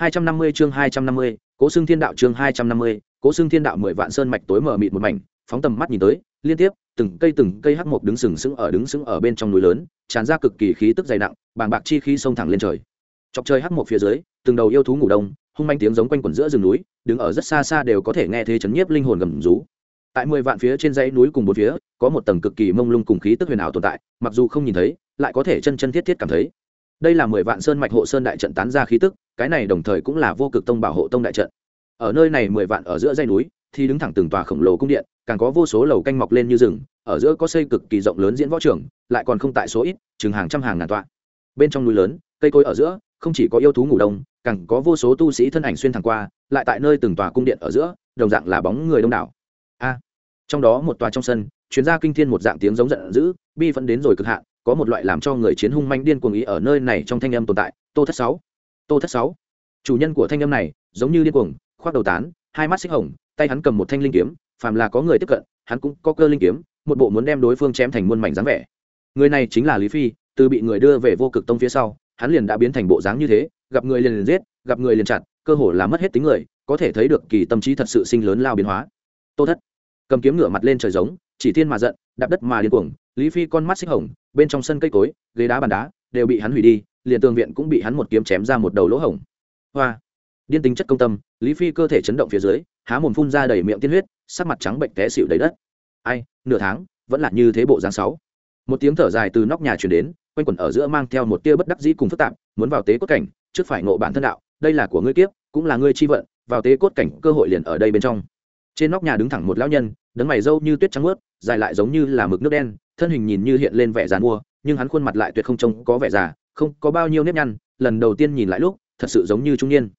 250 chương 250, Cố Xương Thiên Đạo chương 250, Cố Xương Thiên Đạo mười vạn sơn mạch tối mở mịt một mảnh, phóng tầm mắt nhìn tới, liên tiếp, từng cây từng cây hắc mục đứng sừng sững ở đứng sững ở bên trong núi lớn, tràn ra cực kỳ khí tức dày nặng, bàng bạc chi khí xông thẳng lên trời. Chọc trời hắc mục phía dưới, từng đầu yêu thú ngủ đông, hung manh tiếng giống quanh quẩn giữa rừng núi, đứng ở rất xa xa đều có thể nghe thấy chấn nhiếp linh hồn gầm rú. Tại mười vạn phía trên dãy núi cùng bốn phía, có một tầng cực kỳ mông lung cùng khí tức huyền ảo tồn tại, mặc dù không nhìn thấy, lại có thể chân chân thiết thiết cảm thấy đây là mười vạn sơn mạch hộ sơn đại trận tán ra khí tức cái này đồng thời cũng là vô cực tông bảo hộ tông đại trận. Ở nơi này mười vạn ở giữa dây núi, thì đứng thẳng từng tòa khổng lồ cung điện, càng có vô số lầu canh mọc lên như rừng, ở giữa có xây cực kỳ rộng lớn diễn võ trường, lại còn không tại số ít, chừng hàng trăm hàng ngàn tọa. Bên trong núi lớn, cây cối ở giữa, không chỉ có yêu thú ngủ đông, càng có vô số tu sĩ thân ảnh xuyên thẳng qua, lại tại nơi từng tòa cung điện ở giữa, đồng dạng là bóng người đông đảo. A! Trong đó một tòa trong sân chuyến ra kinh thiên một dạng tiếng giống giận dữ, bi vẫn đến rồi cực hạn, có một loại làm cho người chiến hung manh điên cuồng ý ở nơi này trong thanh âm tồn tại, tô thất sáu tô thất sáu. Chủ nhân của thanh âm này, giống như điên cuồng, khoác đầu tán, hai mắt xích hồng, tay hắn cầm một thanh linh kiếm, phàm là có người tiếp cận, hắn cũng có cơ linh kiếm, một bộ muốn đem đối phương chém thành muôn mảnh dáng vẻ. Người này chính là lý phi, từ bị người đưa về vô cực tông phía sau, hắn liền đã biến thành bộ dáng như thế, gặp người liền liền giết, gặp người liền chặt, cơ hồ là mất hết tính người, có thể thấy được kỳ tâm trí thật sự sinh lớn lao biến hóa. Tô thất. Cầm kiếm ngửa mặt lên trời giống, chỉ thiên mà giận, đạp đất mà điên cuồng, lý phi con mắt xích hồng, bên trong sân cây cối, ghế đá bàn đá, đều bị hắn hủy đi liền tường viện cũng bị hắn một kiếm chém ra một đầu lỗ hổng. Hoa. Điên tính chất công tâm, lý phi cơ thể chấn động phía dưới, há mồm phun ra đầy miệng tiên huyết, sắc mặt trắng bệnh té xịu đầy đất. Ai, nửa tháng, vẫn là như thế bộ dáng sáu. Một tiếng thở dài từ nóc nhà chuyển đến, quanh quẩn ở giữa mang theo một tia bất đắc dĩ cùng phức tạp, muốn vào tế cốt cảnh, trước phải ngộ bản thân đạo, đây là của ngươi kiếp, cũng là ngươi chi vận, vào tế cốt cảnh, cơ hội liền ở đây bên trong. Trên nóc nhà đứng thẳng một lão nhân, đấng mày râu như tuyết trắng ướt dài lại giống như là mực nước đen, thân hình nhìn như hiện lên vẻ giàn mua nhưng hắn khuôn mặt lại tuyệt không trông có vẻ già không có bao nhiêu nếp nhăn, lần đầu tiên nhìn lại lúc, thật sự giống như trung niên.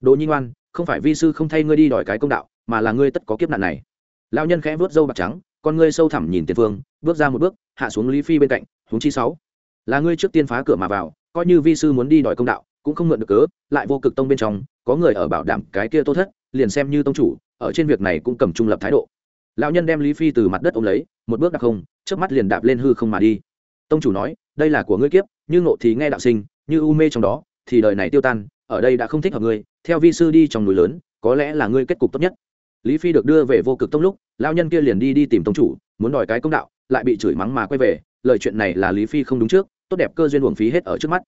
Đỗ nhi ngoan, không phải vi sư không thay ngươi đi đòi cái công đạo, mà là ngươi tất có kiếp nạn này. Lão nhân khẽ vớt râu bạc trắng, con ngươi sâu thẳm nhìn tiền phương, bước ra một bước, hạ xuống lý phi bên cạnh, huống chi sáu. Là ngươi trước tiên phá cửa mà vào, coi như vi sư muốn đi đòi công đạo, cũng không mượn được cớ, lại vô cực tông bên trong, có người ở bảo đảm cái kia tô thất, liền xem như tông chủ, ở trên việc này cũng cầm trung lập thái độ. Lão nhân đem lý phi từ mặt đất ôm lấy, một bước đặc không trước mắt liền đạp lên hư không mà đi. Tông chủ nói, đây là của ngươi kiếp như ngộ thì nghe đạo sinh, như u mê trong đó, thì đời này tiêu tan, ở đây đã không thích hợp ngươi, theo vi sư đi trong núi lớn, có lẽ là ngươi kết cục tốt nhất. Lý phi được đưa về vô cực tông lúc, lão nhân kia liền đi đi tìm tông chủ, muốn đòi cái công đạo, lại bị chửi mắng mà quay về, lời chuyện này là lý phi không đúng trước, tốt đẹp cơ duyên uổng phí hết ở trước mắt.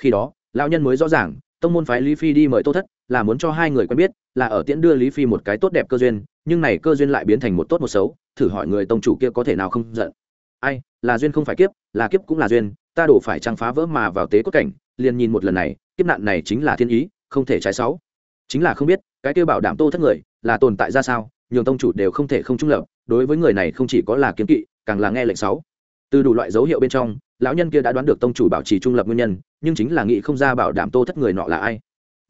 Khi đó, lão nhân mới rõ ràng, tông môn phái lý phi đi mời tô thất, là muốn cho hai người quen biết, là ở tiễn đưa lý phi một cái tốt đẹp cơ duyên, nhưng này cơ duyên lại biến thành một tốt một xấu, thử hỏi người tông chủ kia có thể nào không giận. Ai, là duyên không phải kiếp, là kiếp cũng là duyên ta đổ phải trang phá vỡ mà vào tế cốt cảnh, liền nhìn một lần này, kiếp nạn này chính là thiên ý, không thể trái sáu. Chính là không biết, cái kêu bảo đảm tô thất người, là tồn tại ra sao, nhường tông chủ đều không thể không trung lập, đối với người này không chỉ có là kiến kỵ, càng là nghe lệnh sáu. Từ đủ loại dấu hiệu bên trong, lão nhân kia đã đoán được tông chủ bảo trì trung lập nguyên nhân, nhưng chính là nghĩ không ra bảo đảm tô thất người nọ là ai.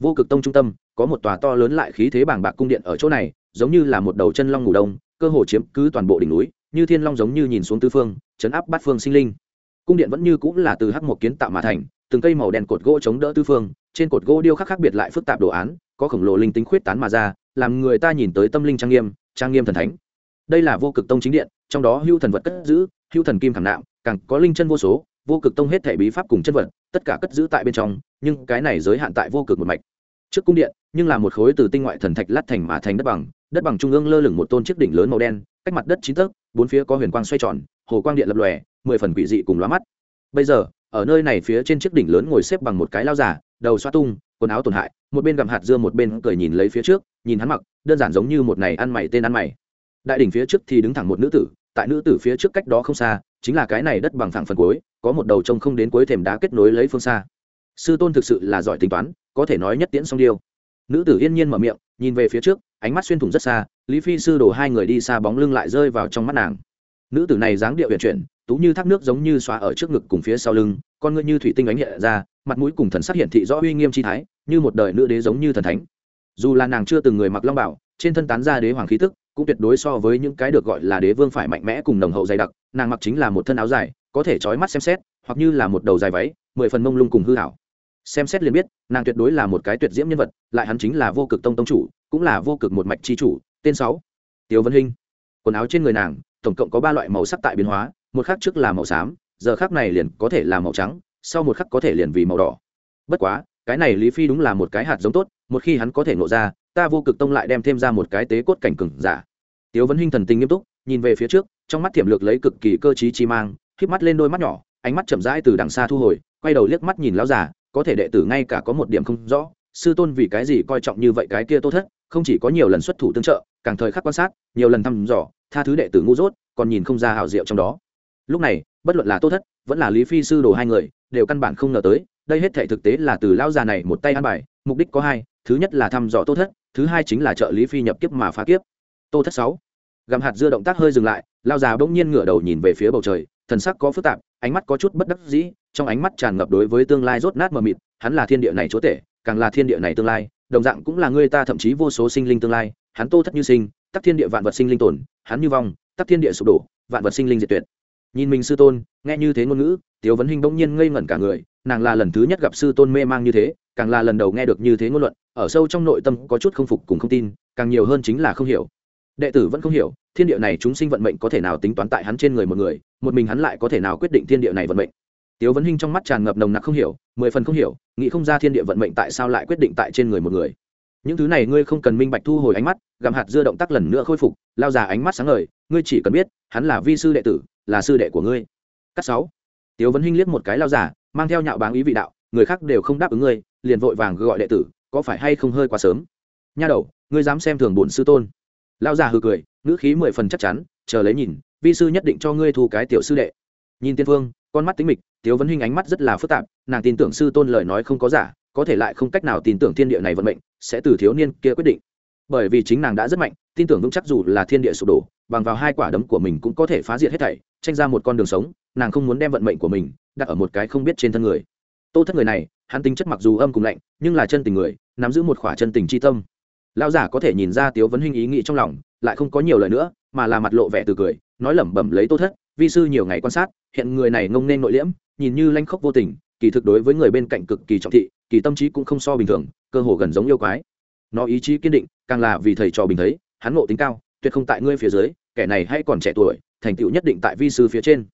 Vô cực tông trung tâm, có một tòa to lớn lại khí thế bảng bạc cung điện ở chỗ này, giống như là một đầu chân long ngủ đông, cơ hồ chiếm cứ toàn bộ đỉnh núi, như thiên long giống như nhìn xuống tứ phương, chấn áp bát phương sinh linh cung điện vẫn như cũng là từ hắc một kiến tạo mà thành, từng cây màu đen cột gỗ chống đỡ tứ phương, trên cột gỗ điêu khắc khác biệt lại phức tạp đồ án, có khổng lồ linh tính khuyết tán mà ra, làm người ta nhìn tới tâm linh trang nghiêm trang nghiêm thần thánh. Đây là vô cực tông chính điện, trong đó hưu thần vật cất giữ, hưu thần kim khảm nạm, càng có linh chân vô số, vô cực tông hết thể bí pháp cùng chân vật, tất cả cất giữ tại bên trong, nhưng cái này giới hạn tại vô cực một mạch. Trước cung điện, nhưng là một khối từ tinh ngoại thần thạch lát thành mà thành đất bằng đất bằng trung ương lơ lửng một tôn chiếc đỉnh lớn màu đen, cách mặt đất chín tấc, bốn phía có huyền quang xoay tròn, hồ quang điện lập lòe mười phần quỷ dị cùng lóa mắt. Bây giờ, ở nơi này phía trên chiếc đỉnh lớn ngồi xếp bằng một cái lao giả đầu xoa tung, quần áo tổn hại, một bên gặm hạt dưa một bên cười nhìn lấy phía trước, nhìn hắn mặc, đơn giản giống như một này ăn mày tên ăn mày. Đại đỉnh phía trước thì đứng thẳng một nữ tử, tại nữ tử phía trước cách đó không xa, chính là cái này đất bằng thẳng phần cuối, có một đầu trông không đến cuối thềm đá kết nối lấy phương xa. Sư tôn thực sự là giỏi tính toán, có thể nói nhất tiễn song điêu. Nữ tử yên nhiên mở miệng, nhìn về phía trước, ánh mắt xuyên thủng rất xa, lý phi sư đổ hai người đi xa bóng lưng lại rơi vào trong mắt nàng. Nữ tử này dáng điệu huyền chuyển tú như thác nước giống như xóa ở trước ngực cùng phía sau lưng, con ngươi như thủy tinh ánh hiện ra, mặt mũi cùng thần sắc hiện thị rõ uy nghiêm chi thái, như một đời nữ đế giống như thần thánh. Dù là nàng chưa từng người mặc long bảo, trên thân tán ra đế hoàng khí tức, cũng tuyệt đối so với những cái được gọi là đế vương phải mạnh mẽ cùng nồng hậu dày đặc, nàng mặc chính là một thân áo dài, có thể trói mắt xem xét, hoặc như là một đầu dài váy, mười phần mông lung cùng hư hảo. Xem xét liền biết, nàng tuyệt đối là một cái tuyệt diễm nhân vật, lại hắn chính là vô cực tông tông chủ, cũng là vô cực một mạch chi chủ, tên sáu. Tiêu vân hinh. Quần áo trên người nàng, tổng cộng có ba loại màu sắc tại biến hóa một khắc trước là màu xám, giờ khắc này liền có thể là màu trắng, sau một khắc có thể liền vì màu đỏ. Bất quá, cái này lý phi đúng là một cái hạt giống tốt, một khi hắn có thể nộ ra, ta vô cực tông lại đem thêm ra một cái tế cốt cảnh cừng giả. Tiếu vấn hinh thần tình nghiêm túc, nhìn về phía trước, trong mắt thiểm lược lấy cực kỳ cơ t chi mang k mắt lên đôi mắt nhỏ, ánh mắt chậm rãi từ đằng xa thu hồi, quay đầu liếc mắt nhìn lão già, có thể đệ tử ngay cả có một điểm không rõ, sư tôn vì cái gì coi trọng như vậy cái kia tô thất, không chỉ có nhiều lần xuất thủ tương trợ, càng thời khắc quan sát, nhiều lần thăm dò, tha thứ đệ tử ngu dốt, còn nhìn không ra hào diệu trong đó lúc này, bất luận là tô thất, vẫn là lý phi sư đồ hai người, đều căn bản không ngờ tới, đây hết thể thực tế là từ lão già này một tay ăn bài, mục đích có hai, thứ nhất là thăm dò tô thất, thứ hai chính là trợ lý phi nhập kiếp mà phá kiếp. Tô thất sáu, gặm hạt dưa động tác hơi dừng lại lao già bỗng nhiên ngửa đầu nhìn về phía bầu trời, thần sắc có phức tạp, ánh mắt có chút bất đắc dĩ, trong ánh mắt tràn ngập đối với tương lai rốt nát mờ mịt, hắn là thiên địa này chúa tể, càng là thiên địa này tương lai, đồng dạng cũng là người ta thậm chí vô số sinh linh tương lai, hắn tô thất như sinh, tắc thiên địa vạn vật sinh linh tồn, hắn như vong, tắc thiên địa sụp đổ, vạn vật sinh linh diệt tuyệt nhìn mình sư tôn, nghe như thế ngôn ngữ, tiếu vấn hình bỗng nhiên ngây ngẩn cả người, nàng là lần thứ nhất gặp sư tôn mê mang như thế, càng là lần đầu nghe được như thế ngôn luận, ở sâu trong nội tâm có chút không phục cùng không tin, càng nhiều hơn chính là không hiểu. Đệ tử vẫn không hiểu, thiên địa này chúng sinh vận mệnh có thể nào tính toán tại hắn trên người một người, một mình hắn lại có thể nào quyết định thiên địa này vận mệnh? Tiếu vấn hinh trong mắt tràn ngập nồng nặc không hiểu, mười phần không hiểu, nghĩ không ra thiên địa vận mệnh tại sao lại quyết định tại trên người một người. Những thứ này ngươi không cần minh bạch thu hồi ánh mắt, gặm hạt dưa động tác lần nữa khôi phục, lao già ánh mắt sáng ngời, ngươi chỉ cần biết, hắn là vi sư đệ tử là sư đệ của ngươi. Cắt sáu. Tiếu vấn hinh liếc một cái lao giả, mang theo nhạo báng ý vị đạo người khác đều không đáp ứng ngươi liền vội vàng gọi đệ tử có phải hay không hơi quá sớm? Nha đầu ngươi dám xem thường bổn sư tôn. Lao giả hừ cười ngữ khí mười phần chắc chắn chờ lấy nhìn vi sư nhất định cho ngươi thu cái tiểu sư đệ. Nhìn tiên phương con mắt tính mịch tiếu vấn hình ánh mắt rất là phức tạp nàng tin tưởng sư tôn lời nói không có giả có thể lại không cách nào tin tưởng thiên địa này vận mệnh sẽ từ thiếu niên kia quyết định. Bởi vì chính nàng đã rất mạnh tin tưởng vững chắc dù là thiên địa sụp đổ bằng vào hai quả đấm của mình cũng có thể phá diệt hết thảy, tranh ra một con đường sống, nàng không muốn đem vận mệnh của mình đặt ở một cái không biết trên thân người. Tô thất người này, hắn tính chất mặc dù âm cùng lạnh, nhưng là chân tình người, nắm giữ một khỏa chân tình chi tâm. Lão giả có thể nhìn ra tiếu vấn hình ý nghĩ trong lòng, lại không có nhiều lời nữa, mà là mặt lộ vẻ từ cười, nói lẩm bẩm lấy tô thất, vi sư nhiều ngày quan sát, hiện người này ngông nên nội liễm, nhìn như lanh khốc vô tình, kỳ thực đối với người bên cạnh cực kỳ trọng thị, kỳ tâm trí cũng không so bình thường, cơ hồ gần giống yêu quái. Nó ý chí kiên định, càng là vì thầy trò bình thấy, hắn ngộ tính cao tuyệt không tại ngươi phía dưới, kẻ này hay còn trẻ tuổi, thành tựu nhất định tại vi sư phía trên.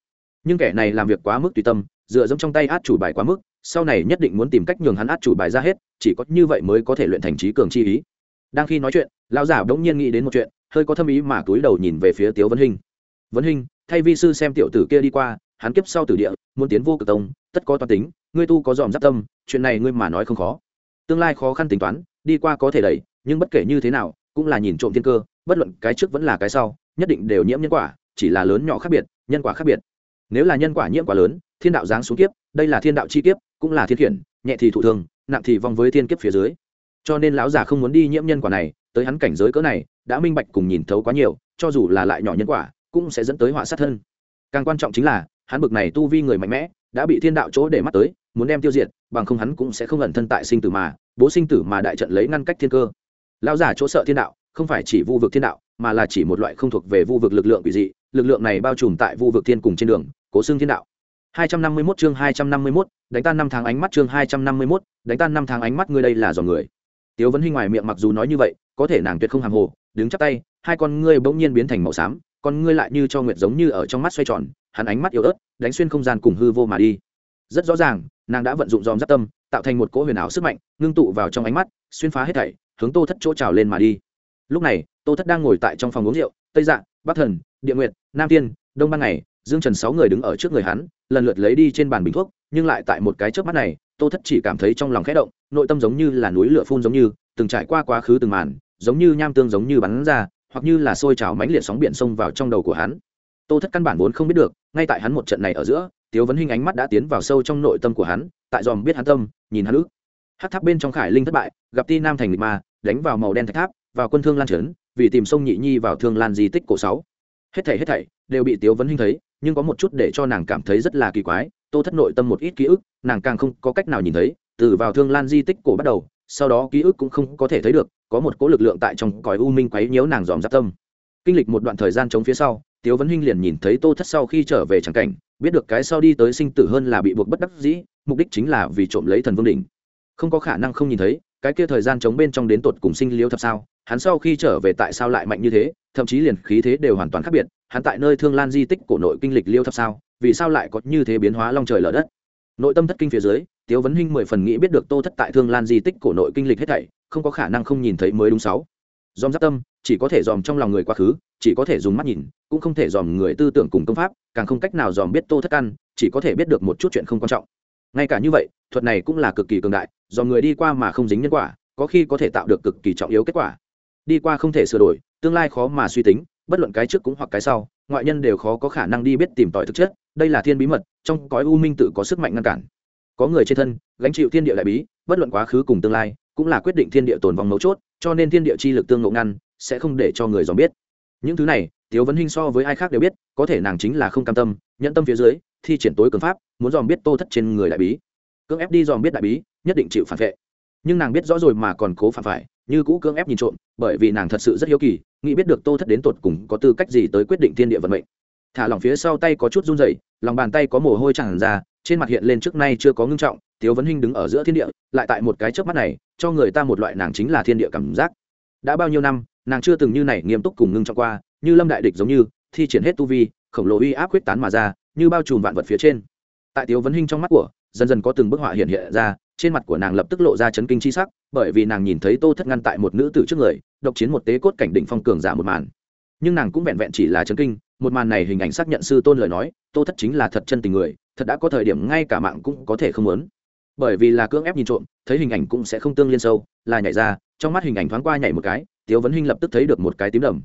Nhưng kẻ này làm việc quá mức tùy tâm, dựa dẫm trong tay át chủ bài quá mức, sau này nhất định muốn tìm cách nhường hắn át chủ bài ra hết, chỉ có như vậy mới có thể luyện thành trí cường chi ý. Đang khi nói chuyện, lão giả bỗng nhiên nghĩ đến một chuyện, hơi có thâm ý mà túi đầu nhìn về phía tiếu vân hình vân hình thay vi sư xem tiểu tử kia đi qua, hắn kiếp sau tử địa, muốn tiến vô cực tông, tất có toán tính, ngươi tu có dòm giáp tâm, chuyện này ngươi mà nói không khó. Tương lai khó khăn tính toán, đi qua có thể đẩy, nhưng bất kể như thế nào, cũng là nhìn trộm thiên cơ bất luận cái trước vẫn là cái sau, nhất định đều nhiễm nhân quả, chỉ là lớn nhỏ khác biệt, nhân quả khác biệt. Nếu là nhân quả nhiễm quả lớn, thiên đạo giáng xuống kiếp, đây là thiên đạo chi kiếp, cũng là thiên khiển, nhẹ thì thụ thương nặng thì vong với thiên kiếp phía dưới. Cho nên lão già không muốn đi nhiễm nhân quả này, tới hắn cảnh giới cỡ này, đã minh bạch cùng nhìn thấu quá nhiều, cho dù là lại nhỏ nhân quả, cũng sẽ dẫn tới họa sát thân. Càng quan trọng chính là, hắn bực này tu vi người mạnh mẽ, đã bị thiên đạo chỗ để mắt tới, muốn đem tiêu diệt, bằng không hắn cũng sẽ không ẩn thân tại sinh tử mà, bố sinh tử mà đại trận lấy ngăn cách thiên cơ. Lão giả chỗ sợ thiên đạo không phải chỉ vu vực thiên đạo mà là chỉ một loại không thuộc về vu vực lực lượng quỷ dị lực lượng này bao trùm tại vu vực thiên cùng trên đường cố xương thiên đạo. 251 chương 251, đánh tan năm tháng ánh mắt chương 251, đánh tan năm tháng ánh mắt ngươi đây là dò người. Tiếu vấn hinh ngoài miệng mặc dù nói như vậy có thể nàng tuyệt không hàng hồ đứng chắp tay hai con ngươi bỗng nhiên biến thành màu xám con ngươi lại như cho nguyệt giống như ở trong mắt xoay tròn hắn ánh mắt yếu ớt đánh xuyên không gian cùng hư vô mà đi. Rất rõ ràng nàng đã vận dụng dòm giáp tâm tạo thành một cỗ huyền ảo sức mạnh ngưng tụ vào trong ánh mắt xuyên phá hết thảy hướng tô thất chỗ trào lên mà đi lúc này tô thất đang ngồi tại trong phòng uống rượu tây dạng, bắc thần địa nguyệt nam tiên đông ban ngày dương trần sáu người đứng ở trước người hắn lần lượt lấy đi trên bàn bình thuốc nhưng lại tại một cái chớp mắt này tô thất chỉ cảm thấy trong lòng khẽ động nội tâm giống như là núi lửa phun giống như từng trải qua quá khứ từng màn giống như nham tương giống như bắn ra hoặc như là sôi trào mãnh liệt sóng biển sông vào trong đầu của hắn. Tô thất căn bản vốn không biết được ngay tại hắn một trận này ở giữa tiếu vấn hình ánh mắt đã tiến vào sâu trong nội tâm của hắn tại dòm biết hắn tâm nhìn hắn ức hát tháp bên trong khải linh thất bại gặp ti nam thành lịch ma đánh vào màu đen thạch tháp vào quân thương lan trấn, vì tìm sông nhị nhi vào thương lan di tích cổ sáu. Hết thảy hết thảy đều bị tiếu vấn hình thấy, nhưng có một chút để cho nàng cảm thấy rất là kỳ quái, tô thất nội tâm một ít ký ức, nàng càng không có cách nào nhìn thấy, từ vào thương lan di tích cổ bắt đầu, sau đó ký ức cũng không có thể thấy được, có một cỗ lực lượng tại trong cõi u minh quấy nhiễu nàng dòm giáp tâm. Kinh lịch một đoạn thời gian chống phía sau, tiếu vấn hinh liền nhìn thấy tô thất sau khi trở về tràng cảnh, biết được cái sau đi tới sinh tử hơn là bị buộc bất đắc dĩ, mục đích chính là vì trộm lấy thần vương đỉnh. Không có khả năng không nhìn thấy cái kia thời gian chống bên trong đến tột cùng sinh liêu thập sao? Hắn sau khi trở về tại sao lại mạnh như thế? Thậm chí liền khí thế đều hoàn toàn khác biệt. Hắn tại nơi thương lan di tích cổ nội kinh lịch liêu thập sao? Vì sao lại có như thế biến hóa long trời lở đất? Nội tâm thất kinh phía dưới, tiếu vấn hinh mười phần nghĩ biết được tô thất tại thương lan di tích cổ nội kinh lịch hết thảy, không có khả năng không nhìn thấy mới đúng sáu. Dòm giáp tâm, chỉ có thể dòm trong lòng người quá khứ, chỉ có thể dùng mắt nhìn, cũng không thể dòm người tư tưởng cùng công pháp, càng không cách nào dòm biết tô thất ăn chỉ có thể biết được một chút chuyện không quan trọng. Ngay cả như vậy, thuật này cũng là cực kỳ cường đại do người đi qua mà không dính nhân quả, có khi có thể tạo được cực kỳ trọng yếu kết quả. Đi qua không thể sửa đổi, tương lai khó mà suy tính, bất luận cái trước cũng hoặc cái sau, ngoại nhân đều khó có khả năng đi biết tìm tòi thực chất, đây là thiên bí mật, trong cõi u minh tự có sức mạnh ngăn cản. Có người trên thân, gánh chịu thiên địa đại bí, bất luận quá khứ cùng tương lai, cũng là quyết định thiên địa tồn vong mấu chốt, cho nên thiên địa chi lực tương ngộ ngăn, sẽ không để cho người dòm biết. Những thứ này, tiếu vấn hinh so với ai khác đều biết, có thể nàng chính là không cam tâm, nhẫn tâm phía dưới, thi triển tối cường pháp, muốn dòm biết tô thất trên người đại bí cưỡng ép đi dòm biết đại bí, nhất định chịu phản vệ. Nhưng nàng biết rõ rồi mà còn cố phản phải, như cũ cưỡng ép nhìn trộm, bởi vì nàng thật sự rất hiếu kỳ, nghĩ biết được tô thất đến tột cùng có tư cách gì tới quyết định thiên địa vận mệnh. Thả lỏng phía sau tay có chút run rẩy, lòng bàn tay có mồ hôi tràn ra, trên mặt hiện lên trước nay chưa có ngưng trọng thiếu vấn hinh đứng ở giữa thiên địa, lại tại một cái chớp mắt này, cho người ta một loại nàng chính là thiên địa cảm giác. Đã bao nhiêu năm, nàng chưa từng như này nghiêm túc cùng ngưng trọng qua, như lâm đại địch giống như, thi triển hết tu vi, khổng lồ uy áp quyết tán mà ra, như bao trùm vạn vật phía trên. Tại thiếu vấn hinh trong mắt của dần dần có từng bức họa hiện hiện ra, trên mặt của nàng lập tức lộ ra chấn kinh chi sắc, bởi vì nàng nhìn thấy tô thất ngăn tại một nữ tử trước người, độc chiến một tế cốt cảnh đỉnh phong cường giả một màn. Nhưng nàng cũng vẹn vẹn chỉ là chấn kinh, một màn này hình ảnh xác nhận sư tôn lời nói, tô thất chính là thật chân tình người, thật đã có thời điểm ngay cả mạng cũng có thể không muốn. Bởi vì là cưỡng ép nhìn trộm, thấy hình ảnh cũng sẽ không tương liên sâu, là nhảy ra, trong mắt hình ảnh thoáng qua nhảy một cái, tiếu vấn hinh lập tức thấy được một cái tím đầm.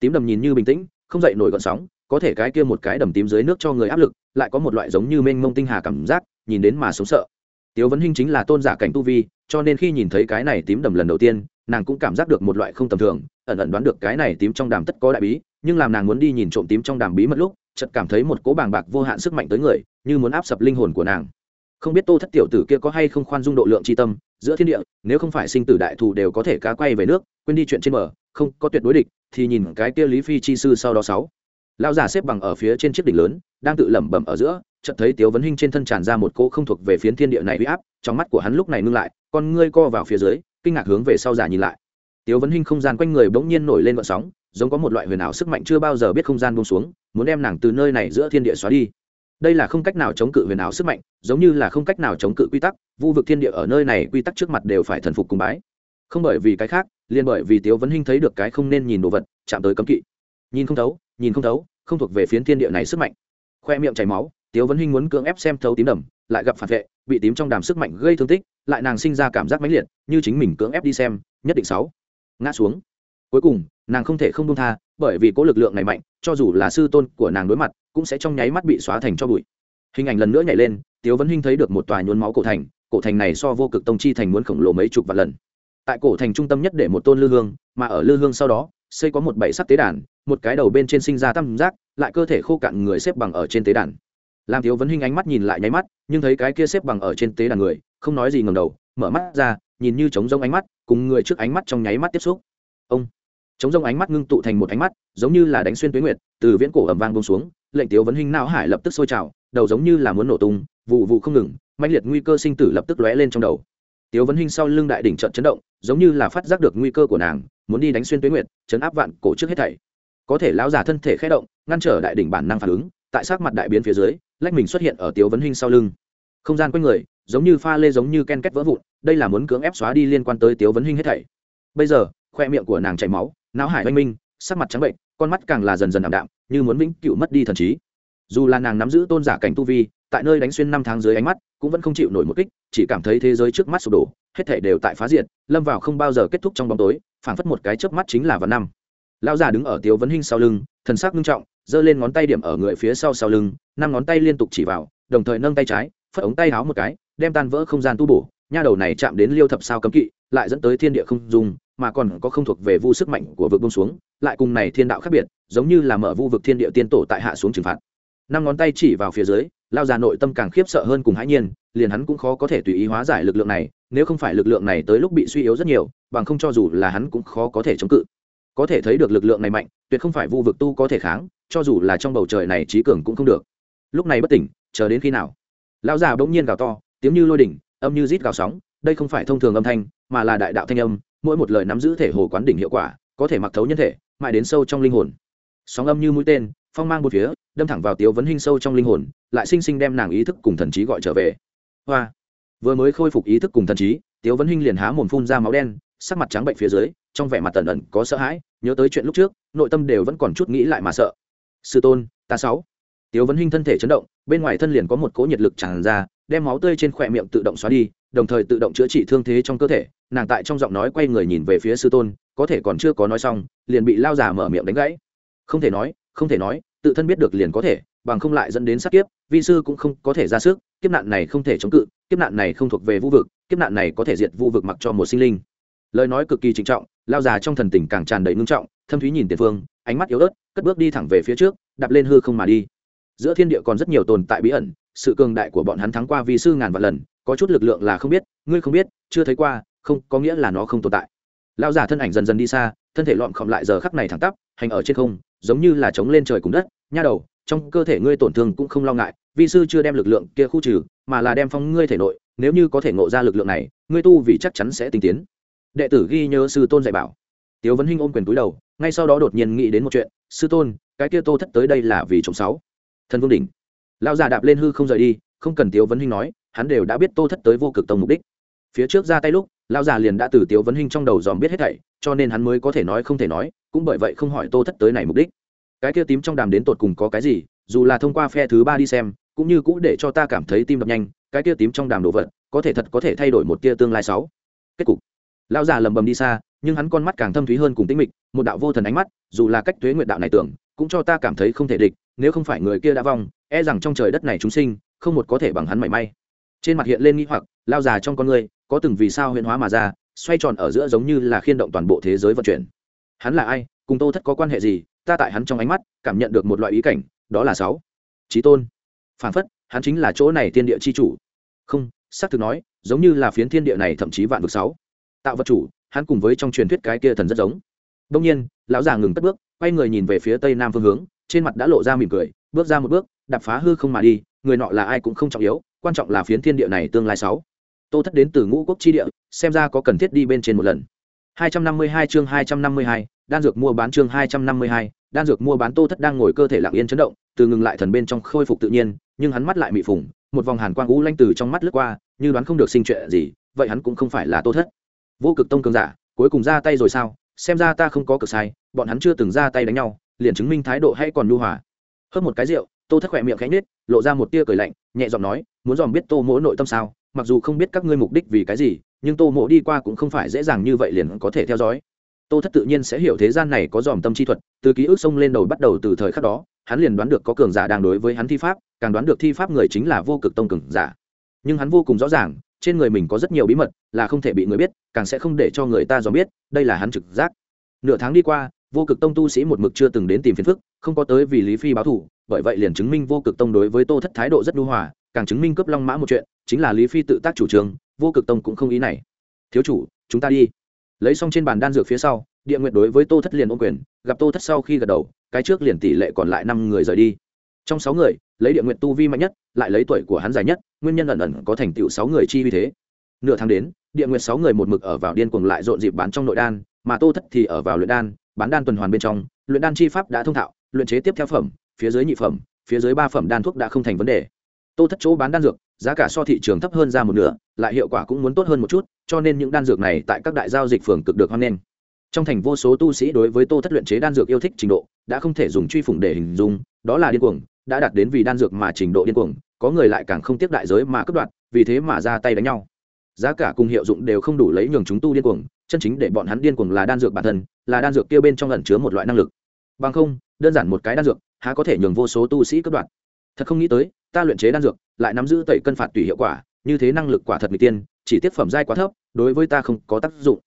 Tím đầm nhìn như bình tĩnh, không dậy nổi gọn sóng, có thể cái kia một cái đầm tím dưới nước cho người áp lực, lại có một loại giống như mênh mông tinh hà cảm giác nhìn đến mà sống sợ. Tiếu vấn hinh chính là tôn giả cảnh tu vi, cho nên khi nhìn thấy cái này tím đầm lần đầu tiên, nàng cũng cảm giác được một loại không tầm thường, ẩn ẩn đoán được cái này tím trong đàm tất có đại bí, nhưng làm nàng muốn đi nhìn trộm tím trong đàm bí mất lúc, chợt cảm thấy một cỗ bàng bạc vô hạn sức mạnh tới người, như muốn áp sập linh hồn của nàng. Không biết tô thất tiểu tử kia có hay không khoan dung độ lượng tri tâm, giữa thiên địa, nếu không phải sinh tử đại thù đều có thể cá quay về nước, quên đi chuyện trên bờ, không có tuyệt đối địch, thì nhìn cái kia lý phi chi sư sau đó sáu. Lão giả xếp bằng ở phía trên chiếc đỉnh lớn, đang tự lẩm bẩm ở giữa chợt thấy tiếu vấn hinh trên thân tràn ra một cỗ không thuộc về phiến thiên địa này uy áp, trong mắt của hắn lúc này ngưng lại, con ngươi co vào phía dưới, kinh ngạc hướng về sau giả nhìn lại. Tiếu vấn hinh không gian quanh người bỗng nhiên nổi lên gợn sóng, giống có một loại huyền ảo sức mạnh chưa bao giờ biết không gian buông xuống, muốn đem nàng từ nơi này giữa thiên địa xóa đi. Đây là không cách nào chống cự huyền ảo sức mạnh, giống như là không cách nào chống cự quy tắc, vu vực thiên địa ở nơi này quy tắc trước mặt đều phải thần phục cùng bái. Không bởi vì cái khác, liền bởi vì tiếu vấn hinh thấy được cái không nên nhìn đồ vật, chạm tới cấm kỵ. Nhìn không thấu, nhìn không thấu, không thuộc về phiến thiên địa này sức mạnh. Khoe miệng chảy máu tiếu vấn hinh muốn cưỡng ép xem thấu tím đầm, lại gặp phản vệ, bị tím trong đàm sức mạnh gây thương tích, lại nàng sinh ra cảm giác mãnh liệt, như chính mình cưỡng ép đi xem, nhất định sáu. Ngã xuống. Cuối cùng, nàng không thể không buông tha, bởi vì cố lực lượng này mạnh, cho dù là sư tôn của nàng đối mặt, cũng sẽ trong nháy mắt bị xóa thành cho bụi. Hình ảnh lần nữa nhảy lên, tiếu vấn hinh thấy được một tòa nhuốm máu cổ thành cổ thành này so vô cực tông chi thành muốn khổng lồ mấy chục vạn lần. Tại cổ thành trung tâm nhất để một tôn lư hương, mà ở lư hương sau đó, xây có một bảy sắc tế đàn, một cái đầu bên trên sinh ra tam giác, lại cơ thể khô cạn người xếp bằng ở trên tế đàn làm thiếu vấn hình ánh mắt nhìn lại nháy mắt, nhưng thấy cái kia xếp bằng ở trên tế đàn người, không nói gì ngầm đầu, mở mắt ra, nhìn như trống rông ánh mắt, cùng người trước ánh mắt trong nháy mắt tiếp xúc. Ông! Trống rông ánh mắt ngưng tụ thành một ánh mắt, giống như là đánh xuyên tuyến nguyệt, từ viễn cổ ẩm vang bông xuống, lệnh tiếu vấn hình não hải lập tức sôi trào, đầu giống như là muốn nổ tung, vụ vụ không ngừng mạnh liệt nguy cơ sinh tử lập tức lóe lên trong đầu. Tiếu vấn hình sau lưng đại đỉnh trận chấn động, giống như là phát giác được nguy cơ của nàng, muốn đi đánh xuyên tuyến nguyệt, chấn áp vạn cổ trước hết thảy. Có thể lão già thân thể khé động, ngăn trở đại đỉnh bản năng phản ứng, tại sát mặt đại biến phía dưới lách mình xuất hiện ở tiếu vấn hình sau lưng. Không gian quanh người, giống như pha lê giống như ken kết vỡ vụn, đây là muốn cưỡng ép xóa đi liên quan tới tiếu vấn hình hết thảy. Bây giờ, khoe miệng của nàng chảy máu, não hải oanh minh, sắc mặt trắng bệnh, con mắt càng là dần dần ảm đạm, như muốn vĩnh cựu mất đi thần trí. Dù là nàng nắm giữ tôn giả cảnh tu vi, tại nơi đánh xuyên năm tháng dưới ánh mắt, cũng vẫn không chịu nổi một kích, chỉ cảm thấy thế giới trước mắt sụp đổ, hết thể đều tại phá diệt, lâm vào không bao giờ kết thúc trong bóng tối, phảng phất một cái chớp mắt chính là vào năm. Lão già đứng ở tiếu vấn hình sau lưng thần sắc nghiêm trọng giơ lên ngón tay điểm ở người phía sau sau lưng năm ngón tay liên tục chỉ vào đồng thời nâng tay trái phất ống tay háo một cái đem tan vỡ không gian tu bổ. Nha đầu này chạm đến liêu thập sao cấm kỵ lại dẫn tới thiên địa không dung, mà còn có không thuộc về vu sức mạnh của vực buông xuống lại cùng này thiên đạo khác biệt giống như là mở vu vực thiên địa tiên tổ tại hạ xuống trừng phạt. Năm ngón tay chỉ vào phía dưới lao già nội tâm càng khiếp sợ hơn cùng hãi nhiên liền hắn cũng khó có thể tùy ý hóa giải lực lượng này nếu không phải lực lượng này tới lúc bị suy yếu rất nhiều bằng không cho dù là hắn cũng khó có thể chống cự có thể thấy được lực lượng này mạnh, tuyệt không phải vu vực tu có thể kháng, cho dù là trong bầu trời này trí cường cũng không được. Lúc này bất tỉnh, chờ đến khi nào? Lão già bỗng nhiên gào to, tiếng như lôi đỉnh, âm như rít gào sóng, đây không phải thông thường âm thanh, mà là đại đạo thanh âm, mỗi một lời nắm giữ thể hồ quán đỉnh hiệu quả, có thể mặc thấu nhân thể, mãi đến sâu trong linh hồn. Sóng âm như mũi tên, phong mang một phía, đâm thẳng vào tiếu vấn hinh sâu trong linh hồn, lại sinh sinh đem nàng ý thức cùng thần trí gọi trở về. Hoa! Vừa mới khôi phục ý thức cùng thần trí, tiếu vấn hinh liền há mồm phun ra máu đen, sắc mặt trắng bệnh phía dưới, trong vẻ mặt tần ẩn có sợ hãi nhớ tới chuyện lúc trước, nội tâm đều vẫn còn chút nghĩ lại mà sợ. Sư tôn, ta sáu. Tiếu vấn hinh thân thể chấn động, bên ngoài thân liền có một cỗ nhiệt lực tràn ra, đem máu tươi trên khỏe miệng tự động xóa đi, đồng thời tự động chữa trị thương thế trong cơ thể. Nàng tại trong giọng nói quay người nhìn về phía sư tôn, có thể còn chưa có nói xong, liền bị lao già mở miệng đánh gãy. Không thể nói, không thể nói, tự thân biết được liền có thể, bằng không lại dẫn đến sát kiếp, vi sư cũng không có thể ra sức, kiếp nạn này không thể chống cự, kiếp nạn này không thuộc về vũ vực, kiếp nạn này có thể diệt vũ vực mặc cho một sinh linh lời nói cực kỳ trịnh trọng, lao già trong thần tình càng tràn đầy ngưng trọng, thâm thúy nhìn tiền phương, ánh mắt yếu ớt, cất bước đi thẳng về phía trước, đạp lên hư không mà đi. Giữa thiên địa còn rất nhiều tồn tại bí ẩn, sự cường đại của bọn hắn thắng qua vi sư ngàn vạn lần, có chút lực lượng là không biết, ngươi không biết, chưa thấy qua, không, có nghĩa là nó không tồn tại. Lao già thân ảnh dần dần đi xa, thân thể lọn khom lại giờ khắc này thẳng tắp, hành ở trên không, giống như là chống lên trời cùng đất, nha đầu, trong cơ thể ngươi tổn thương cũng không lo ngại, vi sư chưa đem lực lượng kia khu trừ, mà là đem phong ngươi thể nội, nếu như có thể ngộ ra lực lượng này, ngươi tu vì chắc chắn sẽ tinh tiến đệ tử ghi nhớ sư tôn dạy bảo. Tiếu vấn hinh ôm quyền túi đầu, ngay sau đó đột nhiên nghĩ đến một chuyện, sư tôn, cái kia tô thất tới đây là vì trộm sáu. Thần vương đỉnh. Lão già đạp lên hư không rời đi, không cần tiếu vấn hinh nói, hắn đều đã biết tô thất tới vô cực tông mục đích. Phía trước ra tay lúc, lão già liền đã từ tiếu vấn hinh trong đầu dòm biết hết thảy, cho nên hắn mới có thể nói không thể nói, cũng bởi vậy không hỏi tô thất tới này mục đích. Cái kia tím trong đàm đến tột cùng có cái gì, dù là thông qua phe thứ ba đi xem, cũng như cũ để cho ta cảm thấy tim đập nhanh, cái kia tím trong đàm đồ vật, có thể thật có thể thay đổi một tia tương lai sáu. Kết cục lão già lầm bầm đi xa, nhưng hắn con mắt càng thâm thúy hơn cùng tĩnh mịch, một đạo vô thần ánh mắt, dù là cách tuế nguyện đạo này tưởng, cũng cho ta cảm thấy không thể địch, nếu không phải người kia đã vong e rằng trong trời đất này chúng sinh, không một có thể bằng hắn mảy may. Trên mặt hiện lên nghi hoặc lao già trong con người có từng vì sao huyễn hóa mà ra, xoay tròn ở giữa giống như là khiên động toàn bộ thế giới vận chuyển. Hắn là ai, cùng tô thất có quan hệ gì? Ta tại hắn trong ánh mắt, cảm nhận được một loại ý cảnh, đó là sáu. Trí tôn. Phản phất, hắn chính là chỗ này thiên địa chi chủ. Không, xác thực nói, giống như là phiến thiên địa này thậm chí vạn vực sáu tạo vật chủ hắn cùng với trong truyền thuyết cái kia thần rất giống. Đông nhiên lão già ngừng cất bước quay người nhìn về phía tây nam phương hướng trên mặt đã lộ ra mỉm cười bước ra một bước đập phá hư không mà đi người nọ là ai cũng không trọng yếu quan trọng là phiến thiên địa này tương lai sáu. Tô thất đến từ ngũ quốc chi địa xem ra có cần thiết đi bên trên một lần. 252 chương 252, đan dược mua bán chương 252, đan dược mua bán tô thất đang ngồi cơ thể lặng yên chấn động từ ngừng lại thần bên trong khôi phục tự nhiên nhưng hắn mắt lại mị phùng một vòng hàn quang u lanh từ trong mắt lướt qua như đoán không được sinh chuyện gì vậy hắn cũng không phải là tô thất vô cực tông cường giả, cuối cùng ra tay rồi sao? Xem ra ta không có cực sai, bọn hắn chưa từng ra tay đánh nhau, liền chứng minh thái độ hay còn nhu hòa. Hớp một cái rượu, tô thất khỏe miệng khẽ nết lộ ra một tia cười lạnh, nhẹ giọng nói, muốn dòm biết tô mỗ nội tâm sao? Mặc dù không biết các ngươi mục đích vì cái gì, nhưng tô mỗ đi qua cũng không phải dễ dàng như vậy liền có thể theo dõi. Tô thất tự nhiên sẽ hiểu thế gian này có dòm tâm chi thuật, từ ký ức sông lên đầu bắt đầu từ thời khắc đó, hắn liền đoán được có cường giả đang đối với hắn thi pháp, càng đoán được thi pháp người chính là vô cực tông cường giả. Nhưng hắn vô cùng rõ ràng trên người mình có rất nhiều bí mật, là không thể bị người biết, càng sẽ không để cho người ta dò biết, đây là hắn trực giác. Nửa tháng đi qua, vô cực tông tu sĩ một mực chưa từng đến tìm phiền phức, không có tới vì lý phi báo thủ bởi vậy liền chứng minh vô cực tông đối với tô thất thái độ rất đu hòa, càng chứng minh cấp long mã một chuyện, chính là lý phi tự tác chủ trương, vô cực tông cũng không ý này. Thiếu chủ, chúng ta đi. Lấy xong trên bàn đan dược phía sau, địa nguyện đối với tô thất liền ôm quyền, gặp tô thất sau khi gật đầu, cái trước liền tỷ lệ còn lại năm người rời đi. Trong sáu người lấy địa nguyện tu vi mạnh nhất, lại lấy tuổi của hắn dài nhất, nguyên nhân ẩn ẩn có thành tựu sáu người chi vì thế. Nửa tháng đến, địa nguyện sáu người một mực ở vào điên cuồng lại rộn dịp bán trong nội đan, mà tô thất thì ở vào luyện đan, bán đan tuần hoàn bên trong, luyện đan chi pháp đã thông thạo, luyện chế tiếp theo phẩm, phía dưới nhị phẩm, phía dưới ba phẩm đan thuốc đã không thành vấn đề. Tô thất chỗ bán đan dược, giá cả so thị trường thấp hơn ra một nửa, lại hiệu quả cũng muốn tốt hơn một chút, cho nên những đan dược này tại các đại giao dịch phường cực được hoan nghênh. Trong thành vô số tu sĩ đối với tô thất luyện chế đan dược yêu thích trình độ, đã không thể dùng truy phủng để hình dung, đó là điên cuồng đã đạt đến vì đan dược mà trình độ điên cuồng, có người lại càng không tiếc đại giới mà cướp đoạt, vì thế mà ra tay đánh nhau. Giá cả cùng hiệu dụng đều không đủ lấy nhường chúng tu điên cuồng, chân chính để bọn hắn điên cuồng là đan dược bản thân, là đan dược kia bên trong ẩn chứa một loại năng lực. Bằng không, đơn giản một cái đan dược, há có thể nhường vô số tu sĩ cướp đoạt. Thật không nghĩ tới, ta luyện chế đan dược, lại nắm giữ tẩy cân phạt tùy hiệu quả, như thế năng lực quả thật người tiên, chỉ tiết phẩm giai quá thấp, đối với ta không có tác dụng.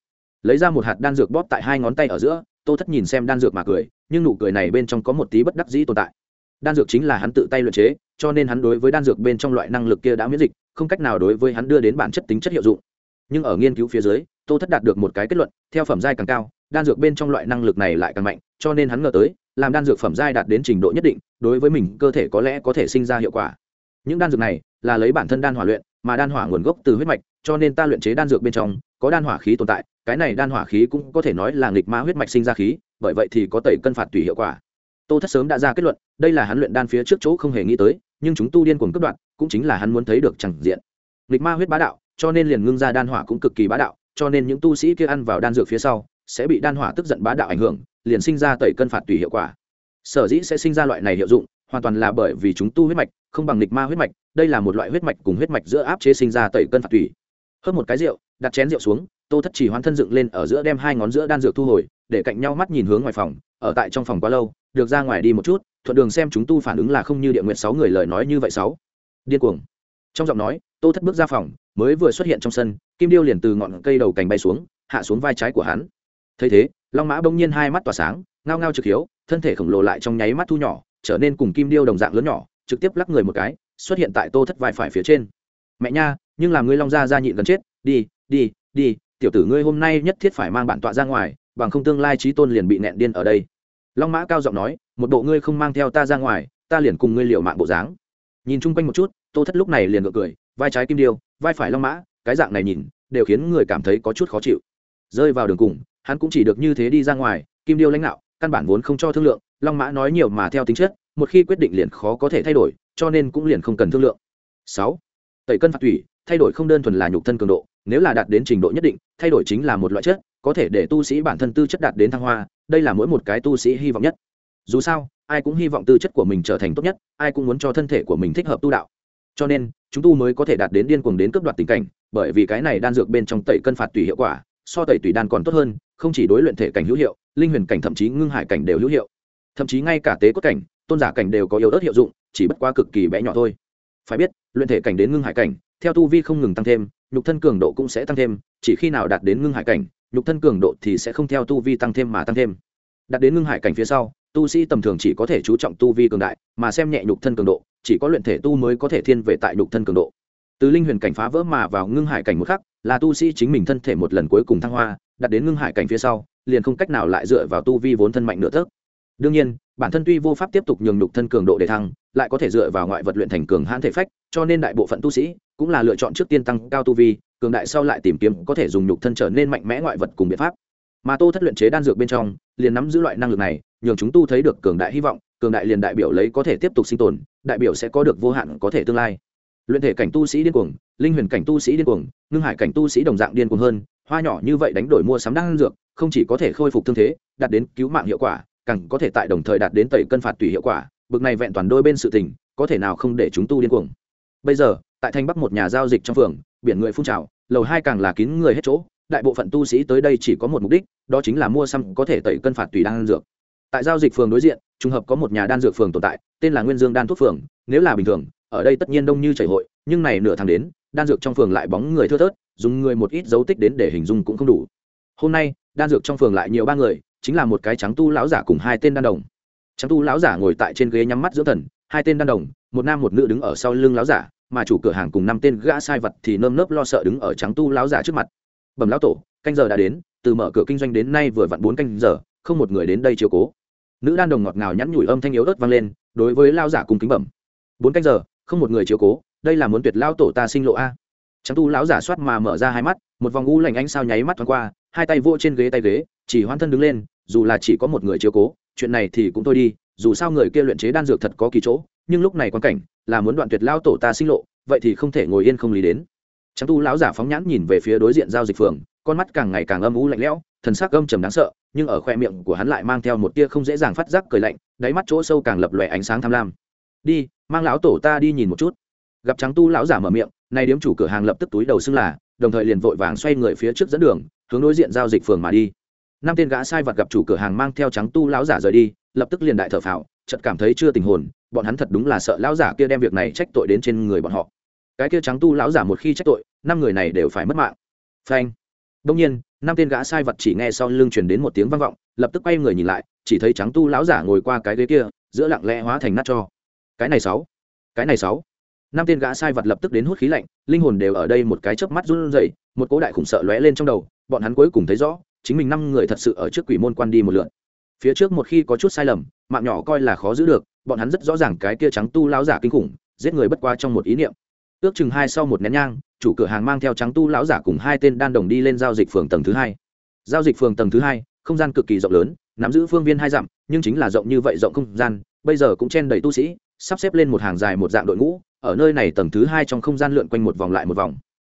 Lấy ra một hạt đan dược bóp tại hai ngón tay ở giữa, tô thất nhìn xem đan dược mà cười, nhưng nụ cười này bên trong có một tí bất đắc dĩ tồn tại đan dược chính là hắn tự tay luyện chế, cho nên hắn đối với đan dược bên trong loại năng lực kia đã miễn dịch, không cách nào đối với hắn đưa đến bản chất tính chất hiệu dụng. Nhưng ở nghiên cứu phía dưới, tô thất đạt được một cái kết luận, theo phẩm giai càng cao, đan dược bên trong loại năng lực này lại càng mạnh, cho nên hắn ngờ tới, làm đan dược phẩm giai đạt đến trình độ nhất định, đối với mình cơ thể có lẽ có thể sinh ra hiệu quả. Những đan dược này là lấy bản thân đan hỏa luyện, mà đan hỏa nguồn gốc từ huyết mạch, cho nên ta luyện chế đan dược bên trong, có đan hỏa khí tồn tại, cái này đan hỏa khí cũng có thể nói là nghịch ma huyết mạch sinh ra khí, bởi vậy thì có tẩy cân phạt tùy hiệu quả tô thất sớm đã ra kết luận, đây là hắn luyện đan phía trước chỗ không hề nghĩ tới, nhưng chúng tu điên cuồng cấp đoạn cũng chính là hắn muốn thấy được chẳng diện. Nghịch ma huyết bá đạo, cho nên liền ngưng ra đan hỏa cũng cực kỳ bá đạo, cho nên những tu sĩ kia ăn vào đan dược phía sau, sẽ bị đan hỏa tức giận bá đạo ảnh hưởng, liền sinh ra tẩy cân phạt tùy hiệu quả. Sở dĩ sẽ sinh ra loại này hiệu dụng, hoàn toàn là bởi vì chúng tu huyết mạch, không bằng nghịch ma huyết mạch, đây là một loại huyết mạch cùng huyết mạch giữa áp chế sinh ra tẩy cân phạt tùy. Hơn một cái rượu, đặt chén rượu xuống, tô thất chỉ hoán thân dựng lên ở giữa đem hai ngón giữa đan dược thu hồi, để cạnh nhau mắt nhìn hướng ngoài phòng, ở tại trong phòng quá lâu được ra ngoài đi một chút, thuận đường xem chúng tu phản ứng là không như địa nguyện sáu người lời nói như vậy sáu. Điên cuồng. Trong giọng nói, tô thất bước ra phòng, mới vừa xuất hiện trong sân, kim điêu liền từ ngọn cây đầu cành bay xuống, hạ xuống vai trái của hắn. Thấy thế, long mã bỗng nhiên hai mắt tỏa sáng, ngao ngao trực hiếu, thân thể khổng lồ lại trong nháy mắt thu nhỏ, trở nên cùng kim điêu đồng dạng lớn nhỏ, trực tiếp lắc người một cái, xuất hiện tại tô thất vai phải phía trên. Mẹ nha, nhưng làm ngươi long gia ra nhịn gần chết, đi đi đi, tiểu tử ngươi hôm nay nhất thiết phải mang bản tọa ra ngoài, bằng không tương lai trí tôn liền bị nẹn điên ở đây long mã cao giọng nói, một bộ ngươi không mang theo ta ra ngoài, ta liền cùng ngươi liệu mạng bộ dáng. Nhìn chung quanh một chút, tô thất lúc này liền ngược cười, vai trái kim điêu, vai phải long mã, cái dạng này nhìn, đều khiến người cảm thấy có chút khó chịu. Rơi vào đường cùng, hắn cũng chỉ được như thế đi ra ngoài, kim điêu lãnh đạo, căn bản vốn không cho thương lượng, long mã nói nhiều mà theo tính chất, một khi quyết định liền khó có thể thay đổi, cho nên cũng liền không cần thương lượng. Sáu, tẩy cân phạt thủy, thay đổi không đơn thuần là nhục thân cường độ, nếu là đạt đến trình độ nhất định, thay đổi chính là một loại chất, có thể để tu sĩ bản thân tư chất đạt đến thăng hoa đây là mỗi một cái tu sĩ hy vọng nhất. Dù sao, ai cũng hy vọng tư chất của mình trở thành tốt nhất, ai cũng muốn cho thân thể của mình thích hợp tu đạo. Cho nên, chúng tu mới có thể đạt đến điên cuồng đến cướp đoạt tình cảnh, bởi vì cái này đan dược bên trong tẩy cân phạt tùy hiệu quả, so tẩy tùy đan còn tốt hơn, không chỉ đối luyện thể cảnh hữu hiệu, linh huyền cảnh thậm chí ngưng hải cảnh đều hữu hiệu. Thậm chí ngay cả tế cốt cảnh, tôn giả cảnh đều có yếu ớt hiệu dụng, chỉ bất quá cực kỳ bé nhỏ thôi. Phải biết, luyện thể cảnh đến ngưng hải cảnh, theo tu vi không ngừng tăng thêm, nhục thân cường độ cũng sẽ tăng thêm, chỉ khi nào đạt đến ngưng hải cảnh nhục thân cường độ thì sẽ không theo tu vi tăng thêm mà tăng thêm. Đạt đến ngưng hải cảnh phía sau, tu sĩ tầm thường chỉ có thể chú trọng tu vi cường đại, mà xem nhẹ nhục thân cường độ, chỉ có luyện thể tu mới có thể thiên về tại nhục thân cường độ. Từ linh huyền cảnh phá vỡ mà vào ngưng hải cảnh một khắc, là tu sĩ chính mình thân thể một lần cuối cùng thăng hoa đạt đến ngưng hải cảnh phía sau, liền không cách nào lại dựa vào tu vi vốn thân mạnh nữa tấc. Đương nhiên, bản thân tuy vô pháp tiếp tục nhường nhục thân cường độ để thăng, lại có thể dựa vào ngoại vật luyện thành cường hãn thể phách, cho nên đại bộ phận tu sĩ cũng là lựa chọn trước tiên tăng cao tu vi cường đại sau lại tìm kiếm có thể dùng nhục thân trở nên mạnh mẽ ngoại vật cùng biện pháp. Mà tô thất luyện chế đan dược bên trong, liền nắm giữ loại năng lực này, nhường chúng tu thấy được cường đại hy vọng, cường đại liền đại biểu lấy có thể tiếp tục sinh tồn, đại biểu sẽ có được vô hạn có thể tương lai. Luyện thể cảnh tu sĩ điên cuồng, linh huyền cảnh tu sĩ điên cuồng, ngưng hải cảnh tu sĩ đồng dạng điên cuồng hơn, hoa nhỏ như vậy đánh đổi mua sắm đan dược, không chỉ có thể khôi phục thương thế, đạt đến cứu mạng hiệu quả, càng có thể tại đồng thời đạt đến tẩy cân phạt tùy hiệu quả, bực này vẹn toàn đôi bên sự tình, có thể nào không để chúng tu điên cuồng. Bây giờ, tại thanh bắc một nhà giao dịch trong phường, biển người phun trào lầu hai càng là kín người hết chỗ, đại bộ phận tu sĩ tới đây chỉ có một mục đích, đó chính là mua xăm có thể tẩy cân phạt tùy đan dược. Tại giao dịch phường đối diện, trùng hợp có một nhà đan dược phường tồn tại, tên là nguyên dương đan thuốc phường, nếu là bình thường, ở đây tất nhiên đông như chảy hội, nhưng này nửa tháng đến, đan dược trong phường lại bóng người thưa thớt, dùng người một ít dấu tích đến để hình dung cũng không đủ. Hôm nay, đan dược trong phường lại nhiều ba người, chính là một cái trắng tu lão giả cùng hai tên đan đồng. Trắng tu lão giả ngồi tại trên ghế nhắm mắt dưỡng thần, hai tên đan đồng, một nam một nữ đứng ở sau lưng lão giả mà chủ cửa hàng cùng năm tên gã sai vật thì nơm nớp lo sợ đứng ở trắng tu lão giả trước mặt. Bẩm lão tổ, canh giờ đã đến, từ mở cửa kinh doanh đến nay vừa vặn bốn canh giờ, không một người đến đây chiều cố. Nữ đan đồng ngọt ngào nhắn nhủi âm thanh yếu ớt vang lên, đối với lao giả cùng kính bẩm. Bốn canh giờ, không một người chiếu cố, đây là muốn tuyệt lao tổ ta sinh lộ a. Trắng tu lão giả soát mà mở ra hai mắt, một vòng u lành ánh sao nháy mắt thoáng qua, hai tay vỗ trên ghế tay ghế, chỉ hoan thân đứng lên, dù là chỉ có một người chiếu cố, chuyện này thì cũng thôi đi, dù sao người kia luyện chế đan dược thật có kỳ chỗ nhưng lúc này quan cảnh là muốn đoạn tuyệt lao tổ ta sinh lộ, vậy thì không thể ngồi yên không lý đến. Trắng tu lão giả phóng nhãn nhìn về phía đối diện giao dịch phường, con mắt càng ngày càng âm u lạnh lẽo, thần sắc âm trầm đáng sợ, nhưng ở khoe miệng của hắn lại mang theo một tia không dễ dàng phát giác cười lạnh, đáy mắt chỗ sâu càng lập lòe ánh sáng tham lam. Đi, mang lão tổ ta đi nhìn một chút. Gặp trắng tu lão giả mở miệng, nay điếm chủ cửa hàng lập tức túi đầu xưng là, đồng thời liền vội vàng xoay người phía trước dẫn đường, hướng đối diện giao dịch phường mà đi. Năm tên gã sai vật gặp chủ cửa hàng mang theo trắng tu lão giả rời đi, lập tức liền đại thở phào, chợt cảm thấy chưa tình hồn bọn hắn thật đúng là sợ lão giả kia đem việc này trách tội đến trên người bọn họ. Cái kia trắng tu lão giả một khi trách tội, năm người này đều phải mất mạng. Phanh. Đông nhiên, năm tên gã sai vật chỉ nghe sau lưng truyền đến một tiếng vang vọng, lập tức quay người nhìn lại, chỉ thấy trắng tu lão giả ngồi qua cái ghế kia, giữa lặng lẽ hóa thành nát cho. Cái này sáu. Cái này sáu. Năm tên gã sai vật lập tức đến hút khí lạnh, linh hồn đều ở đây một cái chớp mắt run rẩy, một cỗ đại khủng sợ lóe lên trong đầu, bọn hắn cuối cùng thấy rõ, chính mình năm người thật sự ở trước quỷ môn quan đi một lượt phía trước một khi có chút sai lầm, mạng nhỏ coi là khó giữ được bọn hắn rất rõ ràng cái kia trắng tu lão giả kinh khủng, giết người bất qua trong một ý niệm. Ước chừng hai sau một nén nhang, chủ cửa hàng mang theo trắng tu lão giả cùng hai tên đan đồng đi lên giao dịch phường tầng thứ hai. Giao dịch phường tầng thứ hai, không gian cực kỳ rộng lớn, nắm giữ phương viên hai dặm, nhưng chính là rộng như vậy rộng không gian, bây giờ cũng chen đầy tu sĩ, sắp xếp lên một hàng dài một dạng đội ngũ, ở nơi này tầng thứ hai trong không gian lượn quanh một vòng lại một vòng.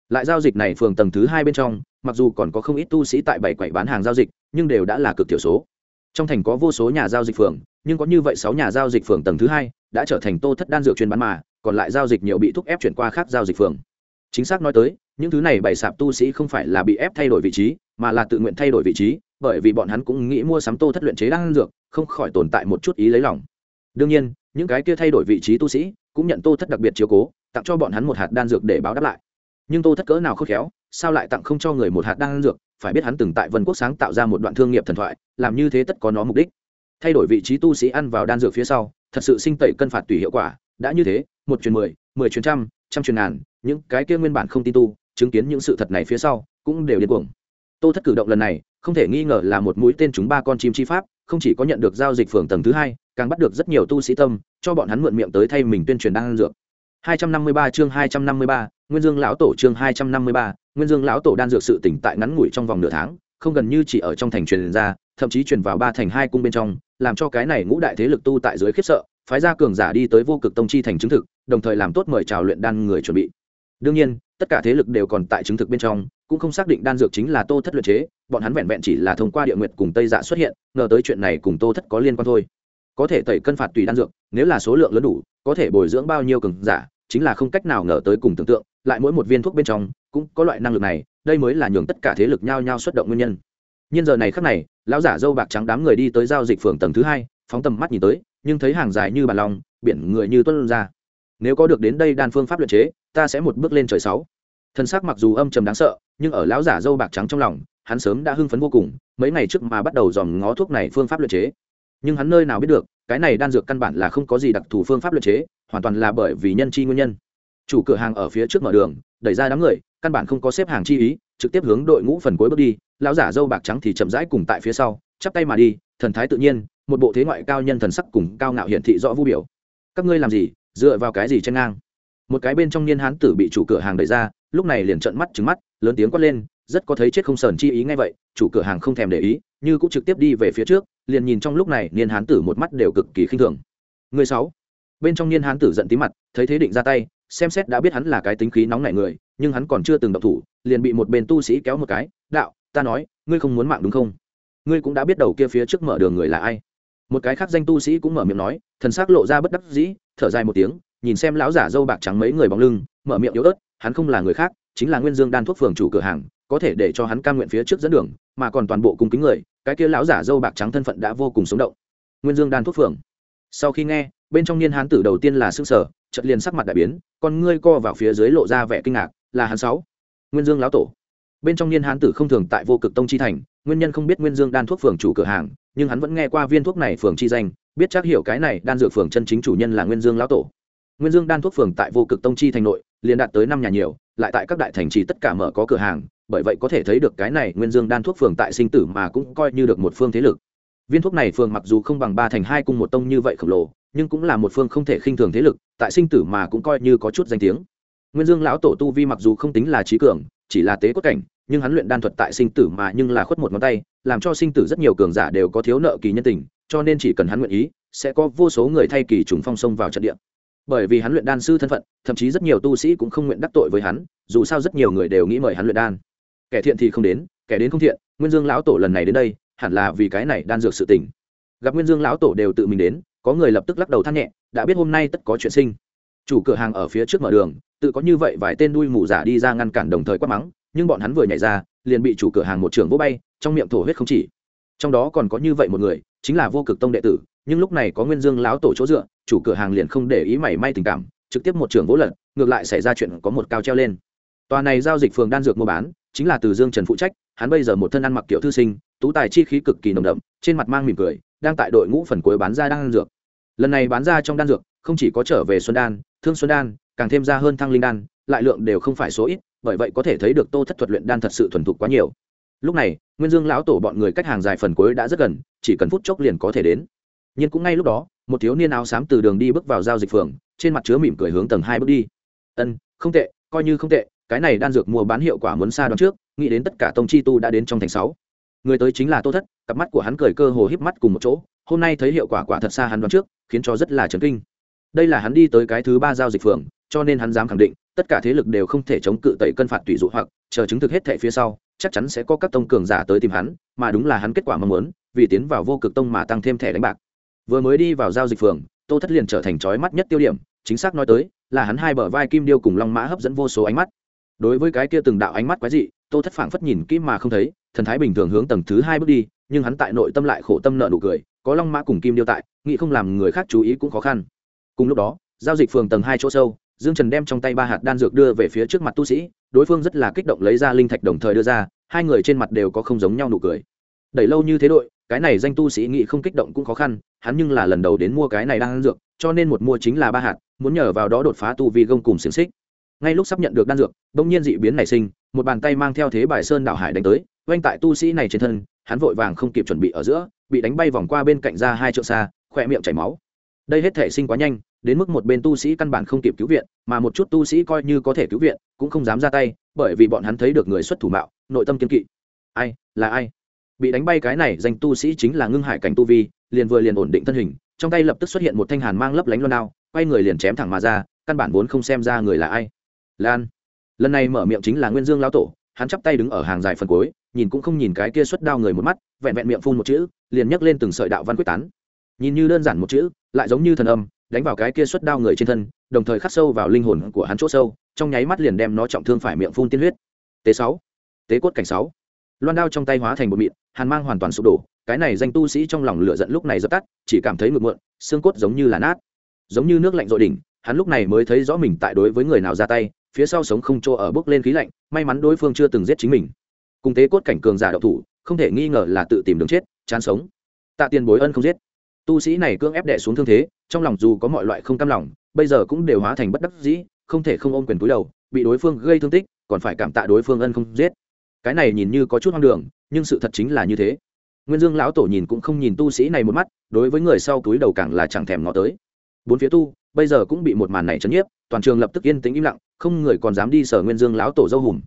Lại giao dịch này phường tầng thứ hai bên trong, mặc dù còn có không ít tu sĩ tại bảy quầy bán hàng giao dịch, nhưng đều đã là cực thiểu số trong thành có vô số nhà giao dịch phường, nhưng có như vậy sáu nhà giao dịch phường tầng thứ hai đã trở thành tô thất đan dược chuyên bán mà, còn lại giao dịch nhiều bị thúc ép chuyển qua khác giao dịch phường. Chính xác nói tới, những thứ này bày sạp tu sĩ không phải là bị ép thay đổi vị trí, mà là tự nguyện thay đổi vị trí, bởi vì bọn hắn cũng nghĩ mua sắm tô thất luyện chế đan dược, không khỏi tồn tại một chút ý lấy lòng. Đương nhiên, những cái kia thay đổi vị trí tu sĩ cũng nhận tô thất đặc biệt chiếu cố, tặng cho bọn hắn một hạt đan dược để báo đáp lại. Nhưng tô thất cỡ nào khôn khéo sao lại tặng không cho người một hạt đan dược? Phải biết hắn từng tại vân quốc sáng tạo ra một đoạn thương nghiệp thần thoại làm như thế tất có nó mục đích. Thay đổi vị trí tu sĩ ăn vào đan dược phía sau thật sự sinh tẩy cân phạt tùy hiệu quả đã như thế một truyền mười mười truyền trăm trăm truyền ngàn những cái kia nguyên bản không tin tu chứng kiến những sự thật này phía sau cũng đều điên cuồng. Tô thất cử động lần này không thể nghi ngờ là một mũi tên chúng ba con chim chi pháp không chỉ có nhận được giao dịch phường tầng thứ hai càng bắt được rất nhiều tu sĩ tâm cho bọn hắn mượn miệng tới thay mình tuyên truyền đan dược. 253 chương 253, Nguyên Dương lão tổ chương 253, Nguyên Dương lão tổ đan dược sự tỉnh tại ngắn ngủi trong vòng nửa tháng, không gần như chỉ ở trong thành truyền ra, thậm chí truyền vào ba thành hai cung bên trong, làm cho cái này ngũ đại thế lực tu tại dưới khiếp sợ, phái ra cường giả đi tới vô cực tông chi thành chứng thực, đồng thời làm tốt mời chào luyện đan người chuẩn bị. Đương nhiên, tất cả thế lực đều còn tại chứng thực bên trong, cũng không xác định đan dược chính là Tô Thất luyện chế, bọn hắn vẹn vẹn chỉ là thông qua địa nguyệt cùng Tây Dạ xuất hiện, ngờ tới chuyện này cùng Tô Thất có liên quan thôi. Có thể tẩy cân phạt tùy đan dược, nếu là số lượng lớn đủ, có thể bồi dưỡng bao nhiêu cường giả, chính là không cách nào ngờ tới cùng tưởng tượng lại mỗi một viên thuốc bên trong cũng có loại năng lực này, đây mới là nhường tất cả thế lực nhao nhao xuất động nguyên nhân. Nhân giờ này khắc này, lão giả dâu bạc trắng đám người đi tới giao dịch phường tầng thứ hai, phóng tầm mắt nhìn tới, nhưng thấy hàng dài như bàn lòng biển người như tuân ra. Nếu có được đến đây đan phương pháp luyện chế, ta sẽ một bước lên trời sáu. Thân xác mặc dù âm trầm đáng sợ, nhưng ở lão giả dâu bạc trắng trong lòng, hắn sớm đã hưng phấn vô cùng, mấy ngày trước mà bắt đầu dòm ngó thuốc này phương pháp luyện chế. Nhưng hắn nơi nào biết được, cái này đan dược căn bản là không có gì đặc thù phương pháp luyện chế, hoàn toàn là bởi vì nhân chi nguyên nhân. Chủ cửa hàng ở phía trước mở đường, đẩy ra đám người căn bản không có xếp hàng chi ý, trực tiếp hướng đội ngũ phần cuối bước đi, lão giả dâu bạc trắng thì chậm rãi cùng tại phía sau, chắp tay mà đi, thần thái tự nhiên, một bộ thế ngoại cao nhân thần sắc cùng cao ngạo hiển thị rõ vu biểu. Các ngươi làm gì, dựa vào cái gì chen ngang? Một cái bên trong niên hán tử bị chủ cửa hàng đẩy ra, lúc này liền trợn mắt trứng mắt, lớn tiếng quát lên, rất có thấy chết không sờn chi ý ngay vậy, chủ cửa hàng không thèm để ý, như cũng trực tiếp đi về phía trước, liền nhìn trong lúc này niên hán tử một mắt đều cực kỳ khinh thường. Người sáu. Bên trong niên hán tử giận tí mặt, thấy thế định ra tay xem xét đã biết hắn là cái tính khí nóng nảy người, nhưng hắn còn chưa từng động thủ, liền bị một bên tu sĩ kéo một cái, đạo, ta nói, ngươi không muốn mạng đúng không? Ngươi cũng đã biết đầu kia phía trước mở đường người là ai. Một cái khác danh tu sĩ cũng mở miệng nói, thần s ắ c lộ ra bất đắc dĩ, thở dài một tiếng, nhìn xem lão giả dâu bạc trắng mấy người bóng lưng, mở miệng yếu ớt, hắn không là người khác, chính là nguyên dương đan thuốc phường chủ cửa hàng, có thể để cho hắn cam nguyện phía trước dẫn đường, mà còn toàn bộ cùng kính người, cái kia lão giả dâu bạc trắng thân phận đã vô cùng sống động. Nguyên dương đan thuốc phường. Sau khi nghe, bên trong niên hán tử đầu tiên là xương sở chợt liền sắc mặt đại biến, con ngươi co vào phía dưới lộ ra vẻ kinh ngạc, là hắn sáu. Nguyên dương lão tổ. Bên trong niên hán tử không thường tại vô cực tông chi thành, nguyên nhân không biết nguyên dương đan thuốc phường chủ cửa hàng, nhưng hắn vẫn nghe qua viên thuốc này phường chi danh, biết chắc hiểu cái này đan dược phường chân chính chủ nhân là nguyên dương lão tổ. Nguyên dương đan thuốc phường tại vô cực tông chi thành nội, liền đạt tới năm nhà nhiều, lại tại các đại thành trì tất cả mở có cửa hàng, bởi vậy có thể thấy được cái này nguyên dương đan thuốc phường tại sinh tử mà cũng coi như được một phương thế lực. Viên thuốc này phường mặc dù không bằng ba thành hai cung một tông như vậy khổng lồ nhưng cũng là một phương không thể khinh thường thế lực, tại sinh tử mà cũng coi như có chút danh tiếng. Nguyên dương lão tổ tu vi mặc dù không tính là trí cường, chỉ là tế cốt cảnh, nhưng hắn luyện đan thuật tại sinh tử mà nhưng là khuất một ngón tay, làm cho sinh tử rất nhiều cường giả đều có thiếu nợ kỳ nhân tình, cho nên chỉ cần hắn nguyện ý, sẽ có vô số người thay kỳ trùng phong sông vào trận địa. Bởi vì hắn luyện đan sư thân phận, thậm chí rất nhiều tu sĩ cũng không nguyện đắc tội với hắn, dù sao rất nhiều người đều nghĩ mời hắn luyện đan. Kẻ thiện thì không đến, kẻ đến không thiện, nguyên dương lão tổ lần này đến đây, hẳn là vì cái này đan dược sự tình. Gặp nguyên dương lão tổ đều tự mình đến có người lập tức lắc đầu than nhẹ, đã biết hôm nay tất có chuyện sinh. Chủ cửa hàng ở phía trước mở đường, tự có như vậy vài tên đuôi mù giả đi ra ngăn cản đồng thời quát mắng, nhưng bọn hắn vừa nhảy ra, liền bị chủ cửa hàng một trường vỗ bay, trong miệng thổ huyết không chỉ. Trong đó còn có như vậy một người, chính là vô cực tông đệ tử, nhưng lúc này có nguyên dương lão tổ chỗ dựa, chủ cửa hàng liền không để ý mảy may tình cảm, trực tiếp một trường vỗ lật, ngược lại xảy ra chuyện có một cao treo lên. Tòa này giao dịch phường đan dược mua bán, chính là từ dương trần phụ trách, hắn bây giờ một thân ăn mặc kiểu thư sinh, tú tài chi khí cực kỳ nồng đậm, trên mặt mang mỉm cười, đang tại đội ngũ phần cuối bán ra đan dược lần này bán ra trong đan dược, không chỉ có trở về xuân đan, thương xuân đan, càng thêm ra hơn thăng linh đan, lại lượng đều không phải số ít, bởi vậy có thể thấy được tô thất thuật luyện đan thật sự thuần thục quá nhiều. Lúc này, nguyên dương lão tổ bọn người cách hàng dài phần cuối đã rất gần, chỉ cần phút chốc liền có thể đến. Nhưng cũng ngay lúc đó, một thiếu niên áo xám từ đường đi bước vào giao dịch phường, trên mặt chứa mỉm cười hướng tầng hai bước đi. Ân, không tệ, coi như không tệ, cái này đan dược mua bán hiệu quả muốn xa đoán trước, nghĩ đến tất cả tông chi tu đã đến trong thành sáu người tới chính là tô thất, cặp mắt của hắn cười cơ hồ híp mắt cùng một chỗ, hôm nay thấy hiệu quả quả thật xa hắn đoán trước, khiến cho rất là chấn kinh. Đây là hắn đi tới cái thứ ba giao dịch phường, cho nên hắn dám khẳng định, tất cả thế lực đều không thể chống cự tẩy cân phạt tùy dụ hoặc, chờ chứng thực hết thệ phía sau, chắc chắn sẽ có các tông cường giả tới tìm hắn, mà đúng là hắn kết quả mong muốn, vì tiến vào vô cực tông mà tăng thêm thẻ đánh bạc. Vừa mới đi vào giao dịch phường, tô thất liền trở thành trói mắt nhất tiêu điểm, chính xác nói tới, là hắn hai bờ vai kim điêu cùng long mã hấp dẫn vô số ánh mắt. Đối với cái kia từng đạo ánh mắt quái dị tô thất phảng phất nhìn kỹ mà không thấy, thần thái bình thường hướng tầng thứ hai bước đi, nhưng hắn tại nội tâm lại khổ tâm nợ nụ cười, có long mã cùng kim điêu tại, nghĩ không làm người khác chú ý cũng khó khăn. Cùng lúc đó, giao dịch phường tầng hai chỗ sâu, dương trần đem trong tay ba hạt đan dược đưa về phía trước mặt tu sĩ, đối phương rất là kích động lấy ra linh thạch đồng thời đưa ra, hai người trên mặt đều có không giống nhau nụ cười. Đẩy lâu như thế đội, cái này danh tu sĩ nghĩ không kích động cũng khó khăn, hắn nhưng là lần đầu đến mua cái này đan dược, cho nên một mua chính là ba hạt, muốn nhờ vào đó đột phá tu vi gông cùng xiềng xích. Ngay lúc sắp nhận được đan dược, bỗng nhiên dị biến nảy sinh một bàn tay mang theo thế bài sơn đảo hải đánh tới, oanh tại tu sĩ này trên thân, hắn vội vàng không kịp chuẩn bị ở giữa, bị đánh bay vòng qua bên cạnh ra hai trượng xa, khỏe miệng chảy máu. Đây hết thể sinh quá nhanh, đến mức một bên tu sĩ căn bản không kịp cứu viện, mà một chút tu sĩ coi như có thể cứu viện, cũng không dám ra tay, bởi vì bọn hắn thấy được người xuất thủ mạo, nội tâm kiên kỵ. Ai, là ai? Bị đánh bay cái này, danh tu sĩ chính là ngưng hải cảnh tu vi, liền vừa liền ổn định thân hình, trong tay lập tức xuất hiện một thanh hàn mang lấp lánh loan đao, quay người liền chém thẳng mà ra, căn bản vốn không xem ra người là ai. Lan lần này mở miệng chính là nguyên dương lão tổ, hắn chắp tay đứng ở hàng dài phần cuối, nhìn cũng không nhìn cái kia xuất đao người một mắt, vẹn vẹn miệng phun một chữ, liền nhấc lên từng sợi đạo văn quyết tán. Nhìn như đơn giản một chữ, lại giống như thần âm, đánh vào cái kia xuất đao người trên thân, đồng thời khắc sâu vào linh hồn của hắn chỗ sâu, trong nháy mắt liền đem nó trọng thương phải miệng phun tiên huyết. T sáu, tế cốt cảnh sáu. Loan đao trong tay hóa thành một mịn, hàn mang hoàn toàn sụp đổ, cái này danh tu sĩ trong lòng lửa giận lúc này dập tắt, chỉ cảm thấy ngực mượn xương cốt giống như là nát. Giống như nước lạnh dội đỉnh, hắn lúc này mới thấy rõ mình tại đối với người nào ra tay phía sau sống không chỗ ở bước lên khí lạnh, may mắn đối phương chưa từng giết chính mình. Cùng tế cốt cảnh cường giả đậu thủ, không thể nghi ngờ là tự tìm đường chết, chán sống. Tạ tiền bối ân không giết. Tu sĩ này cưỡng ép đẻ xuống thương thế, trong lòng dù có mọi loại không cam lòng, bây giờ cũng đều hóa thành bất đắc dĩ, không thể không ôm quyền túi đầu, bị đối phương gây thương tích, còn phải cảm tạ đối phương ân không giết. Cái này nhìn như có chút hoang đường, nhưng sự thật chính là như thế. Nguyên dương lão tổ nhìn cũng không nhìn tu sĩ này một mắt, đối với người sau túi đầu càng là chẳng thèm ngó tới. Bốn phía tu bây giờ cũng bị một màn này chấn nhiếp, toàn trường lập tức yên tĩnh im lặng, không người còn dám đi sở nguyên dương lão tổ dâu hùm.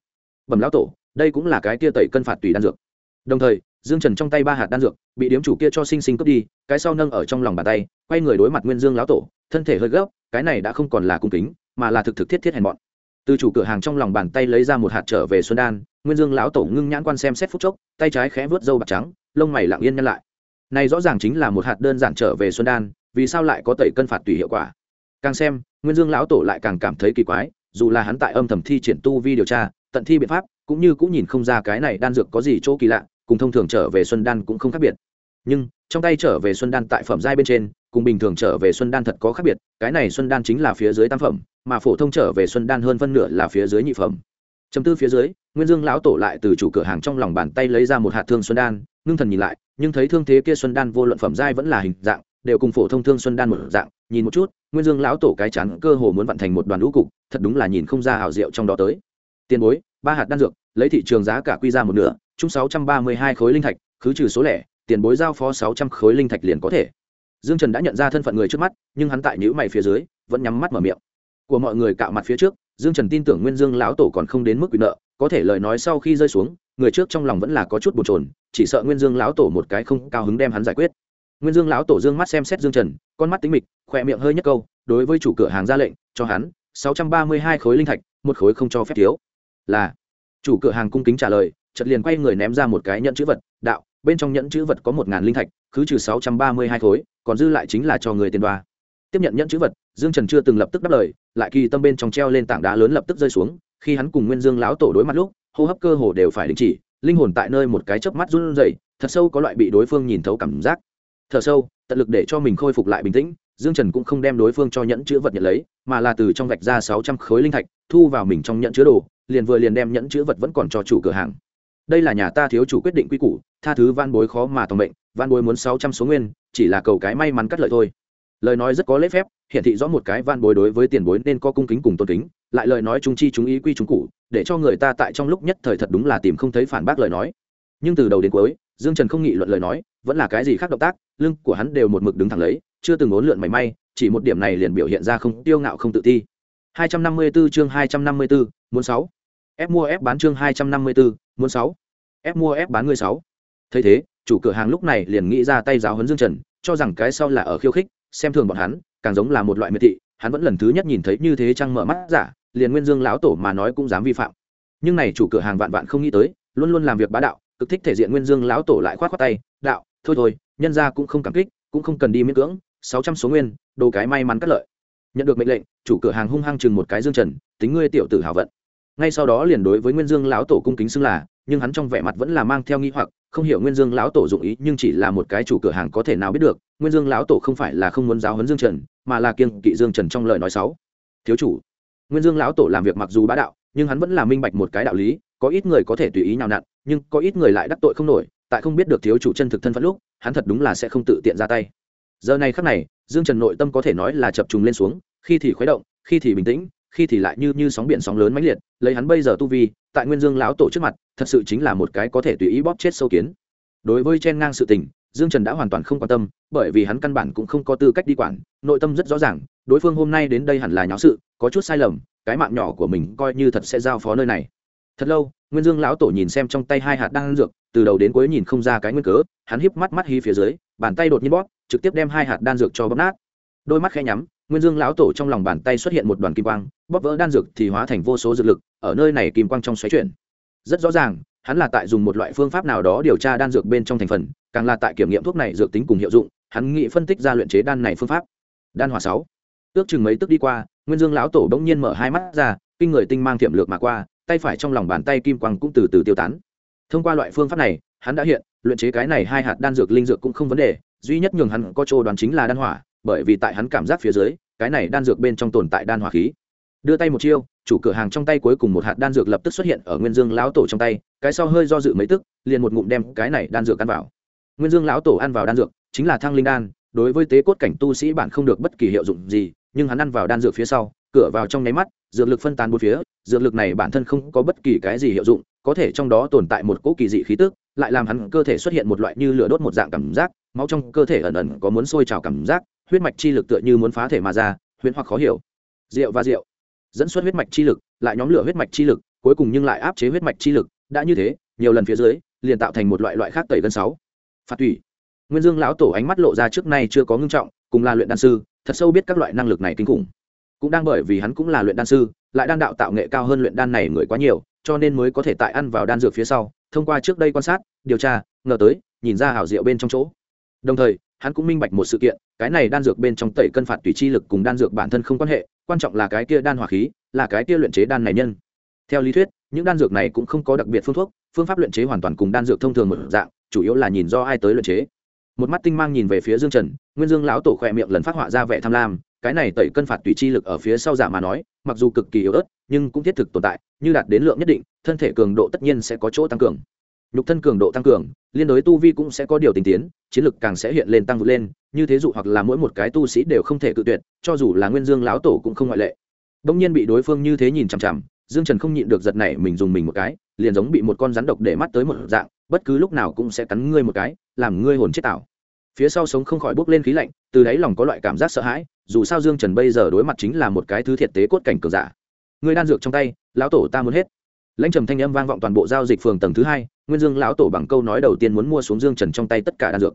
Bẩm lão tổ, đây cũng là cái tia tẩy cân phạt tùy đan dược. Đồng thời, dương trần trong tay ba hạt đan dược, bị điếm chủ kia cho sinh sinh cướp đi, cái sau nâng ở trong lòng bàn tay, quay người đối mặt nguyên dương lão tổ, thân thể hơi gấp, cái này đã không còn là cung kính, mà là thực thực thiết thiết hèn mọn. Từ chủ cửa hàng trong lòng bàn tay lấy ra một hạt trở về xuân đan, nguyên dương lão tổ ngưng nhãn quan xem xét phút chốc, tay trái khẽ vớt râu bạc trắng, lông mày lặng yên nhăn lại. Này rõ ràng chính là một hạt đơn giản trở về xuân đan, vì sao lại có tẩy cân phạt tùy hiệu quả? Càng xem, nguyên dương lão tổ lại càng cảm thấy kỳ quái, dù là hắn tại âm thầm thi triển tu vi điều tra, tận thi biện pháp, cũng như cũng nhìn không ra cái này đan dược có gì chỗ kỳ lạ, cùng thông thường trở về xuân đan cũng không khác biệt. Nhưng, trong tay trở về xuân đan tại phẩm giai bên trên, cùng bình thường trở về xuân đan thật có khác biệt, cái này xuân đan chính là phía dưới tam phẩm, mà phổ thông trở về xuân đan hơn phân nửa là phía dưới nhị phẩm. Chấm tư phía dưới, nguyên dương lão tổ lại từ chủ cửa hàng trong lòng bàn tay lấy ra một hạt thương xuân đan, ngưng thần nhìn lại, nhưng thấy thương thế kia xuân đan vô luận phẩm giai vẫn là hình dạng đều cùng phổ thông thương xuân đan một dạng nhìn một chút nguyên dương lão tổ cái chắn cơ hồ muốn vận thành một đoàn lũ cục thật đúng là nhìn không ra hào diệu trong đó tới. Tiền bối ba hạt đan dược lấy thị trường giá cả quy ra một nửa chung sáu trăm ba mươi hai khối linh thạch khứ trừ số lẻ tiền bối giao phó sáu trăm khối linh thạch liền có thể. Dương trần đã nhận ra thân phận người trước mắt nhưng hắn tại nhữ mày phía dưới vẫn nhắm mắt mở miệng. Của mọi người cạo mặt phía trước dương trần tin tưởng nguyên dương lão tổ còn không đến mức quyền nợ có thể lời nói sau khi rơi xuống người trước trong lòng vẫn là có chút bồn trồn, chỉ sợ nguyên dương lão tổ một cái không cao hứng đem hắn giải quyết nguyên dương lão tổ dương mắt xem xét dương trần, con mắt tính mịch, khỏe miệng hơi nhất câu, đối với chủ cửa hàng ra lệnh, cho hắn sáu trăm ba mươi hai khối linh thạch, một khối không cho phép thiếu. Là. Chủ cửa hàng cung kính trả lời, chợt liền quay người ném ra một cái nhẫn chữ vật, đạo, bên trong nhẫn chữ vật có một ngàn linh thạch cứ trừ sáu trăm ba mươi hai khối, còn dư lại chính là cho người tiền đoa. Tiếp nhận nhẫn chữ vật, dương trần chưa từng lập tức đáp lời, lại kỳ tâm bên trong treo lên tảng đá lớn lập tức rơi xuống, khi hắn cùng nguyên dương lão tổ đối mặt lúc, hô hấp cơ hồ đều phải đình chỉ, linh hồn tại nơi một cái chớp mắt run rẩy, thật sâu có loại bị đối phương nhìn thấu cảm giác thở sâu, tận lực để cho mình khôi phục lại bình tĩnh, dương trần cũng không đem đối phương cho nhẫn chữ vật nhận lấy, mà là từ trong vạch ra sáu trăm khối linh thạch, thu vào mình trong nhẫn chứa đồ, liền vừa liền đem nhẫn chữ vật vẫn còn cho chủ cửa hàng. Đây là nhà ta thiếu chủ quyết định quy củ, tha thứ van bối khó mà tòng mệnh, van bối muốn sáu trăm số nguyên, chỉ là cầu cái may mắn cắt lợi thôi. Lời nói rất có lễ phép, hiển thị rõ một cái van bối đối với tiền bối nên có cung kính cùng tôn kính, lại lời nói chúng chi chúng ý quy chúng cụ để cho người ta tại trong lúc nhất thời thật đúng là tìm không thấy phản bác lời nói. Nhưng từ đầu đến cuối dương trần không nghị luận lời nói vẫn là cái gì khác động tác lưng của hắn đều một mực đứng thẳng lấy chưa từng ốn lượn mảy may chỉ một điểm này liền biểu hiện ra không tiêu ngạo không tự ti 254 chương 254, muốn 6. Ép mua ép bán chương 254, muốn 6. Ép mua ép bán người 6. Thấy thế, chủ cửa hàng lúc này liền nghĩ ra tay giáo huấn Dương Trần, cho rằng cái sau là ở khiêu khích, xem thường bọn hắn, càng giống là một loại miệt thị, hắn vẫn lần thứ nhất nhìn thấy như thế trăng mở mắt giả liền nguyên dương lão tổ mà nói cũng dám vi phạm nhưng này chủ cửa hàng vạn vạn không nghĩ tới luôn luôn làm việc bá đạo cực thích thể diện nguyên dương lão tổ lại khoát khoát tay, đạo, thôi thôi, nhân ra cũng không cảm kích, cũng không cần đi miễn cưỡng, sáu trăm số nguyên, đồ cái may mắn cắt lợi. Nhận được mệnh lệnh, chủ cửa hàng hung hăng chừng một cái dương trần, tính ngươi tiểu tử hảo vận. Ngay sau đó liền đối với nguyên dương lão tổ cung kính xưng là, nhưng hắn trong vẻ mặt vẫn là mang theo nghi hoặc, không hiểu nguyên dương lão tổ dụng ý, nhưng chỉ là một cái chủ cửa hàng có thể nào biết được, nguyên dương lão tổ không phải là không muốn giáo huấn dương trần, mà là kiêng kỵ dương trần trong lời nói sáu thiếu chủ. Nguyên dương lão tổ làm việc mặc dù bá đạo, nhưng hắn vẫn là minh bạch một cái đạo lý, có ít người có thể tùy ý nhào nặn nhưng có ít người lại đắc tội không nổi, tại không biết được thiếu chủ chân thực thân phận lúc, hắn thật đúng là sẽ không tự tiện ra tay. Giờ này khắc này, dương trần nội tâm có thể nói là chập trùng lên xuống, khi thì khuấy động, khi thì bình tĩnh, khi thì lại như như sóng biển sóng lớn mãnh liệt, lấy hắn bây giờ tu vi, tại nguyên dương lão tổ trước mặt, thật sự chính là một cái có thể tùy ý bóp chết sâu kiến. Đối với chen ngang sự tình, dương trần đã hoàn toàn không quan tâm, bởi vì hắn căn bản cũng không có tư cách đi quản, nội tâm rất rõ ràng, đối phương hôm nay đến đây hẳn là nháo sự, có chút sai lầm, cái mạng nhỏ của mình coi như thật sẽ giao phó nơi này thật lâu, nguyên dương lão tổ nhìn xem trong tay hai hạt đan dược, từ đầu đến cuối nhìn không ra cái nguyên cớ, hắn híp mắt mắt hí phía dưới, bàn tay đột nhiên bóp, trực tiếp đem hai hạt đan dược cho bóp nát. Đôi mắt khẽ nhắm, nguyên dương lão tổ trong lòng bàn tay xuất hiện một đoàn kim quang, bóp vỡ đan dược thì hóa thành vô số dược lực, ở nơi này kim quang trong xoáy chuyển. Rất rõ ràng, hắn là tại dùng một loại phương pháp nào đó điều tra đan dược bên trong thành phần, càng là tại kiểm nghiệm thuốc này dược tính cùng hiệu dụng, hắn nghĩ phân tích ra luyện chế đan này phương pháp. Đan hòa sáu. Ước chừng mấy tức đi qua, nguyên dương lão tổ bỗng nhiên mở hai mắt ra, kinh người tinh mang thiệm lược mà qua tay phải trong lòng bàn tay kim quang cũng từ từ tiêu tán. Thông qua loại phương pháp này, hắn đã hiện, luyện chế cái này hai hạt đan dược linh dược cũng không vấn đề, duy nhất nhường hắn có chỗ đoán chính là đan hỏa, bởi vì tại hắn cảm giác phía dưới, cái này đan dược bên trong tồn tại đan hỏa khí. Đưa tay một chiêu, chủ cửa hàng trong tay cuối cùng một hạt đan dược lập tức xuất hiện ở nguyên dương lão tổ trong tay, cái sau hơi do dự mấy tức, liền một ngụm đem cái này đan dược ăn vào. Nguyên dương lão tổ ăn vào đan dược, chính là thang linh đan, đối với tế cốt cảnh tu sĩ bản không được bất kỳ hiệu dụng gì, nhưng hắn ăn vào đan dược phía sau cửa vào trong nháy mắt, dược lực phân tán bốn phía, dược lực này bản thân không có bất kỳ cái gì hiệu dụng, có thể trong đó tồn tại một cỗ kỳ dị khí tức, lại làm hắn cơ thể xuất hiện một loại như lửa đốt một dạng cảm giác, máu trong cơ thể ẩn ẩn có muốn sôi trào cảm giác, huyết mạch chi lực tựa như muốn phá thể mà ra, huyễn hoặc khó hiểu. Rượu và rượu. Dẫn xuất huyết mạch chi lực, lại nhóm lửa huyết mạch chi lực, cuối cùng nhưng lại áp chế huyết mạch chi lực, đã như thế, nhiều lần phía dưới, liền tạo thành một loại loại khác tẩy gần sáu. Phạt tủy. Nguyên dương lão tổ ánh mắt lộ ra trước nay chưa có ngưng trọng, cùng là luyện đan sư, thật sâu biết các loại năng lực này kinh khủng cũng đang bởi vì hắn cũng là luyện đan sư, lại đan đạo tạo nghệ cao hơn luyện đan này người quá nhiều, cho nên mới có thể tại ăn vào đan dược phía sau, thông qua trước đây quan sát, điều tra, ngờ tới, nhìn ra hảo diệu bên trong chỗ. Đồng thời, hắn cũng minh bạch một sự kiện, cái này đan dược bên trong tẩy cân phạt tùy chi lực cùng đan dược bản thân không quan hệ, quan trọng là cái kia đan hỏa khí, là cái kia luyện chế đan này nhân. Theo lý thuyết, những đan dược này cũng không có đặc biệt phương thuốc, phương pháp luyện chế hoàn toàn cùng đan dược thông thường một dạng, chủ yếu là nhìn do ai tới luyện chế. Một mắt tinh mang nhìn về phía dương trần, nguyên dương lão tổ khỏe miệng lần phát họa ra vẻ tham lam cái này tẩy cân phạt tùy chi lực ở phía sau giả mà nói, mặc dù cực kỳ yếu ớt, nhưng cũng thiết thực tồn tại, như đạt đến lượng nhất định, thân thể cường độ tất nhiên sẽ có chỗ tăng cường. Nhục thân cường độ tăng cường, liên đối tu vi cũng sẽ có điều tình tiến, chiến lực càng sẽ hiện lên tăng vượt lên, như thế dụ hoặc là mỗi một cái tu sĩ đều không thể cự tuyệt, cho dù là nguyên dương lão tổ cũng không ngoại lệ. Bỗng nhiên bị đối phương như thế nhìn chằm chằm, dương trần không nhịn được giật này mình dùng mình một cái, liền giống bị một con rắn độc để mắt tới một dạng, bất cứ lúc nào cũng sẽ cắn ngươi một cái, làm ngươi hồn chết tảo. Phía sau sống không khỏi bốc lên khí lạnh, từ đáy lòng có loại cảm giác sợ hãi dù sao dương trần bây giờ đối mặt chính là một cái thứ thiệt tế cốt cảnh cường giả. Người đan dược trong tay, lão tổ ta muốn hết. Lãnh trầm thanh âm vang vọng toàn bộ giao dịch phường tầng thứ hai, nguyên dương lão tổ bằng câu nói đầu tiên muốn mua xuống dương trần trong tay tất cả đan dược.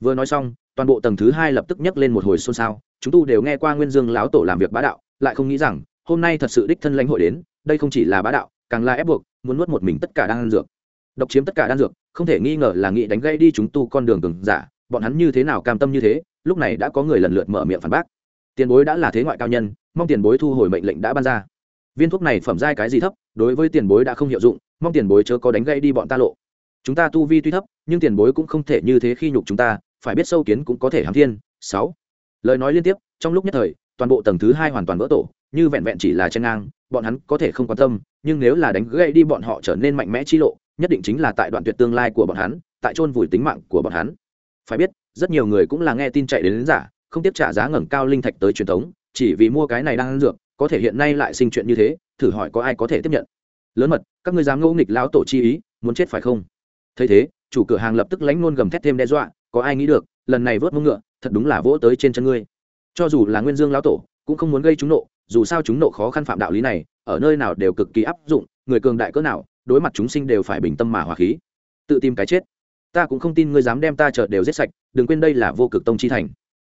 Vừa nói xong, toàn bộ tầng thứ hai lập tức nhấc lên một hồi xôn xao, chúng tu đều nghe qua nguyên dương lão tổ làm việc bá đạo, lại không nghĩ rằng, hôm nay thật sự đích thân lãnh hội đến, đây không chỉ là bá đạo, càng là ép buộc, muốn nuốt một mình tất cả đan dược. Độc chiếm tất cả đan dược, không thể nghi ngờ là nghị đánh gây đi chúng tu con đường cường giả, bọn hắn như thế nào cam tâm như thế, lúc này đã có người lần lượt mở miệng phản bác tiền bối đã là thế ngoại cao nhân mong tiền bối thu hồi mệnh lệnh đã ban ra. Viên thuốc này phẩm giai cái gì thấp đối với tiền bối đã không hiệu dụng mong tiền bối chớ có đánh gây đi bọn ta lộ. Chúng ta tu vi tuy thấp nhưng tiền bối cũng không thể như thế khi nhục chúng ta phải biết sâu kiến cũng có thể hàm thiên. Sáu. Lời nói liên tiếp trong lúc nhất thời toàn bộ tầng thứ hai hoàn toàn vỡ tổ như vẹn vẹn chỉ là chen ngang bọn hắn có thể không quan tâm nhưng nếu là đánh gây đi bọn họ trở nên mạnh mẽ chi lộ nhất định chính là tại đoạn tuyệt tương lai của bọn hắn tại chôn vùi tính mạng của bọn hắn. Phải biết rất nhiều người cũng là nghe tin chạy đến, đến giả không tiếp trả giá ngẩng cao linh thạch tới truyền thống, chỉ vì mua cái này đang ăn dược, có thể hiện nay lại sinh chuyện như thế, thử hỏi có ai có thể tiếp nhận. Lớn mật, các ngươi dám ngẫu nghịch lão tổ chi ý, muốn chết phải không? Thấy thế, chủ cửa hàng lập tức lánh luôn gầm thét thêm đe dọa, có ai nghĩ được, lần này vớt mông ngựa, thật đúng là vỗ tới trên chân ngươi. Cho dù là nguyên dương lão tổ, cũng không muốn gây chúng nộ, dù sao chúng nộ khó khăn phạm đạo lý này, ở nơi nào đều cực kỳ áp dụng, người cường đại cỡ nào, đối mặt chúng sinh đều phải bình tâm mà hòa khí. Tự tìm cái chết. Ta cũng không tin ngươi dám đem ta chợt đều giết sạch, đừng quên đây là vô cực tông chi thành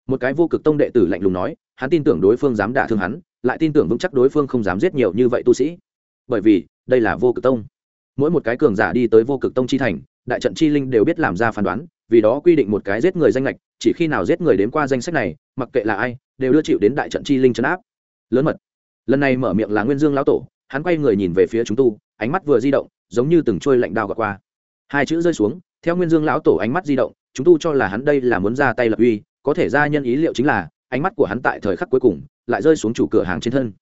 một cái vô cực tông đệ tử lạnh lùng nói, hắn tin tưởng đối phương dám đả thương hắn, lại tin tưởng vững chắc đối phương không dám giết nhiều như vậy tu sĩ. Bởi vì, đây là vô cực tông. Mỗi một cái cường giả đi tới vô cực tông chi thành, đại trận chi linh đều biết làm ra phán đoán, vì đó quy định một cái giết người danh lệch chỉ khi nào giết người đến qua danh sách này, mặc kệ là ai, đều đưa chịu đến đại trận chi linh chấn áp. Lớn mật. Lần này mở miệng là nguyên dương lão tổ, hắn quay người nhìn về phía chúng tu, ánh mắt vừa di động, giống như từng trôi lạnh đao gọt qua. Hai chữ rơi xuống, theo nguyên dương lão tổ ánh mắt di động, chúng tu cho là hắn đây là muốn ra tay lập uy có thể ra nhân ý liệu chính là, ánh mắt của hắn tại thời khắc cuối cùng, lại rơi xuống chủ cửa hàng trên thân.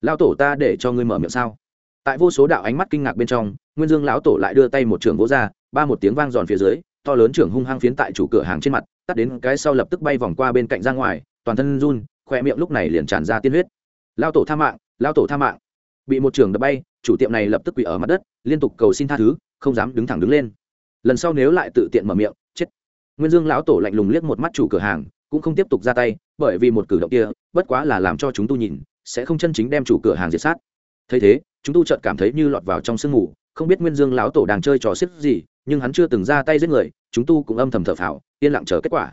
Lão tổ ta để cho ngươi mở miệng sao? Tại vô số đạo ánh mắt kinh ngạc bên trong, nguyên dương lão tổ lại đưa tay một trường vỗ ra, ba một tiếng vang giòn phía dưới, to lớn trưởng hung hăng phiến tại chủ cửa hàng trên mặt, tắt đến cái sau lập tức bay vòng qua bên cạnh ra ngoài, toàn thân run khoe miệng lúc này liền tràn ra tiên huyết. Lao tổ tha mạng lao tổ tha mạng. Bị một trường đập bay, chủ tiệm này lập tức quỳ ở mặt đất, liên tục cầu xin tha thứ, không dám đứng thẳng đứng lên. Lần sau nếu lại tự tiện mở miệng nguyên dương lão tổ lạnh lùng liếc một mắt chủ cửa hàng, cũng không tiếp tục ra tay, bởi vì một cử động kia, bất quá là làm cho chúng tu nhìn, sẽ không chân chính đem chủ cửa hàng diệt sát. Thấy thế, chúng tu chợt cảm thấy như lọt vào trong sương mù, không biết nguyên dương lão tổ đang chơi trò xếp gì, nhưng hắn chưa từng ra tay giết người, chúng tu cũng âm thầm thở phào, yên lặng chờ kết quả.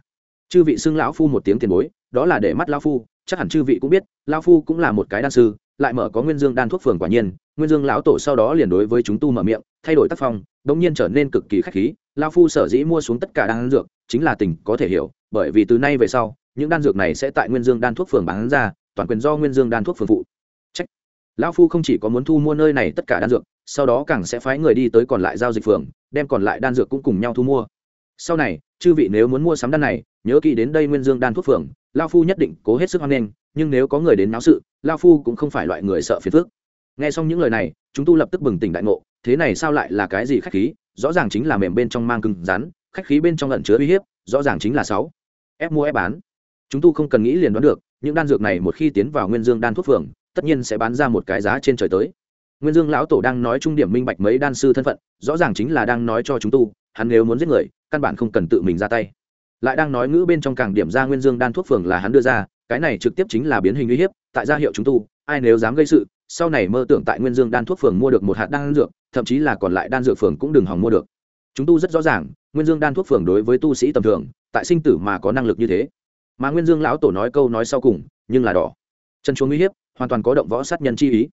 Chư vị xưng lão phu một tiếng tiền bối, đó là để mắt lão phu, chắc hẳn chư vị cũng biết, lão phu cũng là một cái đan sư, lại mở có nguyên dương đan thuốc phường quả nhiên, nguyên dương lão tổ sau đó liền đối với chúng tu mở miệng, thay đổi tác phong đống nhiên trở nên cực kỳ khách khí lão phu sở dĩ mua xuống tất cả đan dược, chính là tình có thể hiểu, bởi vì từ nay về sau, những đan dược này sẽ tại nguyên dương đan thuốc phường bán ra, toàn quyền do nguyên dương đan thuốc phường phụ. Trách lão phu không chỉ có muốn thu mua nơi này tất cả đan dược, sau đó càng sẽ phái người đi tới còn lại giao dịch phường, đem còn lại đan dược cũng cùng nhau thu mua. Sau này, chư vị nếu muốn mua sắm đan này, nhớ kỹ đến đây nguyên dương đan thuốc phường, lao phu nhất định cố hết sức hoan nghênh, nhưng nếu có người đến náo sự, lao phu cũng không phải loại người sợ phiền phức. Nghe xong những lời này, chúng tu lập tức bừng tỉnh đại ngộ, thế này sao lại là cái gì khách khí? Rõ ràng chính là mềm bên trong mang cứng rắn, khách khí bên trong lẩn chứa uy hiếp, rõ ràng chính là sáu. Ép mua ép bán. Chúng tu không cần nghĩ liền đoán được, những đan dược này một khi tiến vào nguyên dương đan thuốc phường, tất nhiên sẽ bán ra một cái giá trên trời tới. Nguyên dương lão tổ đang nói trung điểm minh bạch mấy đan sư thân phận, rõ ràng chính là đang nói cho chúng tu, hắn nếu muốn giết người, căn bản không cần tự mình ra tay. Lại đang nói ngữ bên trong càng điểm ra nguyên dương đan thuốc phường là hắn đưa ra, cái này trực tiếp chính là biến hình uy hiếp, tại gia hiệu chúng tu, ai nếu dám gây sự sau này mơ tưởng tại nguyên dương đan thuốc phường mua được một hạt đan dược, thậm chí là còn lại đan dược phường cũng đừng hòng mua được. Chúng tu rất rõ ràng, nguyên dương đan thuốc phường đối với tu sĩ tầm thường, tại sinh tử mà có năng lực như thế. Mà nguyên dương lão tổ nói câu nói sau cùng, nhưng là đỏ. Chân chuông uy hiếp, hoàn toàn có động võ sát nhân chi ý.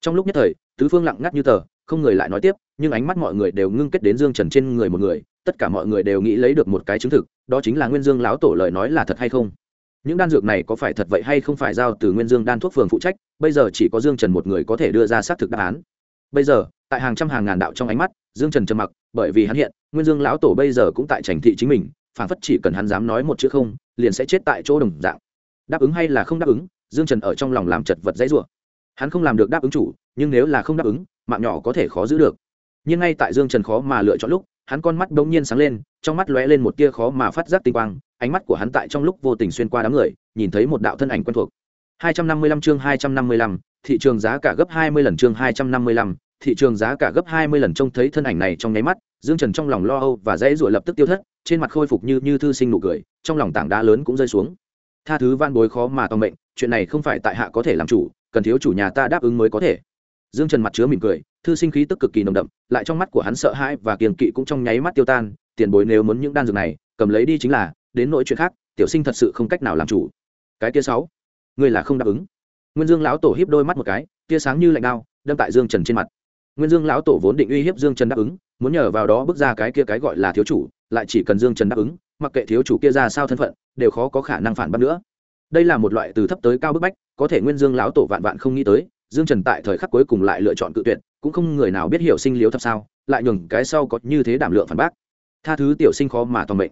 Trong lúc nhất thời, tứ phương lặng ngắt như tờ, không người lại nói tiếp, nhưng ánh mắt mọi người đều ngưng kết đến dương trần trên người một người, tất cả mọi người đều nghĩ lấy được một cái chứng thực, đó chính là nguyên dương lão tổ lời nói là thật hay không những đan dược này có phải thật vậy hay không phải giao từ nguyên dương đan thuốc phường phụ trách, bây giờ chỉ có dương trần một người có thể đưa ra xác thực đáp án. Bây giờ, tại hàng trăm hàng ngàn đạo trong ánh mắt, dương trần trầm mặc, bởi vì hắn hiện, nguyên dương lão tổ bây giờ cũng tại trành thị chính mình phản phất chỉ cần hắn dám nói một chữ không, liền sẽ chết tại chỗ đồng dạng. Đáp ứng hay là không đáp ứng, dương trần ở trong lòng làm chật vật dãy rủa. Hắn không làm được đáp ứng chủ, nhưng nếu là không đáp ứng, mạng nhỏ có thể khó giữ được. Nhưng ngay tại dương trần khó mà lựa chọn lúc hắn con mắt bỗng nhiên sáng lên trong mắt lóe lên một tia khó mà phát giác tinh quang ánh mắt của hắn tại trong lúc vô tình xuyên qua đám người nhìn thấy một đạo thân ảnh quen thuộc. 255 chương 255, thị trường giá cả gấp 20 lần chương 255, thị trường giá cả gấp 20 lần trông thấy thân ảnh này trong nháy mắt dương trần trong lòng lo âu và dãy rủa lập tức tiêu thất trên mặt khôi phục như như thư sinh nụ cười trong lòng tảng đá lớn cũng rơi xuống. Tha thứ van bối khó mà tòng mệnh chuyện này không phải tại hạ có thể làm chủ cần thiếu chủ nhà ta đáp ứng mới có thể dương trần mặt chứa mỉm cười, thư sinh khí tức cực kỳ nồng đậm, lại trong mắt của hắn sợ hãi và kiềm kỵ cũng trong nháy mắt tiêu tan, tiền bối nếu muốn những đan dược này, cầm lấy đi chính là, đến nỗi chuyện khác, tiểu sinh thật sự không cách nào làm chủ. Cái kia sáu, ngươi là không đáp ứng. Nguyên dương lão tổ híp đôi mắt một cái, tia sáng như lạnh đao, đâm tại dương trần trên mặt. Nguyên dương lão tổ vốn định uy hiếp dương trần đáp ứng, muốn nhờ vào đó bước ra cái kia cái gọi là thiếu chủ, lại chỉ cần dương trần đáp ứng, mặc kệ thiếu chủ kia ra sao thân phận, đều khó có khả năng phản bác nữa. Đây là một loại từ thấp tới cao bức bách, có thể nguyên dương lão tổ vạn vạn không nghĩ tới dương trần tại thời khắc cuối cùng lại lựa chọn cự tuyệt, cũng không người nào biết hiểu sinh liếu thập sao, lại nhường cái sau có như thế đảm lượng phản bác. Tha thứ tiểu sinh khó mà toàn mệnh.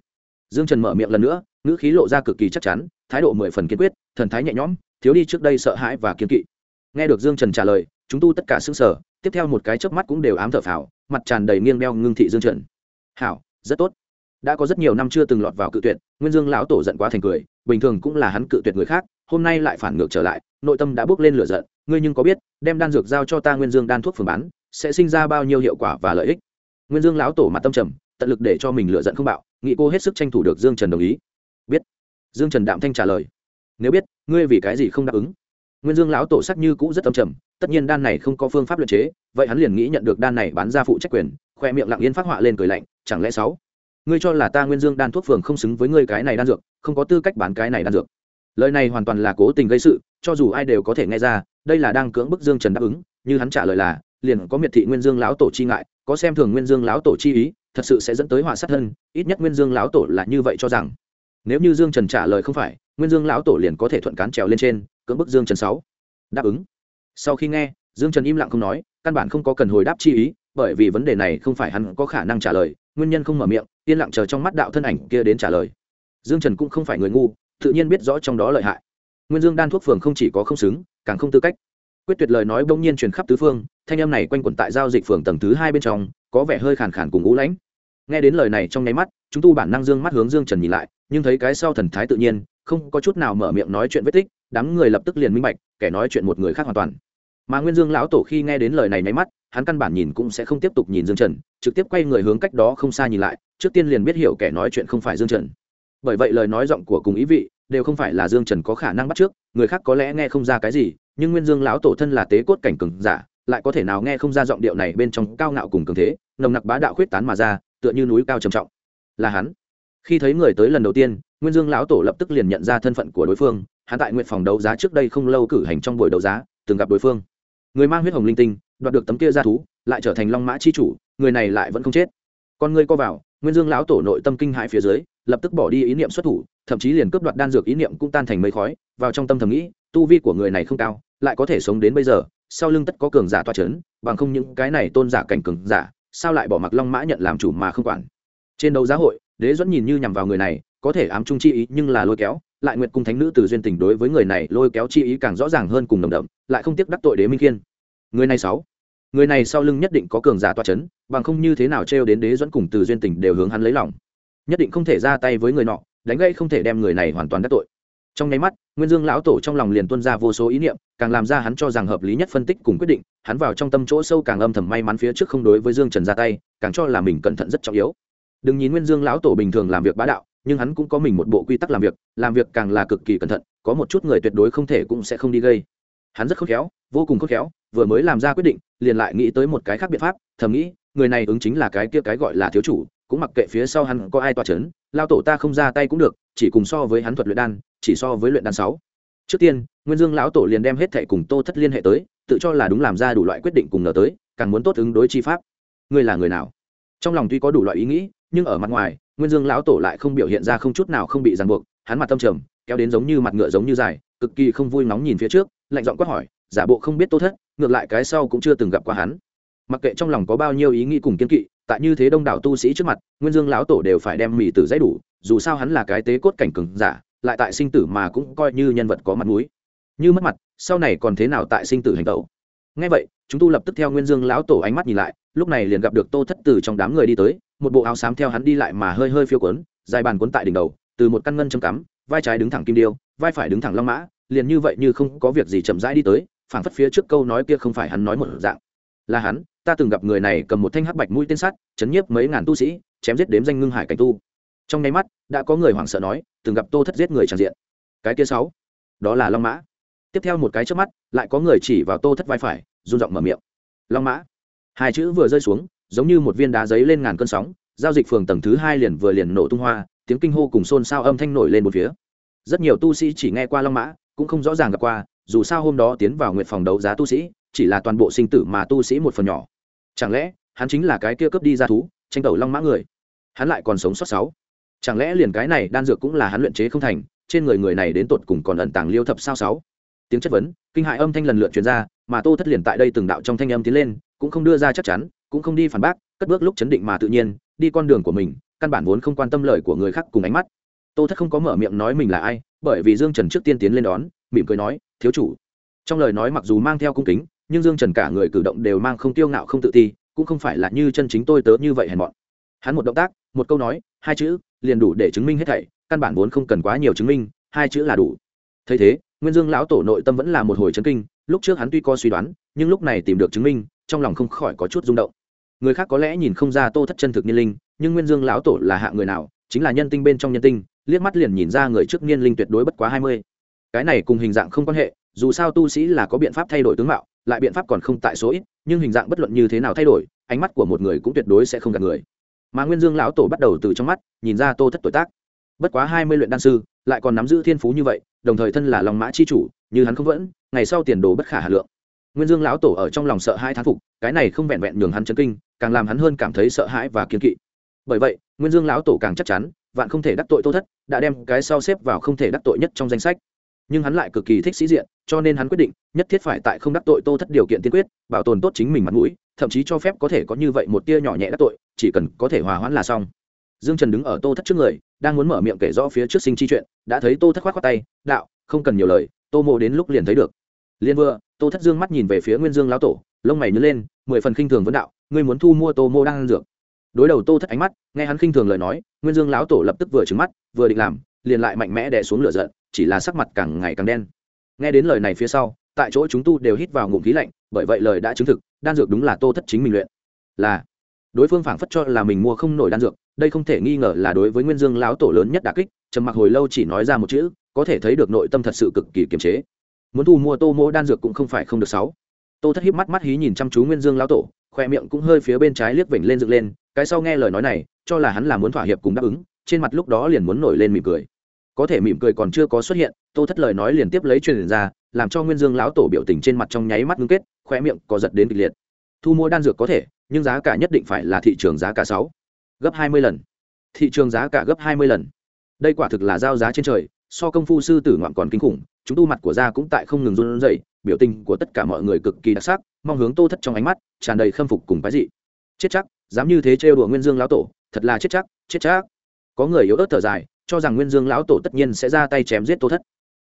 Dương trần mở miệng lần nữa, ngữ khí lộ ra cực kỳ chắc chắn, thái độ mười phần kiên quyết, thần thái nhẹ nhõm, thiếu đi trước đây sợ hãi và kiên kỵ. Nghe được dương trần trả lời, chúng tu tất cả xứng sở tiếp theo một cái chớp mắt cũng đều ám thở phào, mặt tràn đầy nghiêng đeo ngưng thị dương trần. Hảo, rất tốt. Đã có rất nhiều năm chưa từng lọt vào cự tuyệt, nguyên dương lão tổ giận quá thành cười, bình thường cũng là hắn cự tuyệt người khác hôm nay lại phản ngược trở lại, nội tâm đã bước lên lửa giận, ngươi nhưng có biết, đem đan dược giao cho ta nguyên dương đan thuốc phường bán, sẽ sinh ra bao nhiêu hiệu quả và lợi ích? Nguyên dương lão tổ mặt tâm trầm, tận lực để cho mình lựa giận không bạo, nghĩ cô hết sức tranh thủ được dương trần đồng ý. Biết. Dương trần đạm thanh trả lời. Nếu biết, ngươi vì cái gì không đáp ứng? Nguyên dương lão tổ sắc như cũ rất tâm trầm, tất nhiên đan này không có phương pháp luyện chế, vậy hắn liền nghĩ nhận được đan này bán ra phụ trách quyền, khoe miệng lặng yên phát họa lên cười lạnh, chẳng lẽ sáu? Ngươi cho là ta nguyên dương đan thuốc phường không xứng với ngươi cái này đan dược, không có tư cách bán cái này đan dược lời này hoàn toàn là cố tình gây sự, cho dù ai đều có thể nghe ra, đây là đang cưỡng bức dương trần đáp ứng, như hắn trả lời là, liền có miệt thị nguyên dương lão tổ chi ngại, có xem thường nguyên dương lão tổ chi ý, thật sự sẽ dẫn tới họa sát thân, ít nhất nguyên dương lão tổ là như vậy cho rằng. Nếu như dương trần trả lời không phải, nguyên dương lão tổ liền có thể thuận cán trèo lên trên, cưỡng bức dương trần sáu. Đáp ứng. Sau khi nghe, dương trần im lặng không nói, căn bản không có cần hồi đáp chi ý, bởi vì vấn đề này không phải hắn có khả năng trả lời, nguyên nhân không mở miệng, yên lặng chờ trong mắt đạo thân ảnh kia đến trả lời. Dương trần cũng không phải người ngu tự nhiên biết rõ trong đó lợi hại. Nguyên dương đan thuốc phường không chỉ có không xứng, càng không tư cách. Quyết tuyệt lời nói bỗng nhiên truyền khắp tứ phương, thanh âm này quanh quẩn tại giao dịch phường tầng thứ hai bên trong, có vẻ hơi khàn khàn cùng ngũ lãnh. Nghe đến lời này trong nháy mắt, chúng tu bản năng dương mắt hướng dương trần nhìn lại, nhưng thấy cái sau thần thái tự nhiên, không có chút nào mở miệng nói chuyện vết tích, đám người lập tức liền minh bạch, kẻ nói chuyện một người khác hoàn toàn. Mà nguyên dương lão tổ khi nghe đến lời này nháy mắt, hắn căn bản nhìn cũng sẽ không tiếp tục nhìn dương trần, trực tiếp quay người hướng cách đó không xa nhìn lại, trước tiên liền biết hiểu kẻ nói chuyện không phải dương trần bởi vậy lời nói giọng của cùng ý vị đều không phải là dương trần có khả năng bắt trước, người khác có lẽ nghe không ra cái gì, nhưng nguyên dương lão tổ thân là tế cốt cảnh cường giả, lại có thể nào nghe không ra giọng điệu này bên trong cao ngạo cùng cường thế, nồng nặc bá đạo khuyết tán mà ra, tựa như núi cao trầm trọng. Là hắn. Khi thấy người tới lần đầu tiên, nguyên dương lão tổ lập tức liền nhận ra thân phận của đối phương, hắn tại nguyện phòng đấu giá trước đây không lâu cử hành trong buổi đấu giá, từng gặp đối phương. Người mang huyết hồng linh tinh, đoạt được tấm kia ra thú, lại trở thành long mã chi chủ, người này lại vẫn không chết. Con ngươi co vào, nguyên dương lão tổ nội tâm kinh hãi phía dưới lập tức bỏ đi ý niệm xuất thủ, thậm chí liền cướp đoạt đan dược ý niệm cũng tan thành mây khói, vào trong tâm thầm nghĩ, tu vi của người này không cao, lại có thể sống đến bây giờ, sau lưng tất có cường giả toa c h ấ n bằng không những cái này tôn giả cảnh cường giả, sao lại bỏ mặc long mã nhận làm chủ mà không quản. Trên đấu giá hội, đế dẫn nhìn như nhằm vào người này, có thể ám trung chi ý nhưng là lôi kéo, lại nguyện cung thánh nữ từ duyên tình đối với người này lôi kéo chi ý càng rõ ràng hơn cùng đồng đậm, lại không tiếc đắc tội đế minh kiên người này sáu, người này sau lưng nhất định có cường giả toa c h ấ n bằng không như thế nào trêu đến đế dẫn cùng từ duyên tình đều hướng hắn lấy lòng nhất định không thể ra tay với người nọ, đánh gây không thể đem người này hoàn toàn đắc tội. Trong nháy mắt, nguyên dương lão tổ trong lòng liền tuân ra vô số ý niệm, càng làm ra hắn cho rằng hợp lý nhất phân tích cùng quyết định, hắn vào trong tâm chỗ sâu càng âm thầm may mắn phía trước không đối với dương trần ra tay, càng cho là mình cẩn thận rất trọng yếu. Đừng nhìn nguyên dương lão tổ bình thường làm việc bá đạo, nhưng hắn cũng có mình một bộ quy tắc làm việc làm việc càng là cực kỳ cẩn thận, có một chút người tuyệt đối không thể cũng sẽ không đi gây. Hắn rất khôn khéo, vô cùng khôn khéo, vừa mới làm ra quyết định, liền lại nghĩ tới một cái khác biện pháp, thầm nghĩ, người này ứng chính là cái kia cái gọi là thiếu chủ cũng mặc kệ phía sau hắn có ai toa chấn, lao tổ ta không ra tay cũng được chỉ cùng so với hắn thuật luyện đan chỉ so với luyện đan sáu. Trước tiên nguyên dương lão tổ liền đem hết thệ cùng tô thất liên hệ tới tự cho là đúng làm ra đủ loại quyết định cùng nở tới càng muốn tốt ứng đối chi pháp. Ngươi là người nào? Trong lòng tuy có đủ loại ý nghĩ nhưng ở mặt ngoài nguyên dương lão tổ lại không biểu hiện ra không chút nào không bị ràng buộc hắn mặt tâm trầm kéo đến giống như mặt ngựa giống như dài cực kỳ không vui nóng nhìn phía trước lạnh giọng quát hỏi giả bộ không biết tô thất ngược lại cái sau cũng chưa từng gặp qua hắn. Mặc kệ trong lòng có bao nhiêu ý nghĩ cùng kiên kỵ tại như thế đông đảo tu sĩ trước mặt, nguyên dương lão tổ đều phải đem mì tử dãy đủ, dù sao hắn là cái tế cốt cảnh cừng giả, lại tại sinh tử mà cũng coi như nhân vật có mặt mũi. Như mất mặt, sau này còn thế nào tại sinh tử hành tẩu? Ngay vậy, chúng tu lập tức theo nguyên dương lão tổ ánh mắt nhìn lại, lúc này liền gặp được tô thất tử trong đám người đi tới, một bộ áo xám theo hắn đi lại mà hơi hơi phiêu quấn, dài bàn cuốn tại đỉnh đầu, từ một căn ngân châm cắm, vai trái đứng thẳng kim điêu, vai phải đứng thẳng long mã, liền như vậy như không có việc gì chậm rãi đi tới, phảng phất phía trước câu nói kia không phải hắn nói một dạng. Là hắn ta từng gặp người này cầm một thanh hắc bạch mũi tên sắt, chấn nhiếp mấy ngàn tu sĩ, chém giết đếm danh ngưng hải cảnh tu. Trong nháy mắt, đã có người hoảng sợ nói, từng gặp tô thất giết người tràn diện. Cái kia sáu, đó là long mã. Tiếp theo một cái trước mắt, lại có người chỉ vào tô thất vai phải, run giọng mở miệng. Long mã. Hai chữ vừa rơi xuống, giống như một viên đá giấy lên ngàn cơn sóng, giao dịch phường tầng thứ hai liền vừa liền nổ tung hoa, tiếng kinh hô cùng xôn xao âm thanh nổi lên một phía. Rất nhiều tu sĩ chỉ nghe qua long mã, cũng không rõ ràng gặp qua, dù sao hôm đó tiến vào nguyện phòng đấu giá tu sĩ chỉ là toàn bộ sinh tử mà tu sĩ một phần nhỏ. Chẳng lẽ, hắn chính là cái kia cướp đi ra thú, tranh tẩu long mã người? Hắn lại còn sống sót sáu. Chẳng lẽ liền cái này đan dược cũng là hắn luyện chế không thành, trên người người này đến tột cùng còn ẩn tàng liêu thập sao sáu? Tiếng chất vấn, kinh hại âm thanh lần lượt truyền ra, mà tô thất liền tại đây từng đạo trong thanh âm tiến lên, cũng không đưa ra chắc chắn, cũng không đi phản bác, cất bước lúc chấn định mà tự nhiên, đi con đường của mình, căn bản vốn không quan tâm lời của người khác cùng ánh mắt. Tô thất không có mở miệng nói mình là ai, bởi vì dương trần trước tiên tiến lên đón, mỉm cười nói, thiếu chủ. Trong lời nói mặc dù mang theo cung kính nhưng dương trần cả người cử động đều mang không tiêu ngạo không tự ti, cũng không phải là như chân chính tôi tớ như vậy hèn mọn. Hắn một động tác, một câu nói, hai chữ, liền đủ để chứng minh hết thảy, căn bản vốn không cần quá nhiều chứng minh, hai chữ là đủ. Thấy thế, nguyên dương lão tổ nội tâm vẫn là một hồi chấn kinh, lúc trước hắn tuy có suy đoán, nhưng lúc này tìm được chứng minh, trong lòng không khỏi có chút rung động. Người khác có lẽ nhìn không ra tô thất chân thực niên linh, nhưng nguyên dương lão tổ là hạ người nào, chính là nhân tinh bên trong nhân tinh, liếc mắt liền nhìn ra người trước niên linh tuyệt đối bất quá hai mươi. Cái này cùng hình dạng không quan hệ, dù sao tu sĩ là có biện pháp thay đổi tướng mạo lại biện pháp còn không tại số ít, nhưng hình dạng bất luận như thế nào thay đổi, ánh mắt của một người cũng tuyệt đối sẽ không gặp người. Mà nguyên dương lão tổ bắt đầu từ trong mắt, nhìn ra tô thất tuổi tác. Bất quá hai mươi luyện đan sư, lại còn nắm giữ thiên phú như vậy, đồng thời thân là lòng mã chi chủ, như hắn không vẫn, ngày sau tiền đồ bất khả hà lượng. Nguyên dương lão tổ ở trong lòng sợ hai thán phục, cái này không vẹn vẹn nhường hắn chấn kinh, càng làm hắn hơn cảm thấy sợ hãi và kiên kỵ. Bởi vậy, nguyên dương lão tổ càng chắc chắn, vạn không thể đắc tội tô thất, đã đem cái sau xếp vào không thể đắc tội nhất trong danh sách nhưng hắn lại cực kỳ thích sĩ diện, cho nên hắn quyết định, nhất thiết phải tại không đắc tội tô thất điều kiện tiên quyết, bảo tồn tốt chính mình mặt mũi, thậm chí cho phép có thể có như vậy một tia nhỏ nhẹ đắc tội, chỉ cần có thể hòa hoãn là xong. Dương trần đứng ở tô thất trước người, đang muốn mở miệng kể rõ phía trước sinh chi chuyện, đã thấy tô thất khoát khoát tay, đạo, không cần nhiều lời, tô mộ đến lúc liền thấy được. Liên vừa, tô thất dương mắt nhìn về phía nguyên dương lão tổ, lông mày nhớ lên, mười phần khinh thường vấn đạo, ngươi muốn thu mua tô mô đang ăn dược? Đối đầu tô thất ánh mắt, nghe hắn khinh thường lời nói, nguyên dương lão tổ lập tức vừa trừng mắt, vừa định làm, liền lại mạnh mẽ đè xuống lửa giận chỉ là sắc mặt càng ngày càng đen. Nghe đến lời này phía sau, tại chỗ chúng tu đều hít vào ngụm khí lạnh, bởi vậy lời đã chứng thực, đan dược đúng là tô thất chính mình luyện. Là, đối phương phảng phất cho là mình mua không nổi đan dược, đây không thể nghi ngờ là đối với nguyên dương lão tổ lớn nhất đà kích, trầm mặc hồi lâu chỉ nói ra một chữ, có thể thấy được nội tâm thật sự cực kỳ kiềm chế. Muốn thu mua tô mỗ đan dược cũng không phải không được sáu. Tô thất híp mắt mắt hí nhìn chăm chú nguyên dương lão tổ, khoe miệng cũng hơi phía bên trái liếc vểnh lên dựng lên, cái sau nghe lời nói này, cho là hắn là muốn thỏa hiệp cùng đáp ứng, trên mặt lúc đó liền muốn nổi lên mỉm cười có thể mỉm cười còn chưa có xuất hiện, tô thất lời nói liền tiếp lấy truyền ra, làm cho nguyên dương lão tổ biểu tình trên mặt trong nháy mắt ngưng kết khoe miệng có giật đến kịch liệt. Thu mua đan dược có thể, nhưng giá cả nhất định phải là thị trường giá cả sáu, gấp hai mươi lần. Thị trường giá cả gấp hai mươi lần. Đây quả thực là giao giá trên trời, so công phu sư tử ngoạn còn kinh khủng, chúng tu mặt của gia cũng tại không ngừng run rẩy, biểu tình của tất cả mọi người cực kỳ đặc sắc, mong hướng tô thất trong ánh mắt, tràn đầy khâm phục cùng cái dị. Chết chắc, dám như thế trêu đùa nguyên dương lão tổ, thật là chết chắc chết chắc. Có người yếu ớt thở dài cho rằng nguyên dương lão tổ tất nhiên sẽ ra tay chém giết tô thất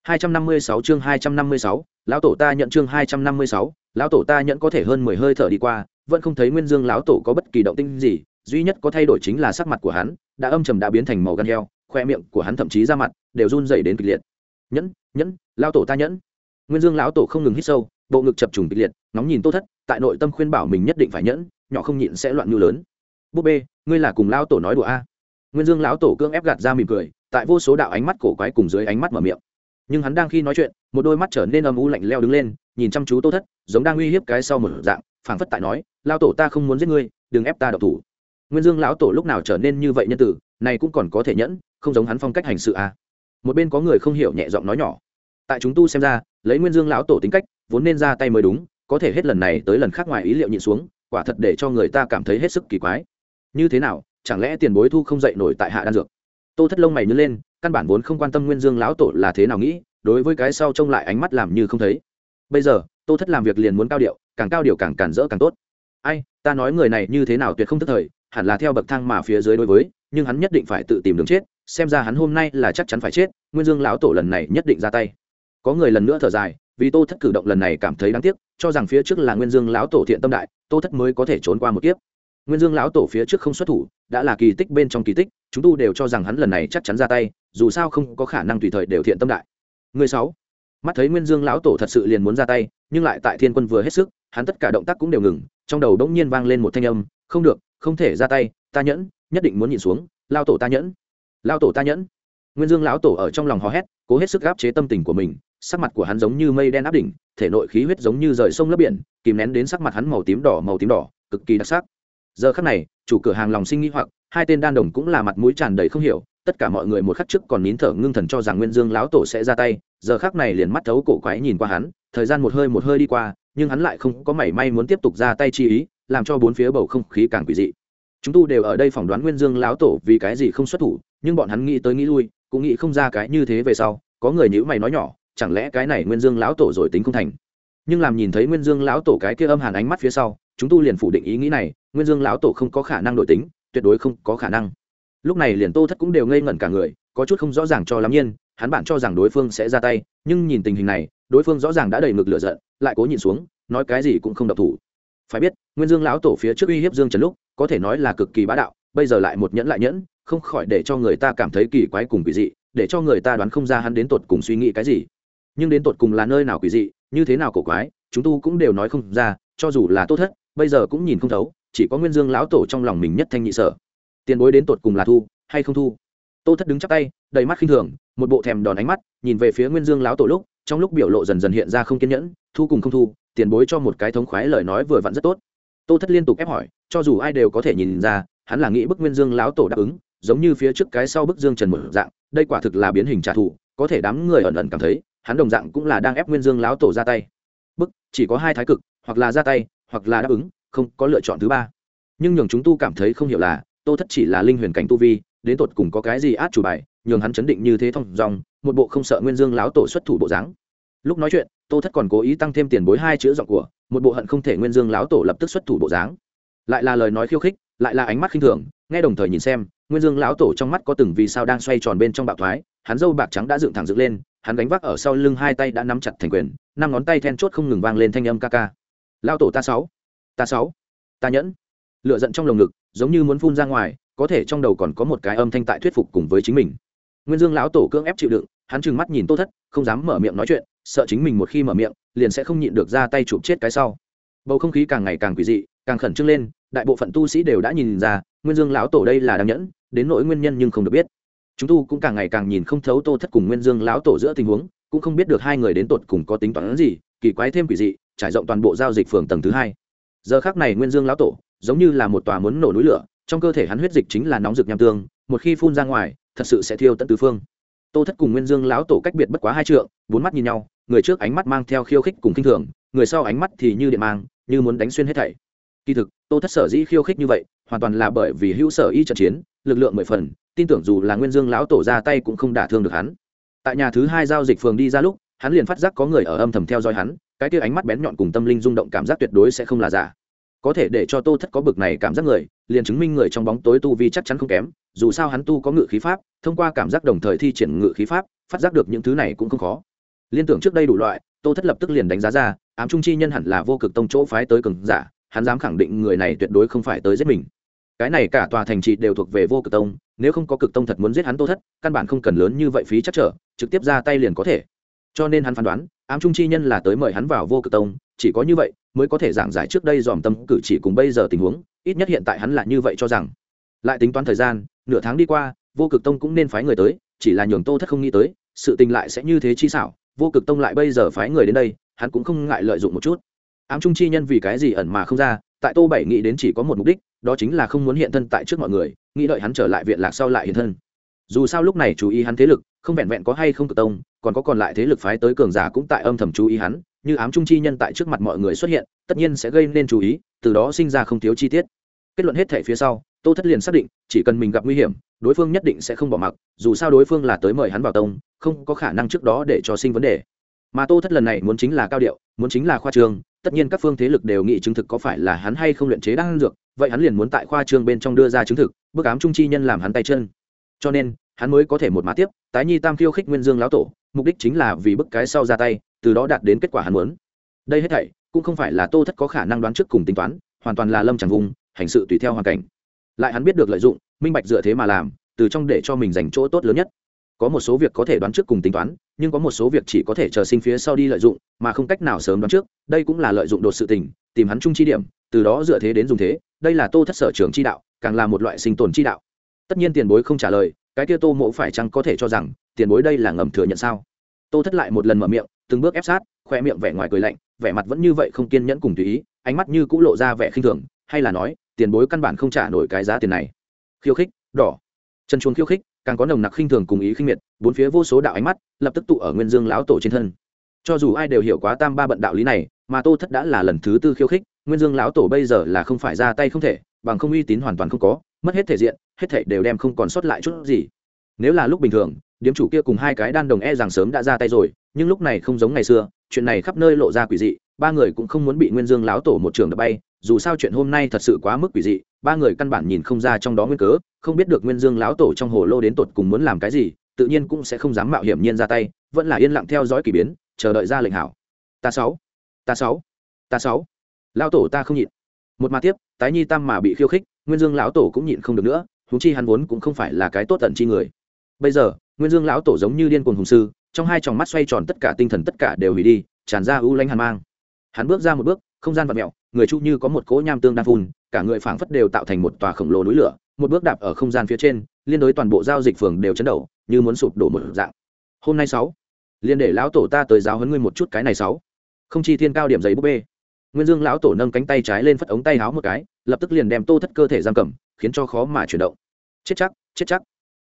256 chương 256, lão tổ ta nhận chương 256, lão tổ ta nhận có thể hơn 10 hơi thở đi qua, vẫn không thấy Nguyên Dương lão tổ có bất kỳ động tĩnh gì, duy nhất có thay đổi chính là sắc mặt của hắn, đã âm trầm đã biến thành màu gan heo, khoe miệng của hắn thậm chí ra mặt đều run rẩy đến kịch liệt. Nhẫn, nhẫn, lão tổ ta nhẫn. Nguyên Dương lão tổ không ngừng hít sâu, bộ ngực chập trùng kịch liệt, nóng nhìn Tô Thất, tại nội tâm khuyên bảo mình nhất định phải nhẫn, nhỏ không nhịn sẽ loạn như lớn. Búp bê, ngươi là cùng lão tổ nói đùa a? Nguyên Dương lão tổ cương ép gạt ra mỉm cười, tại vô số đạo ánh mắt cổ quái cùng dưới ánh mắt mở miệng. Nhưng hắn đang khi nói chuyện một đôi mắt trở nên âm u lạnh leo đứng lên nhìn chăm chú tô thất giống đang uy hiếp cái sau một dạng phảng phất tại nói lao tổ ta không muốn giết ngươi đừng ép ta độc thủ. Nguyên dương lão tổ lúc nào trở nên như vậy nhân tử này cũng còn có thể nhẫn không giống hắn phong cách hành sự à. Một bên có người không hiểu nhẹ giọng nói nhỏ. Tại chúng tu xem ra lấy nguyên dương lão tổ tính cách vốn nên ra tay mới đúng có thể hết lần này tới lần khác ngoài ý liệu nhịn xuống quả thật để cho người ta cảm thấy hết sức kỳ quái. Như thế nào chẳng lẽ tiền bối thu không dậy nổi tại hạ đan dược? Tô thất lông mày nhớ lên, căn bản vốn không quan tâm nguyên dương lão tổ là thế nào nghĩ, đối với cái sau trông lại ánh mắt làm như không thấy. Bây giờ, tô thất làm việc liền muốn cao điệu, càng cao điệu càng cản rỡ càng tốt. Ai, ta nói người này như thế nào tuyệt không thức thời, hẳn là theo bậc thang mà phía dưới đối với, nhưng hắn nhất định phải tự tìm đường chết, xem ra hắn hôm nay là chắc chắn phải chết, nguyên dương lão tổ lần này nhất định ra tay. Có người lần nữa thở dài, vì tô thất cử động lần này cảm thấy đáng tiếc, cho rằng phía trước là nguyên dương lão tổ thiện tâm đại, tô thất mới có thể trốn qua một kiếp nguyên dương lão tổ phía trước không xuất thủ, đã là kỳ tích bên trong kỳ tích, chúng tu đều cho rằng hắn lần này chắc chắn ra tay, dù sao không có khả năng tùy thời đều thiện tâm đại. Người sáu, mắt thấy nguyên dương lão tổ thật sự liền muốn ra tay, nhưng lại tại thiên quân vừa hết sức, hắn tất cả động tác cũng đều ngừng, trong đầu đống nhiên vang lên một thanh âm, không được, không thể ra tay, ta nhẫn, nhất định muốn nhìn xuống lao tổ ta nhẫn. Lao tổ ta nhẫn. Nguyên dương lão tổ ở trong lòng hò hét, cố hết sức gáp chế tâm tình của mình, sắc mặt của hắn giống như mây đen áp đỉnh, thể nội khí huyết giống như rời sông lấp biển, kìm nén đến sắc mặt hắn màu tím đỏ màu tím đỏ, cực kỳ đặc sắc giờ khắc này, chủ cửa hàng lòng sinh nghĩ hoặc, hai tên đan đồng cũng là mặt mũi tràn đầy không hiểu, tất cả mọi người một khắc trước còn nín thở ngưng thần cho rằng nguyên dương lão tổ sẽ ra tay, giờ khắc này liền mắt thấu cổ quái nhìn qua hắn, thời gian một hơi một hơi đi qua, nhưng hắn lại không có mảy may muốn tiếp tục ra tay chi ý, làm cho bốn phía bầu không khí càng quỷ dị. Chúng tu đều ở đây phỏng đoán nguyên dương lão tổ vì cái gì không xuất thủ, nhưng bọn hắn nghĩ tới nghĩ lui, cũng nghĩ không ra cái như thế về sau, có người nhữ mày nói nhỏ, chẳng lẽ cái này nguyên dương lão tổ rồi tính không thành? Nhưng làm nhìn thấy nguyên dương lão tổ cái kia âm hàn ánh mắt phía sau chúng tu liền phủ định ý nghĩ này, nguyên dương lão tổ không có khả năng đổi tính, tuyệt đối không có khả năng. Lúc này liền tô thất cũng đều ngây ngẩn cả người, có chút không rõ ràng cho lắm nhiên, hắn bạn cho rằng đối phương sẽ ra tay, nhưng nhìn tình hình này, đối phương rõ ràng đã đầy ngực lửa giận, lại cố nhìn xuống, nói cái gì cũng không độc thủ. Phải biết, nguyên dương lão tổ phía trước uy hiếp dương trần lúc, có thể nói là cực kỳ bá đạo, bây giờ lại một nhẫn lại nhẫn, không khỏi để cho người ta cảm thấy kỳ quái cùng quỷ dị, để cho người ta đoán không ra hắn đến tột cùng suy nghĩ cái gì. Nhưng đến tột cùng là nơi nào quỷ dị, như thế nào cổ quái, chúng tu cũng đều nói không ra, cho dù là tốt thất bây giờ cũng nhìn không thấu, chỉ có nguyên dương lão tổ trong lòng mình nhất thanh nhị sở. Tiền bối đến tột cùng là thu hay không thu? Tô thất đứng chắp tay, đầy mắt khinh thường, một bộ thèm đòn ánh mắt, nhìn về phía nguyên dương lão tổ lúc, trong lúc biểu lộ dần dần hiện ra không kiên nhẫn, thu cùng không thu, tiền bối cho một cái thống khoái lời nói vừa vặn rất tốt. Tô thất liên tục ép hỏi, cho dù ai đều có thể nhìn ra, hắn là nghĩ bức nguyên dương lão tổ đáp ứng, giống như phía trước cái sau bức dương trần một dạng, đây quả thực là biến hình trả thù, có thể đám người ẩn ẩn cảm thấy, hắn đồng dạng cũng là đang ép nguyên dương lão tổ ra tay. Bức, chỉ có hai thái cực, hoặc là ra tay hoặc là đáp ứng, không có lựa chọn thứ ba. Nhưng nhường chúng tu cảm thấy không hiểu là, tô thất chỉ là linh huyền cảnh tu vi, đến tột cùng có cái gì át chủ bài, nhường hắn chấn định như thế thông dòng, một bộ không sợ nguyên dương lão tổ xuất thủ bộ dáng. Lúc nói chuyện, tô thất còn cố ý tăng thêm tiền bối hai chữ giọng của, một bộ hận không thể nguyên dương lão tổ lập tức xuất thủ bộ dáng. Lại là lời nói khiêu khích, lại là ánh mắt khinh thường, nghe đồng thời nhìn xem, nguyên dương lão tổ trong mắt có từng vì sao đang xoay tròn bên trong bạo thoái, hắn dâu bạc trắng đã dựng thẳng dựng lên, hắn gánh vác ở sau lưng hai tay đã nắm chặt thành quyền, năm ngón tay then chốt không ngừng vang lên thanh âm ca ca lão tổ ta sáu. Ta sáu. Ta nhẫn. Lựa giận trong lồng ngực, giống như muốn phun ra ngoài, có thể trong đầu còn có một cái âm thanh tại thuyết phục cùng với chính mình. Nguyên dương lão tổ cưỡng ép chịu đựng, hắn trừng mắt nhìn tô thất, không dám mở miệng nói chuyện, sợ chính mình một khi mở miệng, liền sẽ không nhịn được ra tay chụp chết cái sau. Bầu không khí càng ngày càng quỷ dị, càng khẩn trương lên, đại bộ phận tu sĩ đều đã nhìn ra, nguyên dương lão tổ đây là đáng nhẫn, đến nỗi nguyên nhân nhưng không được biết. Chúng tu cũng càng ngày càng nhìn không thấu tô thất cùng nguyên dương lão tổ giữa tình huống, cũng không biết được hai người đến tột cùng có tính toán gì, kỳ quái thêm quỷ dị trải rộng toàn bộ giao dịch phường tầng thứ hai. Giờ khác này nguyên dương lão tổ giống như là một tòa muốn nổ núi lửa, trong cơ thể hắn huyết dịch chính là nóng rực nham tương, một khi phun ra ngoài, thật sự sẽ thiêu tận tứ phương. Tô thất cùng nguyên dương lão tổ cách biệt bất quá hai trượng, bốn mắt nhìn nhau, người trước ánh mắt mang theo khiêu khích cùng kinh thường, người sau ánh mắt thì như điện mang, như muốn đánh xuyên hết thảy. Kỳ thực, tô thất sở dĩ khiêu khích như vậy, hoàn toàn là bởi vì hữu sở y trận chiến, lực lượng mười phần, tin tưởng dù là nguyên dương lão tổ ra tay cũng không đả thương được hắn. Tại nhà thứ hai giao dịch phường đi ra lúc, hắn liền phát giác có người ở âm thầm theo dõi hắn cái kia ánh mắt bén nhọn cùng tâm linh rung động cảm giác tuyệt đối sẽ không là giả. Có thể để cho tô thất có bực này cảm giác người, liền chứng minh người trong bóng tối tu vi chắc chắn không kém, dù sao hắn tu có ngự khí pháp, thông qua cảm giác đồng thời thi triển ngự khí pháp, phát giác được những thứ này cũng không khó. Liên tưởng trước đây đủ loại, tô thất lập tức liền đánh giá ra, ám trung chi nhân hẳn là vô cực tông chỗ phái tới cường giả, hắn dám khẳng định người này tuyệt đối không phải tới giết mình. Cái này cả tòa thành trị đều thuộc về vô cực tông, nếu không có cực tông thật muốn giết hắn tô thất, căn bản không cần lớn như vậy phí chắc trở, trực tiếp ra tay liền có thể. Cho nên hắn phán đoán ám trung chi nhân là tới mời hắn vào vô cực tông, chỉ có như vậy mới có thể giảng giải trước đây dòm tâm cử chỉ cùng bây giờ tình huống, ít nhất hiện tại hắn là như vậy cho rằng. Lại tính toán thời gian, nửa tháng đi qua, vô cực tông cũng nên phái người tới, chỉ là nhường tô thất không nghĩ tới, sự tình lại sẽ như thế chi xảo, vô cực tông lại bây giờ phái người đến đây, hắn cũng không ngại lợi dụng một chút. Ám trung chi nhân vì cái gì ẩn mà không ra, tại tô bảy nghĩ đến chỉ có một mục đích, đó chính là không muốn hiện thân tại trước mọi người, nghĩ đợi hắn trở lại viện lạc sau lại hiện thân dù sao lúc này chú ý hắn thế lực, không vẹn vẹn có hay không cực tông, còn có còn lại thế lực phái tới cường giả cũng tại âm thầm chú ý hắn, như ám trung chi nhân tại trước mặt mọi người xuất hiện, tất nhiên sẽ gây nên chú ý, từ đó sinh ra không thiếu chi tiết. Kết luận hết thể phía sau, tô thất liền xác định, chỉ cần mình gặp nguy hiểm, đối phương nhất định sẽ không bỏ mặc, dù sao đối phương là tới mời hắn vào tông, không có khả năng trước đó để cho sinh vấn đề. Mà tô thất lần này muốn chính là cao điệu, muốn chính là khoa trương, tất nhiên các phương thế lực đều nghĩ chứng thực có phải là hắn hay không luyện chế đang dược, vậy hắn liền muốn tại khoa trương bên trong đưa ra chứng thực, bức ám trung chi nhân làm hắn tay chân cho nên, hắn mới có thể một mã tiếp, tái nhi tam khiêu khích nguyên dương lão tổ, mục đích chính là vì bức cái sau ra tay, từ đó đạt đến kết quả hắn muốn. Đây hết thảy, cũng không phải là tô thất có khả năng đoán trước cùng tính toán, hoàn toàn là lâm chẳng vùng, hành sự tùy theo hoàn cảnh. Lại hắn biết được lợi dụng, minh bạch dựa thế mà làm, từ trong để cho mình dành chỗ tốt lớn nhất. Có một số việc có thể đoán trước cùng tính toán, nhưng có một số việc chỉ có thể chờ sinh phía sau đi lợi dụng, mà không cách nào sớm đoán trước, đây cũng là lợi dụng đột sự tình, tìm hắn chung chi điểm, từ đó dựa thế đến dùng thế, đây là tô thất sở trường chi đạo, càng là một loại sinh tồn chi đạo tất nhiên tiền bối không trả lời, cái kia tô mộ phải chăng có thể cho rằng, tiền bối đây là ngầm thừa nhận sao? Tô thất lại một lần mở miệng, từng bước ép sát, khoe miệng vẻ ngoài cười lạnh, vẻ mặt vẫn như vậy không kiên nhẫn cùng tùy ý, ánh mắt như cũ lộ ra vẻ khinh thường, hay là nói, tiền bối căn bản không trả nổi cái giá tiền này. Khiêu khích, đỏ. Chân chuông khiêu khích, càng có nồng nặc khinh thường cùng ý khinh miệt, bốn phía vô số đạo ánh mắt, lập tức tụ ở nguyên dương lão tổ trên thân. Cho dù ai đều hiểu quá tam ba bận đạo lý này, mà tô thất đã là lần thứ tư khiêu khích, nguyên dương lão tổ bây giờ là không phải ra tay không thể, bằng không uy tín hoàn toàn không có, mất hết thể diện hết thảy đều đem không còn sót lại chút gì. Nếu là lúc bình thường, điếm chủ kia cùng hai cái đan đồng e rằng sớm đã ra tay rồi, nhưng lúc này không giống ngày xưa, chuyện này khắp nơi lộ ra quỷ dị, ba người cũng không muốn bị nguyên dương lão tổ một trường đập bay, dù sao chuyện hôm nay thật sự quá mức quỷ dị, ba người căn bản nhìn không ra trong đó nguyên cớ, không biết được nguyên dương lão tổ trong hồ lô đến tột cùng muốn làm cái gì, tự nhiên cũng sẽ không dám mạo hiểm nhiên ra tay, vẫn là yên lặng theo dõi k ỳ biến, chờ đợi ra lệnh hảo. Ta sáu ta sáu ta sáu. Lão tổ ta không nhịn. Một mà tiếp, tái nhi tam mà bị khiêu khích, nguyên dương lão tổ cũng nhịn không được nữa thú chi hắn vốn cũng không phải là cái tốt tận chi người. Bây giờ, nguyên dương lão tổ giống như điên cuồng hùng sư, trong hai tròng mắt xoay tròn tất cả tinh thần tất cả đều hủy đi, tràn ra ưu lanh hàn mang. Hắn bước ra một bước, không gian vật mẹo người chu như có một cỗ nham tương đang phun, cả người phảng phất đều tạo thành một tòa khổng lồ núi lửa, một bước đạp ở không gian phía trên, liên đối toàn bộ giao dịch phường đều chấn động, như muốn sụp đổ một dạng. Hôm nay sáu liên để lão tổ ta tới giáo huấn ngươi một chút cái này sáu. Không chi thiên cao điểm giấy búp bê. Nguyên dương lão tổ nâng cánh tay trái lên phất ống tay háo một cái, lập tức liền đem tô thất cơ thể giam cầm, khiến cho khó mà chuyển động chết chắc chết chắc.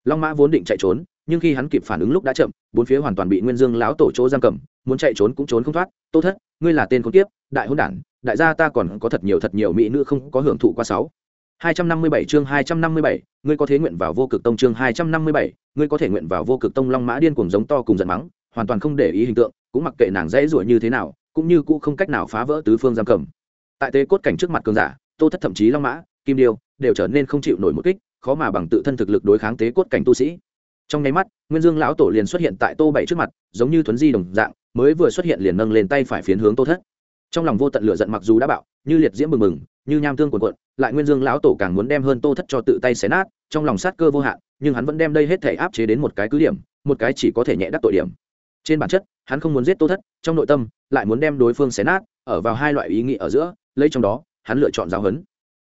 Long mã vốn định chạy trốn nhưng khi hắn kịp phản ứng lúc đã chậm bốn phía hoàn toàn bị nguyên dương lão tổ chỗ giam cầm muốn chạy trốn cũng trốn không thoát. Tô thất ngươi là tên con tiếp đại hôn đản đại gia ta còn có thật nhiều thật nhiều mỹ nữ không có hưởng thụ qua sáu. 257 chương 257, ngươi có thể nguyện vào vô cực tông chương 257, ngươi có thể nguyện vào vô cực tông long mã điên cuồng giống to cùng giận mắng, hoàn toàn không để ý hình tượng, cũng mặc kệ nàng dễ rủa như thế nào, cũng như cũng không cách nào phá vỡ tứ phương giam cầm. Tại tế cốt cảnh trước mặt cường giả, Tô Thất thậm chí long mã, kim điêu đều trở nên không chịu nổi một kích, khó mà bằng tự thân thực lực đối kháng tế cốt cảnh tu sĩ. Trong nháy mắt, Nguyên Dương lão tổ liền xuất hiện tại Tô Bảy trước mặt, giống như thuấn di đồng dạng, mới vừa xuất hiện liền nâng lên tay phải phiến hướng Tô Thất. Trong lòng vô tận lửa giận mặc dù đã bạo, như liệt diễm mừng mừng như nham tương cuồn cuộn, lại nguyên dương lão tổ càng muốn đem hơn tô thất cho tự tay xé nát trong lòng sát cơ vô hạn nhưng hắn vẫn đem đây hết thể áp chế đến một cái cứ điểm một cái chỉ có thể nhẹ đắc tội điểm trên bản chất hắn không muốn giết tô thất trong nội tâm lại muốn đem đối phương xé nát ở vào hai loại ý nghĩ ở giữa lấy trong đó hắn lựa chọn giáo huấn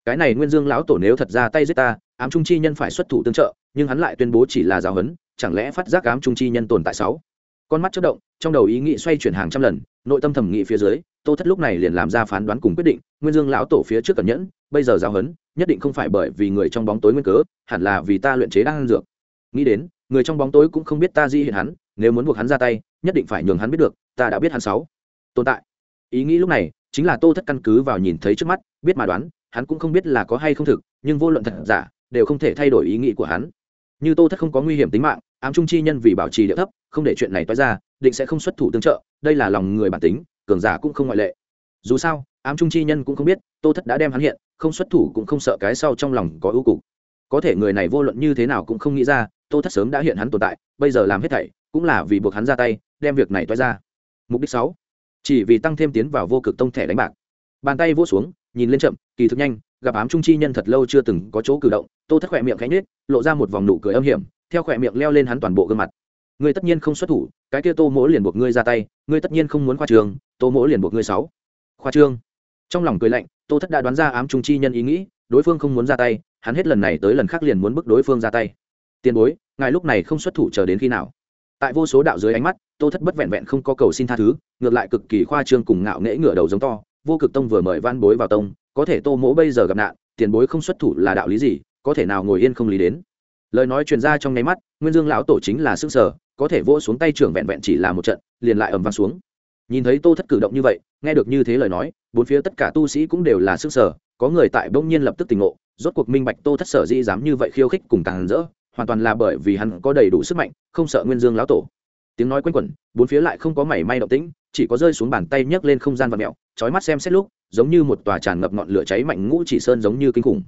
cái này nguyên dương lão tổ nếu thật ra tay giết ta, ám trung chi nhân phải xuất thủ tương trợ, nhưng hắn lại tuyên bố chỉ là giáo huấn, chẳng lẽ phát giác ám trung chi nhân tồn tại sáu? Con mắt chớp động, trong đầu ý nghĩ xoay chuyển hàng trăm lần, nội tâm thẩm nghị phía dưới, tô thất lúc này liền làm ra phán đoán cùng quyết định, nguyên dương lão tổ phía trước cẩn nhẫn, bây giờ giáo huấn, nhất định không phải bởi vì người trong bóng tối nguyên cớ, hẳn là vì ta luyện chế đang dược. Nghĩ đến, người trong bóng tối cũng không biết ta di hiện hắn, nếu muốn buộc hắn ra tay, nhất định phải nhường hắn biết được, ta đã biết hắn sáu. Tồn tại. Ý nghĩ lúc này, chính là tô thất căn cứ vào nhìn thấy trước mắt, biết mà đoán hắn cũng không biết là có hay không thực, nhưng vô luận thật giả, đều không thể thay đổi ý nghĩ của hắn. Như tô thất không có nguy hiểm tính mạng, ám trung chi nhân vì bảo trì địa thấp, không để chuyện này toái ra, định sẽ không xuất thủ tương trợ, đây là lòng người bản tính, cường giả cũng không ngoại lệ. Dù sao, ám trung chi nhân cũng không biết, tô thất đã đem hắn hiện, không xuất thủ cũng không sợ cái sau trong lòng có ưu cục. Có thể người này vô luận như thế nào cũng không nghĩ ra, tô thất sớm đã hiện hắn tồn tại, bây giờ làm hết thảy, cũng là vì buộc hắn ra tay, đem việc này toái ra. Mục đích sáu, chỉ vì tăng thêm tiến vào vô cực tông thẻ đánh bạc. Bàn tay vỗ xuống nhìn lên chậm, kỳ thực nhanh, gặp ám trung chi nhân thật lâu chưa từng có chỗ cử động, tô thất khỏe miệng khẽ nhếch, lộ ra một vòng nụ cười âm hiểm, theo khỏe miệng leo lên hắn toàn bộ gương mặt. Ngươi tất nhiên không xuất thủ, cái kia tô mỗ liền buộc ngươi ra tay, ngươi tất nhiên không muốn khoa trường, tô mỗ liền buộc ngươi sáu. Khoa trương trong lòng cười lạnh, tô thất đã đoán ra ám trung chi nhân ý nghĩ, đối phương không muốn ra tay, hắn hết lần này tới lần khác liền muốn bức đối phương ra tay. Tiền bối, ngài lúc này không xuất thủ chờ đến khi nào? Tại vô số đạo dưới ánh mắt, tô thất bất vẹn vẹn không có cầu xin tha thứ, ngược lại cực kỳ khoa trương cùng ngạo nghễ ngửa đầu giống to vô cực tông vừa mời van bối vào tông, có thể tô mỗ bây giờ gặp nạn, tiền bối không xuất thủ là đạo lý gì, có thể nào ngồi yên không lý đến? Lời nói truyền ra trong nháy mắt, nguyên dương lão tổ chính là sức sở, có thể vỗ xuống tay trưởng vẹn vẹn chỉ là một trận, liền lại ầm vang xuống. Nhìn thấy tô thất cử động như vậy, nghe được như thế lời nói, bốn phía tất cả tu sĩ cũng đều là sức sở, có người tại bỗng nhiên lập tức tỉnh ngộ, rốt cuộc minh bạch tô thất sở dĩ dám như vậy khiêu khích cùng càng rỡ, hoàn toàn là bởi vì hắn có đầy đủ sức mạnh, không sợ nguyên dương lão tổ. Tiếng nói quanh quẩn, bốn phía lại không có mảy may động tĩnh chỉ có rơi xuống bàn tay nhấc lên không gian và mẹo, chói mắt xem xét lúc, giống như một tòa tràn ngập ngọn lửa cháy mạnh ngũ chỉ sơn giống như kinh khủng.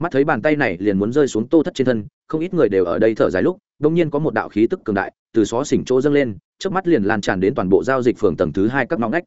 Mắt thấy bàn tay này liền muốn rơi xuống tô thất trên thân, không ít người đều ở đây thở dài lúc đông nhiên có một đạo khí tức cường đại từ xó xỉnh chỗ dâng lên trước mắt liền lan tràn đến toàn bộ giao dịch phường tầng thứ hai các ngõ ngách.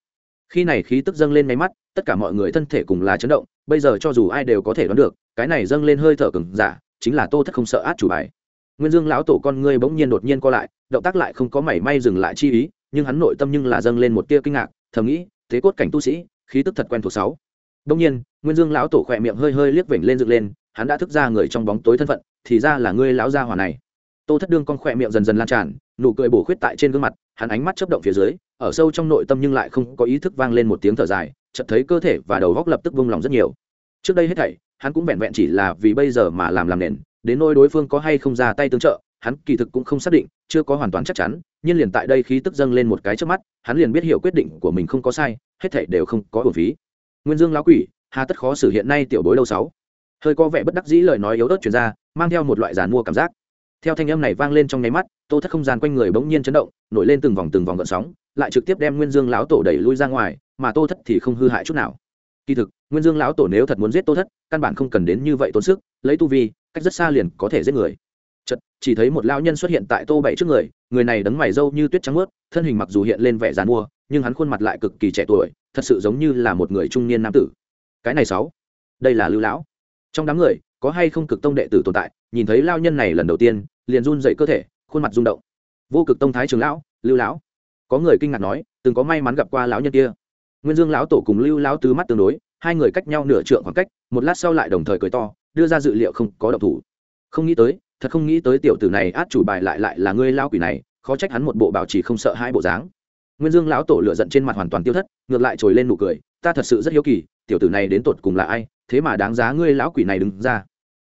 Khi này khí tức dâng lên máy mắt, tất cả mọi người thân thể cùng là chấn động, bây giờ cho dù ai đều có thể đoán được, cái này dâng lên hơi thở cường giả, chính là tô thất không sợ át chủ bài. Nguyên dương lão tổ con ngươi bỗng nhiên đột nhiên co lại, động tác lại không có mảy may dừng lại chi ý nhưng hắn nội tâm nhưng là dâng lên một tia kinh ngạc, thầm nghĩ, thế cốt cảnh tu sĩ, khí tức thật quen thuộc sáu. Đông nhiên, nguyên dương lão tổ khỏe miệng hơi hơi liếc vểnh lên dựng lên, hắn đã thức ra người trong bóng tối thân phận, thì ra là ngươi lão gia hỏa này. Tô thất đương con khỏe miệng dần dần lan tràn, nụ cười bổ khuyết tại trên gương mặt, hắn ánh mắt chớp động phía dưới, ở sâu trong nội tâm nhưng lại không có ý thức vang lên một tiếng thở dài, chợt thấy cơ thể và đầu góc lập tức vung lòng rất nhiều. Trước đây hết thảy, hắn cũng vẹn vẹn chỉ là vì bây giờ mà làm làm nền, đến nỗi đối phương có hay không ra tay tương trợ hắn kỳ thực cũng không xác định, chưa có hoàn toàn chắc chắn, nhưng liền tại đây khí tức dâng lên một cái trước mắt, hắn liền biết hiểu quyết định của mình không có sai, hết thảy đều không có uổng phí. Nguyên dương lão quỷ, hà tất khó xử hiện nay tiểu bối lâu sáu. Hơi có vẻ bất đắc dĩ lời nói yếu ớt truyền ra, mang theo một loại giàn mua cảm giác. Theo thanh âm này vang lên trong nháy mắt, tô thất không gian quanh người bỗng nhiên chấn động, nổi lên từng vòng từng vòng gợn sóng, lại trực tiếp đem nguyên dương lão tổ đẩy lui ra ngoài, mà tô thất thì không hư hại chút nào. Kỳ thực, nguyên dương lão tổ nếu thật muốn giết tô thất, căn bản không cần đến như vậy tốn sức, lấy tu vi, cách rất xa liền có thể giết người chật, chỉ thấy một lão nhân xuất hiện tại tô bảy trước người người này đấng mày râu như tuyết trắng ướt thân hình mặc dù hiện lên vẻ dàn mua nhưng hắn khuôn mặt lại cực kỳ trẻ tuổi, thật sự giống như là một người trung niên nam tử. Cái này sáu, đây là lưu lão. Trong đám người, có hay không cực tông đệ tử tồn tại, nhìn thấy lao nhân này lần đầu tiên, liền run dậy cơ thể, khuôn mặt rung động. Vô cực tông thái trường lão, lưu lão. Có người kinh ngạc nói, từng có may mắn gặp qua lão nhân kia. Nguyên dương lão tổ cùng lưu lão tứ mắt tương đối, hai người cách nhau nửa trượng khoảng cách, một lát sau lại đồng thời cười to, đưa ra dự liệu không có động thủ. Không nghĩ tới thật không nghĩ tới tiểu tử này át chủ bài lại lại là ngươi lao quỷ này, khó trách hắn một bộ bảo trì không sợ hai bộ dáng. Nguyên dương lão tổ lựa giận trên mặt hoàn toàn tiêu thất, ngược lại trồi lên nụ cười, ta thật sự rất hiếu kỳ, tiểu tử này đến tột cùng là ai, thế mà đáng giá ngươi lão quỷ này đứng ra.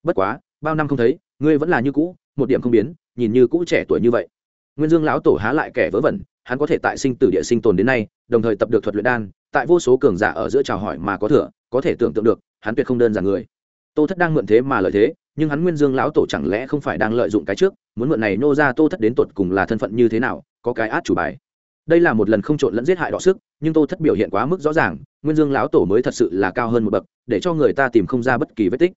Bất quá, bao năm không thấy, ngươi vẫn là như cũ, một điểm không biến, nhìn như cũ trẻ tuổi như vậy. Nguyên dương lão tổ há lại kẻ vớ vẩn, hắn có thể tại sinh tử địa sinh tồn đến nay, đồng thời tập được thuật luyện đan, tại vô số cường giả ở giữa chào hỏi mà có thừa, có thể tưởng tượng được, hắn tuyệt không đơn giản người. Tô thất đang mượn thế mà lợi thế nhưng hắn nguyên dương lão tổ chẳng lẽ không phải đang lợi dụng cái trước, muốn mượn này nô ra tô thất đến tột cùng là thân phận như thế nào, có cái át chủ bài. Đây là một lần không trộn lẫn giết hại đọ sức, nhưng tô thất biểu hiện quá mức rõ ràng, nguyên dương lão tổ mới thật sự là cao hơn một bậc, để cho người ta tìm không ra bất kỳ vết tích.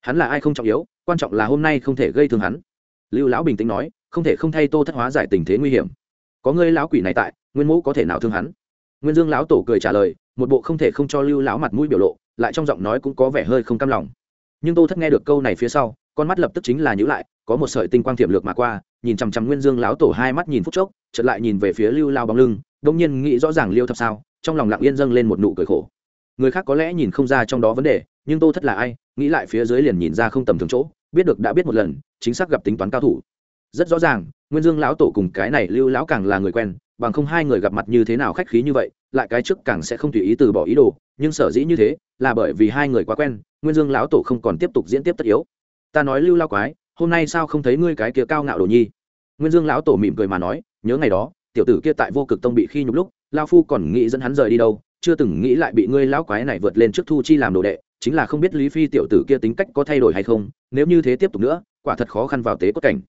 Hắn là ai không trọng yếu, quan trọng là hôm nay không thể gây thương hắn. Lưu lão bình tĩnh nói, không thể không thay tô thất hóa giải tình thế nguy hiểm. Có ngươi lão quỷ này tại, nguyên mẫu có thể nào thương hắn? Nguyên dương lão tổ cười trả lời, một bộ không thể không cho lưu lão mặt mũi biểu lộ, lại trong giọng nói cũng có vẻ hơi không cam lòng nhưng tô thất nghe được câu này phía sau, con mắt lập tức chính là nhữ lại, có một sợi tinh quang thiểm lược mà qua, nhìn chằm chằm nguyên dương lão tổ hai mắt nhìn phút chốc, chợt lại nhìn về phía lưu lao bóng lưng đông nhiên nghĩ rõ ràng liêu thập sao, trong lòng lặng yên dâng lên một nụ cười khổ. Người khác có lẽ nhìn không ra trong đó vấn đề, nhưng tô thất là ai, nghĩ lại phía dưới liền nhìn ra không tầm thường chỗ, biết được đã biết một lần, chính xác gặp tính toán cao thủ. Rất rõ ràng, nguyên dương lão tổ cùng cái này lưu lão càng là người quen bằng không hai người gặp mặt như thế nào khách khí như vậy, lại cái trước càng sẽ không tùy ý từ bỏ ý đồ, nhưng sở dĩ như thế, là bởi vì hai người quá quen, nguyên dương lão tổ không còn tiếp tục diễn tiếp tất yếu. Ta nói lưu lao quái, hôm nay sao không thấy ngươi cái kia cao ngạo đồ nhi? Nguyên dương lão tổ mỉm cười mà nói, nhớ ngày đó, tiểu tử kia tại vô cực tông bị khi nhục lúc, lao phu còn nghĩ dẫn hắn rời đi đâu, chưa từng nghĩ lại bị ngươi lão quái này vượt lên trước thu chi làm đồ đệ, chính là không biết lý phi tiểu tử kia tính cách có thay đổi hay không, nếu như thế tiếp tục nữa, quả thật khó khăn vào tế cốt cảnh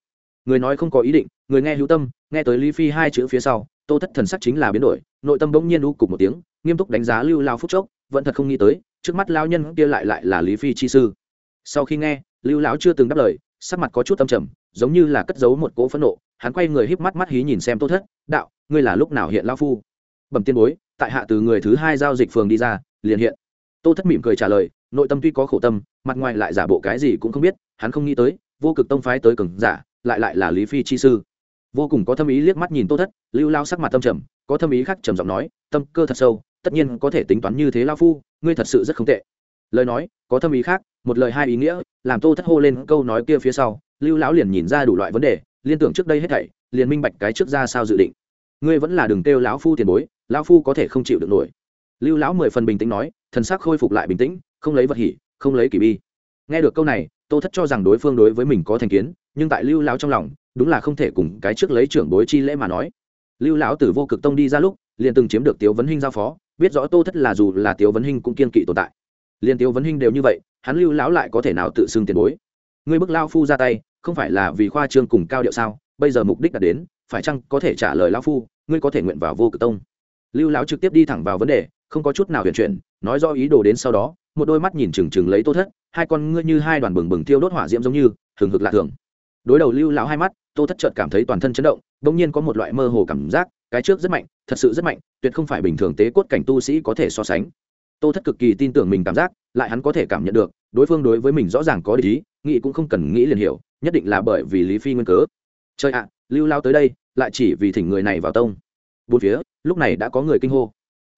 người nói không có ý định, người nghe hữu tâm, nghe tới lý phi hai chữ phía sau, tô thất thần sắc chính là biến đổi, nội tâm bỗng nhiên u cục một tiếng, nghiêm túc đánh giá lưu lao phúc chốc, vẫn thật không nghĩ tới, trước mắt lao nhân kia lại lại là lý phi chi sư. Sau khi nghe, lưu lão chưa từng đáp lời, sắc mặt có chút tâm trầm, giống như là cất giấu một cỗ phẫn nộ, hắn quay người híp mắt mắt hí nhìn xem tô thất, đạo, ngươi là lúc nào hiện lao phu? Bẩm tiên bối, tại hạ từ người thứ hai giao dịch phường đi ra, liền hiện. Tô thất mỉm cười trả lời, nội tâm tuy có khổ tâm, mặt ngoài lại giả bộ cái gì cũng không biết, hắn không nghĩ tới, vô cực tông phái tới cường giả lại lại là lý phi chi sư. Vô cùng có thâm ý liếc mắt nhìn tô thất, lưu lao sắc mặt tâm trầm, có thâm ý khác trầm giọng nói, tâm cơ thật sâu, tất nhiên có thể tính toán như thế lao phu, ngươi thật sự rất không tệ. Lời nói, có thâm ý khác, một lời hai ý nghĩa, làm tô thất hô lên câu nói kia phía sau, lưu lão liền nhìn ra đủ loại vấn đề, liên tưởng trước đây hết thảy, liền minh bạch cái trước ra sao dự định. Ngươi vẫn là đừng kêu lão phu tiền bối, lão phu có thể không chịu được nổi. Lưu lão mười phần bình tĩnh nói, thần sắc khôi phục lại bình tĩnh, không lấy vật hỉ, không lấy kỳ bi. Nghe được câu này, tô thất cho rằng đối phương đối với mình có thành kiến nhưng tại lưu lão trong lòng, đúng là không thể cùng cái trước lấy trưởng bối chi lễ mà nói. Lưu lão từ vô cực tông đi ra lúc, liền từng chiếm được tiếu vấn hinh giao phó, biết rõ tô thất là dù là tiếu vấn hinh cũng kiên kỵ tồn tại. Liền tiếu vấn hinh đều như vậy, hắn lưu lão lại có thể nào tự xưng tiền bối? Ngươi bức lao phu ra tay, không phải là vì khoa trương cùng cao điệu sao? Bây giờ mục đích đã đến, phải chăng có thể trả lời lao phu, ngươi có thể nguyện vào vô cực tông? Lưu lão trực tiếp đi thẳng vào vấn đề, không có chút nào huyền chuyển, nói do ý đồ đến sau đó, một đôi mắt nhìn chừng chừng lấy tô thất, hai con ngươi như hai đoàn bừng bừng tiêu đốt hỏa diễm giống như, hừng hực lạ thường đối đầu lưu lão hai mắt, tô thất chợt cảm thấy toàn thân chấn động, bỗng nhiên có một loại mơ hồ cảm giác, cái trước rất mạnh, thật sự rất mạnh, tuyệt không phải bình thường tế cốt cảnh tu sĩ có thể so sánh. Tô thất cực kỳ tin tưởng mình cảm giác, lại hắn có thể cảm nhận được, đối phương đối với mình rõ ràng có lý, nghĩ cũng không cần nghĩ liền hiểu, nhất định là bởi vì lý phi nguyên cớ. Chơi ạ, lưu lao tới đây, lại chỉ vì thỉnh người này vào tông. Bốn phía, lúc này đã có người kinh hô.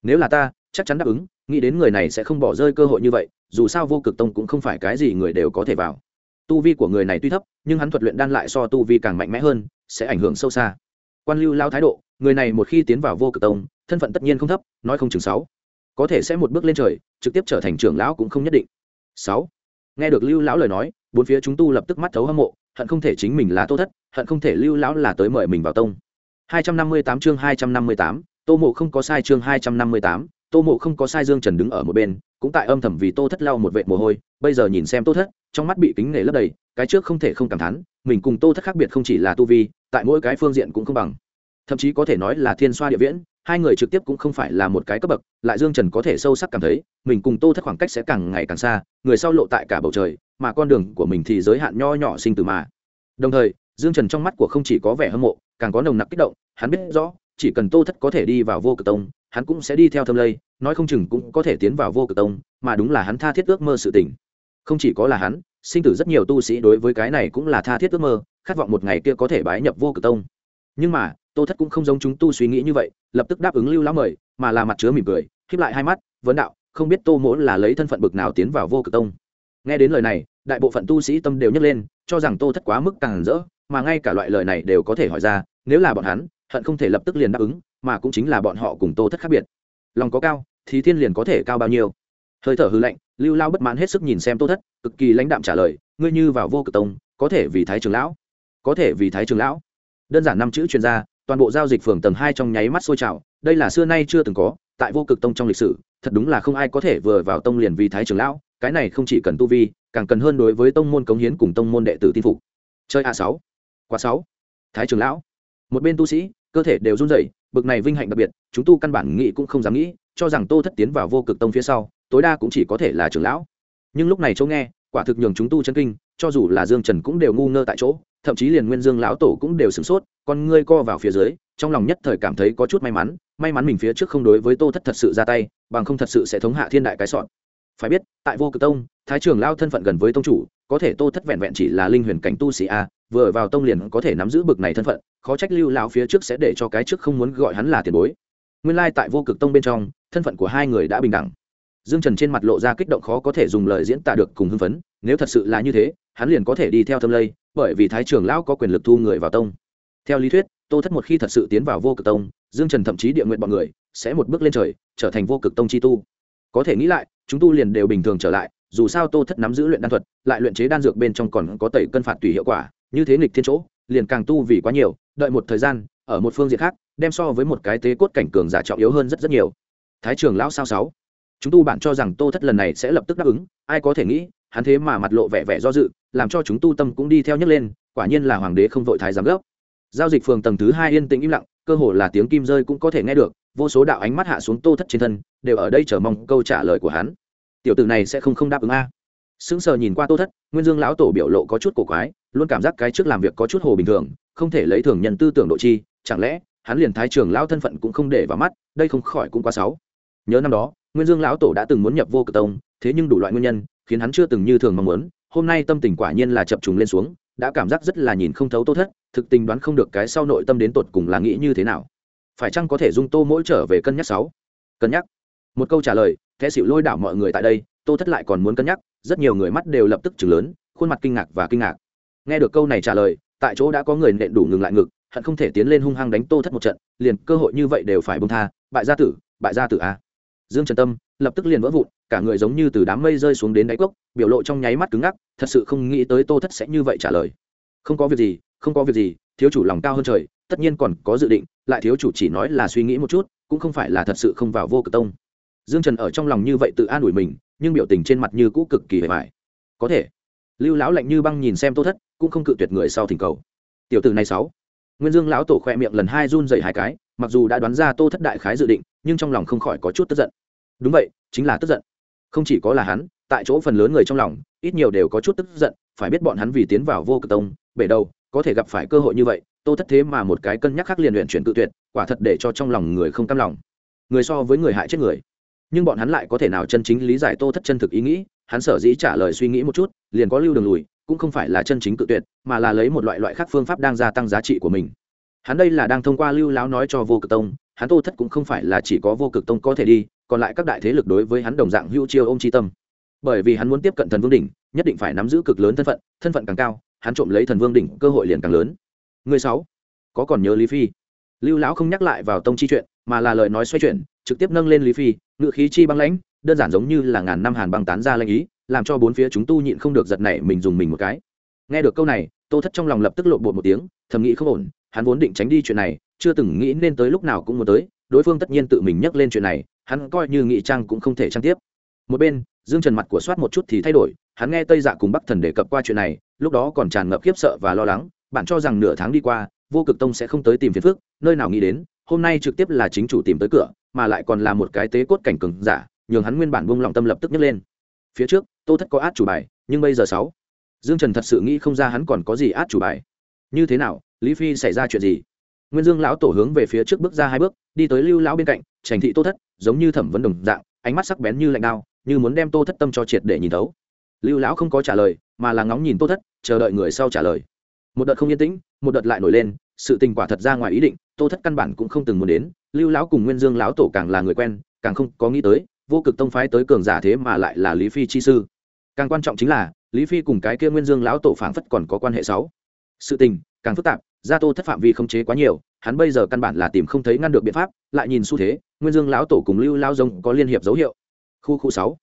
Nếu là ta, chắc chắn đáp ứng, nghĩ đến người này sẽ không bỏ rơi cơ hội như vậy, dù sao vô cực tông cũng không phải cái gì người đều có thể vào tu vi của người này tuy thấp nhưng hắn thuật luyện đan lại so tu vi càng mạnh mẽ hơn sẽ ảnh hưởng sâu xa. Quan lưu lao thái độ người này một khi tiến vào vô cực tông thân phận tất nhiên không thấp nói không chừng sáu. Có thể sẽ một bước lên trời trực tiếp trở thành trưởng lão cũng không nhất định. Sáu. Nghe được lưu lão lời nói bốn phía chúng tu lập tức mắt thấu hâm mộ hận không thể chính mình là tô thất hận không thể lưu lão là tới mời mình vào tông. 258 chương 258, tô mộ không có sai chương 258, tô mộ không có sai dương trần đứng ở một bên, cũng tại âm thầm vì tô thất lau một vệ mồ hôi, bây giờ nhìn xem tô thất, trong mắt bị kính nể lấp đầy, cái trước không thể không cảm thán, mình cùng tô thất khác biệt không chỉ là tu vi, tại mỗi cái phương diện cũng không bằng. Thậm chí có thể nói là thiên xoa địa viễn, hai người trực tiếp cũng không phải là một cái cấp bậc, lại dương trần có thể sâu sắc cảm thấy, mình cùng tô thất khoảng cách sẽ càng ngày càng xa, người sau lộ tại cả bầu trời, mà con đường của mình thì giới hạn nho nhỏ sinh từ mà. Đồng thời, dương trần trong mắt của không chỉ có vẻ hâm mộ, càng có nồng nặc kích động, hắn biết rõ chỉ cần tô thất có thể đi vào vô cực tông, hắn cũng sẽ đi theo thâm lây, nói không chừng cũng có thể tiến vào vô cực tông, mà đúng là hắn tha thiết ước mơ sự tình. Không chỉ có là hắn, sinh tử rất nhiều tu sĩ đối với cái này cũng là tha thiết ước mơ, khát vọng một ngày kia có thể bái nhập vô cực tông. Nhưng mà, tô thất cũng không giống chúng tu suy nghĩ như vậy, lập tức đáp ứng lưu lão mời, mà là mặt chứa mỉm cười, khép lại hai mắt, vấn đạo, không biết tô mỗ là lấy thân phận bực nào tiến vào vô cực tông. Nghe đến lời này, đại bộ phận tu sĩ tâm đều nhấc lên, cho rằng tô thất quá mức càng rỡ, mà ngay cả loại lời này đều có thể hỏi ra, nếu là bọn hắn hận không thể lập tức liền đáp ứng, mà cũng chính là bọn họ cùng tô thất khác biệt. Lòng có cao, thì thiên liền có thể cao bao nhiêu? Hơi thở hư lạnh, lưu lao bất mãn hết sức nhìn xem tô thất, cực kỳ lãnh đạm trả lời, ngươi như vào vô cực tông, có thể vì thái trường lão, có thể vì thái trường lão. Đơn giản năm chữ chuyên gia, toàn bộ giao dịch phường tầng hai trong nháy mắt sôi trào, đây là xưa nay chưa từng có, tại vô cực tông trong lịch sử, thật đúng là không ai có thể vừa vào tông liền vì thái trường lão, cái này không chỉ cần tu vi, càng cần hơn đối với tông môn cống hiến cùng tông môn đệ tử tin phục. Chơi a sáu, quá sáu, thái trường lão. Một bên tu sĩ cơ thể đều run rẩy, bực này vinh hạnh đặc biệt, chúng tu căn bản nghĩ cũng không dám nghĩ, cho rằng tô thất tiến vào vô cực tông phía sau, tối đa cũng chỉ có thể là trưởng lão. Nhưng lúc này chỗ nghe, quả thực nhường chúng tu chân kinh, cho dù là dương trần cũng đều ngu ngơ tại chỗ, thậm chí liền nguyên dương lão tổ cũng đều sửng sốt, con ngươi co vào phía dưới, trong lòng nhất thời cảm thấy có chút may mắn may mắn mình phía trước không đối với tô thất thật sự ra tay, bằng không thật sự sẽ thống hạ thiên đại cái sọn phải biết, tại vô cực tông, thái trường lao thân phận gần với tông chủ, có thể tô thất vẹn vẹn chỉ là linh huyền cảnh tu sĩ a, vừa vào tông liền có thể nắm giữ bực này thân phận, khó trách lưu lão phía trước sẽ để cho cái trước không muốn gọi hắn là tiền bối. Nguyên lai tại vô cực tông bên trong, thân phận của hai người đã bình đẳng. Dương trần trên mặt lộ ra kích động khó có thể dùng lời diễn tả được cùng hưng phấn, nếu thật sự là như thế, hắn liền có thể đi theo thâm lây, bởi vì thái trường lão có quyền lực thu người vào tông. Theo lý thuyết, tô thất một khi thật sự tiến vào vô cực tông, dương trần thậm chí địa nguyện bọn người sẽ một bước lên trời, trở thành vô cực tông chi tu. Có thể nghĩ lại chúng tu liền đều bình thường trở lại, dù sao tô thất nắm giữ luyện đan thuật, lại luyện chế đan dược bên trong còn có tẩy cân phạt tùy hiệu quả, như thế nghịch thiên chỗ, liền càng tu vì quá nhiều, đợi một thời gian, ở một phương diện khác, đem so với một cái tế cốt cảnh cường giả trọng yếu hơn rất rất nhiều. Thái trường lão sao sáu. Chúng tu bạn cho rằng tô thất lần này sẽ lập tức đáp ứng, ai có thể nghĩ, hắn thế mà mặt lộ vẻ vẻ do dự, làm cho chúng tu tâm cũng đi theo nhấc lên, quả nhiên là hoàng đế không vội thái giám gốc. Giao dịch phường tầng thứ hai yên tĩnh im lặng, cơ hồ là tiếng kim rơi cũng có thể nghe được vô số đạo ánh mắt hạ xuống tô thất trên thân, đều ở đây chờ mong câu trả lời của hắn. Tiểu tử này sẽ không không đáp ứng a. Sững sờ nhìn qua tô thất, nguyên dương lão tổ biểu lộ có chút cổ quái, luôn cảm giác cái trước làm việc có chút hồ bình thường, không thể lấy thường nhân tư tưởng độ chi, chẳng lẽ hắn liền thái trường lão thân phận cũng không để vào mắt, đây không khỏi cũng quá xấu. Nhớ năm đó, nguyên dương lão tổ đã từng muốn nhập vô cực tông, thế nhưng đủ loại nguyên nhân, khiến hắn chưa từng như thường mong muốn, hôm nay tâm tình quả nhiên là chập trùng lên xuống, đã cảm giác rất là nhìn không thấu tô thất, thực tình đoán không được cái sau nội tâm đến tột cùng là nghĩ như thế nào phải chăng có thể dung tô mỗi trở về cân nhắc sáu? Cân nhắc. Một câu trả lời thế xịu lôi đảo mọi người tại đây, tô thất lại còn muốn cân nhắc, rất nhiều người mắt đều lập tức chừng lớn, khuôn mặt kinh ngạc và kinh ngạc. Nghe được câu này trả lời, tại chỗ đã có người nện đủ ngừng lại ngực, hận không thể tiến lên hung hăng đánh tô thất một trận, liền cơ hội như vậy đều phải bông tha, bại gia tử, bại gia tử a. Dương trần tâm lập tức liền vỡ vụn, cả người giống như từ đám mây rơi xuống đến đáy cốc, biểu lộ trong nháy mắt cứng ngắc, thật sự không nghĩ tới tô thất sẽ như vậy trả lời. Không có việc gì, không có việc gì thiếu chủ lòng cao hơn trời, tất nhiên còn có dự định, lại thiếu chủ chỉ nói là suy nghĩ một chút, cũng không phải là thật sự không vào vô cực tông. Dương trần ở trong lòng như vậy tự an ủi mình, nhưng biểu tình trên mặt như cũ cực kỳ hề mại có thể, lưu lão lạnh như băng nhìn xem tô thất, cũng không cự tuyệt người sau thỉnh cầu. Tiểu tử này sáu. Nguyên dương lão tổ khoe miệng lần hai run dày hai cái, mặc dù đã đoán ra tô thất đại khái dự định, nhưng trong lòng không khỏi có chút tức giận. Đúng vậy, chính là tức giận. Không chỉ có là hắn, tại chỗ phần lớn người trong lòng, ít nhiều đều có chút tức giận, phải biết bọn hắn vì tiến vào vô cực tông, bể đầu có thể gặp phải cơ hội như vậy, tô thất thế mà một cái cân nhắc khác liền luyện chuyển tự tuyệt, quả thật để cho trong lòng người không cam lòng. Người so với người hại chết người. Nhưng bọn hắn lại có thể nào chân chính lý giải tô thất chân thực ý nghĩ, hắn sở dĩ trả lời suy nghĩ một chút, liền có lưu đường lùi, cũng không phải là chân chính tự tuyệt, mà là lấy một loại loại khác phương pháp đang gia tăng giá trị của mình. Hắn đây là đang thông qua lưu láo nói cho vô cực tông, hắn tô thất cũng không phải là chỉ có vô cực tông có thể đi, còn lại các đại thế lực đối với hắn đồng dạng hữu chiêu ôm chi tâm. Bởi vì hắn muốn tiếp cận thần vương đỉnh, nhất định phải nắm giữ cực lớn thân phận thân phận càng cao hắn trộm lấy thần vương đỉnh, cơ hội liền càng lớn. Người sáu, có còn nhớ lý phi? Lưu lão không nhắc lại vào tông chi chuyện, mà là lời nói xoay chuyển, trực tiếp nâng lên lý phi, ngự khí chi băng lãnh, đơn giản giống như là ngàn năm hàn băng tán ra lanh ý, làm cho bốn phía chúng tu nhịn không được giật nảy mình dùng mình một cái. Nghe được câu này, tô thất trong lòng lập tức lộ bột một tiếng, thầm nghĩ không ổn, hắn vốn định tránh đi chuyện này, chưa từng nghĩ nên tới lúc nào cũng muốn tới, đối phương tất nhiên tự mình nhắc lên chuyện này, hắn coi như nghị trang cũng không thể trang tiếp. Một bên, dương trần mặt của soát một chút thì thay đổi, hắn nghe tây dạ cùng bắc thần đề cập qua chuyện này lúc đó còn tràn ngập khiếp sợ và lo lắng, bạn cho rằng nửa tháng đi qua, vô cực tông sẽ không tới tìm phiền phức, nơi nào nghĩ đến, hôm nay trực tiếp là chính chủ tìm tới cửa, mà lại còn là một cái tế cốt cảnh cừng giả, nhường hắn nguyên bản buông lòng tâm lập tức nhấc lên. Phía trước, tô thất có át chủ bài, nhưng bây giờ sáu. Dương trần thật sự nghĩ không ra hắn còn có gì át chủ bài. Như thế nào, lý phi xảy ra chuyện gì? Nguyên dương lão tổ hướng về phía trước bước ra hai bước, đi tới lưu lão bên cạnh, trành thị tô thất, giống như thẩm vấn đồng dạng, ánh mắt sắc bén như lạnh đao, như muốn đem tô thất tâm cho triệt để nhìn thấu. Lưu lão không có trả lời, mà là ngóng nhìn tô thất chờ đợi người sau trả lời. Một đợt không yên tĩnh, một đợt lại nổi lên, sự tình quả thật ra ngoài ý định, tô thất căn bản cũng không từng muốn đến, lưu lão cùng nguyên dương lão tổ càng là người quen, càng không có nghĩ tới, vô cực tông phái tới cường giả thế mà lại là lý phi chi sư. Càng quan trọng chính là, lý phi cùng cái kia nguyên dương lão tổ phảng phất còn có quan hệ sáu. Sự tình, càng phức tạp, gia tô thất phạm vi không chế quá nhiều, hắn bây giờ căn bản là tìm không thấy ngăn được biện pháp, lại nhìn xu thế, nguyên dương lão tổ cùng lưu lao rông có liên hiệp dấu hiệu. Khu khu sáu.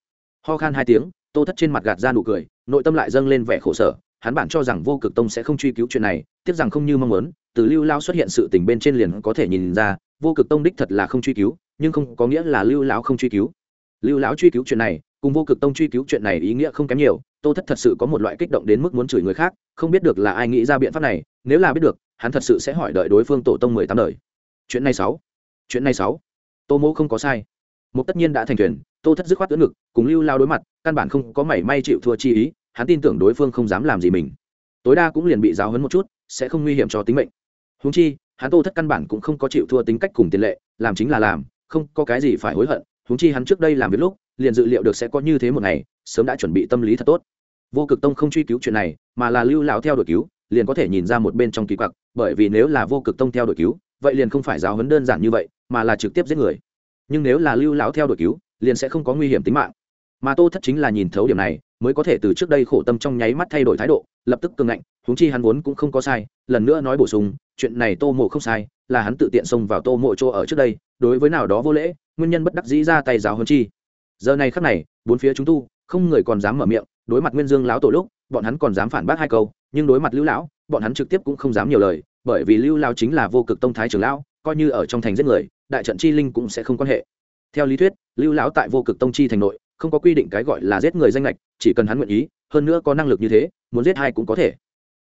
Ho khan hai tiếng, tô thất trên mặt gạt ra nụ cười, nội tâm lại dâng lên vẻ khổ sở hắn bản cho rằng vô cực tông sẽ không truy cứu chuyện này, tiếc rằng không như mong muốn, từ lưu lao xuất hiện sự tình bên trên liền có thể nhìn ra, vô cực tông đích thật là không truy cứu, nhưng không có nghĩa là lưu lão không truy cứu. Lưu lão truy cứu chuyện này, cùng vô cực tông truy cứu chuyện này ý nghĩa không kém nhiều, tô thất thật sự có một loại kích động đến mức muốn chửi người khác, không biết được là ai nghĩ ra biện pháp này, nếu là biết được, hắn thật sự sẽ hỏi đợi đối phương tổ tông mười tám đời. Chuyện này sáu. Chuyện này sáu. Tô mỗ không có sai. Một tất nhiên đã thành thuyền, tô thất dứt khoát ưỡn ngực, cùng lưu lao đối mặt, căn bản không có mảy may chịu thua chi ý hắn tin tưởng đối phương không dám làm gì mình. Tối đa cũng liền bị giáo hấn một chút, sẽ không nguy hiểm cho tính mệnh. Húng chi, hắn tô thất căn bản cũng không có chịu thua tính cách cùng tiền lệ, làm chính là làm, không có cái gì phải hối hận. Húng chi hắn trước đây làm việc lúc, liền dự liệu được sẽ có như thế một ngày, sớm đã chuẩn bị tâm lý thật tốt. Vô cực tông không truy cứu chuyện này, mà là lưu lão theo đuổi cứu, liền có thể nhìn ra một bên trong kỳ quặc, bởi vì nếu là vô cực tông theo đuổi cứu, vậy liền không phải giáo huấn đơn giản như vậy, mà là trực tiếp giết người. Nhưng nếu là lưu lão theo đuổi cứu, liền sẽ không có nguy hiểm tính mạng. Mà tô thất chính là nhìn thấu điểm này mới có thể từ trước đây khổ tâm trong nháy mắt thay đổi thái độ, lập tức cường ngạnh, huống chi hắn vốn cũng không có sai, lần nữa nói bổ sung, chuyện này tô mộ không sai, là hắn tự tiện xông vào tô mộ chỗ ở trước đây, đối với nào đó vô lễ, nguyên nhân bất đắc dĩ ra tay giáo hơn chi. Giờ này khắc này, bốn phía chúng tu, không người còn dám mở miệng, đối mặt nguyên dương lão tổ lúc, bọn hắn còn dám phản bác hai câu, nhưng đối mặt lưu lão, bọn hắn trực tiếp cũng không dám nhiều lời, bởi vì lưu lão chính là vô cực tông thái trưởng lão, coi như ở trong thành giết người, đại trận chi linh cũng sẽ không quan hệ. Theo lý thuyết, lưu lão tại vô cực tông chi thành nội không có quy định cái gọi là giết người danh lệch chỉ cần hắn nguyện ý, hơn nữa có năng lực như thế, muốn giết hai cũng có thể.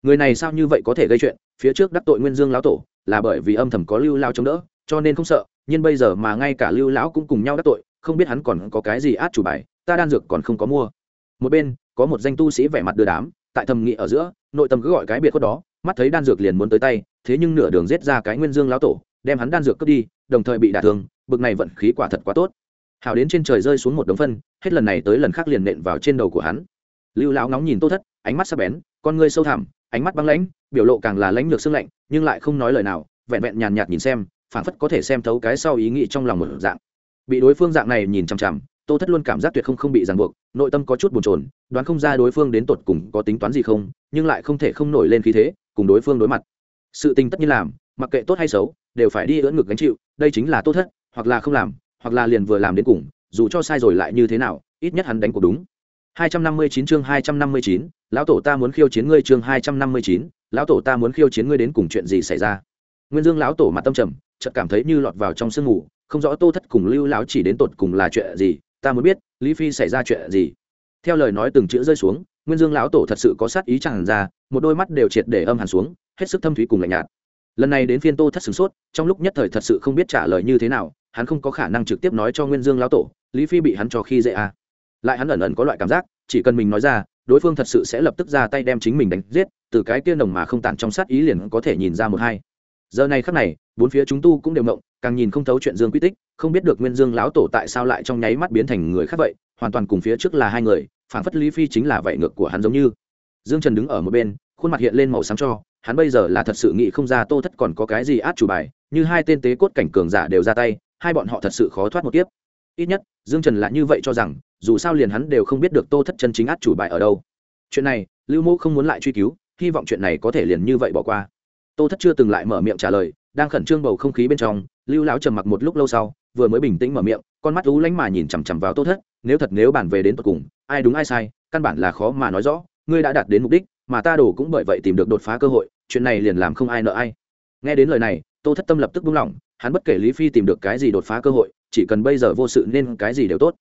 Người này sao như vậy có thể gây chuyện? Phía trước đắc tội nguyên dương lão tổ, là bởi vì âm thầm có lưu lao chống đỡ, cho nên không sợ, nhưng bây giờ mà ngay cả lưu lão cũng cùng nhau đắc tội, không biết hắn còn có cái gì át chủ bài, ta đan dược còn không có mua. Một bên, có một danh tu sĩ vẻ mặt đưa đám, tại thầm nghị ở giữa, nội tâm cứ gọi cái biệt khuất đó, mắt thấy đan dược liền muốn tới tay, thế nhưng nửa đường giết ra cái nguyên dương lão tổ, đem hắn đan dược cướp đi, đồng thời bị đả thương, bực này vận khí quả thật quá tốt hào đến trên trời rơi xuống một đống phân, hết lần này tới lần khác liền nện vào trên đầu của hắn. Lưu lão ngóng nhìn tô thất, ánh mắt sắc bén, con ngươi sâu thẳm, ánh mắt băng lãnh, biểu lộ càng là lãnh lược xương lạnh, nhưng lại không nói lời nào, vẹn vẹn nhàn nhạt nhìn xem, phảng phất có thể xem thấu cái sau ý nghĩ trong lòng một dạng. Bị đối phương dạng này nhìn chằm chằm, tô thất luôn cảm giác tuyệt không không bị ràng buộc, nội tâm có chút bồn chồn, đoán không ra đối phương đến tột cùng có tính toán gì không, nhưng lại không thể không nổi lên khí thế, cùng đối phương đối mặt. Sự tình tất nhiên làm, mặc kệ tốt hay xấu, đều phải đi ưỡn ngực gánh chịu, đây chính là tô thất, hoặc là không làm hoặc là liền vừa làm đến cùng dù cho sai rồi lại như thế nào ít nhất hắn đánh cuộc đúng. 259 chương 259, lão tổ ta muốn khiêu chiến ngươi chương 259, lão tổ ta muốn khiêu chiến ngươi đến cùng chuyện gì xảy ra? Nguyên dương lão tổ mặt tâm trầm chợt cảm thấy như lọt vào trong sương ngủ không rõ tô thất cùng lưu lão chỉ đến tột cùng là chuyện gì ta muốn biết lý phi xảy ra chuyện gì? Theo lời nói từng chữ rơi xuống nguyên dương lão tổ thật sự có sát ý chẳng ra một đôi mắt đều triệt để âm hẳn xuống hết sức thâm thúy cùng lạnh nhạt. Lần này đến phiên tô thất sửng sốt trong lúc nhất thời thật sự không biết trả lời như thế nào hắn không có khả năng trực tiếp nói cho nguyên dương lão tổ, lý phi bị hắn cho khi dễ à. lại hắn ẩn ẩn có loại cảm giác, chỉ cần mình nói ra, đối phương thật sự sẽ lập tức ra tay đem chính mình đánh giết, từ cái kia nồng mà không tàn trong sát ý liền có thể nhìn ra một hai giờ này khắc này, bốn phía chúng tu cũng đều mộng càng nhìn không thấu chuyện dương quy tích, không biết được nguyên dương lão tổ tại sao lại trong nháy mắt biến thành người khác vậy, hoàn toàn cùng phía trước là hai người phản phất lý phi chính là vậy ngược của hắn giống như dương trần đứng ở một bên, khuôn mặt hiện lên màu sáng cho, hắn bây giờ là thật sự nghĩ không ra tô thất còn có cái gì át chủ bài, như hai tên tế cốt cảnh cường giả đều ra tay hai bọn họ thật sự khó thoát một kiếp. Ít nhất, dương trần là như vậy cho rằng, dù sao liền hắn đều không biết được tô thất chân chính át chủ bài ở đâu. Chuyện này, lưu mô không muốn lại truy cứu, hy vọng chuyện này có thể liền như vậy bỏ qua. Tô thất chưa từng lại mở miệng trả lời, đang khẩn trương bầu không khí bên trong, lưu lão trầm mặc một lúc lâu sau, vừa mới bình tĩnh mở miệng, con mắt u lánh mà nhìn chằm chằm vào tô thất, nếu thật nếu bản về đến tận cùng, ai đúng ai sai, căn bản là khó mà nói rõ, ngươi đã đạt đến mục đích, mà ta đổ cũng bởi vậy tìm được đột phá cơ hội, chuyện này liền làm không ai nợ ai. Nghe đến lời này, tô thất tâm lập tức buông lỏng hắn bất kể lý phi tìm được cái gì đột phá cơ hội, chỉ cần bây giờ vô sự nên cái gì đều tốt.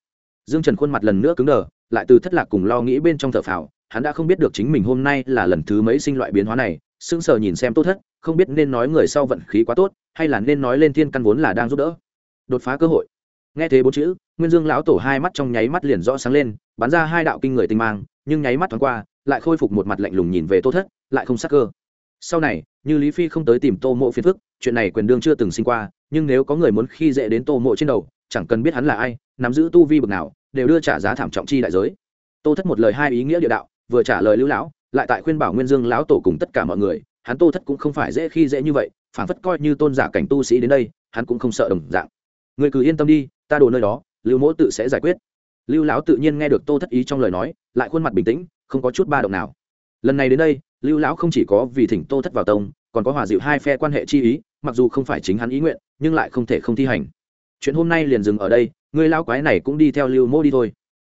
Dương trần khuôn mặt lần nữa cứng đờ, lại từ thất lạc cùng lo nghĩ bên trong thở phào, hắn đã không biết được chính mình hôm nay là lần thứ mấy sinh loại biến hóa này, sững sờ nhìn xem tốt thất, không biết nên nói người sau vận khí quá tốt, hay là nên nói lên thiên căn vốn là đang giúp đỡ. Đột phá cơ hội. Nghe thế bốn chữ, nguyên dương lão tổ hai mắt trong nháy mắt liền rõ sáng lên, bắn ra hai đạo kinh người tinh mang, nhưng nháy mắt thoáng qua, lại khôi phục một mặt lạnh lùng nhìn về tô thất, lại không sắc cơ sau này, như lý phi không tới tìm tô mộ phiền phức, chuyện này quyền đương chưa từng sinh qua, nhưng nếu có người muốn khi dễ đến tô mộ trên đầu, chẳng cần biết hắn là ai, nắm giữ tu vi bực nào, đều đưa trả giá thảm trọng chi đại giới. Tô thất một lời hai ý nghĩa địa đạo, vừa trả lời lưu lão, lại tại khuyên bảo nguyên dương lão tổ cùng tất cả mọi người, hắn tô thất cũng không phải dễ khi dễ như vậy phản phất coi như tôn giả cảnh tu sĩ đến đây, hắn cũng không sợ đồng dạng. Người cứ yên tâm đi, ta đồ nơi đó, lưu mỗ tự sẽ giải quyết. Lưu lão tự nhiên nghe được tô thất ý trong lời nói, lại khuôn mặt bình tĩnh, không có chút ba động nào. Lần này đến đây lưu lão không chỉ có vì thỉnh tô thất vào tông, còn có hòa dịu hai phe quan hệ chi ý, mặc dù không phải chính hắn ý nguyện, nhưng lại không thể không thi hành. Chuyện hôm nay liền dừng ở đây người lão quái này cũng đi theo lưu mô đi thôi.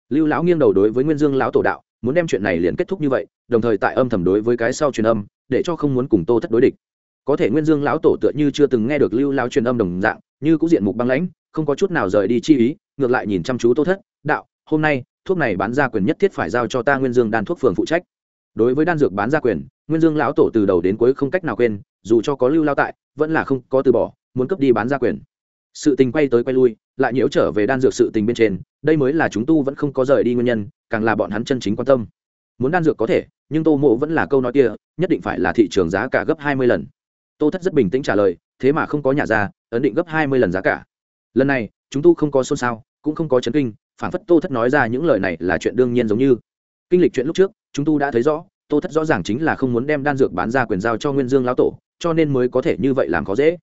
Lưu lão nghiêng đầu đối với nguyên dương lão tổ đạo, muốn đem chuyện này liền kết thúc như vậy, đồng thời tại âm thầm đối với cái sau truyền âm, để cho không muốn cùng tô thất đối địch. Có thể nguyên dương lão tổ tựa như chưa từng nghe được lưu Lão truyền âm đồng dạng, như cũng diện mục băng lãnh, không có chút nào rời đi chi ý, ngược lại nhìn chăm chú tô thất, đạo, hôm nay, thuốc này bán ra quyền nhất thiết phải giao cho ta nguyên dương đan thuốc phường phụ trách đối với đan dược bán ra quyền, nguyên dương lão tổ từ đầu đến cuối không cách nào quên, dù cho có lưu lao tại, vẫn là không có từ bỏ, muốn cấp đi bán ra quyền. Sự tình quay tới quay lui, lại nhiễu trở về đan dược sự tình bên trên, đây mới là chúng tu vẫn không có rời đi nguyên nhân, càng là bọn hắn chân chính quan tâm. Muốn đan dược có thể, nhưng tô mộ vẫn là câu nói kia, nhất định phải là thị trường giá cả gấp hai mươi lần. Tô thất rất bình tĩnh trả lời, thế mà không có nhà ra, ấn định gấp hai mươi lần giá cả. Lần này, chúng tu không có xôn xao, cũng không có chấn kinh phản phất tô thất nói ra những lời này là chuyện đương nhiên giống như. Kinh lịch chuyện lúc trước chúng tu đã thấy rõ, tô thất rõ ràng chính là không muốn đem đan dược bán ra quyền giao cho nguyên dương lão tổ, cho nên mới có thể như vậy làm khó dễ.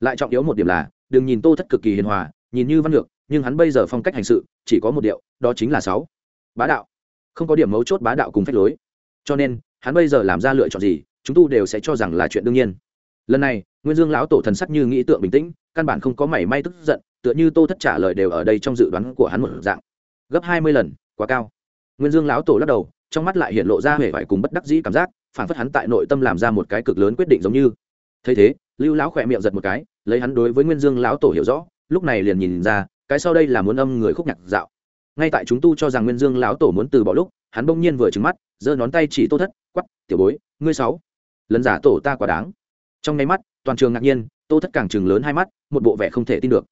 Lại trọng yếu một điểm là, đừng nhìn tô thất cực kỳ hiền hòa, nhìn như văn lược nhưng hắn bây giờ phong cách hành sự, chỉ có một điệu đó chính là sáu. Bá đạo. Không có điểm mấu chốt bá đạo cùng phép lối. Cho nên, hắn bây giờ làm ra lựa chọn gì, chúng tu đều sẽ cho rằng là chuyện đương nhiên. Lần này, nguyên dương lão tổ thần sắc như nghĩ tượng bình tĩnh, căn bản không có mảy may tức giận, tựa như tô thất trả lời đều ở đây trong dự đoán của hắn một dạng. Gấp hai mươi lần, quá cao. Nguyên dương lão tổ lắc đầu trong mắt lại hiện lộ ra hề vải cùng bất đắc dĩ cảm giác, phản phất hắn tại nội tâm làm ra một cái cực lớn quyết định giống như. Thấy thế, lưu lão khỏe miệng giật một cái, lấy hắn đối với nguyên dương lão tổ hiểu rõ, lúc này liền nhìn ra, cái sau đây là muốn âm người khúc nhạc dạo. Ngay tại chúng tu cho rằng nguyên dương lão tổ muốn từ bỏ lúc, hắn bỗng nhiên vừa trứng mắt, giơ ngón tay chỉ tô thất quắp tiểu bối, ngươi sáu, lần giả tổ ta quá đáng. Trong nháy mắt, toàn trường ngạc nhiên, tô thất càng chừng lớn hai mắt, một bộ vẻ không thể tin được.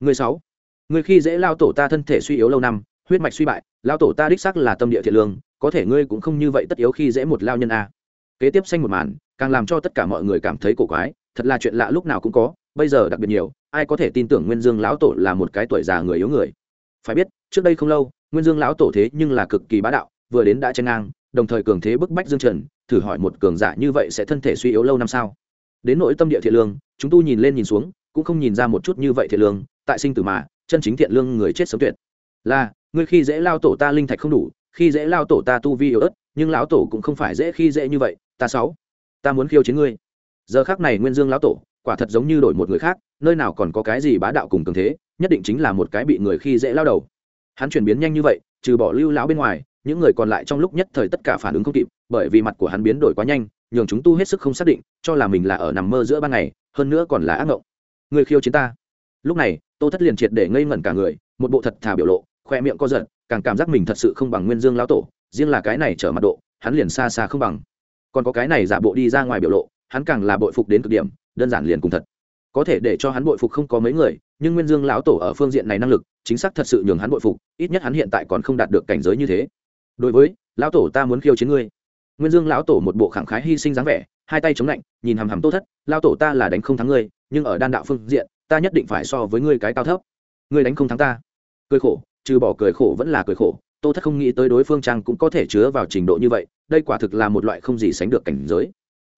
Ngươi sáu, ngươi khi dễ lao tổ ta thân thể suy yếu lâu năm huyết mạch suy bại lao tổ ta đích xác là tâm địa thiện lương, có thể ngươi cũng không như vậy tất yếu khi dễ một lao nhân a. Kế tiếp xanh một màn, càng làm cho tất cả mọi người cảm thấy cổ quái, thật là chuyện lạ lúc nào cũng có, bây giờ đặc biệt nhiều, ai có thể tin tưởng nguyên dương lão tổ là một cái tuổi già người yếu người? Phải biết, trước đây không lâu, nguyên dương lão tổ thế nhưng là cực kỳ bá đạo, vừa đến đã chen ngang, đồng thời cường thế bức bách dương trần, thử hỏi một cường giả như vậy sẽ thân thể suy yếu lâu năm sao? Đến nỗi tâm địa thiện lương, chúng tu nhìn lên nhìn xuống, cũng không nhìn ra một chút như vậy thiện lương, tại sinh tử mà, chân chính thiện lương người chết sống tuyệt. Là ngươi khi dễ lao tổ ta linh thạch không đủ, khi dễ lao tổ ta tu vi yếu ớt, nhưng lão tổ cũng không phải dễ khi dễ như vậy, ta sáu, ta muốn khiêu chiến ngươi. Giờ khác này nguyên dương lão tổ, quả thật giống như đổi một người khác, nơi nào còn có cái gì bá đạo cùng cường thế, nhất định chính là một cái bị người khi dễ lao đầu. Hắn chuyển biến nhanh như vậy, trừ bỏ lưu lão bên ngoài, những người còn lại trong lúc nhất thời tất cả phản ứng không kịp, bởi vì mặt của hắn biến đổi quá nhanh, nhường chúng tu hết sức không xác định, cho là mình là ở nằm mơ giữa ban ngày, hơn nữa còn là ác mộng người khiêu chiến ta. Lúc này, tô thất liền triệt để ngây ngẩn cả người, một bộ thật thà biểu lộ khoe miệng co giật, càng cảm giác mình thật sự không bằng nguyên dương lão tổ, riêng là cái này trở mặt độ, hắn liền xa xa không bằng. Còn có cái này giả bộ đi ra ngoài biểu lộ, hắn càng là bội phục đến cực điểm, đơn giản liền cùng thật. Có thể để cho hắn bội phục không có mấy người, nhưng nguyên dương lão tổ ở phương diện này năng lực, chính xác thật sự nhường hắn bội phục, ít nhất hắn hiện tại còn không đạt được cảnh giới như thế. Đối với, lão tổ, ta muốn khiêu chiến ngươi. Nguyên dương lão tổ một bộ khẳng khái hy sinh dáng vẻ, hai tay chống lạnh, nhìn hằm hằm tô thất, lão tổ, ta là đánh không thắng ngươi, nhưng ở đan đạo phương diện, ta nhất định phải so với ngươi cái cao thấp. Ngươi đánh không thắng ta. Cười khổ trừ bỏ cười khổ vẫn là cười khổ, tô thất không nghĩ tới đối phương trang cũng có thể chứa vào trình độ như vậy, đây quả thực là một loại không gì sánh được cảnh giới.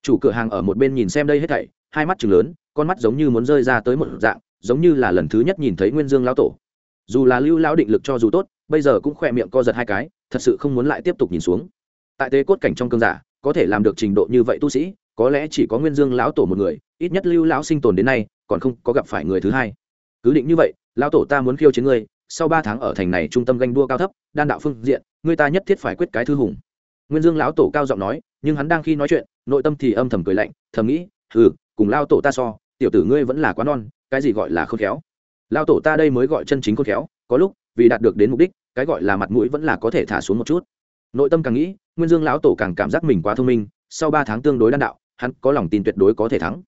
Chủ cửa hàng ở một bên nhìn xem đây hết thảy, hai mắt chừng lớn, con mắt giống như muốn rơi ra tới một dạng, giống như là lần thứ nhất nhìn thấy nguyên dương lão tổ. Dù là lưu lão định lực cho dù tốt, bây giờ cũng khỏe miệng co giật hai cái, thật sự không muốn lại tiếp tục nhìn xuống. Tại tế cốt cảnh trong cơn giả, có thể làm được trình độ như vậy tu sĩ, có lẽ chỉ có nguyên dương lão tổ một người, ít nhất lưu lão sinh tồn đến nay, còn không có gặp phải người thứ hai. Cứ định như vậy, lão tổ ta muốn khiêu chiến ngươi sau ba tháng ở thành này trung tâm ganh đua cao thấp, đan đạo phương diện, người ta nhất thiết phải quyết cái thư hùng. Nguyên dương lão tổ cao giọng nói, nhưng hắn đang khi nói chuyện, nội tâm thì âm thầm cười lạnh, thầm nghĩ ừ cùng lao tổ ta so, tiểu tử ngươi vẫn là quá non, cái gì gọi là khôn khéo? Lao tổ ta đây mới gọi chân chính khôn khéo, có lúc, vì đạt được đến mục đích, cái gọi là mặt mũi vẫn là có thể thả xuống một chút. Nội tâm càng nghĩ, nguyên dương lão tổ càng cảm giác mình quá thông minh, sau ba tháng tương đối đan đạo, hắn có lòng tin tuyệt đối có thể thắng.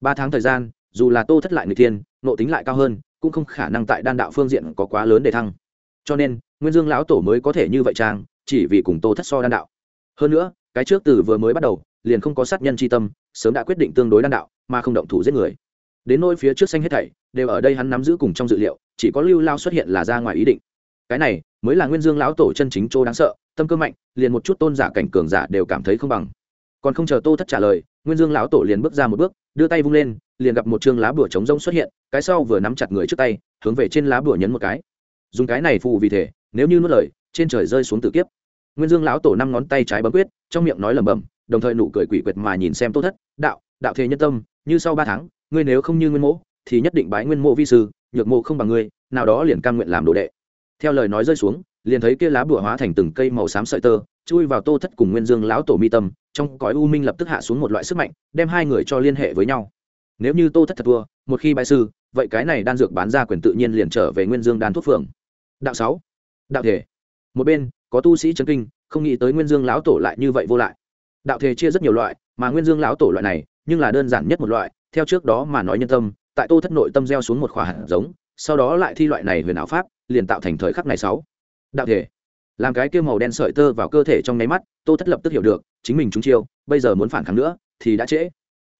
Ba tháng thời gian, dù là tô thất lại người thiên nộ tính lại cao hơn cũng không khả năng tại đan đạo phương diện có quá lớn để thăng. Cho nên, nguyên dương lão tổ mới có thể như vậy trang chỉ vì cùng tô thất so đan đạo. Hơn nữa, cái trước từ vừa mới bắt đầu, liền không có sát nhân c h i tâm, sớm đã quyết định tương đối đan đạo, mà không động thủ giết người. Đến nôi phía trước xanh hết thảy, đều ở đây hắn nắm giữ cùng trong dự liệu, chỉ có lưu lao xuất hiện là ra ngoài ý định. Cái này, mới là nguyên dương lão tổ chân chính chỗ đáng sợ, tâm cơ mạnh, liền một chút tôn giả cảnh cường giả đều cảm thấy không bằng. Còn không chờ tô thất trả lời, nguyên dương lão tổ liền bước ra một bước, đưa tay vung lên liền gặp một chương lá bùa chống rông xuất hiện, cái sau vừa nắm chặt người trước tay, hướng về trên lá bùa nhấn một cái. Dùng cái này phù vì thể, nếu như nuốt lời, trên trời rơi xuống tử kiếp. Nguyên dương lão tổ năm ngón tay trái bấm quyết, trong miệng nói lẩm bẩm, đồng thời nụ cười quỷ quyệt mà nhìn xem tô thất, đạo đạo thế nhân tâm, như sau ba tháng, ngươi nếu không như nguyên mộ, thì nhất định bái nguyên mộ vi sư, nhược mộ không bằng ngươi, nào đó liền cam nguyện làm đồ đệ. Theo lời nói rơi xuống, liền thấy kia lá bùa hóa thành từng cây màu xám sợi tơ, chui vào tô thất cùng nguyên dương lão tổ mi tâm, trong cõi u minh lập tức hạ xuống một loại sức mạnh, đem hai người cho liên hệ với nhau nếu như tô thất thật thua, một khi bại sư, vậy cái này đan dược bán ra quyền tự nhiên liền trở về nguyên dương đan thuốc phường. Đạo sáu, đạo thể. Một bên, có tu sĩ chân kinh, không nghĩ tới nguyên dương lão tổ lại như vậy vô lại. Đạo thể chia rất nhiều loại, mà nguyên dương lão tổ loại này, nhưng là đơn giản nhất một loại, theo trước đó mà nói nhân tâm, tại tô thất nội tâm gieo xuống một khỏa hạt giống, sau đó lại thi loại này huyền ảo pháp, liền tạo thành thời khắc này sáu. Đạo thể. Làm cái kia màu đen sợi tơ vào cơ thể trong nháy mắt, tô thất lập tức hiểu được, chính mình trúng chiêu, bây giờ muốn phản kháng nữa, thì đã trễ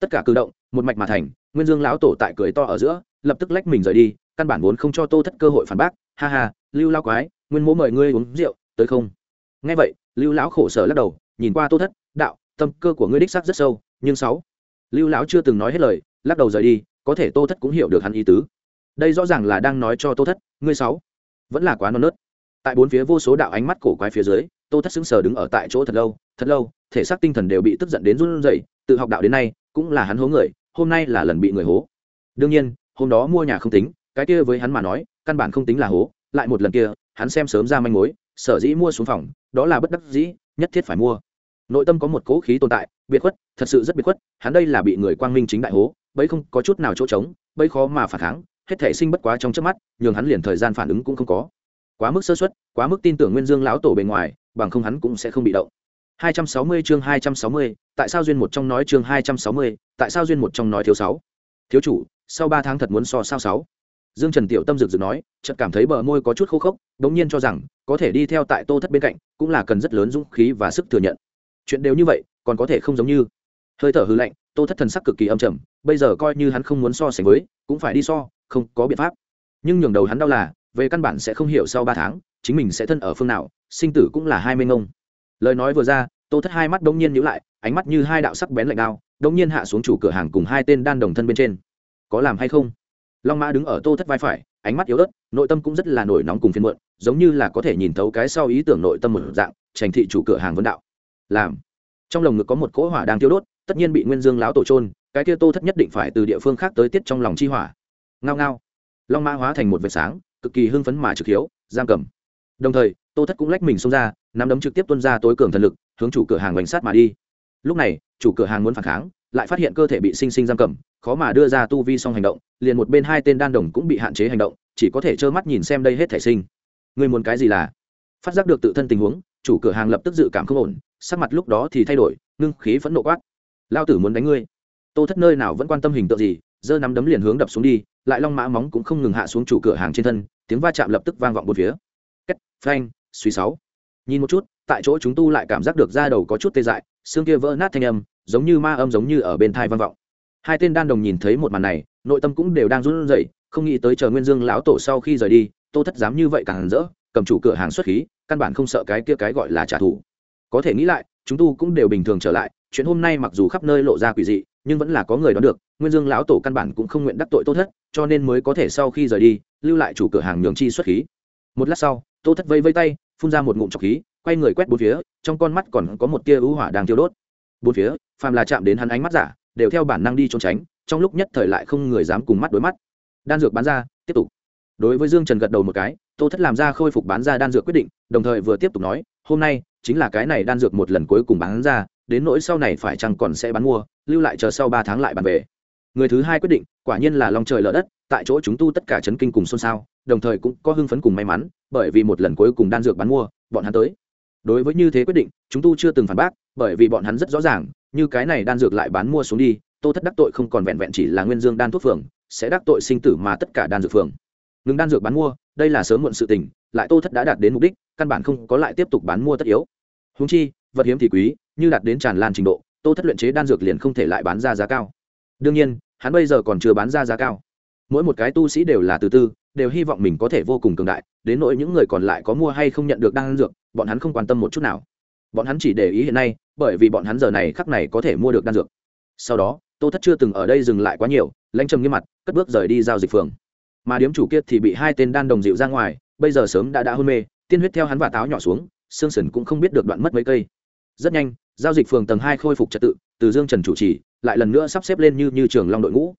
tất cả cử động, một mạch mà thành, nguyên dương lão tổ tại cười to ở giữa, lập tức lách mình rời đi, căn bản vốn không cho tô thất cơ hội phản bác. Ha ha, lưu lao quái, nguyên mỗ mời ngươi uống rượu, tới không? Nghe vậy, lưu lão khổ sở lắc đầu, nhìn qua tô thất, đạo, tâm cơ của ngươi đích xác rất sâu, nhưng sáu. Lưu lão chưa từng nói hết lời, lắc đầu rời đi, có thể tô thất cũng hiểu được hắn ý tứ. Đây rõ ràng là đang nói cho tô thất, ngươi sáu, vẫn là quá non nớt. Tại bốn phía vô số đạo ánh mắt cổ quái phía dưới, tô thất sững sờ đứng ở tại chỗ thật lâu thật lâu, thể xác tinh thần đều bị tức giận đến run rẩy tự học đạo đến nay cũng là hắn hố người, hôm nay là lần bị người hố. Đương nhiên, hôm đó mua nhà không tính, cái kia với hắn mà nói, căn bản không tính là hố, lại một lần kia, hắn xem sớm ra manh mối, sở dĩ mua xuống phòng, đó là bất đắc dĩ, nhất thiết phải mua. Nội tâm có một cố khí tồn tại, biệt khuất, thật sự rất biệt khuất, hắn đây là bị người quang minh chính đại hố, bấy không có chút nào chỗ trống, bấy khó mà phản kháng, hết thể sinh bất quá trong trước mắt, nhường hắn liền thời gian phản ứng cũng không có. Quá mức sơ suất, quá mức tin tưởng nguyên dương lão tổ bề ngoài, bằng không hắn cũng sẽ không bị động. 260 chương 260, tại sao duyên một trong nói chương 260, tại sao duyên một trong nói thiếu sáu? Thiếu chủ sau ba tháng thật muốn so sao sáu? Dương trần tiểu tâm rực rực nói chợt cảm thấy bờ môi có chút khô khốc đống nhiên cho rằng có thể đi theo tại tô thất bên cạnh cũng là cần rất lớn dũng khí và sức thừa nhận. Chuyện đều như vậy còn có thể không giống như. Hơi thở hư lạnh tô thất thần sắc cực kỳ âm trầm bây giờ coi như hắn không muốn so sánh với cũng phải đi so không có biện pháp. Nhưng nhường đầu hắn đau là về căn bản sẽ không hiểu sau ba tháng chính mình sẽ thân ở phương nào sinh tử cũng là hai mươi ngông lời nói vừa ra, tô thất hai mắt đông nhiên nhíu lại, ánh mắt như hai đạo sắc bén lạnh đao đông nhiên hạ xuống chủ cửa hàng cùng hai tên đan đồng thân bên trên. Có làm hay không? Long mã đứng ở tô thất vai phải, ánh mắt yếu ớt, nội tâm cũng rất là nổi nóng cùng phiên muộn, giống như là có thể nhìn thấu cái sau ý tưởng nội tâm một dạng trành thị chủ cửa hàng vấn đạo. Làm. Trong lồng ngực có một cỗ hỏa đang tiêu đốt, tất nhiên bị nguyên dương láo tổ trôn cái kia tô thất nhất định phải từ địa phương khác tới tiết trong lòng chi hỏa. Ngao ngao. Long mã hóa thành một vệt sáng, cực kỳ hưng phấn mà trực hiếu, giam cầm đồng thời, tô thất cũng lách mình xông ra, nắm đấm trực tiếp tuân ra tối cường thần lực, hướng chủ cửa hàng bánh sát mà đi. Lúc này, chủ cửa hàng muốn phản kháng, lại phát hiện cơ thể bị sinh sinh giam cầm, khó mà đưa ra tu vi song hành động, liền một bên hai tên đan đồng cũng bị hạn chế hành động, chỉ có thể trơ mắt nhìn xem đây hết thể sinh. Người muốn cái gì là? Phát giác được tự thân tình huống, chủ cửa hàng lập tức dự cảm không ổn, sắc mặt lúc đó thì thay đổi, ngưng khí phẫn nộ quát. Lao tử muốn đánh ngươi. Tô thất nơi nào vẫn quan tâm hình tượng gì, giơ nắm đấm liền hướng đập xuống đi, lại long mã móng cũng không ngừng hạ xuống chủ cửa hàng trên thân, tiếng va chạm lập tức vang vọng một phía phanh, suy sáu. Nhìn một chút, tại chỗ chúng tu lại cảm giác được da đầu có chút tê dại, xương kia vỡ nát thanh âm, giống như ma âm giống như ở bên thai vang vọng. Hai tên đan đồng nhìn thấy một màn này, nội tâm cũng đều đang run rẩy, không nghĩ tới chờ nguyên dương lão tổ sau khi rời đi, tô thất dám như vậy càng rỡ, cầm chủ cửa hàng xuất khí, căn bản không sợ cái kia cái gọi là trả thù. Có thể nghĩ lại, chúng tu cũng đều bình thường trở lại, chuyện hôm nay mặc dù khắp nơi lộ ra quỷ dị, nhưng vẫn là có người đoán được, nguyên dương lão tổ căn bản cũng không nguyện đắc tội tô thất, cho nên mới có thể sau khi rời đi, lưu lại chủ cửa hàng nhường chi xuất khí. Một lát sau tô thất vây vây tay, phun ra một ngụm trọc khí, quay người quét bốn phía, trong con mắt còn có một tia ưu hỏa đang thiêu đốt. Bốn phía, phàm là chạm đến hắn ánh mắt giả, đều theo bản năng đi trốn tránh, trong lúc nhất thời lại không người dám cùng mắt đối mắt. Đan dược bán ra, tiếp tục. Đối với dương trần gật đầu một cái, tô thất làm ra khôi phục bán ra đan dược quyết định, đồng thời vừa tiếp tục nói, hôm nay, chính là cái này đan dược một lần cuối cùng bán ra, đến nỗi sau này phải chăng còn sẽ bán mua, lưu lại chờ sau ba tháng lại bàn về. Người thứ hai quyết định, quả nhiên là lòng trời lỡ đất, tại chỗ chúng tu tất cả chấn kinh cùng xôn xao đồng thời cũng có hưng phấn cùng may mắn, bởi vì một lần cuối cùng đan dược bán mua, bọn hắn tới. Đối với như thế quyết định, chúng tu chưa từng phản bác, bởi vì bọn hắn rất rõ ràng, như cái này đan dược lại bán mua xuống đi, tô thất đắc tội không còn vẹn vẹn chỉ là nguyên dương đan thuốc phường, sẽ đắc tội sinh tử mà tất cả đan dược phường. Ngừng đan dược bán mua, đây là sớm muộn sự tình, lại tô thất đã đạt đến mục đích, căn bản không có lại tiếp tục bán mua tất yếu. Húng chi, vật hiếm thì quý, như đạt đến tràn lan trình độ, tô thất luyện chế đan dược liền không thể lại bán ra giá cao. Đương nhiên, hắn bây giờ còn chưa bán ra giá cao mỗi một cái tu sĩ đều là từ tư, đều hy vọng mình có thể vô cùng cường đại, đến nỗi những người còn lại có mua hay không nhận được đan dược, bọn hắn không quan tâm một chút nào. Bọn hắn chỉ để ý hiện nay, bởi vì bọn hắn giờ này khắc này có thể mua được đan dược. Sau đó, tô thất chưa từng ở đây dừng lại quá nhiều, lãnh trầm nghiêm mặt, cất bước rời đi giao dịch phường. Mà điếm chủ kia thì bị hai tên đan đồng dịu ra ngoài, bây giờ sớm đã đã hôn mê, tiên huyết theo hắn và táo nhỏ xuống, xương sần cũng không biết được đoạn mất mấy cây. Rất nhanh, giao dịch phường tầng hai khôi phục trật tự, từ dương trần chủ trì, lại lần nữa sắp xếp lên như như trường long đội ngũ.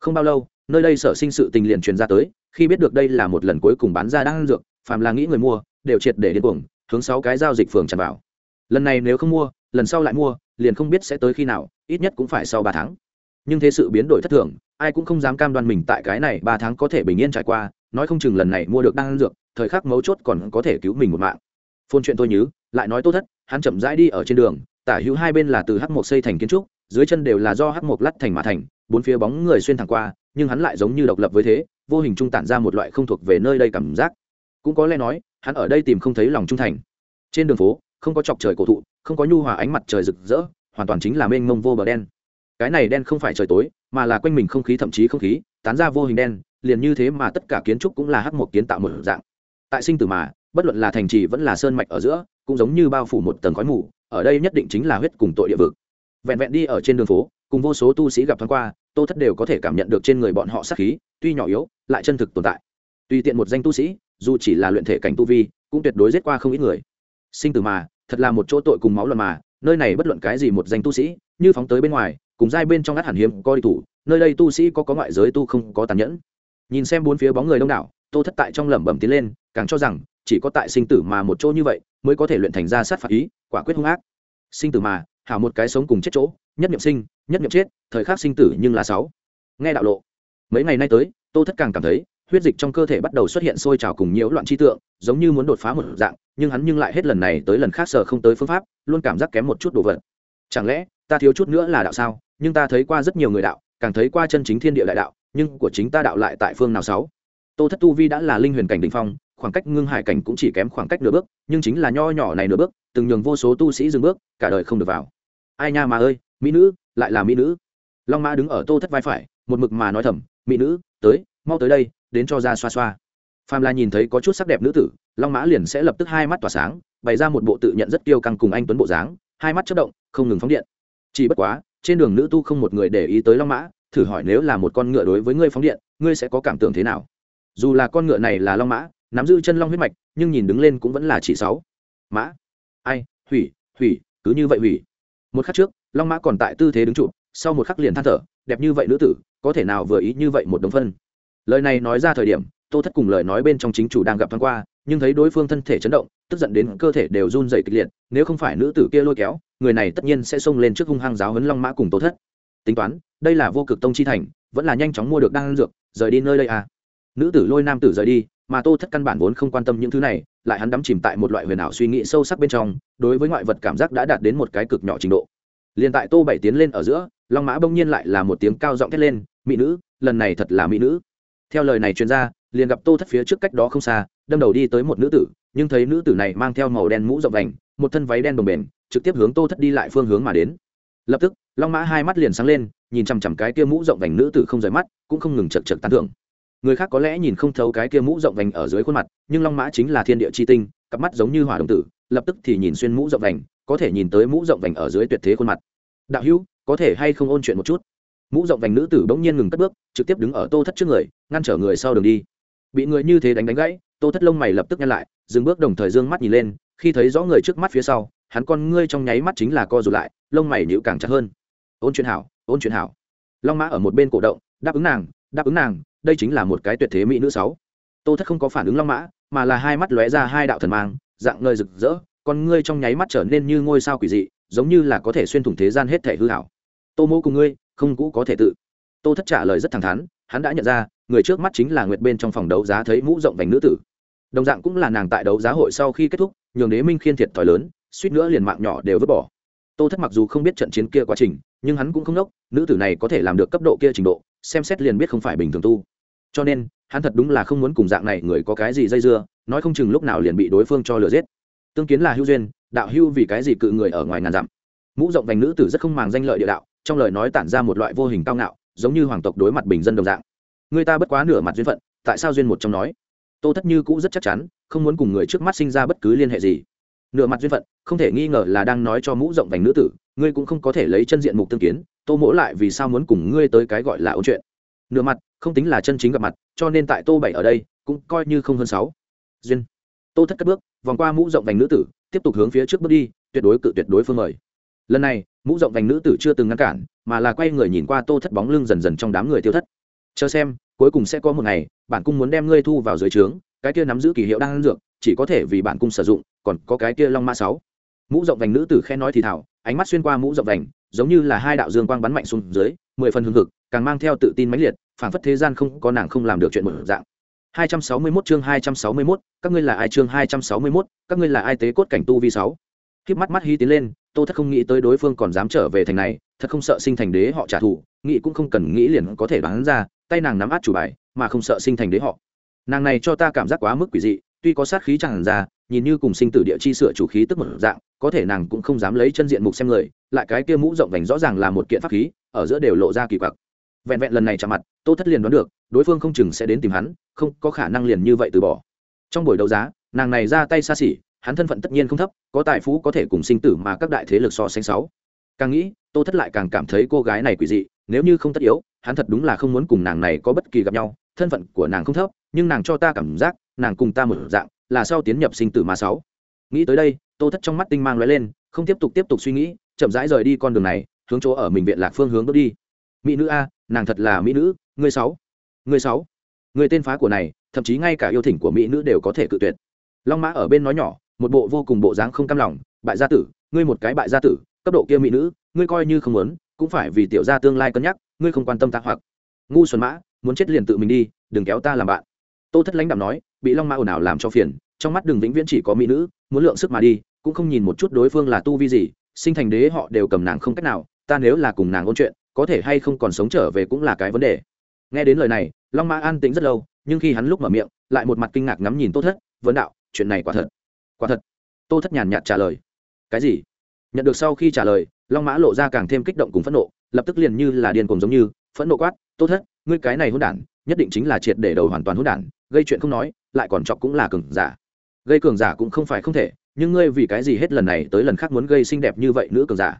Không bao lâu nơi đây sở sinh sự tình liền truyền ra tới, khi biết được đây là một lần cuối cùng bán ra đan dược, phàm là nghĩ người mua, đều triệt để điên cuồng, hướng sáu cái giao dịch phường tràn vào. Lần này nếu không mua, lần sau lại mua, liền không biết sẽ tới khi nào, ít nhất cũng phải sau ba tháng. Nhưng thế sự biến đổi thất thường, ai cũng không dám cam đoan mình tại cái này ba tháng có thể bình yên trải qua, nói không chừng lần này mua được đan dược, thời khắc mấu chốt còn có thể cứu mình một mạng. Phôn chuyện tôi nhớ, lại nói tốt thất, hắn chậm rãi đi ở trên đường, tả hữu hai bên là từ hắc mộc xây thành kiến trúc, dưới chân đều là do hắc mộc lắt thành mã thành bốn phía bóng người xuyên thẳng qua, nhưng hắn lại giống như độc lập với thế, vô hình trung tản ra một loại không thuộc về nơi đây cảm giác. Cũng có lẽ nói, hắn ở đây tìm không thấy lòng trung thành. Trên đường phố, không có chọc trời cổ thụ, không có nhu hòa ánh mặt trời rực rỡ, hoàn toàn chính là mênh mông vô bờ đen. Cái này đen không phải trời tối, mà là quanh mình không khí thậm chí không khí, tán ra vô hình đen, liền như thế mà tất cả kiến trúc cũng là hắc một kiến tạo một dạng. Tại sinh tử mà, bất luận là thành trì vẫn là sơn mạch ở giữa, cũng giống như bao phủ một tầng khói mù, ở đây nhất định chính là huyết cùng tội địa vực. Vẹn vẹn đi ở trên đường phố cùng vô số tu sĩ gặp thoáng qua, tô thất đều có thể cảm nhận được trên người bọn họ sát khí, tuy nhỏ yếu, lại chân thực tồn tại. Tùy tiện một danh tu sĩ, dù chỉ là luyện thể cảnh tu vi, cũng tuyệt đối giết qua không ít người. Sinh tử mà, thật là một chỗ tội cùng máu luận mà, nơi này bất luận cái gì một danh tu sĩ, như phóng tới bên ngoài, cùng giai bên trong át hẳn hiếm có đi thủ, nơi đây tu sĩ có có ngoại giới tu không có tàn nhẫn. Nhìn xem bốn phía bóng người đông đảo, tô thất tại trong lẩm bẩm tiến lên, càng cho rằng, chỉ có tại sinh tử mà một chỗ như vậy, mới có thể luyện thành ra sát phạt ý, quả quyết hung ác. Sinh tử mà hảo một cái sống cùng chết chỗ, nhất niệm sinh, nhất niệm chết, thời khắc sinh tử nhưng là sáu. Nghe đạo lộ, mấy ngày nay tới, tô thất càng cảm thấy, huyết dịch trong cơ thể bắt đầu xuất hiện sôi trào cùng nhiễu loạn chi tượng, giống như muốn đột phá một dạng, nhưng hắn nhưng lại hết lần này tới lần khác sờ không tới phương pháp, luôn cảm giác kém một chút đồ vật. Chẳng lẽ, ta thiếu chút nữa là đạo sao? Nhưng ta thấy qua rất nhiều người đạo, càng thấy qua chân chính thiên địa đại đạo, nhưng của chính ta đạo lại tại phương nào sáu? Tô thất tu vi đã là linh huyền cảnh đỉnh phong, khoảng cách ngưng hải cảnh cũng chỉ kém khoảng cách nửa bước, nhưng chính là nho nhỏ này nửa bước, từng nhường vô số tu sĩ dừng bước, cả đời không được vào ai nha mà ơi, mỹ nữ, lại là mỹ nữ. Long mã đứng ở tô thất vai phải, một mực mà nói thầm, mỹ nữ, tới, mau tới đây, đến cho ra xoa xoa. Phàm là nhìn thấy có chút sắc đẹp nữ tử, long mã liền sẽ lập tức hai mắt tỏa sáng, bày ra một bộ tự nhận rất kiêu căng cùng anh tuấn bộ dáng, hai mắt chất động, không ngừng phóng điện. Chỉ bất quá, trên đường nữ tu không một người để ý tới long mã, thử hỏi nếu là một con ngựa đối với ngươi phóng điện, ngươi sẽ có cảm tưởng thế nào? Dù là con ngựa này là long mã, nắm giữ chân long huyết mạch, nhưng nhìn đứng lên cũng vẫn là chỉ sáu. Mã, ai, hủy hủy, cứ như vậy hủy một khắc trước, long mã còn tại tư thế đứng trụ, sau một khắc liền than thở, đẹp như vậy nữ tử, có thể nào vừa ý như vậy một đồng phân. Lời này nói ra thời điểm, tô thất cùng lời nói bên trong chính chủ đang gặp thoáng qua, nhưng thấy đối phương thân thể chấn động, tức giận đến cơ thể đều run dày kịch liệt, nếu không phải nữ tử kia lôi kéo, người này tất nhiên sẽ xông lên trước hung hăng giáo hấn long mã cùng tô thất. Tính toán, đây là vô cực tông chi thành, vẫn là nhanh chóng mua được đan dược, rời đi nơi đây à. Nữ tử lôi nam tử rời đi mà tô thất căn bản vốn không quan tâm những thứ này, lại hắn đắm chìm tại một loại huyền ảo suy nghĩ sâu sắc bên trong, đối với ngoại vật cảm giác đã đạt đến một cái cực nhỏ trình độ. Liền tại tô bảy tiến lên ở giữa, long mã bỗng nhiên lại là một tiếng cao giọng thét lên, mỹ nữ, lần này thật là mỹ nữ. Theo lời này truyền ra, liền gặp tô thất phía trước cách đó không xa, đâm đầu đi tới một nữ tử, nhưng thấy nữ tử này mang theo màu đen mũ rộng vành, một thân váy đen đồng bền, trực tiếp hướng tô thất đi lại phương hướng mà đến. Lập tức, long mã hai mắt liền sáng lên, nhìn chằm chằm cái kia mũ rộng vành nữ tử không rời mắt, cũng không ngừng chật chật tán thưởng người khác có lẽ nhìn không thấu cái kia mũ rộng vành ở dưới khuôn mặt, nhưng long mã chính là thiên địa chi tinh, cặp mắt giống như hỏa đồng tử, lập tức thì nhìn xuyên mũ rộng vành, có thể nhìn tới mũ rộng vành ở dưới tuyệt thế khuôn mặt. Đạo hữu, có thể hay không ôn chuyện một chút? Mũ rộng vành nữ tử bỗng nhiên ngừng cất bước, trực tiếp đứng ở tô thất trước người, ngăn trở người sau đường đi. Bị người như thế đánh đánh gãy, tô thất lông mày lập tức nhăn lại, dừng bước đồng thời dương mắt nhìn lên, khi thấy rõ người trước mắt phía sau, hắn con ngươi trong nháy mắt chính là co rụt lại, lông mày nhịu càng chặt hơn. Ôn chuyện hảo, ôn chuyện hảo. Long mã ở một bên cổ động, đáp ứng nàng, đáp ứng nàng đây chính là một cái tuyệt thế mỹ nữ sáu. Tô thất không có phản ứng long mã, mà là hai mắt lóe ra hai đạo thần mang, dạng ngời rực rỡ, con ngươi trong nháy mắt trở nên như ngôi sao quỷ dị, giống như là có thể xuyên thủng thế gian hết thể hư hảo tô mô cùng ngươi, không cũ có thể tự. Tô thất trả lời rất thẳng thắn, hắn đã nhận ra, người trước mắt chính là nguyệt bên trong phòng đấu giá thấy mũ rộng vành nữ tử. Đồng dạng cũng là nàng tại đấu giá hội sau khi kết thúc, nhường đế minh khiên thiệt thòi lớn, suýt nữa liền mạng nhỏ đều vứt bỏ. Tô thất mặc dù không biết trận chiến kia quá trình, nhưng hắn cũng không đốc, nữ tử này có thể làm được cấp độ kia trình độ, xem xét liền biết không phải bình thường tu cho nên, hắn thật đúng là không muốn cùng dạng này người có cái gì dây dưa, nói không chừng lúc nào liền bị đối phương cho lừa giết. Tương kiến là hữu duyên, đạo hưu vì cái gì cự người ở ngoài ngàn dặm. Mũ rộng vành nữ tử rất không màng danh lợi địa đạo, trong lời nói tản ra một loại vô hình cao ngạo, giống như hoàng tộc đối mặt bình dân đồng dạng. Người ta bất quá nửa mặt duyên phận, tại sao duyên một trong nói? Tô thất như cũ rất chắc chắn, không muốn cùng người trước mắt sinh ra bất cứ liên hệ gì. Nửa mặt duyên phận, không thể nghi ngờ là đang nói cho mũ rộng vành nữ tử, ngươi cũng không có thể lấy chân diện mục tương kiến, tô mỗ lại vì sao muốn cùng ngươi tới cái gọi là ôn chuyện? Nửa mặt, không tính là chân chính gặp mặt, cho nên tại tô bảy ở đây, cũng coi như không hơn sáu. Duyên. Tô thất cất bước, vòng qua mũ rộng vành nữ tử, tiếp tục hướng phía trước bước đi, tuyệt đối cự tuyệt đối phương mời. Lần này, mũ rộng vành nữ tử chưa từng ngăn cản, mà là quay người nhìn qua tô thất bóng lưng dần dần trong đám người tiêu thất. Chờ xem, cuối cùng sẽ có một ngày bản cung muốn đem ngươi thu vào dưới trướng, cái kia nắm giữ kỳ hiệu đang dược, chỉ có thể vì bản cung sử dụng, còn có cái kia long ma sáu mũ rộng vành nữ tử khen nói thì thảo ánh mắt xuyên qua mũ rộng vành giống như là hai đạo dương quang bắn mạnh xuống dưới mười phần hương thực càng mang theo tự tin mãnh liệt phảng phất thế gian không có nàng không làm được chuyện một dạng 261 chương 261, các ngươi là ai chương 261, các ngươi là ai tế cốt cảnh tu vi 6. Khiếp mắt mắt hí tiến lên, Tô Thất không nghĩ tới đối phương còn dám trở về thành này, thật không sợ sinh thành đế họ trả thù, nghĩ cũng không cần nghĩ liền có thể đoán ra, tay nàng nắm át chủ bài, mà không sợ sinh thành đế họ. Nàng này cho ta cảm giác quá mức quỷ dị, tuy có sát khí chẳng ra, nhìn như cùng sinh tử địa chi sửa chủ khí tức một dạng, có thể nàng cũng không dám lấy chân diện mục xem người, lại cái kia mũ rộng vành rõ ràng là một kiện pháp khí, ở giữa đều lộ ra kỳ quặc. Vẹn vẹn lần này chạm mặt, Tô Thất liền đoán được, đối phương không chừng sẽ đến tìm hắn, không có khả năng liền như vậy từ bỏ trong buổi đấu giá nàng này ra tay xa xỉ hắn thân phận tất nhiên không thấp có tài phú có thể cùng sinh tử mà các đại thế lực so sánh sáu càng nghĩ tô thất lại càng cảm thấy cô gái này quỷ dị nếu như không tất yếu hắn thật đúng là không muốn cùng nàng này có bất kỳ gặp nhau thân phận của nàng không thấp nhưng nàng cho ta cảm giác nàng cùng ta một dạng, là sau tiến nhập sinh tử mà sáu. Nghĩ tới đây, tô thất trong mắt tinh mang lóe lên, không tiếp tục tiếp tục suy nghĩ, chậm rãi rời đi con đường này, hướng chỗ ở mình viện lạc phương hướng bước đi. Mỹ nữ a, nàng thật là mỹ nữ người sáu. Người sáu. Người tên phá của này, thậm chí ngay cả yêu thỉnh của mỹ nữ đều có thể cự tuyệt. Long mã ở bên nói nhỏ, một bộ vô cùng bộ dáng không cam lòng, bại gia tử, ngươi một cái bại gia tử, cấp độ kia mỹ nữ, ngươi coi như không muốn, cũng phải vì tiểu gia tương lai cân nhắc, ngươi không quan tâm ta hoặc. Ngu xuân mã, muốn chết liền tự mình đi, đừng kéo ta làm bạn tô thất lãnh đạo nói, bị long mã ồn ào làm cho phiền, trong mắt đường vĩnh viễn chỉ có mỹ nữ, muốn lượng sức mà đi, cũng không nhìn một chút đối phương là tu vi gì, sinh thành đế họ đều cầm nàng không cách nào, ta nếu là cùng nàng ôn chuyện, có thể hay không còn sống trở về cũng là cái vấn đề. Nghe đến lời này, long mã an tĩnh rất lâu, nhưng khi hắn lúc mở miệng, lại một mặt kinh ngạc ngắm nhìn tô thất, vấn đạo, chuyện này quả thật quả thật. Tô thất nhàn nhạt trả lời, cái gì? Nhận được sau khi trả lời, long mã lộ ra càng thêm kích động cùng phẫn nộ, lập tức liền như là điên cuồng giống như, phẫn nộ quát, tô thất, ngươi cái này hỗn đản nhất định chính là triệt để đầu hoàn toàn hỗn đản, gây chuyện không nói, lại còn chọc cũng là cường giả. Gây cường giả cũng không phải không thể, nhưng ngươi vì cái gì hết lần này tới lần khác muốn gây xinh đẹp như vậy nữ cường giả?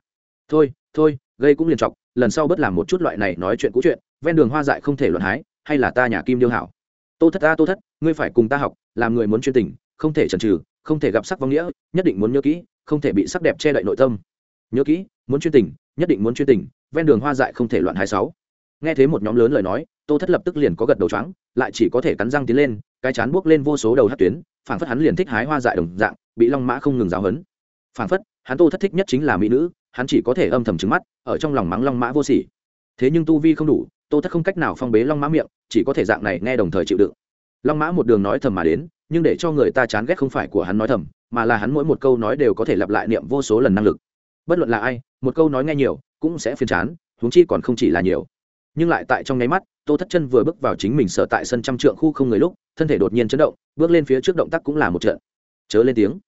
Thôi thôi, gây cũng liền chọc, lần sau bớt làm một chút loại này nói chuyện cũ chuyện, ven đường hoa dại không thể luận hái, hay là ta nhà kim điêu hảo? Tô thất ta, tô thất, ngươi phải cùng ta học, làm người muốn chuyên tình, không thể chần chừ, không thể gặp sắc vong nghĩa, nhất định muốn nhớ kỹ, không thể bị sắc đẹp che đậy nội tâm. Nhớ kỹ, muốn chuyên tình, nhất định muốn chuyên tình, ven đường hoa dại không thể loạn hai sáu. Nghe thấy một nhóm lớn lời nói tô thất lập tức liền có gật đầu trắng lại chỉ có thể cắn răng tiến lên, cái chán buốc lên vô số đầu hát tuyến, phảng phất hắn liền thích hái hoa dại đồng dạng, bị long mã không ngừng giáo hấn phảng phất, hắn tô thất thích nhất chính là mỹ nữ, hắn chỉ có thể âm thầm trứng mắt, ở trong lòng mắng long mã vô sỉ. Thế nhưng tu vi không đủ, tô thất không cách nào phong bế long mã miệng, chỉ có thể dạng này nghe đồng thời chịu đựng. Long mã một đường nói thầm mà đến, nhưng để cho người ta chán ghét không phải của hắn nói thầm, mà là hắn mỗi một câu nói đều có thể lặp lại niệm vô số lần năng lực. Bất luận là ai, một câu nói nghe nhiều, cũng sẽ phiền chán, huống chi còn không chỉ là nhiều nhưng lại tại trong nháy mắt, tô thất chân vừa bước vào chính mình sở tại sân trăm trượng khu không người lúc, thân thể đột nhiên chấn động, bước lên phía trước động tác cũng là một trận. Chớ lên tiếng.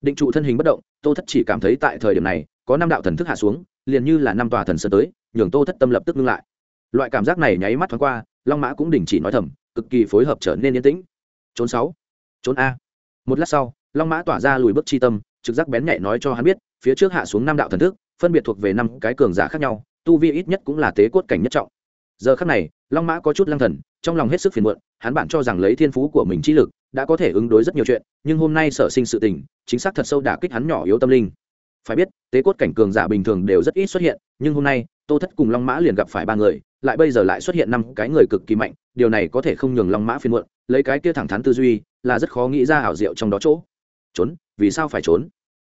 Định trụ thân hình bất động, tô thất chỉ cảm thấy tại thời điểm này, có năm đạo thần thức hạ xuống, liền như là năm tòa thần sơn tới, nhường tô thất tâm lập tức ngưng lại. Loại cảm giác này nháy mắt thoáng qua, long mã cũng đình chỉ nói thầm, cực kỳ phối hợp trở nên yên tĩnh. Trốn sáu. Trốn a. Một lát sau, long mã tỏa ra lùi bước chi tâm, trực giác bén nhạy nói cho hắn biết, phía trước hạ xuống năm đạo thần thức, phân biệt thuộc về năm cái cường giả khác nhau, tu vi ít nhất cũng là tế cốt cảnh nhất trọng giờ khắc này, long mã có chút lăng thần, trong lòng hết sức phiền muộn, hắn bản cho rằng lấy thiên phú của mình trí lực đã có thể ứng đối rất nhiều chuyện, nhưng hôm nay sở sinh sự tình, chính xác thật sâu đả kích hắn nhỏ yếu tâm linh. Phải biết, tế cốt cảnh cường giả bình thường đều rất ít xuất hiện, nhưng hôm nay, tô thất cùng long mã liền gặp phải ba người, lại bây giờ lại xuất hiện năm cái người cực kỳ mạnh, điều này có thể không nhường long mã phiền muộn, lấy cái kia thẳng thắn tư duy là rất khó nghĩ ra ảo diệu trong đó chỗ. Trốn, vì sao phải trốn?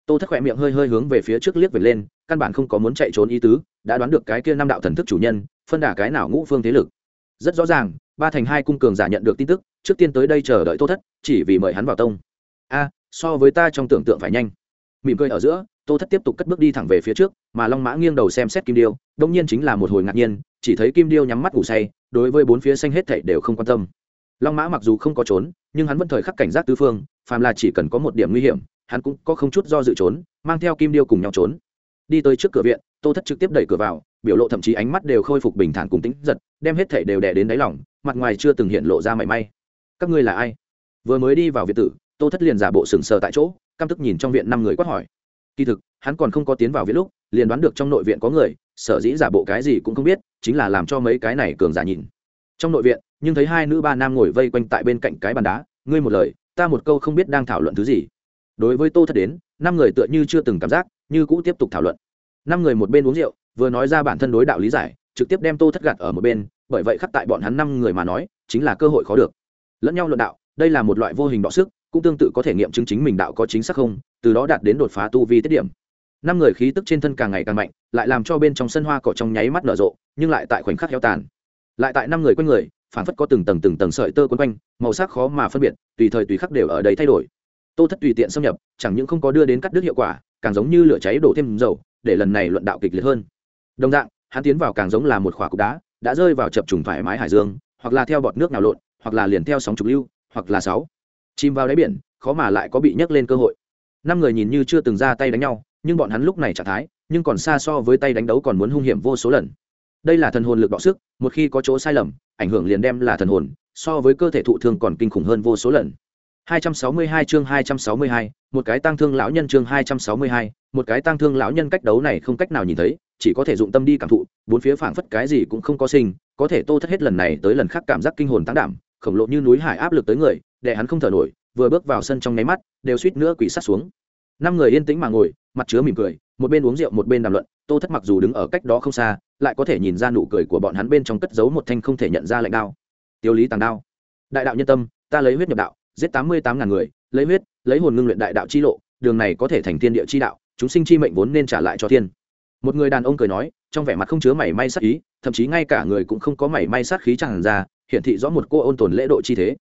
Tô thất khỏe miệng hơi hơi hướng về phía trước liếc về lên, căn bản không có muốn chạy trốn ý tứ, đã đoán được cái kia năm đạo thần thức chủ nhân, phân đả cái nào ngũ phương thế lực. Rất rõ ràng, ba thành hai cung cường giả nhận được tin tức, trước tiên tới đây chờ đợi tô thất, chỉ vì mời hắn vào tông. A, so với ta trong tưởng tượng phải nhanh. Mỉm cười ở giữa, tô thất tiếp tục cất bước đi thẳng về phía trước, mà long mã nghiêng đầu xem xét kim điêu, đông nhiên chính là một hồi ngạc nhiên, chỉ thấy kim điêu nhắm mắt ngủ say, đối với bốn phía xanh hết thảy đều không quan tâm. Long mã mặc dù không có trốn, nhưng hắn vẫn thời khắc cảnh giác tứ phương, phàm là chỉ cần có một điểm nguy hiểm hắn cũng có không chút do dự trốn, mang theo kim điêu cùng nhau trốn. Đi tới trước cửa viện, tô thất trực tiếp đẩy cửa vào, biểu lộ thậm chí ánh mắt đều khôi phục bình thản cùng tĩnh giật, đem hết thảy đều đè đến đáy lòng, mặt ngoài chưa từng hiện lộ ra mảy may. Các ngươi là ai? Vừa mới đi vào viện tử, tô thất liền giả bộ sừng sờ tại chỗ, căm tức nhìn trong viện năm người quát hỏi. Kỳ thực, hắn còn không có tiến vào viện lúc, liền đoán được trong nội viện có người, sở dĩ giả bộ cái gì cũng không biết, chính là làm cho mấy cái này cường giả nhìn. Trong nội viện, nhưng thấy hai nữ ba nam ngồi vây quanh tại bên cạnh cái bàn đá, ngươi một lời, ta một câu không biết đang thảo luận thứ gì đối với tô thất đến, năm người tựa như chưa từng cảm giác, như cũ tiếp tục thảo luận. Năm người một bên uống rượu, vừa nói ra bản thân đối đạo lý giải, trực tiếp đem tô thất gạt ở một bên, bởi vậy khắc tại bọn hắn năm người mà nói, chính là cơ hội khó được. Lẫn nhau luận đạo, đây là một loại vô hình đọ sức, cũng tương tự có thể nghiệm chứng chính mình đạo có chính xác không, từ đó đạt đến đột phá tu vi tiết điểm. Năm người khí tức trên thân càng ngày càng mạnh, lại làm cho bên trong sân hoa cỏ trong nháy mắt nở rộ, nhưng lại tại khoảnh khắc heo tàn. Lại tại năm người quanh người phản phất có từng tầng từng tầng sợi tơ quấn quanh, màu sắc khó mà phân biệt, tùy thời tùy khắc đều ở đây thay đổi tô thất tùy tiện xâm nhập, chẳng những không có đưa đến cắt đứt hiệu quả, càng giống như lửa cháy đổ thêm dầu, để lần này luận đạo kịch liệt hơn. Đồng dạng, hắn tiến vào càng giống là một khỏa cục đá, đã rơi vào chập trùng thoải mái hải dương, hoặc là theo bọt nước nào lộn, hoặc là liền theo sóng trục lưu, hoặc là sáu. Chìm vào đáy biển, khó mà lại có bị nhấc lên cơ hội. Năm người nhìn như chưa từng ra tay đánh nhau, nhưng bọn hắn lúc này trạng thái, nhưng còn xa so với tay đánh đấu còn muốn hung hiểm vô số lần. Đây là thần hồn lực bọ sức, một khi có chỗ sai lầm, ảnh hưởng liền đem là thần hồn, so với cơ thể thụ thương còn kinh khủng hơn vô số lần. 262 chương 262, một cái tăng thương lão nhân chương 262, một cái tăng thương lão nhân cách đấu này không cách nào nhìn thấy, chỉ có thể dụng tâm đi cảm thụ, bốn phía phảng phất cái gì cũng không có sinh, có thể Tô Thất hết lần này tới lần khác cảm giác kinh hồn tăng đảm, khổng lồ như núi hải áp lực tới người, để hắn không thở nổi, vừa bước vào sân trong nháy mắt, đều suýt nữa quỷ sát xuống. Năm người yên tĩnh mà ngồi, mặt chứa mỉm cười, một bên uống rượu một bên đàm luận, Tô Thất mặc dù đứng ở cách đó không xa, lại có thể nhìn ra nụ cười của bọn hắn bên trong cất giấu một thanh không thể nhận ra lạnh đao. Tiêu lý tàng đao. Đại đạo nhân tâm, ta lấy huyết nhập đạo, giết tám mươi tám ngàn người, lấy huyết, lấy hồn ngưng luyện đại đạo chi lộ, đường này có thể thành thiên địa chi đạo, chúng sinh chi mệnh vốn nên trả lại cho thiên. Một người đàn ông cười nói, trong vẻ mặt không chứa mảy may sát ý, thậm chí ngay cả người cũng không có mảy may sát khí tràn ra, hiển thị rõ một cô ôn tồn lễ độ chi thế.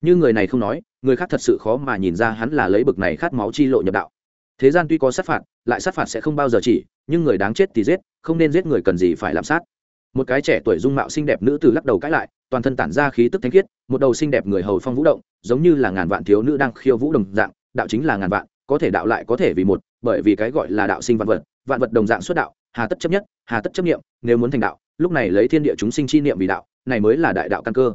Như người này không nói, người khác thật sự khó mà nhìn ra hắn là lấy bực này khát máu chi lộ nhập đạo. Thế gian tuy có sát phạt, lại sát phạt sẽ không bao giờ chỉ, nhưng người đáng chết thì giết, không nên giết người cần gì phải làm sát một cái trẻ tuổi dung mạo xinh đẹp nữ tử lắc đầu cãi lại, toàn thân tản ra khí tức thánh khiết, một đầu xinh đẹp người hầu phong vũ động, giống như là ngàn vạn thiếu nữ đang khiêu vũ đồng dạng, đạo chính là ngàn vạn, có thể đạo lại có thể vì một, bởi vì cái gọi là đạo sinh vạn vật vạn vật đồng dạng xuất đạo, hà tất chấp nhất, hà tất chấp niệm, nếu muốn thành đạo, lúc này lấy thiên địa chúng sinh chi niệm vì đạo, này mới là đại đạo căn cơ.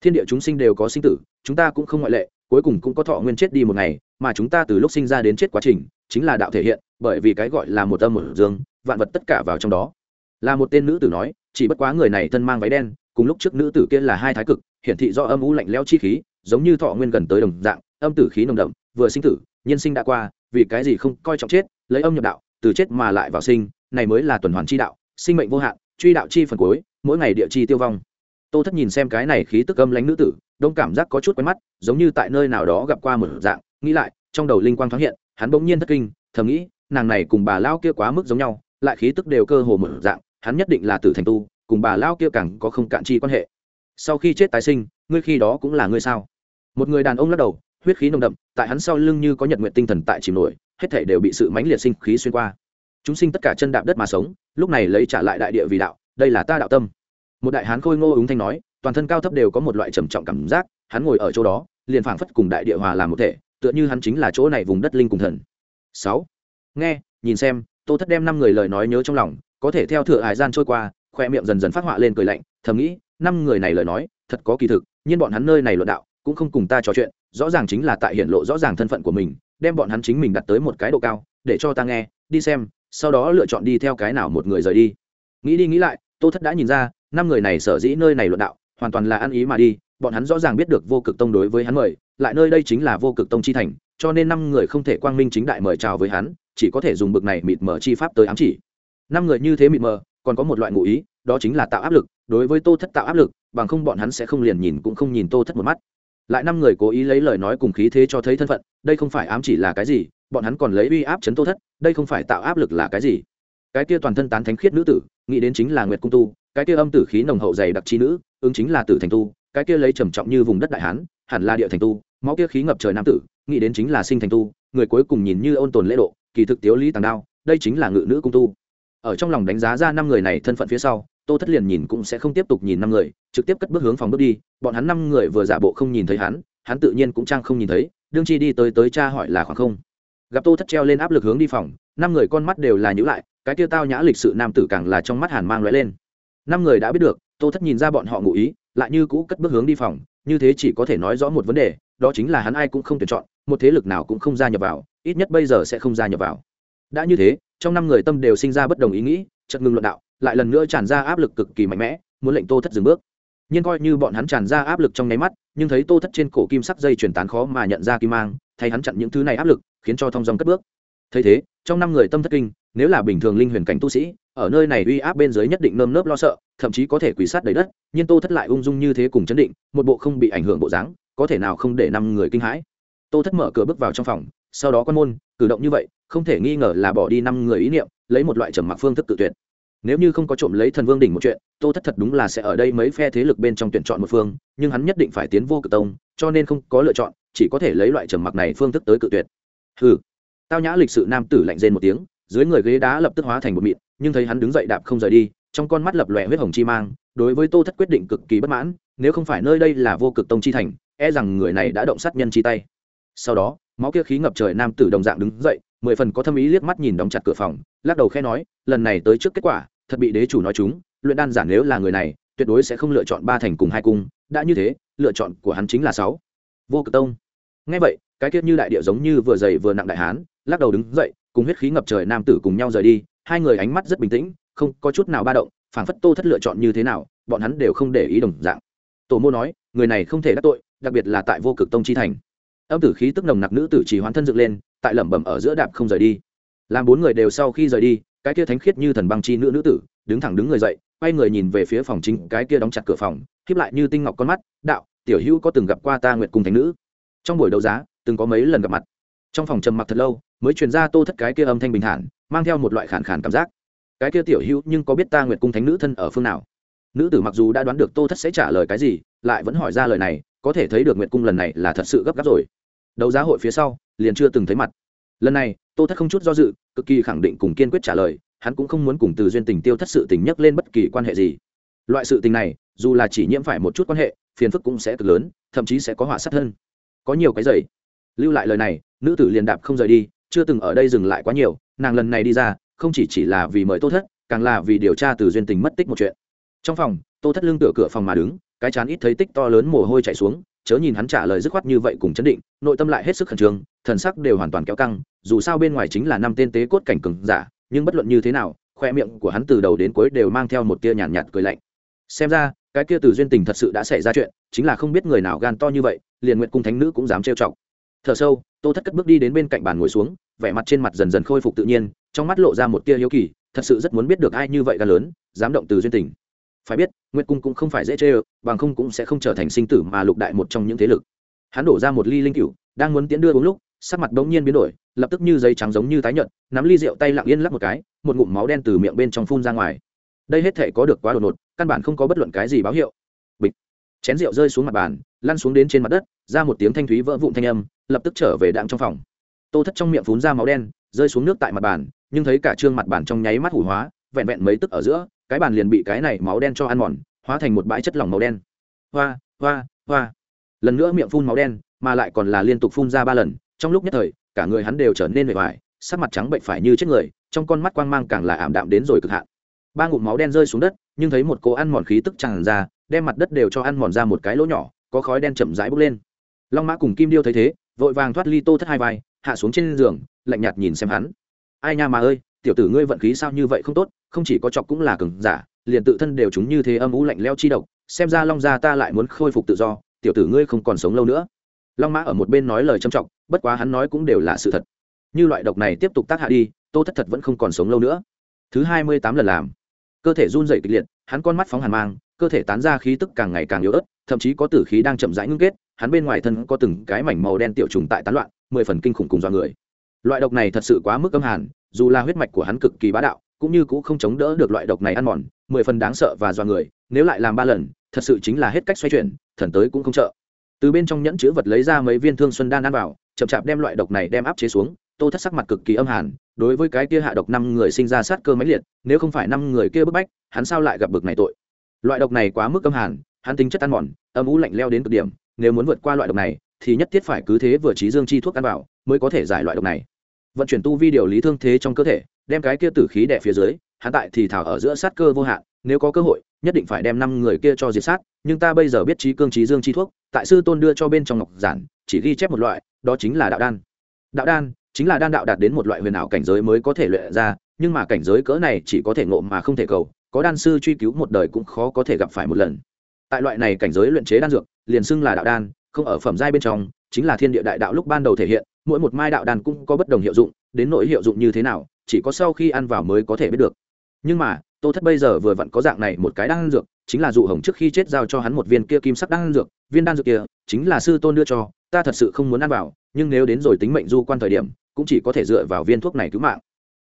Thiên địa chúng sinh đều có sinh tử, chúng ta cũng không ngoại lệ, cuối cùng cũng có thọ nguyên chết đi một ngày, mà chúng ta từ lúc sinh ra đến chết quá trình, chính là đạo thể hiện, bởi vì cái gọi là một âm một dương, vạn vật tất cả vào trong đó. Là một tên nữ tử nói chỉ bất quá người này thân mang váy đen, cùng lúc trước nữ tử kia là hai thái cực, hiển thị do âm u lạnh leo chi khí, giống như thọ nguyên gần tới đồng dạng, âm tử khí nồng đậm, vừa sinh tử, nhân sinh đã qua, vì cái gì không coi trọng chết, lấy âm nhập đạo, từ chết mà lại vào sinh, này mới là tuần hoàn chi đạo, sinh mệnh vô hạn, truy đạo chi phần cuối, mỗi ngày địa chi tiêu vong. Tô thất nhìn xem cái này khí tức âm lãnh nữ tử, đông cảm giác có chút quen mắt, giống như tại nơi nào đó gặp qua một dạng, nghĩ lại, trong đầu linh quang thoáng hiện, hắn bỗng nhiên thất kinh, thầm nghĩ, nàng này cùng bà lao kia quá mức giống nhau, lại khí tức đều cơ hồ một dạng hắn nhất định là tử thành tu, cùng bà lao kia càng có không cạn chi quan hệ. Sau khi chết tái sinh, ngươi khi đó cũng là ngươi sao? Một người đàn ông lắc đầu, huyết khí nồng đậm, tại hắn sau lưng như có nhật nguyện tinh thần tại chìm nổi, hết thể đều bị sự mãnh liệt sinh khí xuyên qua. Chúng sinh tất cả chân đạp đất mà sống, lúc này lấy trả lại đại địa vì đạo, đây là ta đạo tâm. Một đại hán khôi ngô ứng thanh nói, toàn thân cao thấp đều có một loại trầm trọng cảm giác, hắn ngồi ở chỗ đó, liền phảng phất cùng đại địa hòa làm một thể, tựa như hắn chính là chỗ này vùng đất linh cùng thần. Sáu. Nghe, nhìn xem, tô thất đem năm người lời nói nhớ trong lòng có thể theo thừa hải gian trôi qua, khoe miệng dần dần phát họa lên cười lạnh, thầm nghĩ, năm người này lời nói, thật có kỳ thực, nhưng bọn hắn nơi này luận đạo, cũng không cùng ta trò chuyện, rõ ràng chính là tại hiện lộ rõ ràng thân phận của mình, đem bọn hắn chính mình đặt tới một cái độ cao, để cho ta nghe, đi xem, sau đó lựa chọn đi theo cái nào một người rời đi. Nghĩ đi nghĩ lại, tô thất đã nhìn ra, năm người này sở dĩ nơi này luận đạo, hoàn toàn là ăn ý mà đi, bọn hắn rõ ràng biết được vô cực tông đối với hắn mời, lại nơi đây chính là vô cực tông chi thành, cho nên năm người không thể quang minh chính đại mời chào với hắn, chỉ có thể dùng bực này mịt mở chi pháp tới ám chỉ năm người như thế mịt mờ, còn có một loại ngụ ý, đó chính là tạo áp lực. Đối với tô thất tạo áp lực, bằng không bọn hắn sẽ không liền nhìn cũng không nhìn tô thất một mắt. Lại năm người cố ý lấy lời nói cùng khí thế cho thấy thân phận, đây không phải ám chỉ là cái gì, bọn hắn còn lấy uy áp chấn tô thất, đây không phải tạo áp lực là cái gì. Cái kia toàn thân tán thánh khiết nữ tử, nghĩ đến chính là nguyệt cung tu, cái kia âm tử khí nồng hậu dày đặc chi nữ, ứng chính là tử thành tu, cái kia lấy trầm trọng như vùng đất đại hán, hẳn là địa thành tu, máu kia khí ngập trời nam tử, nghĩ đến chính là sinh thành tu, người cuối cùng nhìn như ôn tồn lễ độ, kỳ thực tiếu lý tàng đao, đây chính là ngự nữ cung tu ở trong lòng đánh giá ra năm người này thân phận phía sau, tô thất liền nhìn cũng sẽ không tiếp tục nhìn năm người, trực tiếp cất bước hướng phòng bước đi. Bọn hắn năm người vừa giả bộ không nhìn thấy hắn hắn tự nhiên cũng trang không nhìn thấy. Đương chi đi tới tới cha hỏi là khoảng không. Gặp tô thất treo lên áp lực hướng đi phòng, năm người con mắt đều là nhữ lại, cái tiêu tao nhã lịch sự nam tử càng là trong mắt hàn mang lóe lên. Năm người đã biết được, tô thất nhìn ra bọn họ ngụ ý, lại như cũ cất bước hướng đi phòng, như thế chỉ có thể nói rõ một vấn đề, đó chính là hắn ai cũng không tuyển chọn, một thế lực nào cũng không gia nhập vào, ít nhất bây giờ sẽ không gia nhập vào đã như thế, trong năm người tâm đều sinh ra bất đồng ý nghĩ chật ngừng luận đạo, lại lần nữa tràn ra áp lực cực kỳ mạnh mẽ, muốn lệnh tô thất dừng bước. Nhưng coi như bọn hắn tràn ra áp lực trong nháy mắt, nhưng thấy tô thất trên cổ kim sắc dây truyền tán khó mà nhận ra kim mang, thay hắn chặn những thứ này áp lực, khiến cho thông dòng cất bước. Thấy thế, trong năm người tâm thất kinh, nếu là bình thường linh huyền cảnh tu sĩ, ở nơi này uy áp bên dưới nhất định nơm nớp lo sợ, thậm chí có thể quỳ sát đầy đất, nhưng tô thất lại ung dung như thế cùng chấn định, một bộ không bị ảnh hưởng bộ dáng, có thể nào không để năm người kinh hãi. Tô thất mở cửa bước vào trong phòng, sau đó quan môn, cử động như vậy không thể nghi ngờ là bỏ đi năm người ý niệm, lấy một loại trầm mặc phương thức tự tuyệt. Nếu như không có trộm lấy thần vương đỉnh một chuyện, tô thất thật đúng là sẽ ở đây mấy phe thế lực bên trong tuyển chọn một phương, nhưng hắn nhất định phải tiến vô cực tông, cho nên không có lựa chọn, chỉ có thể lấy loại trầm mặc này phương thức tới cự tuyệt. Hừ. Tao nhã lịch sự nam tử lạnh rên một tiếng, dưới người ghế đá lập tức hóa thành một mịn, nhưng thấy hắn đứng dậy đạp không rời đi, trong con mắt lập lòe huyết hồng chi mang, đối với tô thất quyết định cực kỳ bất mãn, nếu không phải nơi đây là vô cực tông chi thành e rằng người này đã động sát nhân chi tay. Sau đó, máu kia khí ngập trời nam tử đồng dạng đứng dậy mười phần có thâm ý liếc mắt nhìn đóng chặt cửa phòng, lắc đầu khe nói, lần này tới trước kết quả, thật bị đế chủ nói chúng, luyện đan giản nếu là người này, tuyệt đối sẽ không lựa chọn ba thành cùng hai cung, đã như thế, lựa chọn của hắn chính là sáu. Vô cực tông. Ngay vậy, cái kiết như đại địa giống như vừa dày vừa nặng đại hán, lắc đầu đứng dậy, cùng huyết khí ngập trời nam tử cùng nhau rời đi, hai người ánh mắt rất bình tĩnh, không có chút nào ba động, phảng phất tô thất lựa chọn như thế nào, bọn hắn đều không để ý đồng dạng. Tổ mô nói, người này không thể đắc tội, đặc biệt là tại vô cực tông chi thành. Âm tử khí tức nồng nặc nữ tử chỉ hoán thân dựng lên tại lẩm bẩm ở giữa đạp không rời đi. Làm bốn người đều sau khi rời đi, cái kia thánh khiết như thần băng chi nữ nữ tử, đứng thẳng đứng người dậy, quay người nhìn về phía phòng chính, cái kia đóng chặt cửa phòng, khiếp lại như tinh ngọc con mắt, đạo, tiểu hữu có từng gặp qua ta nguyệt cùng thánh nữ? Trong buổi đấu giá, từng có mấy lần gặp mặt. Trong phòng trầm mặc thật lâu, mới truyền ra tô thất cái kia âm thanh bình thản, mang theo một loại khản khản cảm giác. Cái kia tiểu hữu nhưng có biết ta nguyệt cung thánh nữ thân ở phương nào? Nữ tử mặc dù đã đoán được tô thất sẽ trả lời cái gì, lại vẫn hỏi ra lời này, có thể thấy được nguyệt cung lần này là thật sự gấp gáp rồi đấu giá hội phía sau, liền chưa từng thấy mặt. Lần này, tô thất không chút do dự, cực kỳ khẳng định cùng kiên quyết trả lời, hắn cũng không muốn cùng từ duyên tình tiêu thất sự tình nhắc lên bất kỳ quan hệ gì. Loại sự tình này, dù là chỉ nhiễm phải một chút quan hệ, phiền phức cũng sẽ cực lớn, thậm chí sẽ có họa sát thân. Có nhiều cái giày lưu lại lời này, nữ tử liền đạp không rời đi, chưa từng ở đây dừng lại quá nhiều, nàng lần này đi ra, không chỉ chỉ là vì mời tô thất, càng là vì điều tra từ duyên tình mất tích một chuyện. Trong phòng, tô thất lưng tựa cửa phòng mà đứng, cái chán ít thấy tích to lớn mồ hôi chảy xuống chớ nhìn hắn trả lời dứt khoát như vậy cùng chấn định nội tâm lại hết sức khẩn trương thần sắc đều hoàn toàn kéo căng dù sao bên ngoài chính là năm tên tế cốt cảnh cường giả nhưng bất luận như thế nào khoe miệng của hắn từ đầu đến cuối đều mang theo một tia nhàn nhạt, nhạt cười lạnh. Xem ra cái kia từ duyên tình thật sự đã xảy ra chuyện chính là không biết người nào gan to như vậy liền nguyện cung thánh nữ cũng dám trêu chọc. Thở sâu tô thất cất bước đi đến bên cạnh bàn ngồi xuống vẻ mặt trên mặt dần dần khôi phục tự nhiên trong mắt lộ ra một tia hiếu kỳ thật sự rất muốn biết được ai như vậy gan lớn dám động từ duyên tình phải biết, nguyệt cung cũng không phải dễ chơi, bằng không cũng sẽ không trở thành sinh tử mà lục đại một trong những thế lực. Hắn đổ ra một ly linh cựu đang muốn tiến đưa uống lúc, sắc mặt bỗng nhiên biến đổi, lập tức như giấy trắng giống như tái nhợt, nắm ly rượu tay lặng yên lắc một cái, một ngụm máu đen từ miệng bên trong phun ra ngoài. Đây hết thể có được quá đột ngột, căn bản không có bất luận cái gì báo hiệu. Bịch. Chén rượu rơi xuống mặt bàn, lăn xuống đến trên mặt đất, ra một tiếng thanh thúy vỡ vụn thanh âm, lập tức trở về đạm trong phòng. Tô thất trong miệng phun ra máu đen, rơi xuống nước tại mặt bàn, nhưng thấy cả trương mặt bàn trong nháy mắt hủ hóa, vẹn vẹn mấy tức ở giữa cái bàn liền bị cái này máu đen cho ăn mòn, hóa thành một bãi chất lỏng màu đen. Hoa hoa hoa. Lần nữa miệng phun máu đen, mà lại còn là liên tục phun ra ba lần, trong lúc nhất thời, cả người hắn đều trở nên mệt mỏi, sắc mặt trắng bệnh phải như chết người, trong con mắt quang mang càng là ảm đạm đến rồi cực hạn. Ba ngụm máu đen rơi xuống đất, nhưng thấy một cô ăn mòn khí tức tràn ra, đem mặt đất đều cho ăn mòn ra một cái lỗ nhỏ, có khói đen chậm rãi bốc lên. Long mã cùng kim điêu thấy thế, vội vàng thoát ly tô thất hai vai, hạ xuống trên giường, lạnh nhạt nhìn xem hắn. Ai nha mà ơi tiểu tử ngươi vận khí sao như vậy không tốt, không chỉ có chọc cũng là cường giả, liền tự thân đều chúng như thế âm u lạnh leo chi độc, xem ra long gia ta lại muốn khôi phục tự do, tiểu tử ngươi không còn sống lâu nữa. Long mã ở một bên nói lời châm trọng, bất quá hắn nói cũng đều là sự thật. Như loại độc này tiếp tục tác hạ đi, tô thất thật vẫn không còn sống lâu nữa. Thứ hai mươi tám lần làm. Cơ thể run dày kịch liệt, hắn con mắt phóng hàn mang, cơ thể tán ra khí tức càng ngày càng yếu ớt, thậm chí có tử khí đang chậm rãi ngưng kết, hắn bên ngoài thân có từng cái mảnh màu đen tiểu trùng tại tán loạn, mười phần kinh khủng cùng do người. Loại độc này thật sự quá mức âm hàn dù là huyết mạch của hắn cực kỳ bá đạo, cũng như cũng không chống đỡ được loại độc này ăn mòn, mười phần đáng sợ và do người, nếu lại làm ba lần, thật sự chính là hết cách xoay chuyển, thần tới cũng không trợ. Từ bên trong nhẫn chữ vật lấy ra mấy viên thương xuân đan ăn vào, chậm chạp đem loại độc này đem áp chế xuống, tô thất sắc mặt cực kỳ âm hàn, đối với cái kia hạ độc năm người sinh ra sát cơ máy liệt, nếu không phải năm người kia bức bách, hắn sao lại gặp bực này tội? Loại độc này quá mức âm hàn, hắn tính chất ăn mòn, âm ú lạnh leo đến cực điểm, nếu muốn vượt qua loại độc này, thì nhất thiết phải cứ thế vừa trí dương chi thuốc ăn vào, mới có thể giải loại độc này vận chuyển tu vi điều lý thương thế trong cơ thể, đem cái kia tử khí đè phía dưới, hắn tại thì thảo ở giữa sát cơ vô hạn, nếu có cơ hội, nhất định phải đem năm người kia cho diệt sát, nhưng ta bây giờ biết trí cương trí dương chi thuốc, tại sư tôn đưa cho bên trong ngọc giản, chỉ ghi chép một loại, đó chính là đạo đan. Đạo đan, chính là đan đạo đạt đến một loại huyền ảo cảnh giới mới có thể luyện ra, nhưng mà cảnh giới cỡ này chỉ có thể ngộ mà không thể cầu, có đan sư truy cứu một đời cũng khó có thể gặp phải một lần. Tại loại này cảnh giới luyện chế đan dược, liền xưng là đạo đan, không ở phẩm giai bên trong chính là thiên địa đại đạo lúc ban đầu thể hiện, mỗi một mai đạo đàn cũng có bất đồng hiệu dụng, đến nỗi hiệu dụng như thế nào, chỉ có sau khi ăn vào mới có thể biết được. Nhưng mà, tô thất bây giờ vừa vặn có dạng này một cái đan dược, chính là dụ hồng trước khi chết giao cho hắn một viên kia kim sắc đan dược, viên đan dược kia, chính là sư tôn đưa cho, ta thật sự không muốn ăn vào, nhưng nếu đến rồi tính mệnh du quan thời điểm, cũng chỉ có thể dựa vào viên thuốc này cứu mạng.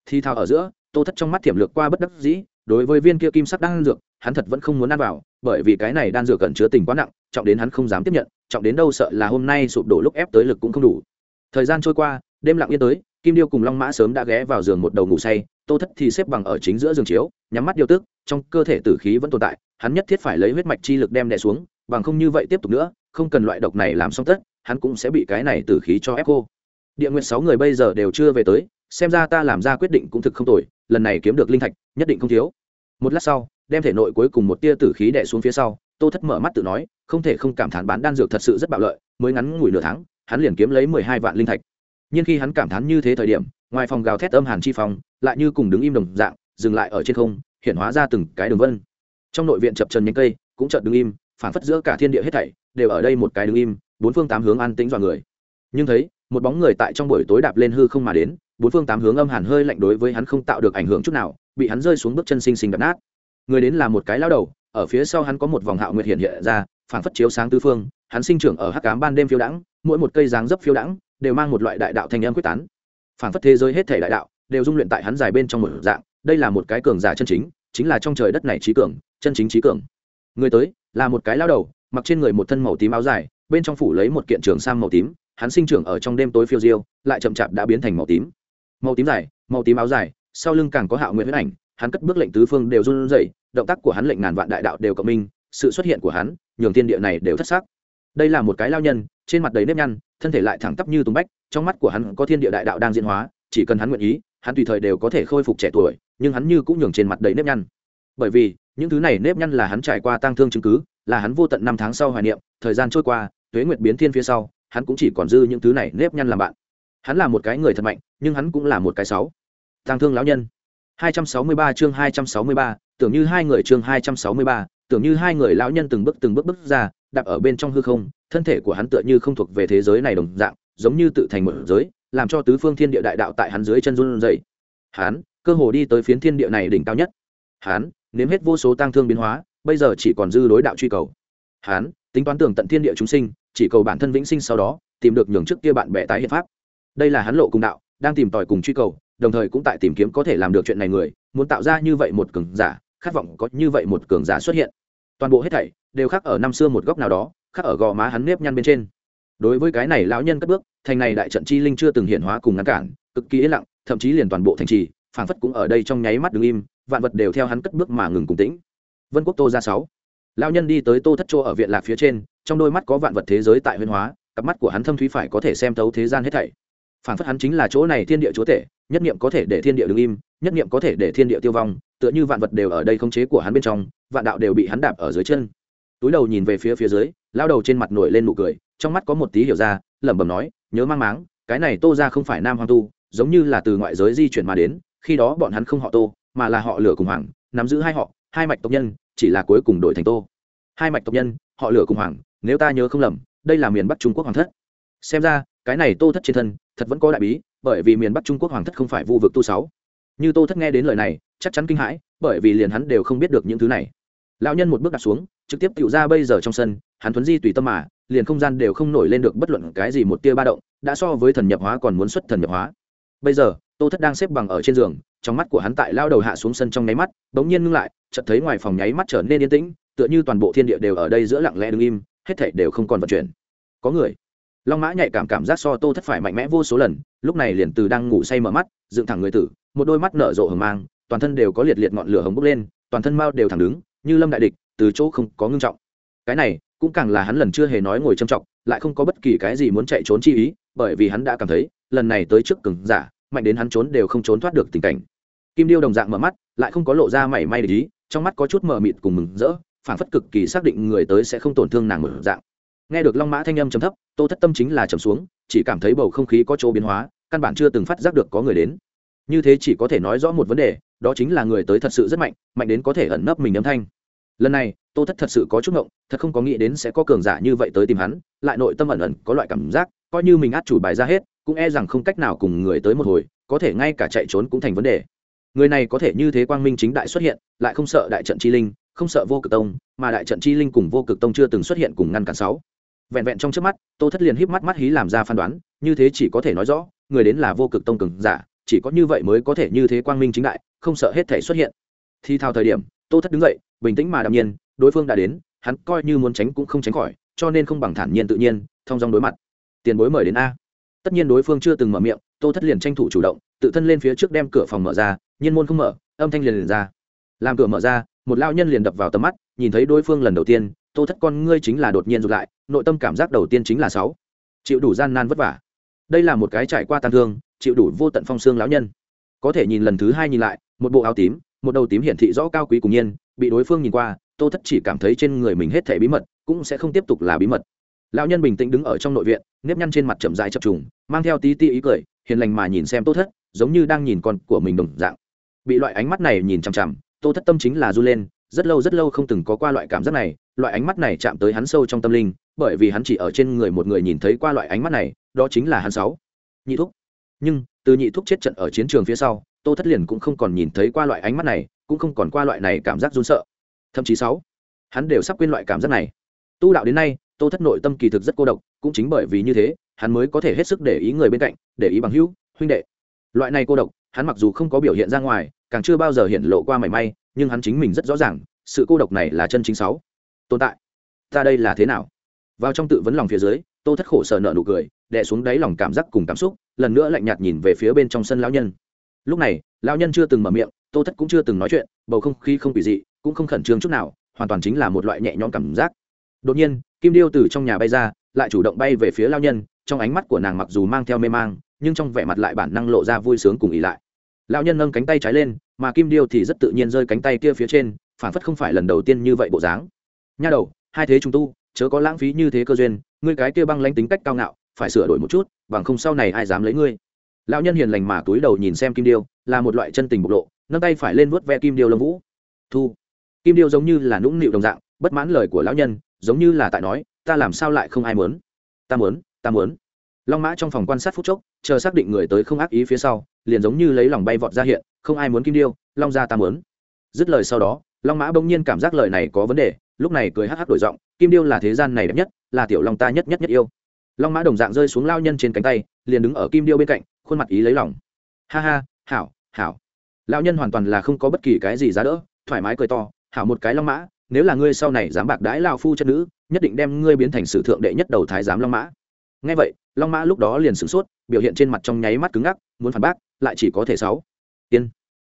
Thi thao ở giữa, tô thất trong mắt thiểm lược qua bất đắc dĩ đối với viên kia kim sắc đan dược, hắn thật vẫn không muốn ăn vào, bởi vì cái này đan dược cẩn chứa tình quá nặng, trọng đến hắn không dám tiếp nhận, trọng đến đâu sợ là hôm nay sụp đổ lúc ép tới lực cũng không đủ. Thời gian trôi qua, đêm lặng yên tới, kim điêu cùng long mã sớm đã ghé vào giường một đầu ngủ say, tô thất thì xếp bằng ở chính giữa giường chiếu, nhắm mắt điều tức, trong cơ thể tử khí vẫn tồn tại, hắn nhất thiết phải lấy huyết mạch chi lực đem đè xuống, bằng không như vậy tiếp tục nữa, không cần loại độc này làm xong tất, hắn cũng sẽ bị cái này tử khí cho ép cô địa nguyện sáu người bây giờ đều chưa về tới xem ra ta làm ra quyết định cũng thực không tồi, lần này kiếm được linh thạch, nhất định không thiếu. Một lát sau, đem thể nội cuối cùng một tia tử khí đẻ xuống phía sau, tô thất mở mắt tự nói, không thể không cảm thán bán đan dược thật sự rất bạo lợi, mới ngắn ngủi nửa tháng, hắn liền kiếm lấy mười hai vạn linh thạch. Nhưng khi hắn cảm thán như thế thời điểm, ngoài phòng gào thét âm hàn chi phòng lại như cùng đứng im đồng dạng, dừng lại ở trên không, hiện hóa ra từng cái đường vân. Trong nội viện chập trần nhánh cây, cũng chợt đứng im phản phất giữa cả thiên địa hết thảy, đều ở đây một cái đứng im, bốn phương tám hướng an tĩnh dọa người. Nhưng thấy một bóng người tại trong buổi tối đạp lên hư không mà đến, bốn phương tám hướng âm hàn hơi lạnh đối với hắn không tạo được ảnh hưởng chút nào, bị hắn rơi xuống bước chân xinh xinh đập nát. Người đến là một cái lao đầu, ở phía sau hắn có một vòng hạo nguyệt hiện hiện ra, phảng phất chiếu sáng tứ phương, hắn sinh trưởng ở hắc cám ban đêm phiêu đãng, mỗi một cây dáng dấp phiêu đãng đều mang một loại đại đạo thanh âm quyết tán. Phảng phất thế giới hết thể đại đạo đều dung luyện tại hắn dài bên trong một dạng, đây là một cái cường giả chân chính chính là trong trời đất này trí cường, chân chính trí cường. Người tới là một cái lao đầu, mặc trên người một thân màu tím áo dài, bên trong phủ lấy một kiện trường sam màu tím hắn sinh trưởng ở trong đêm tối phiêu diêu, lại chậm chạp đã biến thành màu tím. Màu tím dài, màu tím áo dài, sau lưng càng có hạo nguyện huyết ảnh, hắn cất bước lệnh tứ phương đều run rẩy, động tác của hắn lệnh ngàn vạn đại đạo đều cộng minh, sự xuất hiện của hắn, nhường thiên địa này đều thất sắc. Đây là một cái lao nhân, trên mặt đầy nếp nhăn, thân thể lại thẳng tắp như tùng bách, trong mắt của hắn có thiên địa đại đạo đang diễn hóa, chỉ cần hắn nguyện ý, hắn tùy thời đều có thể khôi phục trẻ tuổi, nhưng hắn như cũng nhường trên mặt đầy nếp nhăn. Bởi vì, những thứ này nếp nhăn là hắn trải qua tang thương chứng cứ, là hắn vô tận năm tháng sau hoài niệm, thời gian trôi qua, tuế nguyệt biến thiên phía sau hắn cũng chỉ còn dư những thứ này nếp nhăn làm bạn hắn là một cái người thật mạnh nhưng hắn cũng là một cái sáu tang thương lão nhân 263 chương 263, tưởng như hai người chương 263, tưởng như hai người lão nhân từng bước từng bước bước ra, đạp ở bên trong hư không, thân thể của hắn tựa như không thuộc về thế giới này đồng dạng, giống như tự thành một giới, làm cho tứ phương thiên địa đại đạo tại hắn dưới chân run rẩy. Hắn, cơ hồ đi tới phiến thiên địa này đỉnh cao nhất. Hắn, nếm hết vô số tang thương biến hóa, bây giờ chỉ còn dư đối đạo truy cầu. Hắn, tính toán tưởng tận thiên địa chúng sinh, chỉ cầu bản thân vĩnh sinh sau đó, tìm được nhường trước kia bạn bè tái hiện pháp. Đây là hắn lộ cùng đạo, đang tìm tòi cùng truy cầu, đồng thời cũng tại tìm kiếm có thể làm được chuyện này người muốn tạo ra như vậy một cường giả khát vọng có như vậy một cường giả xuất hiện. Toàn bộ hết thảy đều khác ở năm xưa một góc nào đó khác ở gò má hắn nếp nhăn bên trên. Đối với cái này lão nhân cất bước thành này đại trận chi linh chưa từng hiện hóa cùng ngăn cản cực kỳ yên lặng thậm chí liền toàn bộ thành trì phảng phất cũng ở đây trong nháy mắt đứng im vạn vật đều theo hắn cất bước mà ngừng cùng tĩnh. Vân quốc tô ra sáu lão nhân đi tới tô thất chỗ ở viện lạc phía trên, trong đôi mắt có vạn vật thế giới tại huyên hóa, cặp mắt của hắn thâm thúy phải có thể xem thấu thế gian hết thảy. Phảng phất hắn chính là chỗ này thiên địa chúa tể, nhất niệm có thể để thiên địa đứng im, nhất niệm có thể để thiên địa tiêu vong, tựa như vạn vật đều ở đây khống chế của hắn bên trong, vạn đạo đều bị hắn đạp ở dưới chân. Túi đầu nhìn về phía phía dưới lao đầu trên mặt nổi lên nụ cười, trong mắt có một tí hiểu ra, lẩm bẩm nói, nhớ mang máng, cái này tô ra không phải nam hoàng tu, giống như là từ ngoại giới di chuyển mà đến, khi đó bọn hắn không họ tô, mà là họ lửa cùng hoàng, nắm giữ hai họ hai mạch tộc nhân chỉ là cuối cùng đổi thành tô. Hai mạch tộc nhân, họ lửa cùng hoàng, nếu ta nhớ không lầm, đây là miền bắc trung quốc hoàng thất. Xem ra, cái này tô thất trên thân, thật vẫn có đại bí, bởi vì miền bắc trung quốc hoàng thất không phải vu vực tu sáu. Như tô thất nghe đến lời này, chắc chắn kinh hãi, bởi vì liền hắn đều không biết được những thứ này. Lão nhân một bước đặt xuống, trực tiếp tựu ra bây giờ trong sân, hắn thuấn di tùy tâm mà, liền không gian đều không nổi lên được bất luận cái gì một tia ba động, đã so với thần nhập hóa còn muốn xuất thần nhập hóa. Bây giờ, tô thất đang xếp bằng ở trên giường trong mắt của hắn tại lao đầu hạ xuống sân trong nháy mắt, bỗng nhiên ngưng lại, chợt thấy ngoài phòng nháy mắt trở nên yên tĩnh, tựa như toàn bộ thiên địa đều ở đây giữa lặng lẽ đứng im, hết thảy đều không còn vận chuyển. Có người. Long mã nhạy cảm cảm giác so tô thất phải mạnh mẽ vô số lần, lúc này liền từ đang ngủ say mở mắt, dựng thẳng người tử, một đôi mắt nở rộ hờ mang, toàn thân đều có liệt liệt ngọn lửa hồng bốc lên, toàn thân mao đều thẳng đứng, như lâm đại địch, từ chỗ không có ngưng trọng. Cái này, cũng càng là hắn lần chưa hề nói ngồi trầm trọng, lại không có bất kỳ cái gì muốn chạy trốn chi ý, bởi vì hắn đã cảm thấy, lần này tới trước cường giả, mạnh đến hắn trốn đều không trốn thoát được tình cảnh kim điêu đồng dạng mở mắt, lại không có lộ ra mảy may để ý, trong mắt có chút mờ mịt cùng mừng rỡ phản phất cực kỳ xác định người tới sẽ không tổn thương nàng một dạng. Nghe được long mã thanh âm trầm thấp, tô thất tâm chính là trầm xuống, chỉ cảm thấy bầu không khí có chỗ biến hóa, căn bản chưa từng phát giác được có người đến. Như thế chỉ có thể nói rõ một vấn đề, đó chính là người tới thật sự rất mạnh mạnh đến có thể ẩn nấp mình âm thanh. Lần này, tô thất thật sự có chút ngộng, thật không có nghĩ đến sẽ có cường giả như vậy tới tìm hắn, lại nội tâm ẩn ẩn có loại cảm giác, coi như mình át chủ bài ra hết, cũng e rằng không cách nào cùng người tới một hồi, có thể ngay cả chạy trốn cũng thành vấn đề người này có thể như thế quang minh chính đại xuất hiện, lại không sợ đại trận chi linh, không sợ vô cực tông, mà đại trận chi linh cùng vô cực tông chưa từng xuất hiện cùng ngăn cản sáu. Vẹn vẹn trong trước mắt, tô thất liền híp mắt mắt hí làm ra phán đoán, như thế chỉ có thể nói rõ, người đến là vô cực tông cường giả, chỉ có như vậy mới có thể như thế quang minh chính đại, không sợ hết thể xuất hiện. Thi thao thời điểm, tô thất đứng dậy, bình tĩnh mà đạm nhiên, đối phương đã đến, hắn coi như muốn tránh cũng không tránh khỏi, cho nên không bằng thản nhiên tự nhiên, thông dong đối mặt. Tiền bối mời đến a. Tất nhiên đối phương chưa từng mở miệng tô thất liền tranh thủ chủ động, tự thân lên phía trước đem cửa phòng mở ra, nhiên môn không mở, âm thanh liền liền ra. Làm cửa mở ra, một lao nhân liền đập vào tầm mắt, nhìn thấy đối phương lần đầu tiên, tô thất con ngươi chính là đột nhiên rụt lại, nội tâm cảm giác đầu tiên chính là sáu. Chịu đủ gian nan vất vả. Đây là một cái trải qua tàn thương, chịu đủ vô tận phong xương lão nhân. Có thể nhìn lần thứ hai nhìn lại, một bộ áo tím, một đầu tím hiển thị rõ cao quý cùng nhiên, bị đối phương nhìn qua, tô thất chỉ cảm thấy trên người mình hết thể bí mật, cũng sẽ không tiếp tục là bí mật. Lão nhân bình tĩnh đứng ở trong nội viện, nếp nhăn trên mặt chậm dài chập trùng, mang theo tí ti ý cười hiền lành mà nhìn xem tô thất, giống như đang nhìn con của mình đồng dạng. Bị loại ánh mắt này nhìn chằm chằm, tô thất tâm chính là du lên, rất lâu rất lâu không từng có qua loại cảm giác này, loại ánh mắt này chạm tới hắn sâu trong tâm linh, bởi vì hắn chỉ ở trên người một người nhìn thấy qua loại ánh mắt này, đó chính là hắn sáu. Nhị thúc. Nhưng, từ nhị thúc chết trận ở chiến trường phía sau, tô thất liền cũng không còn nhìn thấy qua loại ánh mắt này, cũng không còn qua loại này cảm giác run sợ. Thậm chí sáu, hắn đều sắp quên loại cảm giác này. Tu đạo đến nay, tô thất nội tâm kỳ thực rất cô độc, cũng chính bởi vì như thế hắn mới có thể hết sức để ý người bên cạnh, để ý bằng hữu, huynh đệ. Loại này cô độc, hắn mặc dù không có biểu hiện ra ngoài, càng chưa bao giờ hiện lộ qua mảy may, nhưng hắn chính mình rất rõ ràng, sự cô độc này là chân chính sáu. Tồn tại. Ta đây là thế nào? Vào trong tự vấn lòng phía dưới, tô thất khổ sở nợ nụ cười, đè xuống đáy lòng cảm giác cùng cảm xúc, lần nữa lạnh nhạt nhìn về phía bên trong sân lão nhân. Lúc này, lão nhân chưa từng mở miệng, tô thất cũng chưa từng nói chuyện, bầu không khí không bị dị, cũng không khẩn trương chút nào, hoàn toàn chính là một loại nhẹ nhõm cảm giác. Đột nhiên, kim điêu từ trong nhà bay ra, lại chủ động bay về phía lao nhân trong ánh mắt của nàng mặc dù mang theo mê mang, nhưng trong vẻ mặt lại bản năng lộ ra vui sướng cùng ý lại. Lão nhân nâng cánh tay trái lên, mà kim điêu thì rất tự nhiên rơi cánh tay kia phía trên, phản phất không phải lần đầu tiên như vậy bộ dáng. Nha đầu, hai thế chúng tu, chớ có lãng phí như thế cơ duyên, ngươi cái kia băng lanh tính cách cao ngạo, phải sửa đổi một chút, bằng không sau này ai dám lấy ngươi. Lão nhân hiền lành mà túi đầu nhìn xem kim điêu, là một loại chân tình bộc lộ, nâng tay phải lên vuốt ve kim điêu lông vũ. Thu. Kim điêu giống như là nũng nịu đồng dạng, bất mãn lời của lão nhân, giống như là tại nói, ta làm sao lại không ai muốn? Ta muốn ta muốn. Long mã trong phòng quan sát phút chốc, chờ xác định người tới không ác ý phía sau, liền giống như lấy lòng bay vọt ra hiện, không ai muốn kim điêu, long ra ta muốn. Dứt lời sau đó, long mã bỗng nhiên cảm giác lời này có vấn đề, lúc này cười hắc hắc đổi giọng, kim điêu là thế gian này đẹp nhất, là tiểu long ta nhất nhất nhất yêu. Long mã đồng dạng rơi xuống lao nhân trên cánh tay, liền đứng ở kim điêu bên cạnh, khuôn mặt ý lấy lòng. Ha ha, hảo hảo. Lao nhân hoàn toàn là không có bất kỳ cái gì giá đỡ, thoải mái cười to, hảo một cái long mã, nếu là ngươi sau này dám bạc đãi lao phu chất nữ, nhất định đem ngươi biến thành sử thượng đệ nhất đầu thái giám long mã ngay vậy, long mã lúc đó liền sửng sốt, biểu hiện trên mặt trong nháy mắt cứng ngắc, muốn phản bác, lại chỉ có thể sáu. Tiên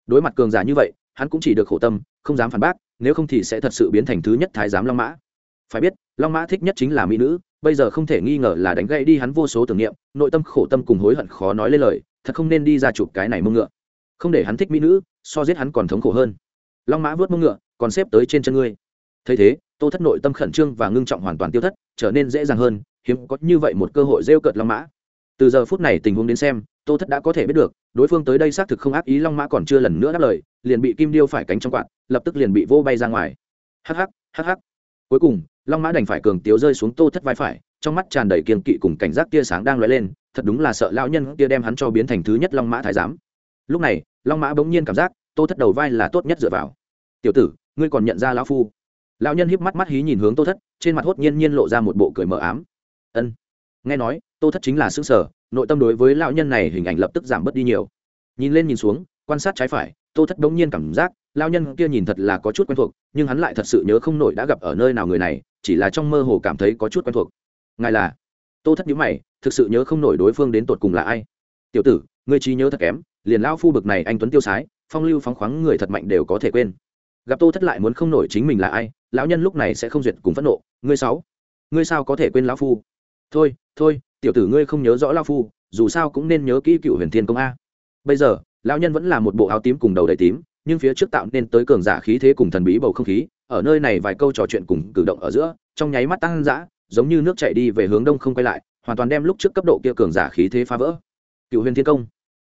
đối mặt cường giả như vậy, hắn cũng chỉ được khổ tâm, không dám phản bác, nếu không thì sẽ thật sự biến thành thứ nhất thái giám long mã. Phải biết, long mã thích nhất chính là mỹ nữ, bây giờ không thể nghi ngờ là đánh gãy đi hắn vô số tưởng niệm, nội tâm khổ tâm cùng hối hận khó nói lên lời, thật không nên đi ra chụp cái này mông ngựa. Không để hắn thích mỹ nữ, so giết hắn còn thống khổ hơn. Long mã vớt mông ngựa, còn xếp tới trên chân ngươi. Thấy thế tô thất nội tâm khẩn trương và ngưng trọng hoàn toàn tiêu thất, trở nên dễ dàng hơn, hiếm có như vậy một cơ hội rêu cợt long mã. Từ giờ phút này tình huống đến xem, tô thất đã có thể biết được, đối phương tới đây xác thực không ác ý long mã còn chưa lần nữa đáp lời, liền bị kim điêu phải cánh trong quạt, lập tức liền bị vô bay ra ngoài. Hắc hắc hắc hắc. Cuối cùng, long mã đành phải cường tiếu rơi xuống tô thất vai phải, trong mắt tràn đầy kiên kỵ cùng cảnh giác tia sáng đang lóe lên, thật đúng là sợ lão nhân kia đem hắn cho biến thành thứ nhất long mã thái giám. Lúc này, long mã bỗng nhiên cảm giác, tô thất đầu vai là tốt nhất dựa vào. Tiểu tử, ngươi còn nhận ra lão phu? Lão nhân híp mắt mắt hí nhìn hướng tô thất, trên mặt hốt nhiên nhiên lộ ra một bộ cười mờ ám. Ân, nghe nói, tô thất chính là xương sở, nội tâm đối với lão nhân này hình ảnh lập tức giảm bớt đi nhiều. Nhìn lên nhìn xuống, quan sát trái phải, tô thất bỗng nhiên cảm giác, lão nhân kia nhìn thật là có chút quen thuộc, nhưng hắn lại thật sự nhớ không nổi đã gặp ở nơi nào người này, chỉ là trong mơ hồ cảm thấy có chút quen thuộc. Ngài là? Tô thất nhíu mày, thực sự nhớ không nổi đối phương đến tột cùng là ai. Tiểu tử, ngươi trí nhớ thật kém, liền lão phu bực này anh tuấn tiêu sái, phong lưu phóng khoáng người thật mạnh đều có thể quên. Gặp tô thất lại muốn không nổi chính mình là ai lão nhân lúc này sẽ không duyệt cùng phẫn nộ. Ngươi sáu, ngươi sao có thể quên lão phu? Thôi thôi, tiểu tử ngươi không nhớ rõ lão phu, dù sao cũng nên nhớ kỹ cựu huyền thiên công a. Bây giờ, lão nhân vẫn là một bộ áo tím cùng đầu đầy tím, nhưng phía trước tạo nên tới cường giả khí thế cùng thần bí bầu không khí, ở nơi này vài câu trò chuyện cùng cử động ở giữa, trong nháy mắt tăng dã, giống như nước chảy đi về hướng đông không quay lại, hoàn toàn đem lúc trước cấp độ kia cường giả khí thế phá vỡ. Cựu huyền thiên công.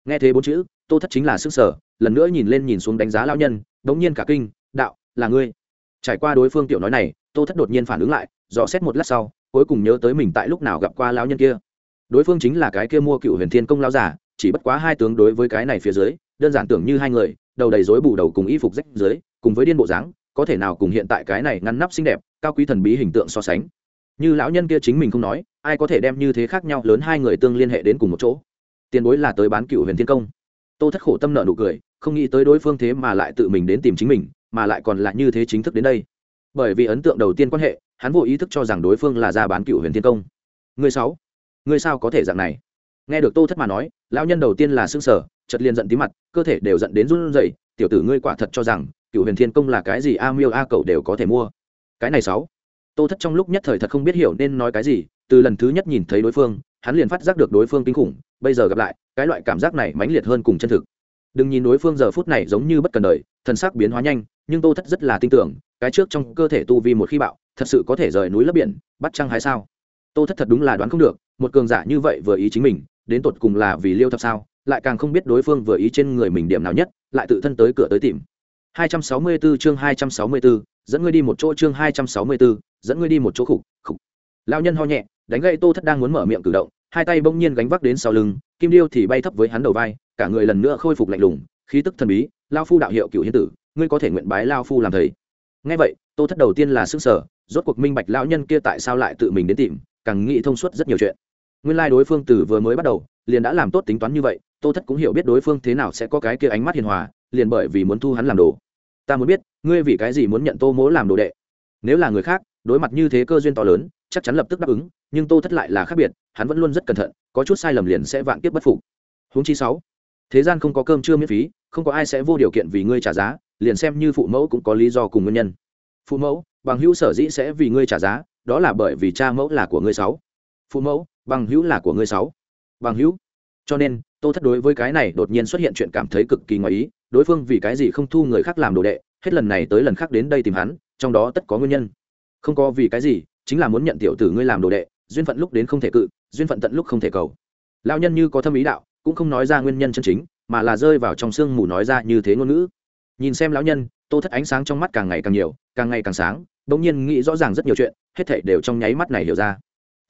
Nghe thế bốn chữ, tô thất chính là sức sở, lần nữa nhìn lên nhìn xuống đánh giá lão nhân, đống nhiên cả kinh, đạo, là ngươi trải qua đối phương tiểu nói này, tô thất đột nhiên phản ứng lại, dò xét một lát sau, cuối cùng nhớ tới mình tại lúc nào gặp qua lão nhân kia. Đối phương chính là cái kia mua cựu huyền thiên công lão giả chỉ bất quá hai tướng đối với cái này phía dưới, đơn giản tưởng như hai người, đầu đầy rối bù đầu cùng y phục rách dưới, cùng với điên bộ dáng, có thể nào cùng hiện tại cái này ngăn nắp xinh đẹp, cao quý thần bí hình tượng so sánh. Như lão nhân kia chính mình không nói, ai có thể đem như thế khác nhau lớn hai người tương liên hệ đến cùng một chỗ. Tiền bối là tới bán cựu huyền thiên công. Tô thất khổ tâm nợ nụ cười, không nghĩ tới đối phương thế mà lại tự mình đến tìm chính mình mà lại còn là như thế chính thức đến đây. Bởi vì ấn tượng đầu tiên quan hệ, hắn vô ý thức cho rằng đối phương là ra bán cựu huyền thiên công. Người sáu, người sao có thể dạng này? Nghe được tô thất mà nói, lão nhân đầu tiên là xương sở chật liền giận tí mặt, cơ thể đều giận đến run rẩy, tiểu tử ngươi quả thật cho rằng, cựu huyền thiên công là cái gì, a miêu a cậu đều có thể mua. Cái này sáu, tô thất trong lúc nhất thời thật không biết hiểu nên nói cái gì, từ lần thứ nhất nhìn thấy đối phương, hắn liền phát giác được đối phương kinh khủng, bây giờ gặp lại, cái loại cảm giác này mãnh liệt hơn cùng chân thực. Đừng nhìn đối phương giờ phút này giống như bất cần đời thần sắc biến hóa nhanh nhưng tô thất rất là tin tưởng cái trước trong cơ thể tu vi một khi bạo thật sự có thể rời núi lấp biển bắt trăng hay sao? Tô thất thật đúng là đoán không được một cường giả như vậy vừa ý chính mình đến tột cùng là vì liêu thập sao? Lại càng không biết đối phương vừa ý trên người mình điểm nào nhất lại tự thân tới cửa tới tìm. 264 chương 264, dẫn ngươi đi một chỗ chương 264, dẫn ngươi đi một chỗ khục khục. Lão nhân ho nhẹ đánh gậy tô thất đang muốn mở miệng cử động hai tay bỗng nhiên gánh vác đến sau lưng kim điêu thì bay thấp với hắn đầu vai cả người lần nữa khôi phục lạnh lùng khí tức thần bí lao phu đạo hiệu cựu hiến tử ngươi có thể nguyện bái lao phu làm thầy. Ngay vậy, tô thất đầu tiên là sức sở rốt cuộc minh bạch lão nhân kia tại sao lại tự mình đến tìm, càng nghĩ thông suốt rất nhiều chuyện. Nguyên lai đối phương từ vừa mới bắt đầu, liền đã làm tốt tính toán như vậy, tô thất cũng hiểu biết đối phương thế nào sẽ có cái kia ánh mắt hiền hòa, liền bởi vì muốn thu hắn làm đồ. Ta muốn biết, ngươi vì cái gì muốn nhận tô mỗ làm đồ đệ? Nếu là người khác, đối mặt như thế cơ duyên to lớn, chắc chắn lập tức đáp ứng, nhưng tô thất lại là khác biệt, hắn vẫn luôn rất cẩn thận, có chút sai lầm liền sẽ vạn kiếp bất phục. Huống chi sáu, thế gian không có cơm chưa miễn phí, không có ai sẽ vô điều kiện vì ngươi trả giá liền xem như phụ mẫu cũng có lý do cùng nguyên nhân. Phụ mẫu, bằng hữu sở dĩ sẽ vì ngươi trả giá, đó là bởi vì cha mẫu là của ngươi sáu. Phụ mẫu, bằng hữu là của ngươi sáu. Bằng hữu. Cho nên, tô thất đối với cái này đột nhiên xuất hiện chuyện cảm thấy cực kỳ ngoài ý, đối phương vì cái gì không thu người khác làm đồ đệ, hết lần này tới lần khác đến đây tìm hắn, trong đó tất có nguyên nhân. Không có vì cái gì, chính là muốn nhận tiểu tử ngươi làm đồ đệ, duyên phận lúc đến không thể cự, duyên phận tận lúc không thể cầu. Lao nhân như có thâm ý đạo, cũng không nói ra nguyên nhân chân chính, mà là rơi vào trong sương mù nói ra như thế ngôn ngữ nhìn xem lão nhân, tô thất ánh sáng trong mắt càng ngày càng nhiều, càng ngày càng sáng, bỗng nhiên nghĩ rõ ràng rất nhiều chuyện, hết thể đều trong nháy mắt này hiểu ra.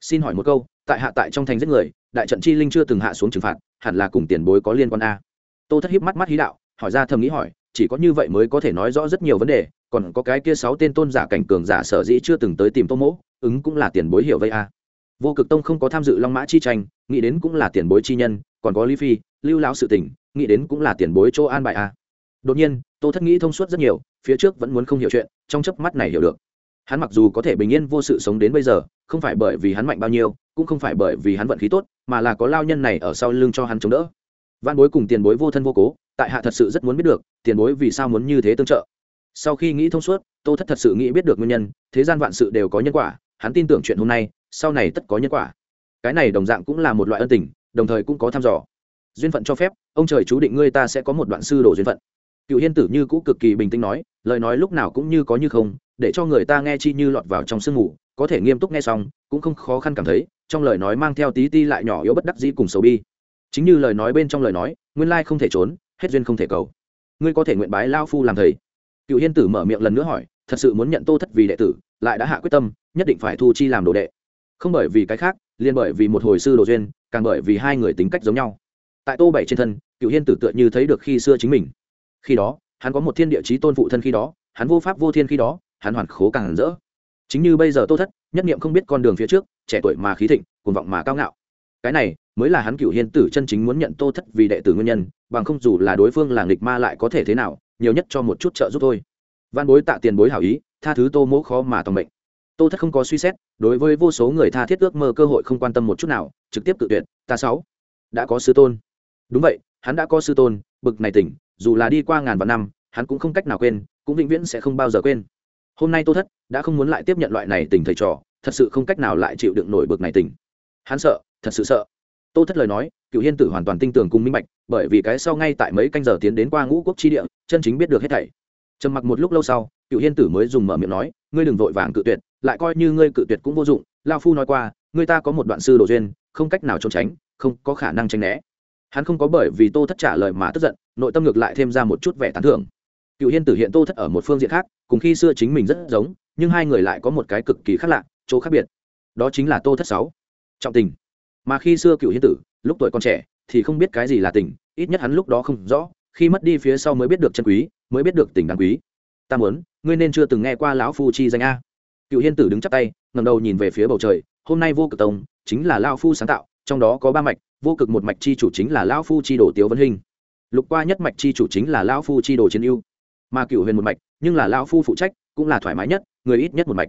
Xin hỏi một câu, tại hạ tại trong thành giết người, đại trận chi linh chưa từng hạ xuống trừng phạt, hẳn là cùng tiền bối có liên quan a? Tô thất hiếp mắt mắt hí đạo, hỏi ra thầm nghĩ hỏi, chỉ có như vậy mới có thể nói rõ rất nhiều vấn đề, còn có cái kia sáu tên tôn giả cảnh cường giả sở dĩ chưa từng tới tìm tô mỗ, ứng cũng là tiền bối hiểu vậy a. Vô cực tông không có tham dự long mã chi tranh, nghĩ đến cũng là tiền bối chi nhân, còn có lý phi, lưu lão sự tình, nghĩ đến cũng là tiền bối chỗ an bài a đột nhiên, tô thất nghĩ thông suốt rất nhiều, phía trước vẫn muốn không hiểu chuyện, trong chớp mắt này hiểu được. Hắn mặc dù có thể bình yên vô sự sống đến bây giờ, không phải bởi vì hắn mạnh bao nhiêu, cũng không phải bởi vì hắn vận khí tốt, mà là có lao nhân này ở sau lưng cho hắn chống đỡ. Văn bối cùng tiền bối vô thân vô cố, tại hạ thật sự rất muốn biết được, tiền bối vì sao muốn như thế tương trợ. Sau khi nghĩ thông suốt, tô thất thật sự nghĩ biết được nguyên nhân, thế gian vạn sự đều có nhân quả, hắn tin tưởng chuyện hôm nay, sau này tất có nhân quả. Cái này đồng dạng cũng là một loại ân tình, đồng thời cũng có thăm dò. Duyên phận cho phép, ông trời chú định ngươi ta sẽ có một đoạn sư đồ duyên phận cựu hiên tử như cũ cực kỳ bình tĩnh nói, lời nói lúc nào cũng như có như không, để cho người ta nghe chi như lọt vào trong sương ngủ có thể nghiêm túc nghe xong, cũng không khó khăn cảm thấy, trong lời nói mang theo tí ti lại nhỏ yếu bất đắc dĩ cùng sầu bi. Chính như lời nói bên trong lời nói, nguyên lai không thể trốn, hết duyên không thể cầu. Ngươi có thể nguyện bái lao phu làm thầy. Cựu hiên tử mở miệng lần nữa hỏi, thật sự muốn nhận tô thất vì đệ tử, lại đã hạ quyết tâm, nhất định phải thu chi làm đồ đệ. Không bởi vì cái khác, liền bởi vì một hồi sư đồ duyên, càng bởi vì hai người tính cách giống nhau. Tại tô bảy trên thân cựu hiên tử tựa như thấy được khi xưa chính mình khi đó, hắn có một thiên địa chí tôn phụ thân khi đó, hắn vô pháp vô thiên khi đó, hắn hoàn khố càng hẳn rỡ. Chính như bây giờ tô thất, nhất niệm không biết con đường phía trước, trẻ tuổi mà khí thịnh, cuồng vọng mà cao ngạo. Cái này mới là hắn cựu hiên tử chân chính muốn nhận tô thất vì đệ tử nguyên nhân, bằng không dù là đối phương là nghịch ma lại có thể thế nào, nhiều nhất cho một chút trợ giúp thôi. Văn bối tạ tiền bối hảo ý, tha thứ tô mỗ khó mà tòng mệnh. Tô thất không có suy xét, đối với vô số người tha thiết ước mơ cơ hội không quan tâm một chút nào, trực tiếp tự tuyệt, ta sáu, đã có sư tôn. Đúng vậy, hắn đã có sư tôn, bực này tỉnh dù là đi qua ngàn vạn năm, hắn cũng không cách nào quên, cũng vĩnh viễn sẽ không bao giờ quên. Hôm nay tô thất đã không muốn lại tiếp nhận loại này tình thầy trò, thật sự không cách nào lại chịu đựng nổi bực này tình. Hắn sợ, thật sự sợ. Tô thất lời nói cựu hiên tử hoàn toàn tin tưởng cùng minh bạch, bởi vì cái sau ngay tại mấy canh giờ tiến đến qua ngũ quốc chi địa, chân chính biết được hết thảy. Trầm mặc một lúc lâu sau cựu hiên tử mới dùng mở miệng nói, ngươi đừng vội vàng cự tuyệt, lại coi như ngươi cự tuyệt cũng vô dụng lao phu nói qua, ngươi ta có một đoạn sư đồ duyên, không cách nào trốn tránh, không có khả năng tránh né. Hắn không có bởi vì tô thất trả lời mà tức giận nội tâm ngược lại thêm ra một chút vẻ tán thưởng. Cựu hiên tử hiện tô thất ở một phương diện khác, cùng khi xưa chính mình rất giống, nhưng hai người lại có một cái cực kỳ khác lạ, chỗ khác biệt. Đó chính là tô thất sáu. Trọng tình. Mà khi xưa cựu hiên tử, lúc tuổi còn trẻ, thì không biết cái gì là tình, ít nhất hắn lúc đó không rõ, khi mất đi phía sau mới biết được chân quý, mới biết được tình đáng quý. Ta muốn, ngươi nên chưa từng nghe qua lão phu chi danh a. Cựu hiên tử đứng chắp tay ngầm đầu nhìn về phía bầu trời, hôm nay vô cực tông, chính là lao phu sáng tạo, trong đó có ba mạch, vô cực một mạch chi chủ chính là lao phu chi đồ tiếu vân hình lục qua nhất mạch chi chủ chính là Lão phu chi đồ chiến ưu. Mà cựu huyền một mạch, nhưng là Lão phu phụ trách, cũng là thoải mái nhất, người ít nhất một mạch.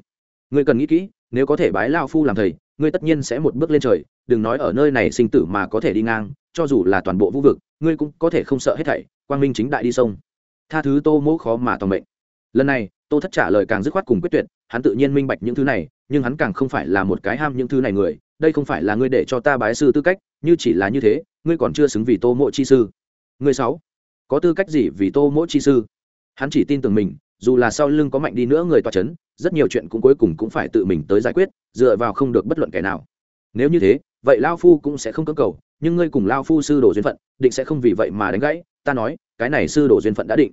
Người cần nghĩ kỹ, nếu có thể bái lao phu làm thầy ngươi tất nhiên sẽ một bước lên trời, đừng nói ở nơi này sinh tử mà có thể đi ngang, cho dù là toàn bộ vũ vực, ngươi cũng có thể không sợ hết thảy, quang minh chính đại đi sông. Tha thứ tô mỗ khó mà toàn mệnh. Lần này, tô thất trả lời càng dứt khoát cùng quyết tuyệt, hắn tự nhiên minh bạch những thứ này, nhưng hắn càng không phải là một cái ham những thứ này người, đây không phải là ngươi để cho ta bái sư tư cách, như chỉ là như thế, ngươi còn chưa xứng vì tô mộ chi sư ngươi sáu. Có tư cách gì vì tô mỗi chi sư? Hắn chỉ tin tưởng mình, dù là sau lưng có mạnh đi nữa người toa chấn, rất nhiều chuyện cũng cuối cùng cũng phải tự mình tới giải quyết, dựa vào không được bất luận kẻ nào. Nếu như thế, vậy lao phu cũng sẽ không cưỡng cầu, nhưng ngươi cùng lao phu sư đồ duyên phận, định sẽ không vì vậy mà đánh gãy, ta nói, cái này sư đồ duyên phận đã định.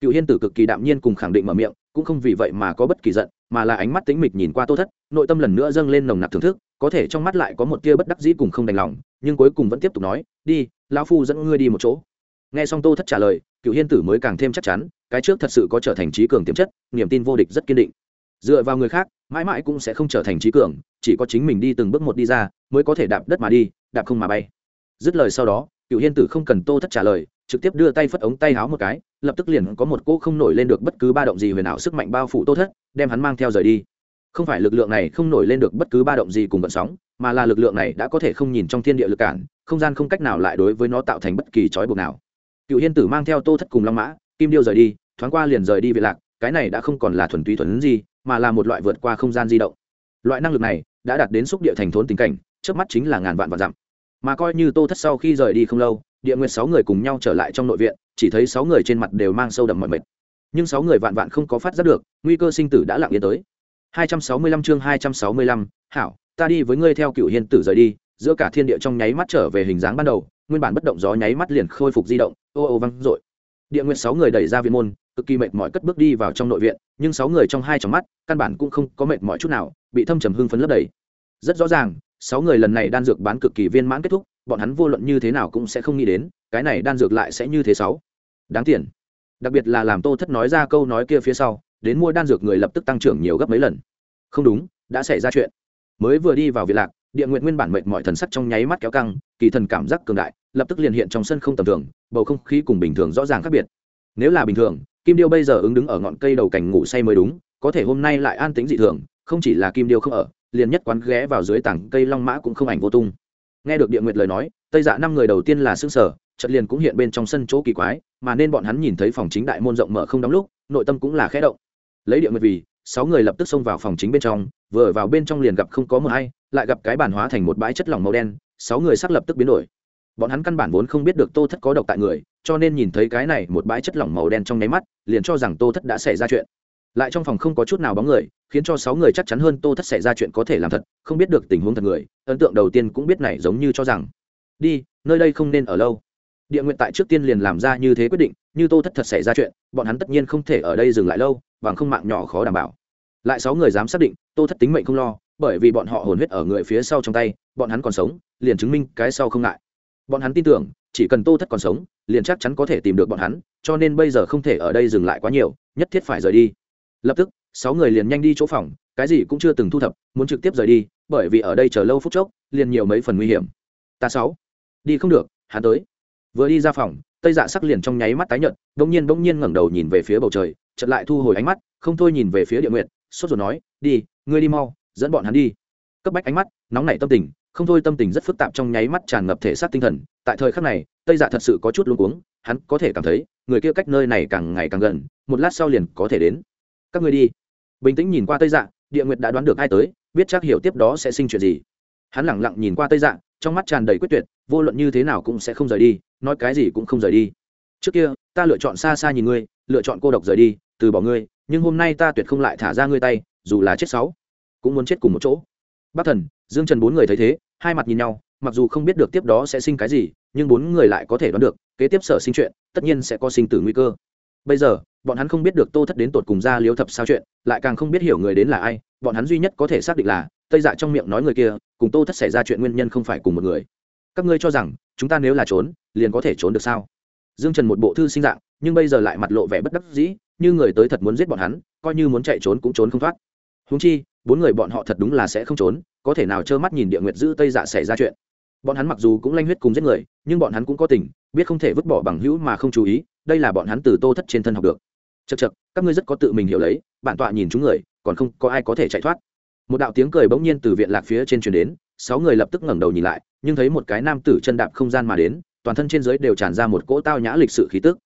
Cựu hiên tử cực kỳ đạm nhiên cùng khẳng định mở miệng, cũng không vì vậy mà có bất kỳ giận, mà là ánh mắt tính mịch nhìn qua tô thất, nội tâm lần nữa dâng lên nồng nặc thưởng thức, có thể trong mắt lại có một tia bất đắc dĩ cùng không đành lòng, nhưng cuối cùng vẫn tiếp tục nói, đi lão phu dẫn ngươi đi một chỗ nghe xong tô thất trả lời cựu hiên tử mới càng thêm chắc chắn, cái trước thật sự có trở thành trí cường tiềm chất, niềm tin vô địch rất kiên định. Dựa vào người khác, mãi mãi cũng sẽ không trở thành trí cường, chỉ có chính mình đi từng bước một đi ra, mới có thể đạp đất mà đi, đạp không mà bay. Dứt lời sau đó cựu hiên tử không cần tô thất trả lời, trực tiếp đưa tay phất ống tay háo một cái, lập tức liền có một cô không nổi lên được bất cứ ba động gì huyền ảo sức mạnh bao phủ tô thất, đem hắn mang theo rời đi. Không phải lực lượng này không nổi lên được bất cứ ba động gì cùng vận sóng, mà là lực lượng này đã có thể không nhìn trong thiên địa lực cản, không gian không cách nào lại đối với nó tạo thành bất kỳ trói buộc nào cựu hiên tử mang theo tô thất cùng long mã kim điêu rời đi thoáng qua liền rời đi về lạc cái này đã không còn là thuần túy thuần gì mà là một loại vượt qua không gian di động. Loại năng lực này đã đạt đến xúc địa thành thốn tình cảnh trước mắt chính là ngàn vạn vạn dặm. Mà coi như tô thất sau khi rời đi không lâu địa nguyệt sáu người cùng nhau trở lại trong nội viện chỉ thấy sáu người trên mặt đều mang sâu đậm mọi mệt. Nhưng sáu người vạn vạn không có phát giác được nguy cơ sinh tử đã lặng yên tới. 265 chương 265, hảo ta đi với ngươi theo cựu hiên tử rời đi giữa cả thiên địa trong nháy mắt trở về hình dáng ban đầu nguyên bản bất động gió nháy mắt liền khôi phục di động, ô ô văng rội địa nguyệt sáu người đẩy ra viện môn, cực kỳ mệt mỏi cất bước đi vào trong nội viện, nhưng sáu người trong hai trong mắt, căn bản cũng không có mệt mỏi chút nào, bị thâm trầm hưng phấn lấp đầy. Rất rõ ràng, sáu người lần này đan dược bán cực kỳ viên mãn kết thúc, bọn hắn vô luận như thế nào cũng sẽ không nghĩ đến, cái này đan dược lại sẽ như thế sáu. Đáng tiền. Đặc biệt là làm tô thất nói ra câu nói kia phía sau, đến mua đan dược người lập tức tăng trưởng nhiều gấp mấy lần. Không đúng, đã xảy ra chuyện. Mới vừa đi vào viện lạc, địa nguyện nguyên bản mệt mọi thần sắc trong nháy mắt kéo căng, kỳ thần cảm giác cường đại lập tức liền hiện trong sân không tầm thường, bầu không khí cùng bình thường rõ ràng khác biệt. Nếu là bình thường, kim điêu bây giờ ứng đứng ở ngọn cây đầu cành ngủ say mới đúng, có thể hôm nay lại an tính dị thường, không chỉ là kim điêu không ở, liền nhất quán ghé vào dưới tảng cây long mã cũng không ảnh vô tung. Nghe được địa nguyệt lời nói, tây dạ năm người đầu tiên là xương sở trận liền cũng hiện bên trong sân chỗ kỳ quái, mà nên bọn hắn nhìn thấy phòng chính đại môn rộng mở không đóng lúc, nội tâm cũng là khẽ động. Lấy địa nguyệt vì, sáu người lập tức xông vào phòng chính bên trong, vừa vào bên trong liền gặp không có mờ hay, lại gặp cái bàn hóa thành một bãi chất lỏng màu đen, sáu người sắc lập tức biến đổi bọn hắn căn bản vốn không biết được tô thất có độc tại người, cho nên nhìn thấy cái này một bãi chất lỏng màu đen trong nháy mắt, liền cho rằng tô thất đã xảy ra chuyện. Lại trong phòng không có chút nào bóng người, khiến cho sáu người chắc chắn hơn tô thất xảy ra chuyện có thể làm thật, không biết được tình huống thật người, ấn tượng đầu tiên cũng biết này giống như cho rằng, đi, nơi đây không nên ở lâu. Địa nguyện tại trước tiên liền làm ra như thế quyết định, như tô thất thật xảy ra chuyện, bọn hắn tất nhiên không thể ở đây dừng lại lâu, bằng không mạng nhỏ khó đảm bảo. Lại sáu người dám xác định, tô thất tính mệnh không lo, bởi vì bọn họ hồn huyết ở người phía sau trong tay, bọn hắn còn sống, liền chứng minh cái sau không ngại bọn hắn tin tưởng, chỉ cần tô thất còn sống, liền chắc chắn có thể tìm được bọn hắn, cho nên bây giờ không thể ở đây dừng lại quá nhiều, nhất thiết phải rời đi. Lập tức, sáu người liền nhanh đi chỗ phòng, cái gì cũng chưa từng thu thập, muốn trực tiếp rời đi, bởi vì ở đây chờ lâu phút chốc, liền nhiều mấy phần nguy hiểm. Ta sáu, đi không được, hắn tới. Vừa đi ra phòng, tây dạ sắc liền trong nháy mắt tái nhợt, bỗng nhiên bỗng nhiên ngẩng đầu nhìn về phía bầu trời, chợt lại thu hồi ánh mắt, không thôi nhìn về phía địa nguyệt, sốt rồi nói, đi, ngươi đi mau, dẫn bọn hắn đi. Cấp bách ánh mắt, nóng nảy tâm tình không thôi tâm tình rất phức tạp trong nháy mắt tràn ngập thể xác tinh thần, tại thời khắc này, tây dạ thật sự có chút luống cuống, hắn có thể cảm thấy, người kia cách nơi này càng ngày càng gần, một lát sau liền có thể đến. Các ngươi đi. Bình tĩnh nhìn qua tây dạ địa nguyệt đã đoán được ai tới, biết chắc hiểu tiếp đó sẽ sinh chuyện gì. Hắn lẳng lặng nhìn qua tây dạ trong mắt tràn đầy quyết tuyệt, vô luận như thế nào cũng sẽ không rời đi, nói cái gì cũng không rời đi. Trước kia, ta lựa chọn xa xa nhìn ngươi, lựa chọn cô độc rời đi, từ bỏ ngươi, nhưng hôm nay ta tuyệt không lại thả ra ngươi tay, dù là chết sáu, cũng muốn chết cùng một chỗ. Bác thần, dương trần bốn người thấy thế hai mặt nhìn nhau, mặc dù không biết được tiếp đó sẽ sinh cái gì, nhưng bốn người lại có thể đoán được, kế tiếp sở sinh chuyện, tất nhiên sẽ có sinh tử nguy cơ. Bây giờ, bọn hắn không biết được tô thất đến tột cùng ra liếu thập sao chuyện, lại càng không biết hiểu người đến là ai, bọn hắn duy nhất có thể xác định là, tây dạ trong miệng nói người kia, cùng tô thất xảy ra chuyện nguyên nhân không phải cùng một người. Các ngươi cho rằng, chúng ta nếu là trốn, liền có thể trốn được sao? Dương trần một bộ thư sinh dạng, nhưng bây giờ lại mặt lộ vẻ bất đắc dĩ, như người tới thật muốn giết bọn hắn, coi như muốn chạy trốn cũng trốn không thoát. Húng chi bốn người bọn họ thật đúng là sẽ không trốn, có thể nào trơ mắt nhìn địa nguyệt giữ tây dạ xảy ra chuyện. Bọn hắn mặc dù cũng lanh huyết cùng giết người, nhưng bọn hắn cũng có tình, biết không thể vứt bỏ bằng hữu mà không chú ý, đây là bọn hắn từ tô thất trên thân học được. Chật chật các ngươi rất có tự mình hiểu lấy, bản tọa nhìn chúng người, còn không có ai có thể chạy thoát. Một đạo tiếng cười bỗng nhiên từ viện lạc phía trên truyền đến, sáu người lập tức ngẩng đầu nhìn lại, nhưng thấy một cái nam tử chân đạp không gian mà đến, toàn thân trên dưới đều tràn ra một cỗ tao nhã lịch sự khí tức.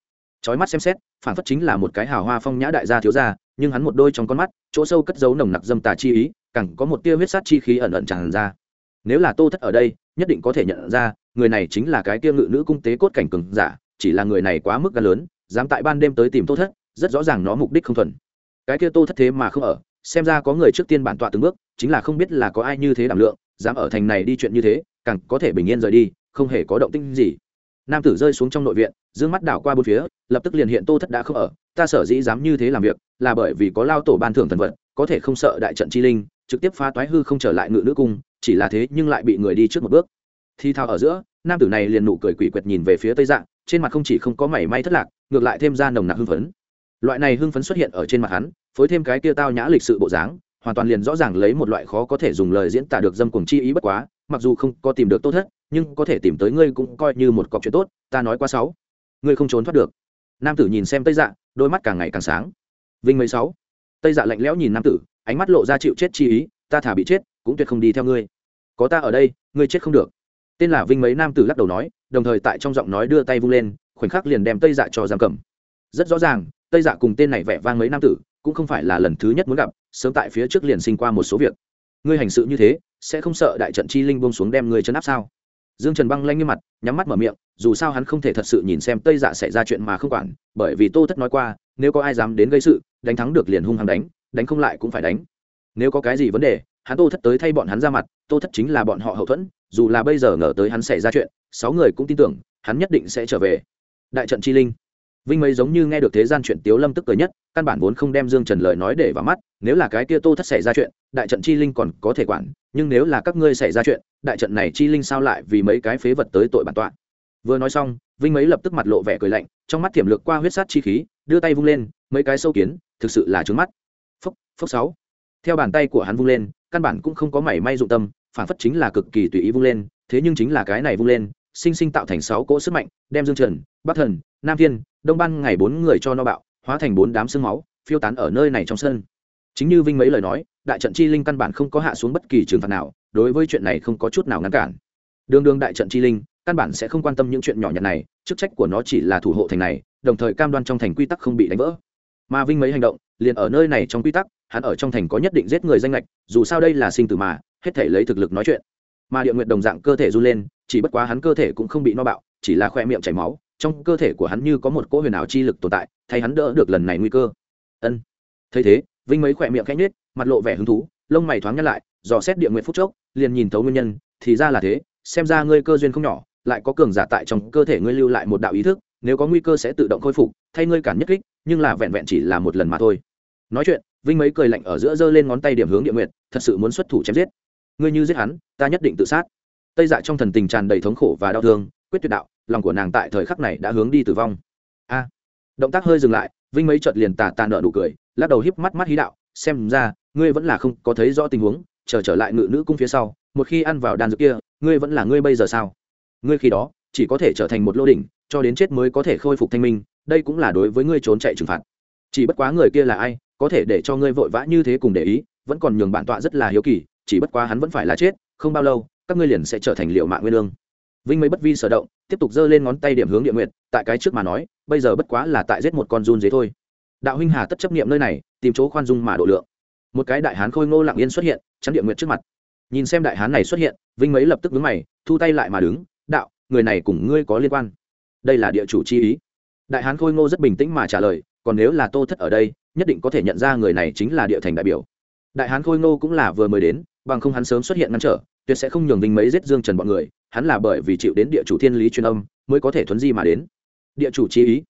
Chói mắt xem xét, phản phất chính là một cái hào hoa phong nhã đại gia thiếu gia nhưng hắn một đôi trong con mắt, chỗ sâu cất giấu nồng nặc dâm tà chi ý cẳng có một tia huyết sát chi khí ẩn ẩn tràn ra. Nếu là tô thất ở đây, nhất định có thể nhận ra, người này chính là cái tia ngự nữ cung tế cốt cảnh cường giả, chỉ là người này quá mức gan lớn, dám tại ban đêm tới tìm tô thất, rất rõ ràng nó mục đích không thuần cái kia tô thất thế mà không ở, xem ra có người trước tiên bản tọa từng bước, chính là không biết là có ai như thế đảm lượng, dám ở thành này đi chuyện như thế, càng có thể bình yên rời đi, không hề có động tĩnh gì. Nam tử rơi xuống trong nội viện, dương mắt đảo qua bốn phía lập tức liền hiện tô thất đã không ở, ta sở dĩ dám như thế làm việc, là bởi vì có lao tổ ban thưởng thần vật, có thể không sợ đại trận chi linh, trực tiếp phá toái hư không trở lại ngự nữ cung, chỉ là thế nhưng lại bị người đi trước một bước. Thi thao ở giữa, nam tử này liền nụ cười quỷ quyệt nhìn về phía tây dạng, trên mặt không chỉ không có mảy may thất lạc, ngược lại thêm ra nồng nặc hưng phấn. Loại này hưng phấn xuất hiện ở trên mặt hắn, phối thêm cái kia tao nhã lịch sự bộ dáng, hoàn toàn liền rõ ràng lấy một loại khó có thể dùng lời diễn tả được dâm cuồng chi ý bất quá, mặc dù không có tìm được tốt thất, nhưng có thể tìm tới ngươi cũng coi như một cọc chuyện tốt, ta nói qua sáu. Ngươi không trốn thoát được nam tử nhìn xem tây dạ đôi mắt càng ngày càng sáng. Vinh mấy sáu. Tây dạ lạnh lẽo nhìn nam tử, ánh mắt lộ ra chịu chết chi ý, ta thả bị chết, cũng tuyệt không đi theo ngươi. Có ta ở đây, ngươi chết không được. Tên là vinh mấy nam tử lắc đầu nói, đồng thời tại trong giọng nói đưa tay vung lên, khoảnh khắc liền đem tây dạ cho giam cầm. Rất rõ ràng, tây dạ cùng tên này vẻ vang mấy nam tử, cũng không phải là lần thứ nhất muốn gặp, sớm tại phía trước liền sinh qua một số việc. Ngươi hành sự như thế, sẽ không sợ đại trận chi linh buông xuống đem ngươi chấn áp sao? Dương trần băng lanh như mặt, nhắm mắt mở miệng, dù sao hắn không thể thật sự nhìn xem tây dạ xảy ra chuyện mà không quản, bởi vì tô thất nói qua, nếu có ai dám đến gây sự, đánh thắng được liền hung hăng đánh đánh không lại cũng phải đánh. Nếu có cái gì vấn đề, hắn tô thất tới thay bọn hắn ra mặt, tô thất chính là bọn họ hậu thuẫn, dù là bây giờ ngờ tới hắn xảy ra chuyện, sáu người cũng tin tưởng, hắn nhất định sẽ trở về. Đại trận chi linh vinh mấy giống như nghe được thế gian chuyện tiếu lâm tức cười nhất, căn bản vốn không đem dương trần lời nói để vào mắt, nếu là cái kia tô thất xảy ra chuyện, đại trận chi linh còn có thể quản, nhưng nếu là các ngươi xảy ra chuyện, đại trận này chi linh sao lại vì mấy cái phế vật tới tội bản tọa? Vừa nói xong, vinh mấy lập tức mặt lộ vẻ cười lạnh, trong mắt thiểm lược qua huyết sát chi khí, đưa tay vung lên, mấy cái sâu kiến, thực sự là trướng mắt. Phốc phốc sáu. Theo bàn tay của hắn vung lên, căn bản cũng không có mảy may dụng tâm, phản phất chính là cực kỳ tùy ý vung lên, thế nhưng chính là cái này vung lên, sinh sinh tạo thành sáu cỗ sức mạnh, đem dương trần, bắc thần nam thiên, đông ban ngày bốn người cho no bạo, hóa thành bốn đám xương máu, phiêu tán ở nơi này trong sân. Chính như vinh mấy lời nói, đại trận chi linh căn bản không có hạ xuống bất kỳ trừng phạt nào, đối với chuyện này không có chút nào ngăn cản. Đường đường đại trận chi linh, căn bản sẽ không quan tâm những chuyện nhỏ nhặt này, chức trách của nó chỉ là thủ hộ thành này, đồng thời cam đoan trong thành quy tắc không bị đánh vỡ. Mà vinh mấy hành động, liền ở nơi này trong quy tắc, hắn ở trong thành có nhất định giết người danh lệch, dù sao đây là sinh tử mà, hết thể lấy thực lực nói chuyện. Mà địa nguyện đồng dạng cơ thể run lên, chỉ bất quá hắn cơ thể cũng không bị no bạo chỉ là khoe miệng chảy máu, trong cơ thể của hắn như có một cỗ huyền ảo chi lực tồn tại, thay hắn đỡ được lần này nguy cơ. Ân. Thấy thế, vinh mấy khoe miệng khẽ nhếch, mặt lộ vẻ hứng thú, lông mày thoáng nhăn lại, dò xét địa nguyện phúc chốc, liền nhìn thấu nguyên nhân, thì ra là thế, xem ra ngươi cơ duyên không nhỏ, lại có cường giả tại trong cơ thể ngươi lưu lại một đạo ý thức, nếu có nguy cơ sẽ tự động khôi phục, thay ngươi cản nhất kích, nhưng là vẹn vẹn chỉ là một lần mà thôi. Nói chuyện, vinh mấy cười lạnh ở giữa giơ lên ngón tay điểm hướng địa nguyện, thật sự muốn xuất thủ chém giết. Ngươi như giết hắn, ta nhất định tự sát. Tây dạ trong thần tình tràn đầy thống khổ và đau thương, quyết tuyệt đạo lòng của nàng tại thời khắc này đã hướng đi tử vong. A. Động tác hơi dừng lại, vinh mấy chợt liền tà tà nợ nụ cười, lắc đầu híp mắt mắt hí đạo, xem ra, ngươi vẫn là không có thấy rõ tình huống, chờ trở lại ngự nữ cung phía sau, một khi ăn vào đàn dược kia, ngươi vẫn là ngươi bây giờ sao? Ngươi khi đó, chỉ có thể trở thành một lô đỉnh, cho đến chết mới có thể khôi phục thanh minh, đây cũng là đối với ngươi trốn chạy trừng phạt. Chỉ bất quá người kia là ai, có thể để cho ngươi vội vã như thế cùng để ý, vẫn còn nhường bản tọa rất là hiếu kỳ, chỉ bất quá hắn vẫn phải là chết, không bao lâu, các ngươi liền sẽ trở thành liệu mạng nguyên lương vinh mấy bất vi sở động, tiếp tục giơ lên ngón tay điểm hướng địa nguyện tại cái trước mà nói, bây giờ bất quá là tại giết một con run dế thôi. Đạo huynh hà tất chấp nghiệm nơi này, tìm chỗ khoan dung mà độ lượng. Một cái đại hán khôi ngô lặng yên xuất hiện, chắn địa nguyện trước mặt. Nhìn xem đại hán này xuất hiện, vinh mấy lập tức vướng mày, thu tay lại mà đứng, đạo, người này cùng ngươi có liên quan? Đây là địa chủ chi ý. Đại hán khôi ngô rất bình tĩnh mà trả lời, còn nếu là tô thất ở đây, nhất định có thể nhận ra người này chính là địa thành đại biểu. Đại hán khôi ngô cũng là vừa mới đến, bằng không hắn sớm xuất hiện ngăn trở tuyệt sẽ không nhường vinh mấy giết dương trần bọn người, hắn là bởi vì chịu đến địa chủ thiên lý truyền âm, mới có thể thuấn di mà đến. Địa chủ chi ý.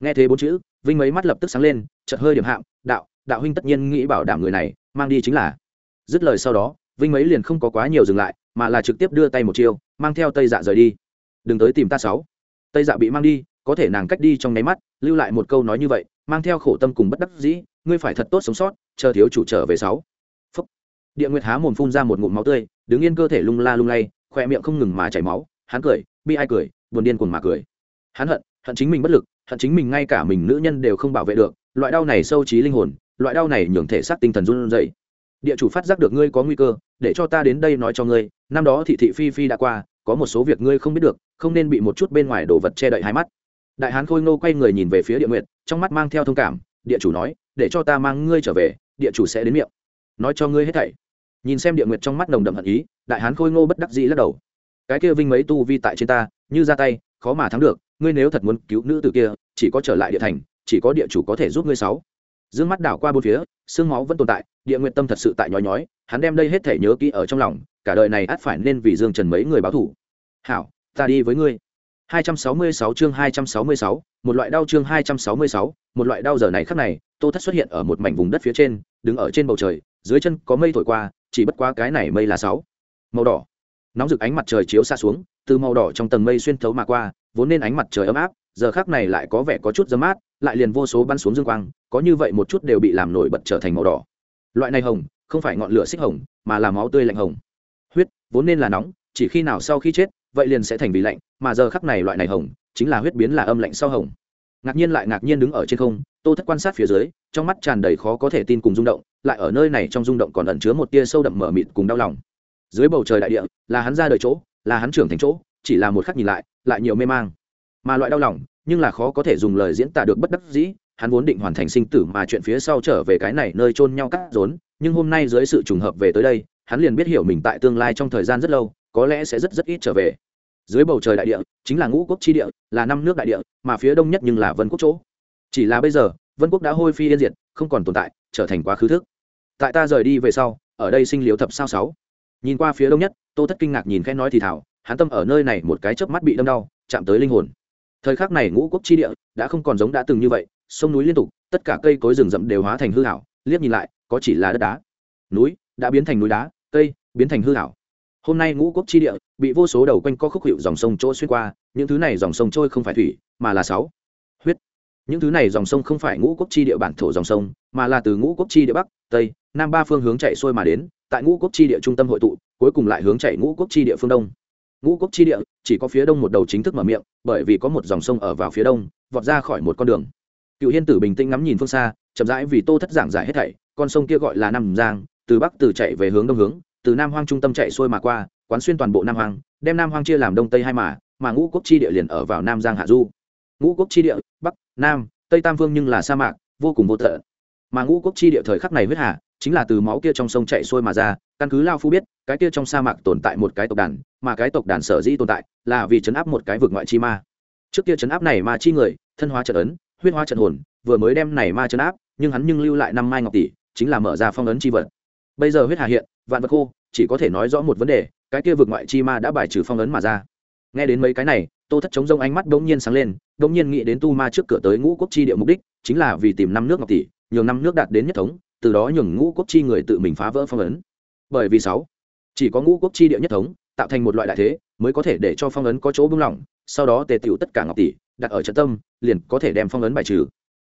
Nghe thế bốn chữ, vinh mấy mắt lập tức sáng lên, chợt hơi điểm hạm, đạo đạo huynh tất nhiên nghĩ bảo đảm người này, mang đi chính là. Dứt lời sau đó, vinh mấy liền không có quá nhiều dừng lại, mà là trực tiếp đưa tay một chiêu, mang theo tây dạ rời đi. Đừng tới tìm ta sáu. Tây dạ bị mang đi, có thể nàng cách đi trong nháy mắt, lưu lại một câu nói như vậy, mang theo khổ tâm cùng bất đắc dĩ, ngươi phải thật tốt sống sót, chờ thiếu chủ trở về sáu địa nguyệt há mồm phun ra một ngụm máu tươi đứng yên cơ thể lung la lung lay khoe miệng không ngừng mà chảy máu hắn cười bi ai cười buồn điên cuồng mà cười. Hắn hận hận chính mình bất lực hận chính mình ngay cả mình nữ nhân đều không bảo vệ được loại đau này sâu trí linh hồn loại đau này nhường thể xác tinh thần run rẩy. Địa chủ phát giác được ngươi có nguy cơ để cho ta đến đây nói cho ngươi năm đó thị thị phi phi đã qua có một số việc ngươi không biết được không nên bị một chút bên ngoài đồ vật che đậy hai mắt. Đại hán khôi ngô quay người nhìn về phía địa Nguyệt, trong mắt mang theo thông cảm địa chủ nói để cho ta mang ngươi trở về địa chủ sẽ đến miệng. Nói cho ngươi hết thảy nhìn xem địa nguyệt trong mắt nồng đậm hận ý đại hán khôi ngô bất đắc dĩ lắc đầu. Cái kia vinh mấy tu vi tại trên ta như ra tay khó mà thắng được ngươi nếu thật muốn cứu nữ tử kia chỉ có trở lại địa thành chỉ có địa chủ có thể giúp ngươi sáu. Dương mắt đảo qua bốn phía xương máu vẫn tồn tại địa nguyện tâm thật sự tại nhói nhói hắn đem đây hết thể nhớ kỹ ở trong lòng cả đời này ắt phải nên vì dương trần mấy người báo thủ hảo ta đi với ngươi. 266 chương 266, một loại đau chương 266, một loại đau giờ này khắc này tô thất xuất hiện ở một mảnh vùng đất phía trên đứng ở trên bầu trời dưới chân có mây thổi qua chỉ bất quá cái này mây là sáu. Màu đỏ. Nóng rực ánh mặt trời chiếu xa xuống, từ màu đỏ trong tầng mây xuyên thấu mà qua, vốn nên ánh mặt trời ấm áp, giờ khác này lại có vẻ có chút dấm mát, lại liền vô số bắn xuống dương quang, có như vậy một chút đều bị làm nổi bật trở thành màu đỏ. Loại này hồng, không phải ngọn lửa xích hồng, mà là máu tươi lạnh hồng. Huyết, vốn nên là nóng, chỉ khi nào sau khi chết, vậy liền sẽ thành vì lạnh, mà giờ khắc này loại này hồng, chính là huyết biến là âm lạnh sau hồng. Ngạc nhiên lại ngạc nhiên đứng ở trên không tô thất quan sát phía dưới, trong mắt tràn đầy khó có thể tin cùng rung động, lại ở nơi này trong rung động còn ẩn chứa một tia sâu đậm mở mịt cùng đau lòng. Dưới bầu trời đại địa, là hắn ra đời chỗ, là hắn trưởng thành chỗ, chỉ là một khắc nhìn lại lại nhiều mê mang. Mà loại đau lòng, nhưng là khó có thể dùng lời diễn tả được bất đắc dĩ, hắn vốn định hoàn thành sinh tử mà chuyện phía sau trở về cái này nơi chôn nhau cắt rốn, nhưng hôm nay dưới sự trùng hợp về tới đây, hắn liền biết hiểu mình tại tương lai trong thời gian rất lâu, có lẽ sẽ rất rất ít trở về. Dưới bầu trời đại địa, chính là ngũ quốc chi địa, là năm nước đại địa, mà phía đông nhất nhưng là vân quốc chỗ chỉ là bây giờ, vân quốc đã hôi phi yên diệt, không còn tồn tại, trở thành quá khứ thức. Tại ta rời đi về sau, ở đây sinh liếu thập sao sáu. Nhìn qua phía đông nhất, tô thất kinh ngạc nhìn khẽ nói thì thảo hắn tâm ở nơi này một cái chớp mắt bị đâm đau, chạm tới linh hồn. Thời khắc này ngũ quốc chi địa đã không còn giống đã từng như vậy, sông núi liên tục, tất cả cây cối rừng rậm đều hóa thành hư hảo, liếc nhìn lại, có chỉ là đất đá. Núi đã biến thành núi đá, cây biến thành hư hảo. Hôm nay ngũ quốc chi địa bị vô số đầu quanh co khúc hiệu dòng sông trôi xuyên qua, những thứ này dòng sông trôi không phải thủy, mà là sáu những thứ này dòng sông không phải ngũ quốc chi địa bản thổ dòng sông, mà là từ ngũ quốc chi địa bắc, tây, nam ba phương hướng chạy xuôi mà đến, tại ngũ quốc chi địa trung tâm hội tụ, cuối cùng lại hướng chạy ngũ quốc chi địa phương đông. Ngũ quốc chi địa, chỉ có phía đông một đầu chính thức mở miệng, bởi vì có một dòng sông ở vào phía đông, vọt ra khỏi một con đường. Cựu hiên tử bình tĩnh ngắm nhìn phương xa, chậm rãi vì tô thất giảng giải hết thảy, con sông kia gọi là nam giang, từ bắc từ chạy về hướng đông hướng, từ nam hoang trung tâm chạy xuôi mà qua, quán xuyên toàn bộ nam hoang, đem nam hoang chia làm đông tây hai mà mà ngũ quốc chi địa liền ở vào nam giang hạ du. Ngũ quốc chi địa, bắc nam, tây tam vương nhưng là sa mạc, vô cùng vô tận. Mà ngũ quốc chi địa thời khắc này huyết hà, chính là từ máu kia trong sông chạy xuôi mà ra, căn cứ lao phu biết, cái kia trong sa mạc tồn tại một cái tộc đàn, mà cái tộc đàn sở dĩ tồn tại, là vì chấn áp một cái vực ngoại chi ma. Trước kia chấn áp này ma chi người, thân hóa trận ấn, huyết hóa trận hồn, vừa mới đem này ma chấn áp, nhưng hắn nhưng lưu lại năm mai ngọc tỷ, chính là mở ra phong ấn chi vật. Bây giờ huyết hà hiện, vạn vật khô, chỉ có thể nói rõ một vấn đề, cái kia vực ngoại chi ma đã bài trừ phong ấn mà ra. Nghe đến mấy cái này tô thất chống rông ánh mắt bỗng nhiên sáng lên, bỗng nhiên nghĩ đến tu ma trước cửa tới ngũ quốc chi địa mục đích, chính là vì tìm năm nước ngọc tỷ, nhường năm nước đạt đến nhất thống, từ đó nhường ngũ quốc chi người tự mình phá vỡ phong ấn. Bởi vì sáu, chỉ có ngũ quốc chi địa nhất thống, tạo thành một loại đại thế, mới có thể để cho phong ấn có chỗ buông lỏng, sau đó tề tựu tất cả ngọc tỷ, đặt ở trận tâm, liền có thể đem phong ấn bài trừ.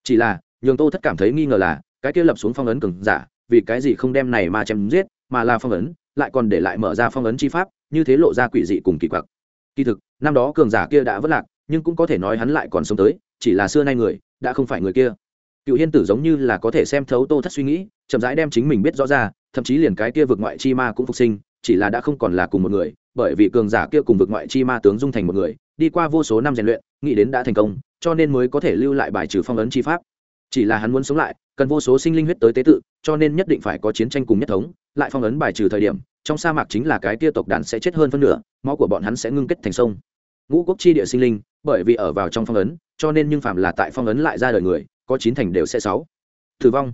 Chỉ là, nhường tô thất cảm thấy nghi ngờ là, cái kia lập xuống phong ấn cường giả, vì cái gì không đem này mà chém giết, mà là phong ấn, lại còn để lại mở ra phong ấn chi pháp, như thế lộ ra quỷ dị cùng kỳ quặc. Kỳ thực năm đó cường giả kia đã vất lạc, nhưng cũng có thể nói hắn lại còn sống tới, chỉ là xưa nay người, đã không phải người kia. Cựu hiên tử giống như là có thể xem thấu tô thất suy nghĩ, chậm rãi đem chính mình biết rõ ra, thậm chí liền cái kia vực ngoại chi ma cũng phục sinh, chỉ là đã không còn là cùng một người, bởi vì cường giả kia cùng vực ngoại chi ma tướng dung thành một người, đi qua vô số năm rèn luyện, nghĩ đến đã thành công, cho nên mới có thể lưu lại bài trừ phong ấn chi pháp. Chỉ là hắn muốn sống lại, cần vô số sinh linh huyết tới tế tự, cho nên nhất định phải có chiến tranh cùng nhất thống, lại phong ấn bài trừ thời điểm trong sa mạc chính là cái tia tộc đàn sẽ chết hơn phân nửa, máu của bọn hắn sẽ ngưng kết thành sông. Ngũ quốc chi địa sinh linh, bởi vì ở vào trong phong ấn, cho nên nhưng phạm là tại phong ấn lại ra đời người, có chín thành đều sẽ sáu. Tử vong.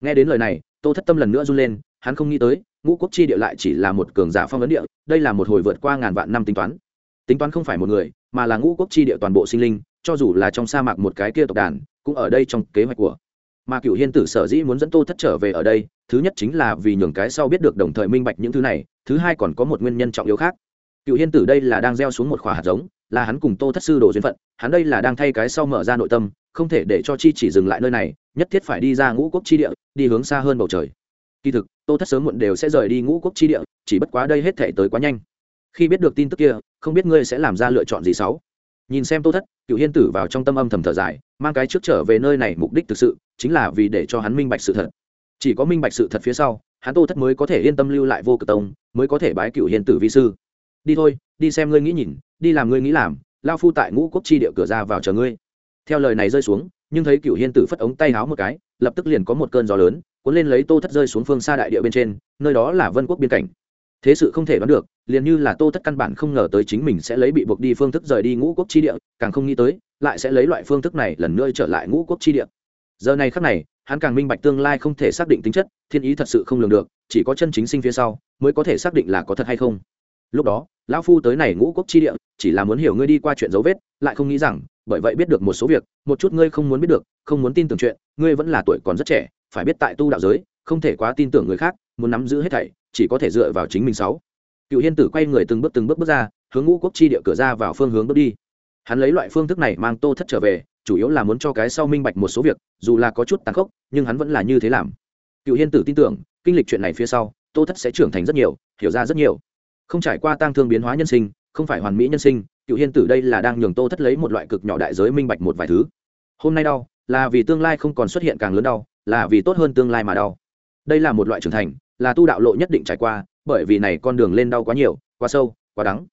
Nghe đến lời này, tô thất tâm lần nữa run lên, hắn không nghĩ tới, ngũ quốc chi địa lại chỉ là một cường giả phong ấn địa, đây là một hồi vượt qua ngàn vạn năm tính toán. Tính toán không phải một người, mà là ngũ quốc chi địa toàn bộ sinh linh, cho dù là trong sa mạc một cái kia tộc đàn, cũng ở đây trong kế hoạch của mà cựu hiên tử sở dĩ muốn dẫn tô thất trở về ở đây, thứ nhất chính là vì nhường cái sau biết được đồng thời minh bạch những thứ này, thứ hai còn có một nguyên nhân trọng yếu khác. Cựu hiên tử đây là đang gieo xuống một khỏa hạt giống, là hắn cùng tô thất sư đồ duyên phận, hắn đây là đang thay cái sau mở ra nội tâm, không thể để cho chi chỉ dừng lại nơi này, nhất thiết phải đi ra ngũ quốc chi địa, đi hướng xa hơn bầu trời. Kỳ thực, tô thất sớm muộn đều sẽ rời đi ngũ quốc chi địa, chỉ bất quá đây hết thể tới quá nhanh. Khi biết được tin tức kia, không biết ngươi sẽ làm ra lựa chọn gì xấu nhìn xem tô thất cựu hiên tử vào trong tâm âm thầm thở dài, mang cái trước trở về nơi này mục đích thực sự, chính là vì để cho hắn minh bạch sự thật. Chỉ có minh bạch sự thật phía sau, hắn tô thất mới có thể yên tâm lưu lại vô cực tông, mới có thể bái cựu hiên tử vi sư. Đi thôi, đi xem ngươi nghĩ nhìn, đi làm ngươi nghĩ làm lao phu tại ngũ quốc chi địa cửa ra vào chờ ngươi. Theo lời này rơi xuống, nhưng thấy cựu hiên tử phất ống tay háo một cái, lập tức liền có một cơn gió lớn, cuốn lên lấy tô thất rơi xuống phương xa đại địa bên trên, nơi đó là vân quốc biên cảnh thế sự không thể đoán được, liền như là tô thất căn bản không ngờ tới chính mình sẽ lấy bị buộc đi phương thức rời đi ngũ quốc chi địa, càng không nghĩ tới, lại sẽ lấy loại phương thức này lần nữa trở lại ngũ quốc chi địa. Giờ này khắc này, hắn càng minh bạch tương lai không thể xác định tính chất, thiên ý thật sự không lường được, chỉ có chân chính sinh phía sau, mới có thể xác định là có thật hay không. Lúc đó, lão phu tới này ngũ quốc chi địa, chỉ là muốn hiểu ngươi đi qua chuyện dấu vết, lại không nghĩ rằng, bởi vậy biết được một số việc, một chút ngươi không muốn biết được, không muốn tin tưởng chuyện, ngươi vẫn là tuổi còn rất trẻ, phải biết tại tu đạo giới, không thể quá tin tưởng người khác, muốn nắm giữ hết thảy chỉ có thể dựa vào chính mình sáu. Cựu hiên tử quay người từng bước từng bước bước ra, hướng ngũ quốc chi địa cửa ra vào phương hướng bước đi. Hắn lấy loại phương thức này mang tô thất trở về, chủ yếu là muốn cho cái sau minh bạch một số việc, dù là có chút tàn khốc, nhưng hắn vẫn là như thế làm. Cựu hiên tử tin tưởng, kinh lịch chuyện này phía sau, tô thất sẽ trưởng thành rất nhiều, hiểu ra rất nhiều. Không trải qua tang thương biến hóa nhân sinh, không phải hoàn mỹ nhân sinh, cựu hiên tử đây là đang nhường tô thất lấy một loại cực nhỏ đại giới minh bạch một vài thứ. Hôm nay đau, là vì tương lai không còn xuất hiện càng lớn đau, là vì tốt hơn tương lai mà đau. Đây là một loại trưởng thành là tu đạo lộ nhất định trải qua bởi vì này con đường lên đau quá nhiều quá sâu quá đắng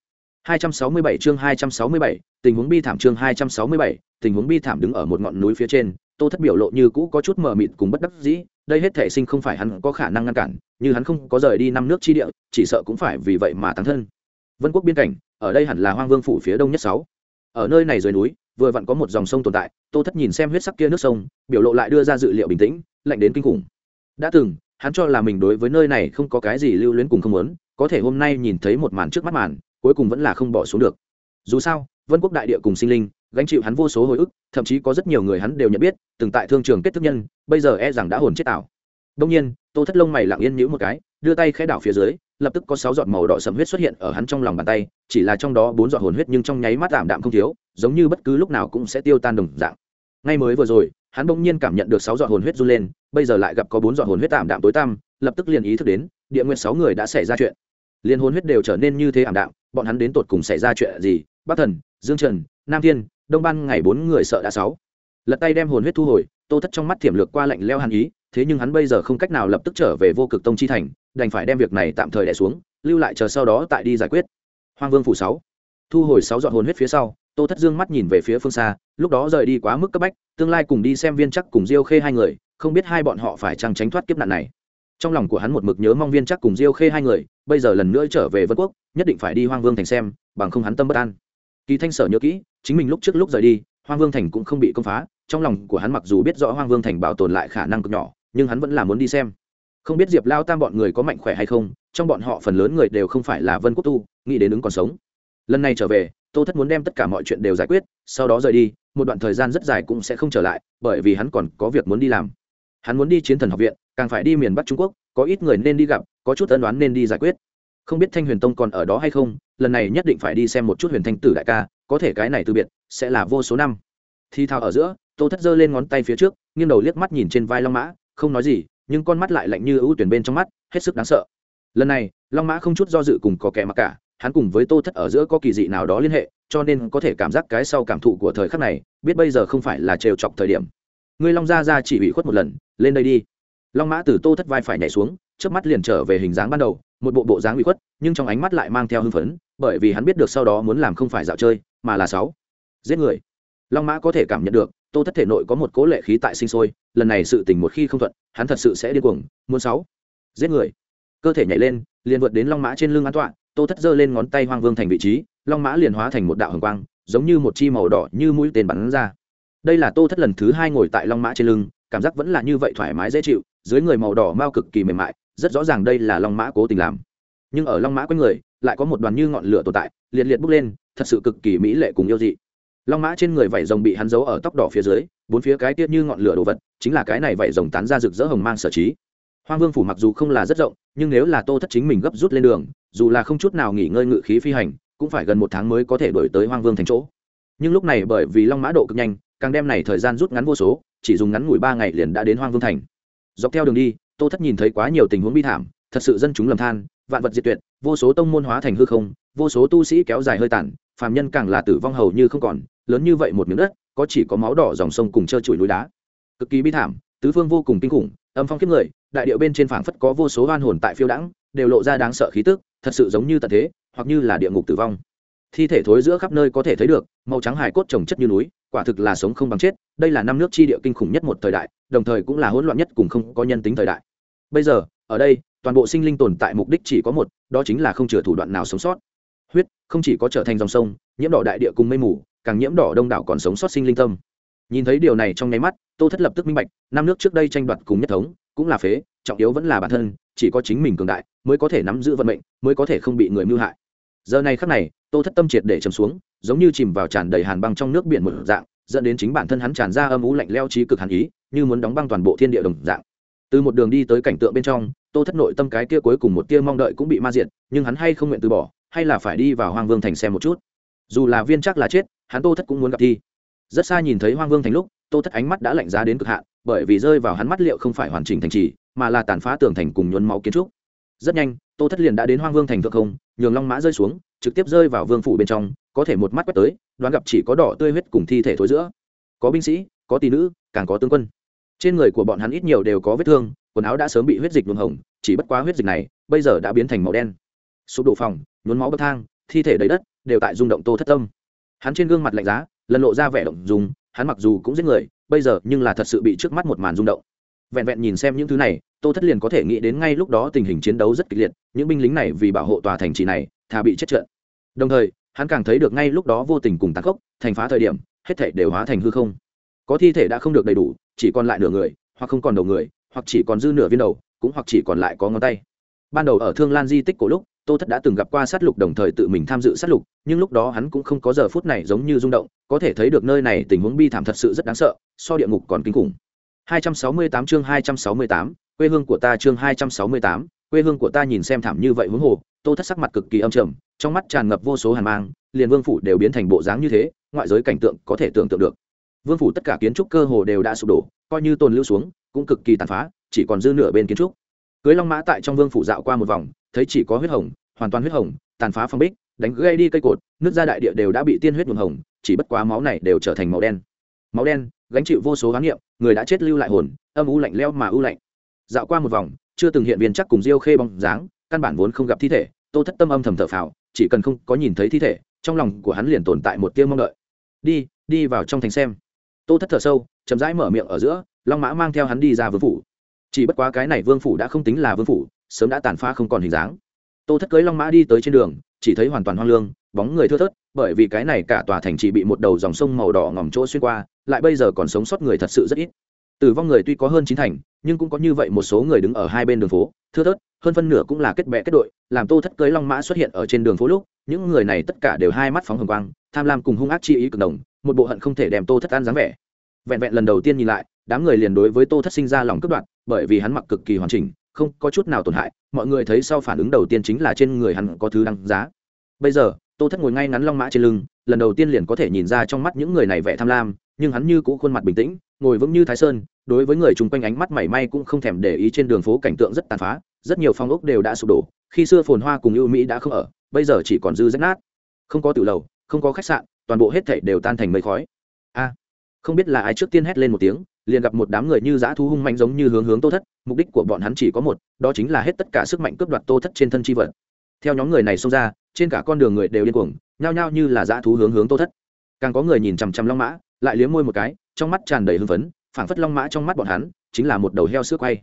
267 chương 267, tình huống bi thảm chương 267, tình huống bi thảm đứng ở một ngọn núi phía trên, Tô Thất biểu lộ như cũ có chút mờ mịt cùng bất đắc dĩ, đây hết thể sinh không phải hắn có khả năng ngăn cản, như hắn không có rời đi năm nước chi địa, chỉ sợ cũng phải vì vậy mà tăng thân. Vân quốc biên cảnh, ở đây hẳn là Hoang Vương phủ phía đông nhất sáu. Ở nơi này dưới núi, vừa vặn có một dòng sông tồn tại, Tô Thất nhìn xem huyết sắc kia nước sông, biểu lộ lại đưa ra dự liệu bình tĩnh, lạnh đến kinh khủng. Đã từng, hắn cho là mình đối với nơi này không có cái gì lưu luyến cùng không muốn, có thể hôm nay nhìn thấy một màn trước mắt màn, cuối cùng vẫn là không bỏ xuống được. Dù sao vân quốc đại địa cùng sinh linh gánh chịu hắn vô số hồi ức thậm chí có rất nhiều người hắn đều nhận biết từng tại thương trường kết thức nhân bây giờ e rằng đã hồn chết ảo đông nhiên tô thất lông mày lặng yên nhíu một cái đưa tay khẽ đảo phía dưới lập tức có sáu giọt màu đỏ sẫm huyết xuất hiện ở hắn trong lòng bàn tay chỉ là trong đó bốn giọt hồn huyết nhưng trong nháy mắt giảm đạm không thiếu giống như bất cứ lúc nào cũng sẽ tiêu tan đồng dạng. Ngay mới vừa rồi hắn bỗng nhiên cảm nhận được sáu giọt hồn huyết run lên, bây giờ lại gặp có bốn giọt hồn huyết tạm đạm tối tăm, lập tức liền ý thức đến, địa nguyên sáu người đã xảy ra chuyện. Liên hồn huyết đều trở nên như thế ảm đạm, bọn hắn đến tột cùng xảy ra chuyện gì? Bắc thần, dương trần, nam thiên, đông ban, ngày bốn người sợ đã sáu. Lật tay đem hồn huyết thu hồi, tô thất trong mắt thiểm lược qua lạnh leo hàn ý, thế nhưng hắn bây giờ không cách nào lập tức trở về vô cực tông chi thành, đành phải đem việc này tạm thời đẻ xuống, lưu lại chờ sau đó tại đi giải quyết. Hoang vương phủ sáu. Thu hồi sáu dọn hồn huyết phía sau, tô thất dương mắt nhìn về phía phương xa lúc đó rời đi quá mức cấp bách, tương lai cùng đi xem viên chắc cùng diêu khê hai người, không biết hai bọn họ phải chăng tránh thoát kiếp nạn này. Trong lòng của hắn một mực nhớ mong viên chắc cùng diêu khê hai người, bây giờ lần nữa trở về vân quốc, nhất định phải đi hoang vương thành xem, bằng không hắn tâm bất an. Kỳ thanh sở nhớ kỹ, chính mình lúc trước lúc rời đi, hoang vương thành cũng không bị công phá, trong lòng của hắn mặc dù biết rõ hoang vương thành bảo tồn lại khả năng cực nhỏ, nhưng hắn vẫn là muốn đi xem. Không biết diệp lao tam bọn người có mạnh khỏe hay không, trong bọn họ phần lớn người đều không phải là vân quốc tu, nghĩ đến ứng còn sống. Lần này trở về tô thất muốn đem tất cả mọi chuyện đều giải quyết, sau đó rời đi, một đoạn thời gian rất dài cũng sẽ không trở lại, bởi vì hắn còn có việc muốn đi làm. Hắn muốn đi chiến thần học viện, càng phải đi miền bắc trung quốc, có ít người nên đi gặp, có chút ân đoán nên đi giải quyết. Không biết thanh huyền tông còn ở đó hay không, lần này nhất định phải đi xem một chút huyền thanh tử đại ca, có thể cái này từ biệt, sẽ là vô số năm. Thi thao ở giữa, tô thất giơ lên ngón tay phía trước, nghiêng đầu liếc mắt nhìn trên vai long mã, không nói gì, nhưng con mắt lại lạnh như ưu tuyển bên trong mắt, hết sức đáng sợ. Lần này, long mã không chút do dự cùng có kẻ mặc cả hắn cùng với tô thất ở giữa có kỳ dị nào đó liên hệ, cho nên có thể cảm giác cái sau cảm thụ của thời khắc này, biết bây giờ không phải là trêu chọc thời điểm. Ngươi long gia ra chỉ bị khuất một lần, lên đây đi. Long mã từ tô thất vai phải nhảy xuống trước mắt liền trở về hình dáng ban đầu, một bộ bộ dáng bị khuất, nhưng trong ánh mắt lại mang theo hưng phấn, bởi vì hắn biết được sau đó muốn làm không phải dạo chơi, mà là sáu. Giết người. Long mã có thể cảm nhận được, tô thất thể nội có một cố lệ khí tại sinh sôi, lần này sự tình một khi không thuận, hắn thật sự sẽ điên cuồng, muốn sáu. Giết người. Cơ thể nhảy lên, liền vượt đến long mã trên lưng an toàn tô thất giơ lên ngón tay hoang vương thành vị trí, long mã liền hóa thành một đạo hồng quang, giống như một chi màu đỏ như mũi tên bắn ra. Đây là tô thất lần thứ hai ngồi tại long mã trên lưng, cảm giác vẫn là như vậy thoải mái dễ chịu, dưới người màu đỏ mao cực kỳ mềm mại, rất rõ ràng đây là long mã cố tình làm. Nhưng ở long mã quanh người, lại có một đoàn như ngọn lửa tồn tại, liệt liệt bốc lên, thật sự cực kỳ mỹ lệ cùng yêu dị. Long mã trên người vảy rồng bị hắn giấu ở tóc đỏ phía dưới, bốn phía cái tiết như ngọn lửa đồ vật, chính là cái này vảy rồng tán ra rực rỡ hồng mang sở trí. Hoang vương phủ mặc dù không là rất rộng, nhưng nếu là tô thất chính mình gấp rút lên đường dù là không chút nào nghỉ ngơi ngự khí phi hành, cũng phải gần một tháng mới có thể đổi tới hoang vương thành chỗ. Nhưng lúc này bởi vì long mã độ cực nhanh, càng đem này thời gian rút ngắn vô số, chỉ dùng ngắn ngủi ba ngày liền đã đến hoang vương thành. Dọc theo đường đi, tô thất nhìn thấy quá nhiều tình huống bi thảm, thật sự dân chúng lầm than, vạn vật diệt tuyệt, vô số tông môn hóa thành hư không, vô số tu sĩ kéo dài hơi tàn, phàm nhân càng là tử vong hầu như không còn, lớn như vậy một miếng đất, có chỉ có máu đỏ dòng sông cùng trơ trụi núi đá. Cực kỳ bi thảm, tứ phương vô cùng kinh khủng, âm phong kiếp người, đại điệu bên trên phảng phất có vô số oan hồn tại phiêu đãng, đều lộ ra đáng sợ khí tức thật sự giống như tận thế, hoặc như là địa ngục tử vong. Thi thể thối giữa khắp nơi có thể thấy được, màu trắng hài cốt trồng chất như núi, quả thực là sống không bằng chết, đây là năm nước chi địa kinh khủng nhất một thời đại, đồng thời cũng là hỗn loạn nhất cùng không có nhân tính thời đại. Bây giờ, ở đây, toàn bộ sinh linh tồn tại mục đích chỉ có một, đó chính là không chừa thủ đoạn nào sống sót. Huyết, không chỉ có trở thành dòng sông, nhiễm đỏ đại địa cùng mây mù, càng nhiễm đỏ đông đảo còn sống sót sinh linh tâm. Nhìn thấy điều này trong nháy mắt, tô thất lập tức minh bạch, năm nước trước đây tranh đoạt cùng nhất thống, cũng là phế, trọng yếu vẫn là bản thân chỉ có chính mình cường đại, mới có thể nắm giữ vận mệnh, mới có thể không bị người mưu hại. Giờ này khắc này, tô thất tâm triệt để chầm xuống, giống như chìm vào tràn đầy hàn băng trong nước biển một dạng, dẫn đến chính bản thân hắn tràn ra âm ú lạnh leo trí cực hàn ý, như muốn đóng băng toàn bộ thiên địa đồng dạng. Từ một đường đi tới cảnh tượng bên trong, tô thất nội tâm cái kia cuối cùng một tia mong đợi cũng bị ma diệt, nhưng hắn hay không nguyện từ bỏ, hay là phải đi vào hoang vương thành xem một chút. Dù là viên chắc là chết, hắn tô thất cũng muốn gặp thi. Rất xa nhìn thấy hoang vương thành lúc, tô thất ánh mắt đã lạnh giá đến cực hạn, bởi vì rơi vào hắn mắt liệu không phải hoàn chỉnh thành trì mà là tàn phá tường thành cùng nhuốm máu kiến trúc. Rất nhanh, tô thất liền đã đến hoang vương thành thượng không, nhường long mã rơi xuống, trực tiếp rơi vào vương phủ bên trong, có thể một mắt quét tới, đoán gặp chỉ có đỏ tươi huyết cùng thi thể thối giữa. Có binh sĩ, có tỷ nữ, càng có tướng quân. Trên người của bọn hắn ít nhiều đều có vết thương, quần áo đã sớm bị huyết dịch nhuộm hồng, chỉ bất quá huyết dịch này, bây giờ đã biến thành màu đen. Sụp đổ phòng, nhuốm máu bậc thang, thi thể đầy đất, đều tại rung động tô thất tâm. Hắn trên gương mặt lạnh giá, lần lộ ra vẻ động dùng hắn mặc dù cũng giết người, bây giờ nhưng là thật sự bị trước mắt một màn rung động vẹn vẹn nhìn xem những thứ này, tô thất liền có thể nghĩ đến ngay lúc đó tình hình chiến đấu rất kịch liệt, những binh lính này vì bảo hộ tòa thành trì này, thà bị chết trận đồng thời, hắn càng thấy được ngay lúc đó vô tình cùng tàn khốc, thành phá thời điểm, hết thể đều hóa thành hư không. Có thi thể đã không được đầy đủ, chỉ còn lại nửa người, hoặc không còn đầu người, hoặc chỉ còn dư nửa viên đầu, cũng hoặc chỉ còn lại có ngón tay. Ban đầu ở thương lan di tích cổ lúc, tô thất đã từng gặp qua sát lục đồng thời tự mình tham dự sát lục, nhưng lúc đó hắn cũng không có giờ phút này giống như rung động, có thể thấy được nơi này tình huống bi thảm thật sự rất đáng sợ, so địa ngục còn kinh khủng. 268 chương 268, quê hương của ta chương 268, quê hương của ta nhìn xem thảm như vậy huống hồ tô thất sắc mặt cực kỳ âm trầm trong mắt tràn ngập vô số hàn mang liền vương phủ đều biến thành bộ dáng như thế ngoại giới cảnh tượng có thể tưởng tượng được. Vương phủ tất cả kiến trúc cơ hồ đều đã sụp đổ coi như tồn lưu xuống cũng cực kỳ tàn phá chỉ còn dư nửa bên kiến trúc. Cưới long mã tại trong vương phủ dạo qua một vòng thấy chỉ có huyết hồng hoàn toàn huyết hồng tàn phá phong bích đánh gây đi cây cột nước ra đại địa đều đã bị tiên huyết nhuộm hồng chỉ bất quá máu này đều trở thành màu đen. Máu đen gánh chịu vô số khám nghiệm người đã chết lưu lại hồn, âm u lạnh leo mà u lạnh. Dạo qua một vòng, chưa từng hiện viên chắc cùng diêu khê bóng dáng, căn bản vốn không gặp thi thể, tô thất tâm âm thầm thở phào, chỉ cần không có nhìn thấy thi thể, trong lòng của hắn liền tồn tại một tiêu mong đợi. Đi đi vào trong thành xem. Tô thất thở sâu, chậm rãi mở miệng ở giữa, long mã mang theo hắn đi ra vương phủ. Chỉ bất quá cái này vương phủ đã không tính là vương phủ, sớm đã tàn phá không còn hình dáng. Tô thất cưới long mã đi tới trên đường chỉ thấy hoàn toàn hoang lương, bóng người thưa thớt, bởi vì cái này cả tòa thành chỉ bị một đầu dòng sông màu đỏ ngòm chỗ xuyên qua, lại bây giờ còn sống sót người thật sự rất ít. Tử vong người tuy có hơn chín thành, nhưng cũng có như vậy một số người đứng ở hai bên đường phố, thưa thớt, hơn phân nửa cũng là kết bè kết đội, làm tô thất cưới long mã xuất hiện ở trên đường phố lúc, những người này tất cả đều hai mắt phóng hồng quang, tham lam cùng hung ác chi ý cực đồng một bộ hận không thể đem tô thất ăn dáng vẻ. Vẹn vẹn lần đầu tiên nhìn lại, đám người liền đối với tô thất sinh ra lòng cướp đoạt, bởi vì hắn mặc cực kỳ hoàn chỉnh không có chút nào tổn hại, mọi người thấy sau phản ứng đầu tiên chính là trên người hắn có thứ đăng giá. Bây giờ, tô thất ngồi ngay ngắn long mã trên lưng, lần đầu tiên liền có thể nhìn ra trong mắt những người này vẻ tham lam, nhưng hắn như cũ khuôn mặt bình tĩnh, ngồi vững như thái sơn, đối với người chung quanh ánh mắt mảy may cũng không thèm để ý trên đường phố cảnh tượng rất tàn phá, rất nhiều phong ốc đều đã sụp đổ, khi xưa phồn hoa cùng ưu mỹ đã không ở, bây giờ chỉ còn dư rách nát. Không có tiểu lầu, không có khách sạn, toàn bộ hết thảy đều tan thành mây khói. A, không biết là ai trước tiên hét lên một tiếng liền gặp một đám người như dã thú hung mạnh giống như hướng hướng tô thất, mục đích của bọn hắn chỉ có một, đó chính là hết tất cả sức mạnh cướp đoạt tô thất trên thân chi vật. Theo nhóm người này xông ra, trên cả con đường người đều điên cuồng, nhao nhao như là dã thú hướng hướng tô thất. Càng có người nhìn chằm chằm long mã, lại liếm môi một cái, trong mắt tràn đầy hưng phấn, phảng phất long mã trong mắt bọn hắn chính là một đầu heo sữa quay.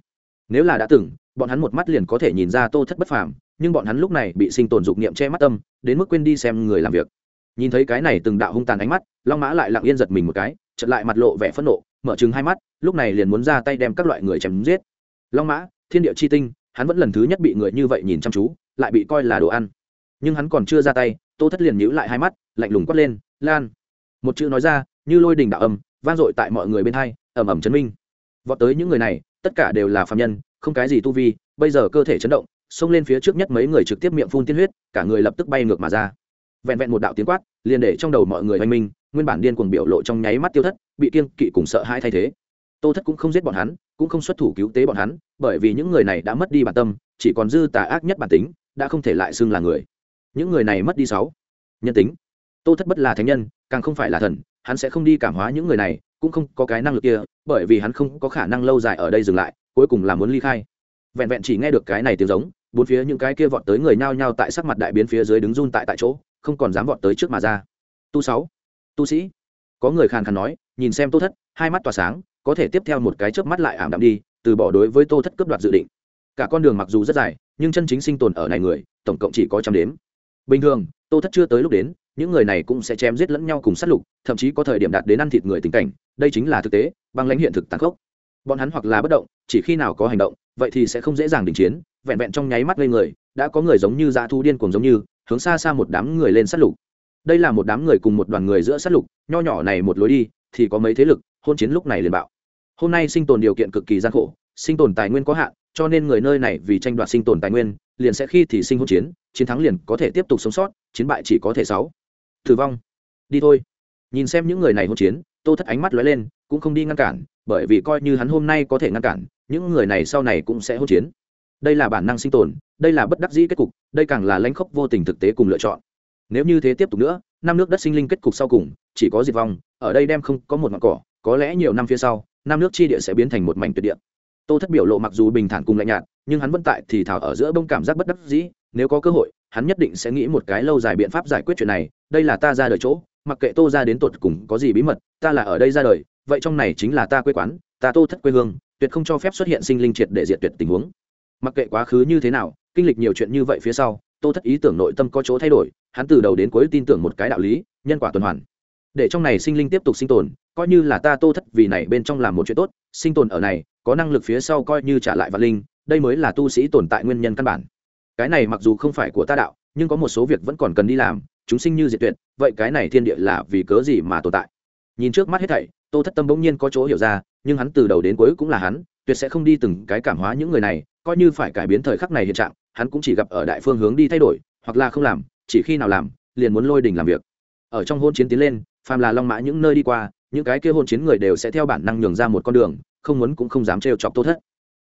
Nếu là đã từng, bọn hắn một mắt liền có thể nhìn ra tô thất bất phàm, nhưng bọn hắn lúc này bị sinh tồn dục niệm che mắt tâm, đến mức quên đi xem người làm việc. Nhìn thấy cái này từng đạo hung tàn ánh mắt, long mã lại lặng yên giật mình một cái chợt lại mặt lộ vẻ phẫn nộ, mở chừng hai mắt, lúc này liền muốn ra tay đem các loại người chém giết. Long mã, thiên địa chi tinh, hắn vẫn lần thứ nhất bị người như vậy nhìn chăm chú, lại bị coi là đồ ăn. Nhưng hắn còn chưa ra tay, tô thất liền nhíu lại hai mắt, lạnh lùng quát lên, lan! Một chữ nói ra, như lôi đình đạo âm, vang dội tại mọi người bên hai, ầm ầm chấn minh. Vọt tới những người này, tất cả đều là phạm nhân, không cái gì tu vi, bây giờ cơ thể chấn động, xông lên phía trước nhất mấy người trực tiếp miệng phun tiên huyết, cả người lập tức bay ngược mà ra. Vẹn vẹn một đạo tiếng quát, liền để trong đầu mọi người oanh minh nguyên bản điên cuồng biểu lộ trong nháy mắt tiêu thất, bị kiên kỵ cùng sợ hãi thay thế. Tô thất cũng không giết bọn hắn, cũng không xuất thủ cứu tế bọn hắn, bởi vì những người này đã mất đi bản tâm, chỉ còn dư tà ác nhất bản tính, đã không thể lại xưng là người. Những người này mất đi sáu nhân tính. Tô thất bất là thánh nhân, càng không phải là thần, hắn sẽ không đi cảm hóa những người này, cũng không có cái năng lực kia, bởi vì hắn không có khả năng lâu dài ở đây dừng lại, cuối cùng là muốn ly khai. Vẹn vẹn chỉ nghe được cái này tiếng giống, bốn phía những cái kia vọt tới người nhao nhao tại sắc mặt đại biến phía dưới đứng run tại tại chỗ, không còn dám vọt tới trước mà ra. Tu sáu tu sĩ. Có người khàn khàn nói, nhìn xem tô thất, hai mắt tỏa sáng, có thể tiếp theo một cái chớp mắt lại ảm đạm đi, từ bỏ đối với tô thất cướp đoạt dự định. Cả con đường mặc dù rất dài, nhưng chân chính sinh tồn ở này người, tổng cộng chỉ có trăm đếm. Bình thường, tô thất chưa tới lúc đến, những người này cũng sẽ chém giết lẫn nhau cùng sát lục, thậm chí có thời điểm đạt đến ăn thịt người tình cảnh, đây chính là thực tế, băng lãnh hiện thực tàn khốc. Bọn hắn hoặc là bất động, chỉ khi nào có hành động, vậy thì sẽ không dễ dàng đình chiến, vẹn vẹn trong nháy mắt lên người, đã có người giống như dã thu điên cuồng giống như, hướng xa xa một đám người lên sát lục đây là một đám người cùng một đoàn người giữa sát lục, nho nhỏ này một lối đi, thì có mấy thế lực, hôn chiến lúc này liền bạo. Hôm nay sinh tồn điều kiện cực kỳ gian khổ, sinh tồn tài nguyên có hạn, cho nên người nơi này vì tranh đoạt sinh tồn tài nguyên, liền sẽ khi thì sinh hôn chiến chiến thắng liền có thể tiếp tục sống sót, chiến bại chỉ có thể sáu. Tử vong. Đi thôi. Nhìn xem những người này hôn chiến, tô thất ánh mắt lóe lên, cũng không đi ngăn cản, bởi vì coi như hắn hôm nay có thể ngăn cản, những người này sau này cũng sẽ hôn chiến. Đây là bản năng sinh tồn, đây là bất đắc dĩ kết cục, đây càng là lãnh khốc vô tình thực tế cùng lựa chọn nếu như thế tiếp tục nữa, năm nước đất sinh linh kết cục sau cùng, chỉ có diệt vong, ở đây đem không có một mặt cỏ, có lẽ nhiều năm phía sau, năm nước chi địa sẽ biến thành một mảnh tuyệt địa. Tô thất biểu lộ mặc dù bình thản cùng lạnh nhạt, nhưng hắn vẫn tại thì thảo ở giữa bông cảm giác bất đắc dĩ, nếu có cơ hội, hắn nhất định sẽ nghĩ một cái lâu dài biện pháp giải quyết chuyện này, đây là ta ra đời chỗ, mặc kệ tô ra đến tột cùng có gì bí mật, ta là ở đây ra đời, vậy trong này chính là ta quê quán, ta tô thất quê hương, tuyệt không cho phép xuất hiện sinh linh triệt để diệt tuyệt tình huống. Mặc kệ quá khứ như thế nào, kinh lịch nhiều chuyện như vậy phía sau tô thất ý tưởng nội tâm có chỗ thay đổi, hắn từ đầu đến cuối tin tưởng một cái đạo lý, nhân quả tuần hoàn. Để trong này sinh linh tiếp tục sinh tồn, coi như là ta tô thất vì này bên trong làm một chuyện tốt, sinh tồn ở này, có năng lực phía sau coi như trả lại vạn linh, đây mới là tu sĩ tồn tại nguyên nhân căn bản. Cái này mặc dù không phải của ta đạo, nhưng có một số việc vẫn còn cần đi làm, chúng sinh như diệt tuyệt, vậy cái này thiên địa là vì cớ gì mà tồn tại? Nhìn trước mắt hết thảy, tô thất tâm bỗng nhiên có chỗ hiểu ra, nhưng hắn từ đầu đến cuối cũng là hắn tuyệt sẽ không đi từng cái cảm hóa những người này, coi như phải cải biến thời khắc này hiện trạng, hắn cũng chỉ gặp ở đại phương hướng đi thay đổi, hoặc là không làm, chỉ khi nào làm, liền muốn lôi đình làm việc. Ở trong hôn chiến tiến lên, phàm là long mã những nơi đi qua, những cái kia hôn chiến người đều sẽ theo bản năng nhường ra một con đường, không muốn cũng không dám trêu chọc tô thất.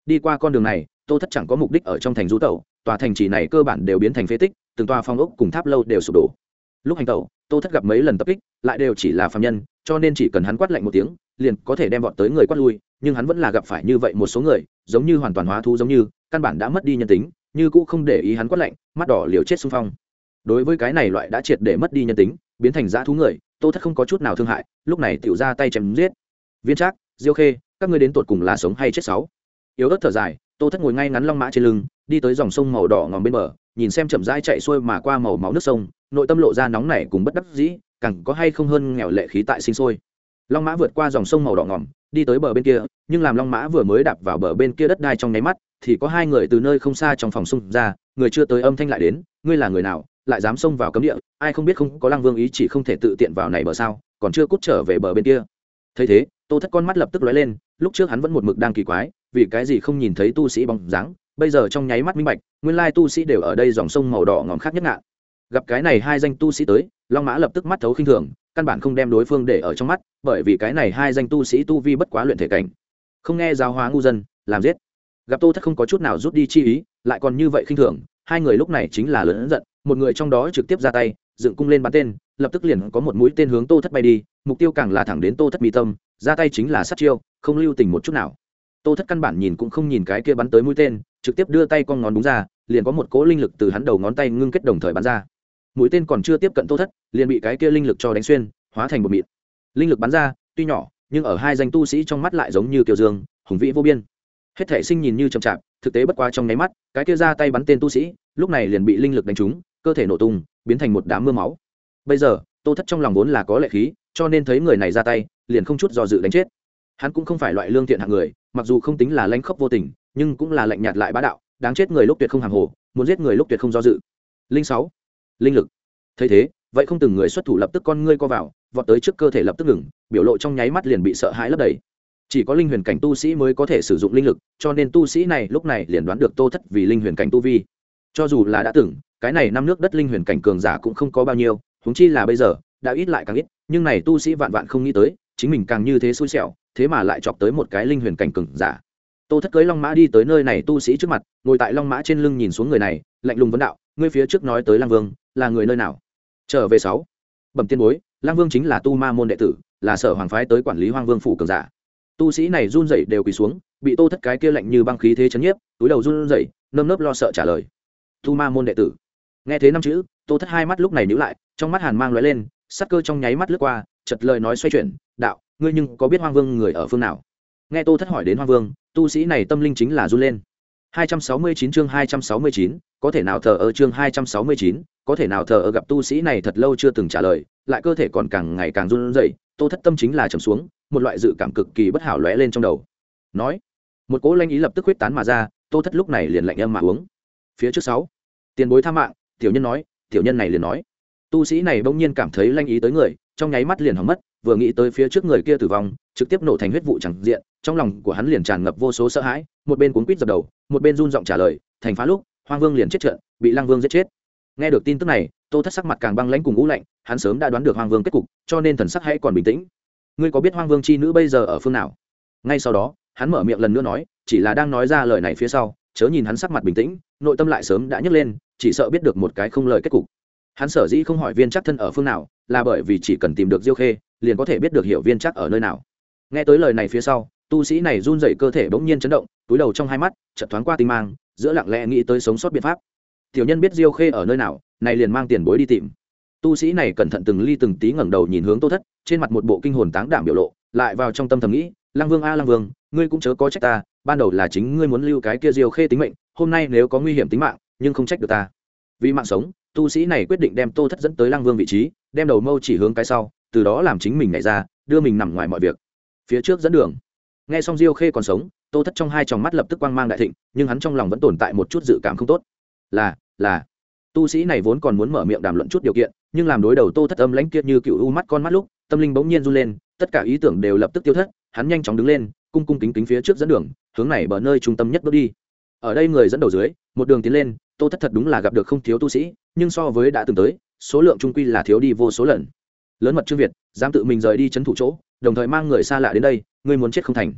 Đi qua con đường này, tô thất chẳng có mục đích ở trong thành du tẩu, tòa thành trì này cơ bản đều biến thành phế tích, từng tòa phong ốc cùng tháp lâu đều sụp đổ. Lúc hành tẩu, tô thất gặp mấy lần tập kích, lại đều chỉ là phạm nhân, cho nên chỉ cần hắn quát lạnh một tiếng, liền có thể đem bọn tới người quát lui nhưng hắn vẫn là gặp phải như vậy một số người, giống như hoàn toàn hóa thú giống như, căn bản đã mất đi nhân tính, như cũ không để ý hắn quát lạnh, mắt đỏ liều chết xung phong. Đối với cái này loại đã triệt để mất đi nhân tính, biến thành dã thú người, tô thất không có chút nào thương hại, lúc này tiểu ra tay chém giết. Viên trác, diêu khê, các ngươi đến tột cùng là sống hay chết sáu? Yếu ớt thở dài, tô thất ngồi ngay ngắn long mã trên lưng, đi tới dòng sông màu đỏ ngòm bên bờ, nhìn xem chậm rãi chạy xuôi mà qua màu máu nước sông, nội tâm lộ ra nóng nảy cùng bất đắc dĩ, càng có hay không hơn nghèo lệ khí tại sinh sôi long mã vượt qua dòng sông màu đỏ ngòm, đi tới bờ bên kia, nhưng làm long mã vừa mới đạp vào bờ bên kia đất đai trong nháy mắt, thì có hai người từ nơi không xa trong phòng xung ra, người chưa tới âm thanh lại đến, ngươi là người nào, lại dám xông vào cấm địa? Ai không biết không có lăng vương ý chỉ không thể tự tiện vào này bờ sao, còn chưa cút trở về bờ bên kia. Thấy thế, tô thất con mắt lập tức lóe lên, lúc trước hắn vẫn một mực đang kỳ quái, vì cái gì không nhìn thấy tu sĩ bóng dáng, bây giờ trong nháy mắt minh bạch, nguyên lai tu sĩ đều ở đây dòng sông màu đỏ ngòm khác nhất ngạn. Gặp cái này hai danh tu sĩ tới, long mã lập tức mắt thấu khinh thường căn bản không đem đối phương để ở trong mắt, bởi vì cái này hai danh tu sĩ tu vi bất quá luyện thể cảnh. Không nghe giáo hóa ngu dân, làm giết. Gặp tô thất không có chút nào rút đi chi ý, lại còn như vậy khinh thường, hai người lúc này chính là lớn giận, một người trong đó trực tiếp ra tay, dựng cung lên bắn tên, lập tức liền có một mũi tên hướng tô thất bay đi, mục tiêu càng là thẳng đến tô thất mi tâm, ra tay chính là sát chiêu, không lưu tình một chút nào. Tô thất căn bản nhìn cũng không nhìn cái kia bắn tới mũi tên, trực tiếp đưa tay con ngón đúng ra, liền có một cỗ linh lực từ hắn đầu ngón tay ngưng kết đồng thời bắn ra mũi tên còn chưa tiếp cận tô thất, liền bị cái kia linh lực cho đánh xuyên, hóa thành một mịn. Linh lực bắn ra, tuy nhỏ, nhưng ở hai danh tu sĩ trong mắt lại giống như kiều dương, hùng vĩ vô biên. Hết thể sinh nhìn như chậm chạp, thực tế bất qua trong nháy mắt, cái kia ra tay bắn tên tu sĩ, lúc này liền bị linh lực đánh trúng, cơ thể nổ tung, biến thành một đám mưa máu. Bây giờ, tô thất trong lòng vốn là có lệ khí, cho nên thấy người này ra tay, liền không chút do dự đánh chết. Hắn cũng không phải loại lương thiện hạng người, mặc dù không tính là lanh khốc vô tình, nhưng cũng là lạnh nhạt lại bá đạo, đáng chết người lúc tuyệt không hàng hồ, muốn giết người lúc tuyệt không do dự. Linh sáu linh lực. Thấy thế, vậy không từng người xuất thủ lập tức con ngươi co vào, vọt tới trước cơ thể lập tức ngừng, biểu lộ trong nháy mắt liền bị sợ hãi lấp đầy. Chỉ có linh huyền cảnh tu sĩ mới có thể sử dụng linh lực, cho nên tu sĩ này lúc này liền đoán được tô thất vì linh huyền cảnh tu vi. Cho dù là đã từng, cái này năm nước đất linh huyền cảnh cường giả cũng không có bao nhiêu, huống chi là bây giờ, đã ít lại càng ít, nhưng này tu sĩ vạn vạn không nghĩ tới, chính mình càng như thế xui xẻo, thế mà lại chọc tới một cái linh huyền cảnh cường giả. Tô thất cưới long mã đi tới nơi này tu sĩ trước mặt, ngồi tại long mã trên lưng nhìn xuống người này, lạnh lùng vấn đạo, ngươi phía trước nói tới lang vương là người nơi nào? Trở về sáu. Bẩm tiên bối lang vương chính là tu ma môn đệ tử, là sở hoàng phái tới quản lý hoang vương phủ cường giả. Tu sĩ này run rẩy đều quỳ xuống, bị tô thất cái kia lạnh như băng khí thế chấn nhiếp, túi đầu run rẩy, nơm nớp lo sợ trả lời. Tu ma môn đệ tử. Nghe thế năm chữ, tô thất hai mắt lúc này nhíu lại, trong mắt hàn mang lóe lên, sắc cơ trong nháy mắt lướt qua chật lời nói xoay chuyển, đạo, ngươi nhưng có biết hoang vương người ở phương nào? Nghe tô thất hỏi đến hoang vương, tu sĩ này tâm linh chính là run lên. 269 chương 269, có thể nào thờ ở chương 269, có thể nào thờ ở gặp tu sĩ này thật lâu chưa từng trả lời, lại cơ thể còn càng ngày càng run rẩy, Tô Thất tâm chính là trầm xuống, một loại dự cảm cực kỳ bất hảo lóe lên trong đầu. Nói, một cỗ lanh ý lập tức huyết tán mà ra, Tô Thất lúc này liền lạnh âm mà uống. Phía trước sáu, tiền bối tha mạng, tiểu nhân nói, tiểu nhân này liền nói. Tu sĩ này bỗng nhiên cảm thấy lanh ý tới người, trong nháy mắt liền hỏng mất, vừa nghĩ tới phía trước người kia tử vong, trực tiếp nổ thành huyết vụ chẳng diện, trong lòng của hắn liền tràn ngập vô số sợ hãi, một bên cuốn quýt dập đầu, một bên run giọng trả lời, thành phá lúc, Hoang Vương liền chết trận, bị Lăng Vương giết chết. Nghe được tin tức này, Tô Thất sắc mặt càng băng lãnh cùng ngũ lạnh, hắn sớm đã đoán được Hoang Vương kết cục, cho nên thần sắc hãy còn bình tĩnh. Ngươi có biết Hoang Vương chi nữ bây giờ ở phương nào? Ngay sau đó, hắn mở miệng lần nữa nói, chỉ là đang nói ra lời này phía sau, chớ nhìn hắn sắc mặt bình tĩnh, nội tâm lại sớm đã nhấc lên, chỉ sợ biết được một cái không lời kết cục. Hắn sở dĩ không hỏi viên chắc thân ở phương nào, là bởi vì chỉ cần tìm được Diêu Khê, liền có thể biết được hiểu viên chắc ở nơi nào. Nghe tới lời này phía sau, tu sĩ này run rẩy cơ thể bỗng nhiên chấn động, túi đầu trong hai mắt, chợt thoáng qua tinh mang, giữa lặng lẽ nghĩ tới sống sót biện pháp. Tiểu nhân biết diêu khê ở nơi nào này liền mang tiền bối đi tìm. Tu sĩ này cẩn thận từng ly từng tí ngẩng đầu nhìn hướng tô thất trên mặt một bộ kinh hồn táng đảm biểu lộ lại vào trong tâm thầm nghĩ lăng vương a lăng vương ngươi cũng chớ có trách ta ban đầu là chính ngươi muốn lưu cái kia diêu khê tính mệnh hôm nay nếu có nguy hiểm tính mạng nhưng không trách được ta. Vì mạng sống tu sĩ này quyết định đem tô thất dẫn tới lăng vương vị trí đem đầu mâu chỉ hướng cái sau từ đó làm chính mình nhảy ra đưa mình nằm ngoài mọi việc. Phía trước dẫn đường nghe xong diêu khê còn sống, tô thất trong hai tròng mắt lập tức quang mang đại thịnh, nhưng hắn trong lòng vẫn tồn tại một chút dự cảm không tốt. Là là. Tu sĩ này vốn còn muốn mở miệng đàm luận chút điều kiện, nhưng làm đối đầu tô thất âm lãnh kiệt như cựu u mắt con mắt lúc, tâm linh bỗng nhiên run lên, tất cả ý tưởng đều lập tức tiêu thất, hắn nhanh chóng đứng lên, cung cung kính kính phía trước dẫn đường, hướng này bờ nơi trung tâm nhất bước đi. Ở đây người dẫn đầu dưới, một đường tiến lên, tô thất thật đúng là gặp được không thiếu tu sĩ, nhưng so với đã từng tới, số lượng trung quy là thiếu đi vô số lần. Lớn mật trương việt dám tự mình rời đi trấn thủ chỗ, đồng thời mang người xa lạ đến đây, ngươi muốn chết không thành.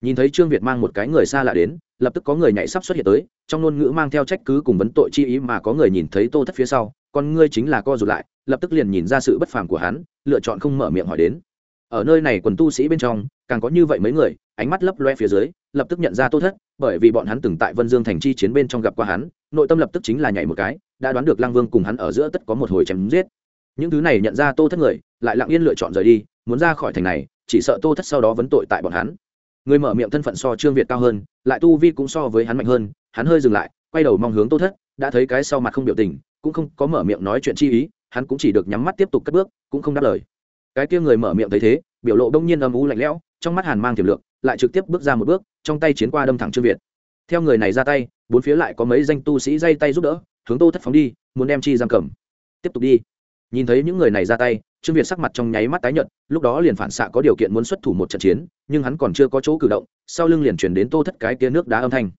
Nhìn thấy trương việt mang một cái người xa lạ đến, lập tức có người nhảy sắp xuất hiện tới, trong ngôn ngữ mang theo trách cứ cùng vấn tội chi ý mà có người nhìn thấy tô thất phía sau, con ngươi chính là co rụt lại. Lập tức liền nhìn ra sự bất phàm của hắn, lựa chọn không mở miệng hỏi đến. Ở nơi này quần tu sĩ bên trong, càng có như vậy mấy người, ánh mắt lấp loe phía dưới, lập tức nhận ra tô thất, bởi vì bọn hắn từng tại vân dương thành chi chiến bên trong gặp qua hắn, nội tâm lập tức chính là nhảy một cái, đã đoán được lăng vương cùng hắn ở giữa tất có một hồi chém giết những thứ này nhận ra tô thất người, lại lặng yên lựa chọn rời đi, muốn ra khỏi thành này, chỉ sợ tô thất sau đó vấn tội tại bọn hắn. Người mở miệng thân phận so trương việt cao hơn, lại tu vi cũng so với hắn mạnh hơn, hắn hơi dừng lại, quay đầu mong hướng tô thất, đã thấy cái sau mặt không biểu tình, cũng không có mở miệng nói chuyện chi ý, hắn cũng chỉ được nhắm mắt tiếp tục cất bước, cũng không đáp lời. Cái kia người mở miệng thấy thế, biểu lộ đông nhiên âm u lạnh lẽo, trong mắt hàn mang tiềm lượng, lại trực tiếp bước ra một bước, trong tay chiến qua đâm thẳng trương việt. Theo người này ra tay, bốn phía lại có mấy danh tu sĩ dây tay giúp đỡ, hướng tô thất phóng đi, muốn đem chi giam cầm. Tiếp tục đi nhìn thấy những người này ra tay, trương việt sắc mặt trong nháy mắt tái nhợt, lúc đó liền phản xạ có điều kiện muốn xuất thủ một trận chiến, nhưng hắn còn chưa có chỗ cử động, sau lưng liền chuyển đến tô thất cái kia nước đá âm thanh.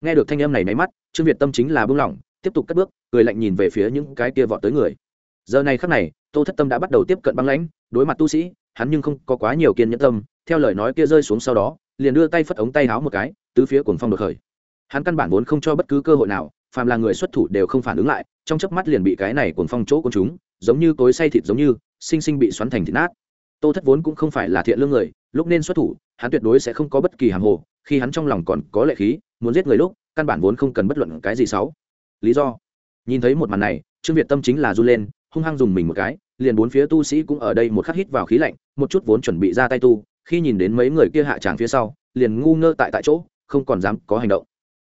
Nghe được thanh âm này nháy mắt, trương việt tâm chính là buông lỏng, tiếp tục cất bước, cười lạnh nhìn về phía những cái kia vọt tới người. Giờ này khắc này, tô thất tâm đã bắt đầu tiếp cận băng lãnh, đối mặt tu sĩ, hắn nhưng không có quá nhiều kiên nhẫn tâm, theo lời nói kia rơi xuống sau đó, liền đưa tay phất ống tay háo một cái, tứ phía cuồng phong đột khởi. Hắn căn bản vốn không cho bất cứ cơ hội nào, phàm là người xuất thủ đều không phản ứng lại, trong chớp mắt liền bị cái này cuồng phong chỗ của chúng giống như cối say thịt giống như sinh sinh bị xoắn thành thịt nát. Tô thất vốn cũng không phải là thiện lương người, lúc nên xuất thủ, hắn tuyệt đối sẽ không có bất kỳ hàng hồ, khi hắn trong lòng còn có lệ khí, muốn giết người lúc, căn bản vốn không cần bất luận cái gì xấu. Lý do? Nhìn thấy một màn này, trương việt tâm chính là run lên, hung hăng dùng mình một cái, liền bốn phía tu sĩ cũng ở đây một khắc hít vào khí lạnh, một chút vốn chuẩn bị ra tay tu, khi nhìn đến mấy người kia hạ tràng phía sau, liền ngu ngơ tại tại chỗ, không còn dám có hành động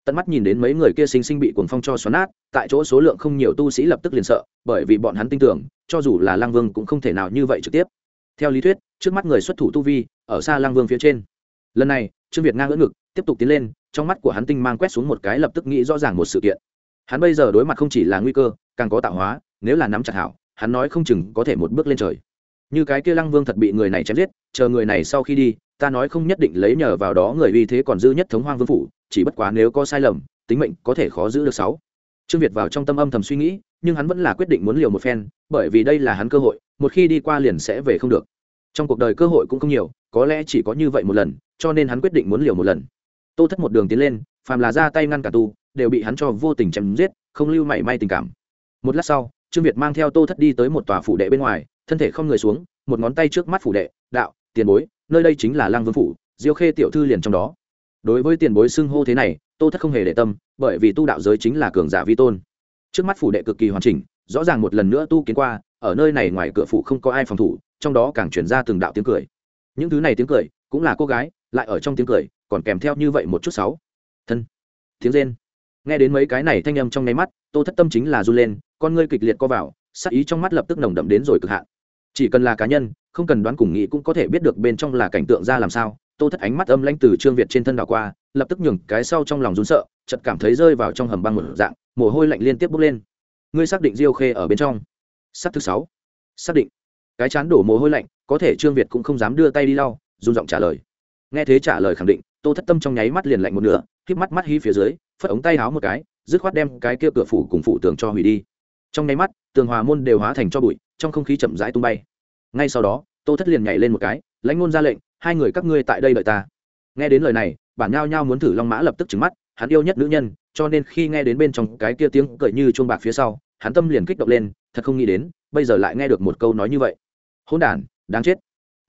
tận mắt nhìn đến mấy người kia sinh sinh bị cuồng phong cho xoắn nát, tại chỗ số lượng không nhiều tu sĩ lập tức liền sợ, bởi vì bọn hắn tin tưởng, cho dù là lang vương cũng không thể nào như vậy trực tiếp. Theo lý thuyết, trước mắt người xuất thủ tu vi, ở xa lang vương phía trên. Lần này, trương việt ngang ngỡ ngực, tiếp tục tiến lên, trong mắt của hắn tinh mang quét xuống một cái lập tức nghĩ rõ ràng một sự kiện. Hắn bây giờ đối mặt không chỉ là nguy cơ, càng có tạo hóa, nếu là nắm chặt hảo, hắn nói không chừng có thể một bước lên trời. Như cái kia lăng vương thật bị người này chém giết, chờ người này sau khi đi ta nói không nhất định lấy nhờ vào đó người uy thế còn dư nhất thống hoang vương phủ, chỉ bất quá nếu có sai lầm, tính mệnh có thể khó giữ được sáu. Trương việt vào trong tâm âm thầm suy nghĩ, nhưng hắn vẫn là quyết định muốn liều một phen, bởi vì đây là hắn cơ hội, một khi đi qua liền sẽ về không được. Trong cuộc đời cơ hội cũng không nhiều, có lẽ chỉ có như vậy một lần, cho nên hắn quyết định muốn liều một lần. Tô thất một đường tiến lên, phàm là ra tay ngăn cả tu đều bị hắn cho vô tình chém giết, không lưu mảy may tình cảm. Một lát sau, trương việt mang theo tô thất đi tới một tòa phủ đệ bên ngoài, thân thể không người xuống, một ngón tay trước mắt phủ đệ, đạo tiền bối, nơi đây chính là lăng vương phủ, diêu khê tiểu thư liền trong đó. Đối với tiền bối xưng hô thế này, tô thất không hề để tâm, bởi vì tu đạo giới chính là cường giả vi tôn. Trước mắt phủ đệ cực kỳ hoàn chỉnh, rõ ràng một lần nữa tu kiến qua, ở nơi này ngoài cửa phủ không có ai phòng thủ, trong đó càng chuyển ra từng đạo tiếng cười. Những thứ này tiếng cười, cũng là cô gái, lại ở trong tiếng cười, còn kèm theo như vậy một chút sáu. Thân. Tiếng rên. Nghe đến mấy cái này thanh âm trong nháy mắt, tô thất tâm chính là run lên, con ngươi kịch liệt co vào, sắc ý trong mắt lập tức nồng đậm đến rồi cực hạn chỉ cần là cá nhân, không cần đoán cùng nghĩ cũng có thể biết được bên trong là cảnh tượng ra làm sao. Tô thất ánh mắt âm lãnh từ trương việt trên thân đảo qua, lập tức nhường cái sau trong lòng run sợ, chợt cảm thấy rơi vào trong hầm băng một dạng, mồ hôi lạnh liên tiếp bốc lên. Ngươi xác định diêu khê ở bên trong? Sắc thứ sáu. Xác định. Cái chán đổ mồ hôi lạnh, có thể trương việt cũng không dám đưa tay đi lau, run giọng trả lời. Nghe thế trả lời khẳng định, tô thất tâm trong nháy mắt liền lạnh một nửa khiếp mắt mắt hí phía dưới, phất ống tay háo một cái, dứt khoát đem cái kia cửa phủ cùng phủ tường cho hủy đi. Trong nháy mắt, tường hòa môn đều hóa thành cho bụi trong không khí chậm rãi tung bay. Ngay sau đó, tô thất liền nhảy lên một cái, lãnh ngôn ra lệnh, hai người các ngươi tại đây đợi ta. Nghe đến lời này, bản nhao nhao muốn thử long mã lập tức trừng mắt, hắn yêu nhất nữ nhân, cho nên khi nghe đến bên trong cái kia tiếng cười như chuông bạc phía sau, hắn tâm liền kích động lên, thật không nghĩ đến, bây giờ lại nghe được một câu nói như vậy. Hôn đản, đáng chết.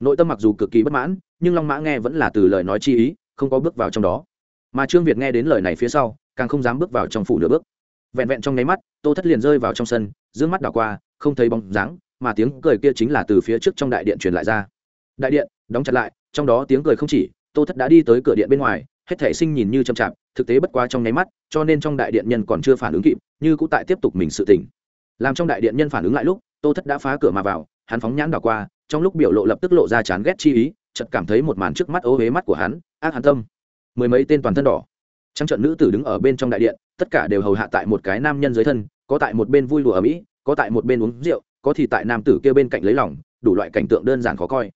Nội tâm mặc dù cực kỳ bất mãn, nhưng long mã nghe vẫn là từ lời nói chi ý, không có bước vào trong đó. Mà trương việt nghe đến lời này phía sau, càng không dám bước vào trong phủ nửa bước. Vẹn vẹn trong nháy mắt, tô thất liền rơi vào trong sân d mắt đảo qua không thấy bóng dáng, mà tiếng cười kia chính là từ phía trước trong đại điện truyền lại ra. Đại điện, đóng chặt lại, trong đó tiếng cười không chỉ, tô thất đã đi tới cửa điện bên ngoài, hết thể sinh nhìn như chậm chạp, thực tế bất quá trong nháy mắt, cho nên trong đại điện nhân còn chưa phản ứng kịp, như cũng tại tiếp tục mình sự tỉnh làm trong đại điện nhân phản ứng lại lúc, tô thất đã phá cửa mà vào, hắn phóng nhãn đảo qua, trong lúc biểu lộ lập tức lộ ra chán ghét chi ý, chợt cảm thấy một màn trước mắt ố huế mắt của hắn, ác hắn tâm. Mười mấy tên toàn thân đỏ. Trăng trận nữ tử đứng ở bên trong đại điện, tất cả đều hầu hạ tại một cái nam nhân dưới thân, có tại một bên vui đùa ở mỹ có tại một bên uống rượu, có thì tại nam tử kia bên cạnh lấy lòng, đủ loại cảnh tượng đơn giản khó coi.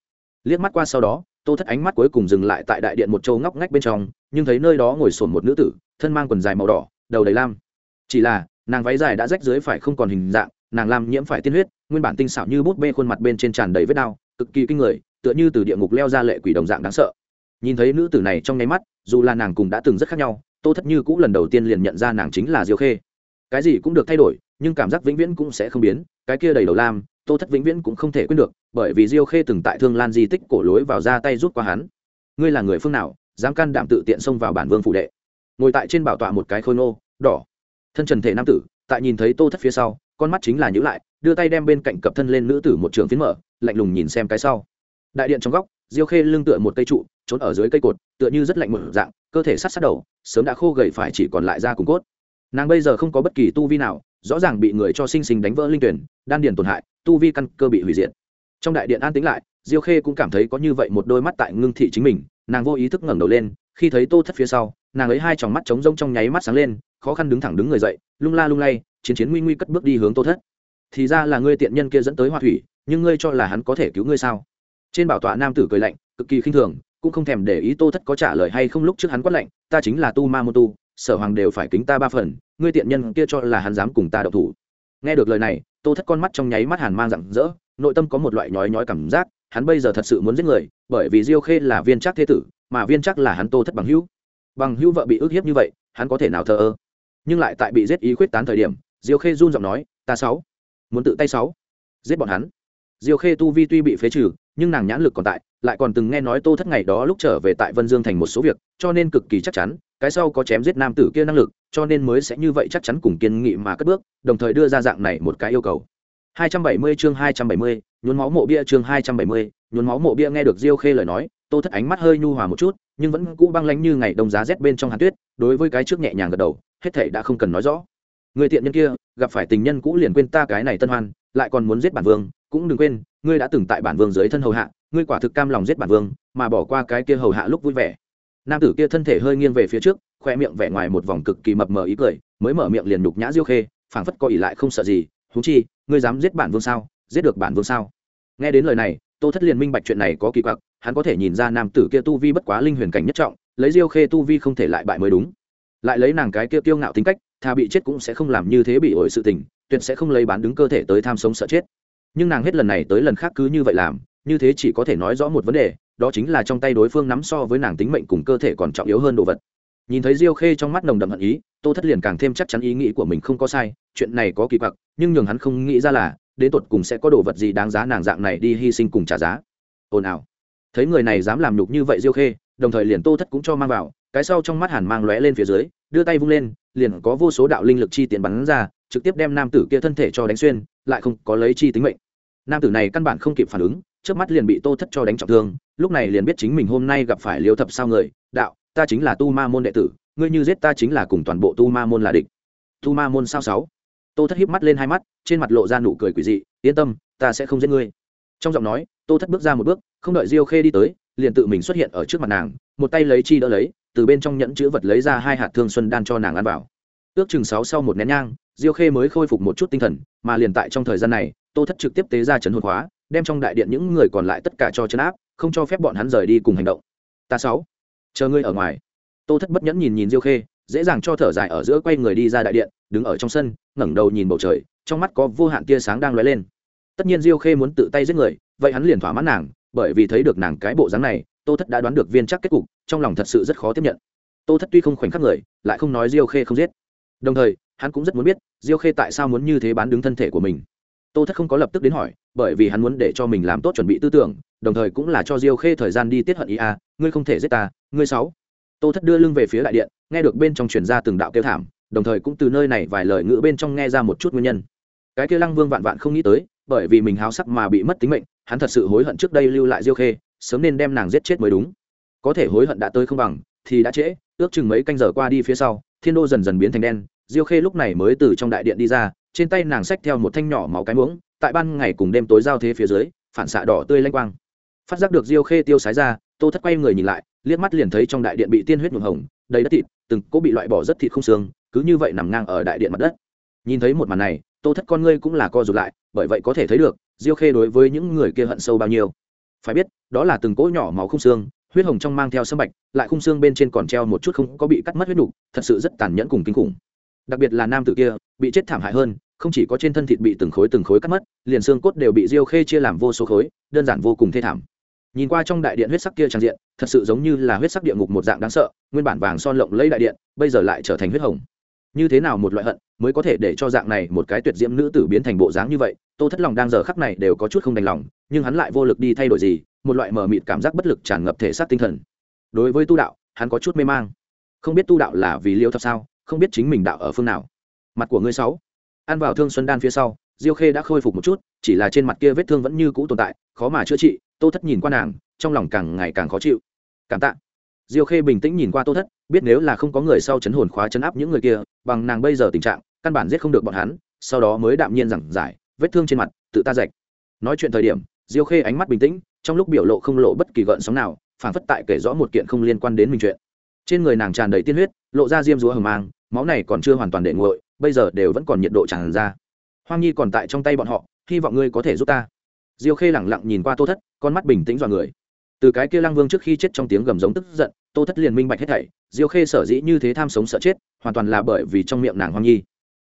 Liếc mắt qua sau đó, tô thất ánh mắt cuối cùng dừng lại tại đại điện một châu ngóc ngách bên trong, nhưng thấy nơi đó ngồi sồn một nữ tử, thân mang quần dài màu đỏ, đầu đầy lam. Chỉ là, nàng váy dài đã rách dưới phải không còn hình dạng, nàng lam nhiễm phải tiên huyết, nguyên bản tinh xảo như bút bê khuôn mặt bên trên tràn đầy vết đau, cực kỳ kinh người, tựa như từ địa ngục leo ra lệ quỷ đồng dạng đáng sợ. Nhìn thấy nữ tử này trong nháy mắt, dù là nàng cùng đã từng rất khác nhau, tô thất như cũng lần đầu tiên liền nhận ra nàng chính là diêu khê cái gì cũng được thay đổi, nhưng cảm giác vĩnh viễn cũng sẽ không biến, cái kia đầy đầu lam, tô thất vĩnh viễn cũng không thể quên được, bởi vì diêu khê từng tại thương lan di tích cổ lối vào ra tay rút qua hắn. Ngươi là người phương nào, dám can đảm tự tiện xông vào bản vương phủ đệ? Ngồi tại trên bảo tọa một cái khôi nô đỏ. Thân trần thể nam tử, tại nhìn thấy tô thất phía sau, con mắt chính là nhữ lại, đưa tay đem bên cạnh cập thân lên nữ tử một trường phiến mở, lạnh lùng nhìn xem cái sau. Đại điện trong góc, diêu khê lưng tựa một cây trụ, trốn ở dưới cây cột, tựa như rất lạnh một dạng, cơ thể sát sát đầu, sớm đã khô gầy phải chỉ còn lại da cùng cốt nàng bây giờ không có bất kỳ tu vi nào, rõ ràng bị người cho sinh sinh đánh vỡ linh tuyển, đan điền tổn hại, tu vi căn cơ bị hủy diệt. Trong đại điện an tĩnh lại, diêu khê cũng cảm thấy có như vậy một đôi mắt tại ngưng thị chính mình, nàng vô ý thức ngẩng đầu lên, khi thấy tô thất phía sau, nàng ấy hai tròng mắt trống rông trong nháy mắt sáng lên, khó khăn đứng thẳng đứng người dậy, lung la lung lay, chiến chiến nguy nguy cất bước đi hướng tô thất. Thì ra là ngươi tiện nhân kia dẫn tới hoa thủy, nhưng ngươi cho là hắn có thể cứu ngươi sao? Trên bảo tọa nam tử cười lạnh, cực kỳ khinh thường, cũng không thèm để ý tô thất có trả lời hay không lúc trước hắn quát lạnh, ta chính là tu ma mô tu sở hoàng đều phải kính ta ba phần, ngươi tiện nhân kia cho là hắn dám cùng ta đậu thủ. Nghe được lời này, tô thất con mắt trong nháy mắt hàn mang rặng rỡ, nội tâm có một loại nhói nhói cảm giác, hắn bây giờ thật sự muốn giết người, bởi vì diêu khê là viên trác thế tử, mà viên trác là hắn tô thất bằng hữu. Bằng hữu vợ bị ức hiếp như vậy, hắn có thể nào thờ ơ? Nhưng lại tại bị giết ý khuyết tán thời điểm, diêu khê run giọng nói, ta sáu, muốn tự tay sáu, giết bọn hắn diêu khê tu vi tuy bị phế trừ nhưng nàng nhãn lực còn tại lại còn từng nghe nói tô thất ngày đó lúc trở về tại vân dương thành một số việc cho nên cực kỳ chắc chắn cái sau có chém giết nam tử kia năng lực cho nên mới sẽ như vậy chắc chắn cùng kiên nghị mà cất bước đồng thời đưa ra dạng này một cái yêu cầu 270 chương 270, nhuốm máu mộ bia chương 270, nhuốm máu mộ bia nghe được Diêu Khê lời nói, Tô Thất ánh mắt hơi nhu hòa một chút, nhưng vẫn cũ băng lãnh như ngày đông giá rét bên trong hàn tuyết, đối với cái trước nhẹ nhàng gật đầu, hết thảy đã không cần nói rõ. Người tiện nhân kia, gặp phải tình nhân cũ liền quên ta cái này tân hoan, lại còn muốn giết bản vương, cũng đừng quên, ngươi đã từng tại bản vương dưới thân hầu hạ, ngươi quả thực cam lòng giết bản vương, mà bỏ qua cái kia hầu hạ lúc vui vẻ. Nam tử kia thân thể hơi nghiêng về phía trước, khoe miệng vẻ ngoài một vòng cực kỳ mập mờ ý cười, mới mở miệng liền nhục nhã Diêu Khê, phảng phất có ỉ lại không sợ gì, huống chi, ngươi dám giết bản vương sao? Giết được bản vương sao? Nghe đến lời này tô thất liền minh bạch chuyện này có kỳ quặc hắn có thể nhìn ra nam tử kia tu vi bất quá linh huyền cảnh nhất trọng lấy diêu khê tu vi không thể lại bại mới đúng. Lại lấy nàng cái kia kiêu ngạo tính cách thà bị chết cũng sẽ không làm như thế bị ổi sự tình tuyệt sẽ không lấy bán đứng cơ thể tới tham sống sợ chết nhưng nàng hết lần này tới lần khác cứ như vậy làm, như thế chỉ có thể nói rõ một vấn đề, đó chính là trong tay đối phương nắm so với nàng tính mệnh cùng cơ thể còn trọng yếu hơn đồ vật. Nhìn thấy diêu khê trong mắt nồng đậm hận ý, tô thất liền càng thêm chắc chắn ý nghĩ của mình không có sai, chuyện này có kỳ quặc, nhưng nhường hắn không nghĩ ra là, đến tột cùng sẽ có đồ vật gì đáng giá nàng dạng này đi hy sinh cùng trả giá. Ồn ào. Thấy người này dám làm nhục như vậy diêu khê, đồng thời liền tô thất cũng cho mang vào, cái sau trong mắt hàn mang lóe lên phía dưới, đưa tay vung lên liền có vô số đạo linh lực chi tiền bắn ra, trực tiếp đem nam tử kia thân thể cho đánh xuyên, lại không có lấy chi tính mệnh. Nam tử này căn bản không kịp phản ứng trước mắt liền bị tô thất cho đánh trọng thương, lúc này liền biết chính mình hôm nay gặp phải liêu thập sao người, đạo, ta chính là tu ma môn đệ tử, ngươi như giết ta chính là cùng toàn bộ tu ma môn là địch. Tu ma môn sao sáu? Tô thất híp mắt lên hai mắt, trên mặt lộ ra nụ cười quỷ dị, yên tâm, ta sẽ không giết ngươi. Trong giọng nói, tô thất bước ra một bước, không đợi diêu khê đi tới, liền tự mình xuất hiện ở trước mặt nàng, một tay lấy chi đỡ lấy từ bên trong nhẫn chữ vật lấy ra hai hạt thương xuân đan cho nàng ăn vào. Ước chừng sáu sau một nén nhang, diêu khê mới khôi phục một chút tinh thần, mà liền tại trong thời gian này, tô thất trực tiếp tế ra chấn hồn khóa, đem trong đại điện những người còn lại tất cả cho chấn áp, không cho phép bọn hắn rời đi cùng hành động. Ta sáu, chờ ngươi ở ngoài. Tô thất bất nhẫn nhìn nhìn diêu khê, dễ dàng cho thở dài ở giữa quay người đi ra đại điện, đứng ở trong sân, ngẩng đầu nhìn bầu trời, trong mắt có vô hạn tia sáng đang lóe lên. Tất nhiên diêu khê muốn tự tay giết người, vậy hắn liền thỏa mãn nàng bởi vì thấy được nàng cái bộ dáng này tô thất đã đoán được viên chắc kết cục trong lòng thật sự rất khó tiếp nhận. Tô thất tuy không khoảnh khắc người lại không nói diêu khê không giết. Đồng thời hắn cũng rất muốn biết diêu khê tại sao muốn như thế bán đứng thân thể của mình. Tô thất không có lập tức đến hỏi bởi vì hắn muốn để cho mình làm tốt chuẩn bị tư tưởng đồng thời cũng là cho diêu khê thời gian đi tiết hận ý a à, ngươi không thể giết ta ngươi sáu. Tô thất đưa lưng về phía đại điện nghe được bên trong truyền ra từng đạo kêu thảm đồng thời cũng từ nơi này vài lời ngữ bên trong nghe ra một chút nguyên nhân cái kia lăng vương vạn vạn không nghĩ tới, bởi vì mình háo sắc mà bị mất tính mệnh, hắn thật sự hối hận trước đây lưu lại diêu khê, sớm nên đem nàng giết chết mới đúng. Có thể hối hận đã tới không bằng, thì đã trễ, ước chừng mấy canh giờ qua đi phía sau, thiên đô dần dần biến thành đen, diêu khê lúc này mới từ trong đại điện đi ra, trên tay nàng xách theo một thanh nhỏ máu cái muỗng, tại ban ngày cùng đêm tối giao thế phía dưới, phản xạ đỏ tươi lanh quang. Phát giác được diêu khê tiêu sái ra, tô thất quay người nhìn lại, liếc mắt liền thấy trong đại điện bị tiên huyết nhuộm hồng, đầy đất thịt, từng cỗ bị loại bỏ rất thịt không xương, cứ như vậy nằm ngang ở đại điện mặt đất. Nhìn thấy một màn này tô thất con ngươi cũng là co rụt lại bởi vậy có thể thấy được diêu khê đối với những người kia hận sâu bao nhiêu. Phải biết đó là từng cỗ nhỏ máu không xương huyết hồng trong mang theo sâm bạch lại khung xương bên trên còn treo một chút không có bị cắt mất huyết đủ, thật sự rất tàn nhẫn cùng kinh khủng. Đặc biệt là nam tử kia bị chết thảm hại hơn không chỉ có trên thân thịt bị từng khối từng khối cắt mất liền xương cốt đều bị diêu khê chia làm vô số khối đơn giản vô cùng thê thảm. Nhìn qua trong đại điện huyết sắc kia trang diện thật sự giống như là huyết sắc địa ngục một dạng đáng sợ nguyên bản vàng son lộng lấy đại điện bây giờ lại trở thành huyết hồng như thế nào một loại hận mới có thể để cho dạng này một cái tuyệt diễm nữ tử biến thành bộ dáng như vậy? Tô thất lòng đang giờ khắc này đều có chút không đành lòng, nhưng hắn lại vô lực đi thay đổi gì, một loại mờ mịt cảm giác bất lực tràn ngập thể xác tinh thần. Đối với tu đạo, hắn có chút mê mang. Không biết tu đạo là vì liêu thập sao, không biết chính mình đạo ở phương nào. Mặt của ngươi sáu. Ăn vào thương xuân đan phía sau, diêu khê đã khôi phục một chút, chỉ là trên mặt kia vết thương vẫn như cũ tồn tại, khó mà chữa trị. Tô thất nhìn qua nàng, trong lòng càng ngày càng khó chịu. Cảm tạ diêu khê bình tĩnh nhìn qua tô thất, biết nếu là không có người sau chấn hồn khóa chấn áp những người kia, bằng nàng bây giờ tình trạng, căn bản giết không được bọn hắn, sau đó mới đạm nhiên giảng giải, vết thương trên mặt, tự ta rạch. Nói chuyện thời điểm, diêu khê ánh mắt bình tĩnh, trong lúc biểu lộ không lộ bất kỳ gợn sóng nào phản phất tại kể rõ một kiện không liên quan đến mình chuyện. Trên người nàng tràn đầy tiên huyết, lộ ra diêm rúa hờ mang, máu này còn chưa hoàn toàn để nguội, bây giờ đều vẫn còn nhiệt độ tràn ra. Hoang nhi còn tại trong tay bọn họ, hy vọng ngươi có thể giúp ta. Diêu khê lẳng lặng nhìn qua tô thất, con mắt bình tĩnh dọa người từ cái kia lang vương trước khi chết trong tiếng gầm giống tức giận, tô thất liền minh bạch hết thảy, diêu khê sở dĩ như thế tham sống sợ chết, hoàn toàn là bởi vì trong miệng nàng hoang nhi.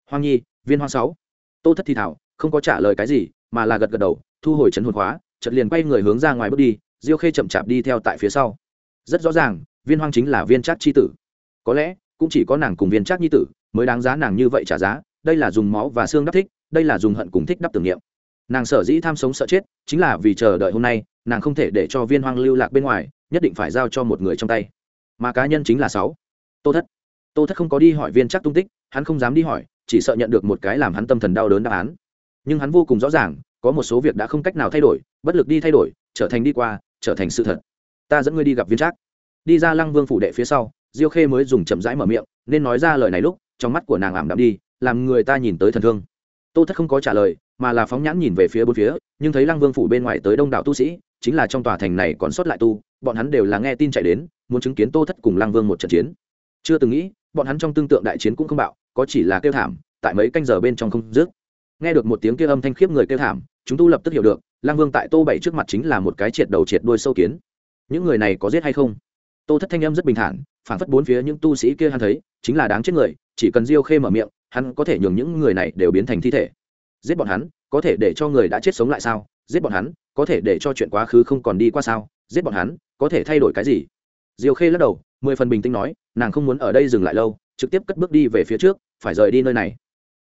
Hoang nhi, viên hoang sáu. Tô thất thì thảo, không có trả lời cái gì, mà là gật gật đầu, thu hồi chấn hồn khóa, chợt liền quay người hướng ra ngoài bước đi, diêu khê chậm chạp đi theo tại phía sau. Rất rõ ràng, viên hoang chính là viên trác chi tử. Có lẽ, cũng chỉ có nàng cùng viên trác nhi tử mới đáng giá nàng như vậy trả giá, đây là dùng máu và xương đắp thích, đây là dùng hận cùng thích đắp tưởng niệm. Nàng sở dĩ tham sống sợ chết, chính là vì chờ đợi hôm nay nàng không thể để cho viên hoang lưu lạc bên ngoài, nhất định phải giao cho một người trong tay. Mà cá nhân chính là sáu. Tô thất. Tô thất không có đi hỏi viên chắc tung tích, hắn không dám đi hỏi, chỉ sợ nhận được một cái làm hắn tâm thần đau đớn đáp án. Nhưng hắn vô cùng rõ ràng, có một số việc đã không cách nào thay đổi, bất lực đi thay đổi, trở thành đi qua, trở thành sự thật. Ta dẫn ngươi đi gặp viên trác đi ra lăng vương phủ đệ phía sau, diêu khê mới dùng chậm rãi mở miệng, nên nói ra lời này lúc, trong mắt của nàng ảm đạm đi, làm người ta nhìn tới thần thương. Tô thất không có trả lời mà là phóng nhãn nhìn về phía bốn phía, nhưng thấy lăng vương phủ bên ngoài tới đông đảo tu sĩ, chính là trong tòa thành này còn sót lại tu, bọn hắn đều là nghe tin chạy đến, muốn chứng kiến tô thất cùng lăng vương một trận chiến. Chưa từng nghĩ, bọn hắn trong tương tượng đại chiến cũng không bạo, có chỉ là kêu thảm, tại mấy canh giờ bên trong không dứt. Nghe được một tiếng kia âm thanh khiếp người kêu thảm, chúng tu lập tức hiểu được, lăng vương tại tô bảy trước mặt chính là một cái triệt đầu triệt đuôi sâu kiến. Những người này có giết hay không? Tô thất thanh âm rất bình thản, phản phất bốn phía những tu sĩ kia hắn thấy, chính là đáng chết người, chỉ cần diêu khê mở miệng, hắn có thể nhường những người này đều biến thành thi thể giết bọn hắn, có thể để cho người đã chết sống lại sao? Giết bọn hắn, có thể để cho chuyện quá khứ không còn đi qua sao? Giết bọn hắn, có thể thay đổi cái gì? Diêu khê lắc đầu, mười phần bình tĩnh nói, nàng không muốn ở đây dừng lại lâu, trực tiếp cất bước đi về phía trước, phải rời đi nơi này.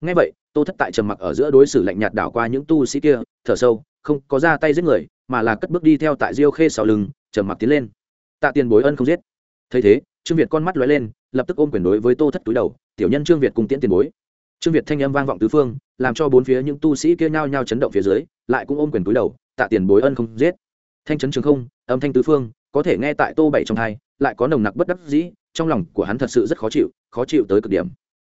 Ngay vậy, tô thất tại trầm mặc ở giữa đối xử lạnh nhạt đảo qua những tu sĩ kia, thở sâu, không có ra tay giết người, mà là cất bước đi theo tại diêu khê sau lưng, trầm mặc tiến lên. Tạ tiền bối ân không giết. Thấy thế, trương việt con mắt lóe lên, lập tức ôm quyền đối với tô thất túi đầu, tiểu nhân trương việt cùng tiễn tiền bối trương việt thanh âm vang vọng tứ phương, làm cho bốn phía những tu sĩ kia nhao nhao chấn động phía dưới, lại cũng ôm quyền túi đầu, tạ tiền bối ân không giết. Thanh chấn trường không, âm thanh tứ phương, có thể nghe tại tô bảy trong hai, lại có nồng nặc bất đắc dĩ, trong lòng của hắn thật sự rất khó chịu khó chịu tới cực điểm.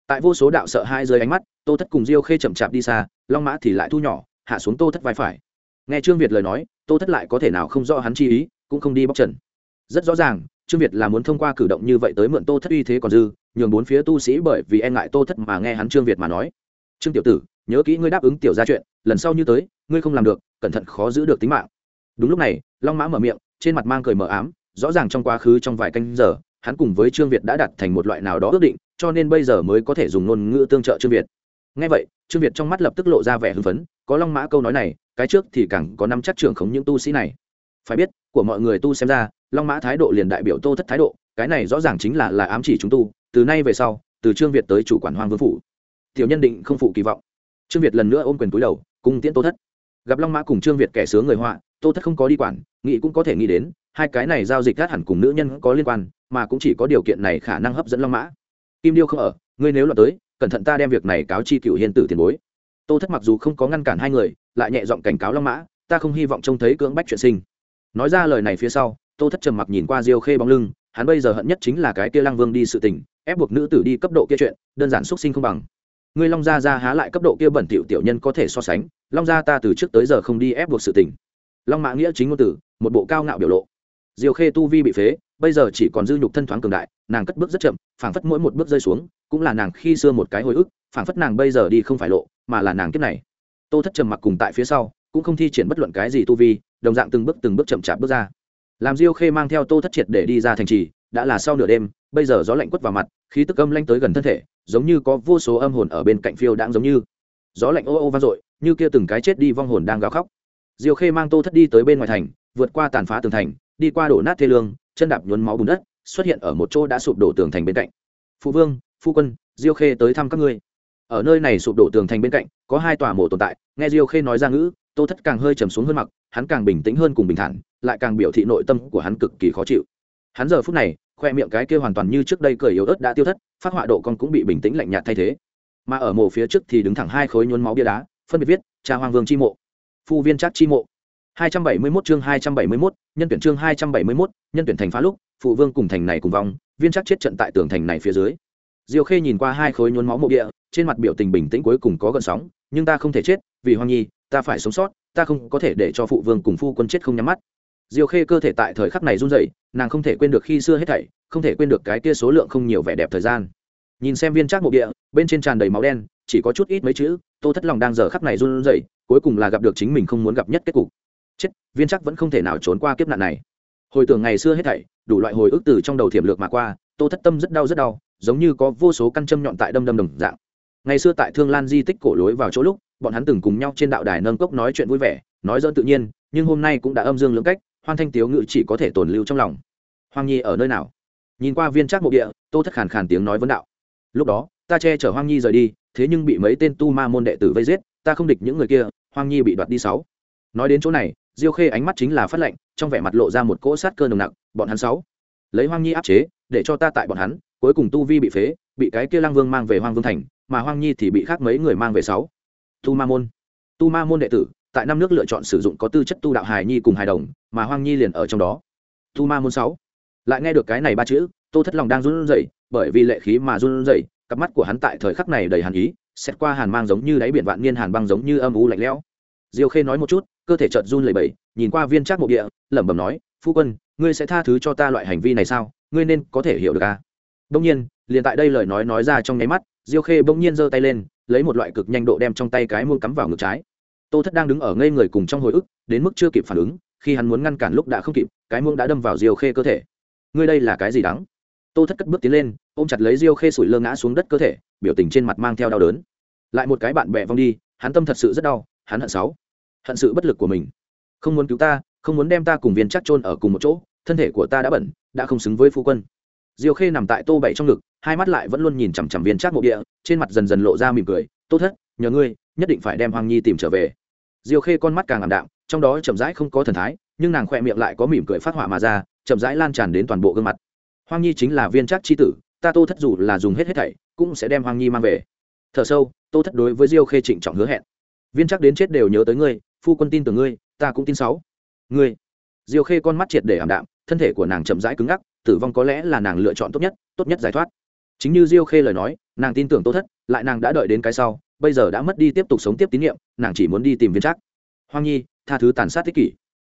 Tại vô số đạo sợ hai rơi ánh mắt, tô thất cùng diêu khê chậm chạp đi xa, long mã thì lại thu nhỏ, hạ xuống tô thất vai phải. Nghe trương việt lời nói, tô thất lại có thể nào không rõ hắn chi ý, cũng không đi bóc trần. Rất rõ ràng, trương việt là muốn thông qua cử động như vậy tới mượn tô thất uy thế còn dư nhường bốn phía tu sĩ bởi vì e ngại tô thất mà nghe hắn trương việt mà nói. Trương tiểu tử, nhớ kỹ ngươi đáp ứng tiểu ra chuyện, lần sau như tới, ngươi không làm được, cẩn thận khó giữ được tính mạng. Đúng lúc này, long mã mở miệng, trên mặt mang cười mờ ám, rõ ràng trong quá khứ trong vài canh giờ, hắn cùng với trương việt đã đặt thành một loại nào đó ước định, cho nên bây giờ mới có thể dùng ngôn ngữ tương trợ trương việt. Ngay vậy, trương việt trong mắt lập tức lộ ra vẻ hưng phấn, có long mã câu nói này, cái trước thì càng có năm chắc trưởng khống những tu sĩ này. Phải biết, của mọi người tu xem ra, long mã thái độ liền đại biểu tô thất thái độ, cái này rõ ràng chính là là ám chỉ chúng tu từ nay về sau, từ trương việt tới chủ quản hoàng vương phủ. Tiểu nhân định không phụ kỳ vọng. Trương việt lần nữa ôm quyền túi đầu cùng tiễn tô thất. Gặp long mã cùng trương việt kẻ sướng người họa, tô thất không có đi quản, nghĩ cũng có thể nghĩ đến, hai cái này giao dịch khác hẳn cùng nữ nhân có liên quan, mà cũng chỉ có điều kiện này khả năng hấp dẫn long mã. Kim điêu không ở, ngươi nếu là tới, cẩn thận ta đem việc này cáo chi cựu hiền tử tiền bối. Tô thất mặc dù không có ngăn cản hai người, lại nhẹ giọng cảnh cáo long mã, ta không hy vọng trông thấy cưỡng bách chuyện sinh. Nói ra lời này phía sau, tô thất trầm mặc nhìn qua diêu khê bóng lưng, hắn bây giờ hận nhất chính là cái kia lang vương đi sự tình ép buộc nữ tử đi cấp độ kia chuyện, đơn giản xuất sinh không bằng. Ngươi long gia ra há lại cấp độ kia bẩn tiểu tiểu nhân có thể so sánh, long gia ta từ trước tới giờ không đi ép buộc sự tình. Long mã nghĩa chính ngôn tử, một bộ cao ngạo biểu lộ. Diều khê tu vi bị phế, bây giờ chỉ còn dư nhục thân thoáng cường đại, nàng cất bước rất chậm, phảng phất mỗi một bước rơi xuống, cũng là nàng khi xưa một cái hồi ức, phảng phất nàng bây giờ đi không phải lộ, mà là nàng kiếp này. Tô thất trầm mặc cùng tại phía sau, cũng không thi triển bất luận cái gì tu vi, đồng dạng từng bước từng bước chậm chạp bước ra. Làm diêu khê mang theo tô thất triệt để đi ra thành trì, đã là sau nửa đêm, bây giờ gió lạnh quất vào mặt khí tức âm lanh tới gần thân thể, giống như có vô số âm hồn ở bên cạnh phiêu đãng giống như. Gió lạnh ô ô vang dội, như kia từng cái chết đi vong hồn đang gào khóc. Diêu khê mang tô thất đi tới bên ngoài thành, vượt qua tàn phá tường thành, đi qua đổ nát thê lương, chân đạp nhuốm máu bùn đất, xuất hiện ở một chỗ đã sụp đổ tường thành bên cạnh. Phụ vương, phu quân, diêu khê tới thăm các ngươi. Ở nơi này sụp đổ tường thành bên cạnh, có hai tòa mộ tồn tại, nghe diêu khê nói ra ngữ, tô thất càng hơi trầm xuống hơn mặc, hắn càng bình tĩnh hơn cùng bình thản, lại càng biểu thị nội tâm của hắn cực kỳ khó chịu. Hắn giờ phút này khoe miệng cái kia hoàn toàn như trước đây cười yếu ớt đã tiêu thất phát họa độ con cũng bị bình tĩnh lạnh nhạt thay thế mà ở mộ phía trước thì đứng thẳng hai khối nhuốm máu bia đá phân biệt viết cha hoàng vương chi mộ phu viên trác chi mộ 271 chương 271, nhân tuyển chương 271, nhân tuyển thành phá lúc, phụ vương cùng thành này cùng vong, viên trác chết trận tại tường thành này phía dưới. Diêu Khê nhìn qua hai khối nhuốm máu mộ địa, trên mặt biểu tình bình tĩnh cuối cùng có gần sóng, nhưng ta không thể chết, vì Hoang Nhi, ta phải sống sót, ta không có thể để cho phụ vương cùng phu quân chết không nhắm mắt. Diều Khê cơ thể tại thời khắc này run rẩy, nàng không thể quên được khi xưa hết thảy, không thể quên được cái kia số lượng không nhiều vẻ đẹp thời gian. Nhìn xem viên trác mộ địa, bên trên tràn đầy máu đen, chỉ có chút ít mấy chữ, Tô Thất lòng đang giờ khắc này run rẩy, cuối cùng là gặp được chính mình không muốn gặp nhất kết cục. Chết viên trác vẫn không thể nào trốn qua kiếp nạn này. Hồi tưởng ngày xưa hết thảy đủ loại hồi ức từ trong đầu thiểm lược mà qua tô thất tâm rất đau rất đau giống như có vô số căn châm nhọn tại đâm đâm đồng dạng. Ngày xưa tại thương lan di tích cổ lối vào chỗ lúc bọn hắn từng cùng nhau trên đạo đài nâng cốc nói chuyện vui vẻ nói dỡn tự nhiên nhưng hôm nay cũng đã âm dương lưỡng cách hoan thanh tiếu ngữ chỉ có thể tồn lưu trong lòng. Hoang nhi ở nơi nào? Nhìn qua viên trác mộ địa, tô thất khàn khàn tiếng nói vấn đạo. Lúc đó, ta che chở hoang nhi rời đi, thế nhưng bị mấy tên tu ma môn đệ tử vây giết, ta không địch những người kia, hoang nhi bị đoạt đi sáu. Nói đến chỗ này, diêu khê ánh mắt chính là phát lệnh, trong vẻ mặt lộ ra một cỗ sát cơ nồng nặc, bọn hắn sáu. Lấy hoang nhi áp chế, để cho ta tại bọn hắn, cuối cùng tu vi bị phế, bị cái kia lang vương mang về hoang vương thành, mà hoang nhi thì bị khác mấy người mang về sáu. Tu ma môn. Tu ma môn đệ tử tại năm nước lựa chọn sử dụng có tư chất tu đạo hài nhi cùng hài đồng, mà hoang nhi liền ở trong đó. Tu ma môn sáu. Lại nghe được cái này ba chữ, tô thất lòng đang run rẩy, bởi vì lệ khí mà run rẩy, cặp mắt của hắn tại thời khắc này đầy hàn ý, xét qua hàn mang giống như đáy biển vạn niên hàn băng giống như âm u lạnh lẽo. Diêu khê nói một chút, cơ thể chợt run lẩy bẩy, nhìn qua viên trác mộ địa, lẩm bẩm nói, phu quân, ngươi sẽ tha thứ cho ta loại hành vi này sao? Ngươi nên có thể hiểu được à? Đông nhiên, liền tại đây lời nói nói ra trong nháy mắt, diêu khê bỗng nhiên giơ tay lên, lấy một loại cực nhanh độ đem trong tay cái muông cắm vào ngực trái tô thất đang đứng ở ngây người cùng trong hồi ức, đến mức chưa kịp phản ứng, khi hắn muốn ngăn cản lúc đã không kịp, cái muông đã đâm vào diêu khê cơ thể. Ngươi đây là cái gì đắng? Tô thất cất bước tiến lên, ôm chặt lấy diêu khê sủi lơ ngã xuống đất cơ thể, biểu tình trên mặt mang theo đau đớn. Lại một cái bạn bè vong đi, hắn tâm thật sự rất đau, hắn hận sáu hận sự bất lực của mình. Không muốn cứu ta, không muốn đem ta cùng viên chắc chôn ở cùng một chỗ, thân thể của ta đã bẩn, đã không xứng với phu quân. Diêu khê nằm tại tô bảy trong ngực, hai mắt lại vẫn luôn nhìn chằm chằm viên trác mộ địa, trên mặt dần dần lộ ra mỉm cười. Tô thất nhờ ngươi, nhất định phải đem hoàng nhi tìm trở về. Diêu khê con mắt càng ảm đạm, trong đó chậm rãi không có thần thái, nhưng nàng khỏe miệng lại có mỉm cười phát họa mà ra, chậm rãi lan tràn đến toàn bộ gương mặt. Hoàng nhi chính là viên trác chi tử, ta tô thất dù là dùng hết hết thảy, cũng sẽ đem hoàng nhi mang về. Thở sâu, tô thất đối với diêu khê trịnh trọng hứa hẹn. Viên trắc đến chết đều nhớ tới ngươi, phu quân tin tưởng ngươi, ta cũng tin sáu. Ngươi. Diêu khê con mắt triệt để ảm đạm, thân thể của nàng chậm rãi cứng ngắc, tử vong có lẽ là nàng lựa chọn tốt nhất tốt nhất giải thoát. Chính như diêu khê lời nói, nàng tin tưởng tô thất, lại nàng đã đợi đến cái sau bây giờ đã mất đi tiếp tục sống tiếp tín nhiệm, nàng chỉ muốn đi tìm viên trắc hoang nhi, tha thứ tàn sát thế kỷ.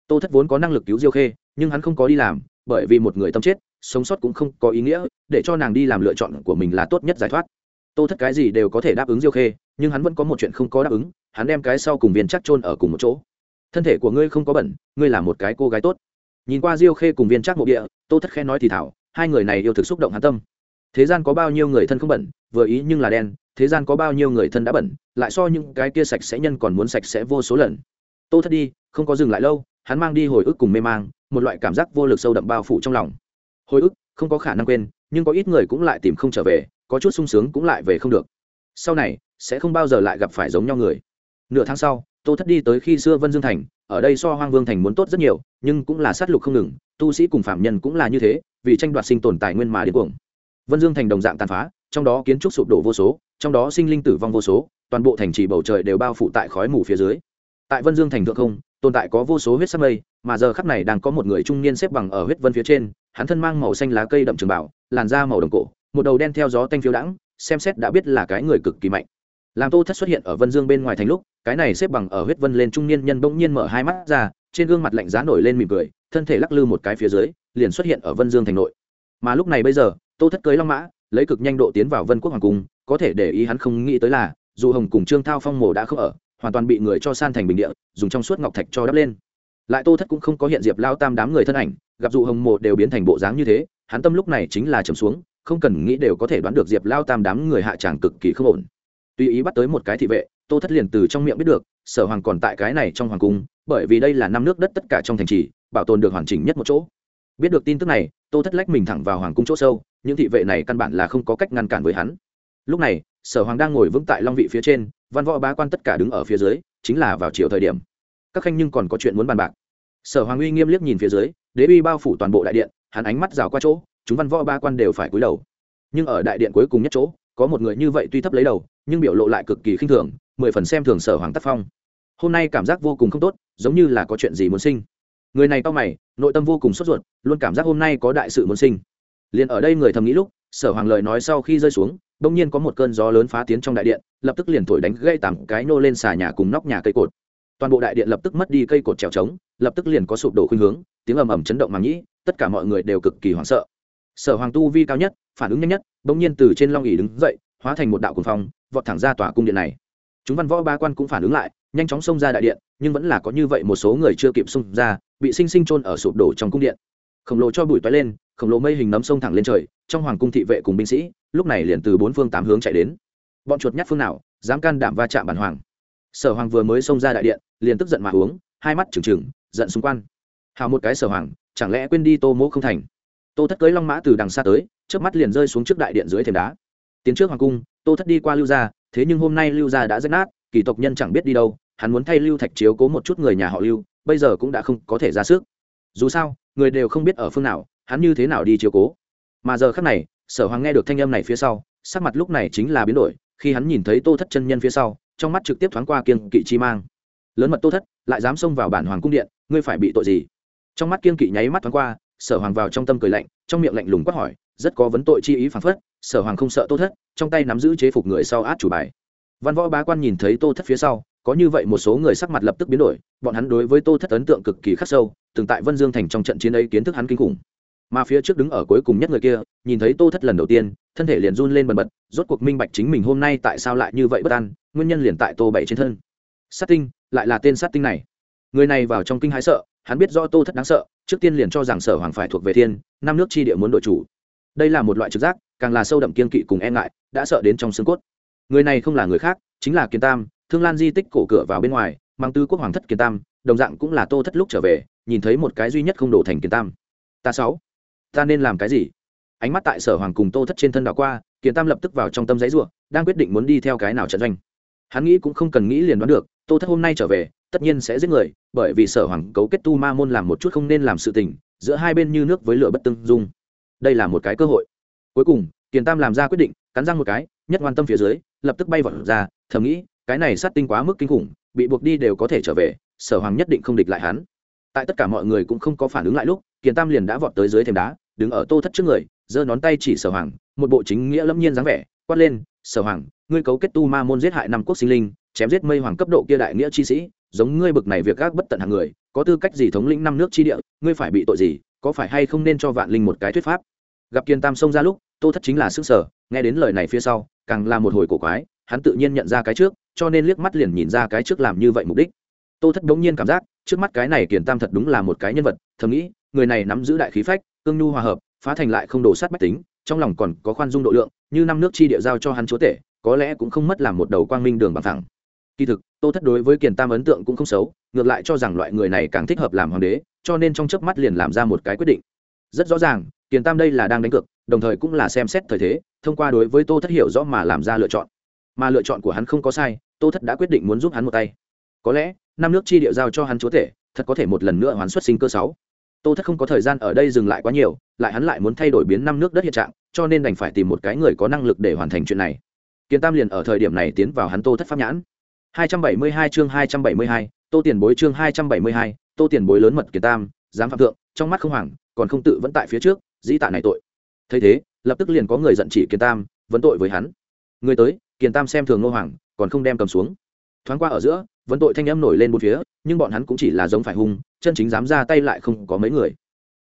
Tô thất vốn có năng lực cứu diêu khê, nhưng hắn không có đi làm, bởi vì một người tâm chết, sống sót cũng không có ý nghĩa, để cho nàng đi làm lựa chọn của mình là tốt nhất giải thoát. Tô thất cái gì đều có thể đáp ứng diêu khê, nhưng hắn vẫn có một chuyện không có đáp ứng, hắn đem cái sau cùng viên chắc chôn ở cùng một chỗ. Thân thể của ngươi không có bẩn, ngươi là một cái cô gái tốt. Nhìn qua diêu khê cùng viên chắc mộ địa, tô thất khen nói thì thảo, hai người này yêu thực xúc động hắn tâm thế gian có bao nhiêu người thân không bẩn, vừa ý nhưng là đen, thế gian có bao nhiêu người thân đã bẩn, lại so những cái kia sạch sẽ nhân còn muốn sạch sẽ vô số lần. Tô thất đi, không có dừng lại lâu, hắn mang đi hồi ức cùng mê mang, một loại cảm giác vô lực sâu đậm bao phủ trong lòng. Hồi ức, không có khả năng quên, nhưng có ít người cũng lại tìm không trở về, có chút sung sướng cũng lại về không được. Sau này, sẽ không bao giờ lại gặp phải giống nhau người. Nửa tháng sau, tô thất đi tới khi xưa vân dương thành, ở đây so hoang vương thành muốn tốt rất nhiều, nhưng cũng là sát lục không ngừng, tu sĩ cùng phạm nhân cũng là như thế, vì tranh đoạt sinh tồn tài nguyên mà điên cuồng vân dương thành đồng dạng tàn phá, trong đó kiến trúc sụp đổ vô số, trong đó sinh linh tử vong vô số, toàn bộ thành trì bầu trời đều bao phủ tại khói mù phía dưới. Tại vân dương thành thượng không, tồn tại có vô số huyết sắc mây, mà giờ khắp này đang có một người trung niên xếp bằng ở huyết vân phía trên, hắn thân mang màu xanh lá cây đậm trường bảo, làn da màu đồng cổ, một đầu đen theo gió tanh phiêu đãng, xem xét đã biết là cái người cực kỳ mạnh. Làm tô thất xuất hiện ở vân dương bên ngoài thành lúc, cái này xếp bằng ở huyết vân lên trung niên nhân bỗng nhiên mở hai mắt ra, trên gương mặt lạnh giá nổi lên mỉm cười, thân thể lắc lư một cái phía dưới, liền xuất hiện ở vân dương thành nội. Mà lúc này bây giờ tô thất cưới long mã, lấy cực nhanh độ tiến vào vân quốc hoàng cung, có thể để ý hắn không nghĩ tới là, dù hồng cùng trương thao phong mồ đã không ở, hoàn toàn bị người cho san thành bình địa, dùng trong suốt ngọc thạch cho đắp lên. Lại tô thất cũng không có hiện diệp lao tam đám người thân ảnh, gặp dù hồng mồ đều biến thành bộ dáng như thế, hắn tâm lúc này chính là trầm xuống, không cần nghĩ đều có thể đoán được diệp lao tam đám người hạ tràng cực kỳ không ổn. Tuy ý bắt tới một cái thị vệ, tô thất liền từ trong miệng biết được, sở hoàng còn tại cái này trong hoàng cung, bởi vì đây là năm nước đất tất cả trong thành trì, bảo tồn được hoàn chỉnh nhất một chỗ. Biết được tin tức này, tô thất lách mình thẳng vào hoàng cung chỗ sâu những thị vệ này căn bản là không có cách ngăn cản với hắn. Lúc này, sở hoàng đang ngồi vững tại long vị phía trên, văn võ bá quan tất cả đứng ở phía dưới, chính là vào chiều thời điểm. Các khanh nhưng còn có chuyện muốn bàn bạc. Sở hoàng uy nghiêm liếc nhìn phía dưới, đế uy bao phủ toàn bộ đại điện, hắn ánh mắt rào qua chỗ, chúng văn võ ba quan đều phải cúi đầu. Nhưng ở đại điện cuối cùng nhất chỗ, có một người như vậy tuy thấp lấy đầu, nhưng biểu lộ lại cực kỳ khinh thường, mười phần xem thường sở hoàng tác phong. Hôm nay cảm giác vô cùng không tốt, giống như là có chuyện gì muốn sinh. Người này to mày, nội tâm vô cùng sốt ruột, luôn cảm giác hôm nay có đại sự muốn sinh liền ở đây người thầm nghĩ lúc, sở hoàng lời nói sau khi rơi xuống đông nhiên có một cơn gió lớn phá tiến trong đại điện, lập tức liền thổi đánh gây tằm cái nô lên xà nhà cùng nóc nhà cây cột. Toàn bộ đại điện lập tức mất đi cây cột trèo trống, lập tức liền có sụp đổ khuynh hướng, tiếng ầm ầm chấn động màng nhĩ, tất cả mọi người đều cực kỳ hoảng sợ. Sở hoàng tu vi cao nhất, phản ứng nhanh nhất, bỗng nhiên từ trên long ỉ đứng dậy, hóa thành một đạo cuồng phong, vọt thẳng ra tòa cung điện này. Chúng văn võ ba quan cũng phản ứng lại, nhanh chóng xông ra đại điện, nhưng vẫn là có như vậy một số người chưa kịp xông ra, bị sinh sinh chôn ở sụp đổ trong cung điện. Khổng lồ cho bụi toái lên khổng lồ mây hình nấm sông thẳng lên trời, trong hoàng cung thị vệ cùng binh sĩ, lúc này liền từ bốn phương tám hướng chạy đến. Bọn chuột nhát phương nào, dám can đảm va chạm bản hoàng. Sở hoàng vừa mới xông ra đại điện, liền tức giận mà uống, hai mắt trừng trừng, giận xung quanh. Hào một cái sở hoàng, chẳng lẽ quên đi tô mỗ không thành? Tô thất cưới long mã từ đằng xa tới trước mắt liền rơi xuống trước đại điện dưới thềm đá. Tiến trước hoàng cung, tô thất đi qua lưu gia, thế nhưng hôm nay lưu gia đã rách nát, kỳ tộc nhân chẳng biết đi đâu, hắn muốn thay lưu thạch chiếu cố một chút người nhà họ lưu, bây giờ cũng đã không có thể ra sức. Dù sao, người đều không biết ở phương nào hắn như thế nào đi chiếu cố? Mà giờ khắc này, sở hoàng nghe được thanh âm này phía sau, sắc mặt lúc này chính là biến đổi, khi hắn nhìn thấy tô thất chân nhân phía sau, trong mắt trực tiếp thoáng qua kiên kỵ chi mang. Lớn mật tô thất, lại dám xông vào bản hoàng cung điện, ngươi phải bị tội gì? Trong mắt kiên kỵ nháy mắt thoáng qua, sở hoàng vào trong tâm cười lạnh, trong miệng lạnh lùng quát hỏi, rất có vấn tội chi ý phản phất, sở hoàng không sợ tô thất, trong tay nắm giữ chế phục người sau át chủ bài. Văn võ bá quan nhìn thấy tô thất phía sau, có như vậy một số người sắc mặt lập tức biến đổi, bọn hắn đối với tô thất ấn tượng cực kỳ khắc sâu, từng tại vân dương thành trong trận chiến ấy kiến thức hắn kinh khủng mà phía trước đứng ở cuối cùng nhất người kia, nhìn thấy tô thất lần đầu tiên, thân thể liền run lên bần bật, rốt cuộc minh bạch chính mình hôm nay tại sao lại như vậy bất an, nguyên nhân liền tại tô bảy trên thân. Sát tinh, lại là tên sát tinh này. Người này vào trong kinh hãi sợ, hắn biết do tô thất đáng sợ, trước tiên liền cho rằng sở hoàng phải thuộc về thiên, năm nước chi địa muốn đội chủ. Đây là một loại trực giác, càng là sâu đậm kiên kỵ cùng e ngại, đã sợ đến trong xương cốt. Người này không là người khác, chính là kiến tam, thương lan di tích cổ cửa vào bên ngoài, mang tư quốc hoàng thất kiến tam, đồng dạng cũng là tô thất lúc trở về, nhìn thấy một cái duy nhất không đổ thành kiến tam. Ta sáu ta nên làm cái gì? Ánh mắt tại sở hoàng cùng tô thất trên thân đảo qua, kiền tam lập tức vào trong tâm giấy ruộng đang quyết định muốn đi theo cái nào trận doanh. Hắn nghĩ cũng không cần nghĩ liền đoán được, tô thất hôm nay trở về, tất nhiên sẽ giết người, bởi vì sở hoàng cấu kết tu ma môn làm một chút không nên làm sự tình, giữa hai bên như nước với lửa bất tương dung. Đây là một cái cơ hội. Cuối cùng, kiền tam làm ra quyết định, cắn răng một cái, nhất quan tâm phía dưới, lập tức bay vọt ra, thầm nghĩ, cái này sát tinh quá mức kinh khủng, bị buộc đi đều có thể trở về, sở hoàng nhất định không địch lại hắn. Tại tất cả mọi người cũng không có phản ứng lại lúc, kiền tam liền đã vọt tới dưới thềm đá đứng ở tô thất trước người, giơ nón tay chỉ sở hoàng, một bộ chính nghĩa lâm nhiên dáng vẻ, quát lên, sở hoàng, ngươi cấu kết tu ma môn giết hại năm quốc sinh linh, chém giết mây hoàng cấp độ kia đại nghĩa chi sĩ, giống ngươi bực này việc gác bất tận hàng người, có tư cách gì thống lĩnh năm nước chi địa, ngươi phải bị tội gì, có phải hay không nên cho vạn linh một cái thuyết pháp? Gặp kiên tam xông ra lúc, tô thất chính là sức sở nghe đến lời này phía sau, càng là một hồi cổ quái, hắn tự nhiên nhận ra cái trước, cho nên liếc mắt liền nhìn ra cái trước làm như vậy mục đích. Tô thất đống nhiên cảm giác, trước mắt cái này kiền tam thật đúng là một cái nhân vật, thầm nghĩ người này nắm giữ đại khí phách, cương nhu hòa hợp, phá thành lại không đổ sát bách tính, trong lòng còn có khoan dung độ lượng, như năm nước chi địa giao cho hắn chúa tể, có lẽ cũng không mất làm một đầu quang minh đường bằng thẳng kỳ thực, tô thất đối với kiền tam ấn tượng cũng không xấu, ngược lại cho rằng loại người này càng thích hợp làm hoàng đế, cho nên trong chớp mắt liền làm ra một cái quyết định. Rất rõ ràng, kiền tam đây là đang đánh cược, đồng thời cũng là xem xét thời thế, thông qua đối với tô thất hiểu rõ mà làm ra lựa chọn. Mà lựa chọn của hắn không có sai, tô thất đã quyết định muốn giúp hắn một tay. Có lẽ, năm nước chi địa giao cho hắn chúa tể, thật có thể một lần nữa hoán xuất sinh cơ sáu tô thất không có thời gian ở đây dừng lại quá nhiều lại hắn lại muốn thay đổi biến năm nước đất hiện trạng cho nên đành phải tìm một cái người có năng lực để hoàn thành chuyện này. Kiến tam liền ở thời điểm này tiến vào hắn tô thất pháp nhãn. 272 chương 272, tô tiền bối chương 272, tô tiền bối lớn mật kiến tam dám phạm thượng trong mắt không hoàng còn không tự vẫn tại phía trước dĩ tạ này tội. Thấy thế lập tức liền có người giận chỉ kiến tam vấn tội với hắn. Người tới kiến tam xem thường ngô hoàng còn không đem cầm xuống thoáng qua ở giữa, vấn tội thanh âm nổi lên một phía, nhưng bọn hắn cũng chỉ là giống phải hung, chân chính dám ra tay lại không có mấy người.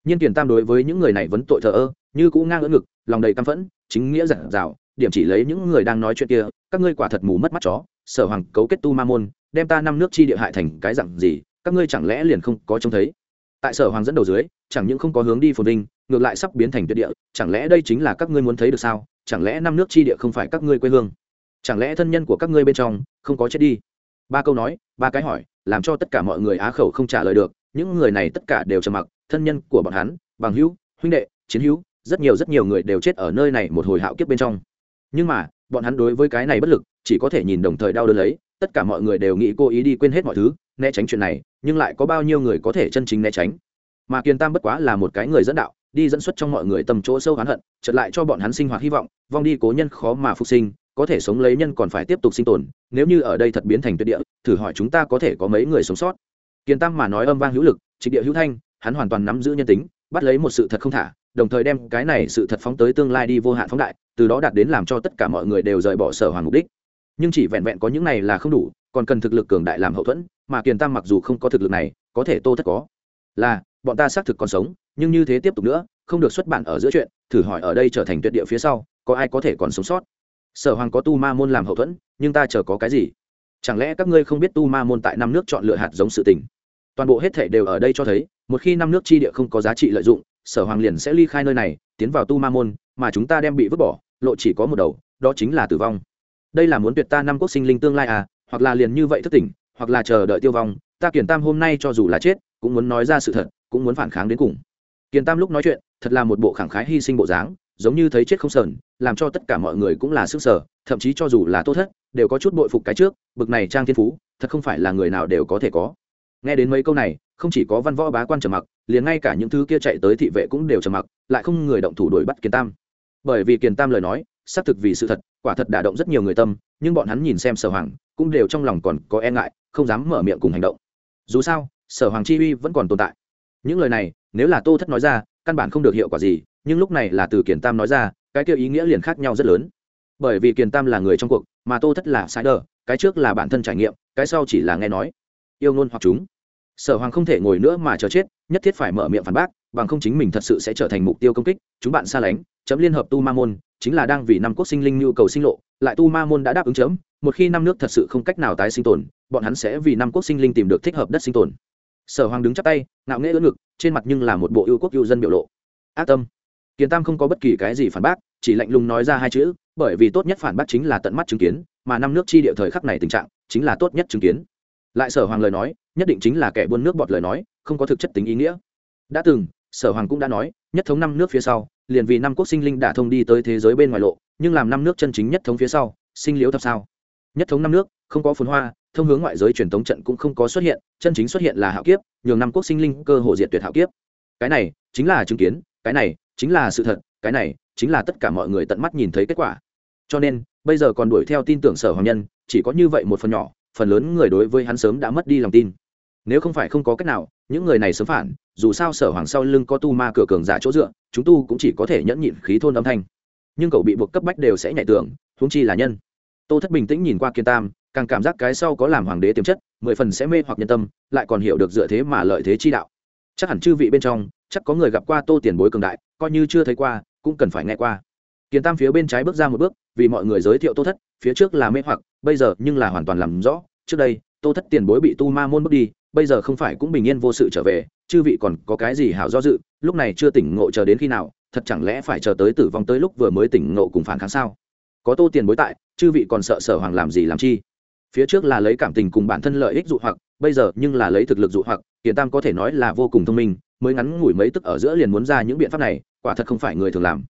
Nhiên kiền tam đối với những người này vấn tội thờ ơ, như cũng ngang ngỡ ngực, lòng đầy căm phẫn, chính nghĩa giản dào, điểm chỉ lấy những người đang nói chuyện kia, các ngươi quả thật mù mất mắt chó, sở hoàng cấu kết tu ma môn, đem ta năm nước chi địa hại thành cái dặn gì, các ngươi chẳng lẽ liền không có trông thấy? Tại sở hoàng dẫn đầu dưới, chẳng những không có hướng đi phồn vinh, ngược lại sắp biến thành tuyệt địa, chẳng lẽ đây chính là các ngươi muốn thấy được sao? Chẳng lẽ năm nước chi địa không phải các ngươi quê hương? Chẳng lẽ thân nhân của các ngươi bên trong không có chết đi? Ba câu nói, ba cái hỏi, làm cho tất cả mọi người á khẩu không trả lời được. Những người này tất cả đều trầm mặc, thân nhân của bọn hắn, bằng hữu, huynh đệ, chiến hữu, rất nhiều rất nhiều người đều chết ở nơi này một hồi hạo kiếp bên trong. Nhưng mà, bọn hắn đối với cái này bất lực, chỉ có thể nhìn đồng thời đau đớn lấy. Tất cả mọi người đều nghĩ cô ý đi quên hết mọi thứ, né tránh chuyện này, nhưng lại có bao nhiêu người có thể chân chính né tránh? Mà kiền tam bất quá là một cái người dẫn đạo, đi dẫn xuất trong mọi người tầm chỗ sâu hắn hận, chợt lại cho bọn hắn sinh hoạt hy vọng, vong đi cố nhân khó mà phục sinh có thể sống lấy nhân còn phải tiếp tục sinh tồn, nếu như ở đây thật biến thành tuyệt địa, thử hỏi chúng ta có thể có mấy người sống sót. Kiên tam mà nói âm vang hữu lực, trịnh địa hữu thanh, hắn hoàn toàn nắm giữ nhân tính, bắt lấy một sự thật không thả, đồng thời đem cái này sự thật phóng tới tương lai đi vô hạn phóng đại, từ đó đạt đến làm cho tất cả mọi người đều rời bỏ sở hoàng mục đích. Nhưng chỉ vẹn vẹn có những này là không đủ, còn cần thực lực cường đại làm hậu thuẫn, mà kiền tam mặc dù không có thực lực này, có thể tô thất có. Là, bọn ta xác thực còn sống, nhưng như thế tiếp tục nữa, không được xuất bản ở giữa chuyện, thử hỏi ở đây trở thành tuyệt địa phía sau, có ai có thể còn sống sót? Sở hoàng có tu ma môn làm hậu thuẫn, nhưng ta chờ có cái gì? Chẳng lẽ các ngươi không biết tu ma môn tại năm nước chọn lựa hạt giống sự tình? Toàn bộ hết thể đều ở đây cho thấy, một khi năm nước chi địa không có giá trị lợi dụng, sở hoàng liền sẽ ly khai nơi này, tiến vào tu ma môn, mà chúng ta đem bị vứt bỏ, lộ chỉ có một đầu, đó chính là tử vong. Đây là muốn tuyệt ta năm quốc sinh linh tương lai à hoặc là liền như vậy thức tỉnh, hoặc là chờ đợi tiêu vong, ta kiển tam hôm nay cho dù là chết, cũng muốn nói ra sự thật, cũng muốn phản kháng đến cùng. Kiển tam lúc nói chuyện, thật là một bộ khẳng khái hy sinh bộ dáng giống như thấy chết không sờn, làm cho tất cả mọi người cũng là sức sở thậm chí cho dù là tốt thất, đều có chút bội phục cái trước, bực này trang thiên phú, thật không phải là người nào đều có thể có. Nghe đến mấy câu này, không chỉ có văn võ bá quan trầm mặc, liền ngay cả những thứ kia chạy tới thị vệ cũng đều trầm mặc, lại không người động thủ đuổi bắt kiền tam. Bởi vì kiền tam lời nói, xác thực vì sự thật, quả thật đả động rất nhiều người tâm, nhưng bọn hắn nhìn xem sở hoàng, cũng đều trong lòng còn có e ngại, không dám mở miệng cùng hành động. Dù sao, sở hoàng chi uy vẫn còn tồn tại. Những lời này, nếu là tô thất nói ra, căn bản không được hiệu quả gì nhưng lúc này là từ kiền tam nói ra, cái kia ý nghĩa liền khác nhau rất lớn. Bởi vì kiền tam là người trong cuộc, mà tô thất là sai đờ cái trước là bản thân trải nghiệm, cái sau chỉ là nghe nói. Yêu ngôn hoặc chúng. Sở hoàng không thể ngồi nữa mà chờ chết, nhất thiết phải mở miệng phản bác, bằng không chính mình thật sự sẽ trở thành mục tiêu công kích, chúng bạn xa lánh, chấm liên hợp tu ma môn, chính là đang vì năm quốc sinh linh nhu cầu sinh lộ, lại tu ma môn đã đáp ứng chấm, một khi năm nước thật sự không cách nào tái sinh tồn, bọn hắn sẽ vì năm quốc sinh linh tìm được thích hợp đất sinh tồn. Sở hoàng đứng chắp tay, ngạo nghễ ưỡn ngực, trên mặt nhưng là một bộ yêu quốc yêu dân biểu lộ. Ác tâm kiến tam không có bất kỳ cái gì phản bác, chỉ lạnh lùng nói ra hai chữ, bởi vì tốt nhất phản bác chính là tận mắt chứng kiến, mà năm nước chi địa thời khắc này tình trạng chính là tốt nhất chứng kiến. Lại sở hoàng lời nói, nhất định chính là kẻ buôn nước bọt lời nói, không có thực chất tính ý nghĩa. Đã từng, sở hoàng cũng đã nói, nhất thống năm nước phía sau, liền vì năm quốc sinh linh đã thông đi tới thế giới bên ngoài lộ, nhưng làm năm nước chân chính nhất thống phía sau, sinh liễu thập sao? Nhất thống năm nước, không có phồn hoa, thông hướng ngoại giới truyền thống trận cũng không có xuất hiện, chân chính xuất hiện là hạo kiếp, nhường năm quốc sinh linh cơ hồ diệt tuyệt hạo kiếp. Cái này, chính là chứng kiến, cái này chính là sự thật, cái này chính là tất cả mọi người tận mắt nhìn thấy kết quả. Cho nên, bây giờ còn đuổi theo tin tưởng sở hoàng nhân, chỉ có như vậy một phần nhỏ, phần lớn người đối với hắn sớm đã mất đi lòng tin. Nếu không phải không có cách nào, những người này sớm phản, dù sao sở hoàng sau lưng có tu ma cửa cường giả chỗ dựa, chúng tu cũng chỉ có thể nhẫn nhịn khí thôn âm thanh. Nhưng cậu bị buộc cấp bách đều sẽ nhảy tưởng huống chi là nhân. Tô thất bình tĩnh nhìn qua kiên tam, càng cảm giác cái sau có làm hoàng đế tiềm chất, mười phần sẽ mê hoặc nhân tâm, lại còn hiểu được dựa thế mà lợi thế chi đạo. Chắc hẳn chư vị bên trong chắc có người gặp qua tô tiền bối cường đại, coi như chưa thấy qua, cũng cần phải nghe qua. Kiến tam phía bên trái bước ra một bước, vì mọi người giới thiệu tô thất, phía trước là mê hoặc, bây giờ nhưng là hoàn toàn làm rõ, trước đây, tô thất tiền bối bị tu ma môn bước đi, bây giờ không phải cũng bình yên vô sự trở về, chư vị còn có cái gì hảo do dự, lúc này chưa tỉnh ngộ chờ đến khi nào, thật chẳng lẽ phải chờ tới tử vong tới lúc vừa mới tỉnh ngộ cùng phản kháng sao? Có tô tiền bối tại, chư vị còn sợ sở hoàng làm gì làm chi? Phía trước là lấy cảm tình cùng bản thân lợi ích dụ hoặc, bây giờ nhưng là lấy thực lực dụ hoặc Kiến tam có thể nói là vô cùng thông minh mới ngắn ngủi mấy tức ở giữa liền muốn ra những biện pháp này, quả thật không phải người thường làm.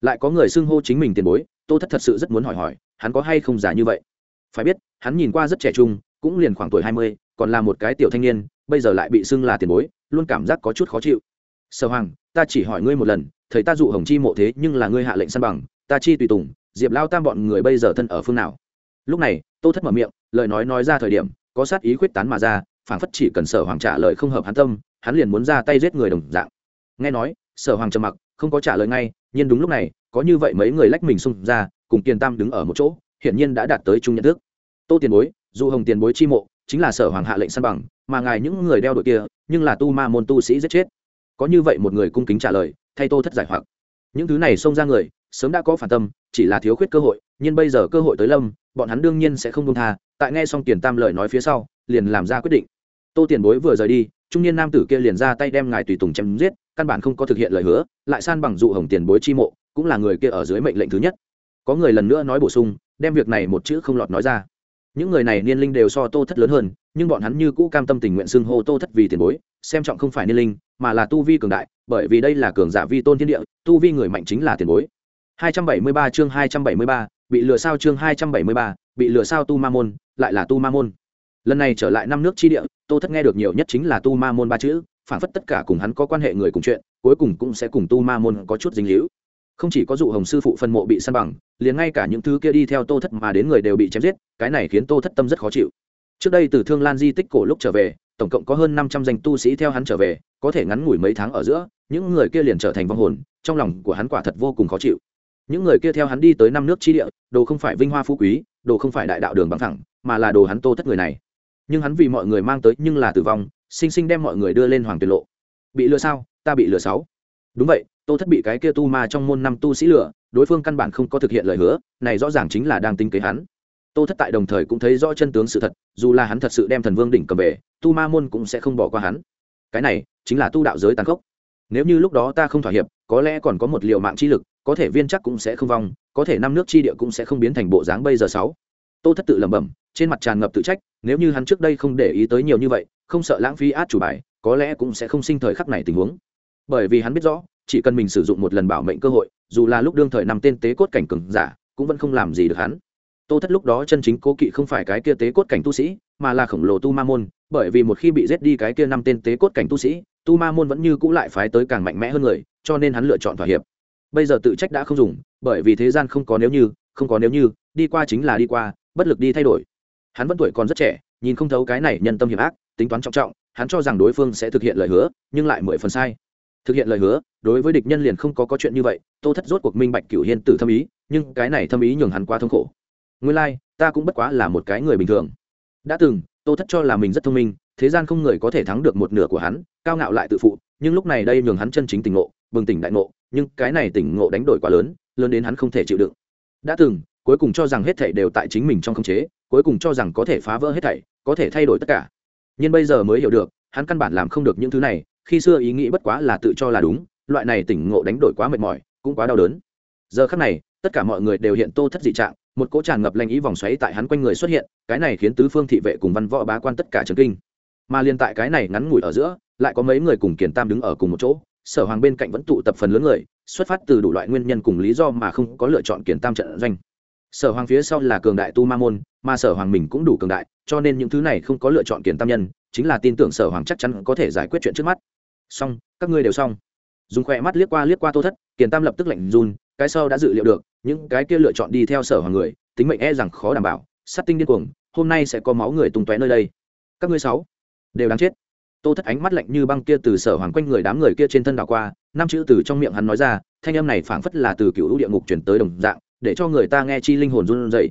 Lại có người xưng hô chính mình tiền bối, tô thất thật sự rất muốn hỏi hỏi, hắn có hay không giả như vậy? Phải biết, hắn nhìn qua rất trẻ trung, cũng liền khoảng tuổi hai mươi, còn là một cái tiểu thanh niên, bây giờ lại bị xưng là tiền bối, luôn cảm giác có chút khó chịu. Sở hoàng, ta chỉ hỏi ngươi một lần, thầy ta dụ hồng chi mộ thế nhưng là ngươi hạ lệnh săn bằng, ta chi tùy tùng, diệp lao tam bọn người bây giờ thân ở phương nào? Lúc này, tô thất mở miệng, lời nói nói ra thời điểm, có sát ý khuyết tán mà ra, phảng phất chỉ cần sở hoàng trả lời không hợp hắn tâm hắn liền muốn ra tay giết người đồng dạng. Nghe nói, sở hoàng trầm mặc, không có trả lời ngay, nhưng đúng lúc này, có như vậy mấy người lách mình xung ra, cùng tiền tam đứng ở một chỗ, hiển nhiên đã đạt tới chung nhận thức. Tô tiền bối, dù hồng tiền bối chi mộ, chính là sở hoàng hạ lệnh săn bằng, mà ngài những người đeo đội kia, nhưng là tu ma môn tu sĩ giết chết. Có như vậy một người cung kính trả lời, thay tô thất giải hoặc. Những thứ này xông ra người, sớm đã có phản tâm, chỉ là thiếu khuyết cơ hội, nhưng bây giờ cơ hội tới lâm, bọn hắn đương nhiên sẽ không buông tha, tại nghe xong tiền tam lời nói phía sau, liền làm ra quyết định. Tô tiền bối vừa rời đi trung niên nam tử kia liền ra tay đem ngài tùy tùng chém giết căn bản không có thực hiện lời hứa lại san bằng dụ hồng tiền bối chi mộ cũng là người kia ở dưới mệnh lệnh thứ nhất. Có người lần nữa nói bổ sung đem việc này một chữ không lọt nói ra. Những người này niên linh đều so tô thất lớn hơn nhưng bọn hắn như cũ cam tâm tình nguyện xưng hô tô thất vì tiền bối xem trọng không phải niên linh mà là tu vi cường đại bởi vì đây là cường giả vi tôn thiên địa tu vi người mạnh chính là tiền bối. 273 chương 273, bị lừa sao chương 273, bị lừa sao tu ma môn lại là tu ma môn lần này trở lại năm nước chi địa, tô thất nghe được nhiều nhất chính là tu ma môn ba chữ phản phất tất cả cùng hắn có quan hệ người cùng chuyện, cuối cùng cũng sẽ cùng tu ma môn có chút dính hữu không chỉ có dụ hồng sư phụ phân mộ bị săn bằng, liền ngay cả những thứ kia đi theo tô thất mà đến người đều bị chém giết, cái này khiến tô thất tâm rất khó chịu. Trước đây từ thương lan di tích cổ lúc trở về, tổng cộng có hơn năm trăm danh tu sĩ theo hắn trở về, có thể ngắn ngủi mấy tháng ở giữa, những người kia liền trở thành vong hồn, trong lòng của hắn quả thật vô cùng khó chịu. Những người kia theo hắn đi tới năm nước chi địa, đồ không phải vinh hoa phú quý, đồ không phải đại đạo đường bằng thẳng mà là đồ hắn tô thất người này nhưng hắn vì mọi người mang tới nhưng là tử vong, sinh sinh đem mọi người đưa lên hoàng tuyệt lộ. Bị lừa sao? Ta bị lừa sáu. Đúng vậy, tô thất bị cái kia tu ma trong môn năm tu sĩ lừa, đối phương căn bản không có thực hiện lời hứa, này rõ ràng chính là đang tính kế hắn. Tô thất tại đồng thời cũng thấy rõ chân tướng sự thật, dù là hắn thật sự đem thần vương đỉnh cầm về, tu ma môn cũng sẽ không bỏ qua hắn. Cái này, chính là tu đạo giới tàn khốc. Nếu như lúc đó ta không thỏa hiệp, có lẽ còn có một liều mạng chi lực, có thể viên chắc cũng sẽ không vong, có thể năm nước chi địa cũng sẽ không biến thành bộ dáng bây giờ sáu. Tô thất tự lẩm bẩm trên mặt tràn ngập tự trách, nếu như hắn trước đây không để ý tới nhiều như vậy, không sợ lãng phí át chủ bài, có lẽ cũng sẽ không sinh thời khắc này tình huống. Bởi vì hắn biết rõ, chỉ cần mình sử dụng một lần bảo mệnh cơ hội, dù là lúc đương thời nằm tên tế cốt cảnh cường giả, cũng vẫn không làm gì được hắn. Tô thất lúc đó chân chính cố kỵ không phải cái kia tế cốt cảnh tu sĩ, mà là khổng lồ tu ma môn, bởi vì một khi bị giết đi cái kia năm tên tế cốt cảnh tu sĩ, tu ma môn vẫn như cũ lại phái tới càng mạnh mẽ hơn người, cho nên hắn lựa chọn thỏa hiệp. Bây giờ tự trách đã không dùng, bởi vì thế gian không có nếu như, không có nếu như, đi qua chính là đi qua, bất lực đi thay đổi hắn vẫn tuổi còn rất trẻ nhìn không thấu cái này nhân tâm hiểm ác tính toán trọng trọng hắn cho rằng đối phương sẽ thực hiện lời hứa nhưng lại mười phần sai. Thực hiện lời hứa đối với địch nhân liền không có có chuyện như vậy tô thất rốt cuộc minh bạch cửu hiên tử thâm ý nhưng cái này thâm ý nhường hắn quá thống khổ. Nguyên lai、like, ta cũng bất quá là một cái người bình thường. Đã từng tô thất cho là mình rất thông minh thế gian không người có thể thắng được một nửa của hắn cao ngạo lại tự phụ nhưng lúc này đây nhường hắn chân chính tỉnh ngộ bừng tỉnh đại ngộ nhưng cái này tỉnh ngộ đánh đổi quá lớn lớn đến hắn không thể chịu đựng. Đã từng cuối cùng cho rằng hết thảy đều tại chính mình trong khống chế cuối cùng cho rằng có thể phá vỡ hết thảy, có thể thay đổi tất cả. Nhưng bây giờ mới hiểu được, hắn căn bản làm không được những thứ này, khi xưa ý nghĩ bất quá là tự cho là đúng, loại này tỉnh ngộ đánh đổi quá mệt mỏi, cũng quá đau đớn. Giờ khắc này, tất cả mọi người đều hiện tô thất dị trạng, một cỗ tràn ngập lanh ý vòng xoáy tại hắn quanh người xuất hiện, cái này khiến tứ phương thị vệ cùng văn võ bá quan tất cả trần kinh. Mà liên tại cái này ngắn ngủi ở giữa, lại có mấy người cùng kiền tam đứng ở cùng một chỗ, sở hoàng bên cạnh vẫn tụ tập phần lớn người, xuất phát từ đủ loại nguyên nhân cùng lý do mà không có lựa chọn kiền tam trận doanh. Sở hoàng phía sau là cường đại tu ma môn mà sở hoàng mình cũng đủ cường đại, cho nên những thứ này không có lựa chọn kiển tam nhân, chính là tin tưởng sở hoàng chắc chắn có thể giải quyết chuyện trước mắt. Xong, các ngươi đều xong. Dùng khoe mắt liếc qua liếc qua tô thất, kiển tam lập tức lạnh run, cái sau đã dự liệu được, những cái kia lựa chọn đi theo sở hoàng người, tính mệnh e rằng khó đảm bảo, sát tinh điên cuồng, hôm nay sẽ có máu người tung tóe nơi đây. Các ngươi sáu, đều đáng chết. Tô thất ánh mắt lạnh như băng kia từ sở hoàng quanh người đám người kia trên thân đảo qua, năm chữ từ trong miệng hắn nói ra, thanh âm này phảng phất là từ cựu địa ngục chuyển tới đồng dạng, để cho người ta nghe chi linh hồn run rẩy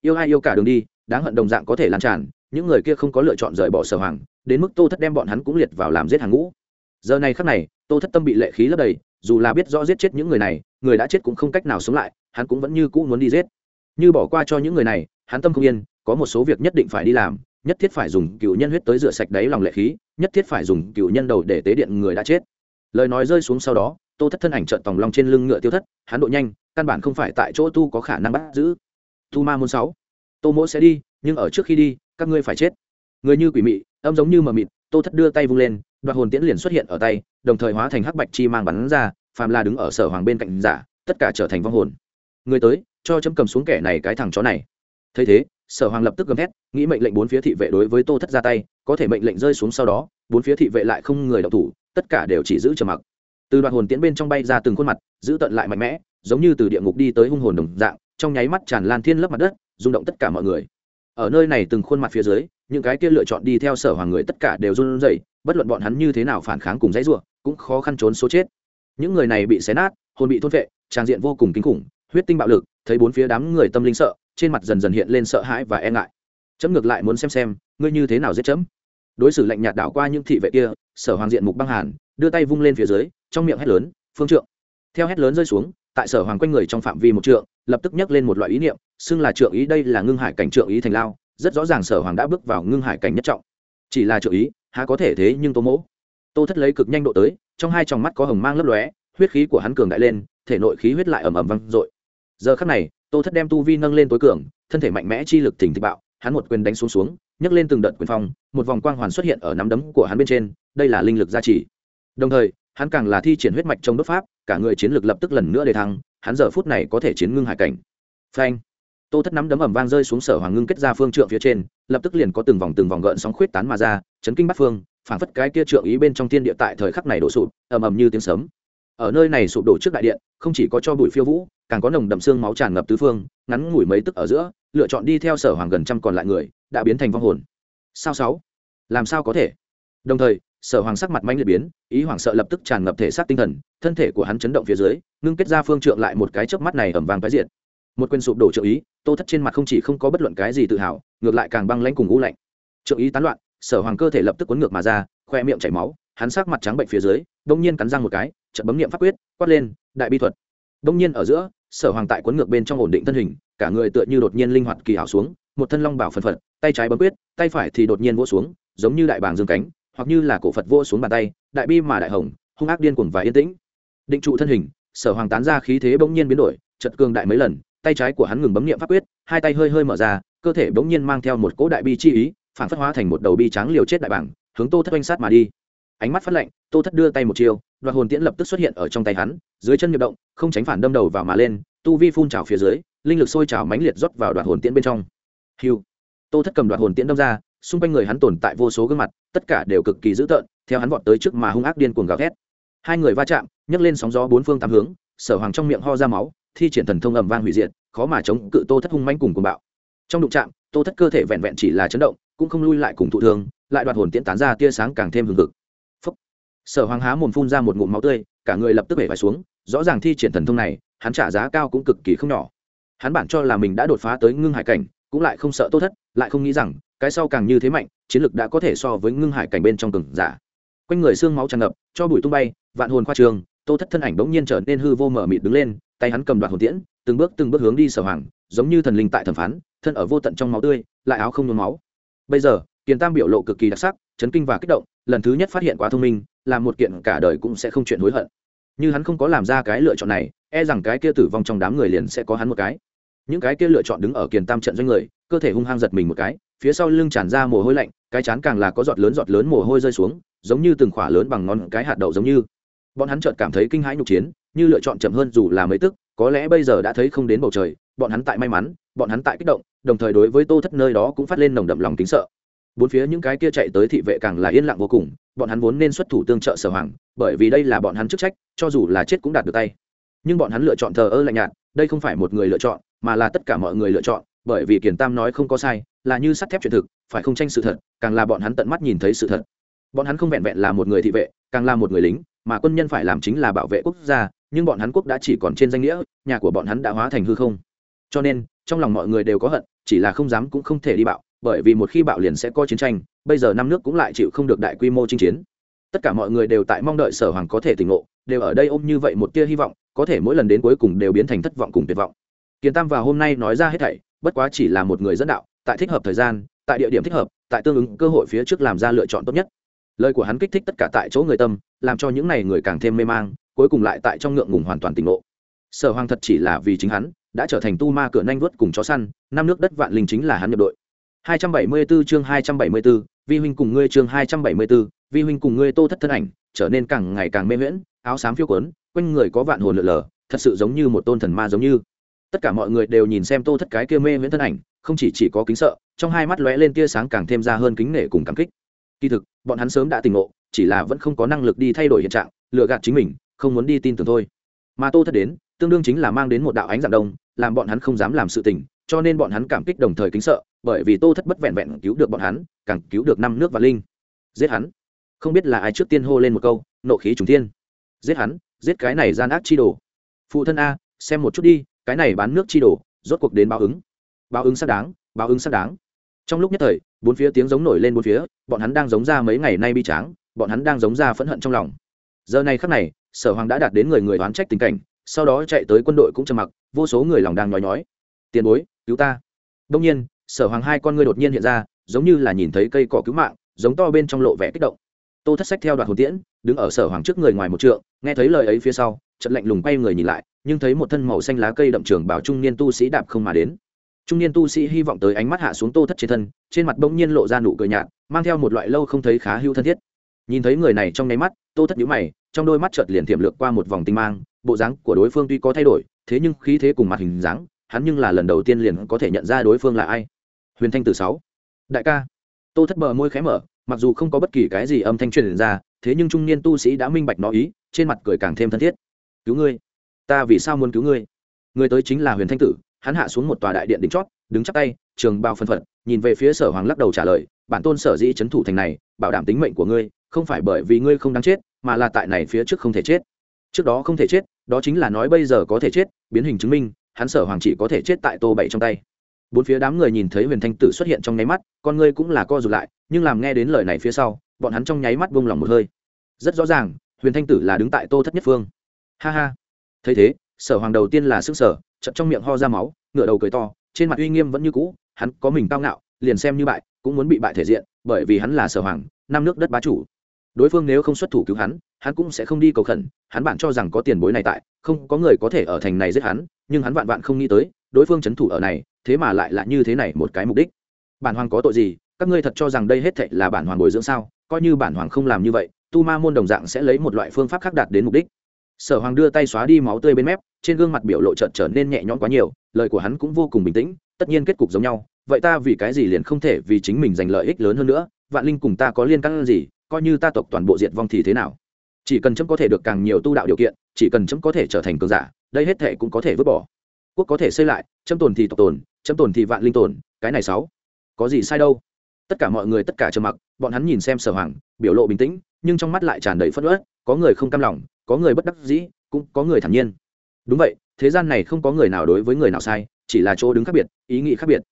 yêu ai yêu cả đường đi, đáng hận đồng dạng có thể lan tràn, những người kia không có lựa chọn rời bỏ sở hoàng, đến mức tô thất đem bọn hắn cũng liệt vào làm giết hàng ngũ. Giờ này khắc này, tô thất tâm bị lệ khí lấp đầy, dù là biết rõ giết chết những người này, người đã chết cũng không cách nào sống lại, hắn cũng vẫn như cũ muốn đi giết. Như bỏ qua cho những người này, hắn tâm không yên, có một số việc nhất định phải đi làm, nhất thiết phải dùng cựu nhân huyết tới rửa sạch đáy lòng lệ khí, nhất thiết phải dùng cựu nhân đầu để tế điện người đã chết. Lời nói rơi xuống sau đó, tô thất thân ảnh trợn tòng lòng trên lưng ngựa tiêu thất, hắn độ nhanh, căn bản không phải tại chỗ tu có khả năng bắt giữ tu ma môn sáu. Tô mỗ sẽ đi, nhưng ở trước khi đi, các ngươi phải chết. Người như quỷ mị, âm giống như mờ mịt, tô thất đưa tay vung lên, đoạt hồn tiễn liền xuất hiện ở tay, đồng thời hóa thành hắc bạch chi mang bắn ra, phàm là đứng ở sở hoàng bên cạnh giả, tất cả trở thành vong hồn. Người tới, cho chấm cầm xuống kẻ này cái thằng chó này. Thấy thế, sở hoàng lập tức gầm thét, nghĩ mệnh lệnh bốn phía thị vệ đối với tô thất ra tay, có thể mệnh lệnh rơi xuống sau đó, bốn phía thị vệ lại không người đọc thủ, tất cả đều chỉ giữ trầm mặc. Từ đoạn hồn tiễn bên trong bay ra từng khuôn mặt, giữ tận lại mạnh mẽ giống như từ địa ngục đi tới hung hồn đồng dạng, trong nháy mắt tràn lan thiên lấp mặt đất, rung động tất cả mọi người. Ở nơi này từng khuôn mặt phía dưới, những cái kia lựa chọn đi theo sở hoàng người tất cả đều run rẩy, bất luận bọn hắn như thế nào phản kháng cùng dãy rủa, cũng khó khăn trốn số chết. Những người này bị xé nát, hồn bị thôn vệ, trang diện vô cùng kinh khủng, huyết tinh bạo lực, thấy bốn phía đám người tâm linh sợ, trên mặt dần dần hiện lên sợ hãi và e ngại. Chấm ngược lại muốn xem xem, ngươi như thế nào giết chấm. Đối xử lạnh nhạt đảo qua những thị vệ kia, sở hoàng diện mục băng hàn, đưa tay vung lên phía dưới, trong miệng hét lớn, phương trượng. Theo hét lớn rơi xuống tại sở hoàng quanh người trong phạm vi một trượng, lập tức nhắc lên một loại ý niệm, xưng là trượng ý đây là ngưng hải cảnh trượng ý thành lao, rất rõ ràng sở hoàng đã bước vào ngưng hải cảnh nhất trọng. Chỉ là trượng ý, há có thể thế nhưng tô mỗ. Tô thất lấy cực nhanh độ tới, trong hai tròng mắt có hồng mang lấp lóe, huyết khí của hắn cường đại lên, thể nội khí huyết lại ầm ầm văng dội. Giờ khắc này, tô thất đem tu vi nâng lên tối cường, thân thể mạnh mẽ chi lực thỉnh thịch bạo, hắn một quyền đánh xuống xuống, nhấc lên từng đợt quyền phong, một vòng quang hoàn xuất hiện ở nắm đấm của hắn bên trên, đây là linh lực gia trì. Đồng thời hắn càng là thi triển huyết mạch trong đốt pháp, cả người chiến lực lập tức lần nữa để thăng, hắn giờ phút này có thể chiến ngưng hải cảnh. Phanh! Tô thất nắm đấm ẩm vang rơi xuống sở hoàng ngưng kết ra phương trượng phía trên, lập tức liền có từng vòng từng vòng gợn sóng khuyết tán mà ra, chấn kinh bắt phương phảng phất cái kia trượng ý bên trong thiên địa tại thời khắc này đổ sụp, ầm ầm như tiếng sấm. Ở nơi này sụp đổ trước đại điện, không chỉ có cho bụi phiêu vũ, càng có nồng đậm xương máu tràn ngập tứ phương, ngắn ngủi mấy tức ở giữa, lựa chọn đi theo sở hoàng gần trăm còn lại người, đã biến thành vong hồn. Sao sáu? Làm sao có thể? Đồng thời sở hoàng sắc mặt manh liệt biến, ý Hoàng sợ lập tức tràn ngập thể xác tinh thần, thân thể của hắn chấn động phía dưới, ngưng kết ra phương trượng lại một cái chớp mắt này ẩm vàng cái diện một quyền sụp đổ trợ ý, tô thất trên mặt không chỉ không có bất luận cái gì tự hào, ngược lại càng băng lãnh cùng u lạnh. Trợ ý tán loạn, sở hoàng cơ thể lập tức cuốn ngược mà ra, khoe miệng chảy máu, hắn sắc mặt trắng bệnh phía dưới, đông nhiên cắn răng một cái, chợt bấm niệm pháp quyết, quát lên, đại bi thuật. Đông nhiên ở giữa, sở hoàng tại cuốn ngược bên trong ổn định thân hình, cả người tựa như đột nhiên linh hoạt kỳ hảo xuống, một thân long bảo phần phật, tay trái bấm quyết, tay phải thì đột nhiên vỗ xuống, giống như đại bàng dương cánh hoặc như là cổ phật vô xuống bàn tay, đại bi mà đại hồng, hung ác điên cuồng và yên tĩnh. Định trụ thân hình, sở hoàng tán ra khí thế bỗng nhiên biến đổi, chật cường đại mấy lần, tay trái của hắn ngừng bấm niệm pháp quyết, hai tay hơi hơi mở ra, cơ thể bỗng nhiên mang theo một cỗ đại bi chi ý, phản phất hóa thành một đầu bi trắng liều chết đại bảng, hướng tô thất oanh sát mà đi. Ánh mắt phát lạnh, tô thất đưa tay một chiều đoạt hồn tiễn lập tức xuất hiện ở trong tay hắn, dưới chân nhập động, không tránh phản đâm đầu vào mà lên, tu vi phun trào phía dưới, linh lực sôi trào mãnh liệt rót vào đoạt hồn tiễn bên trong. Hiu. Tô thất cầm đoạt hồn tiễn đâm ra xung quanh người hắn tồn tại vô số gương mặt, tất cả đều cực kỳ dữ tợn, theo hắn vọt tới trước mà hung ác điên cuồng gào thét. Hai người va chạm, nhấc lên sóng gió bốn phương tám hướng, sở hoàng trong miệng ho ra máu, thi triển thần thông ầm vang hủy diệt, khó mà chống cự tô thất hung manh cùng cuồng bạo. Trong đụng chạm, tô thất cơ thể vẹn vẹn chỉ là chấn động, cũng không lui lại cùng thụ thương, lại đoạt hồn tiễn tán ra tia sáng càng thêm hừng hực. Phúc. sở hoàng há mồm phun ra một ngụm máu tươi, cả người lập tức bể phải xuống, rõ ràng thi triển thần thông này, hắn trả giá cao cũng cực kỳ không nhỏ. Hắn bản cho là mình đã đột phá tới ngưng hải cảnh, cũng lại không sợ tô thất, lại không nghĩ rằng cái sau càng như thế mạnh, chiến lực đã có thể so với ngưng hải cảnh bên trong cường giả. Quanh người xương máu tràn ngập, cho bụi tung bay, vạn hồn khoa trường, tô thất thân ảnh bỗng nhiên trở nên hư vô mở mịt đứng lên, tay hắn cầm đoạt hồn tiễn, từng bước từng bước hướng đi sở hoàng, giống như thần linh tại thẩm phán, thân ở vô tận trong máu tươi, lại áo không nhuốm máu. Bây giờ, kiền tam biểu lộ cực kỳ đặc sắc, chấn kinh và kích động, lần thứ nhất phát hiện quá thông minh, làm một kiện cả đời cũng sẽ không chuyện hối hận. Như hắn không có làm ra cái lựa chọn này e rằng cái kia tử vong trong đám người liền sẽ có hắn một cái. Những cái kia lựa chọn đứng ở kiền tam trận doanh người, cơ thể hung hăng giật mình một cái phía sau lưng tràn ra mồ hôi lạnh, cái chán càng là có giọt lớn giọt lớn mồ hôi rơi xuống, giống như từng khỏa lớn bằng ngón cái hạt đậu giống như. Bọn hắn chợt cảm thấy kinh hãi nhục chiến, như lựa chọn chậm hơn dù là mấy tức, có lẽ bây giờ đã thấy không đến bầu trời, bọn hắn tại may mắn, bọn hắn tại kích động, đồng thời đối với tô thất nơi đó cũng phát lên nồng đậm lòng kính sợ. Bốn phía những cái kia chạy tới thị vệ càng là yên lặng vô cùng, bọn hắn vốn nên xuất thủ tương trợ sở hoàng, bởi vì đây là bọn hắn chức trách, cho dù là chết cũng đạt được tay. Nhưng bọn hắn lựa chọn thờ ơ lạnh nhạt, đây không phải một người lựa chọn, mà là tất cả mọi người lựa chọn bởi vì kiền tam nói không có sai, là như sắt thép truyền thực, phải không tranh sự thật, càng là bọn hắn tận mắt nhìn thấy sự thật. Bọn hắn không vẹn vẹn là một người thị vệ, càng là một người lính, mà quân nhân phải làm chính là bảo vệ quốc gia, nhưng bọn hắn quốc đã chỉ còn trên danh nghĩa, nhà của bọn hắn đã hóa thành hư không. Cho nên, trong lòng mọi người đều có hận, chỉ là không dám cũng không thể đi bạo, bởi vì một khi bạo liền sẽ có chiến tranh, bây giờ năm nước cũng lại chịu không được đại quy mô chinh chiến. Tất cả mọi người đều tại mong đợi sở hoàng có thể tỉnh ngộ, đều ở đây ôm như vậy một tia hy vọng, có thể mỗi lần đến cuối cùng đều biến thành thất vọng cùng tuyệt vọng. Kiến tam vào hôm nay nói ra hết thảy bất quá chỉ là một người dẫn đạo tại thích hợp thời gian tại địa điểm thích hợp tại tương ứng cơ hội phía trước làm ra lựa chọn tốt nhất. Lời của hắn kích thích tất cả tại chỗ người tâm làm cho những n à y người càng thêm mê mang cuối cùng lại tại trong ngượng ngùng hoàn toàn tỉnh ngộ. Sở hoàng thật chỉ là vì chính hắn đã trở thành tu ma cửa nanh vớt cùng chó săn năm nước đất vạn linh chính là hắn nhập đội. 274 chương 274, vi huynh cùng ngươi chương 274, vi huynh cùng ngươi tô thất thân ảnh trở nên càng ngày càng mê miễn áo xám phiêu quấn quanh người có vạn hồn lượn lờ thật sự giống như một tôn thần ma giống như tất cả mọi người đều nhìn xem tô thất cái kia mê miễn thân ảnh, không chỉ chỉ có kính sợ, trong hai mắt lóe lên tia sáng càng thêm ra hơn kính nể cùng cảm kích. Kỳ thực, bọn hắn sớm đã tỉnh ngộ, chỉ là vẫn không có năng lực đi thay đổi hiện trạng, lừa gạt chính mình, không muốn đi tin tưởng thôi. Mà tô thất đến, tương đương chính là mang đến một đạo ánh dạng đông, làm bọn hắn không dám làm sự tình, cho nên bọn hắn cảm kích đồng thời kính sợ, bởi vì tô thất bất vẹn vẹn cứu được bọn hắn, càng cứu được năm nước và linh. Giết hắn. Không biết là ai trước tiên hô lên một câu, nộ khí trùng thiên. Giết hắn, giết cái này gian ác chi đồ. Phụ thân a, xem một chút đi cái này bán nước chi đổ, rốt cuộc đến báo ứng. Báo ứng xác đáng báo ứng xác đáng. Trong lúc nhất thời bốn phía tiếng giống nổi lên bốn phía bọn hắn đang giống ra mấy ngày nay bi tráng bọn hắn đang giống ra phẫn hận trong lòng. Giờ này khắc này sở hoàng đã đạt đến người người đoán trách tình cảnh sau đó chạy tới quân đội cũng trầm mặc vô số người lòng đang nói nhói. Tiền bối cứu ta. Đông nhiên sở hoàng hai con ngươi đột nhiên hiện ra giống như là nhìn thấy cây cỏ cứu mạng giống to bên trong lộ vẻ kích động. Tô thất sách theo đoạn hồn tiễn đứng ở sở hoàng trước người ngoài một trượng nghe thấy lời ấy phía sau trận lạnh lùng quay người nhìn lại nhưng thấy một thân màu xanh lá cây đậm trường bảo trung niên tu sĩ đạp không mà đến. Trung niên tu sĩ hy vọng tới ánh mắt hạ xuống tô thất trên thân, trên mặt bỗng nhiên lộ ra nụ cười nhạt, mang theo một loại lâu không thấy khá hữu thân thiết. Nhìn thấy người này trong nháy mắt, tô thất nhíu mày, trong đôi mắt chợt liền tiềm lược qua một vòng tinh mang, bộ dáng của đối phương tuy có thay đổi, thế nhưng khí thế cùng mặt hình dáng, hắn nhưng là lần đầu tiên liền có thể nhận ra đối phương là ai. Huyền thanh từ sáu. Đại ca. Tô thất bờ môi khẽ mở, mặc dù không có bất kỳ cái gì âm thanh truyền ra, thế nhưng trung niên tu sĩ đã minh bạch nó ý, trên mặt cười càng thêm thân thiết. Cứu ngươi ta vì sao muốn cứu ngươi? Người tới chính là huyền thanh tử, hắn hạ xuống một tòa đại điện đỉnh chót, đứng chắp tay, trường bao phân phận nhìn về phía sở hoàng lắc đầu trả lời, bản tôn sở dĩ c thủ thành này, bảo đảm tính mệnh của ngươi, không phải bởi vì ngươi không đáng chết, mà là tại này phía trước không thể chết. Trước đó không thể chết, đó chính là nói bây giờ có thể chết, biến hình chứng minh, hắn sở hoàng chỉ có thể chết tại tô bảy trong tay. Bốn phía đám người nhìn thấy huyền thanh tử xuất hiện trong nháy mắt, con ngươi cũng là co rụt lại, nhưng làm nghe đến lời này phía sau, bọn hắn trong nháy mắt buông lỏng một hơi. Rất rõ ràng, huyền thanh tử là đứng tại tô thất nhất phương. Ha ha thấy thế, sở hoàng đầu tiên là sức sở chậm trong miệng ho ra máu, ngửa đầu cười to, trên mặt uy nghiêm vẫn như cũ, hắn có mình cao ngạo, liền xem như bại, cũng muốn bị bại thể diện, bởi vì hắn là sở hoàng, năm nước đất bá chủ. Đối phương nếu không xuất thủ cứu hắn hắn cũng sẽ không đi cầu khẩn, hắn bạn cho rằng có tiền bối này tại, không có người có thể ở thành này giết hắn, nhưng hắn vạn vạn không nghĩ tới, đối phương c h ấ n thủ ở này, thế mà lại là như thế này một cái mục đích. Bản hoàng có tội gì? Các ngươi thật cho rằng đây hết thệ là bản hoàng bồi dưỡng sao? Coi như bản hoàng không làm như vậy, tu ma môn đồng dạng sẽ lấy một loại phương pháp khác đạt đến mục đích sở hoàng đưa tay xóa đi máu tươi bên mép, trên gương mặt biểu lộ trợn trở nên nhẹ nhõm quá nhiều, lời của hắn cũng vô cùng bình tĩnh, tất nhiên kết cục giống nhau. Vậy ta vì cái gì liền không thể vì chính mình giành lợi ích lớn hơn nữa? Vạn linh cùng ta có liên căn gì? Coi như ta tộc toàn bộ diệt vong thì thế nào? Chỉ cần chấm có thể được càng nhiều tu đạo điều kiện, chỉ cần chấm có thể trở thành cường giả, đây hết thể cũng có thể vứt bỏ. Quốc có thể xây lại, chấm tồn thì tộc tồn, chấm tồn thì vạn linh tồn, cái này sáu. Có gì sai đâu? Tất cả mọi người tất cả trầm mặc, bọn hắn nhìn xem sở hoàng, biểu lộ bình tĩnh, nhưng trong mắt lại tràn đầy phất ớt có người không cam lòng có người bất đắc dĩ, cũng có người thản nhiên. Đúng vậy, thế gian này không có người nào đối với người nào sai, chỉ là chỗ đứng khác biệt, ý nghĩ khác biệt.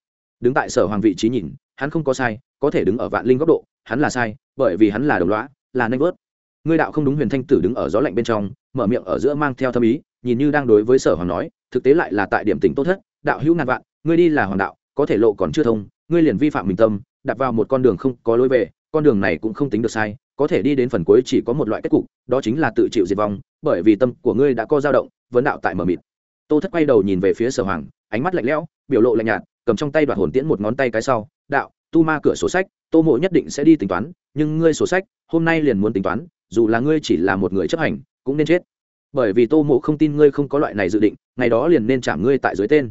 Đứng tại sở hoàng vị trí nhìn, hắn không có sai, có thể đứng ở vạn linh góc độ, hắn là sai, bởi vì hắn là đồng lõa, là nanh vớt. Ngươi đạo không đúng huyền thanh tử đứng ở gió lạnh bên trong, mở miệng ở giữa mang theo thâm ý, nhìn như đang đối với sở hoàng nói, thực tế lại là tại điểm tỉnh tốt thất, đạo hữu ngàn vạn, ngươi đi là hoàng đạo, có thể lộ còn chưa thông, ngươi liền vi phạm mình tâm đặt vào một con đường không có lối về con đường này cũng không tính được sai, có thể đi đến phần cuối chỉ có một loại kết cục, đó chính là tự chịu diệt vong, bởi vì tâm của ngươi đã có dao động, vấn đạo tại mờ mịt. Tô thất quay đầu nhìn về phía sở hoàng, ánh mắt lạnh lẽo, biểu lộ lạnh nhạt, cầm trong tay đoạt hồn tiễn một ngón tay cái sau, đạo, tu ma cửa sổ sách, tô mộ nhất định sẽ đi tính toán, nhưng ngươi sổ sách, hôm nay liền muốn tính toán, dù là ngươi chỉ là một người chấp hành, cũng nên chết. Bởi vì tô mộ không tin ngươi không có loại này dự định, ngày đó liền nên chạm ngươi tại dưới tên.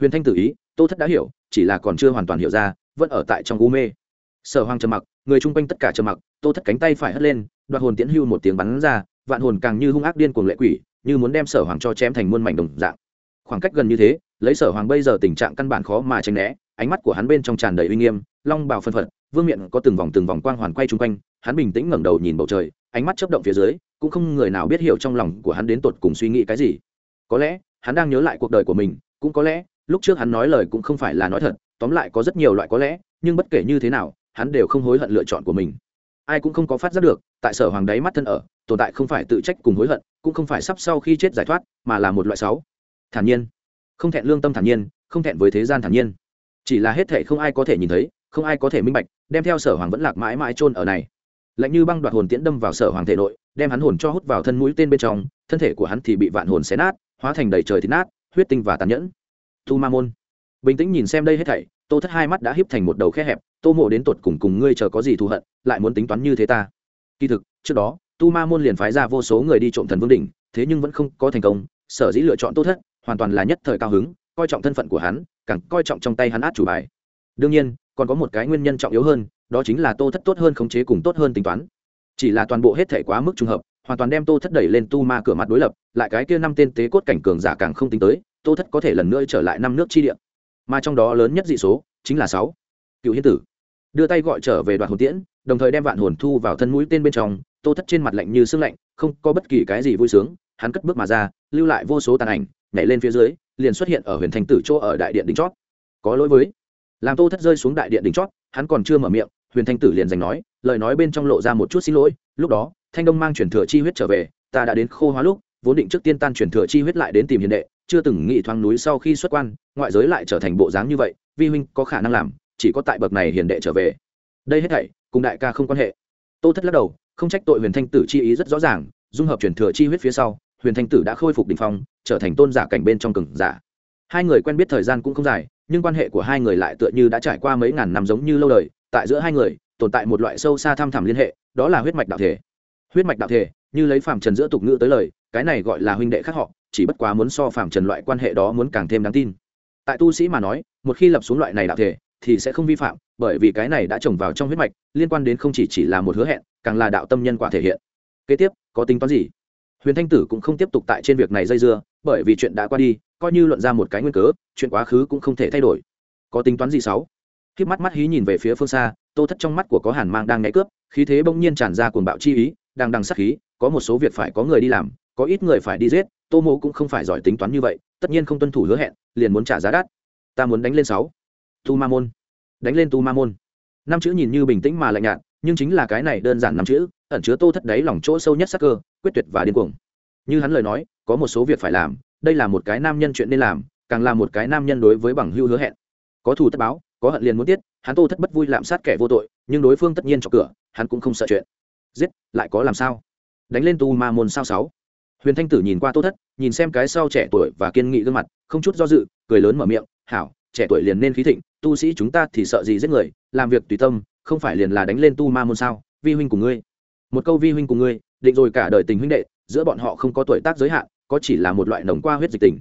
Huyền thanh tử ý, tô thất đã hiểu, chỉ là còn chưa hoàn toàn hiểu ra, vẫn ở tại trong u mê. Sở hoàng trầm mặc người chung quanh tất cả trầm mặc, tô thất cánh tay phải hất lên, đoạt hồn tiễn hưu một tiếng bắn ra, vạn hồn càng như hung ác điên cuồng lệ quỷ, như muốn đem sở hoàng cho chém thành muôn mảnh đồng dạng. Khoảng cách gần như thế, lấy sở hoàng bây giờ tình trạng căn bản khó mà tránh né, ánh mắt của hắn bên trong tràn đầy uy nghiêm, long bào phân phật, vương miện có từng vòng từng vòng quang hoàn quay chung quanh, hắn bình tĩnh ngẩng đầu nhìn bầu trời, ánh mắt chớp động phía dưới, cũng không người nào biết hiểu trong lòng của hắn đến tột cùng suy nghĩ cái gì. Có lẽ, hắn đang nhớ lại cuộc đời của mình, cũng có lẽ, lúc trước hắn nói lời cũng không phải là nói thật, tóm lại có rất nhiều loại có lẽ, nhưng bất kể như thế nào hắn đều không hối hận lựa chọn của mình. Ai cũng không có phát giác được, tại sở hoàng đáy mắt thân ở, tồn tại không phải tự trách cùng hối hận, cũng không phải sắp sau khi chết giải thoát, mà là một loại sáu thản nhiên. Không thẹn lương tâm thản nhiên, không thẹn với thế gian thản nhiên. Chỉ là hết thể không ai có thể nhìn thấy, không ai có thể minh bạch, đem theo sở hoàng vẫn lạc mãi mãi chôn ở này. Lạnh như băng đoạt hồn tiễn đâm vào sở hoàng thể nội, đem hắn hồn cho hút vào thân mũi tên bên trong, thân thể của hắn thì bị vạn hồn xé nát, hóa thành đầy trời thịt nát, huyết tinh và tàn nhẫn. Thu ma môn. Bình tĩnh nhìn xem đây hết thảy, tô thất hai mắt đã híp thành một đầu khe hẹp tô mộ đến tột cùng cùng ngươi chờ có gì thù hận, lại muốn tính toán như thế ta. Kỳ thực, trước đó, tu ma môn liền phái ra vô số người đi trộm thần vương đỉnh, thế nhưng vẫn không có thành công. Sở dĩ lựa chọn tô thất, hoàn toàn là nhất thời cao hứng, coi trọng thân phận của hắn, càng coi trọng trong tay hắn át chủ bài. Đương nhiên, còn có một cái nguyên nhân trọng yếu hơn, đó chính là tô thất tốt hơn khống chế cùng tốt hơn tính toán. Chỉ là toàn bộ hết thể quá mức trùng hợp, hoàn toàn đem tô thất đẩy lên tu ma cửa mặt đối lập, lại cái kia năm tên tế cốt cảnh cường giả càng không tính tới, tô thất có thể lần nữa trở lại năm nước chi địa. Mà trong đó lớn nhất dị số chính là sáu. Cựu hiến tử đưa tay gọi trở về đoạn hồn tiễn, đồng thời đem vạn hồn thu vào thân mũi tên bên trong, tô thất trên mặt lạnh như sương lạnh, không có bất kỳ cái gì vui sướng, hắn cất bước mà ra, lưu lại vô số tàn ảnh, nhảy lên phía dưới, liền xuất hiện ở huyền thành tử chỗ ở đại điện đỉnh chót. Có lỗi với, làm tô thất rơi xuống đại điện đỉnh chót, hắn còn chưa mở miệng, huyền thanh tử liền giành nói, lời nói bên trong lộ ra một chút xin lỗi, lúc đó, thanh đông mang chuyển thừa chi huyết trở về, ta đã đến khô hóa lúc, vốn định trước tiên tan chuyển thừa chi huyết lại đến tìm hiền đệ, chưa từng nghĩ thoáng núi sau khi xuất quan, ngoại giới lại trở thành bộ dáng như vậy, vi huynh có khả năng làm chỉ có tại bậc này hiền đệ trở về. Đây hết thảy, cùng đại ca không quan hệ. Tô thất lắc đầu, không trách tội huyền thanh tử chi ý rất rõ ràng, dung hợp chuyển thừa chi huyết phía sau, huyền thanh tử đã khôi phục đỉnh phong, trở thành tôn giả cảnh bên trong cừng giả. Hai người quen biết thời gian cũng không dài, nhưng quan hệ của hai người lại tựa như đã trải qua mấy ngàn năm giống như lâu đời, tại giữa hai người, tồn tại một loại sâu xa thăm thẳm liên hệ, đó là huyết mạch đạo thể. Huyết mạch đạo thể, như lấy phàm trần giữa tục ngữ tới lời, cái này gọi là huynh đệ khác họ, chỉ bất quá muốn so phàm trần loại quan hệ đó muốn càng thêm đáng tin. Tại tu sĩ mà nói, một khi lập xuống loại này đạo thể thì sẽ không vi phạm, bởi vì cái này đã trồng vào trong huyết mạch, liên quan đến không chỉ chỉ là một hứa hẹn, càng là đạo tâm nhân quả thể hiện. Kế tiếp, có tính toán gì? Huyền thanh tử cũng không tiếp tục tại trên việc này dây dưa, bởi vì chuyện đã qua đi, coi như luận ra một cái nguyên cớ, chuyện quá khứ cũng không thể thay đổi. Có tính toán gì sáu? Khi mắt mắt hí nhìn về phía phương xa, tô thất trong mắt của có hàn mang đang nhảy cướp, khí thế bỗng nhiên tràn ra cuồng bạo chi ý, đang đằng sắc khí, có một số việc phải có người đi làm, có ít người phải đi giết, tô mô cũng không phải giỏi tính toán như vậy, tất nhiên không tuân thủ hứa hẹn, liền muốn trả giá đắt. Ta muốn đánh lên sáu tu ma môn. Đánh lên tu ma môn. Năm chữ nhìn như bình tĩnh mà lạnh nhạt, nhưng chính là cái này đơn giản năm chữ, ẩn chứa tô thất đáy lòng chỗ sâu nhất sắc cơ, quyết tuyệt và điên cuồng. Như hắn lời nói, có một số việc phải làm, đây là một cái nam nhân chuyện nên làm, càng là một cái nam nhân đối với bằng hưu hứa hẹn. Có thù tất báo, có hận liền muốn tiết, hắn tô thất bất vui lạm sát kẻ vô tội, nhưng đối phương tất nhiên cho cửa, hắn cũng không sợ chuyện. Giết, lại có làm sao? Đánh lên tu ma môn sao sáu. Huyền thanh tử nhìn qua tô thất, nhìn xem cái sau trẻ tuổi và kiên nghị gương mặt, không chút do dự, cười lớn mở miệng, hảo trẻ tuổi liền nên khí thịnh, tu sĩ chúng ta thì sợ gì giết người, làm việc tùy tâm, không phải liền là đánh lên tu ma môn sao? Vi huynh của ngươi. Một câu vi huynh của ngươi, định rồi cả đời tình huynh đệ, giữa bọn họ không có tuổi tác giới hạn, có chỉ là một loại nồng qua huyết dịch tình.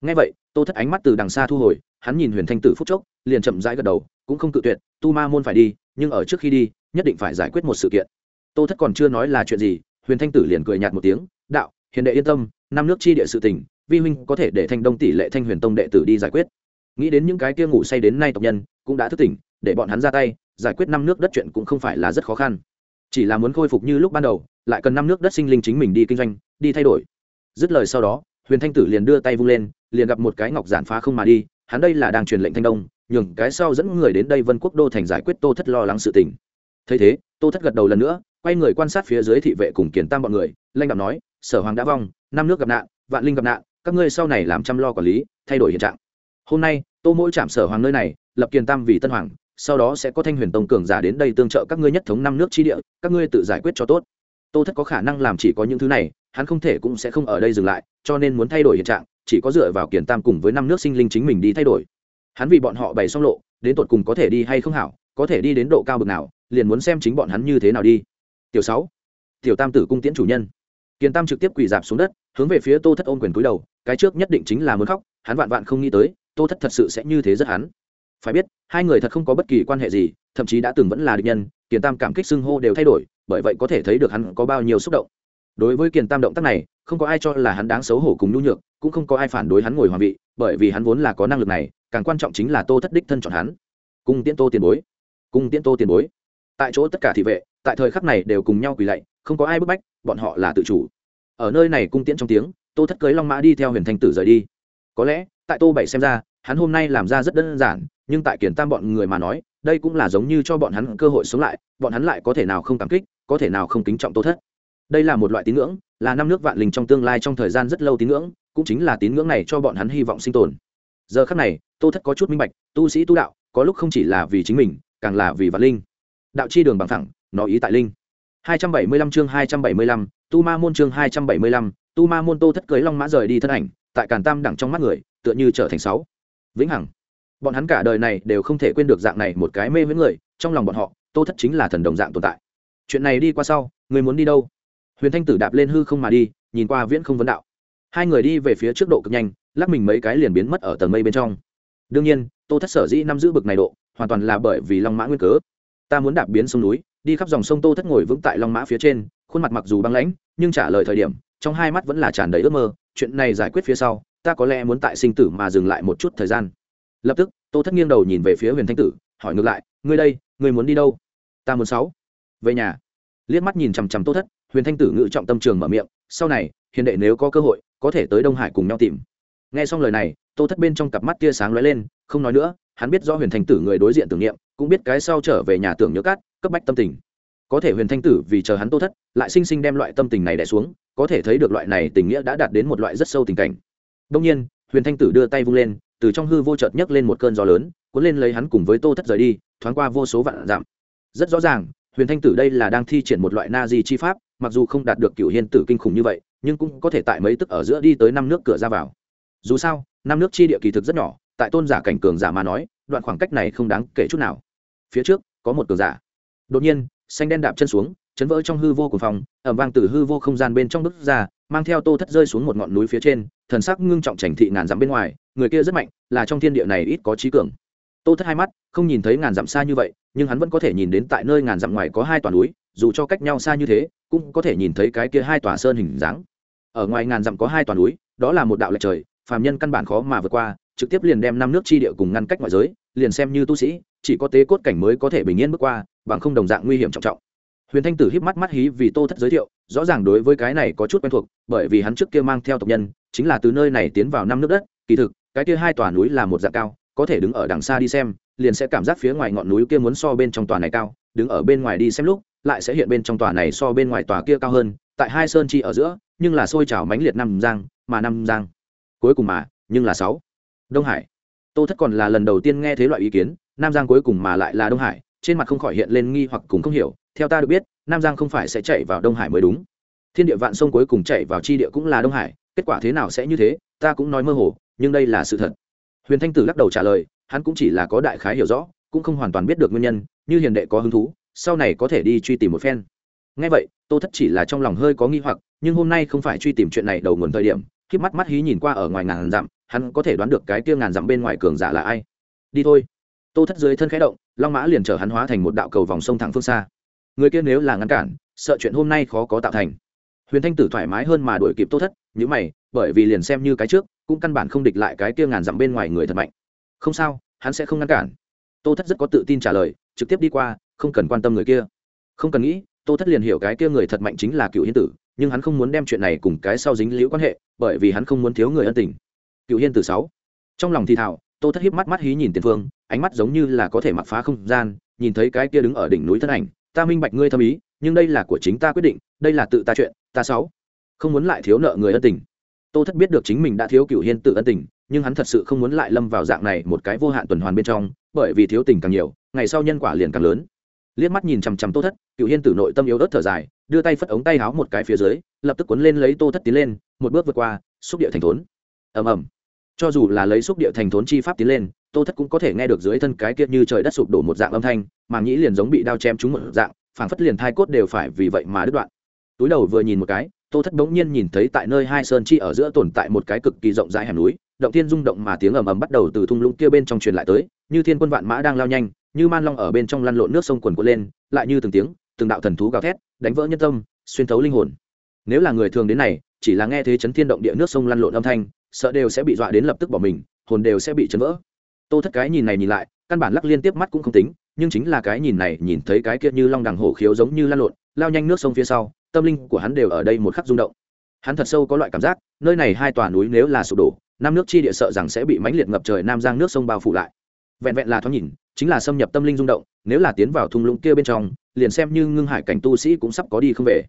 Ngay vậy, tô thất ánh mắt từ đằng xa thu hồi, hắn nhìn huyền thanh tử phúc chốc, liền chậm rãi gật đầu, cũng không cự tuyệt, tu ma môn phải đi, nhưng ở trước khi đi, nhất định phải giải quyết một sự kiện. Tô thất còn chưa nói là chuyện gì, huyền thanh tử liền cười nhạt một tiếng, đạo, hiền đệ yên tâm, năm nước chi địa sự tình, vi huynh có thể để thanh đông tỷ lệ thanh huyền tông đệ tử đi giải quyết nghĩ đến những cái kia ngủ say đến nay tộc nhân, cũng đã thức tỉnh, để bọn hắn ra tay, giải quyết năm nước đất chuyện cũng không phải là rất khó khăn. Chỉ là muốn khôi phục như lúc ban đầu, lại cần năm nước đất sinh linh chính mình đi kinh doanh, đi thay đổi. Dứt lời sau đó, huyền thanh tử liền đưa tay vung lên, liền gặp một cái ngọc giản phá không mà đi, hắn đây là đang truyền lệnh thanh đông, nhường cái sau dẫn người đến đây vân quốc đô thành giải quyết tô thất lo lắng sự tình. Thấy thế, tô thất gật đầu lần nữa, quay người quan sát phía dưới thị vệ cùng kiển tam bọn người, lanh đạo nói, sở hoàng đã vong, năm nước gặp nạn, vạn linh gặp nạn, các ngươi sau này làm chăm lo quản lý, thay đổi hiện trạng hôm nay, tô mỗi chạm sở hoàng nơi này, lập kiền tam vì tân hoàng, sau đó sẽ có thanh huyền tông cường giả đến đây tương trợ các ngươi nhất thống năm nước chi địa, các ngươi tự giải quyết cho tốt. Tô thất có khả năng làm chỉ có những thứ này, hắn không thể cũng sẽ không ở đây dừng lại, cho nên muốn thay đổi hiện trạng, chỉ có dựa vào kiền tam cùng với năm nước sinh linh chính mình đi thay đổi. Hắn vì bọn họ bày xong lộ, đến tột cùng có thể đi hay không hảo, có thể đi đến độ cao bực nào, liền muốn xem chính bọn hắn như thế nào đi. Tiểu sáu, tiểu tam tử cung tiễn chủ nhân. Kiền tam trực tiếp quỳ dạp xuống đất, hướng về phía tô thất ôm quyền cúi đầu, cái trước nhất định chính là muốn khóc, hắn vạn vạn không nghĩ tới tô thất thật sự sẽ như thế rất hắn. Phải biết, hai người thật không có bất kỳ quan hệ gì, thậm chí đã từng vẫn là địch nhân, kiền tam cảm kích xưng hô đều thay đổi, bởi vậy có thể thấy được hắn có bao nhiêu xúc động. Đối với kiền tam động tác này, không có ai cho là hắn đáng xấu hổ cùng nhu nhược, cũng không có ai phản đối hắn ngồi hoàng vị, bởi vì hắn vốn là có năng lực này, càng quan trọng chính là tô thất đích thân chọn hắn. Cung tiễn tô tiền bối. Cung tiễn tô tiền bối. Tại chỗ tất cả thị vệ, tại thời khắc này đều cùng nhau quỳ lạy, không có ai bức bách, bọn họ là tự chủ. Ở nơi này cung tiễn trong tiếng, tô thất cưới long mã đi theo huyền thanh tử rời đi. Có lẽ tại tô bảy xem ra hắn hôm nay làm ra rất đơn giản nhưng tại kiển tam bọn người mà nói đây cũng là giống như cho bọn hắn cơ hội sống lại bọn hắn lại có thể nào không cảm kích có thể nào không kính trọng tô thất. Đây là một loại tín ngưỡng là năm nước vạn linh trong tương lai trong thời gian rất lâu tín ngưỡng cũng chính là tín ngưỡng này cho bọn hắn hy vọng sinh tồn. Giờ khắc này tô thất có chút minh bạch tu sĩ tu đạo có lúc không chỉ là vì chính mình càng là vì vạn linh. Đạo chi đường bằng thẳng nó ý tại linh. 275 chương 275, tu ma môn chương 275, tu ma môn tô thất cưới long mã rời đi thân ảnh tại càn tam đẳng trong mắt người tựa như trở thành sáu. Vĩnh hằng. Bọn hắn cả đời này đều không thể quên được dạng này một cái mê với người, trong lòng bọn họ, tô thất chính là thần đồng dạng tồn tại. Chuyện này đi qua sau, người muốn đi đâu? Huyền thanh tử đạp lên hư không mà đi, nhìn qua viễn không vấn đạo. Hai người đi về phía trước độ cực nhanh, lắc mình mấy cái liền biến mất ở tầng mây bên trong. Đương nhiên, tô thất sở dĩ năm giữ bực này độ, hoàn toàn là bởi vì long mã nguyên cớ. Ta muốn đạp biến sông núi, đi khắp dòng sông tô thất ngồi vững tại long mã phía trên, khuôn mặt mặc dù băng lãnh, nhưng trả lời thời điểm, trong hai mắt vẫn là tràn đầy ước mơ. Chuyện này giải quyết phía sau ta có lẽ muốn tại sinh tử mà dừng lại một chút thời gian. Lập tức, tô thất nghiêng đầu nhìn về phía huyền thanh tử, hỏi ngược lại, ngươi đây, ngươi muốn đi đâu? Ta muốn sáu. Về nhà. Liếc mắt nhìn chằm chằm tô thất, huyền thanh tử ngự trọng tâm trường mở miệng, sau này, hiền đệ nếu có cơ hội, có thể tới đông hải cùng nhau tìm. Nghe xong lời này, tô thất bên trong cặp mắt tia sáng lóe lên, không nói nữa, hắn biết do huyền thanh tử người đối diện tưởng niệm, cũng biết cái sau trở về nhà tưởng nhớ cát, cấp bách tâm tình. Có thể huyền thanh tử vì chờ hắn tô thất, lại sinh sinh đem loại tâm tình này đẻ xuống, có thể thấy được loại này tình nghĩa đã đạt đến một loại rất sâu tình cảnh đông nhiên, huyền thanh tử đưa tay vung lên, từ trong hư vô chợt nhấc lên một cơn gió lớn, cuốn lên lấy hắn cùng với tô thất rời đi, thoáng qua vô số vạn giảm rất rõ ràng, huyền thanh tử đây là đang thi triển một loại na di chi pháp, mặc dù không đạt được cựu hiên tử kinh khủng như vậy, nhưng cũng có thể tại mấy tức ở giữa đi tới năm nước cửa ra vào. Dù sao, năm nước chi địa kỳ thực rất nhỏ, tại tôn giả cảnh cường giả mà nói, đoạn khoảng cách này không đáng kể chút nào. Phía trước, có một cường giả. Đột nhiên, xanh đen đạp chân xuống, chấn vỡ trong hư vô của phòng ẩm vang từ hư vô không gian bên trong bước ra, mang theo tô thất rơi xuống một ngọn núi phía trên thần sắc ngưng trọng chảnh thị ngàn dặm bên ngoài, người kia rất mạnh, là trong thiên địa này ít có trí cường. Tô thất hai mắt, không nhìn thấy ngàn dặm xa như vậy, nhưng hắn vẫn có thể nhìn đến tại nơi ngàn dặm ngoài có hai tòa núi, dù cho cách nhau xa như thế, cũng có thể nhìn thấy cái kia hai tòa sơn hình dáng. Ở ngoài ngàn dặm có hai tòa núi, đó là một đạo lệch trời, phàm nhân căn bản khó mà vượt qua, trực tiếp liền đem năm nước chi địa cùng ngăn cách ngoại giới, liền xem như tu sĩ, chỉ có tế cốt cảnh mới có thể bình yên bước qua, bằng không đồng dạng nguy hiểm trọng trọng huyền thanh tử híp mắt mắt hí vì tô thất giới thiệu, rõ ràng đối với cái này có chút quen thuộc, bởi vì hắn trước kia mang theo tộc nhân, chính là từ nơi này tiến vào năm nước đất. Kỳ thực, cái kia hai tòa núi là một dạng cao, có thể đứng ở đằng xa đi xem, liền sẽ cảm giác phía ngoài ngọn núi kia muốn so bên trong tòa này cao, đứng ở bên ngoài đi xem lúc, lại sẽ hiện bên trong tòa này so bên ngoài tòa kia cao hơn, tại hai sơn chi ở giữa, nhưng là sôi trào mãnh liệt năm giang, mà năm giang, cuối cùng mà, nhưng là sáu. Đông hải. Tô thất còn là lần đầu tiên nghe thế loại ý kiến nam giang cuối cùng mà lại là đông hải, trên mặt không khỏi hiện lên nghi hoặc cùng không hiểu theo ta được biết, nam giang không phải sẽ chạy vào đông hải mới đúng. Thiên địa vạn sông cuối cùng chạy vào chi địa cũng là đông hải, kết quả thế nào sẽ như thế, ta cũng nói mơ hồ, nhưng đây là sự thật. Huyền thanh tử lắc đầu trả lời, hắn cũng chỉ là có đại khái hiểu rõ, cũng không hoàn toàn biết được nguyên nhân, như hiền đệ có hứng thú, sau này có thể đi truy tìm một phen. Ngay vậy, tô thất chỉ là trong lòng hơi có nghi hoặc, nhưng hôm nay không phải truy tìm chuyện này đầu nguồn thời điểm, khi mắt mắt hí nhìn qua ở ngoài ngàn dặm, hắn có thể đoán được cái kia ngàn dặm bên ngoài cường giả là ai. Đi thôi. Tô thất dưới thân khẽ động, long mã liền chở hắn hóa thành một đạo cầu vòng sông thẳng phương xa người kia nếu là ngăn cản, sợ chuyện hôm nay khó có tạo thành. Huyền thanh tử thoải mái hơn mà đuổi kịp tô thất những mày, bởi vì liền xem như cái trước, cũng căn bản không địch lại cái kia ngàn dặm bên ngoài người thật mạnh. Không sao, hắn sẽ không ngăn cản. Tô thất rất có tự tin trả lời, trực tiếp đi qua, không cần quan tâm người kia. Không cần nghĩ, tô thất liền hiểu cái kia người thật mạnh chính là cựu hiên tử, nhưng hắn không muốn đem chuyện này cùng cái sau dính liễu quan hệ, bởi vì hắn không muốn thiếu người ân tình. Cựu hiên tử sáu. Trong lòng thì thảo tô thất hiếp mắt mắt hí nhìn tiền phương, ánh mắt giống như là có thể mặc phá không gian, nhìn thấy cái kia đứng ở đỉnh núi thân ảnh ta minh bạch ngươi thâm ý, nhưng đây là của chính ta quyết định, đây là tự ta chuyện, ta sáu không muốn lại thiếu nợ người ân tình. Tô thất biết được chính mình đã thiếu cựu hiên tự ân tình, nhưng hắn thật sự không muốn lại lâm vào dạng này một cái vô hạn tuần hoàn bên trong, bởi vì thiếu tình càng nhiều, ngày sau nhân quả liền càng lớn. Liếc mắt nhìn chằm chằm tô thất cựu hiên tử nội tâm yếu ớt thở dài, đưa tay phất ống tay háo một cái phía dưới, lập tức cuốn lên lấy tô thất tiến lên, một bước vượt qua, xúc địa thành thốn. Ầm ầm. Cho dù là lấy xúc địa thành thốn chi pháp tiến lên tô thất cũng có thể nghe được dưới thân cái kiệt như trời đất sụp đổ một dạng âm thanh, mà nghĩ liền giống bị đao chém trúng một dạng, phảng phất liền thai cốt đều phải vì vậy mà đứt đoạn. Túi đầu vừa nhìn một cái, tô thất bỗng nhiên nhìn thấy tại nơi hai sơn chi ở giữa tồn tại một cái cực kỳ rộng rãi hẻm núi, động thiên rung động mà tiếng ầm ầm bắt đầu từ thung lũng kia bên trong truyền lại tới, như thiên quân vạn mã đang lao nhanh, như man long ở bên trong lăn lộn nước sông quần quật lên, lại như từng tiếng, từng đạo thần thú gào thét, đánh vỡ nhân tâm, xuyên thấu linh hồn. Nếu là người thường đến này, chỉ là nghe thấy chấn thiên động địa nước sông lăn lộn âm thanh, sợ đều sẽ bị dọa đến lập tức bỏ mình, hồn đều sẽ bị chấn vỡ tô thất cái nhìn này nhìn lại, căn bản lắc liên tiếp mắt cũng không tính, nhưng chính là cái nhìn này nhìn thấy cái kia như long đằng hổ khiếu giống như lan lộn, lao nhanh nước sông phía sau, tâm linh của hắn đều ở đây một khắc rung động. Hắn thật sâu có loại cảm giác, nơi này hai tòa núi nếu là sụp đổ nam nước chi địa sợ rằng sẽ bị mãnh liệt ngập trời nam giang nước sông bao phủ lại. Vẹn vẹn là thoáng nhìn, chính là xâm nhập tâm linh rung động, nếu là tiến vào thung lũng kia bên trong, liền xem như ngưng hải cảnh tu sĩ cũng sắp có đi không về.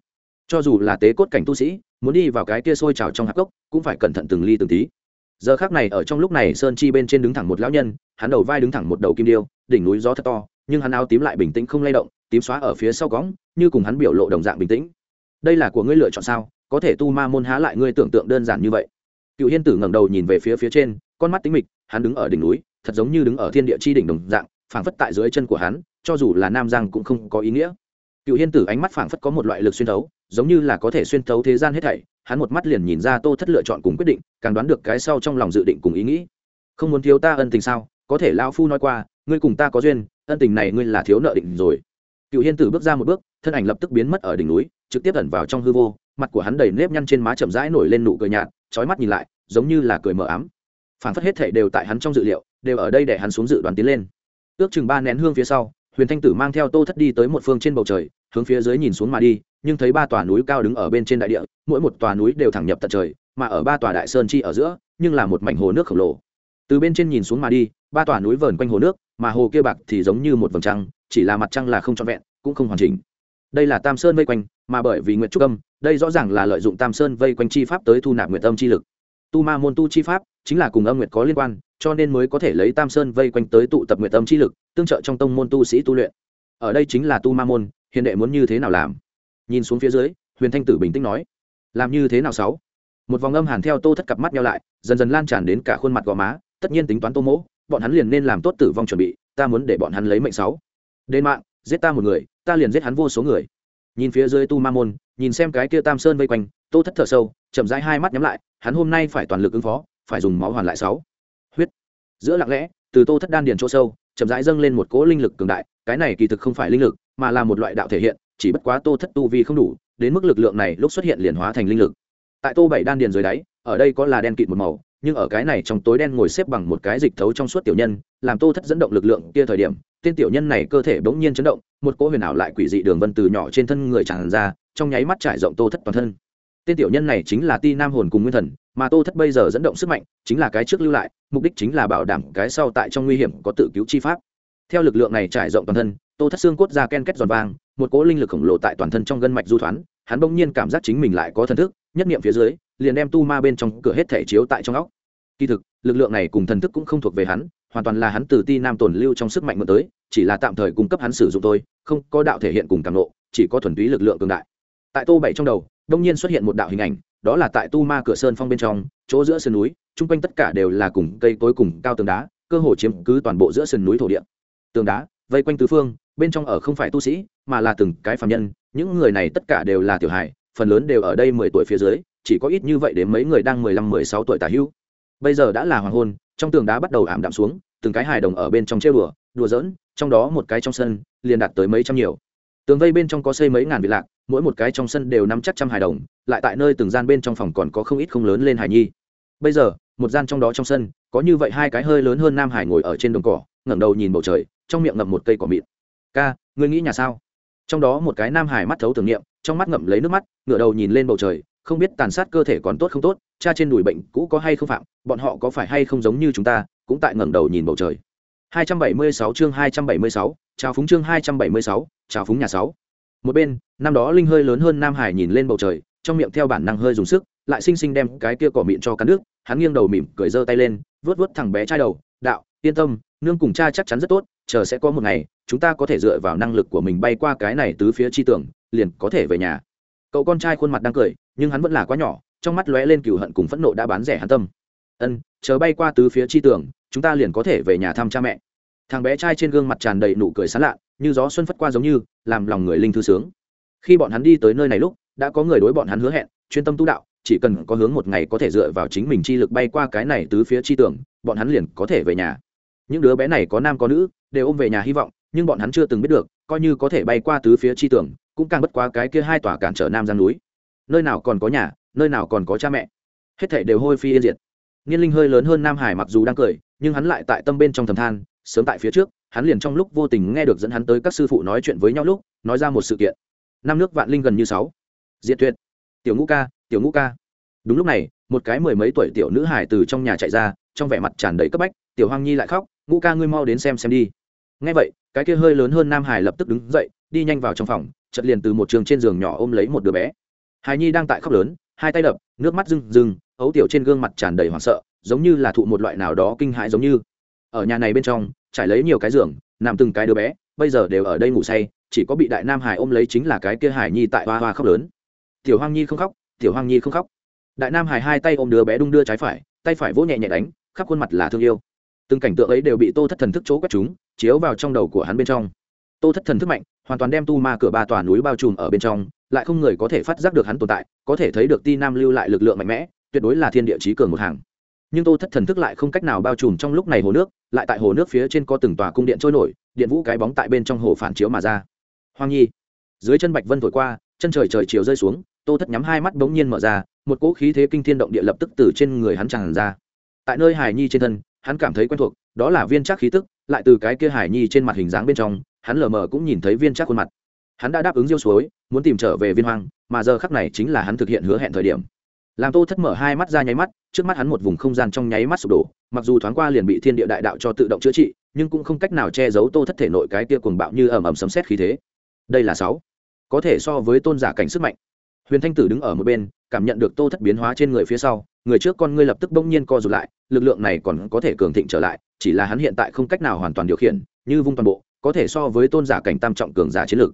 Cho dù là tế cốt cảnh tu sĩ, muốn đi vào cái kia sôi trào trong hạp cốc cũng phải cẩn thận từng ly từng tí giờ khác này ở trong lúc này sơn chi bên trên đứng thẳng một lão nhân, hắn đầu vai đứng thẳng một đầu kim điêu, đỉnh núi gió thật to, nhưng hắn áo tím lại bình tĩnh không lay động, tím xóa ở phía sau cõng, như cùng hắn biểu lộ đồng dạng bình tĩnh. Đây là của ngươi lựa chọn sao? Có thể tu ma môn há lại ngươi tưởng tượng đơn giản như vậy? Cựu hiên tử ngẩng đầu nhìn về phía phía trên, con mắt tính mịch, hắn đứng ở đỉnh núi, thật giống như đứng ở thiên địa chi đỉnh đồng dạng, phảng phất tại dưới chân của hắn, cho dù là nam giang cũng không có ý nghĩa cựu hiên tử ánh mắt phảng phất có một loại lực xuyên thấu, giống như là có thể xuyên thấu thế gian hết thảy, hắn một mắt liền nhìn ra tô thất lựa chọn cùng quyết định, càng đoán được cái sau trong lòng dự định cùng ý nghĩ. Không muốn thiếu ta ân tình sao? Có thể lao phu nói qua, ngươi cùng ta có duyên, ân tình này ngươi là thiếu nợ định rồi. Cựu hiên tử bước ra một bước, thân ảnh lập tức biến mất ở đỉnh núi, trực tiếp ẩn vào trong hư vô, mặt của hắn đầy nếp nhăn trên má chậm rãi nổi lên nụ cười nhạt trói mắt nhìn lại, giống như là cười mờ ám. Phản phất hết thể đều tại hắn trong dự liệu, đều ở đây để hắn xuống dự đoán tiến lên. Ước chừng ba nén hương phía sau, huyền thanh tử mang theo tô thất đi tới một phương trên bầu trời hướng phía dưới nhìn xuống mà đi, nhưng thấy ba tòa núi cao đứng ở bên trên đại địa, mỗi một tòa núi đều thẳng nhập tận trời, mà ở ba tòa đại sơn chi ở giữa, nhưng là một mảnh hồ nước khổng lồ. Từ bên trên nhìn xuống mà đi, ba tòa núi vờn quanh hồ nước, mà hồ kia bạc thì giống như một vầng trăng, chỉ là mặt trăng là không trọn vẹn, cũng không hoàn chỉnh. Đây là tam sơn vây quanh, mà bởi vì nguyện trúc âm, đây rõ ràng là lợi dụng tam sơn vây quanh chi pháp tới thu nạp nguyện âm chi lực. Tu ma môn tu chi pháp chính là cùng âm nguyện có liên quan, cho nên mới có thể lấy tam sơn vây quanh tới tụ tập nguyện âm chi lực, tương trợ trong tông môn tu sĩ tu luyện. Ở đây chính là tu ma môn hiền đệ muốn như thế nào làm? Nhìn xuống phía dưới, huyền thanh tử bình tĩnh nói, làm như thế nào sáu? Một vòng âm hàn theo tô thất cặp mắt nhau lại, dần dần lan tràn đến cả khuôn mặt gò má, tất nhiên tính toán tô mỗ, bọn hắn liền nên làm tốt tử vong chuẩn bị, ta muốn để bọn hắn lấy mệnh sáu. Đến mạng, giết ta một người, ta liền giết hắn vô số người. Nhìn phía dưới tu ma môn, nhìn xem cái kia tam sơn vây quanh, tô thất thở sâu, chậm rãi hai mắt nhắm lại, hắn hôm nay phải toàn lực ứng phó, phải dùng máu hoàn lại sáu. Huyết. Giữa lặng lẽ, từ tô thất đan điền chỗ sâu, chậm rãi dâng lên một cỗ linh lực cường đại, cái này kỳ thực không phải linh lực mà là một loại đạo thể hiện, chỉ bất quá tô thất tu vi không đủ, đến mức lực lượng này lúc xuất hiện liền hóa thành linh lực. Tại tô bảy đan điền dưới đáy, ở đây có là đen kịt một màu, nhưng ở cái này trong tối đen ngồi xếp bằng một cái dịch thấu trong suốt tiểu nhân, làm tô thất dẫn động lực lượng kia thời điểm, tên tiểu nhân này cơ thể bỗng nhiên chấn động, một cỗ huyền ảo lại quỷ dị đường vân từ nhỏ trên thân người tràn ra, trong nháy mắt trải rộng tô thất toàn thân. Tên tiểu nhân này chính là ti nam hồn cùng nguyên thần, mà tô thất bây giờ dẫn động sức mạnh chính là cái trước lưu lại, mục đích chính là bảo đảm cái sau tại trong nguy hiểm có tự cứu chi pháp. Theo lực lượng này trải rộng toàn thân tô thất xương cốt ra ken kết giòn vang một cỗ linh lực khổng lồ tại toàn thân trong gân mạch du thoán hắn bỗng nhiên cảm giác chính mình lại có thần thức, nhất niệm phía dưới, liền đem tu ma bên trong cửa hết thể chiếu tại trong óc. Kỳ thực, lực lượng này cùng thần thức cũng không thuộc về hắn, hoàn toàn là hắn từ ti nam tồn lưu trong sức mạnh mượn tới, chỉ là tạm thời cung cấp hắn sử dụng thôi, không có đạo thể hiện cùng càng nộ, chỉ có thuần túy lực lượng cường đại. Tại tô bảy trong đầu đông nhiên xuất hiện một đạo hình ảnh, đó là tại tu ma cửa sơn phong bên trong, chỗ giữa sườn núi, chung quanh tất cả đều là cùng cây tối cùng cao tường đá, cơ hồ chiếm cứ toàn bộ giữa sườn núi thổ địa. Tường đá, vây quanh tứ phương bên trong ở không phải tu sĩ, mà là từng cái phạm nhân, những người này tất cả đều là tiểu hài, phần lớn đều ở đây mười tuổi phía dưới, chỉ có ít như vậy đến mấy người đang mười lăm, mười sáu tuổi tả hữu bây giờ đã là hoàng hôn, trong tường đá bắt đầu ảm đạm xuống, từng cái hài đồng ở bên trong trêu đùa đùa giỡn, trong đó một cái trong sân, liền đạt tới mấy trăm nhiều. Tường vây bên trong có xây mấy ngàn vị lạc, mỗi một cái trong sân đều nắm chắc trăm hài đồng, lại tại nơi từng gian bên trong phòng còn có không ít không lớn lên hài nhi. Bây giờ, một gian trong đó trong sân, có như vậy hai cái hơi lớn hơn nam hải ngồi ở trên đồng cỏ, ngẩng đầu nhìn bầu trời, trong miệng ngậm một cây cỏ mịn ca ngươi nghĩ nhà sao trong đó một cái nam hải mắt thấu tưởng niệm trong mắt ngậm lấy nước mắt ngửa đầu nhìn lên bầu trời không biết tàn sát cơ thể còn tốt không tốt cha trên đùi bệnh cũ có hay không phạm bọn họ có phải hay không giống như chúng ta cũng tại ngẩng đầu nhìn bầu trời 276 chương 276, chào phúng chương 276, chào phúng nhà 6. Một bên, năm đó linh hơi lớn hơn Nam Hải nhìn lên bầu trời, trong miệng theo bản năng hơi dùng sức, lại sinh sinh đem cái kia cỏ miệng cho cắn nước, hắn nghiêng đầu mỉm cười giơ tay lên, vuốt vuốt thằng bé trai đầu, "Đạo, yên tâm, nương cùng cha chắc chắn rất tốt, chờ sẽ có một ngày, chúng ta có thể dựa vào năng lực của mình bay qua cái này tứ phía chi tưởng, liền có thể về nhà." Cậu con trai khuôn mặt đang cười, nhưng hắn vẫn là quá nhỏ, trong mắt lóe lên cừu hận cùng phẫn nộ đã bán rẻ hắn tâm. "Ân, chờ bay qua tứ phía chi tưởng, chúng ta liền có thể về nhà thăm cha mẹ." thằng bé trai trên gương mặt tràn đầy nụ cười sán lạ như gió xuân phất qua giống như làm lòng người linh thư sướng khi bọn hắn đi tới nơi này lúc đã có người đối bọn hắn hứa hẹn chuyên tâm tu đạo chỉ cần có hướng một ngày có thể dựa vào chính mình chi lực bay qua cái này tứ phía chi tưởng bọn hắn liền có thể về nhà những đứa bé này có nam có nữ, đều ôm về nhà hy vọng, nhưng bọn hắn chưa từng biết được, coi như có thể bay qua tứ phía chi tưởng, cũng càng bất quá cái kia hai tòa cản trở nam giang núi. Nơi nào còn có nhà, nơi nào còn có cha mẹ. Hết thảy đều hôi phi yên diệt. Nghiên linh hơi lớn hơn nam hải mặc dù đang cười, nhưng hắn lại tại tâm bên trong thầm than, sớm tại phía trước, hắn liền trong lúc vô tình nghe được dẫn hắn tới các sư phụ nói chuyện với nhau lúc, nói ra một sự kiện. Năm nước vạn linh gần như sáu. Diệt tuyệt. Tiểu ngũ ca, tiểu ngũ ca. Đúng lúc này, một cái mười mấy tuổi tiểu nữ hải từ trong nhà chạy ra, trong vẻ mặt tràn đầy cấp bách, tiểu hoang nhi lại khóc ngũ ca ngươi mau đến xem xem đi. Ngay vậy, cái kia hơi lớn hơn nam hải lập tức đứng dậy, đi nhanh vào trong phòng chật liền từ một trường trên giường nhỏ ôm lấy một đứa bé. Hải nhi đang tại khóc lớn, hai tay đập, nước mắt rưng rưng, ấu tiểu trên gương mặt tràn đầy hoảng sợ, giống như là thụ một loại nào đó kinh hãi giống như. Ở nhà này bên trong, trải lấy nhiều cái giường, nằm từng cái đứa bé, bây giờ đều ở đây ngủ say, chỉ có bị đại nam hải ôm lấy chính là cái kia hải nhi tại hoa hoa khóc lớn. Tiểu hoang nhi không khóc, tiểu hoang nhi không khóc. Đại nam hải hai tay ôm đứa bé đung đưa trái phải, tay phải vỗ nhẹ nhẹ đánh, khắp khuôn mặt là thương yêu từng cảnh tượng ấy đều bị tô thất thần thức chỗ quét chúng, chiếu vào trong đầu của hắn bên trong. Tô thất thần thức mạnh, hoàn toàn đem tu ma cửa ba tòa núi bao trùm ở bên trong, lại không người có thể phát giác được hắn tồn tại, có thể thấy được ti nam lưu lại lực lượng mạnh mẽ, tuyệt đối là thiên địa trí cường một hàng. Nhưng tô thất thần thức lại không cách nào bao trùm trong lúc này hồ nước, lại tại hồ nước phía trên có từng tòa cung điện trôi nổi, điện vũ cái bóng tại bên trong hồ phản chiếu mà ra. Hoang nhi, dưới chân bạch vân thổi qua, chân trời trời chiều rơi xuống, tô thất nhắm hai mắt bỗng nhiên mở ra, một cỗ khí thế kinh thiên động địa lập tức từ trên người hắn tràn ra. Tại nơi hải nhi trên thân hắn cảm thấy quen thuộc, đó là viên chắc khí tức, lại từ cái kia hải nhi trên mặt hình dáng bên trong, hắn lờ mờ cũng nhìn thấy viên chắc khuôn mặt. Hắn đã đáp ứng diêu suối, muốn tìm trở về viên hoang, mà giờ khắc này chính là hắn thực hiện hứa hẹn thời điểm. Làm tô thất mở hai mắt ra nháy mắt, trước mắt hắn một vùng không gian trong nháy mắt sụp đổ, mặc dù thoáng qua liền bị thiên địa đại đạo cho tự động chữa trị, nhưng cũng không cách nào che giấu tô thất thể nội cái tia cuồng bạo như ầm ầm sấm xét khí thế. Đây là sáu. Có thể so với tôn giả cảnh sức mạnh. Huyền thanh tử đứng ở một bên, cảm nhận được tô thất biến hóa trên người phía sau người trước con ngươi lập tức bỗng nhiên co rụt lại, lực lượng này còn có thể cường thịnh trở lại, chỉ là hắn hiện tại không cách nào hoàn toàn điều khiển, như vung toàn bộ, có thể so với tôn giả cảnh tam trọng cường giả chiến lược.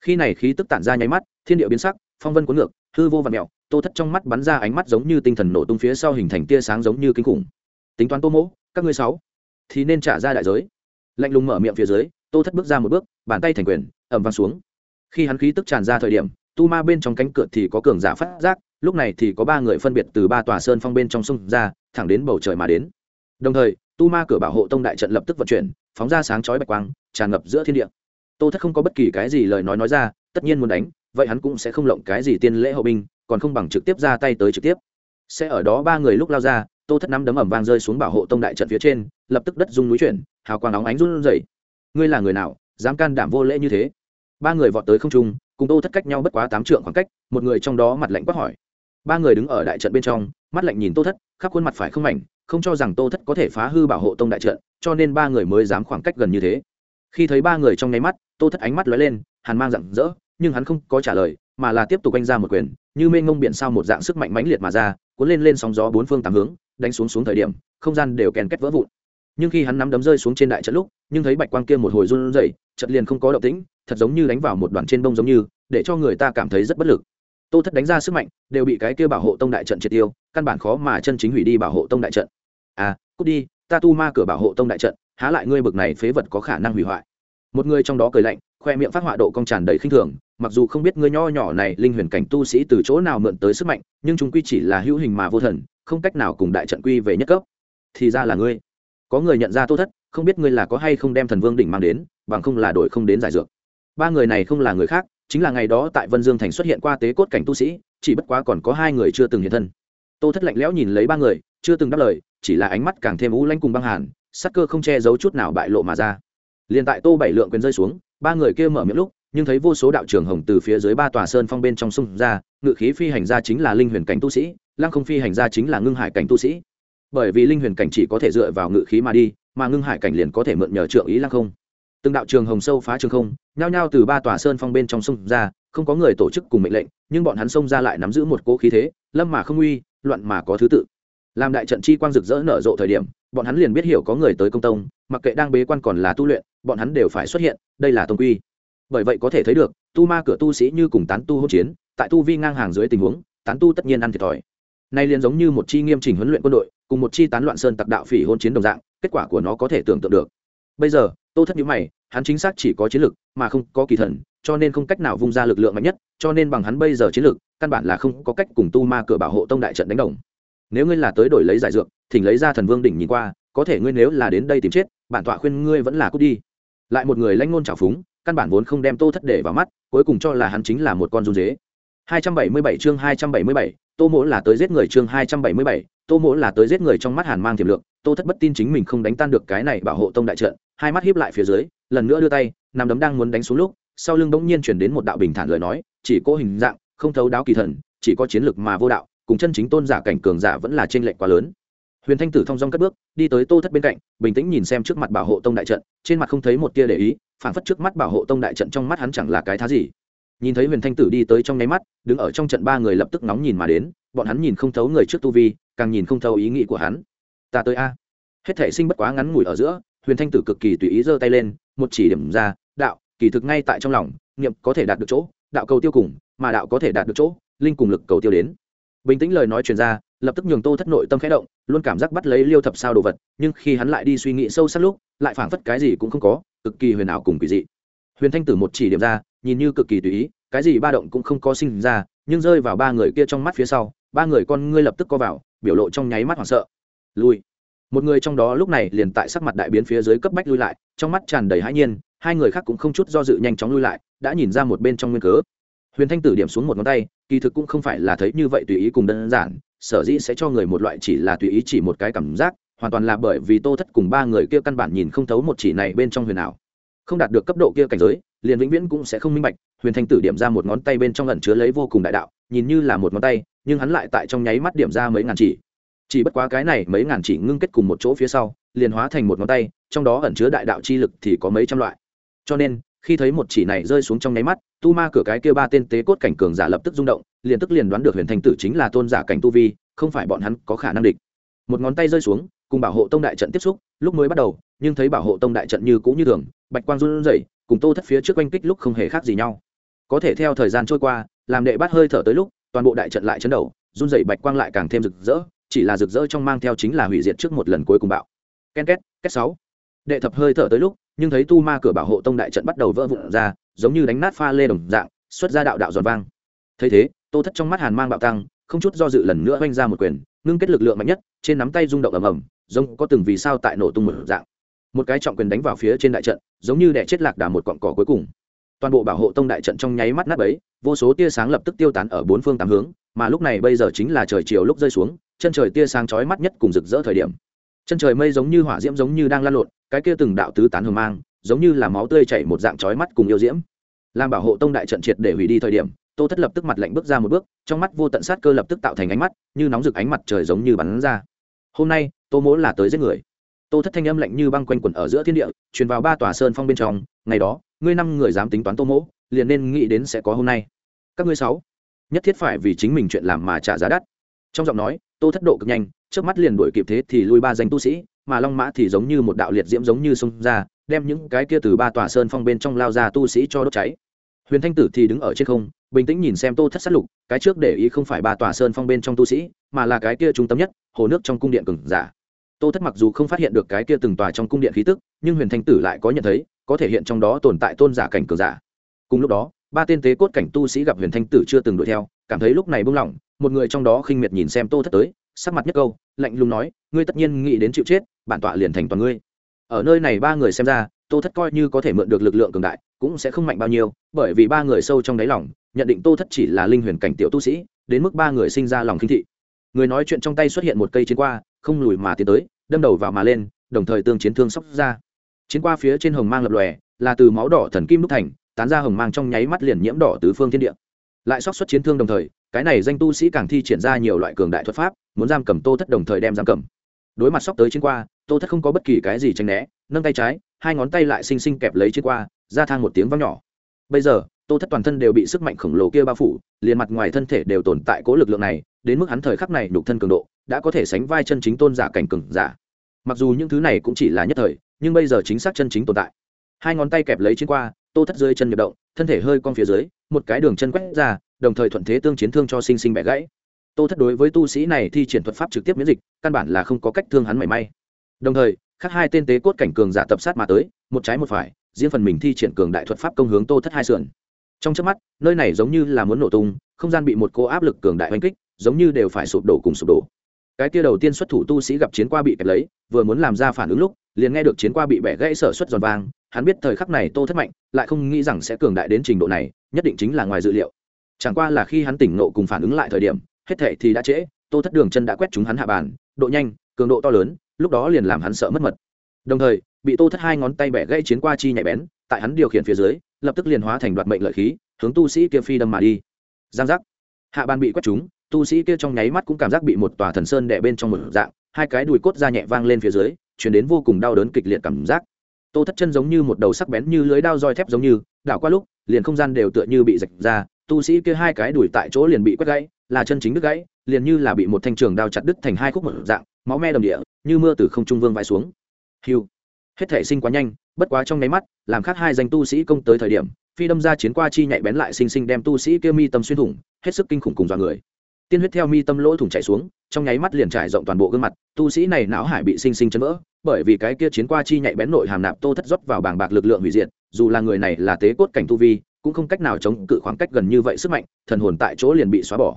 Khi này khí tức tản ra nháy mắt, thiên địa biến sắc, phong vân cuốn ngược, hư vô và mẹo, tô thất trong mắt bắn ra ánh mắt giống như tinh thần nổ tung phía sau hình thành tia sáng giống như kinh khủng. Tính toán tô mỗ, các ngươi sáu, thì nên trả ra đại giới. Lạnh lùng mở miệng phía dưới, tô thất bước ra một bước, bàn tay thành quyền ẩm vang xuống. Khi hắn khí tức tràn ra thời điểm tu ma bên trong cánh cửa thì có cường giả phát giác, lúc này thì có ba người phân biệt từ ba tòa sơn phong bên trong sông ra, thẳng đến bầu trời mà đến. Đồng thời, tu ma cửa bảo hộ tông đại trận lập tức vận chuyển, phóng ra sáng chói bạch quang, tràn ngập giữa thiên địa. Tô thất không có bất kỳ cái gì lời nói nói ra, tất nhiên muốn đánh, vậy hắn cũng sẽ không lộng cái gì tiên lễ hậu binh, còn không bằng trực tiếp ra tay tới trực tiếp. Sẽ ở đó ba người lúc lao ra, tô thất nắm đấm ẩm vang rơi xuống bảo hộ tông đại trận phía trên, lập tức đất rung núi chuyển, hào quang óng ánh run rẩy. Ngươi là người nào, dám can đảm vô lễ như thế? Ba người vọt tới không trung cùng tô thất cách nhau bất quá tám trượng khoảng cách, một người trong đó mặt lạnh quát hỏi. Ba người đứng ở đại trận bên trong, mắt lạnh nhìn tô thất, khắp khuôn mặt phải không mảnh, không cho rằng tô thất có thể phá hư bảo hộ tông đại trận, cho nên ba người mới dám khoảng cách gần như thế. Khi thấy ba người trong nháy mắt, tô thất ánh mắt lóe lên, hàn mang rặng rỡ, nhưng hắn không có trả lời, mà là tiếp tục quanh ra một quyền, như mênh ngông biển sao một dạng sức mạnh mãnh liệt mà ra, cuốn lên lên sóng gió bốn phương tám hướng, đánh xuống xuống thời điểm, không gian đều kèn kết vỡ vụn. Nhưng khi hắn nắm đấm rơi xuống trên đại trận lúc, nhưng thấy bạch quang kia một hồi run rẩy, chợt liền không có động tĩnh thật giống như đánh vào một đoàn trên bông giống như, để cho người ta cảm thấy rất bất lực. Tô thất đánh ra sức mạnh, đều bị cái kia bảo hộ tông đại trận triệt tiêu, căn bản khó mà chân chính hủy đi bảo hộ tông đại trận. À cút đi, ta tu ma cửa bảo hộ tông đại trận, há lại ngươi bực này phế vật có khả năng hủy hoại. Một người trong đó cười lạnh, khoe miệng phát họa độ cong tràn đầy khinh thường, mặc dù không biết ngươi nho nhỏ này linh huyền cảnh tu sĩ từ chỗ nào mượn tới sức mạnh, nhưng chúng quy chỉ là hữu hình mà vô thần, không cách nào cùng đại trận quy về nhất cấp. Thì ra là ngươi. Có người nhận ra tô thất, không biết ngươi là có hay không đem thần vương đỉnh mang đến, bằng không là đổi không đến giải dược ba người này không là người khác, chính là ngày đó tại vân dương thành xuất hiện qua tế cốt cảnh tu sĩ, chỉ bất quá còn có hai người chưa từng hiện thân. Tô thất lạnh lẽo nhìn lấy ba người, chưa từng đáp lời, chỉ là ánh mắt càng thêm u lanh cùng băng hàn, sắc cơ không che giấu chút nào bại lộ mà ra. Liền tại tô bảy lượng quyền rơi xuống, ba người kia mở miệng lúc, nhưng thấy vô số đạo trường hồng từ phía dưới ba tòa sơn phong bên trong sông ra, ngự khí phi hành ra chính là linh huyền cảnh tu sĩ, lăng không phi hành ra chính là ngưng hải cảnh tu sĩ. Bởi vì linh huyền cảnh chỉ có thể dựa vào ngự khí mà đi, mà ngưng hải cảnh liền có thể mượn nhờ trượng ý lăng không từng đạo trường hồng sâu phá trường không, nhao nhao từ ba tòa sơn phong bên trong sông ra, không có người tổ chức cùng mệnh lệnh, nhưng bọn hắn xông ra lại nắm giữ một cố khí thế, lâm mà không uy, loạn mà có thứ tự. Làm đại trận chi quang rực rỡ nở rộ thời điểm, bọn hắn liền biết hiểu có người tới công tông, mặc kệ đang bế quan còn là tu luyện, bọn hắn đều phải xuất hiện, đây là tông quy. Bởi vậy có thể thấy được, tu ma cửa tu sĩ như cùng tán tu hỗn chiến, tại tu vi ngang hàng dưới tình huống, tán tu tất nhiên ăn thiệt thòi. Nay liền giống như một chi nghiêm trình huấn luyện quân đội, cùng một chi tán loạn sơn tặc đạo phỉ hôn chiến đồng dạng, kết quả của nó có thể tưởng tượng được. Bây giờ tô thất nhíu mày hắn chính xác chỉ có chiến lực mà không có kỳ thần cho nên không cách nào vung ra lực lượng mạnh nhất cho nên bằng hắn bây giờ chiến lực căn bản là không có cách cùng tu ma cửa bảo hộ tông đại trận đánh đồng. Nếu ngươi là tới đổi lấy giải dược thỉnh lấy ra thần vương đỉnh nhìn qua có thể ngươi nếu là đến đây tìm chết bản tọa khuyên ngươi vẫn là cút đi. Lại một người lãnh ngôn trào phúng căn bản vốn không đem tô thất để vào mắt cuối cùng cho là hắn chính là một con run dế. 277 chương 277, tô mỗ là tới giết người chương 277, tô mỗ là tới giết người trong mắt hàn mang tiềm lượng tô thất bất tin chính mình không đánh tan được cái này bảo hộ tông đại trận hai mắt hiếp lại phía dưới lần nữa đưa tay nằm đấm đang muốn đánh xuống lúc sau lưng bỗng nhiên chuyển đến một đạo bình thản lời nói chỉ có hình dạng không thấu đáo kỳ thần chỉ có chiến lực mà vô đạo cùng chân chính tôn giả cảnh cường giả vẫn là trên lệnh quá lớn. Huyền thanh tử thong dong cất bước đi tới tô thất bên cạnh bình tĩnh nhìn xem trước mặt bảo hộ tông đại trận trên mặt không thấy một tia để ý phản phất trước mắt bảo hộ tông đại trận trong mắt hắn chẳng là cái thá gì nhìn thấy huyền thanh tử đi tới trong nháy mắt, đứng ở trong trận ba người lập tức nóng nhìn mà đến, bọn hắn nhìn không thấu người trước tu vi, càng nhìn không thấu ý nghĩ của hắn. Ta tới a. Hết thể sinh bất quá ngắn ngủi ở giữa, huyền thanh tử cực kỳ tùy ý giơ tay lên, một chỉ điểm ra, đạo, kỳ thực ngay tại trong lòng, niệm có thể đạt được chỗ, đạo cầu tiêu cùng, mà đạo có thể đạt được chỗ, linh cùng lực cầu tiêu đến. Bình tĩnh lời nói truyền ra, lập tức nhường tô thất nội tâm khẽ động, luôn cảm giác bắt lấy liêu thập sao đồ vật, nhưng khi hắn lại đi suy nghĩ sâu sắc lúc, lại phảng phất cái gì cũng không có, cực kỳ huyền ảo cùng kỳ dị. Huyền thanh tử một chỉ điểm ra nhìn như cực kỳ tùy ý, cái gì ba động cũng không có sinh ra, nhưng rơi vào ba người kia trong mắt phía sau, ba người con ngươi lập tức co vào, biểu lộ trong nháy mắt hoảng sợ. Lui. Một người trong đó lúc này liền tại sắc mặt đại biến phía dưới cấp bách lui lại, trong mắt tràn đầy hãi nhiên, hai người khác cũng không chút do dự nhanh chóng lui lại, đã nhìn ra một bên trong nguyên cớ. Huyền thanh tử điểm xuống một ngón tay, kỳ thực cũng không phải là thấy như vậy tùy ý cùng đơn giản, sở dĩ sẽ cho người một loại chỉ là tùy ý chỉ một cái cảm giác, hoàn toàn là bởi vì tô thất cùng ba người kia căn bản nhìn không thấu một chỉ này bên trong huyền ảo. Không đạt được cấp độ kia cảnh giới liền vĩnh viễn cũng sẽ không minh bạch, huyền thanh tử điểm ra một ngón tay bên trong ẩn chứa lấy vô cùng đại đạo, nhìn như là một ngón tay, nhưng hắn lại tại trong nháy mắt điểm ra mấy ngàn chỉ. Chỉ bất quá cái này mấy ngàn chỉ ngưng kết cùng một chỗ phía sau, liền hóa thành một ngón tay, trong đó ẩn chứa đại đạo chi lực thì có mấy trăm loại. Cho nên, khi thấy một chỉ này rơi xuống trong nháy mắt, tu ma cửa cái kia ba tên tế cốt cảnh cường giả lập tức rung động, liền tức liền đoán được huyền thanh tử chính là tôn giả cảnh tu vi, không phải bọn hắn có khả năng địch. Một ngón tay rơi xuống, cùng bảo hộ tông đại trận tiếp xúc, lúc mới bắt đầu, nhưng thấy bảo hộ tông đại trận như cũ như thường, bạch quang run rẩy cùng tô thất phía trước oanh kích lúc không hề khác gì nhau. Có thể theo thời gian trôi qua, làm đệ bát hơi thở tới lúc, toàn bộ đại trận lại chấn đầu run rẩy bạch quang lại càng thêm rực rỡ, chỉ là rực rỡ trong mang theo chính là hủy diệt trước một lần cuối cùng bạo. Ken két két sáu. Đệ thập hơi thở tới lúc, nhưng thấy tu ma cửa bảo hộ tông đại trận bắt đầu vỡ vụn ra, giống như đánh nát pha lê đồng dạng, xuất ra đạo đạo giòn vang. Thấy thế, tô thất trong mắt hàn mang bạo tăng, không chút do dự lần nữa oanh ra một quyền, ngưng kết lực lượng mạnh nhất, trên nắm tay rung động ầm ầm, giống có từng vì sao tại nổ tung một dạng một cái trọng quyền đánh vào phía trên đại trận, giống như đẻ chết lạc đà một cọn cỏ cuối cùng. Toàn bộ bảo hộ tông đại trận trong nháy mắt nát ấy vô số tia sáng lập tức tiêu tán ở bốn phương tám hướng, mà lúc này bây giờ chính là trời chiều lúc rơi xuống, chân trời tia sáng chói mắt nhất cùng rực rỡ thời điểm. Chân trời mây giống như hỏa diễm giống như đang lan lộn, cái kia từng đạo tứ tán hờ mang, giống như là máu tươi chảy một dạng chói mắt cùng yêu diễm. Làm bảo hộ tông đại trận triệt để hủy đi thời điểm, tô thất lập tức mặt lạnh bước ra một bước, trong mắt vô tận sát cơ lập tức tạo thành ánh mắt, như nóng rực ánh mặt trời giống như bắn ra. Hôm nay, tô mỗ là tới giết người tô thất thanh âm lạnh như băng quanh quẩn ở giữa thiên địa, truyền vào ba tòa sơn phong bên trong, ngày đó, ngươi năm người dám tính toán tô mỗ, liền nên nghĩ đến sẽ có hôm nay. Các ngươi sáu, nhất thiết phải vì chính mình chuyện làm mà trả giá đắt. Trong giọng nói, tô thất độ cực nhanh, trước mắt liền đuổi kịp thế thì lui ba danh tu sĩ, mà long mã thì giống như một đạo liệt diễm giống như sông ra, đem những cái kia từ ba tòa sơn phong bên trong lao ra tu sĩ cho đốt cháy. Huyền thanh tử thì đứng ở trên không, bình tĩnh nhìn xem tô thất sát lục, cái trước để ý không phải ba tòa sơn phong bên trong tu sĩ, mà là cái kia trung tâm nhất, hồ nước trong cung điện cừng giả tô thất mặc dù không phát hiện được cái kia từng tòa trong cung điện khí tức, nhưng huyền thanh tử lại có nhận thấy, có thể hiện trong đó tồn tại tôn giả cảnh cường giả. Cùng lúc đó, ba tên tế cốt cảnh tu sĩ gặp huyền thanh tử chưa từng đuổi theo, cảm thấy lúc này buông lỏng một người trong đó khinh miệt nhìn xem tô thất tới, sắc mặt nhất câu, lạnh lùng nói, ngươi tất nhiên nghĩ đến chịu chết, bản tọa liền thành toàn ngươi. Ở nơi này ba người xem ra, tô thất coi như có thể mượn được lực lượng cường đại, cũng sẽ không mạnh bao nhiêu, bởi vì ba người sâu trong đáy lòng, nhận định tô thất chỉ là linh huyền cảnh tiểu tu sĩ, đến mức ba người sinh ra lòng khinh thị. Người nói chuyện trong tay xuất hiện một cây chiến qua, không lùi mà tiến tới đâm đầu vào mà lên, đồng thời tương chiến thương sóc ra. Chiến qua phía trên hồng mang lập lòe, là từ máu đỏ thần kim đúc thành, tán ra hồng mang trong nháy mắt liền nhiễm đỏ tứ phương thiên địa. Lại sóc xuất chiến thương đồng thời, cái này danh tu sĩ càng thi triển ra nhiều loại cường đại thuật pháp, muốn giam cầm tô thất đồng thời đem giam cầm. Đối mặt sóc tới chiến qua, tô thất không có bất kỳ cái gì tranh né, nâng tay trái, hai ngón tay lại xinh xinh kẹp lấy chiến qua, ra thang một tiếng vang nhỏ. Bây giờ, tô thất toàn thân đều bị sức mạnh khổng lồ kia bao phủ, liền mặt ngoài thân thể đều tồn tại cố lực lượng này, đến mức hắn thời khắc này nhục thân cường độ đã có thể sánh vai chân chính tôn giả cảnh cường giả. Mặc dù những thứ này cũng chỉ là nhất thời, nhưng bây giờ chính xác chân chính tồn tại. Hai ngón tay kẹp lấy trên qua, tô thất dưới chân nhập động, thân thể hơi cong phía dưới, một cái đường chân quét ra, đồng thời thuận thế tương chiến thương cho sinh sinh bẻ gãy. Tô thất đối với tu sĩ này thi triển thuật pháp trực tiếp miễn dịch, căn bản là không có cách thương hắn mảy may. Đồng thời, khác hai tên tế cốt cảnh cường giả tập sát mà tới, một trái một phải, riêng phần mình thi triển cường đại thuật pháp công hướng tô thất hai sườn. Trong chớp mắt, nơi này giống như là muốn nổ tung, không gian bị một cô áp lực cường đại oanh kích, giống như đều phải sụp đổ cùng sụp đổ cái kia đầu tiên xuất thủ tu sĩ gặp chiến qua bị kẹp lấy, vừa muốn làm ra phản ứng lúc, liền nghe được chiến qua bị bẻ gãy sở xuất giòn vang, hắn biết thời khắc này tô thất mạnh lại không nghĩ rằng sẽ cường đại đến trình độ này, nhất định chính là ngoài dự liệu. Chẳng qua là khi hắn tỉnh nộ cùng phản ứng lại thời điểm, hết thể thì đã trễ, tô thất đường chân đã quét chúng hắn hạ bàn, độ nhanh, cường độ to lớn, lúc đó liền làm hắn sợ mất mật. Đồng thời, bị tô thất hai ngón tay bẻ gãy chiến qua chi nhạy bén, tại hắn điều khiển phía dưới, lập tức liền hóa thành đoạt mệnh lợi khí, hướng tu sĩ kia phi đâm mà đi. Giang giác. Hạ bàn bị quét chúng tu sĩ kia trong nháy mắt cũng cảm giác bị một tòa thần sơn đè bên trong một dạng, hai cái đùi cốt ra nhẹ vang lên phía dưới, chuyển đến vô cùng đau đớn kịch liệt cảm giác. Tô thất chân giống như một đầu sắc bén như lưới đao roi thép giống như, đảo qua lúc, liền không gian đều tựa như bị rạch ra, tu sĩ kia hai cái đùi tại chỗ liền bị quét gãy, là chân chính đứt gãy, liền như là bị một thanh trường đao chặt đứt thành hai khúc một dạng, máu me đầm địa, như mưa từ không trung vương vãi xuống. Hiu hết thể sinh quá nhanh, bất quá trong nháy mắt, làm khác hai danh tu sĩ công tới thời điểm, phi đâm ra chiến qua chi nhạy bén lại sinh sinh đem tu sĩ kia mi tâm xuyên thủng, hết sức kinh khủng cùng dọa người tiên huyết theo mi tâm lỗ thủng chảy xuống, trong nháy mắt liền trải rộng toàn bộ gương mặt, tu sĩ này não hải bị sinh sinh chấn vỡ, bởi vì cái kia chiến qua chi nhạy bén nội hàm nạp tô thất rót vào bảng bạc lực lượng hủy diệt, dù là người này là tế cốt cảnh tu vi, cũng không cách nào chống cự khoảng cách gần như vậy sức mạnh, thần hồn tại chỗ liền bị xóa bỏ.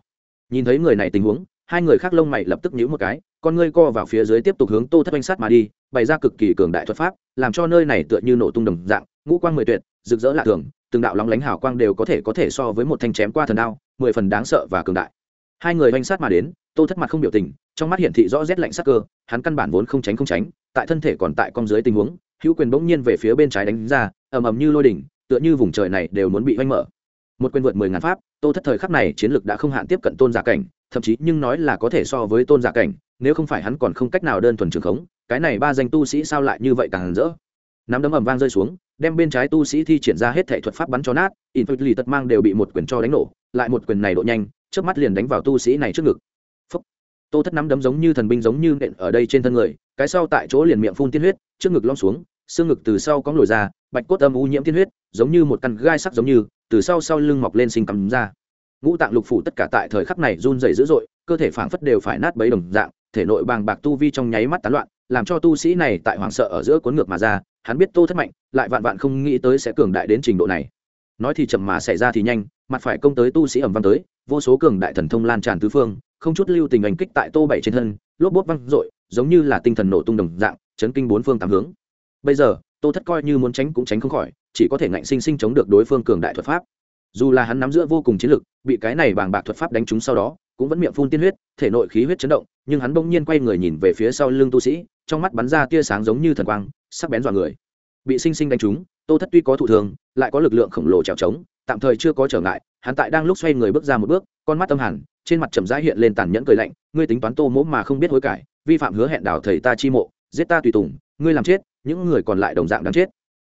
Nhìn thấy người này tình huống, hai người khác lông mày lập tức nhíu một cái, con ngươi co vào phía dưới tiếp tục hướng tô thất oanh sát mà đi, bày ra cực kỳ cường đại thuật pháp, làm cho nơi này tựa như nổ tung đồng dạng, ngũ quang mười tuyệt, rực rỡ lạ thường, từng đạo lóng lánh hào quang đều có thể có thể so với một thanh chém qua thần đao, mười phần đáng sợ và cường đại hai người oanh sát mà đến, tô thất mặt không biểu tình, trong mắt hiển thị rõ rét lạnh sắc cơ, hắn căn bản vốn không tránh không tránh, tại thân thể còn tại con dưới tình huống, hữu quyền bỗng nhiên về phía bên trái đánh ra, ầm ầm như lôi đỉnh, tựa như vùng trời này đều muốn bị oanh mở. Một quyền vượt mười ngàn pháp, tô thất thời khắc này chiến lực đã không hạn tiếp cận tôn giả cảnh, thậm chí nhưng nói là có thể so với tôn giả cảnh, nếu không phải hắn còn không cách nào đơn thuần trường khống, cái này ba danh tu sĩ sao lại như vậy càng rỡ? Nắm đấm ầm vang rơi xuống, đem bên trái tu sĩ thi triển ra hết thể thuật pháp bắn cho nát in lì tật mang đều bị một quyền cho đánh nổ, lại một quyền này độ nhanh trước mắt liền đánh vào tu sĩ này trước ngực. Phúc. tô thất nắm đấm giống như thần binh giống như nện ở đây trên thân người, cái sau tại chỗ liền miệng phun tiên huyết, trước ngực lom xuống, xương ngực từ sau có nổi ra, bạch cốt âm u nhiễm tiên huyết, giống như một căn gai sắc giống như, từ sau sau lưng mọc lên sinh cắm ra. Ngũ tạng lục phủ tất cả tại thời khắc này run rẩy dữ dội, cơ thể phảng phất đều phải nát bấy đồng dạng, thể nội bàng bạc tu vi trong nháy mắt tán loạn, làm cho tu sĩ này tại hoảng sợ ở giữa cuốn ngược mà ra, hắn biết tô thất mạnh, lại vạn vạn không nghĩ tới sẽ cường đại đến trình độ này. Nói thì chậm mà xảy ra thì nhanh, mặt phải công tới tu sĩ ẩm văn tới vô số cường đại thần thông lan tràn tứ phương, không chút lưu tình ảnh kích tại tô bảy trên thân, lốp bốt văng dội, giống như là tinh thần nổ tung đồng dạng, chấn kinh bốn phương tám hướng. Bây giờ, tô thất coi như muốn tránh cũng tránh không khỏi, chỉ có thể ngạnh sinh sinh chống được đối phương cường đại thuật pháp. Dù là hắn nắm giữa vô cùng chiến lực, bị cái này bàng bạc thuật pháp đánh trúng sau đó, cũng vẫn miệng phun tiên huyết, thể nội khí huyết chấn động, nhưng hắn bỗng nhiên quay người nhìn về phía sau lưng tu sĩ, trong mắt bắn ra tia sáng giống như thần quang, sắc bén dọa người. Bị sinh sinh đánh trúng, tô thất tuy có thụ thường lại có lực lượng khổng lồ trèo trống, tạm thời chưa có trở ngại hắn tại đang lúc xoay người bước ra một bước, con mắt âm hẳn, trên mặt chậm rãi hiện lên tàn nhẫn cười lạnh, ngươi tính toán tô mỗ mà không biết hối cải, vi phạm hứa hẹn đảo thầy ta chi mộ, giết ta tùy tùng, ngươi làm chết, những người còn lại đồng dạng đáng chết.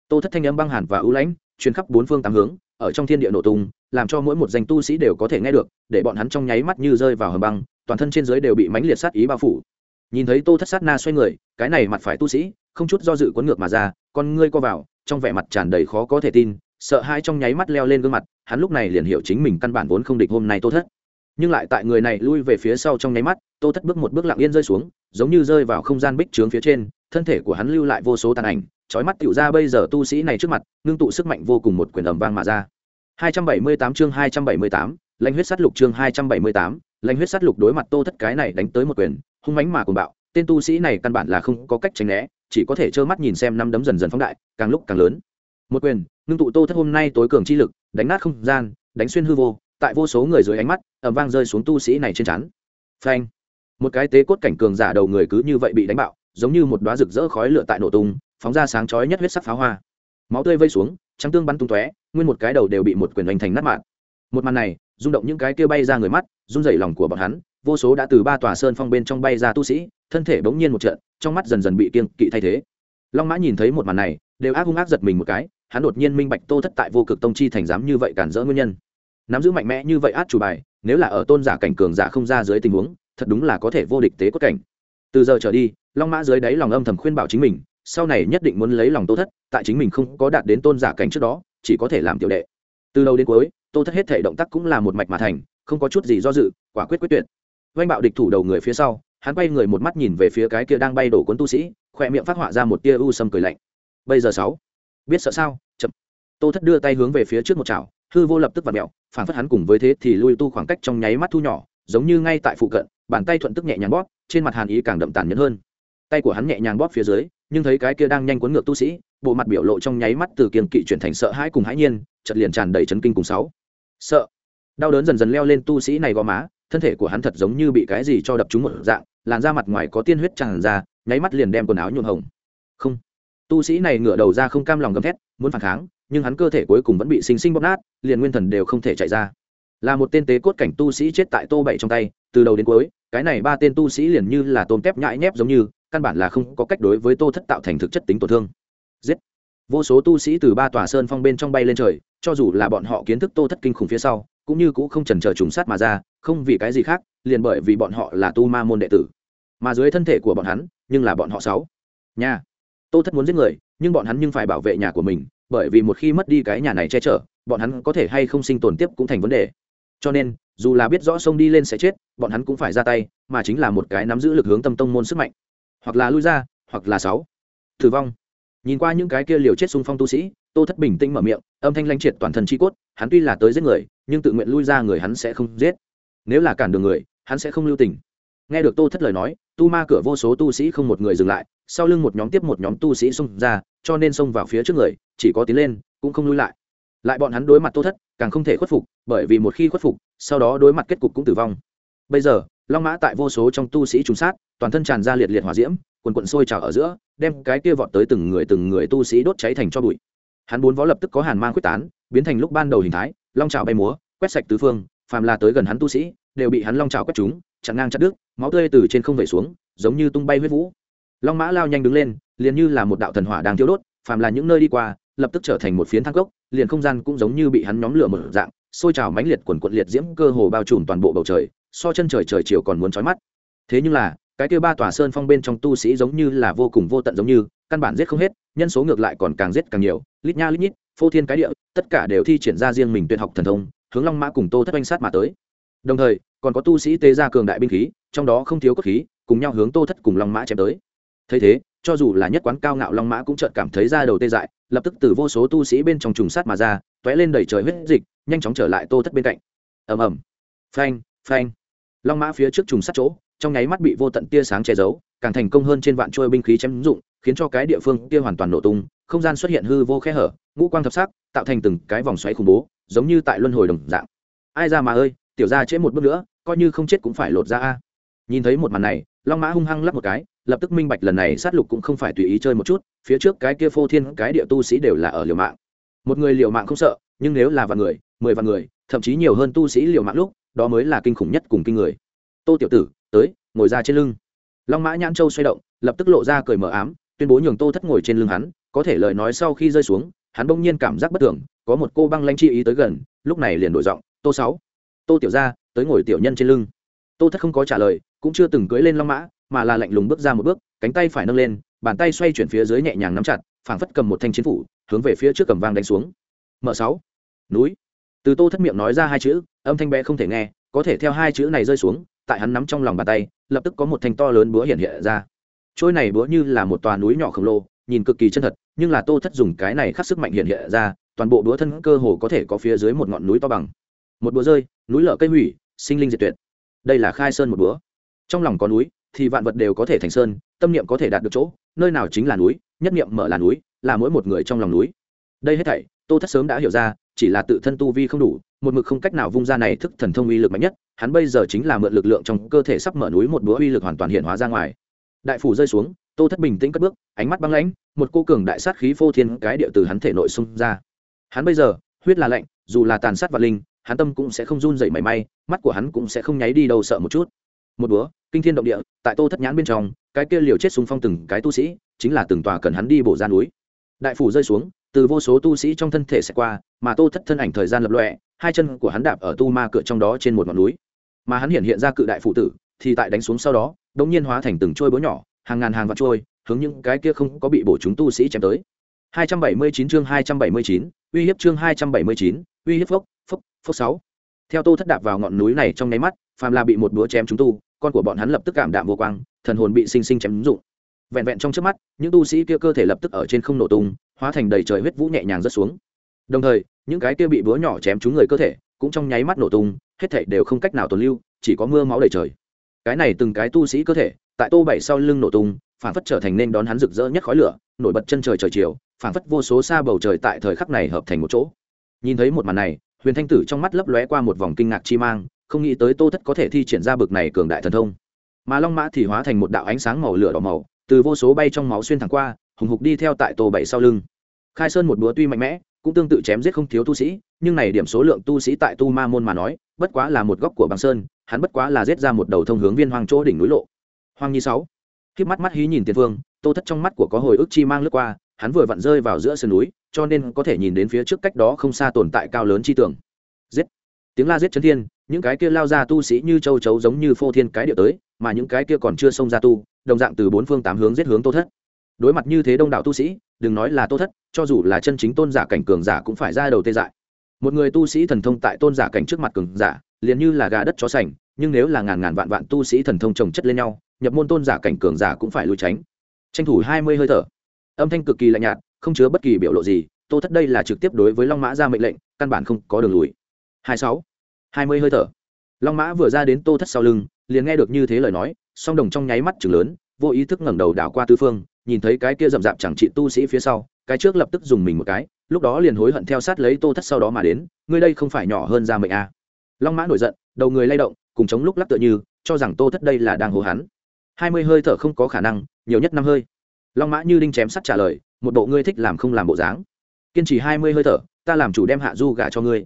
Tô thất thanh âm băng hàn và ưu lãnh, truyền khắp bốn phương tám hướng, ở trong thiên địa nổ tung, làm cho mỗi một danh tu sĩ đều có thể nghe được, để bọn hắn trong nháy mắt như rơi vào hầm băng, toàn thân trên dưới đều bị mãnh liệt sát ý bao phủ. Nhìn thấy tô thất sát na xoay người, cái này mặt phải tu sĩ, không chút do dự quấn ngược mà ra, con ngươi co vào, trong vẻ mặt tràn đầy khó có thể tin sợ hai trong nháy mắt leo lên gương mặt hắn lúc này liền hiểu chính mình căn bản vốn không địch hôm nay tô thất. Nhưng lại tại người này lui về phía sau trong nháy mắt tô thất bước một bước lặng yên rơi xuống giống như rơi vào không gian bích trướng phía trên thân thể của hắn lưu lại vô số tàn ảnh chói mắt tiểu ra bây giờ tu sĩ này trước mặt ngưng tụ sức mạnh vô cùng một quyền ầm vang mà ra. 278 chương 278, lãnh huyết sát lục chương 278, lãnh huyết sát lục đối mặt tô thất cái này đánh tới một quyền hung mãnh mà cuồng bạo tên tu sĩ này căn bản là không có cách tránh né chỉ có thể trơ mắt nhìn xem năm đấm dần dần phóng đại càng lúc càng lớn. Một quyền ngưng tụ tô thất hôm nay tối cường chi lực, đánh nát không gian, đánh xuyên hư vô, tại vô số người dưới ánh mắt ẩm vang rơi xuống tu sĩ này trên chắn phanh. Một cái tế cốt cảnh cường giả đầu người cứ như vậy bị đánh bạo, giống như một đóa rực rỡ khói lửa tại nổ tung, phóng ra sáng chói nhất huyết sắc pháo hoa. Máu tươi vây xuống, trắng tương bắn tung tóe, nguyên một cái đầu đều bị một quyền đánh thành nát mạng một màn này, rung động những cái kia bay ra người mắt, run rẩy lòng của bọn hắn, vô số đã từ ba tòa sơn phong bên trong bay ra tu sĩ, thân thể bỗng nhiên một trận, trong mắt dần dần bị kiên kỵ thay thế long mã nhìn thấy một màn này, đều ác hung ác giật mình một cái, hắn đột nhiên minh bạch tô thất tại vô cực tông chi thành dám như vậy cản rỡ nguyên nhân. Nắm giữ mạnh mẽ như vậy át chủ bài, nếu là ở tôn giả cảnh cường giả không ra dưới tình huống, thật đúng là có thể vô địch tế cốt cảnh. Từ giờ trở đi, long mã dưới đáy lòng âm thầm khuyên bảo chính mình, sau này nhất định muốn lấy lòng tô thất, tại chính mình không có đạt đến tôn giả cảnh trước đó, chỉ có thể làm tiểu đệ. Từ đầu đến cuối, tô thất hết thể động tác cũng là một mạch mà thành, không có chút gì do dự, quả quyết quyết tuyệt. Oanh bạo địch thủ đầu người phía sau, hắn quay người một mắt nhìn về phía cái kia đang bay đổ cuốn tu sĩ khỏe miệng phát họa ra một tia u sâm cười lạnh. Bây giờ sáu. Biết sợ sao? Chậm. Tô thất đưa tay hướng về phía trước một chảo, hư vô lập tức vặt mẹo phản phất hắn cùng với thế thì lui tu khoảng cách trong nháy mắt thu nhỏ, giống như ngay tại phụ cận, bàn tay thuận tức nhẹ nhàng bóp, trên mặt hàn ý càng đậm tàn nhẫn hơn. Tay của hắn nhẹ nhàng bóp phía dưới, nhưng thấy cái kia đang nhanh cuốn ngược tu sĩ, bộ mặt biểu lộ trong nháy mắt từ kiềm kỵ chuyển thành sợ hãi cùng hãi nhiên chật liền tràn đầy chấn kinh cùng sáu. Sợ. Đau đớn dần dần leo lên tu sĩ này gò má, thân thể của hắn thật giống như bị cái gì cho đập trúng một dạng làn da mặt ngoài có tiên huyết tràn ra, nháy mắt liền đem quần áo nhuộm hồng. Không. Tu sĩ này ngửa đầu ra không cam lòng gầm thét, muốn phản kháng, nhưng hắn cơ thể cuối cùng vẫn bị sinh sinh bóp nát, liền nguyên thần đều không thể chạy ra. Là một tên tế cốt cảnh tu sĩ chết tại tô bảy trong tay, từ đầu đến cuối, cái này ba tên tu sĩ liền như là tôm tép nhãi nhép giống như, căn bản là không có cách đối với tô thất tạo thành thực chất tính tổn thương. Giết. Vô số tu sĩ từ ba tòa sơn phong bên trong bay lên trời, cho dù là bọn họ kiến thức tô thất kinh khủng phía sau, cũng như cũng không chần chờ trùng sát mà ra, không vì cái gì khác, liền bởi vì bọn họ là tu ma môn đệ tử mà dưới thân thể của bọn hắn, nhưng là bọn họ sáu. Nhà tô thất muốn giết người, nhưng bọn hắn nhưng phải bảo vệ nhà của mình, bởi vì một khi mất đi cái nhà này che chở, bọn hắn có thể hay không sinh tồn tiếp cũng thành vấn đề. Cho nên, dù là biết rõ sông đi lên sẽ chết, bọn hắn cũng phải ra tay, mà chính là một cái nắm giữ lực hướng tâm tông môn sức mạnh. Hoặc là lui ra, hoặc là sáu. Thử vong. Nhìn qua những cái kia liều chết xung phong tu sĩ, tô thất bình tĩnh mở miệng, âm thanh lanh triệt toàn thân chi cốt, hắn tuy là tới giết người, nhưng tự nguyện lui ra người hắn sẽ không giết. Nếu là cản đường người, hắn sẽ không lưu tình. Nghe được tô thất lời nói tu ma cửa vô số tu sĩ không một người dừng lại sau lưng một nhóm tiếp một nhóm tu sĩ xông ra cho nên xông vào phía trước người chỉ có tiến lên cũng không lui lại. Lại bọn hắn đối mặt tô thất càng không thể khuất phục bởi vì một khi khuất phục sau đó đối mặt kết cục cũng tử vong. Bây giờ long mã tại vô số trong tu sĩ trùng sát toàn thân tràn ra liệt liệt hỏa diễm quần quận sôi trào ở giữa đem cái kia vọt tới từng người từng người tu sĩ đốt cháy thành cho bụi. Hắn bốn võ lập tức có hàn mang quyết tán biến thành lúc ban đầu hình thái long trào bay múa quét sạch tứ phương phàm là tới gần hắn tu sĩ đều bị hắn long trào quét chúng, chặn ngang chặt đứt máu tươi từ trên không vẩy xuống, giống như tung bay huyết vũ. Long mã lao nhanh đứng lên, liền như là một đạo thần hỏa đang thiêu đốt, phàm là những nơi đi qua, lập tức trở thành một phiến thang cốc, liền không gian cũng giống như bị hắn nhóm lửa mở dạng, sôi trào mãnh liệt quần quận liệt diễm, cơ hồ bao trùm toàn bộ bầu trời, so chân trời trời chiều còn muốn chói mắt. Thế nhưng là, cái kia ba tòa sơn phong bên trong tu sĩ giống như là vô cùng vô tận giống như, căn bản giết không hết, nhân số ngược lại còn càng giết càng nhiều, lít nha lít nhít, phô thiên cái địa, tất cả đều thi triển ra riêng mình tuyệt học thần thông, hướng long mã cùng tô thất oanh sát mà tới. Đồng thời, còn có tu sĩ tế ra cường đại binh khí trong đó không thiếu cốt khí, cùng nhau hướng tô thất cùng long mã chém tới. Thấy thế, cho dù là nhất quán cao ngạo long mã cũng chợt cảm thấy ra đầu tê dại, lập tức từ vô số tu sĩ bên trong trùng sát mà ra, tóe lên đầy trời huyết dịch, nhanh chóng trở lại tô thất bên cạnh. Ầm ầm. Phanh phanh. Long mã phía trước trùng sát chỗ, trong nháy mắt bị vô tận tia sáng che giấu, càng thành công hơn trên vạn trôi binh khí chém dụng, khiến cho cái địa phương kia hoàn toàn nổ tung, không gian xuất hiện hư vô khe hở, ngũ quang thập sắc, tạo thành từng cái vòng xoáy khủng bố, giống như tại luân hồi đồng dạng. Ai ra mà ơi, tiểu ra trễ một bước nữa, coi như không chết cũng phải lột ra a nhìn thấy một màn này long mã hung hăng lắp một cái lập tức minh bạch lần này sát lục cũng không phải tùy ý chơi một chút phía trước cái kia phô thiên cái địa tu sĩ đều là ở liều mạng. Một người liều mạng không sợ nhưng nếu là vạn người mười vạn người thậm chí nhiều hơn tu sĩ liều mạng lúc đó mới là kinh khủng nhất cùng kinh người. Tô tiểu tử tới ngồi ra trên lưng. Long mã nhãn châu xoay động lập tức lộ ra cười mờ ám tuyên bố nhường tô thất ngồi trên lưng hắn có thể lời nói sau khi rơi xuống hắn bỗng nhiên cảm giác bất thường, có một cô băng lanh chi ý tới gần lúc này liền đổi giọng tô sáu tô tiểu ra tới ngồi tiểu nhân trên lưng. Tô thất không có trả lời cũng chưa từng cưỡi lên long mã, mà là lạnh lùng bước ra một bước, cánh tay phải nâng lên, bàn tay xoay chuyển phía dưới nhẹ nhàng nắm chặt, phảng phất cầm một thanh chiến phủ, hướng về phía trước cầm vang đánh xuống. Mở sáu. Núi. Từ tô thất miệng nói ra hai chữ, âm thanh bé không thể nghe, có thể theo hai chữ này rơi xuống, tại hắn nắm trong lòng bàn tay, lập tức có một thanh to lớn búa hiện hiện ra. Trôi này búa như là một tòa núi nhỏ khổng lồ, nhìn cực kỳ chân thật, nhưng là tô thất dùng cái này khắc sức mạnh hiện hiện ra, toàn bộ búa thân cơ hồ có thể có phía dưới một ngọn núi to bằng. Một búa rơi, núi lở cây hủy, sinh linh diệt tuyệt. Đây là khai sơn một búa trong lòng có núi, thì vạn vật đều có thể thành sơn, tâm niệm có thể đạt được chỗ, nơi nào chính là núi, nhất niệm mở là núi, là mỗi một người trong lòng núi. Đây hết thảy, tô thất sớm đã hiểu ra, chỉ là tự thân tu vi không đủ, một mực không cách nào vung ra này thức thần thông uy lực mạnh nhất, hắn bây giờ chính là mượn lực lượng trong cơ thể sắp mở núi một búa uy lực hoàn toàn hiện hóa ra ngoài. Đại phủ rơi xuống, tô thất bình tĩnh cất bước, ánh mắt băng lãnh, một cô cường đại sát khí phô thiên cái địa từ hắn thể nội xung ra. Hắn bây giờ, huyết là lạnh, dù là tàn sát và linh, hắn tâm cũng sẽ không run dậy mảy may, mắt của hắn cũng sẽ không nháy đi đâu sợ một chút. Một búa kinh thiên động địa tại tô thất nhãn bên trong cái kia liều chết súng phong từng cái tu sĩ chính là từng tòa cần hắn đi bổ ra núi. Đại phủ rơi xuống từ vô số tu sĩ trong thân thể sẽ qua mà tô thất thân ảnh thời gian lập lọe hai chân của hắn đạp ở tu ma cửa trong đó trên một ngọn núi. Mà hắn hiện hiện ra cự đại phụ tử thì tại đánh xuống sau đó đống nhiên hóa thành từng trôi bố nhỏ hàng ngàn hàng vạn trôi hướng những cái kia không có bị bổ chúng tu sĩ chém tới. 279 chương 279, uy hiếp chương 279, uy hiếp phốc phốc phốc sáu. Theo tô thất đạp vào ngọn núi này trong nháy mắt phàm là bị một búa chém chúng tu, con của bọn hắn lập tức cảm đạm vô quang, thần hồn bị sinh sinh chém dụng vẹn vẹn trong trước mắt, những tu sĩ kia cơ thể lập tức ở trên không nổ tung, hóa thành đầy trời huyết vũ nhẹ nhàng rớt xuống. Đồng thời, những cái kia bị búa nhỏ chém trúng người cơ thể cũng trong nháy mắt nổ tung, hết thảy đều không cách nào tồn lưu, chỉ có mưa máu đầy trời. Cái này từng cái tu sĩ cơ thể, tại tô bảy sau lưng nổ tung, phản phất trở thành nên đón hắn rực rỡ nhất khói lửa, nổi bật chân trời trời chiều, phản phất vô số xa bầu trời tại thời khắc này hợp thành một chỗ. Nhìn thấy một màn này, huyền thanh tử trong mắt lấp lóe qua một vòng kinh ngạc chi mang không nghĩ tới tô thất có thể thi triển ra bực này cường đại thần thông. Mà long mã thì hóa thành một đạo ánh sáng màu lửa đỏ màu, từ vô số bay trong máu xuyên thẳng qua, hùng hục đi theo tại tô bảy sau lưng. Khai sơn một búa tuy mạnh mẽ, cũng tương tự chém giết không thiếu tu sĩ, nhưng này điểm số lượng tu sĩ tại tu ma môn mà nói, bất quá là một góc của băng sơn, hắn bất quá là giết ra một đầu thông hướng viên hoàng chỗ đỉnh núi lộ. Hoàng nhi sáu. Khi mắt mắt hí nhìn tiền phương tô thất trong mắt của có hồi ức chi mang lướt qua, hắn vừa vặn rơi vào giữa sườn núi, cho nên có thể nhìn đến phía trước cách đó không xa tồn tại cao lớn chi tưởng. giết. Tiếng la giết chấn thiên những cái kia lao ra tu sĩ như châu chấu giống như phô thiên cái địa tới, mà những cái kia còn chưa xông ra tu, đồng dạng từ bốn phương tám hướng giết hướng tô thất. Đối mặt như thế đông đảo tu sĩ, đừng nói là tô thất, cho dù là chân chính tôn giả cảnh cường giả cũng phải ra đầu tê dại. Một người tu sĩ thần thông tại tôn giả cảnh trước mặt cường giả, liền như là gà đất chó sành, nhưng nếu là ngàn ngàn vạn vạn tu sĩ thần thông trồng chất lên nhau, nhập môn tôn giả cảnh cường giả cũng phải lùi tránh. Tranh thủ hai mươi hơi thở. Âm thanh cực kỳ lạnh nhạt, không chứa bất kỳ biểu lộ gì, tô thất đây là trực tiếp đối với long mã ra mệnh lệnh, căn bản không có đường lùi. Hai sáu hai mươi hơi thở. Long mã vừa ra đến tô thất sau lưng, liền nghe được như thế lời nói, song đồng trong nháy mắt chừng lớn, vô ý thức ngẩng đầu đảo qua tư phương, nhìn thấy cái kia rậm rạp chẳng trị tu sĩ phía sau, cái trước lập tức dùng mình một cái, lúc đó liền hối hận theo sát lấy tô thất sau đó mà đến, ngươi đây không phải nhỏ hơn ra mệnh à. long mã nổi giận, đầu người lay động, cùng chống lúc lắc tựa như, cho rằng tô thất đây là đang hô hắn. Hai mươi hơi thở không có khả năng, nhiều nhất năm hơi. Long mã như đinh chém sắt trả lời, một bộ ngươi thích làm không làm bộ dáng. Kiên trì hai mươi hơi thở, ta làm chủ đem hạ du gả cho ngươi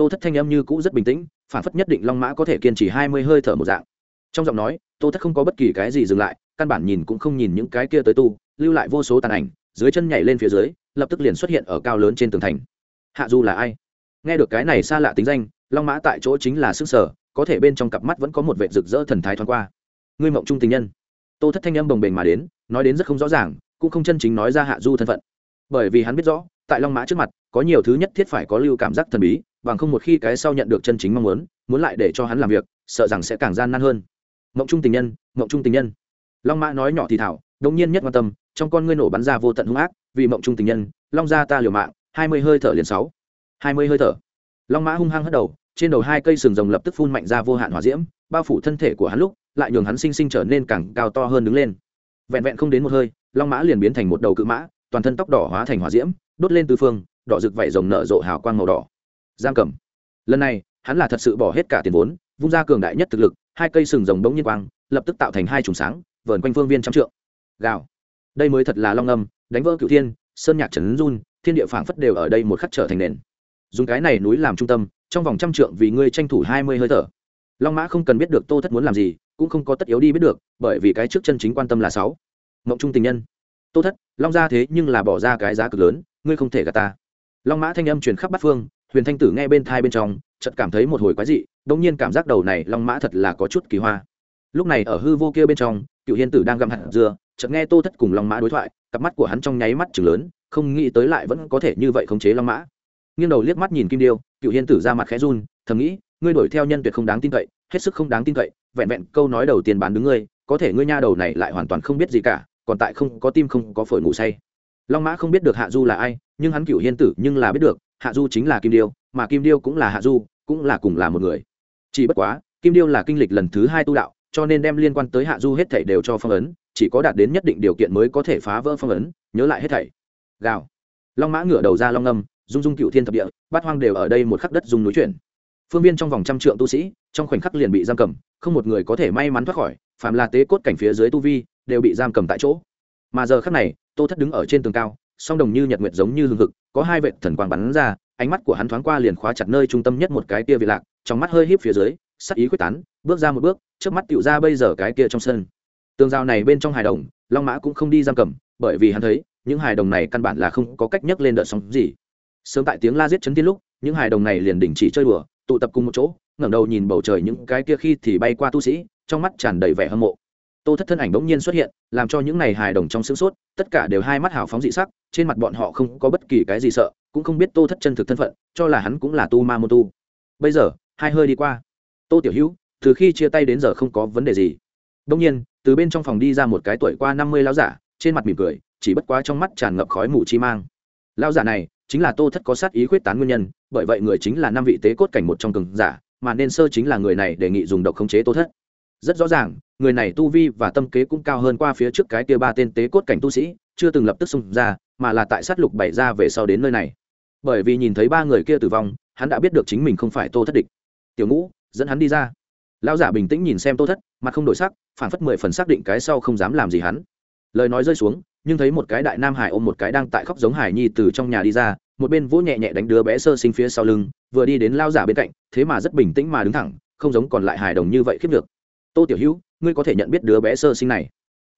tô thất thanh âm như cũ rất bình tĩnh, phản phất nhất định long mã có thể kiên trì hai mươi hơi thở một dạng. Trong giọng nói, tô thất không có bất kỳ cái gì dừng lại, căn bản nhìn cũng không nhìn những cái kia tới tu, lưu lại vô số tàn ảnh, dưới chân nhảy lên phía dưới, lập tức liền xuất hiện ở cao lớn trên tường thành. Hạ du là ai? Nghe được cái này xa lạ tính danh, long mã tại chỗ chính là sức sở, có thể bên trong cặp mắt vẫn có một vệ rực rỡ thần thái thoáng qua. Ngươi mộng trung tình nhân. Tô thất thanh âm bồng bềnh mà đến, nói đến rất không rõ ràng, cũng không chân chính nói ra hạ du thân phận. Bởi vì hắn biết rõ, tại long mã trước mặt có nhiều thứ nhất thiết phải có lưu cảm giác thần bí, bằng không một khi cái sau nhận được chân chính mong muốn muốn lại để cho hắn làm việc, sợ rằng sẽ càng gian nan hơn. Mộng trung tình nhân, mộng trung tình nhân. Long mã nói nhỏ thì thảo đông nhiên nhất quan tâm, trong con ngươi nổ bắn ra vô tận hung ác, vì mộng trung tình nhân, long ra ta liều mạng, hai mươi hơi thở liền sáu, hai mươi hơi thở. Long mã hung hăng hất đầu, trên đầu hai cây sừng rồng lập tức phun mạnh ra vô hạn hỏa diễm, bao phủ thân thể của hắn lúc, lại nhường hắn sinh sinh trở nên càng cao to hơn đứng lên. Vẹn vẹn không đến một hơi, long mã liền biến thành một đầu cự mã, toàn thân tóc đỏ hóa thành hỏa diễm, đốt lên tứ phương đỏ rực vảy rồng nở rộ hào quang màu đỏ. Giang cầm lần này, hắn là thật sự bỏ hết cả tiền vốn, vung ra cường đại nhất thực lực, hai cây sừng rồng bỗng nhiên quang, lập tức tạo thành hai trùng sáng, vờn quanh phương viên trăm trượng. Gào. Đây mới thật là long âm, đánh vỡ cựu thiên, sơn nhạc trần run, thiên địa phảng phất đều ở đây một khắc trở thành nền. Dùng cái này núi làm trung tâm, trong vòng trăm trượng vì ngươi tranh thủ hai mươi hơi thở. Long mã không cần biết được tô thất muốn làm gì, cũng không có tất yếu đi biết được, bởi vì cái trước chân chính quan tâm là sáu. Mộng trung tình nhân. Tô thất, long ra thế nhưng là bỏ ra cái giá cực lớn, ngươi không thể gạt ta long mã thanh âm truyền khắp bát phương, huyền thanh tử nghe bên thai bên trong, chợt cảm thấy một hồi quái dị đống nhiên cảm giác đầu này long mã thật là có chút kỳ hoa. Lúc này ở hư vô kia bên trong cựu hiên tử đang gặm hạt dưa, chợt nghe tô thất cùng long mã đối thoại, cặp mắt của hắn trong nháy mắt chừng lớn, không nghĩ tới lại vẫn có thể như vậy khống chế long mã. Nghiêng đầu liếc mắt nhìn kim điêu cựu hiên tử ra mặt khẽ run, thầm nghĩ, ngươi đuổi theo nhân tuyệt không đáng tin cậy, hết sức không đáng tin cậy, vẹn vẹn câu nói đầu tiên bán đứng ngươi, có thể ngươi nha đầu này lại hoàn toàn không biết gì cả, còn tại không có tim không có phổi ngủ say long mã không biết được hạ du là ai, nhưng hắn cựu hiên tử nhưng là biết được, hạ du chính là kim điêu, mà kim điêu cũng là hạ du, cũng là cùng là một người. Chỉ bất quá, kim điêu là kinh lịch lần thứ hai tu đạo, cho nên đem liên quan tới hạ du hết thảy đều cho phong ấn, chỉ có đạt đến nhất định điều kiện mới có thể phá vỡ phong ấn, nhớ lại hết thảy. Gào. Long mã ngửa đầu ra long âm dung dung cựu thiên thập địa, bát hoang đều ở đây một khắc đất dùng núi chuyển. Phương viên trong vòng trăm trượng tu sĩ, trong khoảnh khắc liền bị giam cầm, không một người có thể may mắn thoát khỏi, phàm là tế cốt cảnh phía dưới tu vi, đều bị giam cầm tại chỗ. Mà giờ khắc này tô thất đứng ở trên tường cao, song đồng như nhật nguyệt giống như hương hực, có hai vệ thần quang bắn ra, ánh mắt của hắn thoáng qua liền khóa chặt nơi trung tâm nhất một cái kia vị lạc, trong mắt hơi híp phía dưới, sắc ý quyết tán, bước ra một bước, trước mắt tựu ra bây giờ cái kia trong sân. Tường rào này bên trong hài đồng, long mã cũng không đi giam cầm, bởi vì hắn thấy, những hài đồng này căn bản là không có cách nhấc lên đợt sóng gì. Sớm tại tiếng la giết chấn tiên lúc, những hài đồng này liền đình chỉ chơi đùa, tụ tập cùng một chỗ, ngẩng đầu nhìn bầu trời những cái kia khi thì bay qua tu sĩ, trong mắt tràn đầy vẻ hâm mộ tô thất thân ảnh bỗng nhiên xuất hiện, làm cho những này hài đồng trong sương sốt, tất cả đều hai mắt hào phóng dị sắc, trên mặt bọn họ không có bất kỳ cái gì sợ, cũng không biết tô thất chân thực thân phận, cho là hắn cũng là tu ma môn tu. Bây giờ, hai hơi đi qua. Tô tiểu hữu, từ khi chia tay đến giờ không có vấn đề gì. Đông nhiên, từ bên trong phòng đi ra một cái tuổi qua năm mươi lao giả, trên mặt mỉm cười, chỉ bất quá trong mắt tràn ngập khói mù chi mang. Lao giả này, chính là tô thất có sát ý khuyết tán nguyên nhân, bởi vậy người chính là năm vị tế cốt cảnh một trong cường giả, mà nên sơ chính là người này đề nghị dùng độc khống chế tô thất. Rất rõ ràng người này tu vi và tâm kế cũng cao hơn qua phía trước cái kia ba tên tế cốt cảnh tu sĩ, chưa từng lập tức xung ra, mà là tại sát lục bảy ra về sau đến nơi này. Bởi vì nhìn thấy ba người kia tử vong, hắn đã biết được chính mình không phải tô thất địch. Tiểu ngũ, dẫn hắn đi ra. Lão giả bình tĩnh nhìn xem tô thất, mặt không đổi sắc phản phất mười phần xác định cái sau không dám làm gì hắn. Lời nói rơi xuống, nhưng thấy một cái đại nam hải ôm một cái đang tại khóc giống hải nhi từ trong nhà đi ra, một bên vỗ nhẹ nhẹ đánh đứa bé sơ sinh phía sau lưng, vừa đi đến lao giả bên cạnh, thế mà rất bình tĩnh mà đứng thẳng, không giống còn lại hài đồng như vậy khiếp được. Tô tiểu hữu ngươi có thể nhận biết đứa bé sơ sinh này.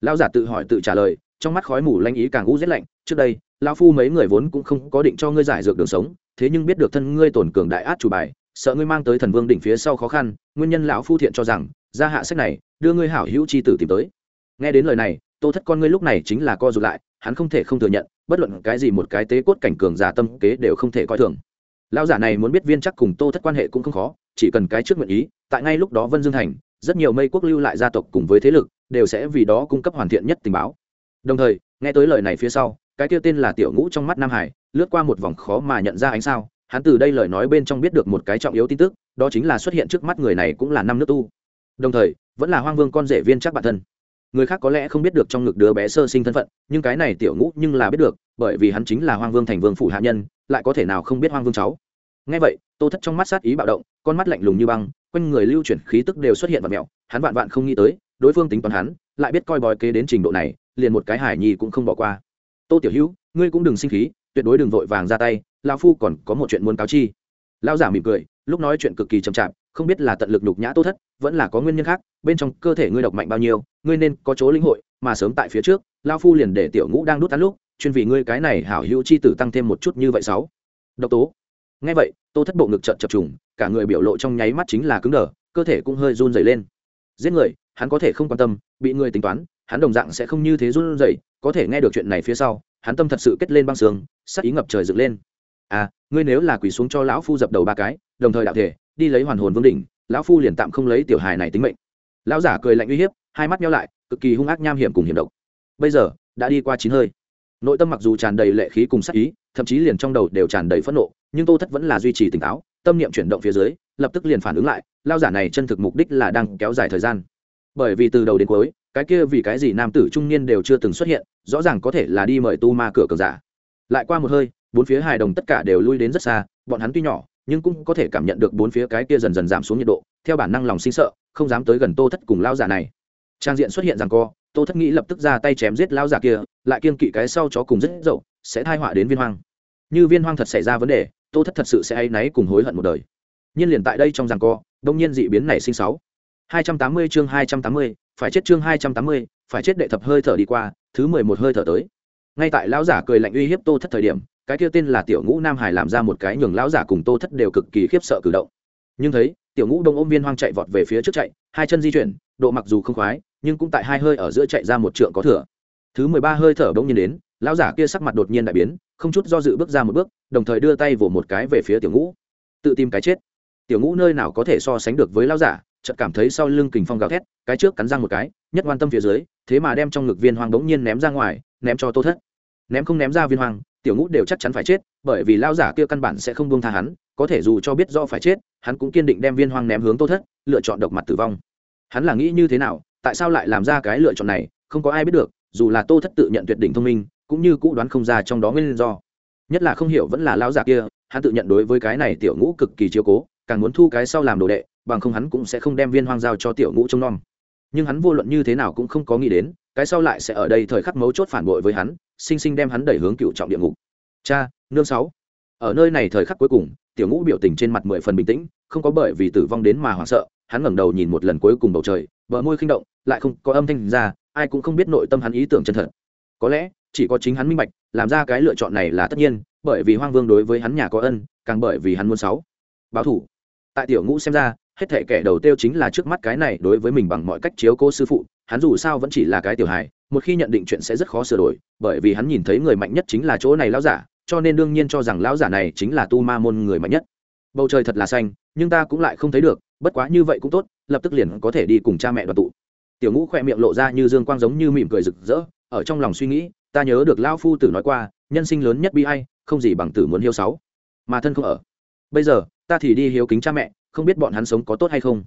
Lão giả tự hỏi tự trả lời, trong mắt khói mù lanh ý càng u rét lạnh, trước đây, lão phu mấy người vốn cũng không có định cho ngươi giải dược đường sống, thế nhưng biết được thân ngươi tổn cường đại át chủ bài, sợ ngươi mang tới thần vương đỉnh phía sau khó khăn, nguyên nhân lão phu thiện cho rằng ra hạ sách này, đưa ngươi hảo hữu c h i tử tìm tới. Nghe đến lời này, tô thất con ngươi lúc này chính là co rụt lại, hắn không thể không thừa nhận, bất luận cái gì một cái tế cốt cảnh cường giả tâm kế đều không thể coi thường. Lão giả này muốn biết viên chắc cùng tô thất quan hệ cũng không khó, chỉ cần cái trước nguyện ý, tại ngay lúc đó vân dương thành rất nhiều mây quốc lưu lại gia tộc cùng với thế lực, đều sẽ vì đó cung cấp hoàn thiện nhất tình báo. Đồng thời, nghe tới lời này phía sau, cái kia tên là tiểu ngũ trong mắt nam hải, lướt qua một vòng khó mà nhận ra ánh sao, hắn từ đây lời nói bên trong biết được một cái trọng yếu tin tức, đó chính là xuất hiện trước mắt người này cũng là năm nước tu. Đồng thời, vẫn là hoang vương con rể viên chắc bản thân. Người khác có lẽ không biết được trong ngực đứa bé sơ sinh thân phận, nhưng cái này tiểu ngũ nhưng là biết được, bởi vì hắn chính là hoang vương thành vương phủ hạ nhân, lại có thể nào không biết hoang vương cháu. Ngay vậy, tô thất trong mắt sát ý bạo động, con mắt lạnh lùng như băng quanh người lưu chuyển khí tức đều xuất hiện và mẹo, hắn vạn vạn không nghĩ tới, đối phương tính toán hắn, lại biết coi bói kế đến trình độ này, liền một cái hải nhi cũng không bỏ qua. Tô tiểu hữu, ngươi cũng đừng sinh khí, tuyệt đối đừng vội vàng ra tay lao phu còn có một chuyện muốn cáo chi. Lao giả mỉm cười, lúc nói chuyện cực kỳ chậm chạp, không biết là tận lực nhục nhã tô thất, vẫn là có nguyên nhân khác, bên trong cơ thể ngươi độc mạnh bao nhiêu, ngươi nên có chỗ linh hội, mà sớm tại phía trước lao phu liền để tiểu ngũ đang đút tán lúc, chuyên vì ngươi cái này hảo hữu chi tử tăng thêm một chút như vậy sáu. Độc tố ngay vậy, tô thất bộ ngực trợn chập trùng, cả người biểu lộ trong nháy mắt chính là cứng đờ, cơ thể cũng hơi run rẩy lên. Giết người, hắn có thể không quan tâm, bị người tính toán, hắn đồng dạng sẽ không như thế run rẩy, có thể nghe được chuyện này phía sau, hắn tâm thật sự kết lên băng sương, sắc ý ngập trời dựng lên. À ngươi nếu là quỳ xuống cho lão phu dập đầu ba cái, đồng thời đạo thể, đi lấy hoàn hồn vương đỉnh, lão phu liền tạm không lấy tiểu hài này tính mệnh. Lão giả cười lạnh uy hiếp, hai mắt nhau lại, cực kỳ hung ác nham hiểm cùng hiểm độc. Bây giờ, đã đi qua chín hơi. Nội tâm mặc dù tràn đầy lệ khí cùng sắc ý, thậm chí liền trong đầu đều tràn đầy phẫn nộ nhưng tô thất vẫn là duy trì tỉnh táo, tâm niệm chuyển động phía dưới, lập tức liền phản ứng lại, lao giả này chân thực mục đích là đang kéo dài thời gian. Bởi vì từ đầu đến cuối, cái kia vì cái gì nam tử trung niên đều chưa từng xuất hiện, rõ ràng có thể là đi mời tu ma cửa cờ giả. Lại qua một hơi, bốn phía hài đồng tất cả đều lui đến rất xa, bọn hắn tuy nhỏ, nhưng cũng có thể cảm nhận được bốn phía cái kia dần dần giảm xuống nhiệt độ, theo bản năng lòng sinh sợ, không dám tới gần tô thất cùng lao giả này. Trang diện xuất hiện rằng co, tô thất nghĩ lập tức ra tay chém giết lao giả kia, lại kiên kỵ cái sau chó cùng rất dậu, sẽ thai họa đến viên hoang. Như viên hoang thật xảy ra vấn đề tô thất thật sự sẽ hay náy cùng hối hận một đời. Nhiên liền tại đây trong rằng co đông nhiên dị biến này sinh sáu. 280 chương 280, phải chết chương 280, phải chết đệ thập hơi thở đi qua thứ 11 hơi thở tới. Ngay tại lão giả cười lạnh uy hiếp tô thất thời điểm cái kia tên là tiểu ngũ nam hải làm ra một cái nhường lão giả cùng tô thất đều cực kỳ khiếp sợ cử động. Nhưng thấy tiểu ngũ đông ôm viên hoang chạy vọt về phía trước chạy hai chân di chuyển độ mặc dù không khoái nhưng cũng tại hai hơi ở giữa chạy ra một trượng có thừa. Thứ mười ba hơi thở bỗng nhiên đến lão giả kia sắc mặt đột nhiên đại biến, không chút do dự bước ra một bước, đồng thời đưa tay vỗ một cái về phía tiểu ngũ. Tự tìm cái chết. Tiểu ngũ nơi nào có thể so sánh được với lão giả, chợt cảm thấy sau lưng kình phong gào thét, cái trước cắn răng một cái, nhất quan tâm phía dưới, thế mà đem trong ngực viên hoang đống nhiên ném ra ngoài, ném cho tô thất. Ném không ném ra viên hoang, tiểu ngũ đều chắc chắn phải chết, bởi vì lão giả kia căn bản sẽ không buông tha hắn, có thể dù cho biết do phải chết, hắn cũng kiên định đem viên hoang ném hướng tô thất, lựa chọn độc mặt tử vong. Hắn là nghĩ như thế nào, tại sao lại làm ra cái lựa chọn này, không có ai biết được, dù là tô thất tự nhận tuyệt đỉnh thông minh cũng như cũ đoán không ra trong đó nguyên do. Nhất là không hiểu vẫn là lão già kia, hắn tự nhận đối với cái này tiểu ngũ cực kỳ chiếu cố, càng muốn thu cái sau làm đồ đệ, bằng không hắn cũng sẽ không đem viên hoang giao cho tiểu ngũ trông nom. Nhưng hắn vô luận như thế nào cũng không có nghĩ đến, cái sau lại sẽ ở đây thời khắc mấu chốt phản bội với hắn, sinh sinh đem hắn đẩy hướng cựu trọng địa ngục. Cha, nương sáu. Ở nơi này thời khắc cuối cùng, tiểu ngũ biểu tình trên mặt mười phần bình tĩnh, không có bởi vì tử vong đến mà hoảng sợ, hắn ngẩng đầu nhìn một lần cuối cùng bầu trời, bờ môi khinh động, lại không có âm thanh ra, ai cũng không biết nội tâm hắn ý tưởng chân thật. Có lẽ chỉ có chính hắn minh bạch, làm ra cái lựa chọn này là tất nhiên, bởi vì hoang vương đối với hắn nhà có ân, càng bởi vì hắn muốn sáu. Báo thủ. Tại tiểu ngũ xem ra, hết thể kẻ đầu tiêu chính là trước mắt cái này đối với mình bằng mọi cách chiếu cô sư phụ, hắn dù sao vẫn chỉ là cái tiểu hài, một khi nhận định chuyện sẽ rất khó sửa đổi, bởi vì hắn nhìn thấy người mạnh nhất chính là chỗ này lão giả, cho nên đương nhiên cho rằng lão giả này chính là tu ma môn người mạnh nhất. Bầu trời thật là xanh, nhưng ta cũng lại không thấy được, bất quá như vậy cũng tốt, lập tức liền có thể đi cùng cha mẹ đoàn tụ. Tiểu ngũ khỏe miệng lộ ra như dương quang giống như mỉm cười rực rỡ, ở trong lòng suy nghĩ ta nhớ được lao phu tử nói qua, nhân sinh lớn nhất bi hay không gì bằng tử muốn hiếu sáu. Mà thân không ở. Bây giờ, ta thì đi hiếu kính cha mẹ, không biết bọn hắn sống có tốt hay không.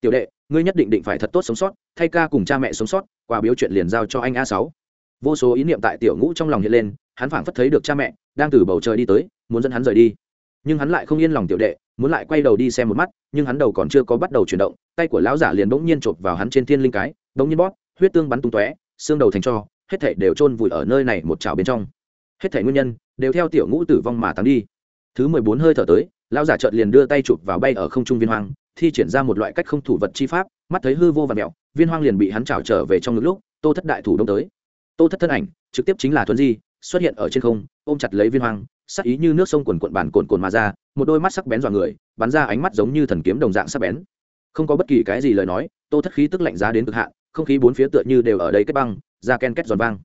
Tiểu đệ, ngươi nhất định định phải thật tốt sống sót, thay ca cùng cha mẹ sống sót, quà biếu chuyện liền giao cho anh a sáu. Vô số ý niệm tại tiểu ngũ trong lòng hiện lên, hắn phảng phất thấy được cha mẹ, đang từ bầu trời đi tới, muốn dẫn hắn rời đi. Nhưng hắn lại không yên lòng tiểu đệ, muốn lại quay đầu đi xem một mắt, nhưng hắn đầu còn chưa có bắt đầu chuyển động, tay của lão giả liền bỗng nhiên chộp vào hắn trên thiên linh cái, bỗng nhiên bóp, huyết tương bắn tung tóe, xương đầu thành cho hết thảy đều chôn vùi ở nơi này một chảo bên trong. Hết thảy nguyên nhân đều theo tiểu ngũ tử vong mà tăng đi. Thứ mười bốn hơi thở tới lão giả chợt liền đưa tay chụp vào bay ở không trung viên hoang thi triển ra một loại cách không thủ vật chi pháp mắt thấy hư vô và mèo, viên hoang liền bị hắn chảo trở về trong ngực lúc tô thất đại thủ đông tới. Tô thất thân ảnh trực tiếp chính là thuấn di xuất hiện ở trên không ôm chặt lấy viên hoang sắc ý như nước sông cuồn cuộn bản cuồn cuộn mà ra một đôi mắt sắc bén dọa người bắn ra ánh mắt giống như thần kiếm đồng dạng sắc bén. Không có bất kỳ cái gì lời nói tô thất khí tức lạnh giá đến cực hạn không khí bốn phía tựa như đều ở đây kết băng ra ken kết giòn vang.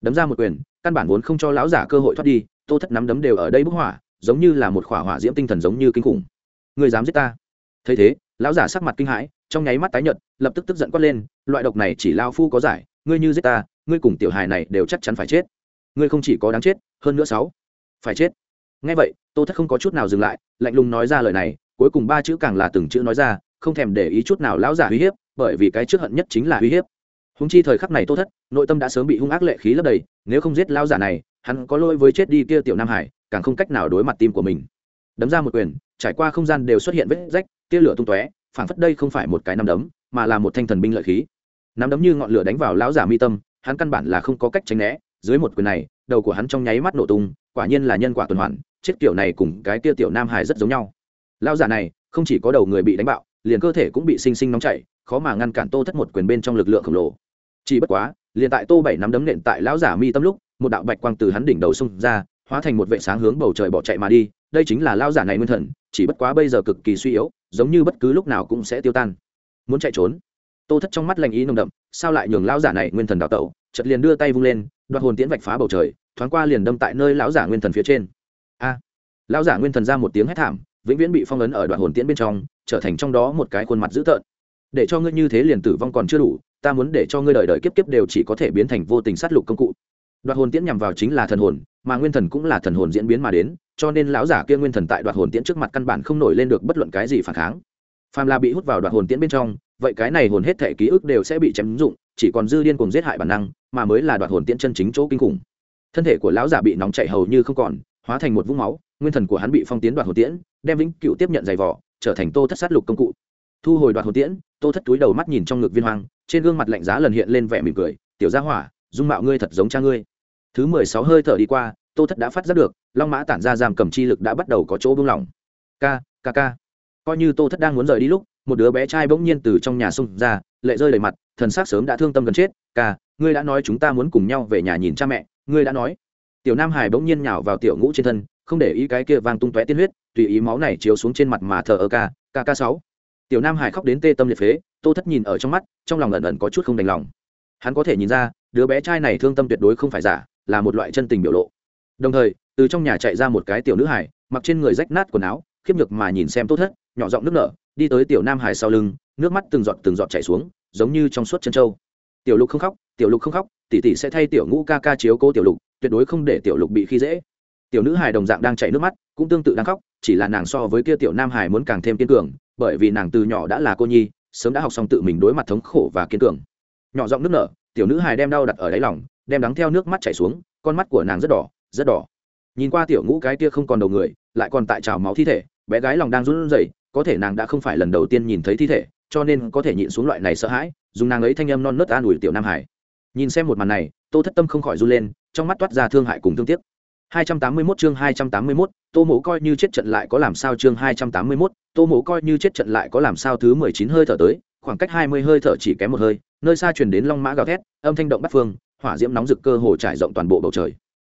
Đấm ra một quyền, căn bản vốn không cho lão giả cơ hội thoát đi, tô thất nắm đấm đều ở đây bức hỏa, giống như là một khỏa hỏa diễm tinh thần giống như kinh khủng. Người dám giết ta? Thấy thế, lão giả sắc mặt kinh hãi, trong nháy mắt tái nhợt, lập tức tức giận quát lên, loại độc này chỉ lao phu có giải, ngươi như giết ta, ngươi cùng tiểu hài này đều chắc chắn phải chết. Ngươi không chỉ có đáng chết, hơn nữa sáu, phải chết. Ngay vậy, tô thất không có chút nào dừng lại, lạnh lùng nói ra lời này, cuối cùng ba chữ càng là từng chữ nói ra, không thèm để ý chút nào lão giả uy hiếp, bởi vì cái trước hận nhất chính là uy hiếp húng chi thời khắc này tô thất, nội tâm đã sớm bị hung ác lệ khí lấp đầy, nếu không giết lão giả này, hắn có lỗi với chết đi kia tiểu nam hải, càng không cách nào đối mặt tim của mình. Đấm ra một quyền, trải qua không gian đều xuất hiện vết rách, tia lửa tung tóe, phảng phất đây không phải một cái nắm đấm, mà là một thanh thần binh lợi khí. Nắm đấm như ngọn lửa đánh vào lão giả mi tâm, hắn căn bản là không có cách tránh né, dưới một quyền này, đầu của hắn trong nháy mắt nổ tung, quả nhiên là nhân quả tuần hoàn, chết kiểu này cùng cái tia tiểu nam hải rất giống nhau. Lão giả này, không chỉ có đầu người bị đánh bạo, liền cơ thể cũng bị sinh sinh nóng chảy, khó mà ngăn cản tô thất một quyền bên trong lực lượng khổng lồ chỉ bất quá, liền tại tô bảy nắm đấm nện tại lão giả mi tâm lúc, một đạo bạch quang từ hắn đỉnh đầu xông ra, hóa thành một vệ sáng hướng bầu trời bỏ chạy mà đi. Đây chính là lão giả này nguyên thần, chỉ bất quá bây giờ cực kỳ suy yếu, giống như bất cứ lúc nào cũng sẽ tiêu tan. Muốn chạy trốn? Tô thất trong mắt lành ý nồng đậm, sao lại nhường lão giả này nguyên thần đào tẩu? Chợt liền đưa tay vung lên, đoạt hồn tiễn vạch phá bầu trời, thoáng qua liền đâm tại nơi lão giả nguyên thần phía trên. A! Lão giả nguyên thần ra một tiếng hét thảm, vĩnh viễn bị phong ấn ở đoạn hồn tiễn bên trong, trở thành trong đó một cái khuôn mặt dữ tợn. Để cho ngươi như thế liền tử vong còn chưa đủ ta muốn để cho ngươi đời đời kiếp kiếp đều chỉ có thể biến thành vô tình sát lục công cụ. Đoạt hồn tiễn nhằm vào chính là thần hồn, mà nguyên thần cũng là thần hồn diễn biến mà đến, cho nên lão giả kia nguyên thần tại đoạt hồn tiễn trước mặt căn bản không nổi lên được bất luận cái gì phản kháng. Phàm là bị hút vào đoạt hồn tiễn bên trong, vậy cái này hồn hết thể ký ức đều sẽ bị chém dụng, chỉ còn dư điên cùng giết hại bản năng, mà mới là đoạt hồn tiễn chân chính chỗ kinh khủng. Thân thể của lão giả bị nóng chạy hầu như không còn, hóa thành một vũng máu, nguyên thần của hắn bị phong tiến đoạt hồn tiễn, đem vĩnh cựu tiếp nhận giày vỏ trở thành tô thất sát lục công cụ thu hồi đoạt hồn tiễn, tô thất túi đầu mắt nhìn trong ngực viên hoang, trên gương mặt lạnh giá lần hiện lên vẻ mỉm cười, tiểu gia hỏa, dung mạo ngươi thật giống cha ngươi. Thứ mười sáu hơi thở đi qua, tô thất đã phát giác được, long mã tản ra giam cầm chi lực đã bắt đầu có chỗ buông lỏng. Ca ca ca. Coi như tô thất đang muốn rời đi lúc, một đứa bé trai bỗng nhiên từ trong nhà xung ra, lệ rơi đầy mặt, thần xác sớm đã thương tâm gần chết, ca, ngươi đã nói chúng ta muốn cùng nhau về nhà nhìn cha mẹ, ngươi đã nói. Tiểu nam hải bỗng nhiên nhào vào tiểu ngũ trên thân, không để ý cái kia vang tung tóe tiên huyết, tùy ý máu này chiếu xuống trên mặt mà thờ ơ ca ca ca sáu tiểu nam hải khóc đến tê tâm liệt phế, tô thất nhìn ở trong mắt, trong lòng ẩn ẩn có chút không đành lòng. Hắn có thể nhìn ra, đứa bé trai này thương tâm tuyệt đối không phải giả, là một loại chân tình biểu lộ. Đồng thời, từ trong nhà chạy ra một cái tiểu nữ hải, mặc trên người rách nát quần áo, khiếp nhược mà nhìn xem tô thất, nhỏ giọng nước nở, đi tới tiểu nam hải sau lưng, nước mắt từng giọt từng giọt chảy xuống, giống như trong suốt chân trâu. Tiểu lục không khóc, tiểu lục không khóc, tỷ tỷ sẽ thay tiểu ngũ ca ca chiếu cố tiểu lục, tuyệt đối không để tiểu lục bị khi dễ. Tiểu nữ hải đồng dạng đang chảy nước mắt, cũng tương tự đang khóc, chỉ là nàng so với kia tiểu nam Hải muốn càng thêm kiên cường bởi vì nàng từ nhỏ đã là cô nhi, sớm đã học xong tự mình đối mặt thống khổ và kiên cường. Nhỏ giọng nước nở, tiểu nữ hài đem đau đặt ở đáy lòng, đem đắng theo nước mắt chảy xuống, con mắt của nàng rất đỏ rất đỏ. Nhìn qua tiểu ngũ cái kia không còn đầu người, lại còn tại trào máu thi thể, bé gái lòng đang run rẩy, có thể nàng đã không phải lần đầu tiên nhìn thấy thi thể, cho nên có thể nhịn xuống loại này sợ hãi, dùng nàng ấy thanh âm non nớt an ủi tiểu nam hải nhìn xem một màn này, tô thất tâm không khỏi run lên, trong mắt toát ra thương hại cùng thương tiếc. 281 chương 281, Tô Mộ coi như chết trận lại có làm sao chương 281, Tô Mộ coi như chết trận lại có làm sao thứ 19 hơi thở tới, khoảng cách 20 hơi thở chỉ kém một hơi, nơi xa truyền đến long mã gào thét, âm thanh động bát phương, hỏa diễm nóng rực cơ hồ trải rộng toàn bộ bầu trời.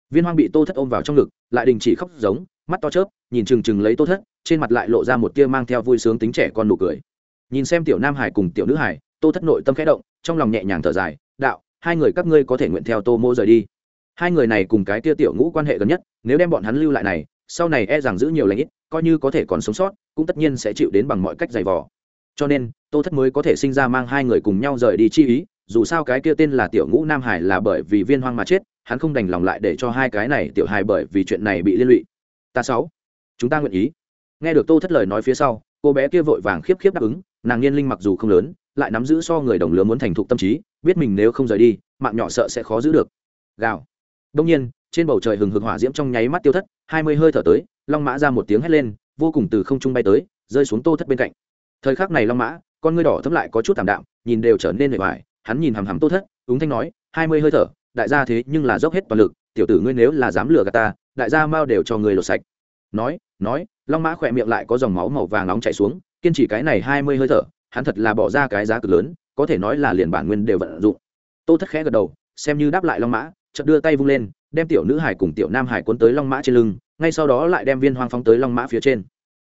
Viên Hoang bị Tô Thất ôm vào trong ngực, lại đình chỉ khóc giống, mắt to chớp, nhìn chừng chừng lấy Tô Thất, trên mặt lại lộ ra một tia mang theo vui sướng tính trẻ con nụ cười. Nhìn xem tiểu Nam Hải cùng tiểu nữ Hải, Tô Thất nội tâm khẽ động, trong lòng nhẹ nhàng thở dài, đạo, hai người các ngươi có thể nguyện theo Tô Mộ rời đi hai người này cùng cái tia tiểu ngũ quan hệ gần nhất, nếu đem bọn hắn lưu lại này, sau này e rằng giữ nhiều lãnh ít, coi như có thể còn sống sót, cũng tất nhiên sẽ chịu đến bằng mọi cách giày vò. Cho nên, tô thất mới có thể sinh ra mang hai người cùng nhau rời đi chi ý, dù sao cái kia tên là tiểu ngũ nam hải là bởi vì viên hoang mà chết, hắn không đành lòng lại để cho hai cái này tiểu hài bởi vì chuyện này bị liên lụy. Ta sáu, chúng ta nguyện ý. Nghe được tô thất lời nói phía sau, cô bé kia vội vàng khiếp khiếp đáp ứng, nàng niên linh mặc dù không lớn, lại nắm giữ so người đồng lứa muốn thành thục tâm trí, biết mình nếu không rời đi, mạng nhỏ sợ sẽ khó giữ được. Gào đông nhiên, trên bầu trời hừng hực hỏa diễm trong nháy mắt tiêu thất, hai mươi hơi thở tới, long mã ra một tiếng hét lên, vô cùng từ không trung bay tới, rơi xuống tô thất bên cạnh. Thời khắc này long mã, con ngươi đỏ thấm lại có chút thảm đạm, nhìn đều trở nên mệt mỏi, hắn nhìn hằm hằm tô thất úng thanh nói, hai mươi hơi thở, đại gia thế nhưng là dốc hết toàn lực, tiểu tử ngươi nếu là dám lừa gạt ta, đại gia mau đều cho ngươi lột sạch. Nói nói, long mã khỏe miệng lại có dòng máu màu vàng nóng chảy xuống, kiên trì cái này hai mươi hơi thở, hắn thật là bỏ ra cái giá cực lớn, có thể nói là liền bản nguyên đều vận dụng. Tô thất khẽ gật đầu, xem như đáp lại long mã chợt đưa tay vung lên, đem tiểu nữ hải cùng tiểu nam hải cuốn tới long mã trên lưng, ngay sau đó lại đem viên hoang phóng tới long mã phía trên.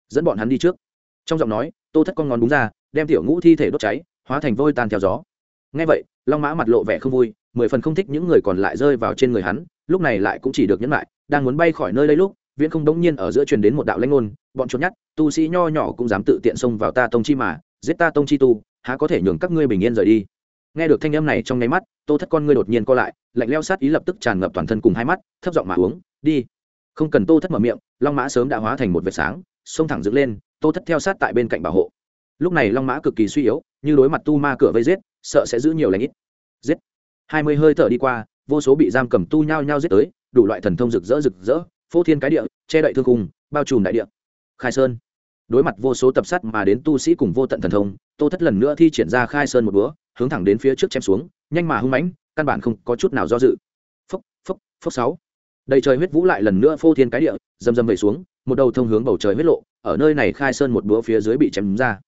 Dẫn bọn hắn đi trước. Trong giọng nói, tô thất con ngón đúng ra, đem tiểu ngũ thi thể đốt cháy, hóa thành vôi tan theo gió. Ngay vậy, long mã mặt lộ vẻ không vui, mười phần không thích những người còn lại rơi vào trên người hắn, lúc này lại cũng chỉ được nhẫn lại, đang muốn bay khỏi nơi đây lúc, viễn không đống nhiên ở giữa truyền đến một đạo lãnh ngôn, bọn chuột nhát tu sĩ nho nhỏ cũng dám tự tiện xông vào ta tông chi mà, giết ta tông chi tu, há có thể nhường các ngươi bình yên rời đi nghe được thanh âm này trong nháy mắt, tô thất con ngươi đột nhiên co lại, lạnh leo sát ý lập tức tràn ngập toàn thân cùng hai mắt, thấp giọng mà uống, đi. Không cần tô thất mở miệng, long mã sớm đã hóa thành một vệt sáng, xông thẳng dựng lên, tô thất theo sát tại bên cạnh bảo hộ. Lúc này long mã cực kỳ suy yếu, như đối mặt tu ma cửa vây giết, sợ sẽ giữ nhiều lãnh ít. Giết. Hai mươi hơi thở đi qua, vô số bị giam cầm tu nhau nhau giết tới, đủ loại thần thông rực rỡ rực rỡ, phô thiên cái địa, che đậy thương cung bao trùm đại địa. Khai sơn. Đối mặt vô số tập sát mà đến tu sĩ cùng vô tận thần thông, tô thất lần nữa thi triển ra khai sơn một búa hướng thẳng đến phía trước chém xuống, nhanh mà hung mãnh, căn bản không có chút nào do dự. Phốc phốc phốc sáu. Đầy trời huyết vũ lại lần nữa phô thiên cái địa dầm dầm về xuống, một đầu thông hướng bầu trời huyết lộ, ở nơi này khai sơn một búa phía dưới bị chém ra.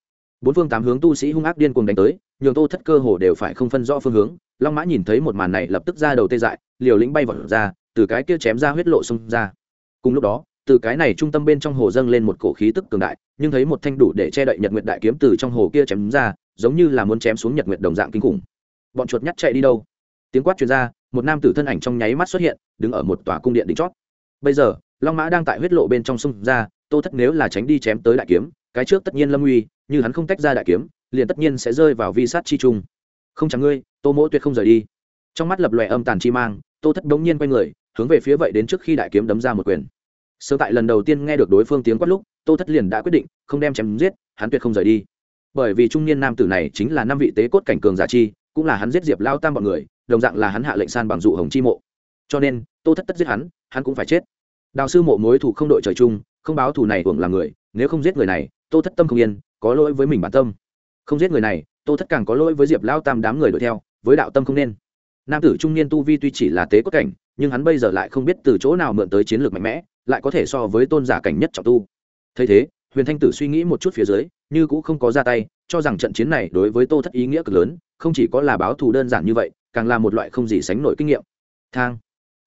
Bốn phương tám hướng tu sĩ hung ác điên cuồng đánh tới, nhường tô thất cơ hồ đều phải không phân rõ phương hướng, long mã nhìn thấy một màn này lập tức ra đầu tê dại, liều lĩnh bay vọt ra, từ cái kia chém ra huyết lộ xông ra. Cùng lúc đó, từ cái này trung tâm bên trong hồ dâng lên một cổ khí tức cường đại, nhưng thấy một thanh đủ để che đậy nhật nguyệt đại kiếm từ trong hồ kia chém ra giống như là muốn chém xuống nhật nguyệt đồng dạng kinh khủng. Bọn chuột nhắt chạy đi đâu? Tiếng quát truyền ra, một nam tử thân ảnh trong nháy mắt xuất hiện, đứng ở một tòa cung điện đỉnh chót. Bây giờ, long mã đang tại huyết lộ bên trong sông ra, tô thất nếu là tránh đi chém tới đại kiếm, cái trước tất nhiên lâm uy như hắn không tách ra đại kiếm, liền tất nhiên sẽ rơi vào vi sát chi trung. Không chẳng ngươi, tô mỗ tuyệt không rời đi. Trong mắt lập lòe âm tàn chi mang, tô thất bỗng nhiên quay người, hướng về phía vậy đến trước khi đại kiếm đấm ra một quyền. Sơ tại lần đầu tiên nghe được đối phương tiếng quát lúc, tô thất liền đã quyết định, không đem chém giết, hắn tuyệt không rời đi bởi vì trung niên nam tử này chính là năm vị tế cốt cảnh cường giả chi, cũng là hắn giết diệp lao tam bọn người, đồng dạng là hắn hạ lệnh san bằng dụ hồng chi mộ. Cho nên, tô thất tất giết hắn hắn cũng phải chết. Đào sư mộ mối thủ không đội trời chung, không báo thù này hưởng là người, nếu không giết người này, tô thất tâm không yên, có lỗi với mình bản tâm. Không giết người này, tô thất càng có lỗi với diệp lao tam đám người đuổi theo, với đạo tâm không nên. Nam tử trung niên tu vi tuy chỉ là tế cốt cảnh, nhưng hắn bây giờ lại không biết từ chỗ nào mượn tới chiến lược mạnh mẽ, lại có thể so với tôn giả cảnh nhất trọng tu. Thấy thế huyền thanh tử suy nghĩ một chút phía dưới, như cũng không có ra tay, cho rằng trận chiến này đối với tô thất ý nghĩa cực lớn, không chỉ có là báo thù đơn giản như vậy, càng là một loại không gì sánh nổi kinh nghiệm. Thang.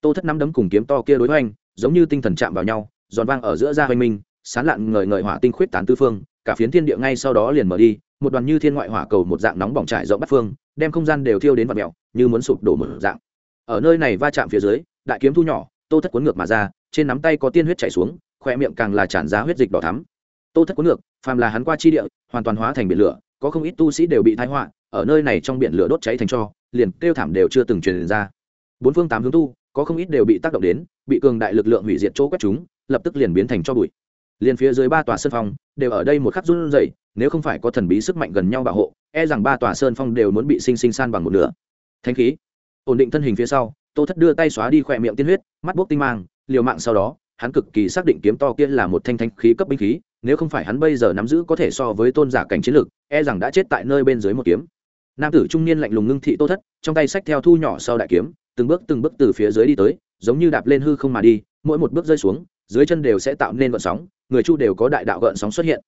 Tô thất nắm đấm cùng kiếm to kia đối hoành, giống như tinh thần chạm vào nhau, giòn vang ở giữa ra hoành minh sán lạn ngời ngời hỏa tinh khuyết tán tư phương, cả phiến thiên địa ngay sau đó liền mở đi, một đoàn như thiên ngoại hỏa cầu một dạng nóng bỏng trải rộng bắt phương, đem không gian đều thiêu đến vạt mèo, như muốn sụp đổ một dạng. Ở nơi này va chạm phía dưới, đại kiếm thu nhỏ, tô thất cuốn ngược mà ra, trên nắm tay có tiên huyết chảy xuống, khoe miệng càng là tràn ra huyết dịch đỏ thắm tô thất cuốn ngược, phàm là hắn qua chi địa, hoàn toàn hóa thành biển lửa, có không ít tu sĩ đều bị thái họa, ở nơi này trong biển lửa đốt cháy thành cho, liền kêu thảm đều chưa từng truyền ra. Bốn phương tám hướng tu, có không ít đều bị tác động đến, bị cường đại lực lượng hủy diệt chỗ quét chúng, lập tức liền biến thành cho bụi. Liền phía dưới ba tòa sơn phong, đều ở đây một khắc run rẩy, nếu không phải có thần bí sức mạnh gần nhau bảo hộ e rằng ba tòa sơn phong đều muốn bị sinh sinh san bằng một nửa. Thanh khí. Ổn định thân hình phía sau, tô thất đưa tay xóa đi khỏe miệng tiên huyết, mắt bốc tinh mang, liều mạng sau đó, hắn cực kỳ xác định kiếm to kia là một thanh thanh khí cấp binh khí nếu không phải hắn bây giờ nắm giữ có thể so với tôn giả cảnh chiến lực e rằng đã chết tại nơi bên dưới một kiếm. Nam tử trung niên lạnh lùng ngưng thị tô thất, trong tay sách theo thu nhỏ sau đại kiếm, từng bước từng bước từ phía dưới đi tới, giống như đạp lên hư không mà đi, mỗi một bước rơi xuống, dưới chân đều sẽ tạo nên gợn sóng, người chu đều có đại đạo gợn sóng xuất hiện.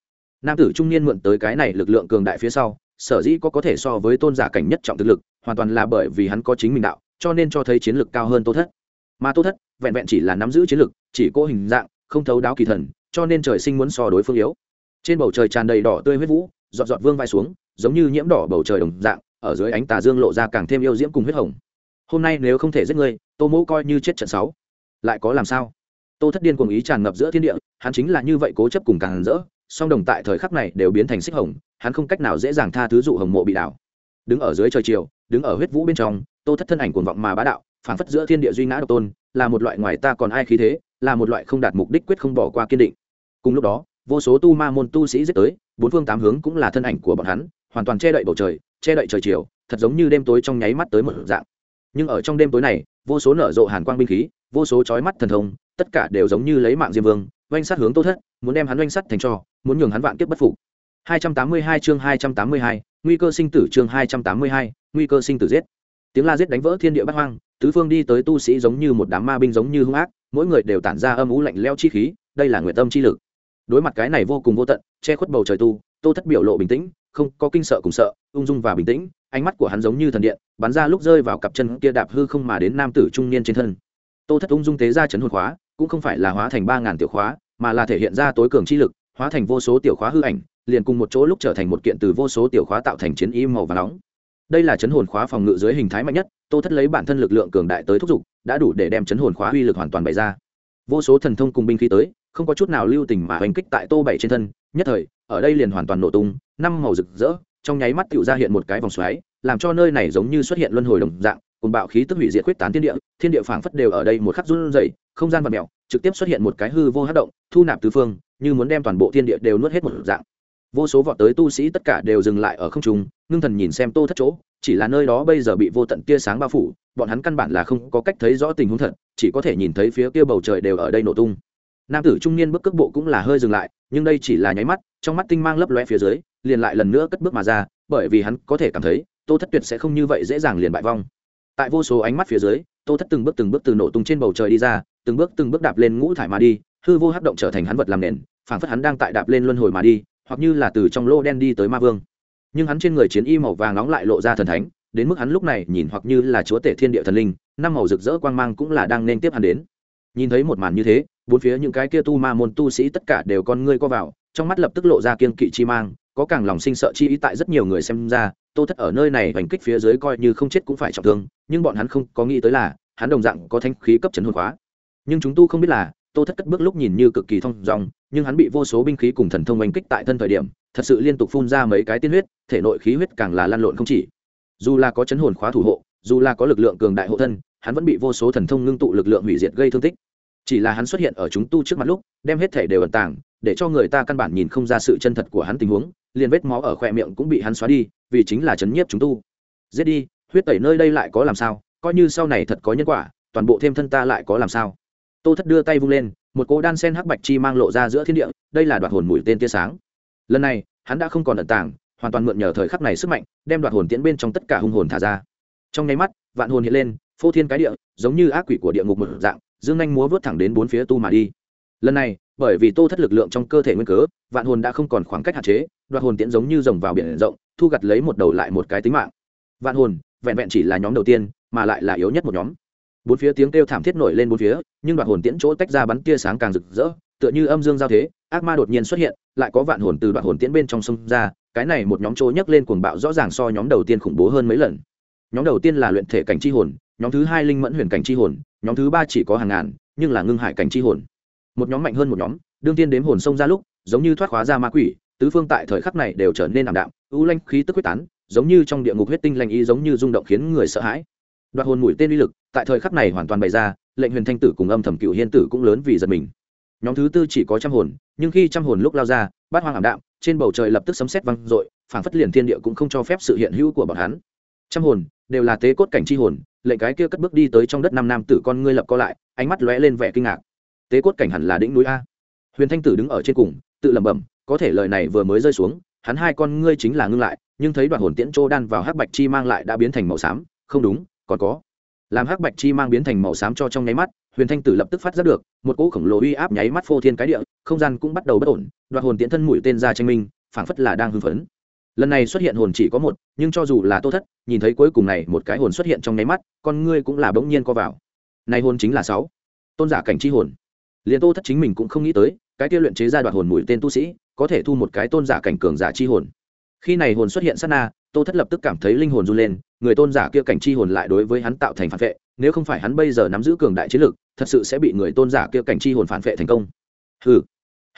Nam tử trung niên mượn tới cái này lực lượng cường đại phía sau, sở dĩ có có thể so với tôn giả cảnh nhất trọng thực lực, hoàn toàn là bởi vì hắn có chính mình đạo, cho nên cho thấy chiến lực cao hơn tô thất. Mà tô thất vẹn vẹn chỉ là nắm giữ chiến lực chỉ cô hình dạng, không thấu đáo kỳ thần cho nên trời sinh muốn so đối phương yếu. Trên bầu trời tràn đầy đỏ tươi huyết vũ, giọt giọt vương vai xuống, giống như nhiễm đỏ bầu trời đồng dạng, ở dưới ánh tà dương lộ ra càng thêm yêu diễm cùng huyết hồng. Hôm nay nếu không thể giết ngươi, tô mẫu coi như chết trận sáu. Lại có làm sao? Tô thất điên cuồng ý tràn ngập giữa thiên địa, hắn chính là như vậy cố chấp cùng càng rỡ, song đồng tại thời khắc này đều biến thành xích hồng, hắn không cách nào dễ dàng tha thứ dụ hồng mộ bị đảo. Đứng ở dưới trời chiều, đứng ở huyết vũ bên trong, tô thất thân ảnh cuồng vọng mà bá đạo, phảng phất giữa thiên địa duy ngã độc tôn, là một loại ngoài ta còn ai khí thế, là một loại không đạt mục đích quyết không bỏ qua kiên định cùng lúc đó vô số tu ma môn tu sĩ giết tới bốn phương tám hướng cũng là thân ảnh của bọn hắn hoàn toàn che đậy bầu trời che đậy trời chiều thật giống như đêm tối trong nháy mắt tới một dạng. Nhưng ở trong đêm tối này vô số nở rộ hàn quang binh khí vô số chói mắt thần thông tất cả đều giống như lấy mạng diêm vương oanh sát hướng tô thất muốn đem hắn oanh sát thành cho muốn nhường hắn vạn kiếp bất phục. 282 chương 282, nguy cơ sinh tử chương 282, nguy cơ sinh tử giết. Tiếng la giết đánh vỡ thiên địa bát hoang tứ phương đi tới tu sĩ giống như một đám ma binh giống như hung ác mỗi người đều tản ra âm u lạnh leo chi khí đây là nguyện tâm chi lực đối mặt cái này vô cùng vô tận, che khuất bầu trời tu, tô thất biểu lộ bình tĩnh, không có kinh sợ cùng sợ, ung dung và bình tĩnh, ánh mắt của hắn giống như thần điện, bắn ra lúc rơi vào cặp chân kia đạp hư không mà đến nam tử trung niên trên thân. Tô thất ung dung tế ra chấn hồn khóa, cũng không phải là hóa thành ba ngàn tiểu khóa, mà là thể hiện ra tối cường chi lực, hóa thành vô số tiểu khóa hư ảnh, liền cùng một chỗ lúc trở thành một kiện từ vô số tiểu khóa tạo thành chiến y màu và nóng. Đây là chấn hồn khóa phòng ngự dưới hình thái mạnh nhất, tô thất lấy bản thân lực lượng cường đại tới thúc giục, đã đủ để đem chấn hồn khóa uy lực hoàn toàn bày ra. Vô số thần thông cùng binh khí tới không có chút nào lưu tình mà hành kích tại tô bảy trên thân, nhất thời, ở đây liền hoàn toàn nổ tung, năm màu rực rỡ, trong nháy mắt tựu ra hiện một cái vòng xoáy, làm cho nơi này giống như xuất hiện luân hồi đồng dạng, cùng bạo khí tức hủy diệt quyết tán thiên địa thiên địa phảng phất đều ở đây một khắc run rẩy, không gian vật mèo, trực tiếp xuất hiện một cái hư vô hất động, thu nạp tứ phương, như muốn đem toàn bộ thiên địa đều nuốt hết một dạng. Vô số vọt tới tu sĩ tất cả đều dừng lại ở không trung, ngưng thần nhìn xem tô thất chỗ, chỉ là nơi đó bây giờ bị vô tận tia sáng bao phủ, bọn hắn căn bản là không có cách thấy rõ tình huống thật, chỉ có thể nhìn thấy phía kia bầu trời đều ở đây nổ tung nam tử trung niên bước cước bộ cũng là hơi dừng lại, nhưng đây chỉ là nháy mắt, trong mắt tinh mang lấp loe phía dưới, liền lại lần nữa cất bước mà ra, bởi vì hắn có thể cảm thấy, tô thất tuyệt sẽ không như vậy dễ dàng liền bại vong. Tại vô số ánh mắt phía dưới, tô thất từng bước từng bước từ nổ tung trên bầu trời đi ra, từng bước từng bước đạp lên ngũ thải mà đi, hư vô hấp động trở thành hắn vật làm nền, phảng phất hắn đang tại đạp lên luân hồi mà đi, hoặc như là từ trong lô đen đi tới ma vương. Nhưng hắn trên người chiến y màu vàng nóng lại lộ ra thần thánh, đến mức hắn lúc này nhìn hoặc như là chúa tể thiên địa thần linh, năm màu rực rỡ quang mang cũng là đang nên tiếp hắn đến. Nhìn thấy một màn như thế bốn phía những cái kia tu ma môn tu sĩ tất cả đều con ngươi co vào, trong mắt lập tức lộ ra kiên kỵ chi mang, có càng lòng sinh sợ chi ý tại rất nhiều người xem ra, tô thất ở nơi này hành kích phía dưới coi như không chết cũng phải trọng thương, nhưng bọn hắn không có nghĩ tới là, hắn đồng dạng có thanh khí cấp chấn hồn khóa. Nhưng chúng tu không biết là, tô thất cất bước lúc nhìn như cực kỳ thông dong, nhưng hắn bị vô số binh khí cùng thần thông oanh kích tại thân thời điểm, thật sự liên tục phun ra mấy cái tiên huyết, thể nội khí huyết càng là lan lộn không chỉ. Dù là có chấn hồn khóa thủ hộ, dù là có lực lượng cường đại hộ thân, hắn vẫn bị vô số thần thông ngưng tụ lực lượng hủy diệt gây thương tích chỉ là hắn xuất hiện ở chúng tu trước mặt lúc, đem hết thể đều ẩn tàng, để cho người ta căn bản nhìn không ra sự chân thật của hắn tình huống, liền vết máu ở khoe miệng cũng bị hắn xóa đi, vì chính là chấn nhiếp chúng tu. Giết đi, huyết tẩy nơi đây lại có làm sao? Coi như sau này thật có nhân quả, toàn bộ thêm thân ta lại có làm sao? Tô thất đưa tay vung lên, một cỗ đan sen hắc bạch chi mang lộ ra giữa thiên địa, đây là đoạt hồn mũi tên tia sáng. Lần này, hắn đã không còn ẩn tàng, hoàn toàn mượn nhờ thời khắc này sức mạnh, đem đoạt hồn tiễn bên trong tất cả hung hồn thả ra. Trong nháy mắt, vạn hồn hiện lên, phô thiên cái địa, giống như ác quỷ của địa ngục một dạng dương nhanh múa vớt thẳng đến bốn phía tu mà đi. Lần này, bởi vì tô thất lực lượng trong cơ thể nguyên cớ, vạn hồn đã không còn khoảng cách hạn chế, đoạt hồn tiễn giống như rồng vào biển rộng, thu gặt lấy một đầu lại một cái tính mạng. Vạn hồn, vẹn vẹn chỉ là nhóm đầu tiên, mà lại là yếu nhất một nhóm. Bốn phía tiếng kêu thảm thiết nổi lên bốn phía, nhưng đoạt hồn tiễn chỗ tách ra bắn tia sáng càng rực rỡ, tựa như âm dương giao thế, ác ma đột nhiên xuất hiện, lại có vạn hồn từ đoạt hồn tiễn bên trong sông ra, cái này một nhóm chỗ nhấc lên cuồng bạo rõ ràng so nhóm đầu tiên khủng bố hơn mấy lần. Nhóm đầu tiên là luyện thể cảnh chi hồn, nhóm thứ hai linh mẫn huyền cảnh chi hồn nhóm thứ ba chỉ có hàng ngàn, nhưng là ngưng hải cảnh chi hồn. Một nhóm mạnh hơn một nhóm, đương tiên đếm hồn sông ra lúc, giống như thoát khóa ra ma quỷ, tứ phương tại thời khắc này đều trở nên ảm đạm, u lanh khí tức quyết tán, giống như trong địa ngục huyết tinh lanh ý giống như rung động khiến người sợ hãi. Đoạt hồn mũi tên uy lực, tại thời khắc này hoàn toàn bày ra, lệnh huyền thanh tử cùng âm thầm cựu hiên tử cũng lớn vì giật mình. Nhóm thứ tư chỉ có trăm hồn, nhưng khi trăm hồn lúc lao ra, bát hoang ảm đạm, trên bầu trời lập tức sấm sét văng dội, phảng phất liền thiên địa cũng không cho phép sự hiện hữu của bọn hắn. Trăm hồn đều là tế cốt cảnh chi hồn lệnh cái kia cất bước đi tới trong đất năm nam tử con ngươi lập co lại, ánh mắt lóe lên vẻ kinh ngạc. Tế cốt cảnh hẳn là đỉnh núi a. Huyền thanh tử đứng ở trên cùng, tự lẩm bẩm, có thể lời này vừa mới rơi xuống, hắn hai con ngươi chính là ngưng lại, nhưng thấy đoạn hồn tiễn trô đan vào hắc bạch chi mang lại đã biến thành màu xám, không đúng, còn có. Làm hắc bạch chi mang biến thành màu xám cho trong nháy mắt, huyền thanh tử lập tức phát giác được, một cỗ khổng lồ uy áp nháy mắt phô thiên cái địa, không gian cũng bắt đầu bất ổn, đoạn hồn tiễn thân mũi tên ra tranh minh, phảng phất là đang hưng phấn lần này xuất hiện hồn chỉ có một, nhưng cho dù là tô thất, nhìn thấy cuối cùng này một cái hồn xuất hiện trong nháy mắt, con ngươi cũng là bỗng nhiên co vào. Này hồn chính là sáu. Tôn giả cảnh chi hồn. Liền tô thất chính mình cũng không nghĩ tới, cái kia luyện chế ra đoạt hồn mũi tên tu sĩ, có thể thu một cái tôn giả cảnh cường giả chi hồn. Khi này hồn xuất hiện sát na, tô thất lập tức cảm thấy linh hồn run lên, người tôn giả kia cảnh chi hồn lại đối với hắn tạo thành phản vệ, nếu không phải hắn bây giờ nắm giữ cường đại chiến lực, thật sự sẽ bị người tôn giả kia cảnh chi hồn phản vệ thành công. Hư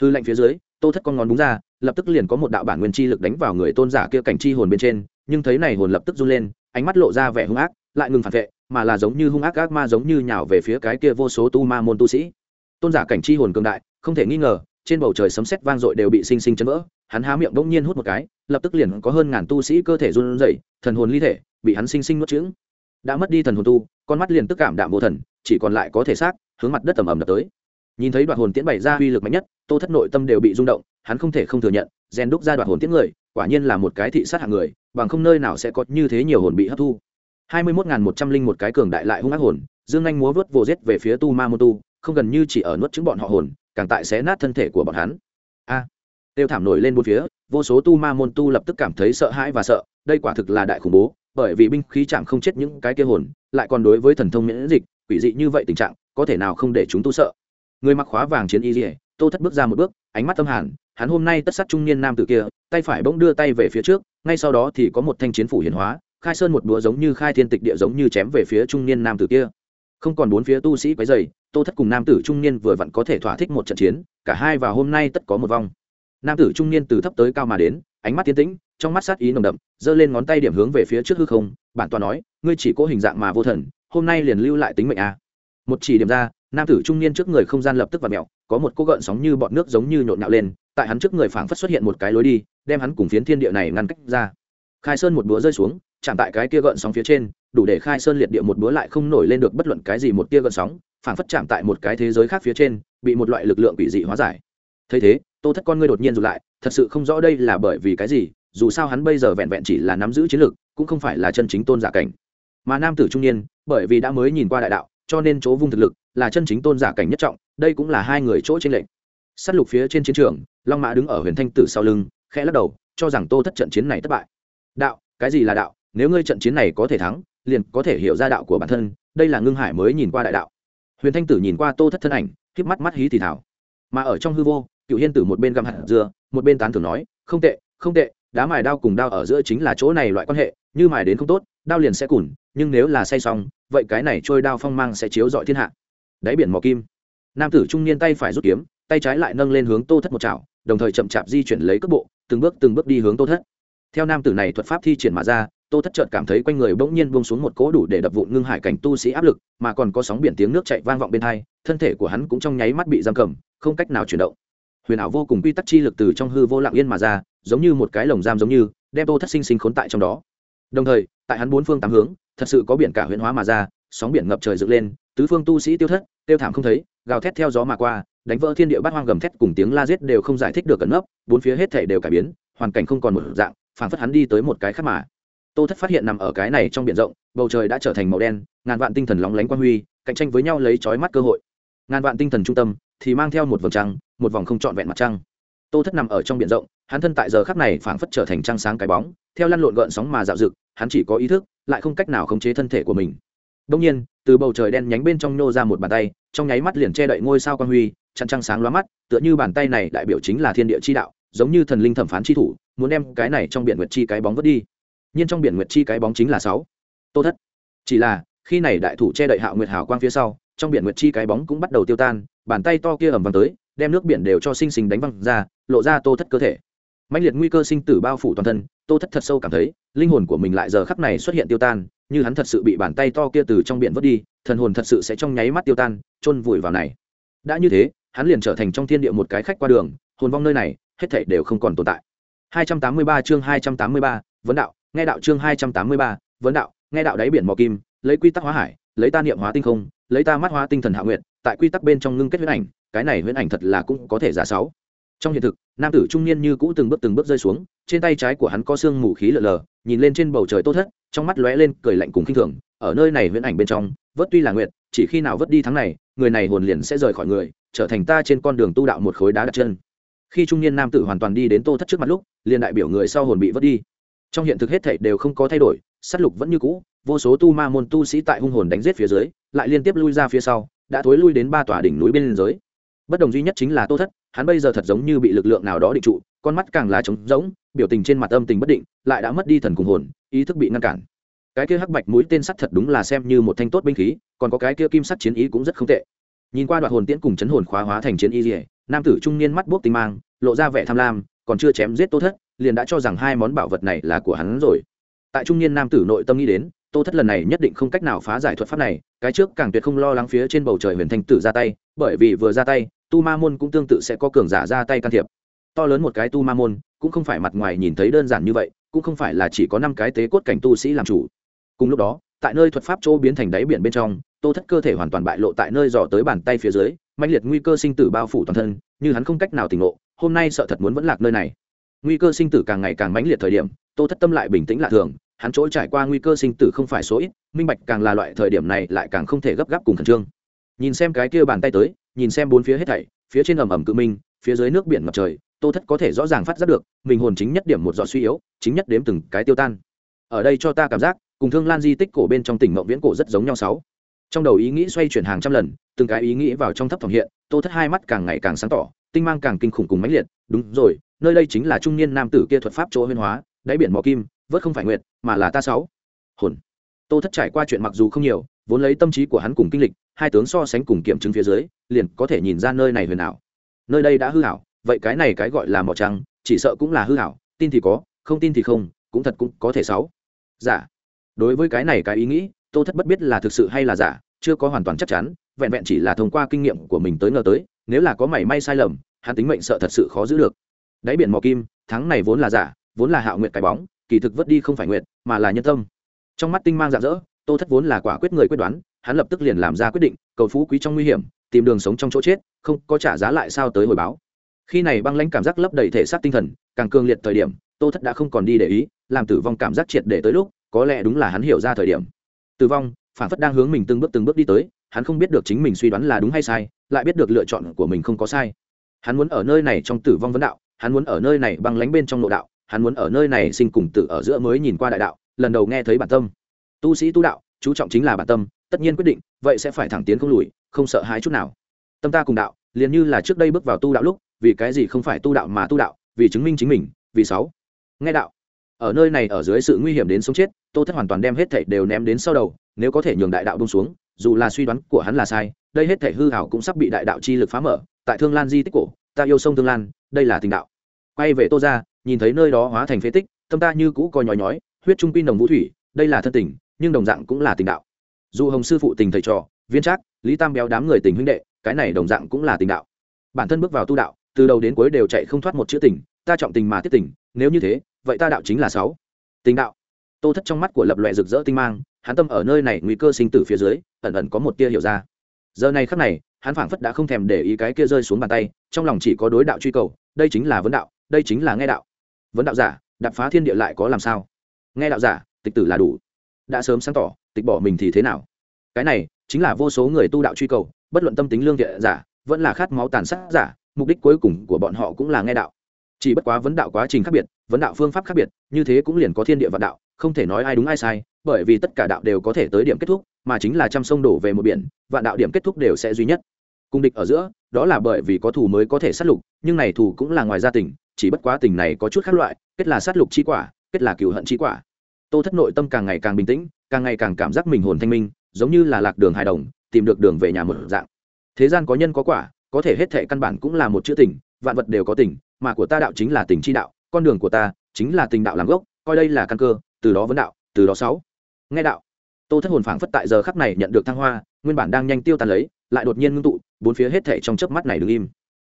hư lạnh phía dưới tô thất con ngón đúng ra, lập tức liền có một đạo bản nguyên chi lực đánh vào người tôn giả kia cảnh chi hồn bên trên, nhưng thấy này hồn lập tức run lên, ánh mắt lộ ra vẻ hung ác, lại ngừng phản vệ, mà là giống như hung ác ác ma giống như nhào về phía cái kia vô số tu ma môn tu sĩ. Tôn giả cảnh chi hồn cường đại, không thể nghi ngờ, trên bầu trời sấm sét vang dội đều bị sinh sinh chấn vỡ, hắn há miệng bỗng nhiên hút một cái, lập tức liền có hơn ngàn tu sĩ cơ thể run rẩy, thần hồn ly thể bị hắn sinh sinh nuốt chửng đã mất đi thần hồn tu, con mắt liền tức cảm đạm vô thần, chỉ còn lại có thể xác, hướng mặt đất tầm ẩm đập tới nhìn thấy đoạt hồn tiễn bày ra uy lực mạnh nhất tô thất nội tâm đều bị rung động hắn không thể không thừa nhận rèn đúc ra đoạt hồn tiễn người quả nhiên là một cái thị sát hạng người bằng không nơi nào sẽ có như thế nhiều hồn bị hấp thu. Hai mươi một một trăm linh một cái cường đại lại hung ác hồn dương anh múa vớt vồ rết về phía tu ma mô tu không gần như chỉ ở nuốt chứng bọn họ hồn càng tại xé nát thân thể của bọn hắn. A! À, tiêu thảm nổi lên bốn phía vô số tu ma môn tu lập tức cảm thấy sợ hãi và sợ đây quả thực là đại khủng bố bởi vì binh khí chạm không chết những cái kia hồn lại còn đối với thần thông miễn dịch quỷ dị như vậy tình trạng có thể nào không để chúng tu sợ? Người mặc khóa vàng chiến y dỉa tô thất bước ra một bước, ánh mắt tâm hàn, hắn hôm nay tất sát trung niên nam tử kia, tay phải bỗng đưa tay về phía trước, ngay sau đó thì có một thanh chiến phủ hiển hóa, khai sơn một đũa giống như khai thiên tịch địa giống như chém về phía trung niên nam tử kia không còn bốn phía tu sĩ quấy dày tô thất cùng nam tử trung niên vừa vặn có thể thỏa thích một trận chiến, cả hai và hôm nay tất có một vong nam tử trung niên từ thấp tới cao mà đến, ánh mắt tiến tĩnh, trong mắt sát ý nồng đậm, giơ lên ngón tay điểm hướng về phía trước hư không, bản tòa nói, ngươi chỉ có hình dạng mà vô thần, hôm nay liền lưu lại tính mệnh a à. một chỉ điểm ra nam tử trung niên trước người không gian lập tức và mẹo, có một cô gợn sóng như bọn nước giống như nhộn nhạo lên, tại hắn trước người phảng phất xuất hiện một cái lối đi, đem hắn cùng phiến thiên địa này ngăn cách ra. Khai sơn một búa rơi xuống, chạm tại cái kia gợn sóng phía trên, đủ để khai sơn liệt địa một búa lại không nổi lên được bất luận cái gì một tia gợn sóng, phảng phất chạm tại một cái thế giới khác phía trên, bị một loại lực lượng quỷ dị hóa giải. Thấy thế, tô thất con ngươi đột nhiên rụt lại, thật sự không rõ đây là bởi vì cái gì, dù sao hắn bây giờ vẹn vẹn chỉ là nắm giữ chiến lược cũng không phải là chân chính tôn giả cảnh. Mà nam tử trung niên, bởi vì đã mới nhìn qua đại đạo cho nên chỗ vung thực lực là chân chính tôn giả cảnh nhất trọng, đây cũng là hai người chỗ trên lệnh sát lục phía trên chiến trường, long mã đứng ở huyền thanh tử sau lưng, khẽ lắc đầu, cho rằng tô thất trận chiến này thất bại. Đạo, cái gì là đạo? Nếu ngươi trận chiến này có thể thắng, liền có thể hiểu ra đạo của bản thân, đây là ngưng hải mới nhìn qua đại đạo. Huyền thanh tử nhìn qua tô thất thân ảnh khiếp mắt mắt hí thì thảo mà ở trong hư vô cựu hiên tử một bên găm hạt dưa, một bên tán thưởng nói, không tệ không tệ đá mài đao cùng đao ở giữa chính là chỗ này loại quan hệ, như mài đến không tốt, đao liền sẽ cùn, nhưng nếu là say xong, vậy cái này trôi đao phong mang sẽ chiếu dọi thiên hạ. Đáy biển mò kim. Nam tử trung niên tay phải rút kiếm, tay trái lại nâng lên hướng tô thất một chảo, đồng thời chậm chạp di chuyển lấy cước bộ, từng bước từng bước đi hướng tô thất. Theo nam tử này thuật pháp thi triển mà ra, tô thất chợt cảm thấy quanh người bỗng nhiên buông xuống một cỗ đủ để đập vụn ngưng hải cảnh tu sĩ áp lực, mà còn có sóng biển tiếng nước chạy vang vọng bên hai, thân thể của hắn cũng trong nháy mắt bị giam cầm, không cách nào chuyển động huyền ảo vô cùng quy tắc chi lực từ trong hư vô lặng yên mà ra, giống như một cái lồng giam giống như, đem tô thất sinh sinh khốn tại trong đó. Đồng thời, tại hắn bốn phương tám hướng, thật sự có biển cả huyền hóa mà ra, sóng biển ngập trời dựng lên, tứ phương tu sĩ tiêu thất, tiêu thảm không thấy, gào thét theo gió mà qua, đánh vỡ thiên địa bát hoang gầm thét cùng tiếng la giết đều không giải thích được cẩn nấp, bốn phía hết thể đều cải biến, hoàn cảnh không còn một dạng, phảng phất hắn đi tới một cái khác mà. Tô thất phát hiện nằm ở cái này trong biển rộng, bầu trời đã trở thành màu đen, ngàn vạn tinh thần lóng lánh quan huy, cạnh tranh với nhau lấy chói mắt cơ hội. Ngàn vạn tinh thần trung tâm thì mang theo một vòng trăng, một vòng không trọn vẹn mặt trăng. Tô thất nằm ở trong biển rộng, hắn thân tại giờ khắc này phảng phất trở thành trăng sáng cái bóng, theo lăn lộn gợn sóng mà dạo dực hắn chỉ có ý thức, lại không cách nào khống chế thân thể của mình. Đông nhiên, từ bầu trời đen nhánh bên trong nô ra một bàn tay, trong nháy mắt liền che đậy ngôi sao quan huy chăn trăng sáng lóa mắt, tựa như bàn tay này đại biểu chính là thiên địa chi đạo, giống như thần linh thẩm phán chi thủ, muốn đem cái này trong biển nguyệt chi cái bóng vứt đi. Nhưng trong biển nguyệt chi cái bóng chính là sáu. Tô thất, chỉ là, khi này đại thủ che đậy hạo nguyệt hào quang phía sau, trong biển nguyệt chi cái bóng cũng bắt đầu tiêu tan bàn tay to kia ẩm văng tới đem nước biển đều cho sinh sinh đánh văng ra lộ ra tô thất cơ thể. Mạnh liệt nguy cơ sinh tử bao phủ toàn thân tô thất thật sâu cảm thấy linh hồn của mình lại giờ khắc này xuất hiện tiêu tan như hắn thật sự bị bàn tay to kia từ trong biển vớt đi thần hồn thật sự sẽ trong nháy mắt tiêu tan chôn vùi vào này. Đã như thế hắn liền trở thành trong thiên địa một cái khách qua đường hồn vong nơi này hết thảy đều không còn tồn tại. 283 chương 283, vấn đạo nghe đạo chương 283, vấn đạo nghe đạo đáy biển mò kim lấy quy tắc hóa hải lấy ta niệm hóa tinh không lấy ta mắt hóa tinh thần hạ nguyện tại quy tắc bên trong ngưng kết huyễn ảnh, cái này huyễn ảnh thật là cũng có thể giả sáu. Trong hiện thực, nam tử trung niên như cũ từng bước từng bước rơi xuống, trên tay trái của hắn có xương mù khí lờ lờ, nhìn lên trên bầu trời tốt thất, trong mắt lóe lên cười lạnh cùng khinh thường, ở nơi này huyễn ảnh bên trong, vớt tuy là nguyện chỉ khi nào vớt đi tháng này, người này hồn liền sẽ rời khỏi người, trở thành ta trên con đường tu đạo một khối đá đặt chân. Khi trung niên nam tử hoàn toàn đi đến tô thất trước mặt lúc, liền đại biểu người sau hồn bị vớt đi. Trong hiện thực hết thảy đều không có thay đổi, sát lục vẫn như cũ, vô số tu ma môn tu sĩ tại hung hồn đánh giết phía dưới, lại liên tiếp lui ra phía sau đã thối lui đến ba tòa đỉnh núi bên giới bất đồng duy nhất chính là tô thất, hắn bây giờ thật giống như bị lực lượng nào đó định trụ, con mắt càng là trống rỗng, biểu tình trên mặt âm tình bất định, lại đã mất đi thần cùng hồn, ý thức bị ngăn cản. Cái kia hắc bạch mũi tên sắt thật đúng là xem như một thanh tốt binh khí, còn có cái kia kim sắt chiến ý cũng rất không tệ. Nhìn qua đoạn hồn tiễn cùng chấn hồn khóa hóa thành chiến y dỉa nam tử trung niên mắt buốc tinh mang, lộ ra vẻ tham lam, còn chưa chém giết tô thất, liền đã cho rằng hai món bảo vật này là của hắn rồi. Tại trung niên nam tử nội tâm nghĩ đến, tô thất lần này nhất định không cách nào phá giải thuật pháp này cái trước càng tuyệt không lo lắng phía trên bầu trời huyền thanh tử ra tay, bởi vì vừa ra tay, tu ma môn cũng tương tự sẽ có cường giả ra tay can thiệp. To lớn một cái tu ma môn, cũng không phải mặt ngoài nhìn thấy đơn giản như vậy, cũng không phải là chỉ có năm cái tế cốt cảnh tu sĩ làm chủ. Cùng lúc đó, tại nơi thuật pháp chỗ biến thành đáy biển bên trong, tô thất cơ thể hoàn toàn bại lộ tại nơi dò tới bàn tay phía dưới mạnh liệt nguy cơ sinh tử bao phủ toàn thân, như hắn không cách nào tỉnh ngộ, hôm nay sợ thật muốn vẫn lạc nơi này. Nguy cơ sinh tử càng ngày càng mãnh liệt thời điểm, tô thất tâm lại bình tĩnh lạ thường, hắn chỗ trải qua nguy cơ sinh tử không phải số ít minh bạch càng là loại thời điểm này lại càng không thể gấp gáp cùng khẩn trương. Nhìn xem cái kia bàn tay tới, nhìn xem bốn phía hết thảy, phía trên ầm ầm cự minh, phía dưới nước biển ngập trời, tô thất có thể rõ ràng phát giác được, mình hồn chính nhất điểm một giọt suy yếu, chính nhất đếm từng cái tiêu tan. Ở đây cho ta cảm giác, cùng thương lan di tích cổ bên trong tỉnh mộng viễn cổ rất giống nhau sáu. Trong đầu ý nghĩ xoay chuyển hàng trăm lần, từng cái ý nghĩ vào trong thấp phòng hiện, tô thất hai mắt càng ngày càng sáng tỏ, tinh mang càng kinh khủng cùng mãnh liệt, đúng rồi, nơi đây chính là trung niên nam tử kia thuật pháp chỗ huyên hóa, đáy biển mỏ kim, vớt không phải nguyệt, mà là ta sáu. Hồn tô thất trải qua chuyện mặc dù không nhiều, vốn lấy tâm trí của hắn cùng kinh lịch, hai tướng so sánh cùng kiểm chứng phía dưới, liền có thể nhìn ra nơi này huyền ảo. Nơi đây đã hư hảo vậy cái này cái gọi là mỏ trăng, chỉ sợ cũng là hư hảo tin thì có, không tin thì không, cũng thật cũng có thể sáu. Giả. Dạ. đối với cái này cái ý nghĩ, tô thất bất biết là thực sự hay là giả, chưa có hoàn toàn chắc chắn, vẹn vẹn chỉ là thông qua kinh nghiệm của mình tới ngờ tới, nếu là có mảy may sai lầm, hắn tính mệnh sợ thật sự khó giữ được. Đáy biển mò kim thắng này vốn là giả, vốn là hạo nguyện cái bóng, kỳ thực vứt đi không phải nguyện mà là nhân tâm trong mắt tinh mang rạng rỡ, tô thất vốn là quả quyết người quyết đoán, hắn lập tức liền làm ra quyết định, cầu phú quý trong nguy hiểm, tìm đường sống trong chỗ chết, không có trả giá lại sao tới hồi báo. Khi này băng lãnh cảm giác lấp đầy thể xác tinh thần, càng cường liệt thời điểm, tô thất đã không còn đi để ý, làm tử vong cảm giác triệt để tới lúc, có lẽ đúng là hắn hiểu ra thời điểm. Tử vong, phản phất đang hướng mình từng bước từng bước đi tới, hắn không biết được chính mình suy đoán là đúng hay sai, lại biết được lựa chọn của mình không có sai. Hắn muốn ở nơi này trong tử vong vấn đạo, hắn muốn ở nơi này băng lánh bên trong nội đạo, hắn muốn ở nơi này sinh cùng tử ở giữa mới nhìn qua đại đạo lần đầu nghe thấy bản tâm. Tu sĩ tu đạo, chú trọng chính là bản tâm, tất nhiên quyết định, vậy sẽ phải thẳng tiến không lùi, không sợ hãi chút nào. Tâm ta cùng đạo, liền như là trước đây bước vào tu đạo lúc, vì cái gì không phải tu đạo mà tu đạo, vì chứng minh chính mình, vì sáu. Nghe đạo. Ở nơi này, ở dưới sự nguy hiểm đến sống chết, tô thất hoàn toàn đem hết thảy đều ném đến sau đầu, nếu có thể nhường đại đạo bông xuống, dù là suy đoán của hắn là sai, đây hết thảy hư hảo cũng sắp bị đại đạo chi lực phá mở, tại thương lan di tích cổ, ta yêu sông thương lan, đây là tình đạo. Quay về tô ra, nhìn thấy nơi đó hóa thành phế tích, tâm ta như cũ coi nhói nhói huyết trung pin đồng vũ thủy, đây là thân tình, nhưng đồng dạng cũng là tình đạo. Dù hồng sư phụ tình thầy trò, viên trác, lý tam béo đám người tình huynh đệ, cái này đồng dạng cũng là tình đạo. Bản thân bước vào tu đạo, từ đầu đến cuối đều chạy không thoát một chữ tình, ta trọng tình mà tiết tình, nếu như thế, vậy ta đạo chính là sáu. Tình đạo. Tô thất trong mắt của lập loè rực rỡ tinh mang, hắn tâm ở nơi này nguy cơ sinh tử phía dưới, ẩn ẩn có một tia hiểu ra. Giờ này khắc này, hắn phảng phất đã không thèm để ý cái kia rơi xuống bàn tay, trong lòng chỉ có đối đạo truy cầu, đây chính là vấn đạo, đây chính là nghe đạo. Vấn đạo giả đập phá thiên địa lại có làm sao? Nghe đạo giả, tịch tử là đủ. Đã sớm sáng tỏ, tịch bỏ mình thì thế nào? Cái này chính là vô số người tu đạo truy cầu, bất luận tâm tính lương thiện giả, vẫn là khát máu tàn sát giả, mục đích cuối cùng của bọn họ cũng là nghe đạo. Chỉ bất quá vấn đạo quá trình khác biệt, vấn đạo phương pháp khác biệt, như thế cũng liền có thiên địa vạn đạo, không thể nói ai đúng ai sai, bởi vì tất cả đạo đều có thể tới điểm kết thúc, mà chính là trăm sông đổ về một biển, vạn đạo điểm kết thúc đều sẽ duy nhất. Cung địch ở giữa, đó là bởi vì có thù mới có thể sát lục, nhưng này thù cũng là ngoài gia tình, chỉ bất quá tình này có chút khác loại, kết là sát lục chi quả kết là cựu hận chi quả. Tô thất nội tâm càng ngày càng bình tĩnh, càng ngày càng cảm giác mình hồn thanh minh, giống như là lạc đường hài đồng, tìm được đường về nhà một dạng. Thế gian có nhân có quả, có thể hết thệ căn bản cũng là một chữ tình, vạn vật đều có tình, mà của ta đạo chính là tình chi đạo, con đường của ta chính là tình đạo làm gốc, coi đây là căn cơ, từ đó vấn đạo, từ đó sáu. Nghe đạo. Tô thất hồn phảng phất tại giờ khắc này nhận được thăng hoa, nguyên bản đang nhanh tiêu tàn lấy, lại đột nhiên ngưng tụ, bốn phía hết thảy trong chớp mắt này đứng im.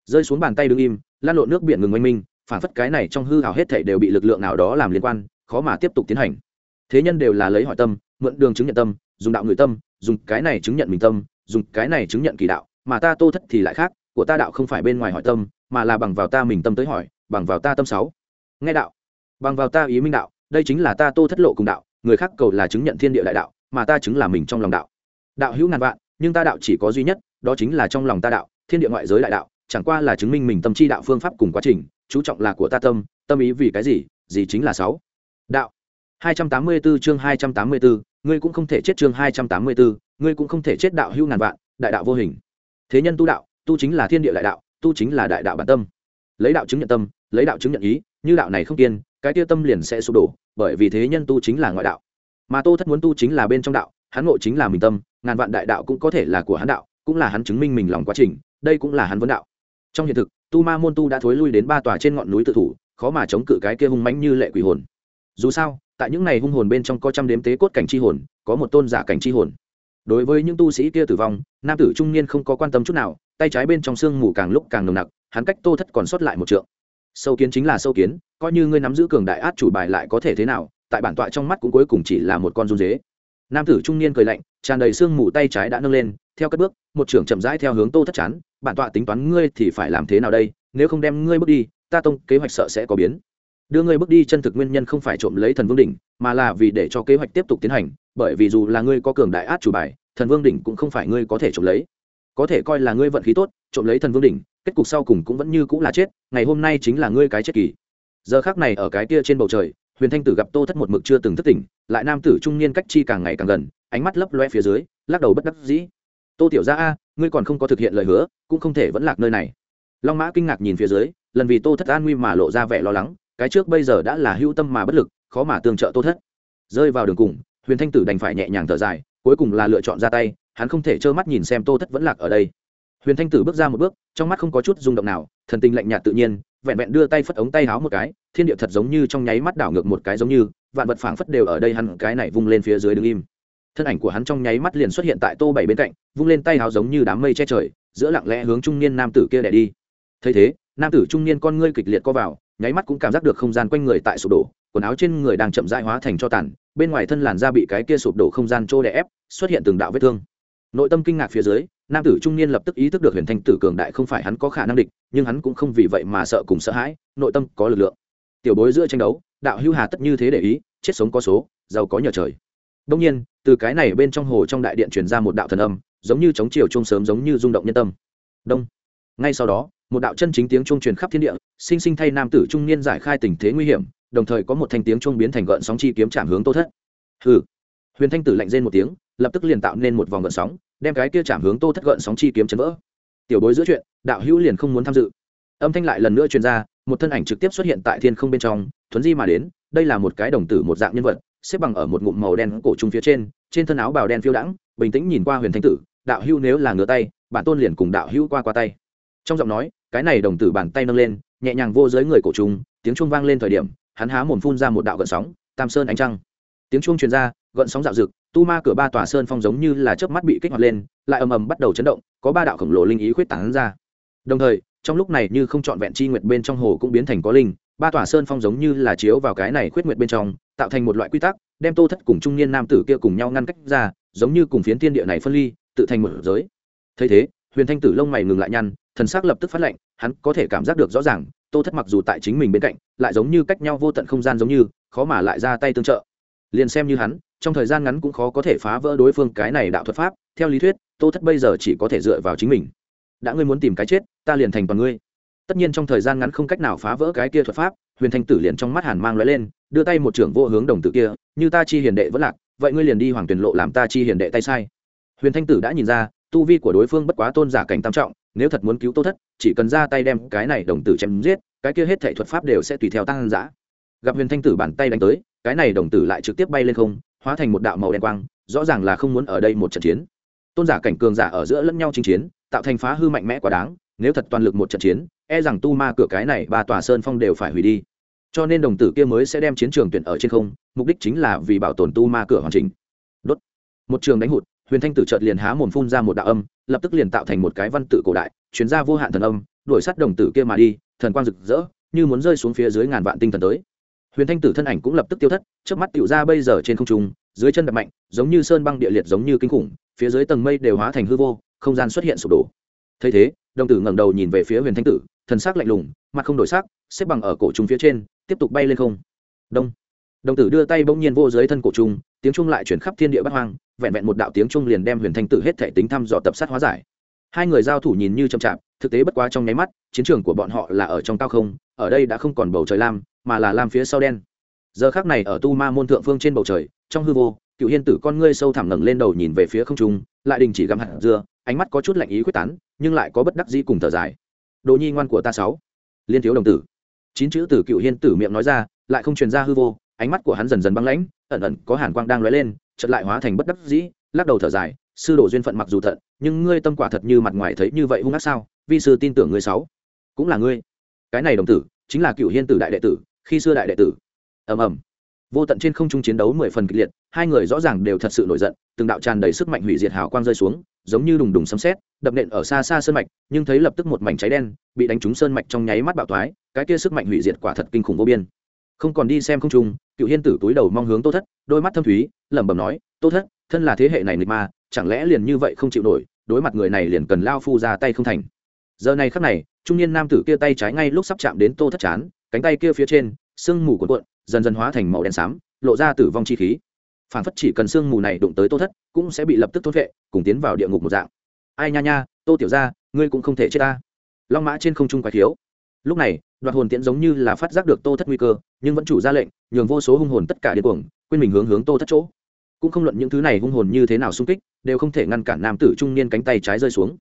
Rơi xuống bàn tay đứng im, lan lộn nước biển ngừng oanh minh phản phất cái này trong hư hào hết thảy đều bị lực lượng nào đó làm liên quan, khó mà tiếp tục tiến hành. Thế nhân đều là lấy hỏi tâm, mượn đường chứng nhận tâm, dùng đạo người tâm, dùng cái này chứng nhận mình tâm, dùng cái này chứng nhận kỳ đạo, mà ta tô thất thì lại khác, của ta đạo không phải bên ngoài hỏi tâm, mà là bằng vào ta mình tâm tới hỏi, bằng vào ta tâm sáu. Nghe đạo. Bằng vào ta ý minh đạo, đây chính là ta tô thất lộ cùng đạo, người khác cầu là chứng nhận thiên địa đại đạo, mà ta chứng là mình trong lòng đạo. Đạo hữu ngàn vạn, nhưng ta đạo chỉ có duy nhất, đó chính là trong lòng ta đạo, thiên địa ngoại giới đại đạo chẳng qua là chứng minh mình tâm chi đạo phương pháp cùng quá trình chú trọng là của ta tâm tâm ý vì cái gì gì chính là sáu. Đạo. 284 chương 284, ngươi cũng không thể chết chương 284, ngươi cũng không thể chết đạo hữu ngàn vạn đại đạo vô hình. Thế nhân tu đạo tu chính là thiên địa đại đạo tu chính là đại đạo bản tâm. Lấy đạo chứng nhận tâm lấy đạo chứng nhận ý như đạo này không kiên cái tia tâm liền sẽ sụp đổ bởi vì thế nhân tu chính là ngoại đạo. Mà tô thất muốn tu chính là bên trong đạo hắn ngộ chính là mình tâm ngàn vạn đại đạo cũng có thể là của hắn đạo cũng là hắn chứng minh mình lòng quá trình đây cũng là hắn vấn đạo trong hiện thực, tu ma môn tu đã thối lui đến ba tòa trên ngọn núi tự thủ, khó mà chống cự cái kia hung mãnh như lệ quỷ hồn. Dù sao, tại những này hung hồn bên trong có trăm đếm tế cốt cảnh chi hồn, có một tôn giả cảnh chi hồn. Đối với những tu sĩ kia tử vong, nam tử trung niên không có quan tâm chút nào, tay trái bên trong xương mù càng lúc càng nồng nặc, hắn cách tô thất còn sót lại một trượng. Sâu kiến chính là sâu kiến, coi như ngươi nắm giữ cường đại át chủ bài lại có thể thế nào, tại bản tọa trong mắt cũng cuối cùng chỉ là một con run dế nam tử trung niên cười lạnh, tràn đầy sương mù tay trái đã nâng lên, theo cất bước, một trưởng chậm rãi theo hướng tô thất chán, bản tọa tính toán ngươi thì phải làm thế nào đây, nếu không đem ngươi bước đi, ta tông kế hoạch sợ sẽ có biến. Đưa ngươi bước đi chân thực nguyên nhân không phải trộm lấy thần vương đỉnh, mà là vì để cho kế hoạch tiếp tục tiến hành, bởi vì dù là ngươi có cường đại át chủ bài, thần vương đỉnh cũng không phải ngươi có thể trộm lấy. Có thể coi là ngươi vận khí tốt, trộm lấy thần vương đỉnh, kết cục sau cùng cũng vẫn như cũng là chết, ngày hôm nay chính là ngươi cái chết kỳ. Giờ khác này ở cái kia trên bầu trời huyền thanh tử gặp tô thất một mực chưa từng thất tỉnh, lại nam tử trung niên cách chi càng ngày càng gần, ánh mắt lấp loe phía dưới, lắc đầu bất đắc dĩ. Tô tiểu ra a, ngươi còn không có thực hiện lời hứa, cũng không thể vẫn lạc nơi này. Long mã kinh ngạc nhìn phía dưới, lần vì tô thất an nguy mà lộ ra vẻ lo lắng, cái trước bây giờ đã là hữu tâm mà bất lực, khó mà tương trợ tô thất. Rơi vào đường cùng, huyền thanh tử đành phải nhẹ nhàng thở dài, cuối cùng là lựa chọn ra tay, hắn không thể trơ mắt nhìn xem tô thất vẫn lạc ở đây. Huyền thanh tử bước ra một bước, trong mắt không có chút rung động nào, thần tình lạnh nhạt tự nhiên vẹn vẹn đưa tay phất ống tay háo một cái, thiên địa thật giống như trong nháy mắt đảo ngược một cái giống như, vạn vật phảng phất đều ở đây hắn cái này vung lên phía dưới đứng im. Thân ảnh của hắn trong nháy mắt liền xuất hiện tại tô bảy bên cạnh, vung lên tay háo giống như đám mây che trời, giữa lặng lẽ hướng trung niên nam tử kia đẻ đi. Thấy thế, nam tử trung niên con ngươi kịch liệt co vào, nháy mắt cũng cảm giác được không gian quanh người tại sụp đổ, quần áo trên người đang chậm rãi hóa thành cho tàn, bên ngoài thân làn da bị cái kia sụp đổ không gian trô đè ép, xuất hiện từng đạo vết thương. Nội tâm kinh ngạc phía dưới nam tử trung niên lập tức ý thức được huyền thanh tử cường đại không phải hắn có khả năng địch, nhưng hắn cũng không vì vậy mà sợ cùng sợ hãi, nội tâm có lực lượng. Tiểu bối giữa tranh đấu, đạo hưu hà tất như thế để ý, chết sống có số, giàu có nhờ trời. Đông nhiên, từ cái này bên trong hồ trong đại điện truyền ra một đạo thần âm, giống như chống chiều chung sớm giống như rung động nhân tâm. Đông. Ngay sau đó, một đạo chân chính tiếng chuông truyền khắp thiên địa, sinh sinh thay nam tử trung niên giải khai tình thế nguy hiểm, đồng thời có một thanh tiếng chuông biến thành gợn sóng chi kiếm chạm hướng tô thất. Hừ. Huyền thanh tử lạnh rên một tiếng, lập tức liền tạo nên một vòng gợn sóng đem cái kia chạm hướng tô thất gợn sóng chi kiếm chấn vỡ. Tiểu bối giữa chuyện, đạo hữu liền không muốn tham dự. Âm thanh lại lần nữa truyền ra, một thân ảnh trực tiếp xuất hiện tại thiên không bên trong, thuấn di mà đến, đây là một cái đồng tử một dạng nhân vật, xếp bằng ở một ngụm màu đen cổ trung phía trên trên thân áo bào đen phiêu đãng, bình tĩnh nhìn qua huyền thanh tử, đạo hữu nếu là ngửa tay, bản tôn liền cùng đạo hữu qua qua tay. Trong giọng nói, cái này đồng tử bàn tay nâng lên, nhẹ nhàng vô dưới người cổ trung tiếng chuông vang lên thời điểm, hắn há mồm phun ra một đạo gợn sóng, tam sơn ánh trăng. Tiếng chuông truyền ra gợn sóng dạo rực, tu ma cửa ba tòa sơn phong giống như là chớp mắt bị kích hoạt lên, lại ầm ầm bắt đầu chấn động, có ba đạo khổng lồ linh ý khuyết tán ra. Đồng thời, trong lúc này như không trọn vẹn chi nguyệt bên trong hồ cũng biến thành có linh, ba tòa sơn phong giống như là chiếu vào cái này khuyết nguyệt bên trong, tạo thành một loại quy tắc, đem tô thất cùng trung niên nam tử kia cùng nhau ngăn cách ra, giống như cùng phiến thiên địa này phân ly, tự thành một giới. Thấy thế, huyền thanh tử lông mày ngừng lại nhăn, thần sắc lập tức phát lệnh hắn có thể cảm giác được rõ ràng, tô thất mặc dù tại chính mình bên cạnh, lại giống như cách nhau vô tận không gian giống như, khó mà lại ra tay tương trợ. Liền xem như hắn trong thời gian ngắn cũng khó có thể phá vỡ đối phương cái này đạo thuật pháp, theo lý thuyết, tô thất bây giờ chỉ có thể dựa vào chính mình. Đã ngươi muốn tìm cái chết, ta liền thành toàn ngươi. Tất nhiên trong thời gian ngắn không cách nào phá vỡ cái kia thuật pháp, huyền thanh tử liền trong mắt hàn mang lóe lên, đưa tay một trưởng vô hướng đồng tử kia, như ta chi hiền đệ vẫn lạc, vậy ngươi liền đi hoàng tuyển lộ làm ta chi hiền đệ tay sai. Huyền thanh tử đã nhìn ra, tu vi của đối phương bất quá tôn giả cảnh tam trọng, nếu thật muốn cứu tô thất, chỉ cần ra tay đem cái này đồng tử chém giết, cái kia hết thể thuật pháp đều sẽ tùy theo tăng giã gặp huyền thanh tử bàn tay đánh tới, cái này đồng tử lại trực tiếp bay lên không hóa thành một đạo màu đen quang, rõ ràng là không muốn ở đây một trận chiến. Tôn giả cảnh cường giả ở giữa lẫn nhau chinh chiến, tạo thành phá hư mạnh mẽ quá đáng, nếu thật toàn lực một trận chiến e rằng tu ma cửa cái này ba tòa sơn phong đều phải hủy đi. Cho nên đồng tử kia mới sẽ đem chiến trường tuyển ở trên không, mục đích chính là vì bảo tồn tu ma cửa hoàn chỉnh. Đốt. Một trường đánh hụt, huyền thanh tử chợt liền há mồm phun ra một đạo âm, lập tức liền tạo thành một cái văn tự cổ đại chuyến ra vô hạn thần âm, đuổi sát đồng tử kia mà đi, thần quang rực rỡ, như muốn rơi xuống phía dưới ngàn vạn tinh thần tới huyền thanh tử thân ảnh cũng lập tức tiêu thất, trước mắt tựu ra bây giờ trên không trung, dưới chân đập mạnh, giống như sơn băng địa liệt giống như kinh khủng, phía dưới tầng mây đều hóa thành hư vô, không gian xuất hiện sụp đổ. Thấy thế, đồng tử ngẩng đầu nhìn về phía huyền thanh tử, thần sắc lạnh lùng, mặt không đổi sắc, xếp bằng ở cổ trung phía trên, tiếp tục bay lên không. Đông. Đồng tử đưa tay bỗng nhiên vô dưới thân cổ trung, tiếng trung lại chuyển khắp thiên địa bát hoang, vẹn vẹn một đạo tiếng trung liền đem huyền thanh tử hết thể tính thăm dò tập sát hóa giải hai người giao thủ nhìn như chậm chạp, thực tế bất quá trong nháy mắt, chiến trường của bọn họ là ở trong cao không, ở đây đã không còn bầu trời lam, mà là lam phía sau đen. Giờ khác này ở tu ma môn thượng phương trên bầu trời, trong hư vô, cựu hiên tử con ngươi sâu thẳm ngẩng lên đầu nhìn về phía không trung, lại đình chỉ găm hạt dưa, ánh mắt có chút lạnh ý quyết tán, nhưng lại có bất đắc dĩ cùng thở dài. Đồ nhi ngoan của ta sáu. Liên thiếu đồng tử. Chín chữ từ cựu hiên tử miệng nói ra, lại không truyền ra hư vô, ánh mắt của hắn dần dần băng lãnh, ẩn ẩn có hàn quang đang lóe lên, chợt lại hóa thành bất đắc dĩ, lắc đầu thở dài, sư đồ duyên phận mặc dù thận nhưng ngươi tâm quả thật như mặt ngoài thấy như vậy hung ác sao? Vi sư tin tưởng ngươi sáu. Cũng là ngươi. Cái này đồng tử, chính là cựu hiên tử đại đệ tử, khi xưa đại đệ tử. Ầm ầm. Vô tận trên không trung chiến đấu mười phần kịch liệt, hai người rõ ràng đều thật sự nổi giận, từng đạo tràn đầy sức mạnh hủy diệt hào quang rơi xuống, giống như đùng đùng sấm sét, đập nện ở xa xa sơn mạch, nhưng thấy lập tức một mảnh cháy đen, bị đánh trúng sơn mạch trong nháy mắt bạo thoái, cái kia sức mạnh hủy diệt quả thật kinh khủng vô biên. Không còn đi xem không trung cựu hiên tử túi đầu mong hướng tô thất, đôi mắt thâm thúy, lẩm bẩm nói, tô thất, thân là thế hệ này nghịch ma chẳng lẽ liền như vậy không chịu nổi, đối mặt người này liền cần lao phu ra tay không thành. Giờ này khắc này, trung niên nam tử kia tay trái ngay lúc sắp chạm đến tô thất chán, cánh tay kia phía trên, sương mù cuộn cuộn, dần dần hóa thành màu đen xám, lộ ra tử vong chi khí. Phản phất chỉ cần sương mù này đụng tới tô thất, cũng sẽ bị lập tức thốt vệ, cùng tiến vào địa ngục một dạng. Ai nha nha, tô tiểu ra ngươi cũng không thể chết ta. Long mã trên không trung quái thiếu lúc này, đoạt hồn tiễn giống như là phát giác được tô thất nguy cơ, nhưng vẫn chủ ra lệnh, nhường vô số hung hồn tất cả điên cuồng, quên mình hướng hướng tô thất chỗ cũng không luận những thứ này hung hồn như thế nào xung kích, đều không thể ngăn cản nam tử trung niên cánh tay trái rơi xuống.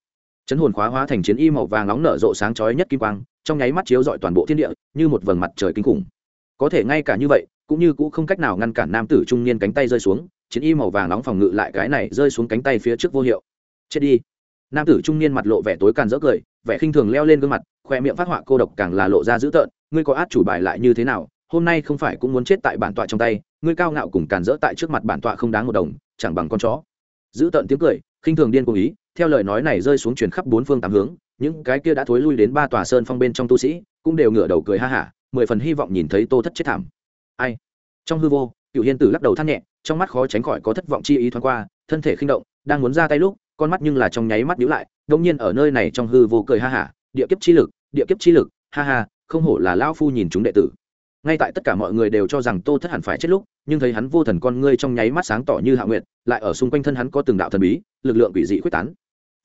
Chấn hồn khóa hóa thành chiến y màu vàng nóng nở rộ sáng chói nhất kim quang, trong nháy mắt chiếu rọi toàn bộ thiên địa, như một vầng mặt trời kinh khủng. Có thể ngay cả như vậy, cũng như cũng không cách nào ngăn cản nam tử trung niên cánh tay rơi xuống, chiến y màu vàng nóng phòng ngự lại cái này rơi xuống cánh tay phía trước vô hiệu. Chết đi. Nam tử trung niên mặt lộ vẻ tối càn rỡ cười, vẻ khinh thường leo lên gương mặt, khoe miệng phát họa cô độc càng là lộ ra dữ tợn, ngươi có át chủ bài lại như thế nào? Hôm nay không phải cũng muốn chết tại bản tọa trong tay, ngươi cao ngạo cùng càn rỡ tại trước mặt bản tọa không đáng một đồng, chẳng bằng con chó. Giữ tận tiếng cười, khinh thường điên cuồng ý, theo lời nói này rơi xuống truyền khắp bốn phương tám hướng, những cái kia đã thối lui đến ba tòa sơn phong bên trong tu sĩ cũng đều ngửa đầu cười ha hả, mười phần hy vọng nhìn thấy tô thất chết thảm. Ai? Trong hư vô cựu hiên tử lắc đầu than nhẹ, trong mắt khó tránh khỏi có thất vọng chi ý thoáng qua, thân thể khinh động, đang muốn ra tay lúc, con mắt nhưng là trong nháy mắt nhíu lại đông nhiên ở nơi này trong hư vô cười ha hả, địa kiếp chi lực, địa kiếp chi lực, ha ha, không hổ là lão phu nhìn chúng đệ tử ngay tại tất cả mọi người đều cho rằng tô thất hẳn phải chết lúc, nhưng thấy hắn vô thần con ngươi trong nháy mắt sáng tỏ như hạ nguyệt, lại ở xung quanh thân hắn có từng đạo thần bí, lực lượng quỷ dị quyết tán.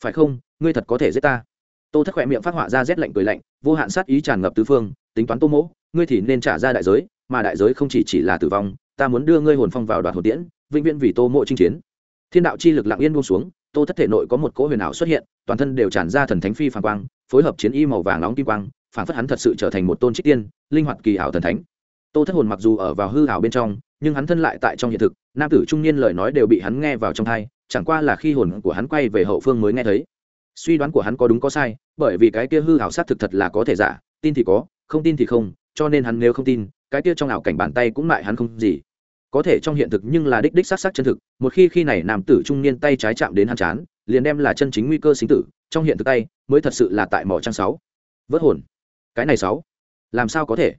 Phải không? Ngươi thật có thể giết ta? Tô thất khỏe miệng phát họa ra rét lạnh cười lạnh, vô hạn sát ý tràn ngập tứ phương, tính toán tô mỗ, ngươi thì nên trả ra đại giới, mà đại giới không chỉ chỉ là tử vong, ta muốn đưa ngươi hồn phong vào đoạt hồn tiễn, vĩnh viễn vì tô mộ chinh chiến. Thiên đạo chi lực lặng yên buông xuống, tô thất thể nội có một cỗ huyền ảo xuất hiện, toàn thân đều tràn ra thần thánh phi phản quang, phối hợp chiến y màu vàng nóng kim quang, phản phất hắn thật sự trở thành một tôn trích tiên, linh hoạt kỳ ảo thần thánh tô thất hồn mặc dù ở vào hư ảo bên trong, nhưng hắn thân lại tại trong hiện thực, nam tử trung niên lời nói đều bị hắn nghe vào trong thai chẳng qua là khi hồn của hắn quay về hậu phương mới nghe thấy. Suy đoán của hắn có đúng có sai, bởi vì cái kia hư ảo sát thực thật là có thể giả, tin thì có, không tin thì không, cho nên hắn nếu không tin, cái kia trong ảo cảnh bàn tay cũng lại hắn không gì. Có thể trong hiện thực nhưng là đích đích sát sát chân thực, một khi khi này nam tử trung niên tay trái chạm đến hắn chán, liền đem là chân chính nguy cơ sinh tử, trong hiện thực tay, mới thật sự là tại mỏ trang sáu. Vớt hồn. Cái này sáu. Làm sao có thể?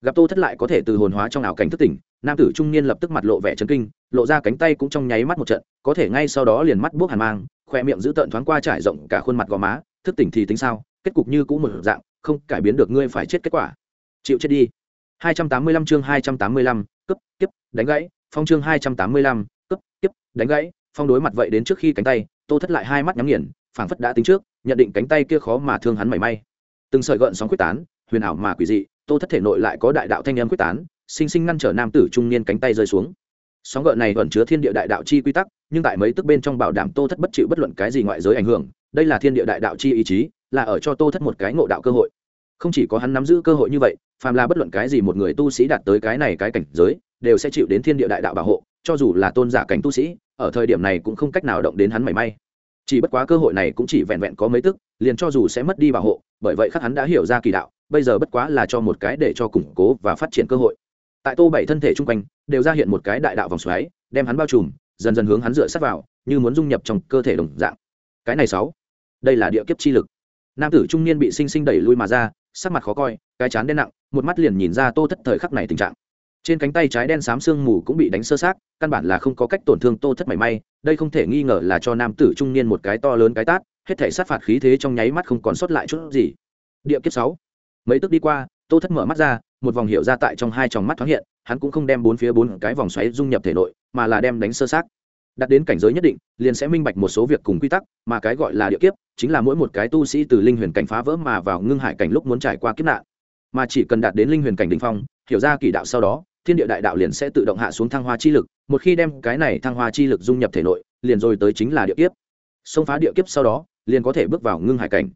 Gặp tô thất lại có thể từ hồn hóa trong ảo cảnh thức tỉnh nam tử trung niên lập tức mặt lộ vẻ chấn kinh lộ ra cánh tay cũng trong nháy mắt một trận có thể ngay sau đó liền mắt buốc hàn mang khoe miệng giữ tợn thoáng qua trải rộng cả khuôn mặt gò má thức tỉnh thì tính sao kết cục như cũ một dạng không cải biến được ngươi phải chết kết quả. Chịu chết đi. 285 chương 285, cấp tiếp đánh gãy phong chương 285, cấp tiếp đánh gãy phong đối mặt vậy đến trước khi cánh tay tô thất lại hai mắt nhắm nghiền phảng phất đã tính trước nhận định cánh tay kia khó mà thương hắn mảy may. Từng sợi gợn sóng quyết tán huyền ảo mà quỷ dị tô thất thể nội lại có đại đạo thanh âm quyết tán, sinh sinh ngăn trở nam tử trung niên cánh tay rơi xuống. Sóng gợn này ẩn chứa thiên địa đại đạo chi quy tắc, nhưng tại mấy tức bên trong bảo đảm tô thất bất chịu bất luận cái gì ngoại giới ảnh hưởng, đây là thiên địa đại đạo chi ý chí, là ở cho tô thất một cái ngộ đạo cơ hội. Không chỉ có hắn nắm giữ cơ hội như vậy, phàm là bất luận cái gì một người tu sĩ đạt tới cái này cái cảnh giới, đều sẽ chịu đến thiên địa đại đạo bảo hộ, cho dù là tôn giả cảnh tu sĩ, ở thời điểm này cũng không cách nào động đến hắn mảy may. Chỉ bất quá cơ hội này cũng chỉ vẹn vẹn có mấy tức, liền cho dù sẽ mất đi bảo hộ, bởi vậy khắc hắn đã hiểu ra kỳ đạo bây giờ bất quá là cho một cái để cho củng cố và phát triển cơ hội. Tại tô bảy thân thể chung quanh, đều ra hiện một cái đại đạo vòng xoáy, đem hắn bao trùm, dần dần hướng hắn dựa sát vào, như muốn dung nhập trong cơ thể đồng dạng. Cái này sáu, đây là địa kiếp chi lực. Nam tử trung niên bị sinh sinh đẩy lui mà ra, sắc mặt khó coi, cái chán đen nặng, một mắt liền nhìn ra tô thất thời khắc này tình trạng. Trên cánh tay trái đen xám xương mù cũng bị đánh sơ sát căn bản là không có cách tổn thương tô thất mảy may, đây không thể nghi ngờ là cho nam tử trung niên một cái to lớn cái tát, hết thể sát phạt khí thế trong nháy mắt không còn sót lại chút gì. Địa kiếp sáu mấy tức đi qua, tô thất mở mắt ra, một vòng hiệu ra tại trong hai tròng mắt thoáng hiện, hắn cũng không đem bốn phía bốn cái vòng xoáy dung nhập thể nội, mà là đem đánh sơ sát đặt đến cảnh giới nhất định, liền sẽ minh bạch một số việc cùng quy tắc, mà cái gọi là địa kiếp, chính là mỗi một cái tu sĩ từ linh huyền cảnh phá vỡ mà vào ngưng hải cảnh lúc muốn trải qua kiếp nạn. Mà chỉ cần đạt đến linh huyền cảnh đỉnh phong, hiểu ra kỳ đạo sau đó, thiên địa đại đạo liền sẽ tự động hạ xuống thăng hoa chi lực, một khi đem cái này thăng hoa chi lực dung nhập thể nội, liền rồi tới chính là địa kiếp. Xông phá địa kiếp sau đó, liền có thể bước vào ngưng hải cảnh.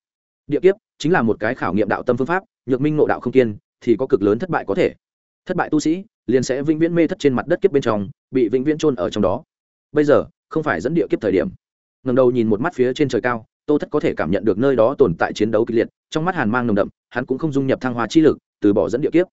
Địa kiếp chính là một cái khảo nghiệm đạo tâm phương pháp nhược minh ngộ đạo không kiên thì có cực lớn thất bại có thể. Thất bại tu sĩ liền sẽ vĩnh viễn mê thất trên mặt đất kiếp bên trong bị vĩnh viễn trôn ở trong đó. Bây giờ không phải dẫn địa kiếp thời điểm. Ngầm đầu nhìn một mắt phía trên trời cao tô thất có thể cảm nhận được nơi đó tồn tại chiến đấu kịch liệt trong mắt hàn mang nồng đậm hắn cũng không dung nhập thăng hoa chi lực từ bỏ dẫn địa kiếp.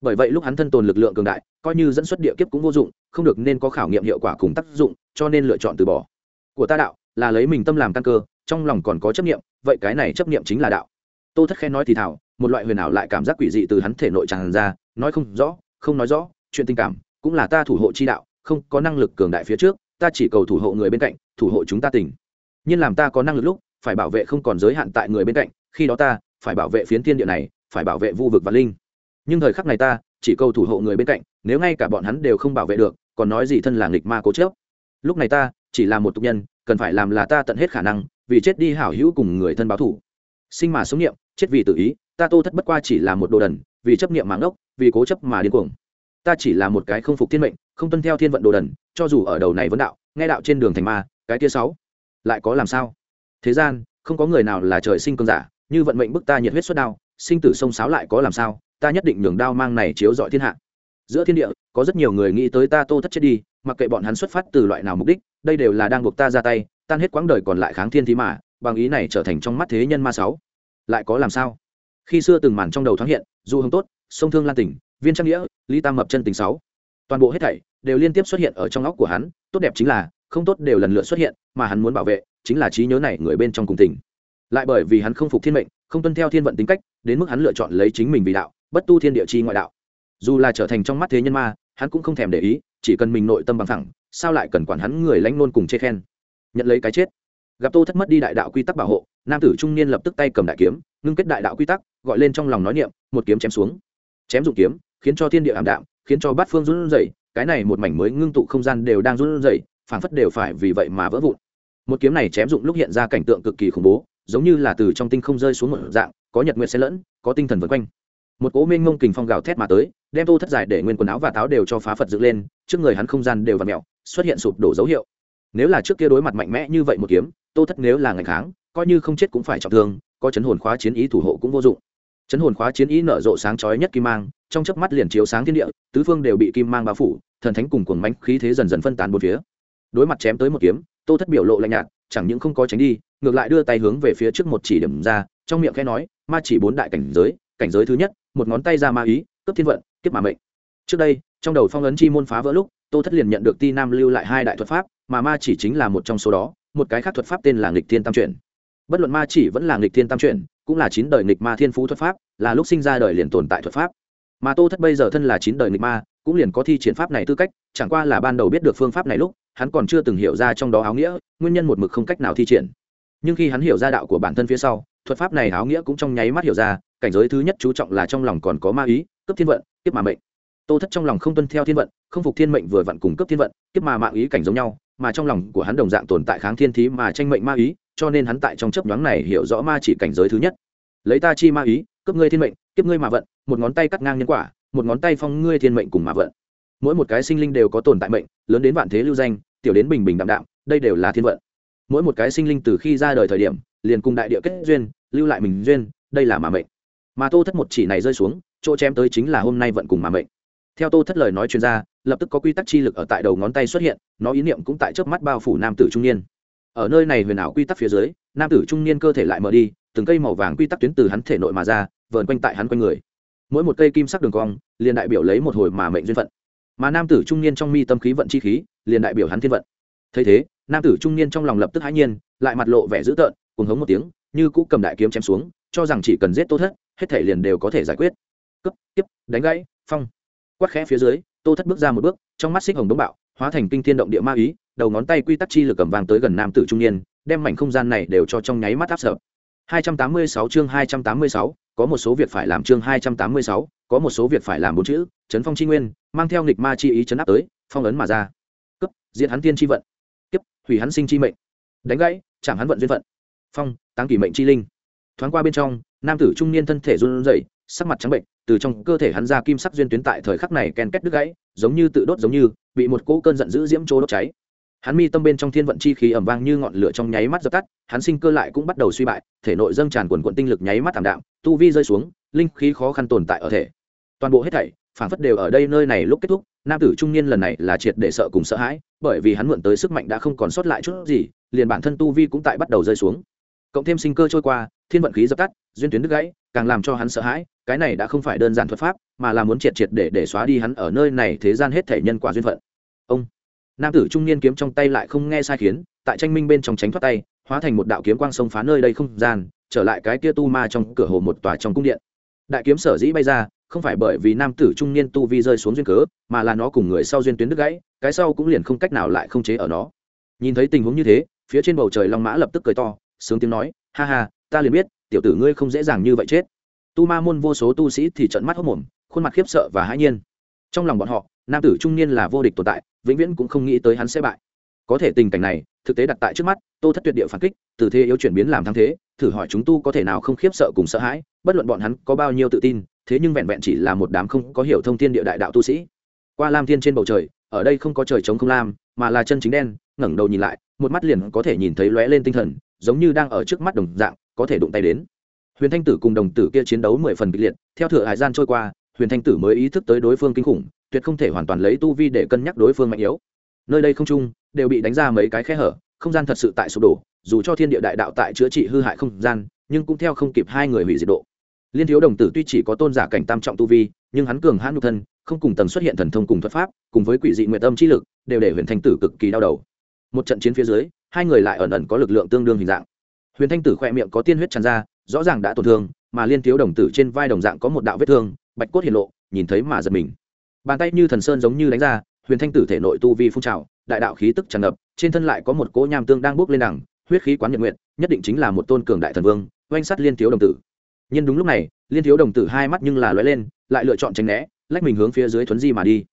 Bởi vậy lúc hắn thân tồn lực lượng cường đại coi như dẫn xuất địa kiếp cũng vô dụng không được nên có khảo nghiệm hiệu quả cùng tác dụng cho nên lựa chọn từ bỏ. Của ta đạo là lấy mình tâm làm căn cơ trong lòng còn có chấp niệm, vậy cái này chấp niệm chính là đạo. Tô thất khen nói thì thảo một loại huyền ảo lại cảm giác quỷ dị từ hắn thể nội tràn ra, nói không rõ, không nói rõ, chuyện tình cảm cũng là ta thủ hộ chi đạo, không có năng lực cường đại phía trước, ta chỉ cầu thủ hộ người bên cạnh, thủ hộ chúng ta tỉnh nhưng làm ta có năng lực lúc, phải bảo vệ không còn giới hạn tại người bên cạnh, khi đó ta phải bảo vệ phiến thiên địa này, phải bảo vệ vu vực và linh. Nhưng thời khắc này ta chỉ cầu thủ hộ người bên cạnh, nếu ngay cả bọn hắn đều không bảo vệ được, còn nói gì thân là nghịch ma cố chớp lúc này ta chỉ là một tục nhân, cần phải làm là ta tận hết khả năng, vì chết đi hảo hữu cùng người thân báo thủ sinh mà sống niệm, chết vì tự ý ta tô thất bất qua chỉ là một đồ đần, vì chấp niệm mạng ốc, vì cố chấp mà điên cuồng. Ta chỉ là một cái không phục thiên mệnh, không tuân theo thiên vận đồ đần, cho dù ở đầu này vẫn đạo, nghe đạo trên đường thành ma, cái kia sáu, lại có làm sao? Thế gian, không có người nào là trời sinh cơn giả, như vận mệnh bức ta nhiệt huyết xuất đao, sinh tử sông sáo lại có làm sao? Ta nhất định nhường đao mang này chiếu dọi thiên hạ. Giữa thiên địa, có rất nhiều người nghĩ tới ta tô thất chết đi, mặc kệ bọn hắn xuất phát từ loại nào mục đích, đây đều là đang buộc ta ra tay, tan hết quãng đời còn lại kháng thiên thí mà, bằng ý này trở thành trong mắt thế nhân ma sáu. Lại có làm sao? Khi xưa từng màn trong đầu thoáng hiện, du hồng tốt, sông thương lan tỉnh, viên trang nghĩa, lý tam mập chân tình sáu. Toàn bộ hết thảy đều liên tiếp xuất hiện ở trong óc của hắn, tốt đẹp chính là, không tốt đều lần lượt xuất hiện, mà hắn muốn bảo vệ chính là trí nhớ này người bên trong cùng tình. Lại bởi vì hắn không phục thiên mệnh, không tuân theo thiên vận tính cách, đến mức hắn lựa chọn lấy chính mình vì đạo, bất tu thiên địa chi ngoại đạo. Dù là trở thành trong mắt thế nhân ma, hắn cũng không thèm để ý, chỉ cần mình nội tâm bằng thẳng sao lại cần quản hắn người lãnh nôn cùng chê khen? Nhận lấy cái chết. Gặp tô thất mất đi đại đạo quy tắc bảo hộ nam tử trung niên lập tức tay cầm đại kiếm, ngưng kết đại đạo quy tắc, gọi lên trong lòng nói niệm, một kiếm chém xuống. Chém dụng kiếm, khiến cho thiên địa ảm đạm, khiến cho bát phương run rẩy, cái này một mảnh mới ngưng tụ không gian đều đang run rẩy, phảng phất đều phải vì vậy mà vỡ vụn. Một kiếm này chém dụng lúc hiện ra cảnh tượng cực kỳ khủng bố, giống như là từ trong tinh không rơi xuống một dạng, có nhật nguyệt xen lẫn, có tinh thần vần quanh. Một cố mênh ngông kình phong gào thét mà tới, đem tô thất dài để nguyên quần áo và táo đều cho phá phật dựng lên, trước người hắn không gian đều và mẹo xuất hiện sụp đổ dấu hiệu. Nếu là trước kia đối mặt mạnh mẽ như vậy một kiếm, tô thất nếu là ngày kháng coi như không chết cũng phải trọng thương, có chấn hồn khóa chiến ý thủ hộ cũng vô dụng. Chấn hồn khóa chiến ý nở rộ sáng chói nhất kim mang, trong chớp mắt liền chiếu sáng thiên địa, tứ phương đều bị kim mang bao phủ, thần thánh cùng cuồng mánh khí thế dần dần phân tán bốn phía. Đối mặt chém tới một kiếm, tô thất biểu lộ lạnh nhạt, chẳng những không có tránh đi, ngược lại đưa tay hướng về phía trước một chỉ điểm ra, trong miệng khẽ nói, ma chỉ bốn đại cảnh giới cảnh giới thứ nhất, một ngón tay ra ma ý cấp thiên vận tiếp mà mệnh. Trước đây, trong đầu phong ấn chi môn phá vỡ lúc, tô thất liền nhận được ti nam lưu lại hai đại thuật pháp, mà ma chỉ chính là một trong số đó, một cái khác thuật pháp tên là nghịch thiên tam chuyển bất luận ma chỉ vẫn là nghịch thiên tam chuyển, cũng là chín đời nghịch ma thiên phú thuật pháp, là lúc sinh ra đời liền tồn tại thuật pháp. Mà tô thất bây giờ thân là chín đời nghịch ma, cũng liền có thi triển pháp này tư cách, chẳng qua là ban đầu biết được phương pháp này lúc, hắn còn chưa từng hiểu ra trong đó áo nghĩa, nguyên nhân một mực không cách nào thi triển. Nhưng khi hắn hiểu ra đạo của bản thân phía sau, thuật pháp này áo nghĩa cũng trong nháy mắt hiểu ra, cảnh giới thứ nhất chú trọng là trong lòng còn có ma ý cấp thiên vận, kiếp mà mệnh. Tô thất trong lòng không tuân theo thiên vận, không phục thiên mệnh vừa vặn cùng cấp thiên vận, kiếp mà mạng ý cảnh giống nhau, mà trong lòng của hắn đồng dạng tồn tại kháng thiên thí mà tranh mệnh ma ý cho nên hắn tại trong chấp nhoáng này hiểu rõ ma chỉ cảnh giới thứ nhất. Lấy ta chi ma ý cấp ngươi thiên mệnh, kiếp ngươi mà vận, một ngón tay cắt ngang nhân quả, một ngón tay phong ngươi thiên mệnh cùng mà vận. Mỗi một cái sinh linh đều có tồn tại mệnh, lớn đến vạn thế lưu danh, tiểu đến bình bình đạm đạm, đây đều là thiên vận. Mỗi một cái sinh linh từ khi ra đời thời điểm, liền cùng đại địa kết duyên, lưu lại mình duyên, đây là mà mệnh. Mà tô thất một chỉ này rơi xuống, chỗ chém tới chính là hôm nay vận cùng mà mệnh. Theo tô thất lời nói chuyên gia lập tức có quy tắc chi lực ở tại đầu ngón tay xuất hiện, nó ý niệm cũng tại trước mắt bao phủ nam tử trung niên ở nơi này huyền ảo quy tắc phía dưới, nam tử trung niên cơ thể lại mở đi, từng cây màu vàng quy tắc tuyến từ hắn thể nội mà ra, vờn quanh tại hắn quanh người. Mỗi một cây kim sắc đường cong, liền đại biểu lấy một hồi mà mệnh duyên phận. Mà nam tử trung niên trong mi tâm khí vận chi khí, liền đại biểu hắn thiên vận. Thấy thế, nam tử trung niên trong lòng lập tức hãi nhiên, lại mặt lộ vẻ dữ tợn cùng hống một tiếng, như cũ cầm đại kiếm chém xuống, cho rằng chỉ cần giết tô thất, hết thể liền đều có thể giải quyết. Cấp tiếp, đánh gãy, phong. Quát khẽ phía dưới, tô thất bước ra một bước, trong mắt xích hồng đống bạo hóa thành kinh thiên động địa ma ý đầu ngón tay quy tắc chi lực cầm vàng tới gần nam tử trung niên đem mảnh không gian này đều cho trong nháy mắt áp sợ 286 chương 286, có một số việc phải làm chương 286, có một số việc phải làm bốn chữ, chấn phong chi nguyên, mang theo nghịch ma chi ý chấn áp tới, phong ấn mà ra. Cấp, diệt hắn tiên chi vận. Kiếp, hủy hắn sinh chi mệnh. Đánh gãy, chẳng hắn vận duyên vận Phong, táng kỳ mệnh chi linh. Thoáng qua bên trong, nam tử trung niên thân thể run rẩy, sắc mặt trắng bệnh, từ trong cơ thể hắn ra kim sắc duyên tuyến tại thời khắc này ken kết đứt gãy, giống như tự đốt giống như bị một cỗ cơn giận dữ diễm trô đốt cháy. Hắn mi tâm bên trong thiên vận chi khí ẩm vang như ngọn lửa trong nháy mắt dập tắt hắn sinh cơ lại cũng bắt đầu suy bại thể nội dâng tràn quần quận tinh lực nháy mắt thảm đạm tu vi rơi xuống linh khí khó khăn tồn tại ở thể. Toàn bộ hết thảy phản phất đều ở đây nơi này lúc kết thúc nam tử trung niên lần này là triệt để sợ cùng sợ hãi bởi vì hắn mượn tới sức mạnh đã không còn sót lại chút gì liền bản thân tu vi cũng tại bắt đầu rơi xuống. Cộng thêm sinh cơ trôi qua thiên vận khí dập tắt duyên tuyến đứt gãy càng làm cho hắn sợ hãi cái này đã không phải đơn giản thuật pháp, mà là muốn triệt triệt để để xóa đi hắn ở nơi này thế gian hết thể nhân quả duyên phận. Ông, nam tử trung niên kiếm trong tay lại không nghe sai khiến, tại tranh minh bên trong tránh thoát tay, hóa thành một đạo kiếm quang sông phá nơi đây không gian, trở lại cái kia tu ma trong cửa hồ một tòa trong cung điện. Đại kiếm sở dĩ bay ra, không phải bởi vì nam tử trung niên tu vi rơi xuống duyên cớ, mà là nó cùng người sau duyên tuyến đứt gãy, cái sau cũng liền không cách nào lại không chế ở nó. Nhìn thấy tình huống như thế, phía trên bầu trời long mã lập tức cười to, sướng tiếng nói, ha ha, ta liền biết, tiểu tử ngươi không dễ dàng như vậy chết tu ma môn vô số tu sĩ thì trận mắt hốc mồm, khuôn mặt khiếp sợ và hãi nhiên. Trong lòng bọn họ, nam tử trung niên là vô địch tồn tại, vĩnh viễn cũng không nghĩ tới hắn sẽ bại. Có thể tình cảnh này, thực tế đặt tại trước mắt, tô thất tuyệt địa phản kích, từ thế yếu chuyển biến làm thắng thế, thử hỏi chúng tu có thể nào không khiếp sợ cùng sợ hãi, bất luận bọn hắn có bao nhiêu tự tin, thế nhưng vẹn vẹn chỉ là một đám không có hiểu thông thiên địa đại đạo tu sĩ. Qua lam thiên trên bầu trời, ở đây không có trời trống không lam, mà là chân chính đen, ngẩng đầu nhìn lại, một mắt liền có thể nhìn thấy lóe lên tinh thần, giống như đang ở trước mắt đồng dạng, có thể đụng tay đến huyền thanh tử cùng đồng tử kia chiến đấu mười phần kịch liệt, theo thửa hải gian trôi qua, huyền thanh tử mới ý thức tới đối phương kinh khủng, tuyệt không thể hoàn toàn lấy tu vi để cân nhắc đối phương mạnh yếu. Nơi đây không chung đều bị đánh ra mấy cái khe hở, không gian thật sự tại sụp đổ, dù cho thiên địa đại đạo tại chữa trị hư hại không gian, nhưng cũng theo không kịp hai người hủy diệt độ. Liên thiếu đồng tử tuy chỉ có tôn giả cảnh tam trọng tu vi, nhưng hắn cường hãn nhục thân, không cùng tầng xuất hiện thần thông cùng thuật pháp, cùng với quỷ dị nguyện tâm trí lực, đều để huyền thanh tử cực kỳ đau đầu. Một trận chiến phía dưới, hai người lại ẩn ẩn có lực lượng tương đương hình dạng. Huyền thanh tử khoe miệng có tiên huyết tràn ra rõ ràng đã tổn thương, mà liên thiếu đồng tử trên vai đồng dạng có một đạo vết thương, bạch cốt hiện lộ, nhìn thấy mà giật mình. Bàn tay như thần sơn giống như đánh ra, huyền thanh tử thể nội tu vi phun trào, đại đạo khí tức tràn ngập, trên thân lại có một cỗ nham tương đang bước lên đẳng huyết khí quán nhật nguyện nhất định chính là một tôn cường đại thần vương, oanh sắt liên thiếu đồng tử. Nhưng đúng lúc này, liên thiếu đồng tử hai mắt nhưng là lóe lên, lại lựa chọn tránh né, lách mình hướng phía dưới thuấn di mà đi.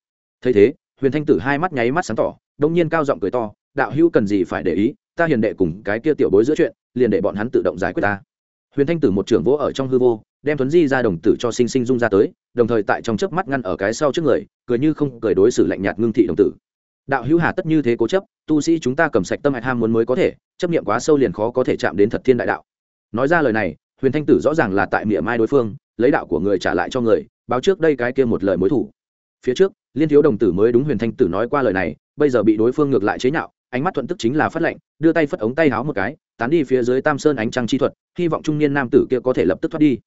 Thấy thế, huyền thanh tử hai mắt nháy mắt sáng tỏ, đông nhiên cao giọng cười to, đạo hữu cần gì phải để ý, ta hiền đệ cùng cái kia tiểu bối giữa chuyện, liền để bọn hắn tự động giải quyết ta huyền thanh tử một trưởng vỗ ở trong hư vô, đem thuấn di ra đồng tử cho sinh sinh dung ra tới, đồng thời tại trong chớp mắt ngăn ở cái sau trước người, cười như không cười đối xử lạnh nhạt ngưng thị đồng tử. Đạo hữu hà tất như thế cố chấp, tu sĩ chúng ta cầm sạch tâm hạch ham muốn mới có thể, chấp niệm quá sâu liền khó có thể chạm đến thật thiên đại đạo. Nói ra lời này, huyền thanh tử rõ ràng là tại miệng mai đối phương, lấy đạo của người trả lại cho người, báo trước đây cái kia một lời mối thủ. Phía trước, liên thiếu đồng tử mới đúng huyền thanh tử nói qua lời này, bây giờ bị đối phương ngược lại chế nhạo ánh mắt thuận tức chính là phát lệnh, đưa tay phất ống tay háo một cái, tán đi phía dưới tam sơn ánh trăng chi thuật, hy vọng trung niên nam tử kia có thể lập tức thoát đi.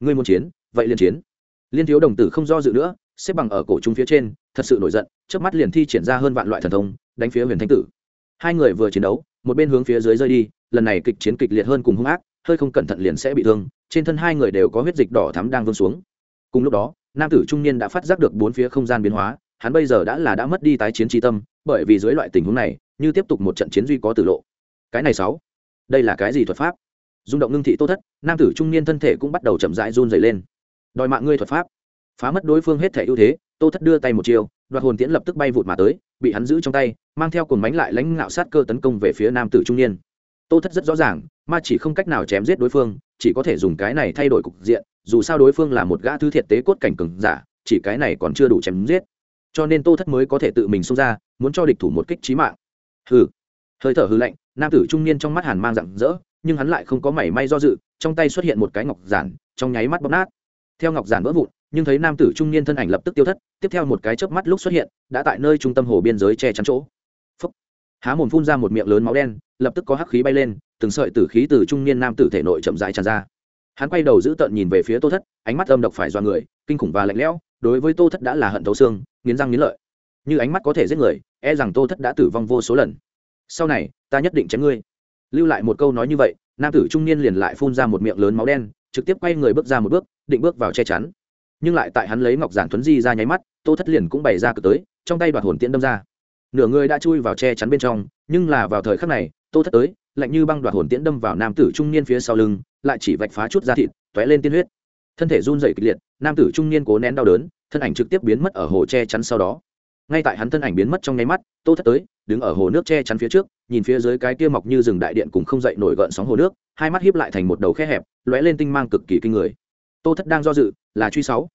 Ngươi muốn chiến, vậy liền chiến. Liên thiếu đồng tử không do dự nữa, xếp bằng ở cổ trung phía trên, thật sự nổi giận trước mắt liền thi triển ra hơn vạn loại thần thông, đánh phía huyền thanh tử. Hai người vừa chiến đấu, một bên hướng phía dưới rơi đi, lần này kịch chiến kịch liệt hơn cùng hung ác, hơi không cẩn thận liền sẽ bị thương, trên thân hai người đều có huyết dịch đỏ thắm đang vương xuống. Cùng lúc đó, nam tử trung niên đã phát giác được bốn phía không gian biến hóa, hắn bây giờ đã là đã mất đi tái chiến tri tâm, bởi vì dưới loại tình huống này như tiếp tục một trận chiến duy có tử lộ. Cái này sáu. Đây là cái gì thuật pháp? Rung động ngưng thị tô thất, nam tử trung niên thân thể cũng bắt đầu chậm rãi run dày lên. Đòi mạng ngươi thuật pháp. Phá mất đối phương hết thể ưu thế, tô thất đưa tay một chiều, đoạt hồn tiễn lập tức bay vụt mà tới, bị hắn giữ trong tay, mang theo cồn mánh lại lãnh ngạo sát cơ tấn công về phía nam tử trung niên. Tô thất rất rõ ràng mà chỉ không cách nào chém giết đối phương, chỉ có thể dùng cái này thay đổi cục diện, dù sao đối phương là một gã thứ thiệt tế cốt cảnh cường giả, chỉ cái này còn chưa đủ chém giết. Cho nên tô thất mới có thể tự mình xông ra, muốn cho địch thủ một kích trí mạng hừ. Hơi thở hư lạnh, nam tử trung niên trong mắt hàn mang rạng rỡ, nhưng hắn lại không có mảy may do dự, trong tay xuất hiện một cái ngọc giản, trong nháy mắt bóp nát. Theo ngọc giản vỡ vụn, nhưng thấy nam tử trung niên thân ảnh lập tức tiêu thất, tiếp theo một cái chớp mắt lúc xuất hiện, đã tại nơi trung tâm hồ biên giới che chắn chỗ. Phúc. há mồm phun ra một miệng lớn máu đen, lập tức có hắc khí bay lên, từng sợi tử khí từ trung niên nam tử thể nội chậm rãi tràn ra. Hắn quay đầu giữ tợn nhìn về phía tô thất, ánh mắt âm độc phải do người, kinh khủng và lạnh lẽo, đối với tô thất đã là hận thấu xương, nghiến răng nghiến lợi như ánh mắt có thể giết người e rằng tô thất đã tử vong vô số lần. Sau này, ta nhất định chém ngươi. Lưu lại một câu nói như vậy, nam tử trung niên liền lại phun ra một miệng lớn máu đen, trực tiếp quay người bước ra một bước, định bước vào che chắn. Nhưng lại tại hắn lấy ngọc giản thuấn di ra nháy mắt, tô thất liền cũng bày ra cực tới, trong tay đoạt hồn tiễn đâm ra. Nửa người đã chui vào che chắn bên trong, nhưng là vào thời khắc này, tô thất tới, lạnh như băng đoạt hồn tiễn đâm vào nam tử trung niên phía sau lưng, lại chỉ vạch phá chút da thịt, tóe lên tiên huyết. Thân thể run rẩy kịch liệt, nam tử trung niên cố nén đau đớn, thân ảnh trực tiếp biến mất ở hồ che chắn sau đó ngay tại hắn thân ảnh biến mất trong nháy mắt, tô thất tới, đứng ở hồ nước che chắn phía trước, nhìn phía dưới cái kia mọc như rừng đại điện cùng không dậy nổi gợn sóng hồ nước, hai mắt hiếp lại thành một đầu khe hẹp, lóe lên tinh mang cực kỳ kinh người. Tô thất đang do dự, là truy sáu?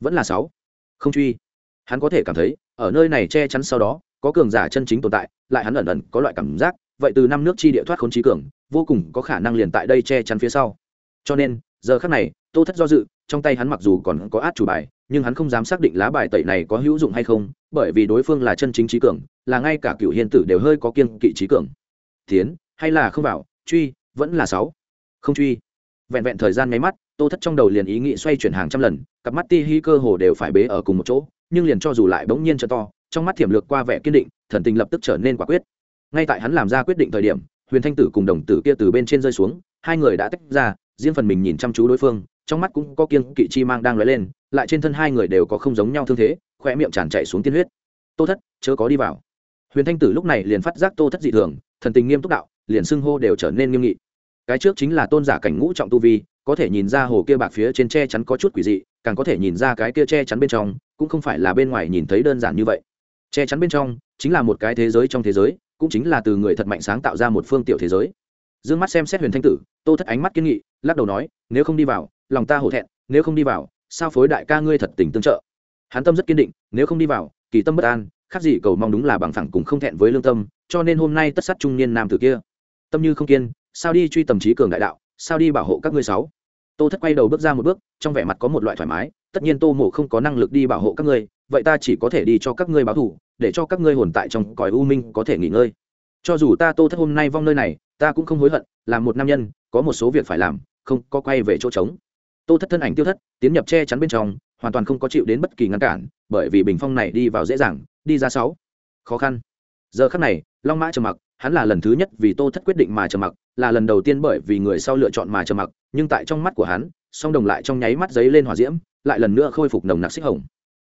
Vẫn là sáu? Không truy. Hắn có thể cảm thấy, ở nơi này che chắn sau đó, có cường giả chân chính tồn tại, lại hắn ẩn ẩn có loại cảm giác, vậy từ năm nước chi địa thoát khốn trí cường, vô cùng có khả năng liền tại đây che chắn phía sau. Cho nên, giờ khắc này, tô thất do dự, trong tay hắn mặc dù còn có át chủ bài nhưng hắn không dám xác định lá bài tẩy này có hữu dụng hay không, bởi vì đối phương là chân chính trí cường, là ngay cả cựu hiền tử đều hơi có kiên kỵ trí cường. Tiến hay là không vào truy, vẫn là sáu. Không truy. Vẹn vẹn thời gian nháy mắt, tô thất trong đầu liền ý nghĩ xoay chuyển hàng trăm lần, cặp mắt ti hi cơ hồ đều phải bế ở cùng một chỗ, nhưng liền cho dù lại bỗng nhiên trở to, trong mắt thiểm lược qua vẻ kiên định, thần tình lập tức trở nên quả quyết. Ngay tại hắn làm ra quyết định thời điểm, huyền thanh tử cùng đồng tử kia từ bên trên rơi xuống, hai người đã tách ra, riêng phần mình nhìn chăm chú đối phương trong mắt cũng có kiêng kỵ chi mang đang lóe lên, lại trên thân hai người đều có không giống nhau thương thế khoe miệng tràn chạy xuống tiên huyết. Tô thất, chớ có đi vào. Huyền thanh tử lúc này liền phát giác tô thất dị thường, thần tình nghiêm túc đạo, liền xưng hô đều trở nên nghiêm nghị. Cái trước chính là tôn giả cảnh ngũ trọng tu vi, có thể nhìn ra hồ kia bạc phía trên che chắn có chút quỷ dị, càng có thể nhìn ra cái kia che chắn bên trong, cũng không phải là bên ngoài nhìn thấy đơn giản như vậy. Che chắn bên trong, chính là một cái thế giới trong thế giới, cũng chính là từ người thật mạnh sáng tạo ra một phương tiểu thế giới. Dương mắt xem xét huyền thanh tử, tô thất ánh mắt kiên nghị, lắc đầu nói, nếu không đi vào lòng ta hổ thẹn nếu không đi vào sao phối đại ca ngươi thật tình tương trợ? Hắn tâm rất kiên định nếu không đi vào kỳ tâm bất an khác gì cầu mong đúng là bằng thẳng cùng không thẹn với lương tâm cho nên hôm nay tất sát trung niên nam tử kia. Tâm như không kiên sao đi truy tầm trí cường đại đạo sao đi bảo hộ các ngươi sáu? Tô thất quay đầu bước ra một bước trong vẻ mặt có một loại thoải mái tất nhiên tô mộ không có năng lực đi bảo hộ các ngươi vậy ta chỉ có thể đi cho các ngươi báo thủ, để cho các ngươi hồn tại trong cõi u minh có thể nghỉ ngơi. Cho dù ta tô thất hôm nay vong nơi này ta cũng không hối hận làm một nam nhân có một số việc phải làm không có quay về chỗ trống tô thất thân ảnh tiêu thất, tiến nhập che chắn bên trong, hoàn toàn không có chịu đến bất kỳ ngăn cản, bởi vì bình phong này đi vào dễ dàng, đi ra sáu. Khó khăn. Giờ khắc này, long mã trầm mặc, hắn là lần thứ nhất vì tô thất quyết định mà trầm mặc, là lần đầu tiên bởi vì người sau lựa chọn mà trầm mặc, nhưng tại trong mắt của hắn, song đồng lại trong nháy mắt giấy lên hỏa diễm, lại lần nữa khôi phục nồng nặc xích hồng.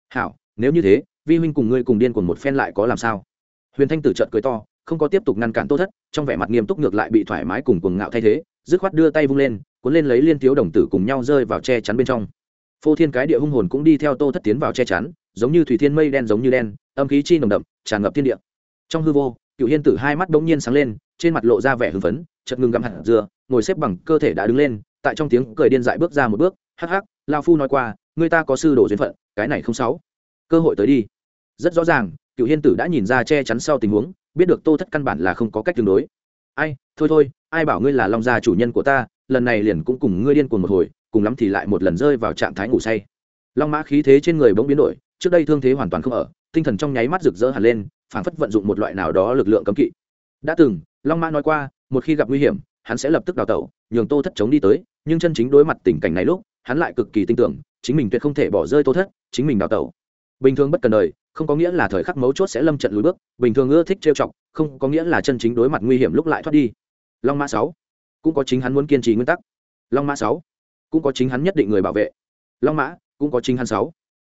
Hảo, nếu như thế, vi huynh cùng ngươi cùng điên cùng một phen lại có làm sao? Huyền thanh tử trợn cười to, không có tiếp tục ngăn cản tô thất, trong vẻ mặt nghiêm túc ngược lại bị thoải mái cùng cuồng ngạo thay thế, dứt khoát đưa tay vung lên cuốn lên lấy liên tiếu đồng tử cùng nhau rơi vào che chắn bên trong. Phô thiên cái địa hung hồn cũng đi theo tô thất tiến vào che chắn, giống như thủy thiên mây đen giống như đen, âm khí chi nồng đậm, tràn ngập thiên địa. Trong hư vô cựu hiên tử hai mắt bỗng nhiên sáng lên, trên mặt lộ ra vẻ hưng phấn, chợt ngừng gặm hẳn dừa, ngồi xếp bằng cơ thể đã đứng lên, tại trong tiếng cười điên dại bước ra một bước, hắc hắc lao phu nói qua, người ta có sư đồ duyên phận, cái này không sáu. Cơ hội tới đi. Rất rõ ràng cựu hiên tử đã nhìn ra che chắn sau tình huống, biết được tô thất căn bản là không có cách tương đối. Ai, thôi thôi, ai bảo ngươi là long gia chủ nhân của ta lần này liền cũng cùng ngươi điên cuồng một hồi, cùng lắm thì lại một lần rơi vào trạng thái ngủ say. Long mã khí thế trên người bỗng biến đổi, trước đây thương thế hoàn toàn không ở, tinh thần trong nháy mắt rực rỡ hẳn lên, phảng phất vận dụng một loại nào đó lực lượng cấm kỵ. Đã từng, long mã nói qua, một khi gặp nguy hiểm, hắn sẽ lập tức đào tẩu, nhường tô thất chống đi tới, nhưng chân chính đối mặt tình cảnh này lúc, hắn lại cực kỳ tin tưởng, chính mình tuyệt không thể bỏ rơi tô thất, chính mình đào tẩu. Bình thường bất cần đời, không có nghĩa là thời khắc mấu chốt sẽ lâm trận lùi bước, bình thường ưa thích trêu chọc, không có nghĩa là chân chính đối mặt nguy hiểm lúc lại thoát đi. Long mã sáu cũng có chính hắn muốn kiên trì nguyên tắc. Long mã sáu cũng có chính hắn nhất định người bảo vệ. Long mã cũng có chính hắn sáu.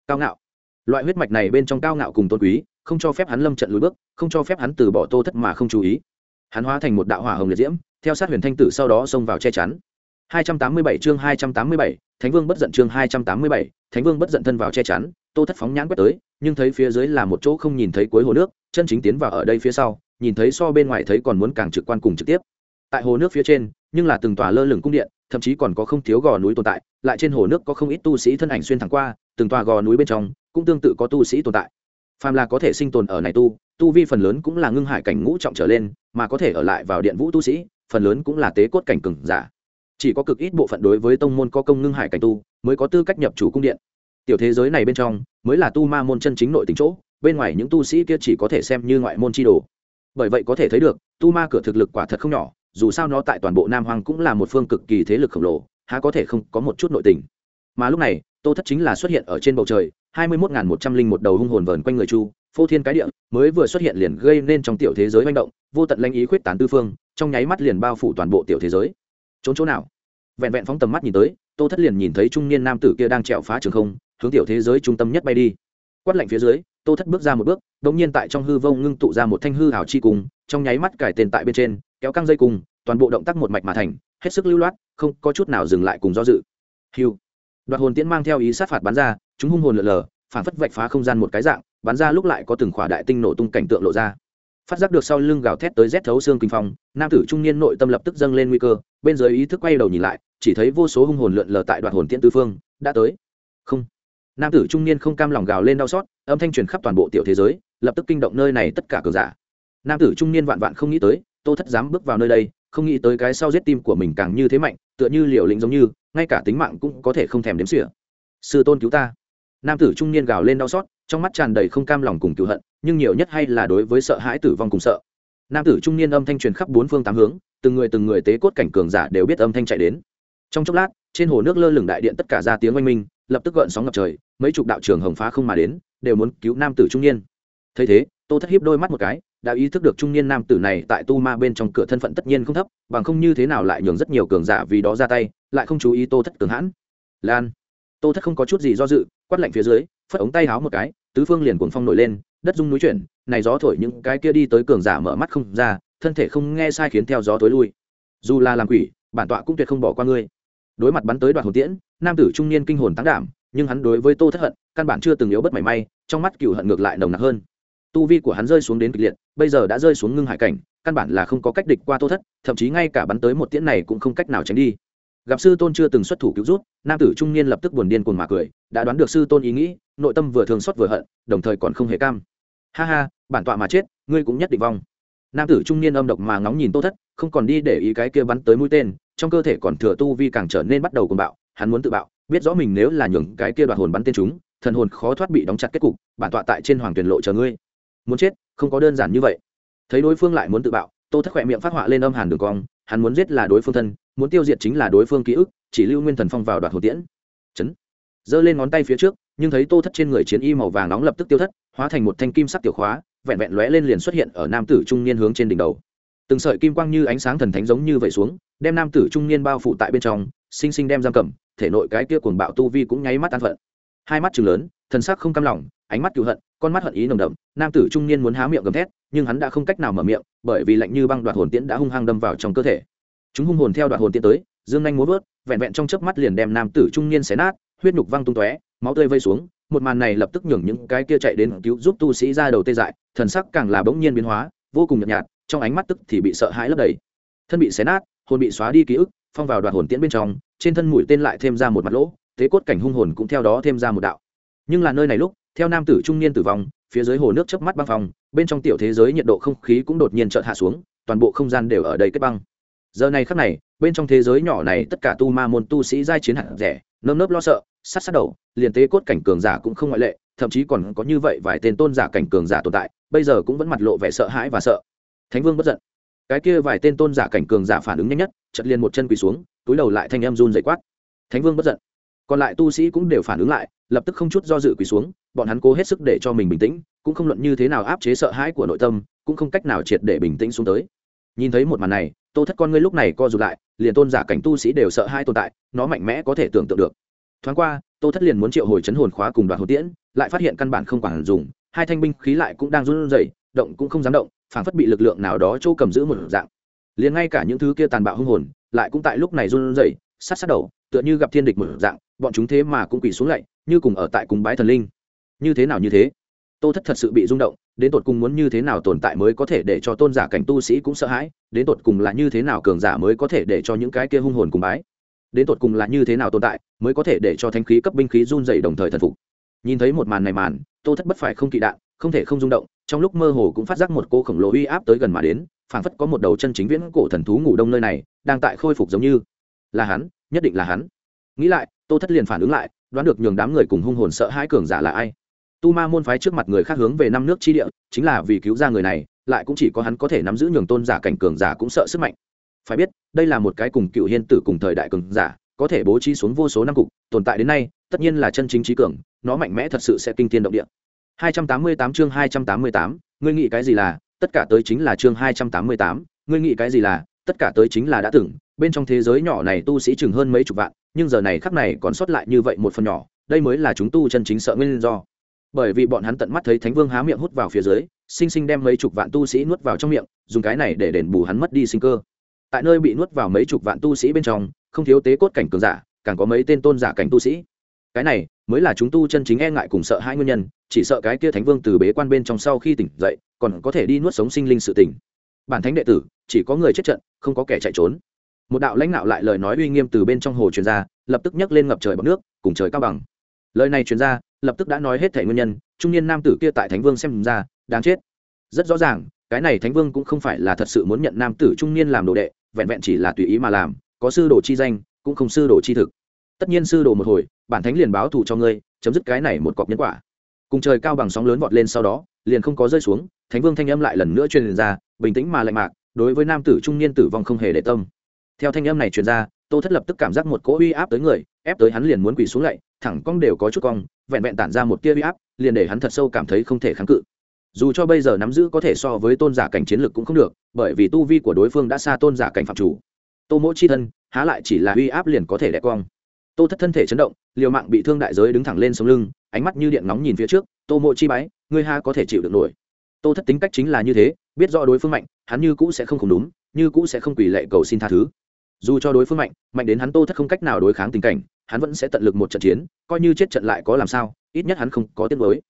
Cao ngạo. Loại huyết mạch này bên trong cao ngạo cùng tôn quý không cho phép hắn lâm trận lùi bước không cho phép hắn từ bỏ tô thất mà không chú ý. Hắn hóa thành một đạo hỏa hồng liệt diễm theo sát huyền thanh tử sau đó xông vào che chắn. 287 chương 287, Thánh Vương bất giận chương 287, Thánh Vương bất giận thân vào che chắn, Tô Thất phóng nhãn quét tới, nhưng thấy phía dưới là một chỗ không nhìn thấy cuối hồ nước, chân chính tiến vào ở đây phía sau, nhìn thấy so bên ngoài thấy còn muốn càng trực quan cùng trực tiếp. Tại hồ nước phía trên, nhưng là từng tòa lơ lửng cung điện, thậm chí còn có không thiếu gò núi tồn tại, lại trên hồ nước có không ít tu sĩ thân ảnh xuyên thẳng qua, từng tòa gò núi bên trong cũng tương tự có tu sĩ tồn tại. Phàm là có thể sinh tồn ở này tu, tu vi phần lớn cũng là ngưng hải cảnh ngũ trọng trở lên, mà có thể ở lại vào điện vũ tu sĩ, phần lớn cũng là tế cốt cảnh cường giả. Chỉ có cực ít bộ phận đối với tông môn có công ngưng hải cảnh tu mới có tư cách nhập chủ cung điện. Tiểu thế giới này bên trong mới là tu ma môn chân chính nội tính chỗ bên ngoài những tu sĩ kia chỉ có thể xem như ngoại môn chi đồ. Bởi vậy có thể thấy được tu ma cửa thực lực quả thật không nhỏ dù sao nó tại toàn bộ nam hoàng cũng là một phương cực kỳ thế lực khổng lồ, há có thể không có một chút nội tình. Mà lúc này, tô thất chính là xuất hiện ở trên bầu trời, hai mươi một một trăm linh một đầu hung hồn vờn quanh người chu, phô thiên cái địa, mới vừa xuất hiện liền gây nên trong tiểu thế giới manh động, vô tận lanh ý khuyết tán tư phương, trong nháy mắt liền bao phủ toàn bộ tiểu thế giới. Trốn chỗ nào? Vẹn vẹn phóng tầm mắt nhìn tới, tô thất liền nhìn thấy trung niên nam tử kia đang trèo phá trường không, hướng tiểu thế giới trung tâm nhất bay đi. Quát lạnh phía dưới, tô thất bước ra một bước đống nhiên tại trong hư vông ngưng tụ ra một thanh hư hảo chi cùng, trong nháy mắt cải tên tại bên trên kéo căng dây cùng, toàn bộ động tác một mạch mà thành, hết sức lưu loát, không có chút nào dừng lại cùng do dự. Hiu đoạt hồn tiễn mang theo ý sát phạt bắn ra, chúng hung hồn lượn lờ, phản phất vạch phá không gian một cái dạng, bắn ra lúc lại có từng khỏa đại tinh nổ tung cảnh tượng lộ ra. Phát giác được sau lưng gào thét tới rét thấu xương kinh phong, nam tử trung niên nội tâm lập tức dâng lên nguy cơ, bên dưới ý thức quay đầu nhìn lại, chỉ thấy vô số hung hồn lượn lờ tại đoạt hồn tiễn tư phương, đã tới. Không. Nam tử trung niên không cam lòng gào lên đau xót, âm thanh truyền khắp toàn bộ tiểu thế giới, lập tức kinh động nơi này tất cả cường giả. Nam tử trung niên vạn vạn không nghĩ tới tô thất dám bước vào nơi đây, không nghĩ tới cái sau giết tim của mình càng như thế mạnh, tựa như liều lĩnh giống như, ngay cả tính mạng cũng có thể không thèm đếm xỉa. Sư tôn cứu ta. Nam tử trung niên gào lên đau xót, trong mắt tràn đầy không cam lòng cùng cứu hận, nhưng nhiều nhất hay là đối với sợ hãi tử vong cùng sợ. Nam tử trung niên âm thanh truyền khắp bốn phương tám hướng, từng người từng người tế cốt cảnh cường giả đều biết âm thanh chạy đến. Trong chốc lát, trên hồ nước lơ lửng đại điện tất cả ra tiếng oanh minh, lập tức gợn sóng ngập trời, mấy chục đạo trường hồng phá không mà đến, đều muốn cứu nam tử trung niên. Thấy thế, tô thất hiếp đôi mắt một cái đã ý thức được trung niên nam tử này tại tu ma bên trong cửa thân phận tất nhiên không thấp, bằng không như thế nào lại nhường rất nhiều cường giả vì đó ra tay, lại không chú ý tô thất cường hãn. Lan. Tô thất không có chút gì do dự, quát lạnh phía dưới, phất ống tay háo một cái, tứ phương liền cuồng phong nổi lên, đất rung núi chuyển, này gió thổi những cái kia đi tới cường giả mở mắt không ra, thân thể không nghe sai khiến theo gió tối lui. Dù là làm quỷ, bản tọa cũng tuyệt không bỏ qua ngươi. Đối mặt bắn tới đoạn hồn tiễn, nam tử trung niên kinh hồn tăng đảm, nhưng hắn đối với tô thất hận, căn bản chưa từng yếu bất mảy may, trong mắt cựu hận ngược lại nồng nặc hơn tu vi của hắn rơi xuống đến kịch liệt, bây giờ đã rơi xuống ngưng hải cảnh, căn bản là không có cách địch qua tô thất, thậm chí ngay cả bắn tới một tiễn này cũng không cách nào tránh đi. Gặp sư tôn chưa từng xuất thủ cứu rút, nam tử trung niên lập tức buồn điên cuồng mà cười, đã đoán được sư tôn ý nghĩ, nội tâm vừa thường xót vừa hận, đồng thời còn không hề cam. Ha ha, bản tọa mà chết, ngươi cũng nhất định vong. Nam tử trung niên âm độc mà ngóng nhìn tô thất, không còn đi để ý cái kia bắn tới mũi tên, trong cơ thể còn thừa tu vi càng trở nên bắt đầu cùng bạo, hắn muốn tự bạo, biết rõ mình nếu là nhường cái kia đoạt hồn bắn tên chúng, thần hồn khó thoát bị đóng chặt kết cục, bản tọa tại trên hoàng tuyển lộ chờ ngươi muốn chết, không có đơn giản như vậy. Thấy đối phương lại muốn tự bạo, tô thất khỏe miệng phát họa lên âm hàn đường cong, hắn muốn giết là đối phương thân, muốn tiêu diệt chính là đối phương ký ức, chỉ lưu nguyên thần phong vào đoạt hồ tiễn. Chấn. Giơ lên ngón tay phía trước, nhưng thấy tô thất trên người chiến y màu vàng nóng lập tức tiêu thất, hóa thành một thanh kim sắc tiểu khóa, vẹn vẹn lóe lên liền xuất hiện ở nam tử trung niên hướng trên đỉnh đầu. Từng sợi kim quang như ánh sáng thần thánh giống như vậy xuống, đem nam tử trung niên bao phủ tại bên trong, sinh sinh đem giam cầm, thể nội cái kia cuồng bạo tu vi cũng nháy mắt tan phận. Hai mắt chừng lớn, thần sắc không cam lòng ánh mắt cựu hận, con mắt hận ý nồng đậm, nam tử trung niên muốn há miệng gầm thét, nhưng hắn đã không cách nào mở miệng, bởi vì lạnh như băng đoạt hồn tiễn đã hung hăng đâm vào trong cơ thể. Chúng hung hồn theo đoạt hồn tiễn tới, dương nhanh muốn vớt, vẹn vẹn trong chớp mắt liền đem nam tử trung niên xé nát, huyết nhục văng tung tóe, máu tươi vây xuống, một màn này lập tức nhường những cái kia chạy đến cứu giúp tu sĩ ra đầu tê dại, thần sắc càng là bỗng nhiên biến hóa, vô cùng nhợt nhạt, trong ánh mắt tức thì bị sợ hãi lấp đầy. Thân bị xé nát, hồn bị xóa đi ký ức, phong vào đoạt hồn tiễn bên trong, trên thân mũi tên lại thêm ra một mặt lỗ, thế cốt cảnh hung hồn cũng theo đó thêm ra một đạo. Nhưng là nơi này lúc theo nam tử trung niên tử vong, phía dưới hồ nước chớp mắt băng phong, bên trong tiểu thế giới nhiệt độ không khí cũng đột nhiên chợt hạ xuống, toàn bộ không gian đều ở đây kết băng. Giờ này khắc này, bên trong thế giới nhỏ này tất cả tu ma môn tu sĩ giai chiến hạng rẻ, nơm nớp lo sợ, sát sát đầu, liền tế cốt cảnh cường giả cũng không ngoại lệ, thậm chí còn có như vậy vài tên tôn giả cảnh cường giả tồn tại, bây giờ cũng vẫn mặt lộ vẻ sợ hãi và sợ. Thánh vương bất giận. Cái kia vài tên tôn giả cảnh cường giả phản ứng nhanh nhất chật liền một chân quỳ xuống, túi đầu lại thanh em run dậy quát. Thánh vương bất giận. Còn lại tu sĩ cũng đều phản ứng lại, lập tức không chút do dự quỳ xuống bọn hắn cố hết sức để cho mình bình tĩnh, cũng không luận như thế nào áp chế sợ hãi của nội tâm, cũng không cách nào triệt để bình tĩnh xuống tới. Nhìn thấy một màn này, tô thất con ngươi lúc này co rụt lại, liền tôn giả cảnh tu sĩ đều sợ hai tồn tại, nó mạnh mẽ có thể tưởng tượng được. Thoáng qua, tô thất liền muốn triệu hồi chấn hồn khóa cùng đoàn hồn tiễn, lại phát hiện căn bản không quản dùng, hai thanh binh khí lại cũng đang run rẩy, động cũng không dám động, phảng phất bị lực lượng nào đó chỗ cầm giữ một dạng. Liền ngay cả những thứ kia tàn bạo hung hồn, lại cũng tại lúc này run rẩy, sát sát đầu, tựa như gặp thiên địch một dạng, bọn chúng thế mà cũng quỳ xuống lạy như cùng ở tại cùng bái thần linh như thế nào như thế. Tô thất thật sự bị rung động, đến tột cùng muốn như thế nào tồn tại mới có thể để cho tôn giả cảnh tu sĩ cũng sợ hãi, đến tột cùng là như thế nào cường giả mới có thể để cho những cái kia hung hồn cùng bái, đến tột cùng là như thế nào tồn tại mới có thể để cho thanh khí cấp binh khí run dày đồng thời thần phục. Nhìn thấy một màn này màn, tô thất bất phải không kỵ đạn, không thể không rung động, trong lúc mơ hồ cũng phát giác một cô khổng lồ uy áp tới gần mà đến, phảng phất có một đầu chân chính viễn cổ thần thú ngủ đông nơi này, đang tại khôi phục giống như. Là hắn, nhất định là hắn. Nghĩ lại, tô thất liền phản ứng lại, đoán được nhường đám người cùng hung hồn sợ hãi cường giả là ai tu ma môn phái trước mặt người khác hướng về năm nước chi địa chính là vì cứu ra người này lại cũng chỉ có hắn có thể nắm giữ nhường tôn giả cảnh cường giả cũng sợ sức mạnh. Phải biết đây là một cái cùng cựu hiên tử cùng thời đại cường giả có thể bố trí xuống vô số năm cục tồn tại đến nay tất nhiên là chân chính trí cường nó mạnh mẽ thật sự sẽ kinh tiên động địa. 288 chương 288, ngươi nghĩ cái gì là tất cả tới chính là chương 288, ngươi nghĩ cái gì là tất cả tới chính là đã từng bên trong thế giới nhỏ này tu sĩ chừng hơn mấy chục vạn nhưng giờ này khắc này còn sót lại như vậy một phần nhỏ đây mới là chúng tu chân chính sợ nguyên do bởi vì bọn hắn tận mắt thấy thánh vương há miệng hút vào phía dưới, sinh sinh đem mấy chục vạn tu sĩ nuốt vào trong miệng, dùng cái này để đền bù hắn mất đi sinh cơ. Tại nơi bị nuốt vào mấy chục vạn tu sĩ bên trong, không thiếu tế cốt cảnh cường giả, càng có mấy tên tôn giả cảnh tu sĩ. Cái này mới là chúng tu chân chính e ngại cùng sợ hai nguyên nhân, chỉ sợ cái kia thánh vương từ bế quan bên trong sau khi tỉnh dậy, còn có thể đi nuốt sống sinh linh sự tỉnh bản thánh đệ tử, chỉ có người chết trận, không có kẻ chạy trốn. Một đạo lãnh đạo lại lời nói uy nghiêm từ bên trong hồ truyền ra, lập tức nhấc lên ngập trời bọc nước, cùng trời cao bằng. Lời này truyền ra lập tức đã nói hết thể nguyên nhân, trung niên nam tử kia tại thánh vương xem ra, đáng chết. Rất rõ ràng, cái này thánh vương cũng không phải là thật sự muốn nhận nam tử trung niên làm đồ đệ, vẹn vẹn chỉ là tùy ý mà làm, có sư đồ chi danh, cũng không sư đồ chi thực. Tất nhiên sư đồ một hồi, bản thánh liền báo thù cho ngươi, chấm dứt cái này một cọc nhân quả. Cùng trời cao bằng sóng lớn vọt lên sau đó, liền không có rơi xuống, thánh vương thanh âm lại lần nữa truyền ra, bình tĩnh mà lạnh mạc, đối với nam tử trung niên tử vong không hề để tâm. Theo thanh âm này truyền ra, tô thất lập tức cảm giác một cỗ uy áp tới người, ép tới hắn liền muốn quỳ xuống lại, thẳng cong đều có chút cong vẹn vẹn tản ra một tia uy áp, liền để hắn thật sâu cảm thấy không thể kháng cự. Dù cho bây giờ nắm giữ có thể so với tôn giả cảnh chiến lực cũng không được, bởi vì tu vi của đối phương đã xa tôn giả cảnh phạm chủ. Tô mỗi chi thân, há lại chỉ là uy áp liền có thể đẻ cong. Tô thất thân thể chấn động, liều mạng bị thương đại giới đứng thẳng lên sống lưng, ánh mắt như điện nóng nhìn phía trước, tô mộ chi bái, ngươi ha có thể chịu được nổi. Tô thất tính cách chính là như thế, biết rõ đối phương mạnh, hắn như cũ sẽ không khủng đúng như cũ sẽ không quỳ lệ cầu xin tha thứ. Dù cho đối phương mạnh mạnh đến hắn tô thất không cách nào đối kháng tình cảnh hắn vẫn sẽ tận lực một trận chiến, coi như chết trận lại có làm sao, ít nhất hắn không có tiếc mới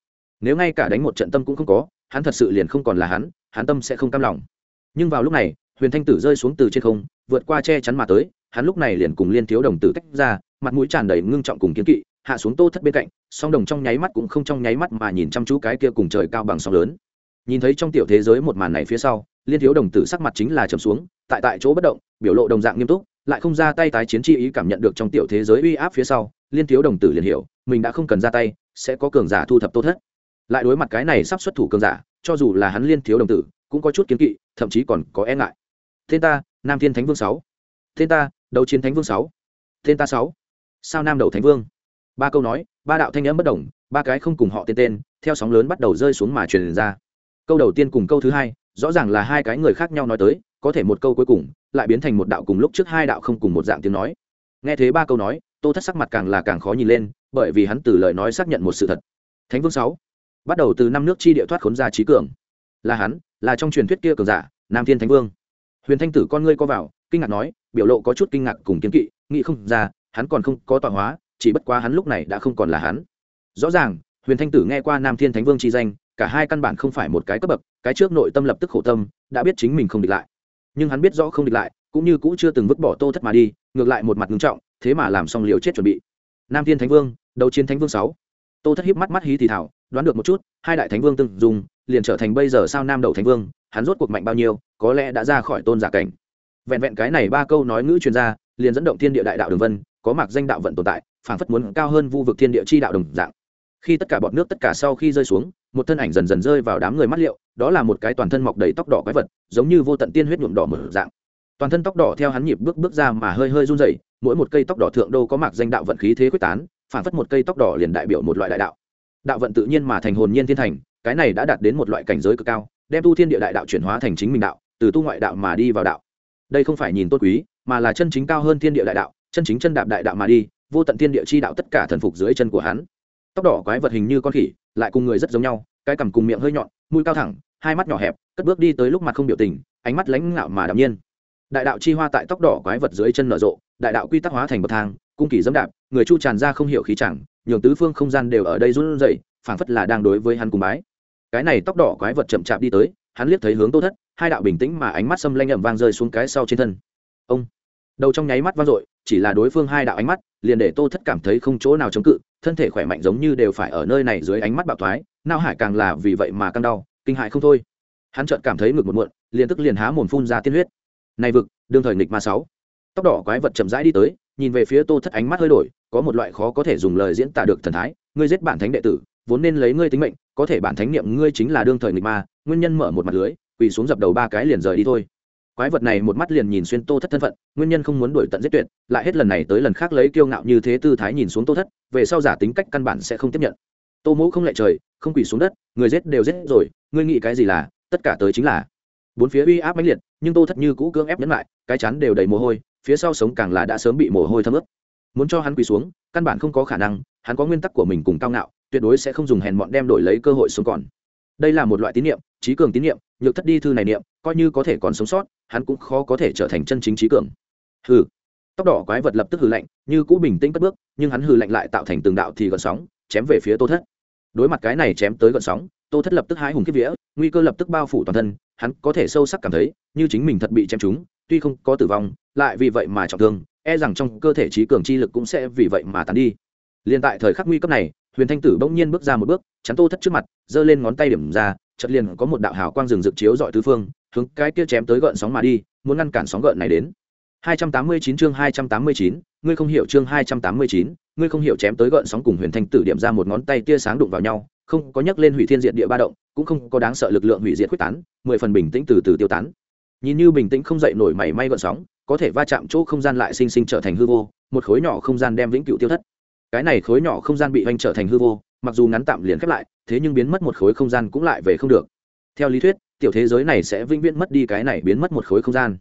nếu ngay cả đánh một trận tâm cũng không có, hắn thật sự liền không còn là hắn hắn tâm sẽ không cam lòng. Nhưng vào lúc này, huyền thanh tử rơi xuống từ trên không, vượt qua che chắn mà tới, hắn lúc này liền cùng liên thiếu đồng tử tách ra, mặt mũi tràn đầy ngưng trọng cùng kiến kỵ, hạ xuống tô thất bên cạnh, song đồng trong nháy mắt cũng không trong nháy mắt mà nhìn chăm chú cái kia cùng trời cao bằng sóng lớn. Nhìn thấy trong tiểu thế giới một màn này phía sau, liên thiếu đồng tử sắc mặt chính là trầm xuống, tại tại chỗ bất động, biểu lộ đồng dạng nghiêm túc lại không ra tay tái chiến chi ý cảm nhận được trong tiểu thế giới uy áp phía sau, liên thiếu đồng tử liền hiểu, mình đã không cần ra tay, sẽ có cường giả thu thập tô thất lại đối mặt cái này sắp xuất thủ cường giả, cho dù là hắn liên thiếu đồng tử, cũng có chút kiến kỵ, thậm chí còn có e ngại. Tên ta, nam thiên thánh vương sáu. Tên ta, đấu chiến thánh vương sáu. Tên ta sáu. Sao nam đầu thánh vương? Ba câu nói, ba đạo thanh âm bất đồng ba cái không cùng họ tên tên, theo sóng lớn bắt đầu rơi xuống mà truyền ra. Câu đầu tiên cùng câu thứ hai, rõ ràng là hai cái người khác nhau nói tới có thể một câu cuối cùng, lại biến thành một đạo cùng lúc trước hai đạo không cùng một dạng tiếng nói. Nghe thế ba câu nói, tô thất sắc mặt càng là càng khó nhìn lên, bởi vì hắn từ lời nói xác nhận một sự thật. Thánh vương sáu, bắt đầu từ năm nước chi địa thoát khốn ra trí cường. Là hắn, là trong truyền thuyết kia cường giả, nam thiên thánh vương. Huyền thanh tử con ngươi co vào, kinh ngạc nói, biểu lộ có chút kinh ngạc cùng kiến kỵ, nghĩ không ra, hắn còn không có tọa hóa, chỉ bất quá hắn lúc này đã không còn là hắn. Rõ ràng, huyền thanh tử nghe qua nam thiên thánh vương chi danh, cả hai căn bản không phải một cái cấp bậc, cái trước nội tâm lập tức khổ tâm, đã biết chính mình không địch lại nhưng hắn biết rõ không địch lại, cũng như cũ chưa từng vứt bỏ tô thất mà đi, ngược lại một mặt ngưng trọng, thế mà làm xong liều chết chuẩn bị. Nam thiên thánh vương đầu chiến thánh vương sáu. Tô thất hiếp mắt mắt hí thì thảo, đoán được một chút, hai đại thánh vương từng dùng, liền trở thành bây giờ sao nam đầu thánh vương, hắn rốt cuộc mạnh bao nhiêu, có lẽ đã ra khỏi tôn giả cảnh. Vẹn vẹn cái này ba câu nói ngữ chuyên gia liền dẫn động thiên địa đại đạo đường vân, có mặc danh đạo vận tồn tại, phảng phất muốn cao hơn vu vực thiên địa chi đạo đồng dạng. Khi tất cả bọn nước tất cả sau khi rơi xuống, một thân ảnh dần dần rơi vào đám người mắt liệu đó là một cái toàn thân mọc đầy tóc đỏ quái vật, giống như vô tận tiên huyết nhuộm đỏ mở dạng. Toàn thân tóc đỏ theo hắn nhịp bước bước ra mà hơi hơi run rẩy, mỗi một cây tóc đỏ thượng đô có mạc danh đạo vận khí thế quyết tán phản phất một cây tóc đỏ liền đại biểu một loại đại đạo. Đạo vận tự nhiên mà thành hồn nhiên thiên thành, cái này đã đạt đến một loại cảnh giới cực cao, đem tu thiên địa đại đạo chuyển hóa thành chính mình đạo, từ tu ngoại đạo mà đi vào đạo. Đây không phải nhìn tốt quý, mà là chân chính cao hơn thiên địa đại đạo, chân chính chân đạp đại đạo mà đi, vô tận thiên địa chi đạo tất cả thần phục dưới chân của hắn. Tóc đỏ quái vật hình như con khỉ, lại cùng người rất giống nhau, cái cằm cùng miệng hơi nhọn mũi cao thẳng, hai mắt nhỏ hẹp, cất bước đi tới lúc mặt không biểu tình, ánh mắt lãnh ngạo mà đạm nhiên. Đại đạo chi hoa tại tóc đỏ quái vật dưới chân nở rộ, đại đạo quy tắc hóa thành bậc thang, cung kỳ dẫm đạp, người chu tràn ra không hiểu khí chẳng, nhường tứ phương không gian đều ở đây run rẩy, phảng phất là đang đối với hắn cùng bái. Cái này tóc đỏ quái vật chậm chạp đi tới, hắn liếc thấy hướng tô thất, hai đạo bình tĩnh mà ánh mắt xâm lanh ẩm vang rơi xuống cái sau trên thân. Ông! Đầu trong nháy mắt vang dội, chỉ là đối phương hai đạo ánh mắt, liền để tô thất cảm thấy không chỗ nào chống cự, thân thể khỏe mạnh giống như đều phải ở nơi này dưới ánh mắt bạo thoái nao hải càng là vì vậy mà căng đau, kinh hại không thôi. Hắn chợt cảm thấy ngực một muộn, liền tức liền há mồm phun ra tiên huyết. Này vực, đương thời nghịch ma sáu. Tóc đỏ quái vật chậm rãi đi tới, nhìn về phía tô thất ánh mắt hơi đổi, có một loại khó có thể dùng lời diễn tả được thần thái, ngươi giết bản thánh đệ tử, vốn nên lấy ngươi tính mệnh, có thể bản thánh niệm ngươi chính là đương thời nghịch ma, nguyên nhân mở một mặt lưới, quỳ xuống dập đầu ba cái liền rời đi thôi. Quái vật này một mắt liền nhìn xuyên tô thất thân phận, nguyên nhân không muốn đuổi tận giết tuyệt, lại hết lần này tới lần khác lấy kiêu ngạo như thế tư thái nhìn xuống tô thất, về sau giả tính cách căn bản sẽ không tiếp nhận. Tô mẫu không lệ trời không quỳ xuống đất, người giết đều giết rồi, ngươi nghĩ cái gì là, tất cả tới chính là. Bốn phía uy áp mãnh liệt, nhưng tô thất như cũ cưỡng ép nhẫn lại, cái chắn đều đầy mồ hôi, phía sau sống càng là đã sớm bị mồ hôi thấm ướt. Muốn cho hắn quỳ xuống, căn bản không có khả năng, hắn có nguyên tắc của mình cùng cao ngạo, tuyệt đối sẽ không dùng hèn mọn đem đổi lấy cơ hội sống còn. Đây là một loại tín niệm, trí cường tín niệm, nhược thất đi thư này niệm, coi như có thể còn sống sót, hắn cũng khó có thể trở thành chân chính trí cường. Hừ. Tóc đỏ quái vật lập tức hừ lạnh, như cũ bình tĩnh cất bước, nhưng hắn hừ lạnh lại tạo thành từng đạo thì gợn sóng, chém về phía tô thất đối mặt cái này chém tới gọn sóng, tô thất lập tức hái hùng kiếp vía, nguy cơ lập tức bao phủ toàn thân, hắn có thể sâu sắc cảm thấy, như chính mình thật bị chém trúng, tuy không có tử vong, lại vì vậy mà trọng thương e rằng trong cơ thể trí cường chi lực cũng sẽ vì vậy mà tàn đi. Liền tại thời khắc nguy cấp này, huyền thanh tử bỗng nhiên bước ra một bước, chắn tô thất trước mặt, giơ lên ngón tay điểm ra, chợt liền có một đạo hào quang rừng rực chiếu dọi tứ phương, hướng cái kia chém tới gợn sóng mà đi, muốn ngăn cản sóng gợn này đến. 289 chương 289, ngươi không hiểu chương 289, ngươi không hiểu chém tới gợn sóng cùng huyền thanh tử điểm ra một ngón tay tia sáng đụng vào nhau không có nhắc lên hủy thiên diệt địa ba động cũng không có đáng sợ lực lượng hủy diệt quyết tán mười phần bình tĩnh từ từ tiêu tán. Nhìn như bình tĩnh không dậy nổi mảy may gợn sóng có thể va chạm chỗ không gian lại sinh sinh trở thành hư vô một khối nhỏ không gian đem vĩnh cửu tiêu thất. Cái này khối nhỏ không gian bị hoành trở thành hư vô mặc dù ngắn tạm liền khép lại thế nhưng biến mất một khối không gian cũng lại về không được. Theo lý thuyết tiểu thế giới này sẽ vĩnh viễn mất đi cái này biến mất một khối không gian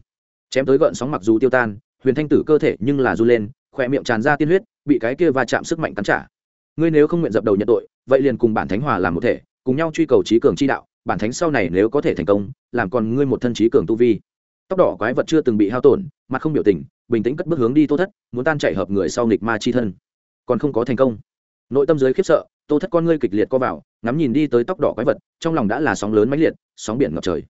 chém tới gợn sóng mặc dù tiêu tan, huyền thanh tử cơ thể nhưng là r u lên, khỏe miệng tràn ra tiên huyết, bị cái kia va chạm sức mạnh cắn trả. Ngươi nếu không nguyện dập đầu nhận tội, vậy liền cùng bản thánh hòa làm một thể, cùng nhau truy cầu trí cường chi đạo, bản thánh sau này nếu có thể thành công, làm còn ngươi một thân trí cường tu vi. Tóc đỏ quái vật chưa từng bị hao tổn, mặt không biểu tình, bình tĩnh cất bước hướng đi tô thất, muốn tan chạy hợp người sau nghịch ma chi thân. Còn không có thành công. Nội tâm giới khiếp sợ, tô thất con ngươi kịch liệt co vào, ngắm nhìn đi tới tóc đỏ quái vật, trong lòng đã là sóng lớn mãnh liệt, sóng biển ngập trời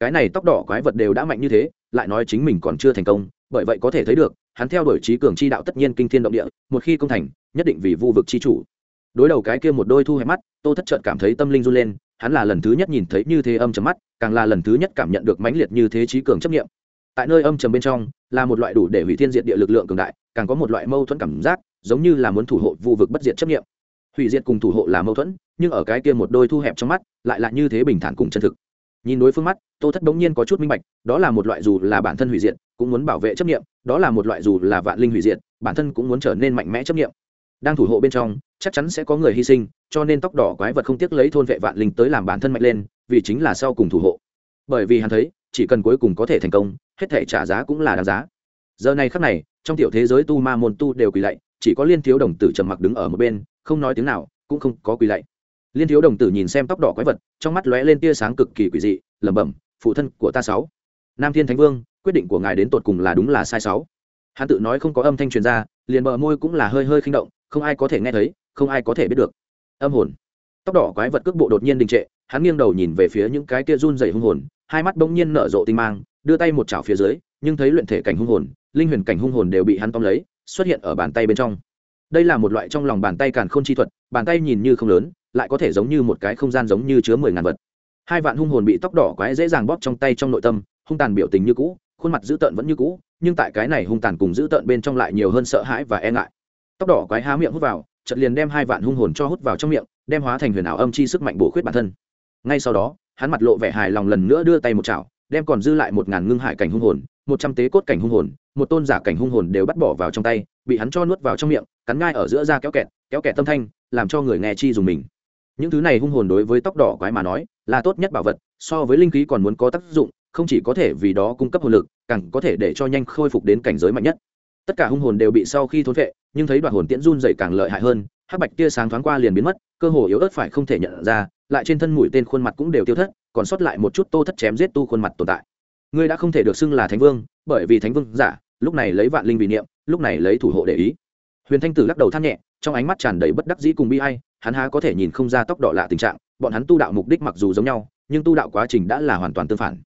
cái này tóc đỏ quái vật đều đã mạnh như thế, lại nói chính mình còn chưa thành công, bởi vậy có thể thấy được, hắn theo đuổi trí cường chi đạo tất nhiên kinh thiên động địa, một khi công thành, nhất định vì vu vực chi chủ. Đối đầu cái kia một đôi thu hẹp mắt, tô thất trợn cảm thấy tâm linh run lên, hắn là lần thứ nhất nhìn thấy như thế âm chấm mắt, càng là lần thứ nhất cảm nhận được mãnh liệt như thế trí cường chấp nghiệm tại nơi âm trầm bên trong, là một loại đủ để hủy thiên diệt địa lực lượng cường đại, càng có một loại mâu thuẫn cảm giác, giống như là muốn thủ hộ vu vực bất diệt chấp nghiệm hủy diệt cùng thủ hộ là mâu thuẫn, nhưng ở cái kia một đôi thu hẹp trong mắt, lại là như thế bình thản cùng chân thực nhìn đối phương mắt, tô thất đống nhiên có chút minh bạch, đó là một loại dù là bản thân hủy diệt, cũng muốn bảo vệ chấp nghiệm đó là một loại dù là vạn linh hủy diệt, bản thân cũng muốn trở nên mạnh mẽ chấp nghiệm đang thủ hộ bên trong, chắc chắn sẽ có người hy sinh, cho nên tóc đỏ quái vật không tiếc lấy thôn vệ vạn linh tới làm bản thân mạnh lên, vì chính là sau cùng thủ hộ. Bởi vì hắn thấy, chỉ cần cuối cùng có thể thành công, hết thể trả giá cũng là đáng giá. Giờ này khắc này, trong tiểu thế giới tu ma môn tu đều quỳ lạy, chỉ có liên thiếu đồng tử trầm mặc đứng ở một bên, không nói tiếng nào, cũng không có quỳ lạy liên thiếu đồng tử nhìn xem tóc đỏ quái vật, trong mắt lóe lên tia sáng cực kỳ quỷ dị, lẩm bẩm, phụ thân của ta sáu. Nam thiên thánh vương, quyết định của ngài đến tột cùng là đúng là sai sáu. Hắn tự nói không có âm thanh truyền ra, liền bờ môi cũng là hơi hơi khinh động, không ai có thể nghe thấy, không ai có thể biết được. Âm hồn. Tóc đỏ quái vật cước bộ đột nhiên đình trệ, hắn nghiêng đầu nhìn về phía những cái kia run dày hung hồn, hai mắt bỗng nhiên nở rộ tinh mang, đưa tay một chảo phía dưới, nhưng thấy luyện thể cảnh hung hồn, linh huyền cảnh hung hồn đều bị hắn tóm lấy, xuất hiện ở bàn tay bên trong. Đây là một loại trong lòng bàn tay càn k h ô n chi thuật, bàn tay nhìn như không lớn lại có thể giống như một cái không gian giống như chứa mười ngàn vật. Hai vạn hung hồn bị tóc đỏ quái dễ dàng bóp trong tay trong nội tâm, hung tàn biểu tình như cũ, khuôn mặt dữ tợn vẫn như cũ, nhưng tại cái này hung tàn cùng dữ tợn bên trong lại nhiều hơn sợ hãi và e ngại. Tóc đỏ quái há miệng hút vào, chợt liền đem hai vạn hung hồn cho hút vào trong miệng, đem hóa thành huyền ảo âm chi sức mạnh bổ khuyết bản thân. Ngay sau đó, hắn mặt lộ vẻ hài lòng lần nữa đưa tay một chảo, đem còn dư lại một ngàn ngưng hải cảnh hung hồn, một trăm tế cốt cảnh hung hồn, một tôn giả cảnh hung hồn đều bắt bỏ vào trong tay, bị hắn cho nuốt vào trong miệng, cắn ngai ở giữa da kéo kẹt kéo kẹt tâm thanh, làm cho người nghe chi dùng mình những thứ này hung hồn đối với tóc đỏ quái mà nói, là tốt nhất bảo vật, so với linh khí còn muốn có tác dụng, không chỉ có thể vì đó cung cấp hồn lực, càng có thể để cho nhanh khôi phục đến cảnh giới mạnh nhất. Tất cả hung hồn đều bị sau khi thốn vệ, nhưng thấy đoạn hồn tiễn run dày càng lợi hại hơn, hắc bạch tia sáng thoáng qua liền biến mất, cơ hồ yếu ớt phải không thể nhận ra, lại trên thân mũi tên khuôn mặt cũng đều tiêu thất, còn sót lại một chút tô thất chém giết tu khuôn mặt tồn tại. Ngươi đã không thể được xưng là thánh vương, bởi vì thánh vương giả, lúc này lấy vạn linh vì niệm, lúc này lấy thủ hộ để ý. Huyền thanh tử lắc đầu than nhẹ trong ánh mắt tràn đầy bất đắc dĩ cùng bi ai, hắn há có thể nhìn không ra tóc đỏ lạ tình trạng, bọn hắn tu đạo mục đích mặc dù giống nhau, nhưng tu đạo quá trình đã là hoàn toàn tương phản.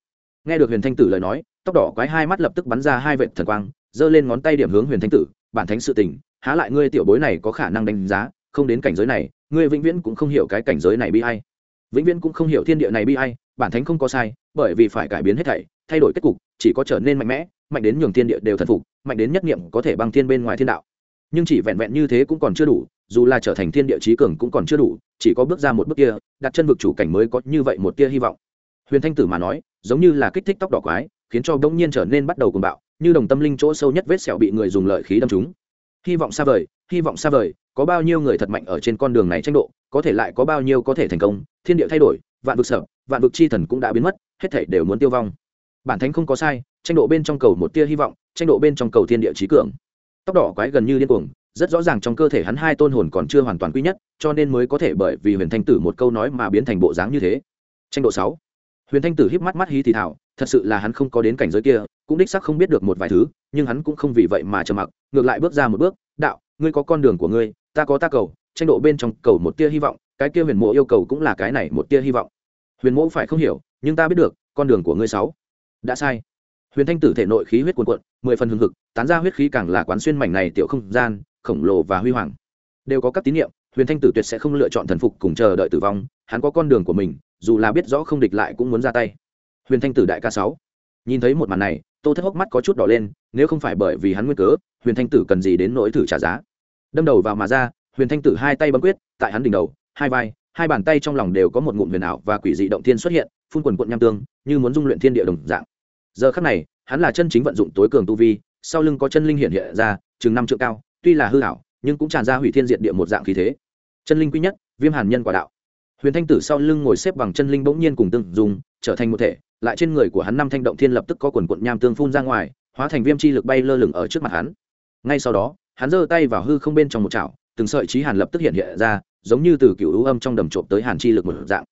Nghe được huyền thanh tử lời nói, tóc đỏ quái hai mắt lập tức bắn ra hai vệt thần quang, giơ lên ngón tay điểm hướng huyền thanh tử, bản thánh sự tình, há lại ngươi tiểu bối này có khả năng đánh giá, không đến cảnh giới này, ngươi vĩnh viễn cũng không hiểu cái cảnh giới này bi ai. Vĩnh viễn cũng không hiểu thiên địa này bi ai, bản thánh không có sai, bởi vì phải cải biến hết thảy, thay đổi kết cục, chỉ có trở nên mạnh mẽ, mạnh đến nhường thiên địa đều thần phục, mạnh đến nhất nghiệm có thể băng thiên bên ngoài thiên đạo nhưng chỉ vẹn vẹn như thế cũng còn chưa đủ, dù là trở thành thiên địa trí cường cũng còn chưa đủ, chỉ có bước ra một bước kia, đặt chân vực chủ cảnh mới có như vậy một tia hy vọng. Huyền thanh tử mà nói, giống như là kích thích tóc đỏ quái, khiến cho bỗng nhiên trở nên bắt đầu cuồng bạo, như đồng tâm linh chỗ sâu nhất vết sẹo bị người dùng lợi khí đâm trúng. Hy vọng xa vời, hy vọng xa vời, có bao nhiêu người thật mạnh ở trên con đường này tranh độ, có thể lại có bao nhiêu có thể thành công, thiên địa thay đổi, vạn vực sợ, vạn vực chi thần cũng đã biến mất, hết thể đều muốn tiêu vong. Bản thánh không có sai, tranh độ bên trong cầu một tia hy vọng, tranh độ bên trong cầu thiên địa trí cường tóc đỏ quái gần như điên cuồng, rất rõ ràng trong cơ thể hắn hai tôn hồn còn chưa hoàn toàn quy nhất, cho nên mới có thể bởi vì huyền thanh tử một câu nói mà biến thành bộ dáng như thế. Tranh độ sáu. Huyền thanh tử híp mắt mắt hí thì thảo, thật sự là hắn không có đến cảnh giới kia, cũng đích sắc không biết được một vài thứ, nhưng hắn cũng không vì vậy mà trầm mặc, ngược lại bước ra một bước, đạo, ngươi có con đường của ngươi, ta có ta cầu, tranh độ bên trong cầu một tia hy vọng, cái kia huyền mộ yêu cầu cũng là cái này một tia hy vọng. Huyền mộ phải không hiểu, nhưng ta biết được, con đường của ngươi sáu. Đã sai. Huyền thanh tử thể nội khí huyết cuồn cuộn, mười phần hưng hực tán ra huyết khí càng là quán xuyên mảnh này tiểu không gian, khổng lồ và huy hoàng. Đều có các tín nhiệm huyền thanh tử tuyệt sẽ không lựa chọn thần phục cùng chờ đợi tử vong, hắn có con đường của mình, dù là biết rõ không địch lại cũng muốn ra tay. Huyền thanh tử đại ca sáu. Nhìn thấy một màn này, tô thất hốc mắt có chút đỏ lên, nếu không phải bởi vì hắn nguyên cớ, huyền thanh tử cần gì đến nỗi thử trả giá? Đâm đầu vào mà ra, huyền thanh tử hai tay bấm quyết, tại hắn đỉnh đầu, hai vai, hai bàn tay trong lòng đều có một ngụm huyền ảo và quỷ dị động thiên xuất hiện, phun quần quận nham tương, như muốn dung luyện thiên địa đồng dạng. Giờ khắc này, hắn là chân chính vận dụng tối cường tu vi sau lưng có chân linh hiện hiện ra, chừng năm trượng cao, tuy là hư hảo nhưng cũng tràn ra hủy thiên diện địa một dạng khí thế. Chân linh quý nhất, viêm hàn nhân quả đạo. Huyền thanh tử sau lưng ngồi xếp bằng chân linh bỗng nhiên cùng tương dùng trở thành một thể, lại trên người của hắn năm thanh động thiên lập tức có quần quận nham tương phun ra ngoài, hóa thành viêm chi lực bay lơ lửng ở trước mặt hắn. Ngay sau đó, hắn giơ tay vào hư không bên trong một chảo, từng sợi trí hàn lập tức hiện hiện ra, giống như từ cựu ưu âm trong đầm trộm tới hàn chi lực một dạng.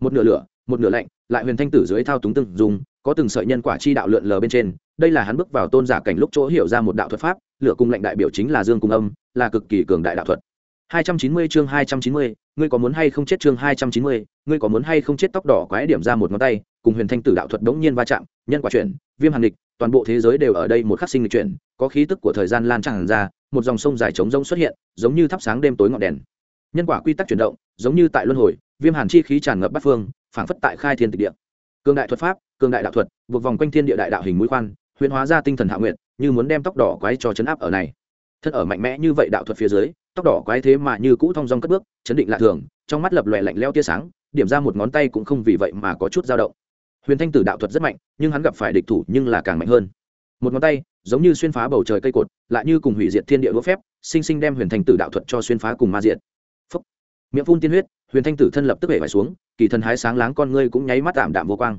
Một nửa lửa, một nửa lạnh, lại huyền thanh tử dưới thao túng từng dùng có từng sợi nhân quả chi đạo lượn lờ bên trên đây là hắn bước vào tôn giả cảnh lúc chỗ hiểu ra một đạo thuật pháp lửa cung lệnh đại biểu chính là dương cung âm là cực kỳ cường đại đạo thuật 290 chương 290, ngươi có muốn hay không chết chương 290, ngươi có muốn hay không chết tóc đỏ quái điểm ra một ngón tay, cùng Huyền Thanh Tử đạo thuật đống nhiên va chạm, nhân quả chuyển, viêm hàn địch, toàn bộ thế giới đều ở đây một khắc sinh lịch chuyển, có khí tức của thời gian lan tràn ra, một dòng sông dài trống rỗng xuất hiện, giống như thắp sáng đêm tối ngọn đèn. Nhân quả quy tắc chuyển động, giống như tại luân hồi, viêm hàn chi khí tràn ngập bát phương, phảng phất tại khai thiên tịch địa. Cường đại thuật pháp, cường đại đạo thuật, buộc vòng quanh thiên địa đại đạo hình mũi khoan, huyền hóa ra tinh thần hạ nguyện, như muốn đem tóc đỏ quái cho chấn áp ở này. Thân ở mạnh mẽ như vậy đạo thuật phía dưới, tóc đỏ quái thế mà như cũ thong dong cất bước chấn định lạ thường trong mắt lập lòe lạnh leo tia sáng điểm ra một ngón tay cũng không vì vậy mà có chút dao động huyền thanh tử đạo thuật rất mạnh nhưng hắn gặp phải địch thủ nhưng là càng mạnh hơn một ngón tay giống như xuyên phá bầu trời cây cột lại như cùng hủy diệt thiên địa đũa phép sinh sinh đem huyền thanh tử đạo thuật cho xuyên phá cùng ma diện Phúc. miệng phun tiên huyết huyền thanh tử thân lập tức hệ vải xuống kỳ thần hái sáng láng con ngươi cũng nháy mắt tạm đạm vô quang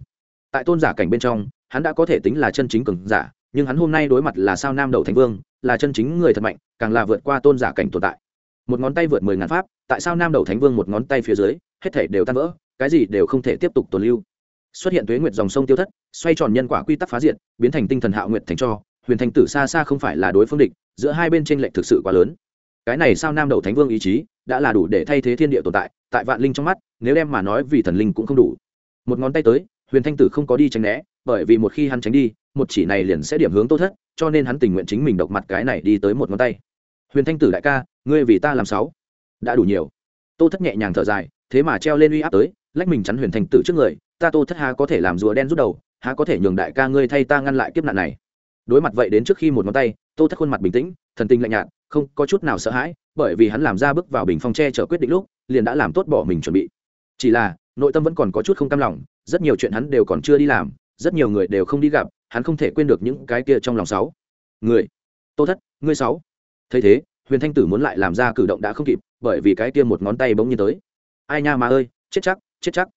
tại tôn giả cảnh bên trong hắn đã có thể tính là chân chính cường giả, nhưng hắn hôm nay đối mặt là sao nam đầu thánh vương, là chân chính người thật mạnh, càng là vượt qua tôn giả cảnh tồn tại. Một ngón tay vượt mười ngàn pháp, tại sao nam đầu thánh vương một ngón tay phía dưới, hết thể đều tan vỡ, cái gì đều không thể tiếp tục tồn lưu. Xuất hiện tuế nguyệt dòng sông tiêu thất, xoay tròn nhân quả quy tắc phá diện biến thành tinh thần hạo nguyệt thành cho, huyền thành tử xa xa không phải là đối phương địch, giữa hai bên tranh lệch thực sự quá lớn. Cái này sao nam đầu thánh vương ý chí, đã là đủ để thay thế thiên địa tồn tại tại vạn linh trong mắt, nếu đem mà nói vì thần linh cũng không đủ. Một ngón tay tới huyền thanh tử không có đi tránh né, bởi vì một khi hắn tránh đi, một chỉ này liền sẽ điểm hướng tốt thất, cho nên hắn tình nguyện chính mình độc mặt cái này đi tới một ngón tay. Huyền thanh tử đại ca, ngươi vì ta làm sáu. Đã đủ nhiều. Tô thất nhẹ nhàng thở dài, thế mà treo lên uy áp tới, lách mình chắn huyền thanh tử trước người, ta tô thất há có thể làm rùa đen rút đầu, há có thể nhường đại ca ngươi thay ta ngăn lại kiếp nạn này. Đối mặt vậy đến trước khi một ngón tay, tô thất khuôn mặt bình tĩnh, thần tinh lạnh nhạt, không có chút nào sợ hãi, bởi vì hắn làm ra bước vào bình phong tre chở quyết định lúc, liền đã làm tốt bỏ mình chuẩn bị. Chỉ là, nội tâm vẫn còn có chút không cam lòng rất nhiều chuyện hắn đều còn chưa đi làm, rất nhiều người đều không đi gặp, hắn không thể quên được những cái kia trong lòng sáu. Người, tô thất, ngươi sáu. Thấy thế, huyền thanh tử muốn lại làm ra cử động đã không kịp, bởi vì cái kia một ngón tay bỗng nhiên tới. Ai nha mà ơi, chết chắc chết chắc.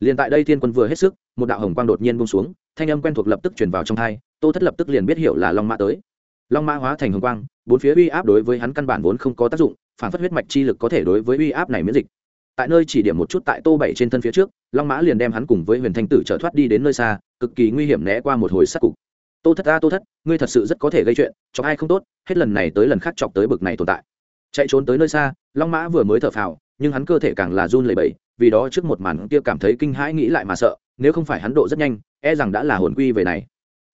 Liền tại đây thiên quân vừa hết sức, một đạo hồng quang đột nhiên buông xuống, thanh âm quen thuộc lập tức chuyển vào trong thai tô thất lập tức liền biết hiểu là long mã tới. Long mã hóa thành hồng quang, bốn phía uy áp đối với hắn căn bản vốn không có tác dụng, phản phất huyết mạch chi lực có thể đối với uy áp này miễn dịch tại nơi chỉ điểm một chút tại tô bảy trên thân phía trước, long mã liền đem hắn cùng với huyền thanh tử trở thoát đi đến nơi xa, cực kỳ nguy hiểm né qua một hồi sát cục. Tô thất ta, tô thất, ngươi thật sự rất có thể gây chuyện, chọc ai không tốt, hết lần này tới lần khác chọc tới bực này tồn tại. Chạy trốn tới nơi xa, long mã vừa mới thở phào, nhưng hắn cơ thể càng là run lẩy bẩy, vì đó trước một màn kia cảm thấy kinh hãi nghĩ lại mà sợ, nếu không phải hắn độ rất nhanh e rằng đã là hồn quy về này.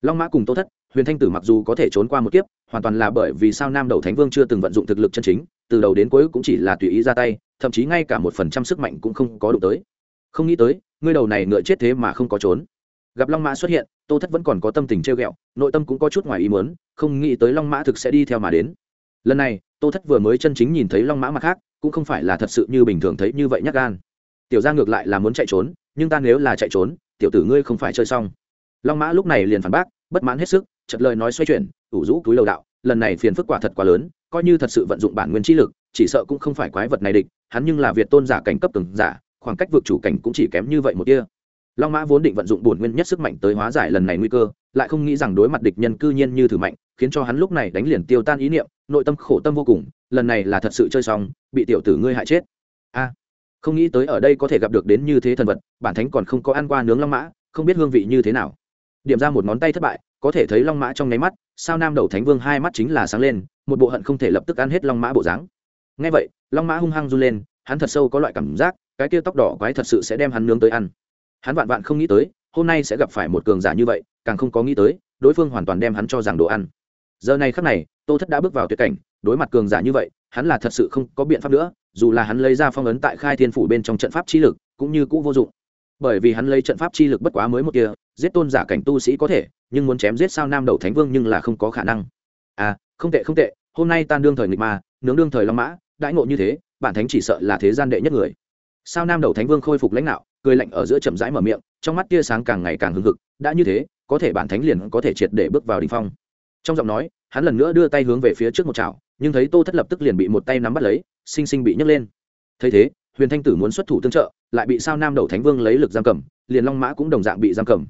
Long mã cùng tô thất, huyền thanh tử mặc dù có thể trốn qua một kiếp, hoàn toàn là bởi vì sao nam đầu thánh vương chưa từng vận dụng thực lực chân chính từ đầu đến cuối cũng chỉ là tùy ý ra tay, thậm chí ngay cả một phần trăm sức mạnh cũng không có đủ tới. Không nghĩ tới, ngươi đầu này ngựa chết thế mà không có trốn. Gặp long mã xuất hiện, tô thất vẫn còn có tâm tình trêu ghẹo, nội tâm cũng có chút ngoài ý muốn, không nghĩ tới long mã thực sẽ đi theo mà đến. Lần này, tô thất vừa mới chân chính nhìn thấy long mã mặt khác, cũng không phải là thật sự như bình thường thấy như vậy nhắc gan. Tiểu ra ngược lại là muốn chạy trốn, nhưng ta nếu là chạy trốn, tiểu tử ngươi không phải chơi xong. Long mã lúc này liền phản bác, bất mãn hết sức chật lời nói xoay chuyển, ủ rũ túi lầu đạo lần này phiền phức quả thật quá lớn, coi như thật sự vận dụng bản nguyên trí lực, chỉ sợ cũng không phải quái vật này địch, hắn nhưng là việt tôn giả cảnh cấp từng giả, khoảng cách vượt chủ cảnh cũng chỉ kém như vậy một kia long mã vốn định vận dụng bổn nguyên nhất sức mạnh tới hóa giải lần này nguy cơ, lại không nghĩ rằng đối mặt địch nhân cư nhiên như thử mạnh, khiến cho hắn lúc này đánh liền tiêu tan ý niệm, nội tâm khổ tâm vô cùng, lần này là thật sự chơi xong, bị tiểu tử ngươi hại chết. A, không nghĩ tới ở đây có thể gặp được đến như thế thần vật, bản thánh còn không có ăn qua nướng long mã, không biết hương vị như thế nào. Điểm ra một ngón tay thất bại có thể thấy long mã trong nháy mắt, sao nam đầu thánh vương hai mắt chính là sáng lên, một bộ hận không thể lập tức ăn hết long mã bộ dáng. Ngay vậy, long mã hung hăng run lên, hắn thật sâu có loại cảm giác, cái kia tóc đỏ quái thật sự sẽ đem hắn nướng tới ăn. Hắn vạn vạn không nghĩ tới, hôm nay sẽ gặp phải một cường giả như vậy, càng không có nghĩ tới, đối phương hoàn toàn đem hắn cho rằng đồ ăn. Giờ này khắc này, tô thất đã bước vào tuyệt cảnh, đối mặt cường giả như vậy, hắn là thật sự không có biện pháp nữa, dù là hắn lấy ra phong ấn tại khai thiên phủ bên trong trận pháp chi lực, cũng như cũ vô dụng bởi vì hắn lấy trận pháp chi lực bất quá mới một kia, giết tôn giả cảnh tu sĩ có thể, nhưng muốn chém giết sao nam đầu thánh vương nhưng là không có khả năng. À không tệ không tệ, hôm nay tan đương thời nghịch ma, nướng đương thời long mã, đãi ngộ như thế, bản thánh chỉ sợ là thế gian đệ nhất người. Sao nam đầu thánh vương khôi phục lãnh đạo, cười lạnh ở giữa chậm rãi mở miệng, trong mắt tia sáng càng ngày càng hưng hực, đã như thế, có thể bản thánh liền có thể triệt để bước vào đ ỉ n h phong. Trong giọng nói, hắn lần nữa đưa tay hướng về phía trước một chảo, nhưng thấy tô thất lập tức liền bị một tay nắm bắt lấy, xinh xinh bị nhấc lên. Thấy thế huyền thanh tử muốn xuất thủ tương trợ, lại bị sao nam đầu thánh vương lấy lực giam cầm, liền long mã cũng đồng dạng bị giam cầm.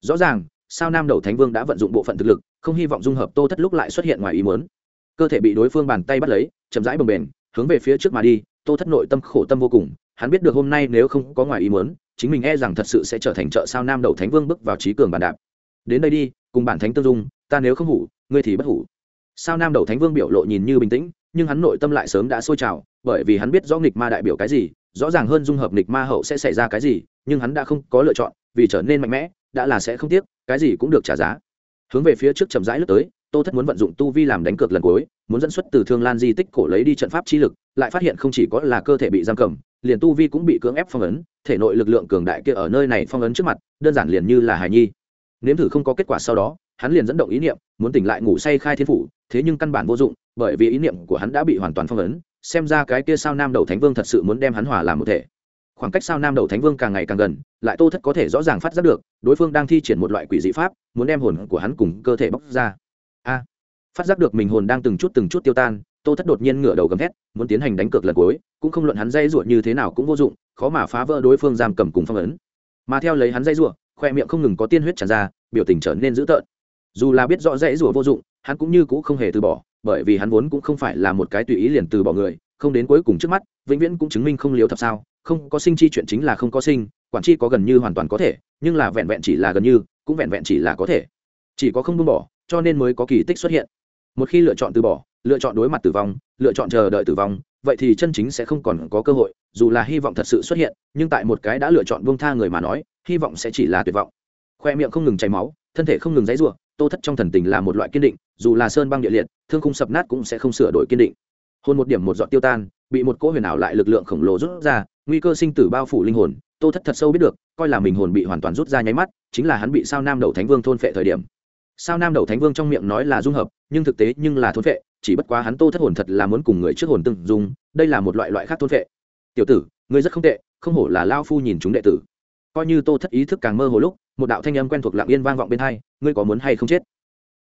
Rõ ràng, sao nam đầu thánh vương đã vận dụng bộ phận thực lực, không hy vọng dung hợp tô thất lúc lại xuất hiện ngoài ý muốn. Cơ thể bị đối phương bàn tay bắt lấy, chậm rãi bồng bềnh, hướng về phía trước mà đi, tô thất nội tâm khổ tâm vô cùng, hắn biết được hôm nay nếu không có ngoài ý muốn, chính mình e rằng thật sự sẽ trở thành trợ sao nam đầu thánh vương bước vào trí cường bản đạp. Đến đây đi, cùng bản thánh tương dung, ta nếu không hủ, ngươi thì bất hủ. Sao nam đầu thánh vương biểu lộ nhìn như bình tĩnh nhưng hắn nội tâm lại sớm đã sôi trào, bởi vì hắn biết rõ nghịch ma đại biểu cái gì, rõ ràng hơn dung hợp nghịch ma hậu sẽ xảy ra cái gì, nhưng hắn đã không có lựa chọn, vì trở nên mạnh mẽ, đã là sẽ không tiếc, cái gì cũng được trả giá. Hướng về phía trước chậm rãi lướt tới, tô thất muốn vận dụng tu vi làm đánh cược lần cuối, muốn dẫn xuất từ thương lan di tích cổ lấy đi trận pháp chi lực, lại phát hiện không chỉ có là cơ thể bị giam cầm, liền tu vi cũng bị cưỡng ép phong ấn, thể nội lực lượng cường đại kia ở nơi này phong ấn trước mặt, đơn giản liền như là hài nhi. Nếm thử không có kết quả sau đó, hắn liền dẫn động ý niệm, muốn tỉnh lại ngủ say khai thiên phủ, thế nhưng căn bản vô dụng bởi vì ý niệm của hắn đã bị hoàn toàn phong ấn, xem ra cái kia sao nam đầu thánh vương thật sự muốn đem hắn hòa làm một thể. Khoảng cách sao nam đầu thánh vương càng ngày càng gần, lại tô thất có thể rõ ràng phát giác được, đối phương đang thi triển một loại quỷ dị pháp, muốn đem hồn của hắn cùng cơ thể bóc ra. A! Phát giác được mình hồn đang từng chút từng chút tiêu tan, tô thất đột nhiên ngửa đầu gầm thét, muốn tiến hành đánh cược lần cuối, cũng không luận hắn dây ruột như thế nào cũng vô dụng, khó mà phá vỡ đối phương giam cầm cùng phong ấn. Mà theo lấy hắn dây ruột khoe miệng không ngừng có tiên huyết tràn ra, biểu tình trở nên dữ tợn. Dù là biết rõ dãy rủa vô dụng, hắn cũng như cũ không hề từ bỏ bởi vì hắn vốn cũng không phải là một cái tùy ý liền từ bỏ người, không đến cuối cùng trước mắt, vĩnh viễn cũng chứng minh không liều thật sao, không có sinh chi chuyện chính là không có sinh, quản chi có gần như hoàn toàn có thể, nhưng là vẹn vẹn chỉ là gần như, cũng vẹn vẹn chỉ là có thể. Chỉ có không buông bỏ, cho nên mới có kỳ tích xuất hiện. Một khi lựa chọn từ bỏ, lựa chọn đối mặt tử vong, lựa chọn chờ đợi tử vong, vậy thì chân chính sẽ không còn có cơ hội, dù là hy vọng thật sự xuất hiện, nhưng tại một cái đã lựa chọn buông tha người mà nói, hy vọng sẽ chỉ là tuyệt vọng. Khoe miệng không ngừng chảy máu, thân thể không ngừng dãy rủa tô thất trong thần tình là một loại kiên định, dù là sơn băng địa liệt, thương khung sập nát cũng sẽ không sửa đổi kiên định. Hôn một điểm một giọt tiêu tan, bị một cỗ huyền ảo lại lực lượng khổng lồ rút ra, nguy cơ sinh tử bao phủ linh hồn, tô thất thật sâu biết được, coi là mình hồn bị hoàn toàn rút ra nháy mắt, chính là hắn bị sao nam đầu thánh vương thôn phệ thời điểm. Sao nam đầu thánh vương trong miệng nói là dung hợp, nhưng thực tế nhưng là thôn phệ, chỉ bất quá hắn tô thất hồn thật là muốn cùng người trước hồn từng dùng đây là một loại loại khác thôn phệ. Tiểu tử, ngươi rất không tệ, không hổ là lao phu nhìn chúng đệ tử. Coi như tô thất ý thức càng mơ hồ lúc một đạo thanh âm quen thuộc lặng yên vang vọng bên hai, ngươi có muốn hay không chết?